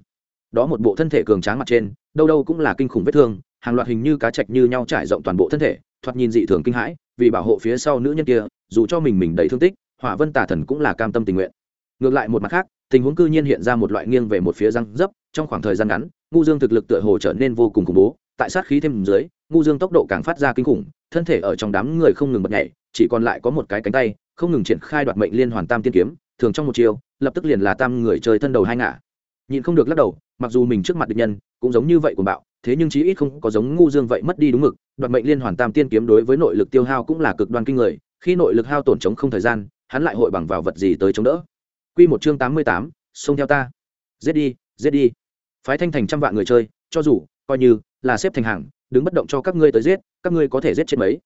Đó một bộ thân thể cường tráng mặt trên, đâu đâu cũng là kinh khủng vết thương, hàng loạt hình như cá chạch như nhau trải rộng toàn bộ thân thể, thoạt nhìn dị thường kinh hãi, vì bảo hộ phía sau nữ nhân kia, dù cho mình mình đầy thương tích, hỏa vân tả thần cũng là cam tâm tình nguyện ngược lại một mặt khác, tình huống cư nhiên hiện ra một loại nghiêng về một phía răng dấp, trong khoảng thời gian ngắn, ngu dương thực lực tựa hồ trở nên vô cùng khủng bố, tại sát khí thêm dưới, ngu dương tốc độ càng phát ra kinh khủng, thân thể ở trong đám người không ngừng bật nhảy, chỉ còn lại có một cái cánh tay, không ngừng triển khai đoạt mệnh liên hoàn tam tiên kiếm, thường trong một chiều lập tức liền là tam người chơi thân đầu hai ngả. Nhìn không được lắc đầu, mặc dù mình trước mặt địch nhân, cũng giống như vậy của bạo, thế nhưng chí ít không có giống ngu dương vậy mất đi đúng mực, đoạt mệnh liên hoàn tam tiên kiếm đối với nội lực tiêu hao cũng là cực đoan kinh người, khi nội lực hao tổn chống không thời gian, hắn lại hội bằng vào vật gì tới chống đỡ? Quy một chương tám mươi tám, xông theo ta. Giết đi, giết đi. Phái Thanh Thành trăm vạn người chơi, cho dù coi như là xếp thành hàng đứng bất động cho các ngươi tới giết các ngươi có thể giết chết mấy.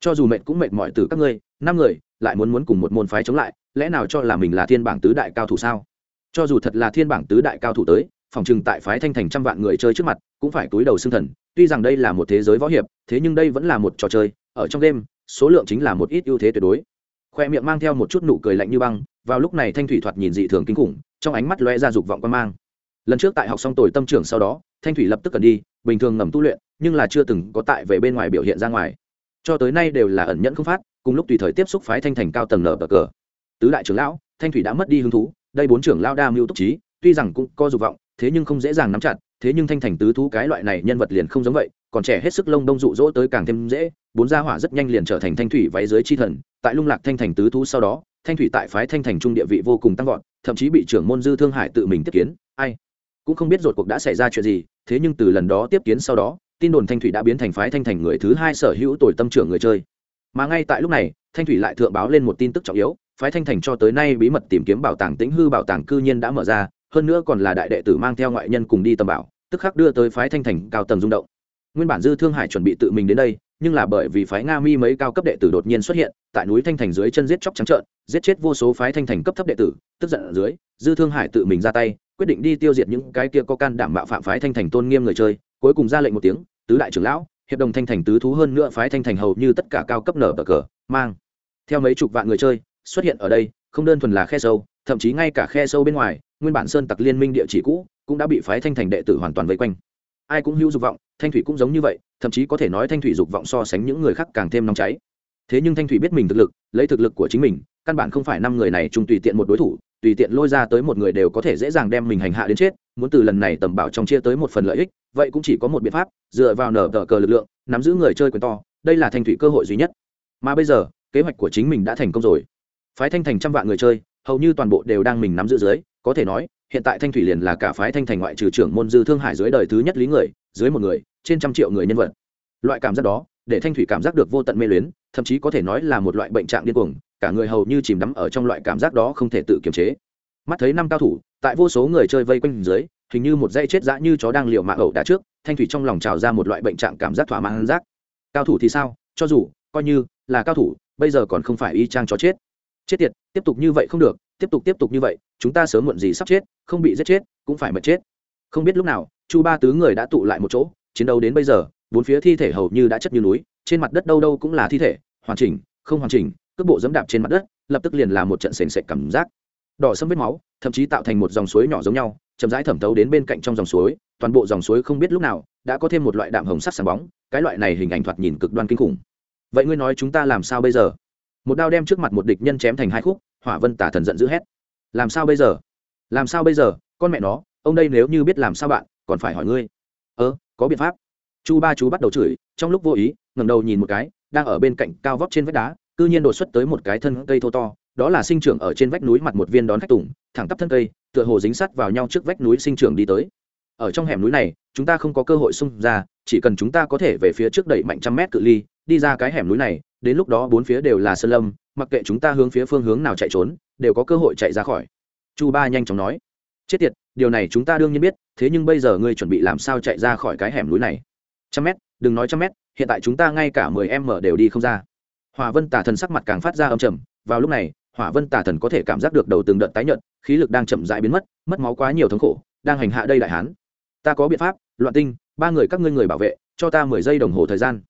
Cho dù mệt cũng mệt mỏi từ các ngươi năm người lại muốn muốn cùng một môn phái chống lại lẽ nào cho là mình là thiên bảng tứ đại cao thủ sao? Cho dù thật là thiên bảng tứ đại cao thủ tới phòng trừng tại phái thanh thành trăm vạn người chơi trước mặt cũng phải túi đầu xương thần. Tuy rằng đây là một thế giới võ hiệp thế nhưng đây vẫn là một trò chơi. Ở trong game, số lượng chính là một ít ưu thế tuyệt đối. Khoe miệng mang theo một chút nụ cười lạnh như băng vào lúc này thanh thủy thoạt nhìn dị thường kinh khủng, trong ánh mắt loe ra dục vọng quan mang. Lần trước tại học xong tồi tâm trưởng sau đó, thanh thủy lập tức cần đi, bình thường ngầm tu luyện, nhưng là chưa từng có tại về bên ngoài biểu hiện ra ngoài. Cho tới nay đều là ẩn nhẫn không phát, cùng lúc tùy thời tiếp xúc phái thanh thành cao tầng nở bờ cờ. Tứ đại trưởng lão, thanh thủy đã mất đi hứng thú, đây bốn trưởng lao đa mưu túc trí, tuy rằng cũng có dục vọng, thế nhưng không dễ dàng nắm chặt thế nhưng thanh thành tứ thú cái loại này nhân vật liền không giống vậy, còn trẻ hết sức lông đông dụ dỗ tới càng thêm dễ, bốn gia hỏa rất nhanh liền trở thành thanh thủy váy dưới chi thần, tại lung lạc thanh thành tứ thú sau đó, thanh thủy tại phái thanh thành trung địa vị vô cùng tăng vọt, thậm chí bị trưởng môn dư thương hải tự mình tiếp kiến. Ai? Cũng không biết rột cuộc đã xảy ra chuyện gì, thế nhưng từ lần đó tiếp kiến sau đó, tin đồn thanh thủy đã biến thành phái thanh thành người thứ hai sở hữu tuổi tâm trưởng người chơi. Mà ngay tại lúc này, thanh thủy lại thượng báo lên một tin tức trọng yếu, phái thanh thành cho tới nay bí mật tìm kiếm bảo tàng tĩnh hư bảo tàng cư nhiên đã mở ra hơn nữa còn là đại đệ tử mang theo ngoại nhân cùng đi tầm bảo, tức khắc đưa tới phái thanh thành cao tầng rung động. Nguyên bản dư thương hải chuẩn bị tự mình đến đây, nhưng là bởi vì phái nga mi mấy cao cấp đệ tử đột nhiên xuất hiện, tại núi thanh thành dưới chân giết chóc trắng trợn, giết chết vô số phái thanh thành cấp thấp đệ tử, tức giận ở dưới, dư thương hải tự mình ra tay, quyết định đi tiêu diệt những cái kia có can đảm bạo phạm phái thanh thành tôn nghiêm người chơi, cuối cùng ra lệnh một tiếng, tứ đại trưởng lão, hiệp đồng thanh thành tứ thú hơn nữa phái thanh thành hầu như tất cả cao cấp nở bờ cờ, mang theo mấy chục vạn người chơi, xuất hiện ở đây, không đơn thuần là khe sâu, thậm chí ngay cả khe sâu bên ngoài nguyên bản sơn tặc liên minh địa chỉ cũ cũng đã bị phái thanh thành đệ tử hoàn toàn vây quanh. Ai cũng hữu dục vọng, thanh thủy cũng giống như vậy, thậm chí có thể nói thanh thủy dục vọng so sánh những người khác càng thêm nóng cháy. Thế nhưng thanh thủy biết mình thực lực, lấy thực lực của chính mình, căn bản không phải năm người này chung tùy tiện một đối thủ, tùy tiện lôi ra tới một người đều có thể dễ dàng đem mình hành hạ đến chết, muốn từ lần này tầm bảo trong chia tới một phần lợi ích, vậy cũng chỉ có một biện pháp, dựa vào nở tờ cờ lực lượng, nắm giữ người chơi quyền to, đây là thanh thủy cơ hội duy nhất. Mà bây giờ, kế hoạch của chính mình đã thành công rồi. Phái thanh thành trăm vạn người chơi, hầu như toàn bộ đều đang mình nắm giữ dưới có thể nói, hiện tại thanh thủy liền là cả phái thanh thành ngoại trừ trưởng môn dư thương hải dưới đời thứ nhất lý người, dưới một người, trên trăm triệu người nhân vật. Loại cảm giác đó, để thanh thủy cảm giác được vô tận mê luyến, thậm chí có thể nói là một loại bệnh trạng điên cuồng, cả người hầu như chìm đắm ở trong loại cảm giác đó không thể tự kiềm chế. Mắt thấy năm cao thủ, tại vô số người chơi vây quanh dưới, hình như một dây chết dã như chó đang liều mạng ẩu đã trước, thanh thủy trong lòng trào ra một loại bệnh trạng cảm giác thỏa mãn giác. Cao thủ thì sao? Cho dù, coi như là cao thủ, bây giờ còn không phải y trang chó chết. Chết tiệt, tiếp tục như vậy không được tiếp tục tiếp tục như vậy, chúng ta sớm muộn gì sắp chết, không bị giết chết, cũng phải mệt chết. Không biết lúc nào, chu ba tứ người đã tụ lại một chỗ, chiến đấu đến bây giờ, bốn phía thi thể hầu như đã chất như núi, trên mặt đất đâu đâu cũng là thi thể, hoàn chỉnh, không hoàn chỉnh, cước bộ dẫm đạp trên mặt đất, lập tức liền là một trận sền sệt cảm giác. Đỏ sâm vết máu, thậm chí tạo thành một dòng suối nhỏ giống nhau, chậm rãi thẩm thấu đến bên cạnh trong dòng suối, toàn bộ dòng suối không biết lúc nào, đã có thêm một loại đạm hồng sắc sáng bóng, cái loại này hình ảnh thoạt nhìn cực đoan kinh khủng. Vậy ngươi nói chúng ta làm sao bây giờ? Một đao đem trước mặt một địch nhân chém thành hai khúc hỏa vân tả thần giận dữ hét. Làm sao bây giờ? Làm sao bây giờ? Con mẹ nó, ông đây nếu như biết làm sao bạn, còn phải hỏi ngươi. Ơ, có biện pháp. Chu ba chú bắt đầu chửi, trong lúc vô ý, ngẩng đầu nhìn một cái, đang ở bên cạnh cao vóc trên vách đá, cư nhiên đột xuất tới một cái thân cây thô to, đó là sinh trưởng ở trên vách núi mặt một viên đón khách tùng, thẳng tắp thân cây, tựa hồ dính sắt vào nhau trước vách núi sinh trưởng đi tới. Ở trong hẻm núi này, chúng ta không có cơ hội xung ra, chỉ cần chúng ta có thể về phía trước đẩy mạnh trăm mét cự ly, đi ra cái hẻm núi này, đến lúc đó bốn phía đều là sơn lâm mặc kệ chúng ta hướng phía phương hướng nào chạy trốn, đều có cơ hội chạy ra khỏi. Chu ba nhanh chóng nói. Chết tiệt, điều này chúng ta đương nhiên biết, thế nhưng bây giờ ngươi chuẩn bị làm sao chạy ra khỏi cái hẻm núi này? Trăm mét, đừng nói trăm mét, hiện tại chúng ta ngay cả mười em mở đều đi không ra. Hỏa vân tả thần sắc mặt càng phát ra âm trầm, vào lúc này, hỏa vân tả thần có thể cảm giác được đầu từng đợt tái nhợt, khí lực đang chậm rãi biến mất mất máu quá nhiều thống khổ, đang hành hạ đây đại hán. Ta có biện pháp, loạn tinh, ba người các ngươi người bảo vệ, cho ta mười giây đồng hồ thời gian.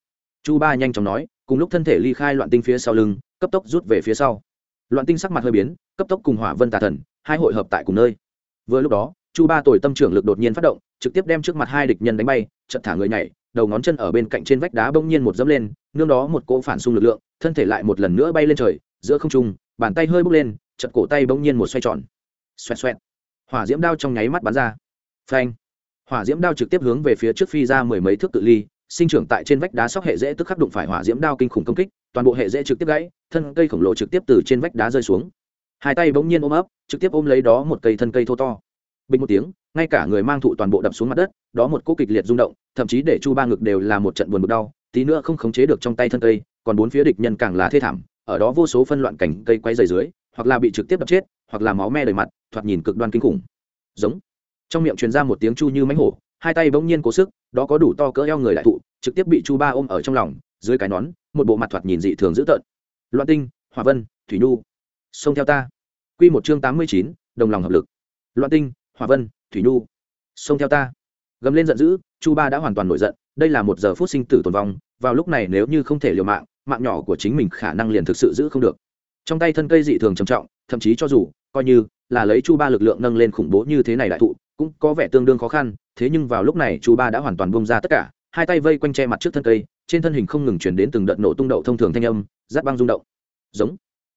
Chu ba nhanh chóng nói, cùng lúc thân thể ly khai loạn tinh phía sau lưng cấp tốc rút về phía sau. Loạn tinh sắc mặt hơi biến, cấp tốc cùng hỏa vân tà thần, hai hội hợp tại cùng nơi. Vừa lúc đó, chu ba tuổi tâm trưởng lực đột nhiên phát động, trực tiếp đem trước mặt hai địch nhân đánh bay chật thả người nhảy, đầu ngón chân ở bên cạnh trên vách đá bỗng nhiên một dẫm lên, nương đó một cỗ phản xung lực lượng, thân thể lại một lần nữa bay lên trời, giữa không trung, bàn tay hơi bốc lên chật cổ tay bỗng nhiên một xoay tròn. Xoẹt xoẹt. Hỏa diễm đao trong nháy mắt bắn ra. Phanh. Hỏa diễm đao trực tiếp hướng về phía trước phi ra mười mấy thước tự ly, sinh trưởng tại trên vách đá sóc hệ dễ tức khắc đụng phải hỏa diễm đao kinh khủng công kích toàn bộ hệ dễ trực tiếp gãy, thân cây khổng lồ trực tiếp từ trên vách đá rơi xuống. Hai tay bỗng nhiên ôm ấp, trực tiếp ôm lấy đó một cây thân cây thô to. Bình một tiếng, ngay cả người mang thụ toàn bộ đập xuống mặt đất, đó một cỗ kịch liệt rung động, thậm chí để chu ba ngực đều là một trận buồn bực đau, tí nữa không khống chế được trong tay thân cây, còn bốn phía địch nhân càng là thê thảm, ở đó vô số phân loạn cảnh cây quay dày dưới, hoặc là bị trực tiếp đập chết, hoặc là máu me đầy mặt, thoạt nhìn cực đoan kinh khủng. Giống. Trong miệng truyền ra một tiếng chu như mánh hổ, hai tay bỗng nhiên cố sức, đó có đủ to cỡ eo người đại thụ, trực tiếp bị chu ba ôm ở trong lòng dưới cái nón, một bộ mặt thoạt nhìn dị thường dữ tợn. Loạn tinh hòa vân, thủy nhu, xông theo ta. Q một chương tám mươi chín, đồng lòng hợp lực. Loạn tinh hòa vân, thủy nhu, xông theo ta. Gầm lên giận dữ, chu ba đã hoàn toàn nổi giận, đây là một giờ phút sinh tử tồn vong, vào lúc này nếu như không thể liều mạng mạng nhỏ của chính mình khả năng liền thực sự giữ không được. Trong tay thân cây dị thường trầm trọng, thậm chí cho dù, coi như là lấy chu ba lực lượng nâng lên khủng bố như thế này đại thụ, cũng có vẻ tương đương khó khăn, thế nhưng vào lúc này chu ba đã hoàn toàn bông ra tất cả, hai tay vây quanh che mặt trước thân cây trên thân hình không ngừng chuyển đến từng đợt nổ tung đậu thông thường thanh âm giáp băng rung động. Giống.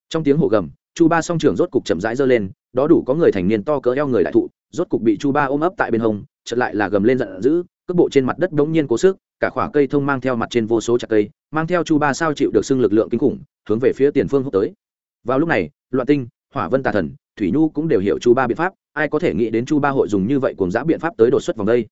Trong tiếng hổ gầm, chu ba song trường rốt cục chậm rãi giơ lên, đó đủ có người thành niên to cỡ eo người đại thụ, rốt cục bị chu ba ôm ấp tại bên hông chật lại là gầm lên giận dữ, cước bộ trên mặt đất đống nhiên cố sức, cả khỏa cây thông mang theo mặt trên vô số chặt cây, mang theo chu ba sao chịu được xưng lực lượng kinh khủng, hướng về phía tiền phương hút tới. Vào lúc này, loạn tinh, hỏa vân tà thần, thủy nhu cũng đều hiểu chu ba biện pháp, ai có thể nghĩ đến chu ba hội dùng như vậy cùng giã biện pháp tới đột xuất vòng đây.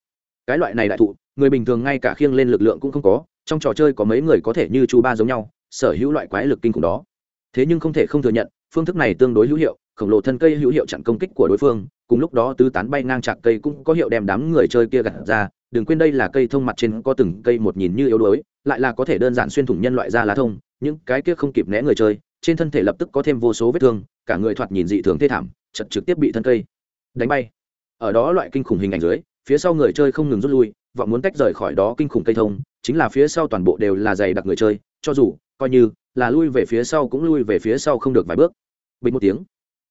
Cái loại này đại thụ, người bình thường ngay cả khiêng lên lực lượng cũng không có trong trò chơi có mấy người có thể như chu ba giống nhau, sở hữu loại quái lực kinh khủng đó. Thế nhưng không thể không thừa nhận, phương thức này tương đối hữu hiệu, khổng lồ thân cây hữu hiệu chặn công kích của đối phương, cùng lúc đó tứ tán bay ngang chạc cây cũng có hiệu đem đám người chơi kia gặt ra, đừng quên đây là cây thông mặt trên có từng cây một nhìn như yếu đuối, lại là có thể đơn giản xuyên thủng nhân loại ra lá thông, những cái kia không kịp né người chơi, trên thân thể lập tức có thêm vô số vết thương, cả người thoạt nhìn dị thường thê thảm, chật trực tiếp bị thân cây đánh bay. Ở đó loại kinh khủng hình ảnh dưới, phía sau người chơi không ngừng rút lui vọng muốn tách rời khỏi đó kinh khủng cây thông, chính là phía sau toàn bộ đều là dày đặc người chơi, cho dù, coi như, là lui về phía sau cũng lui về phía sau không được vài bước. Bình một tiếng,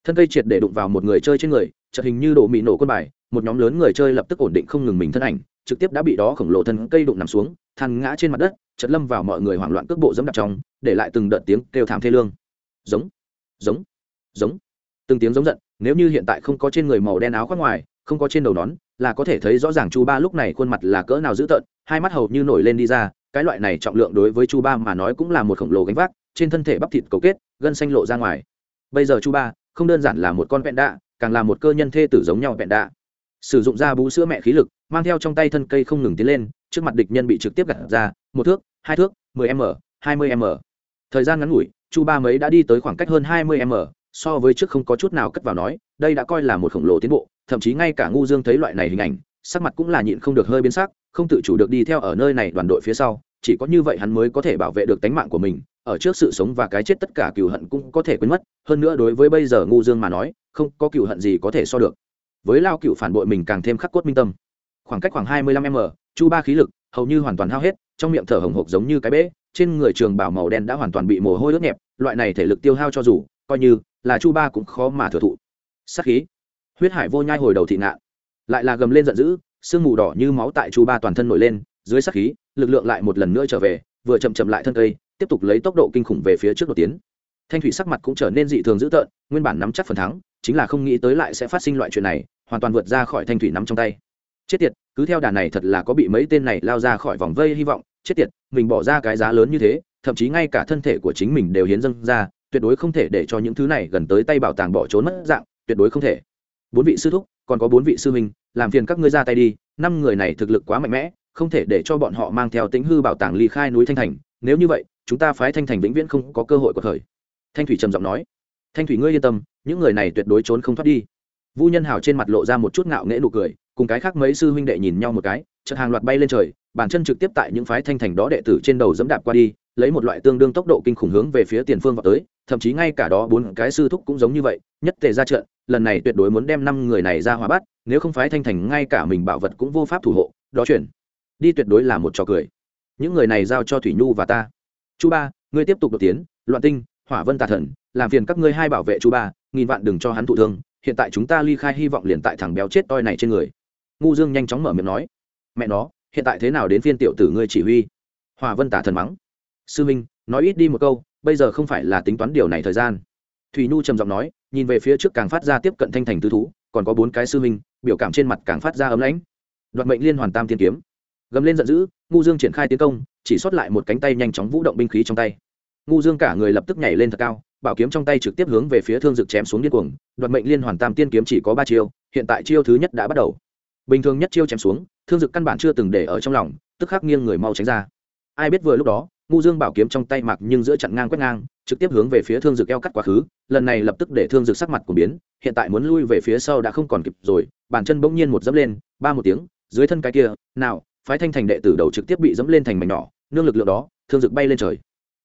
thân cây triệt để đụng vào một người chơi trên người, chợt hình như đổ mị nổ quân bài, một nhóm lớn người chơi lập tức ổn định không ngừng mình thân ảnh, trực tiếp đã bị đó khổng lồ thân cây đụng nằm xuống thằn ngã trên mặt đất chật lâm vào mọi người hoảng loạn cước bộ dẫm đạp trong, để lại từng đợt tiếng kêu thảm thê lương. Giống giống giống. Từng tiếng giống giận, nếu như hiện tại không có trên người màu đen áo khoác ngoài không có trên đầu nón, là có thể thấy rõ ràng chu ba lúc này khuôn mặt là cỡ nào dữ tợn, hai mắt hầu như nổi lên đi ra, cái loại này trọng lượng đối với chu ba mà nói cũng là một khổng lồ gánh vác, trên thân thể bắp thịt cấu kết, gân xanh lộ ra ngoài. Bây giờ chu ba không đơn giản là một con vẹn đạ, càng là một cơ nhân thê tử giống nhau vẹn đạ. Sử dụng da bú sữa mẹ khí lực, mang theo trong tay thân cây không ngừng tiến lên, trước mặt địch nhân bị trực tiếp gặt ra, một thước, hai thước, mười m, hai mươi m. Thời gian ngắn ngủi, chu ba mấy đã đi tới khoảng cách hơn hai mươi m, so với trước không có chút nào cất vào nói, đây đã coi là một khổng lồ tiến bộ thậm chí ngay cả ngu dương thấy loại này hình ảnh, sắc mặt cũng là nhịn không được hơi biến sắc, không tự chủ được đi theo ở nơi này đoàn đội phía sau, chỉ có như vậy hắn mới có thể bảo vệ được tánh mạng của mình, ở trước sự sống và cái chết tất cả cừu hận cũng có thể quên mất, hơn nữa đối với bây giờ ngu dương mà nói, không có cừu hận gì có thể so được. Với lao cựu phản bội mình càng thêm khắc cốt minh tâm. Khoảng cách khoảng hai mươi lăm m chu ba khí lực, hầu như hoàn toàn hao hết, trong miệng thở hồng hộc giống như cái bể, trên người trường bảo màu đen đã hoàn toàn bị mồ hôi ướt nhẹp, loại này thể lực tiêu hao cho dù, coi như là chu ba cũng khó mà thừa thụ. Sắc khí huyết hải vô nhai hồi đầu thị ngạn. Lại là gầm lên giận dữ, sương mù đỏ như máu tại chu ba toàn thân nổi lên, dưới sắc khí, lực lượng lại một lần nữa trở về, vừa chậm chậm lại thân cây, tiếp tục lấy tốc độ kinh khủng về phía trước đột tiến. Thanh thủy sắc mặt cũng trở nên dị thường dữ tợn, nguyên bản nắm chắc phần thắng, chính là không nghĩ tới lại sẽ phát sinh loại chuyện này, hoàn toàn vượt ra khỏi thanh thủy nắm trong tay. Chết tiệt, cứ theo đà này thật là có bị mấy tên này lao ra khỏi vòng vây hy vọng, chết tiệt, mình bỏ ra cái giá lớn như thế, thậm chí ngay cả thân thể của chính mình đều hiến dâng ra, tuyệt đối không thể để cho những thứ này gần tới tay bảo tàng bỏ trốn mất dạng, tuyệt đối không thể bốn vị sư thúc, còn có bốn vị sư huynh, làm phiền các ngươi ra tay đi, năm người này thực lực quá mạnh mẽ, không thể để cho bọn họ mang theo tính hư bảo tàng ly khai núi thanh thành. Nếu như vậy, chúng ta phái thanh thành vĩnh viễn không có cơ hội của thời. Thanh thủy trầm giọng nói. Thanh thủy ngươi yên tâm, những người này tuyệt đối trốn không thoát đi. Vu nhân hào trên mặt lộ ra một chút ngạo nghễ nụ cười, cùng cái khác mấy sư huynh đệ nhìn nhau một cái, chợt hàng loạt bay lên trời, bàn chân trực tiếp tại những phái thanh thành đó đệ tử trên đầu dẫm đạp qua đi, lấy một loại tương đương tốc độ kinh khủng hướng về phía tiền phương vào tới, thậm chí ngay cả đó bốn cái sư thúc cũng giống như vậy, nhất tề ra trận lần này tuyệt đối muốn đem năm người này ra hóa bắt, nếu không phái thanh thành ngay cả mình bảo vật cũng vô pháp thủ hộ, đó chuyển. Đi tuyệt đối là một trò cười. Những người này giao cho thủy nhu và ta. Chu ba, ngươi tiếp tục đột tiến, loạn tinh, hỏa vân tà thần, làm phiền các ngươi hai bảo vệ chu ba, nghìn vạn đừng cho hắn thụ thương, hiện tại chúng ta ly khai hy vọng liền tại thằng béo chết toi này trên người. Ngu dương nhanh chóng mở miệng nói. Mẹ nó, hiện tại thế nào đến phiên tiểu tử ngươi chỉ huy? Hòa vân tả thần mắng. Sư minh, nói ít đi một câu, bây giờ không phải là tính toán điều này thời gian thùy nhu trầm giọng nói, nhìn về phía trước càng phát ra tiếp cận thanh thành tứ thú, còn có bốn cái sư minh biểu cảm trên mặt càng phát ra ấm lãnh. Đoạt mệnh liên hoàn tam thiên kiếm. Gầm lên giận dữ, ngu dương triển khai tiến công, chỉ sót lại một cánh tay nhanh chóng vũ động binh khí trong tay. Ngu dương cả người lập tức nhảy lên thật cao, bảo kiếm trong tay trực tiếp hướng về phía thương dực chém xuống điên cuồng, đoạt mệnh liên hoàn tam tiên kiếm chỉ có ba chiêu, hiện tại chiêu thứ nhất đã bắt đầu. Bình thường nhất chiêu chém xuống, thương dực căn bản chưa từng để ở trong lòng, tức khắc nghiêng người mau tránh ra. Ai biết vừa lúc đó, ngu dương bảo kiếm trong tay mặc nhưng giữa chặn ngang quét ngang trực tiếp hướng về phía thương dực eo cắt quá khứ, lần này lập tức để thương dực sắc mặt của biến, hiện tại muốn lui về phía sau đã không còn kịp rồi, bàn chân bỗng nhiên một dẫm lên, ba một tiếng, dưới thân cái kia, nào, phái thanh thành đệ tử đầu trực tiếp bị dẫm lên thành mảnh nhỏ, nương lực lượng đó, thương dực bay lên trời.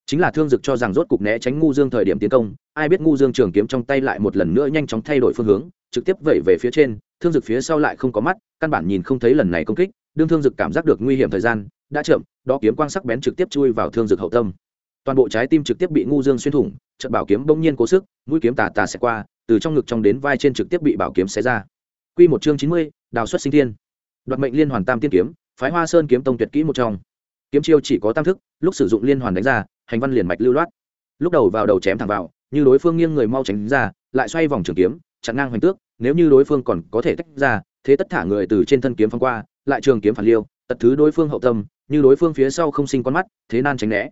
Chính là thương dực cho rằng rốt cục né tránh ngu dương thời điểm tiến công, ai biết ngu dương trường kiếm trong tay lại một lần nữa nhanh chóng thay đổi phương hướng, trực tiếp vẩy về phía trên, thương dực phía sau lại không có mắt, căn bản nhìn không thấy lần này công kích, đương thương dực cảm giác được nguy hiểm thời gian, đã chậm, đó kiếm quang sắc bén trực tiếp chui vào thương dực hậu tâm toàn bộ trái tim trực tiếp bị ngu dương xuyên thủng trận bảo kiếm bỗng nhiên cố sức mũi kiếm tà tà sẽ qua từ trong ngực trong đến vai trên trực tiếp bị bảo kiếm xé ra Quy một chương chín mươi, đào xuất sinh thiên. Đoạt mệnh liên hoàn tam tiên kiếm, phái Hoa Sơn kiếm tông tuyệt kỹ một trong. Kiếm chiêu chỉ có tam thức, lúc sử dụng liên hoàn đánh ra, hành văn liền mạch lưu loát. Lúc đầu vào đầu chém thẳng vào, như đối phương nghiêng người mau tránh ra, lại xoay vòng trường kiếm, chặn ngang hoành tước, nếu như đối phương còn có thể tách ra, thế tất thả người từ trên thân kiếm phóng qua, lại trường kiếm phản liêu, tật thứ đối phương hậu tâm, như đối phương phía sau không sinh con mắt, thế nan tránh né.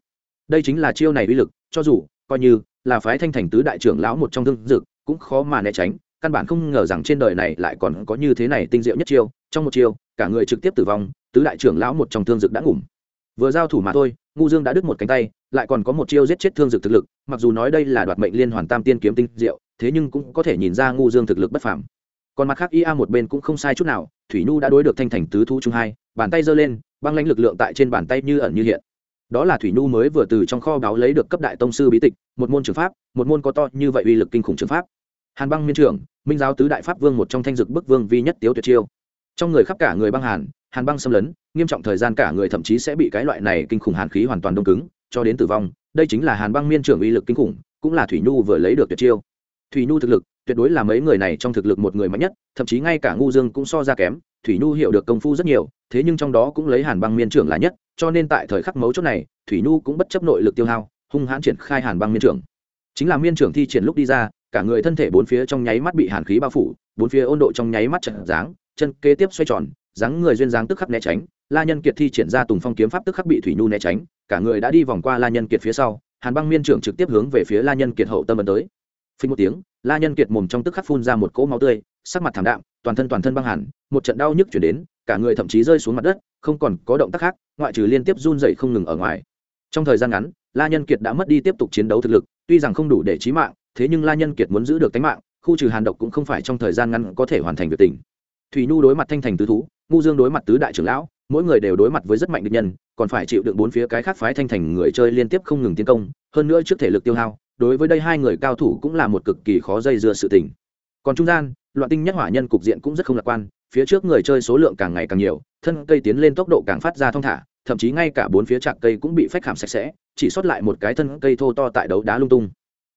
Đây chính là chiêu này uy lực, cho dù coi như là phái thanh thành tứ đại trưởng lão một trong thương dực, cũng khó mà né tránh, căn bản không ngờ rằng trên đời này lại còn có như thế này tinh diệu nhất chiêu. Trong một chiêu cả người trực tiếp tử vong tứ đại trưởng lão một trong thương dực đã ngủm. Vừa giao thủ mà thôi ngu dương đã đứt một cánh tay lại còn có một chiêu giết chết thương dực thực lực mặc dù nói đây là đoạt mệnh liên hoàn tam tiên kiếm tinh diệu thế nhưng cũng có thể nhìn ra ngu dương thực lực bất phàm. Còn mặt khác ia một bên cũng không sai chút nào thủy nhu đã đối được thanh thành tứ thu trung hai bàn tay giơ lên băng lãnh lực lượng tại trên bàn tay như ẩn như hiện đó là thủy nhu mới vừa từ trong kho báu lấy được cấp đại tông sư bí tịch, một môn trường pháp, một môn có to như vậy uy lực kinh khủng trường pháp. Hàn băng miên trưởng, minh giáo tứ đại pháp vương một trong thanh dực bức vương vi nhất tiếu tuyệt chiêu. Trong người khắp cả người băng hàn hàn băng xâm lấn, nghiêm trọng thời gian cả người thậm chí sẽ bị cái loại này kinh khủng hàn khí hoàn toàn đông cứng, cho đến tử vong. Đây chính là hàn băng miên trưởng uy lực kinh khủng, cũng là thủy nhu vừa lấy được tuyệt chiêu. Thủy nhu thực lực, tuyệt đối là mấy người này trong thực lực một người mạnh nhất, thậm chí ngay cả ngu dương cũng so ra kém, thủy nhu hiểu được công phu rất nhiều, thế nhưng trong đó cũng lấy hàn băng miên trưởng là nhất cho nên tại thời khắc mấu chốt này, thủy nhu cũng bất chấp nội lực tiêu hao, hung hãn triển khai hàn băng miên trưởng. Chính là miên trưởng thi triển lúc đi ra, cả người thân thể bốn phía trong nháy mắt bị hàn khí bao phủ, bốn phía ôn độ trong nháy mắt trận dáng, chân kế tiếp xoay tròn, dáng người duyên dáng tức khắc né tránh, la nhân kiệt thi triển ra tùng phong kiếm pháp tức khắc bị thủy nhu né tránh, cả người đã đi vòng qua la nhân kiệt phía sau, hàn băng miên trưởng trực tiếp hướng về phía la nhân kiệt hậu tâm ấn tới. Phình một tiếng, la nhân kiệt mồm trong tức khắc phun ra một cỗ máu tươi, sắc mặt thảm đạm, toàn thân toàn thân băng hẳn, một trận đau nhức chuyển đến, cả người thậm chí rơi xuống mặt đất, không còn có động tác khác ngoại trừ liên tiếp run dậy không ngừng ở ngoài. Trong thời gian ngắn, la nhân kiệt đã mất đi tiếp tục chiến đấu thực lực, tuy rằng không đủ để trí mạng, thế nhưng la nhân kiệt muốn giữ được tính mạng, khu trừ hàn độc cũng không phải trong thời gian ngắn có thể hoàn thành việc tình. Thủy nhu đối mặt thanh thành tứ thú, ngu dương đối mặt tứ đại trưởng lão, mỗi người đều đối mặt với rất mạnh địch nhân, còn phải chịu đựng bốn phía cái khác phái thanh thành người chơi liên tiếp không ngừng tiến công, hơn nữa trước thể lực tiêu hao, đối với đây hai người cao thủ cũng là một cực kỳ khó dây dưa sự tình. Còn trung gian, loạn tinh nhất hỏa nhân cục diện cũng rất không lạc quan phía trước người chơi số lượng càng ngày càng nhiều, thân cây tiến lên tốc độ càng phát ra thong thả, thậm chí ngay cả bốn phía trạc cây cũng bị phách khảm sạch sẽ, chỉ sót lại một cái thân cây thô to tại đấu đá lung tung.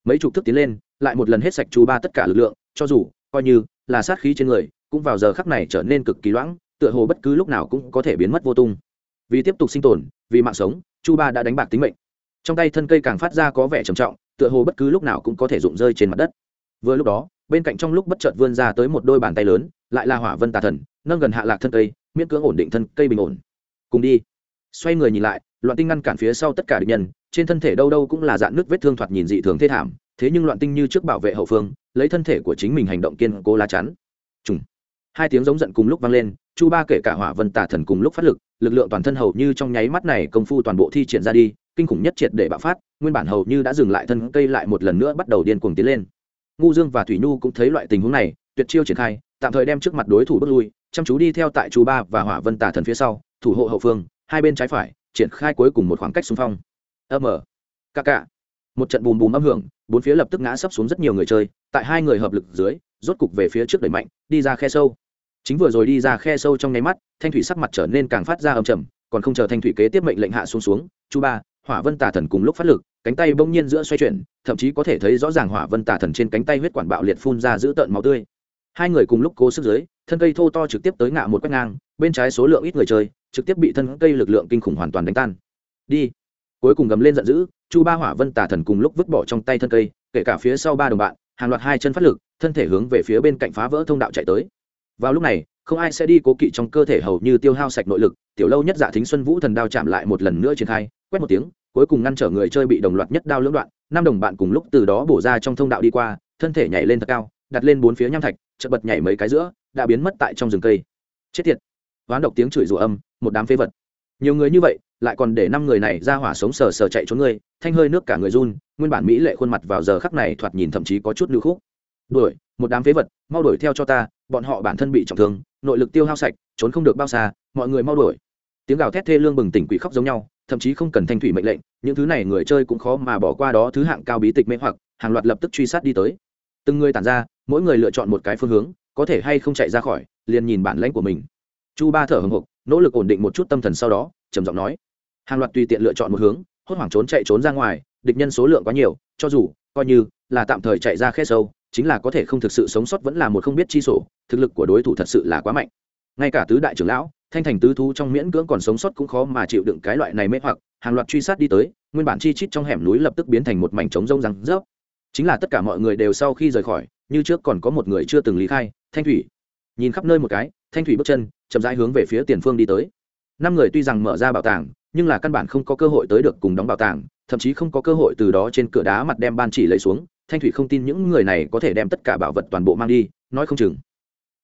Mấy chục thước tiến lên, lại một lần hết sạch chú ba tất cả lực lượng, cho dù, coi như là sát khí trên người, cũng vào giờ khắc này trở nên cực kỳ loãng, tựa hồ bất cứ lúc nào cũng có thể biến mất vô tung. Vì tiếp tục sinh tồn, vì mạng sống, chu ba đã đánh bạc tính mệnh. Trong tay thân cây càng phát ra có vẻ trầm trọng, tựa hồ bất cứ lúc nào cũng có thể rụng rơi trên mặt đất. Vừa lúc đó, bên cạnh trong lúc bất chợt vươn ra tới một đôi bàn tay lớn lại là hỏa vân tà thần, nâng gần hạ lạc thân cây, miễn cưỡng ổn định thân cây bình ổn. Cùng đi. Xoay người nhìn lại, loạn tinh ngăn cản phía sau tất cả địch nhân, trên thân thể đâu đâu cũng là dạn nước vết thương thoạt nhìn dị thường thê thảm, thế nhưng loạn tinh như trước bảo vệ hậu phương, lấy thân thể của chính mình hành động kiên cố lá chắn. Trùng. Hai tiếng giống giận cùng lúc vang lên, chu ba kể cả hỏa vân tả thần cùng lúc phát lực lực lượng toàn thân hầu như trong nháy mắt này công phu toàn bộ thi triển ra đi, kinh khủng nhất triệt để bạo phát, nguyên bản hầu như đã dừng lại thân cây lại một lần nữa bắt đầu điên cuồng tiến lên. Ngu dương và thủy nhu cũng thấy loại tình huống này, tuyệt chiêu triển khai tạm thời đem trước mặt đối thủ bước lui, chăm chú đi theo tại chú ba và hỏa vân tả thần phía sau, thủ hộ hậu phương, hai bên trái phải, triển khai cuối cùng một khoảng cách xung phong. Âm ở ca ca một trận bùm bùm âm hưởng, bốn phía lập tức ngã sấp xuống rất nhiều người chơi, tại hai người hợp lực dưới, rốt cục về phía trước đẩy mạnh, đi ra khe sâu. Chính vừa rồi đi ra khe sâu trong nháy mắt, thanh thủy sắc mặt trở nên càng phát ra âm trầm, còn không chờ thanh thủy kế tiếp mệnh lệnh hạ xuống xuống, chú ba, hỏa vân tà thần cùng lúc phát lực, cánh tay bỗng nhiên giữa xoay chuyển, thậm chí có thể thấy rõ ràng hỏa vân tà thần trên cánh tay huyết quản bạo liệt phun ra giữ tợn máu tươi hai người cùng lúc cố sức dưới, thân cây thô to trực tiếp tới ngã một quét ngang, bên trái số lượng ít người chơi, trực tiếp bị thân cây lực lượng kinh khủng hoàn toàn đánh tan. Đi. Cuối cùng gầm lên giận dữ, chu ba hỏa vân tà thần cùng lúc vứt bỏ trong tay thân cây, kể cả phía sau ba đồng bạn, hàng loạt hai chân phát lực, thân thể hướng về phía bên cạnh phá vỡ thông đạo chạy tới. Vào lúc này, không ai sẽ đi cố kỵ trong cơ thể hầu như tiêu hao sạch nội lực, tiểu lâu nhất giả thính xuân vũ thần đao chạm lại một lần nữa triển khai, quét một tiếng, cuối cùng ngăn trở người chơi bị đồng loạt nhất đao lưỡng đoạn, năm đồng bạn cùng lúc từ đó bổ ra trong thông đạo đi qua, thân thể nhảy lên thật cao đặt lên bốn phía nham thạch, chợt bật nhảy mấy cái giữa, đã biến mất tại trong rừng cây. Chết tiệt. Ván độc tiếng chửi rủa âm, một đám phế vật. Nhiều người như vậy, lại còn để năm người này ra hỏa sống sờ sờ chạy trốn ngươi thanh hơi nước cả người run, nguyên bản mỹ lệ khuôn mặt vào giờ khắc này thoạt nhìn thậm chí có chút lưu khúc. Đuổi, một đám phế vật, mau đuổi theo cho ta, bọn họ bản thân bị trọng thương, nội lực tiêu hao sạch, trốn không được bao xa, mọi người mau đuổi. Tiếng gào thét thê lương bừng tỉnh quỷ khóc giống nhau, thậm chí không cần thanh thủy mệnh lệnh, những thứ này người chơi cũng khó mà bỏ qua đó, thứ hạng cao bí tịch mê hoặc, hàng loạt lập tức truy sát đi tới. Từng người tản ra mỗi người lựa chọn một cái phương hướng, có thể hay không chạy ra khỏi, liền nhìn bản lãnh của mình. Chu ba thở hồng hộc nỗ lực ổn định một chút tâm thần sau đó, trầm giọng nói, hàng loạt tùy tiện lựa chọn một hướng, hốt hoảng trốn chạy trốn ra ngoài, địch nhân số lượng quá nhiều, cho dù, coi như là tạm thời chạy ra khe sâu, chính là có thể không thực sự sống sót vẫn là một không biết chi sổ, thực lực của đối thủ thật sự là quá mạnh. Ngay cả tứ đại trưởng lão, thanh thành tứ thú trong miễn cưỡng còn sống sót cũng khó mà chịu đựng cái loại này mê hoặc, hàng loạt truy sát đi tới, nguyên bản chi chít trong hẻm núi lập tức biến thành một mảnh trống rông răng rớp chính là tất cả mọi người đều sau khi rời khỏi, như trước còn có một người chưa từng lý khai, thanh thủy. Nhìn khắp nơi một cái, thanh thủy bước chân, chậm rãi hướng về phía tiền phương đi tới. Năm người tuy rằng mở ra bảo tàng, nhưng là căn bản không có cơ hội tới được cùng đóng bảo tàng, thậm chí không có cơ hội từ đó trên cửa đá mặt đem ban chỉ lấy xuống. Thanh thủy không tin những người này có thể đem tất cả bảo vật toàn bộ mang đi, nói không chừng.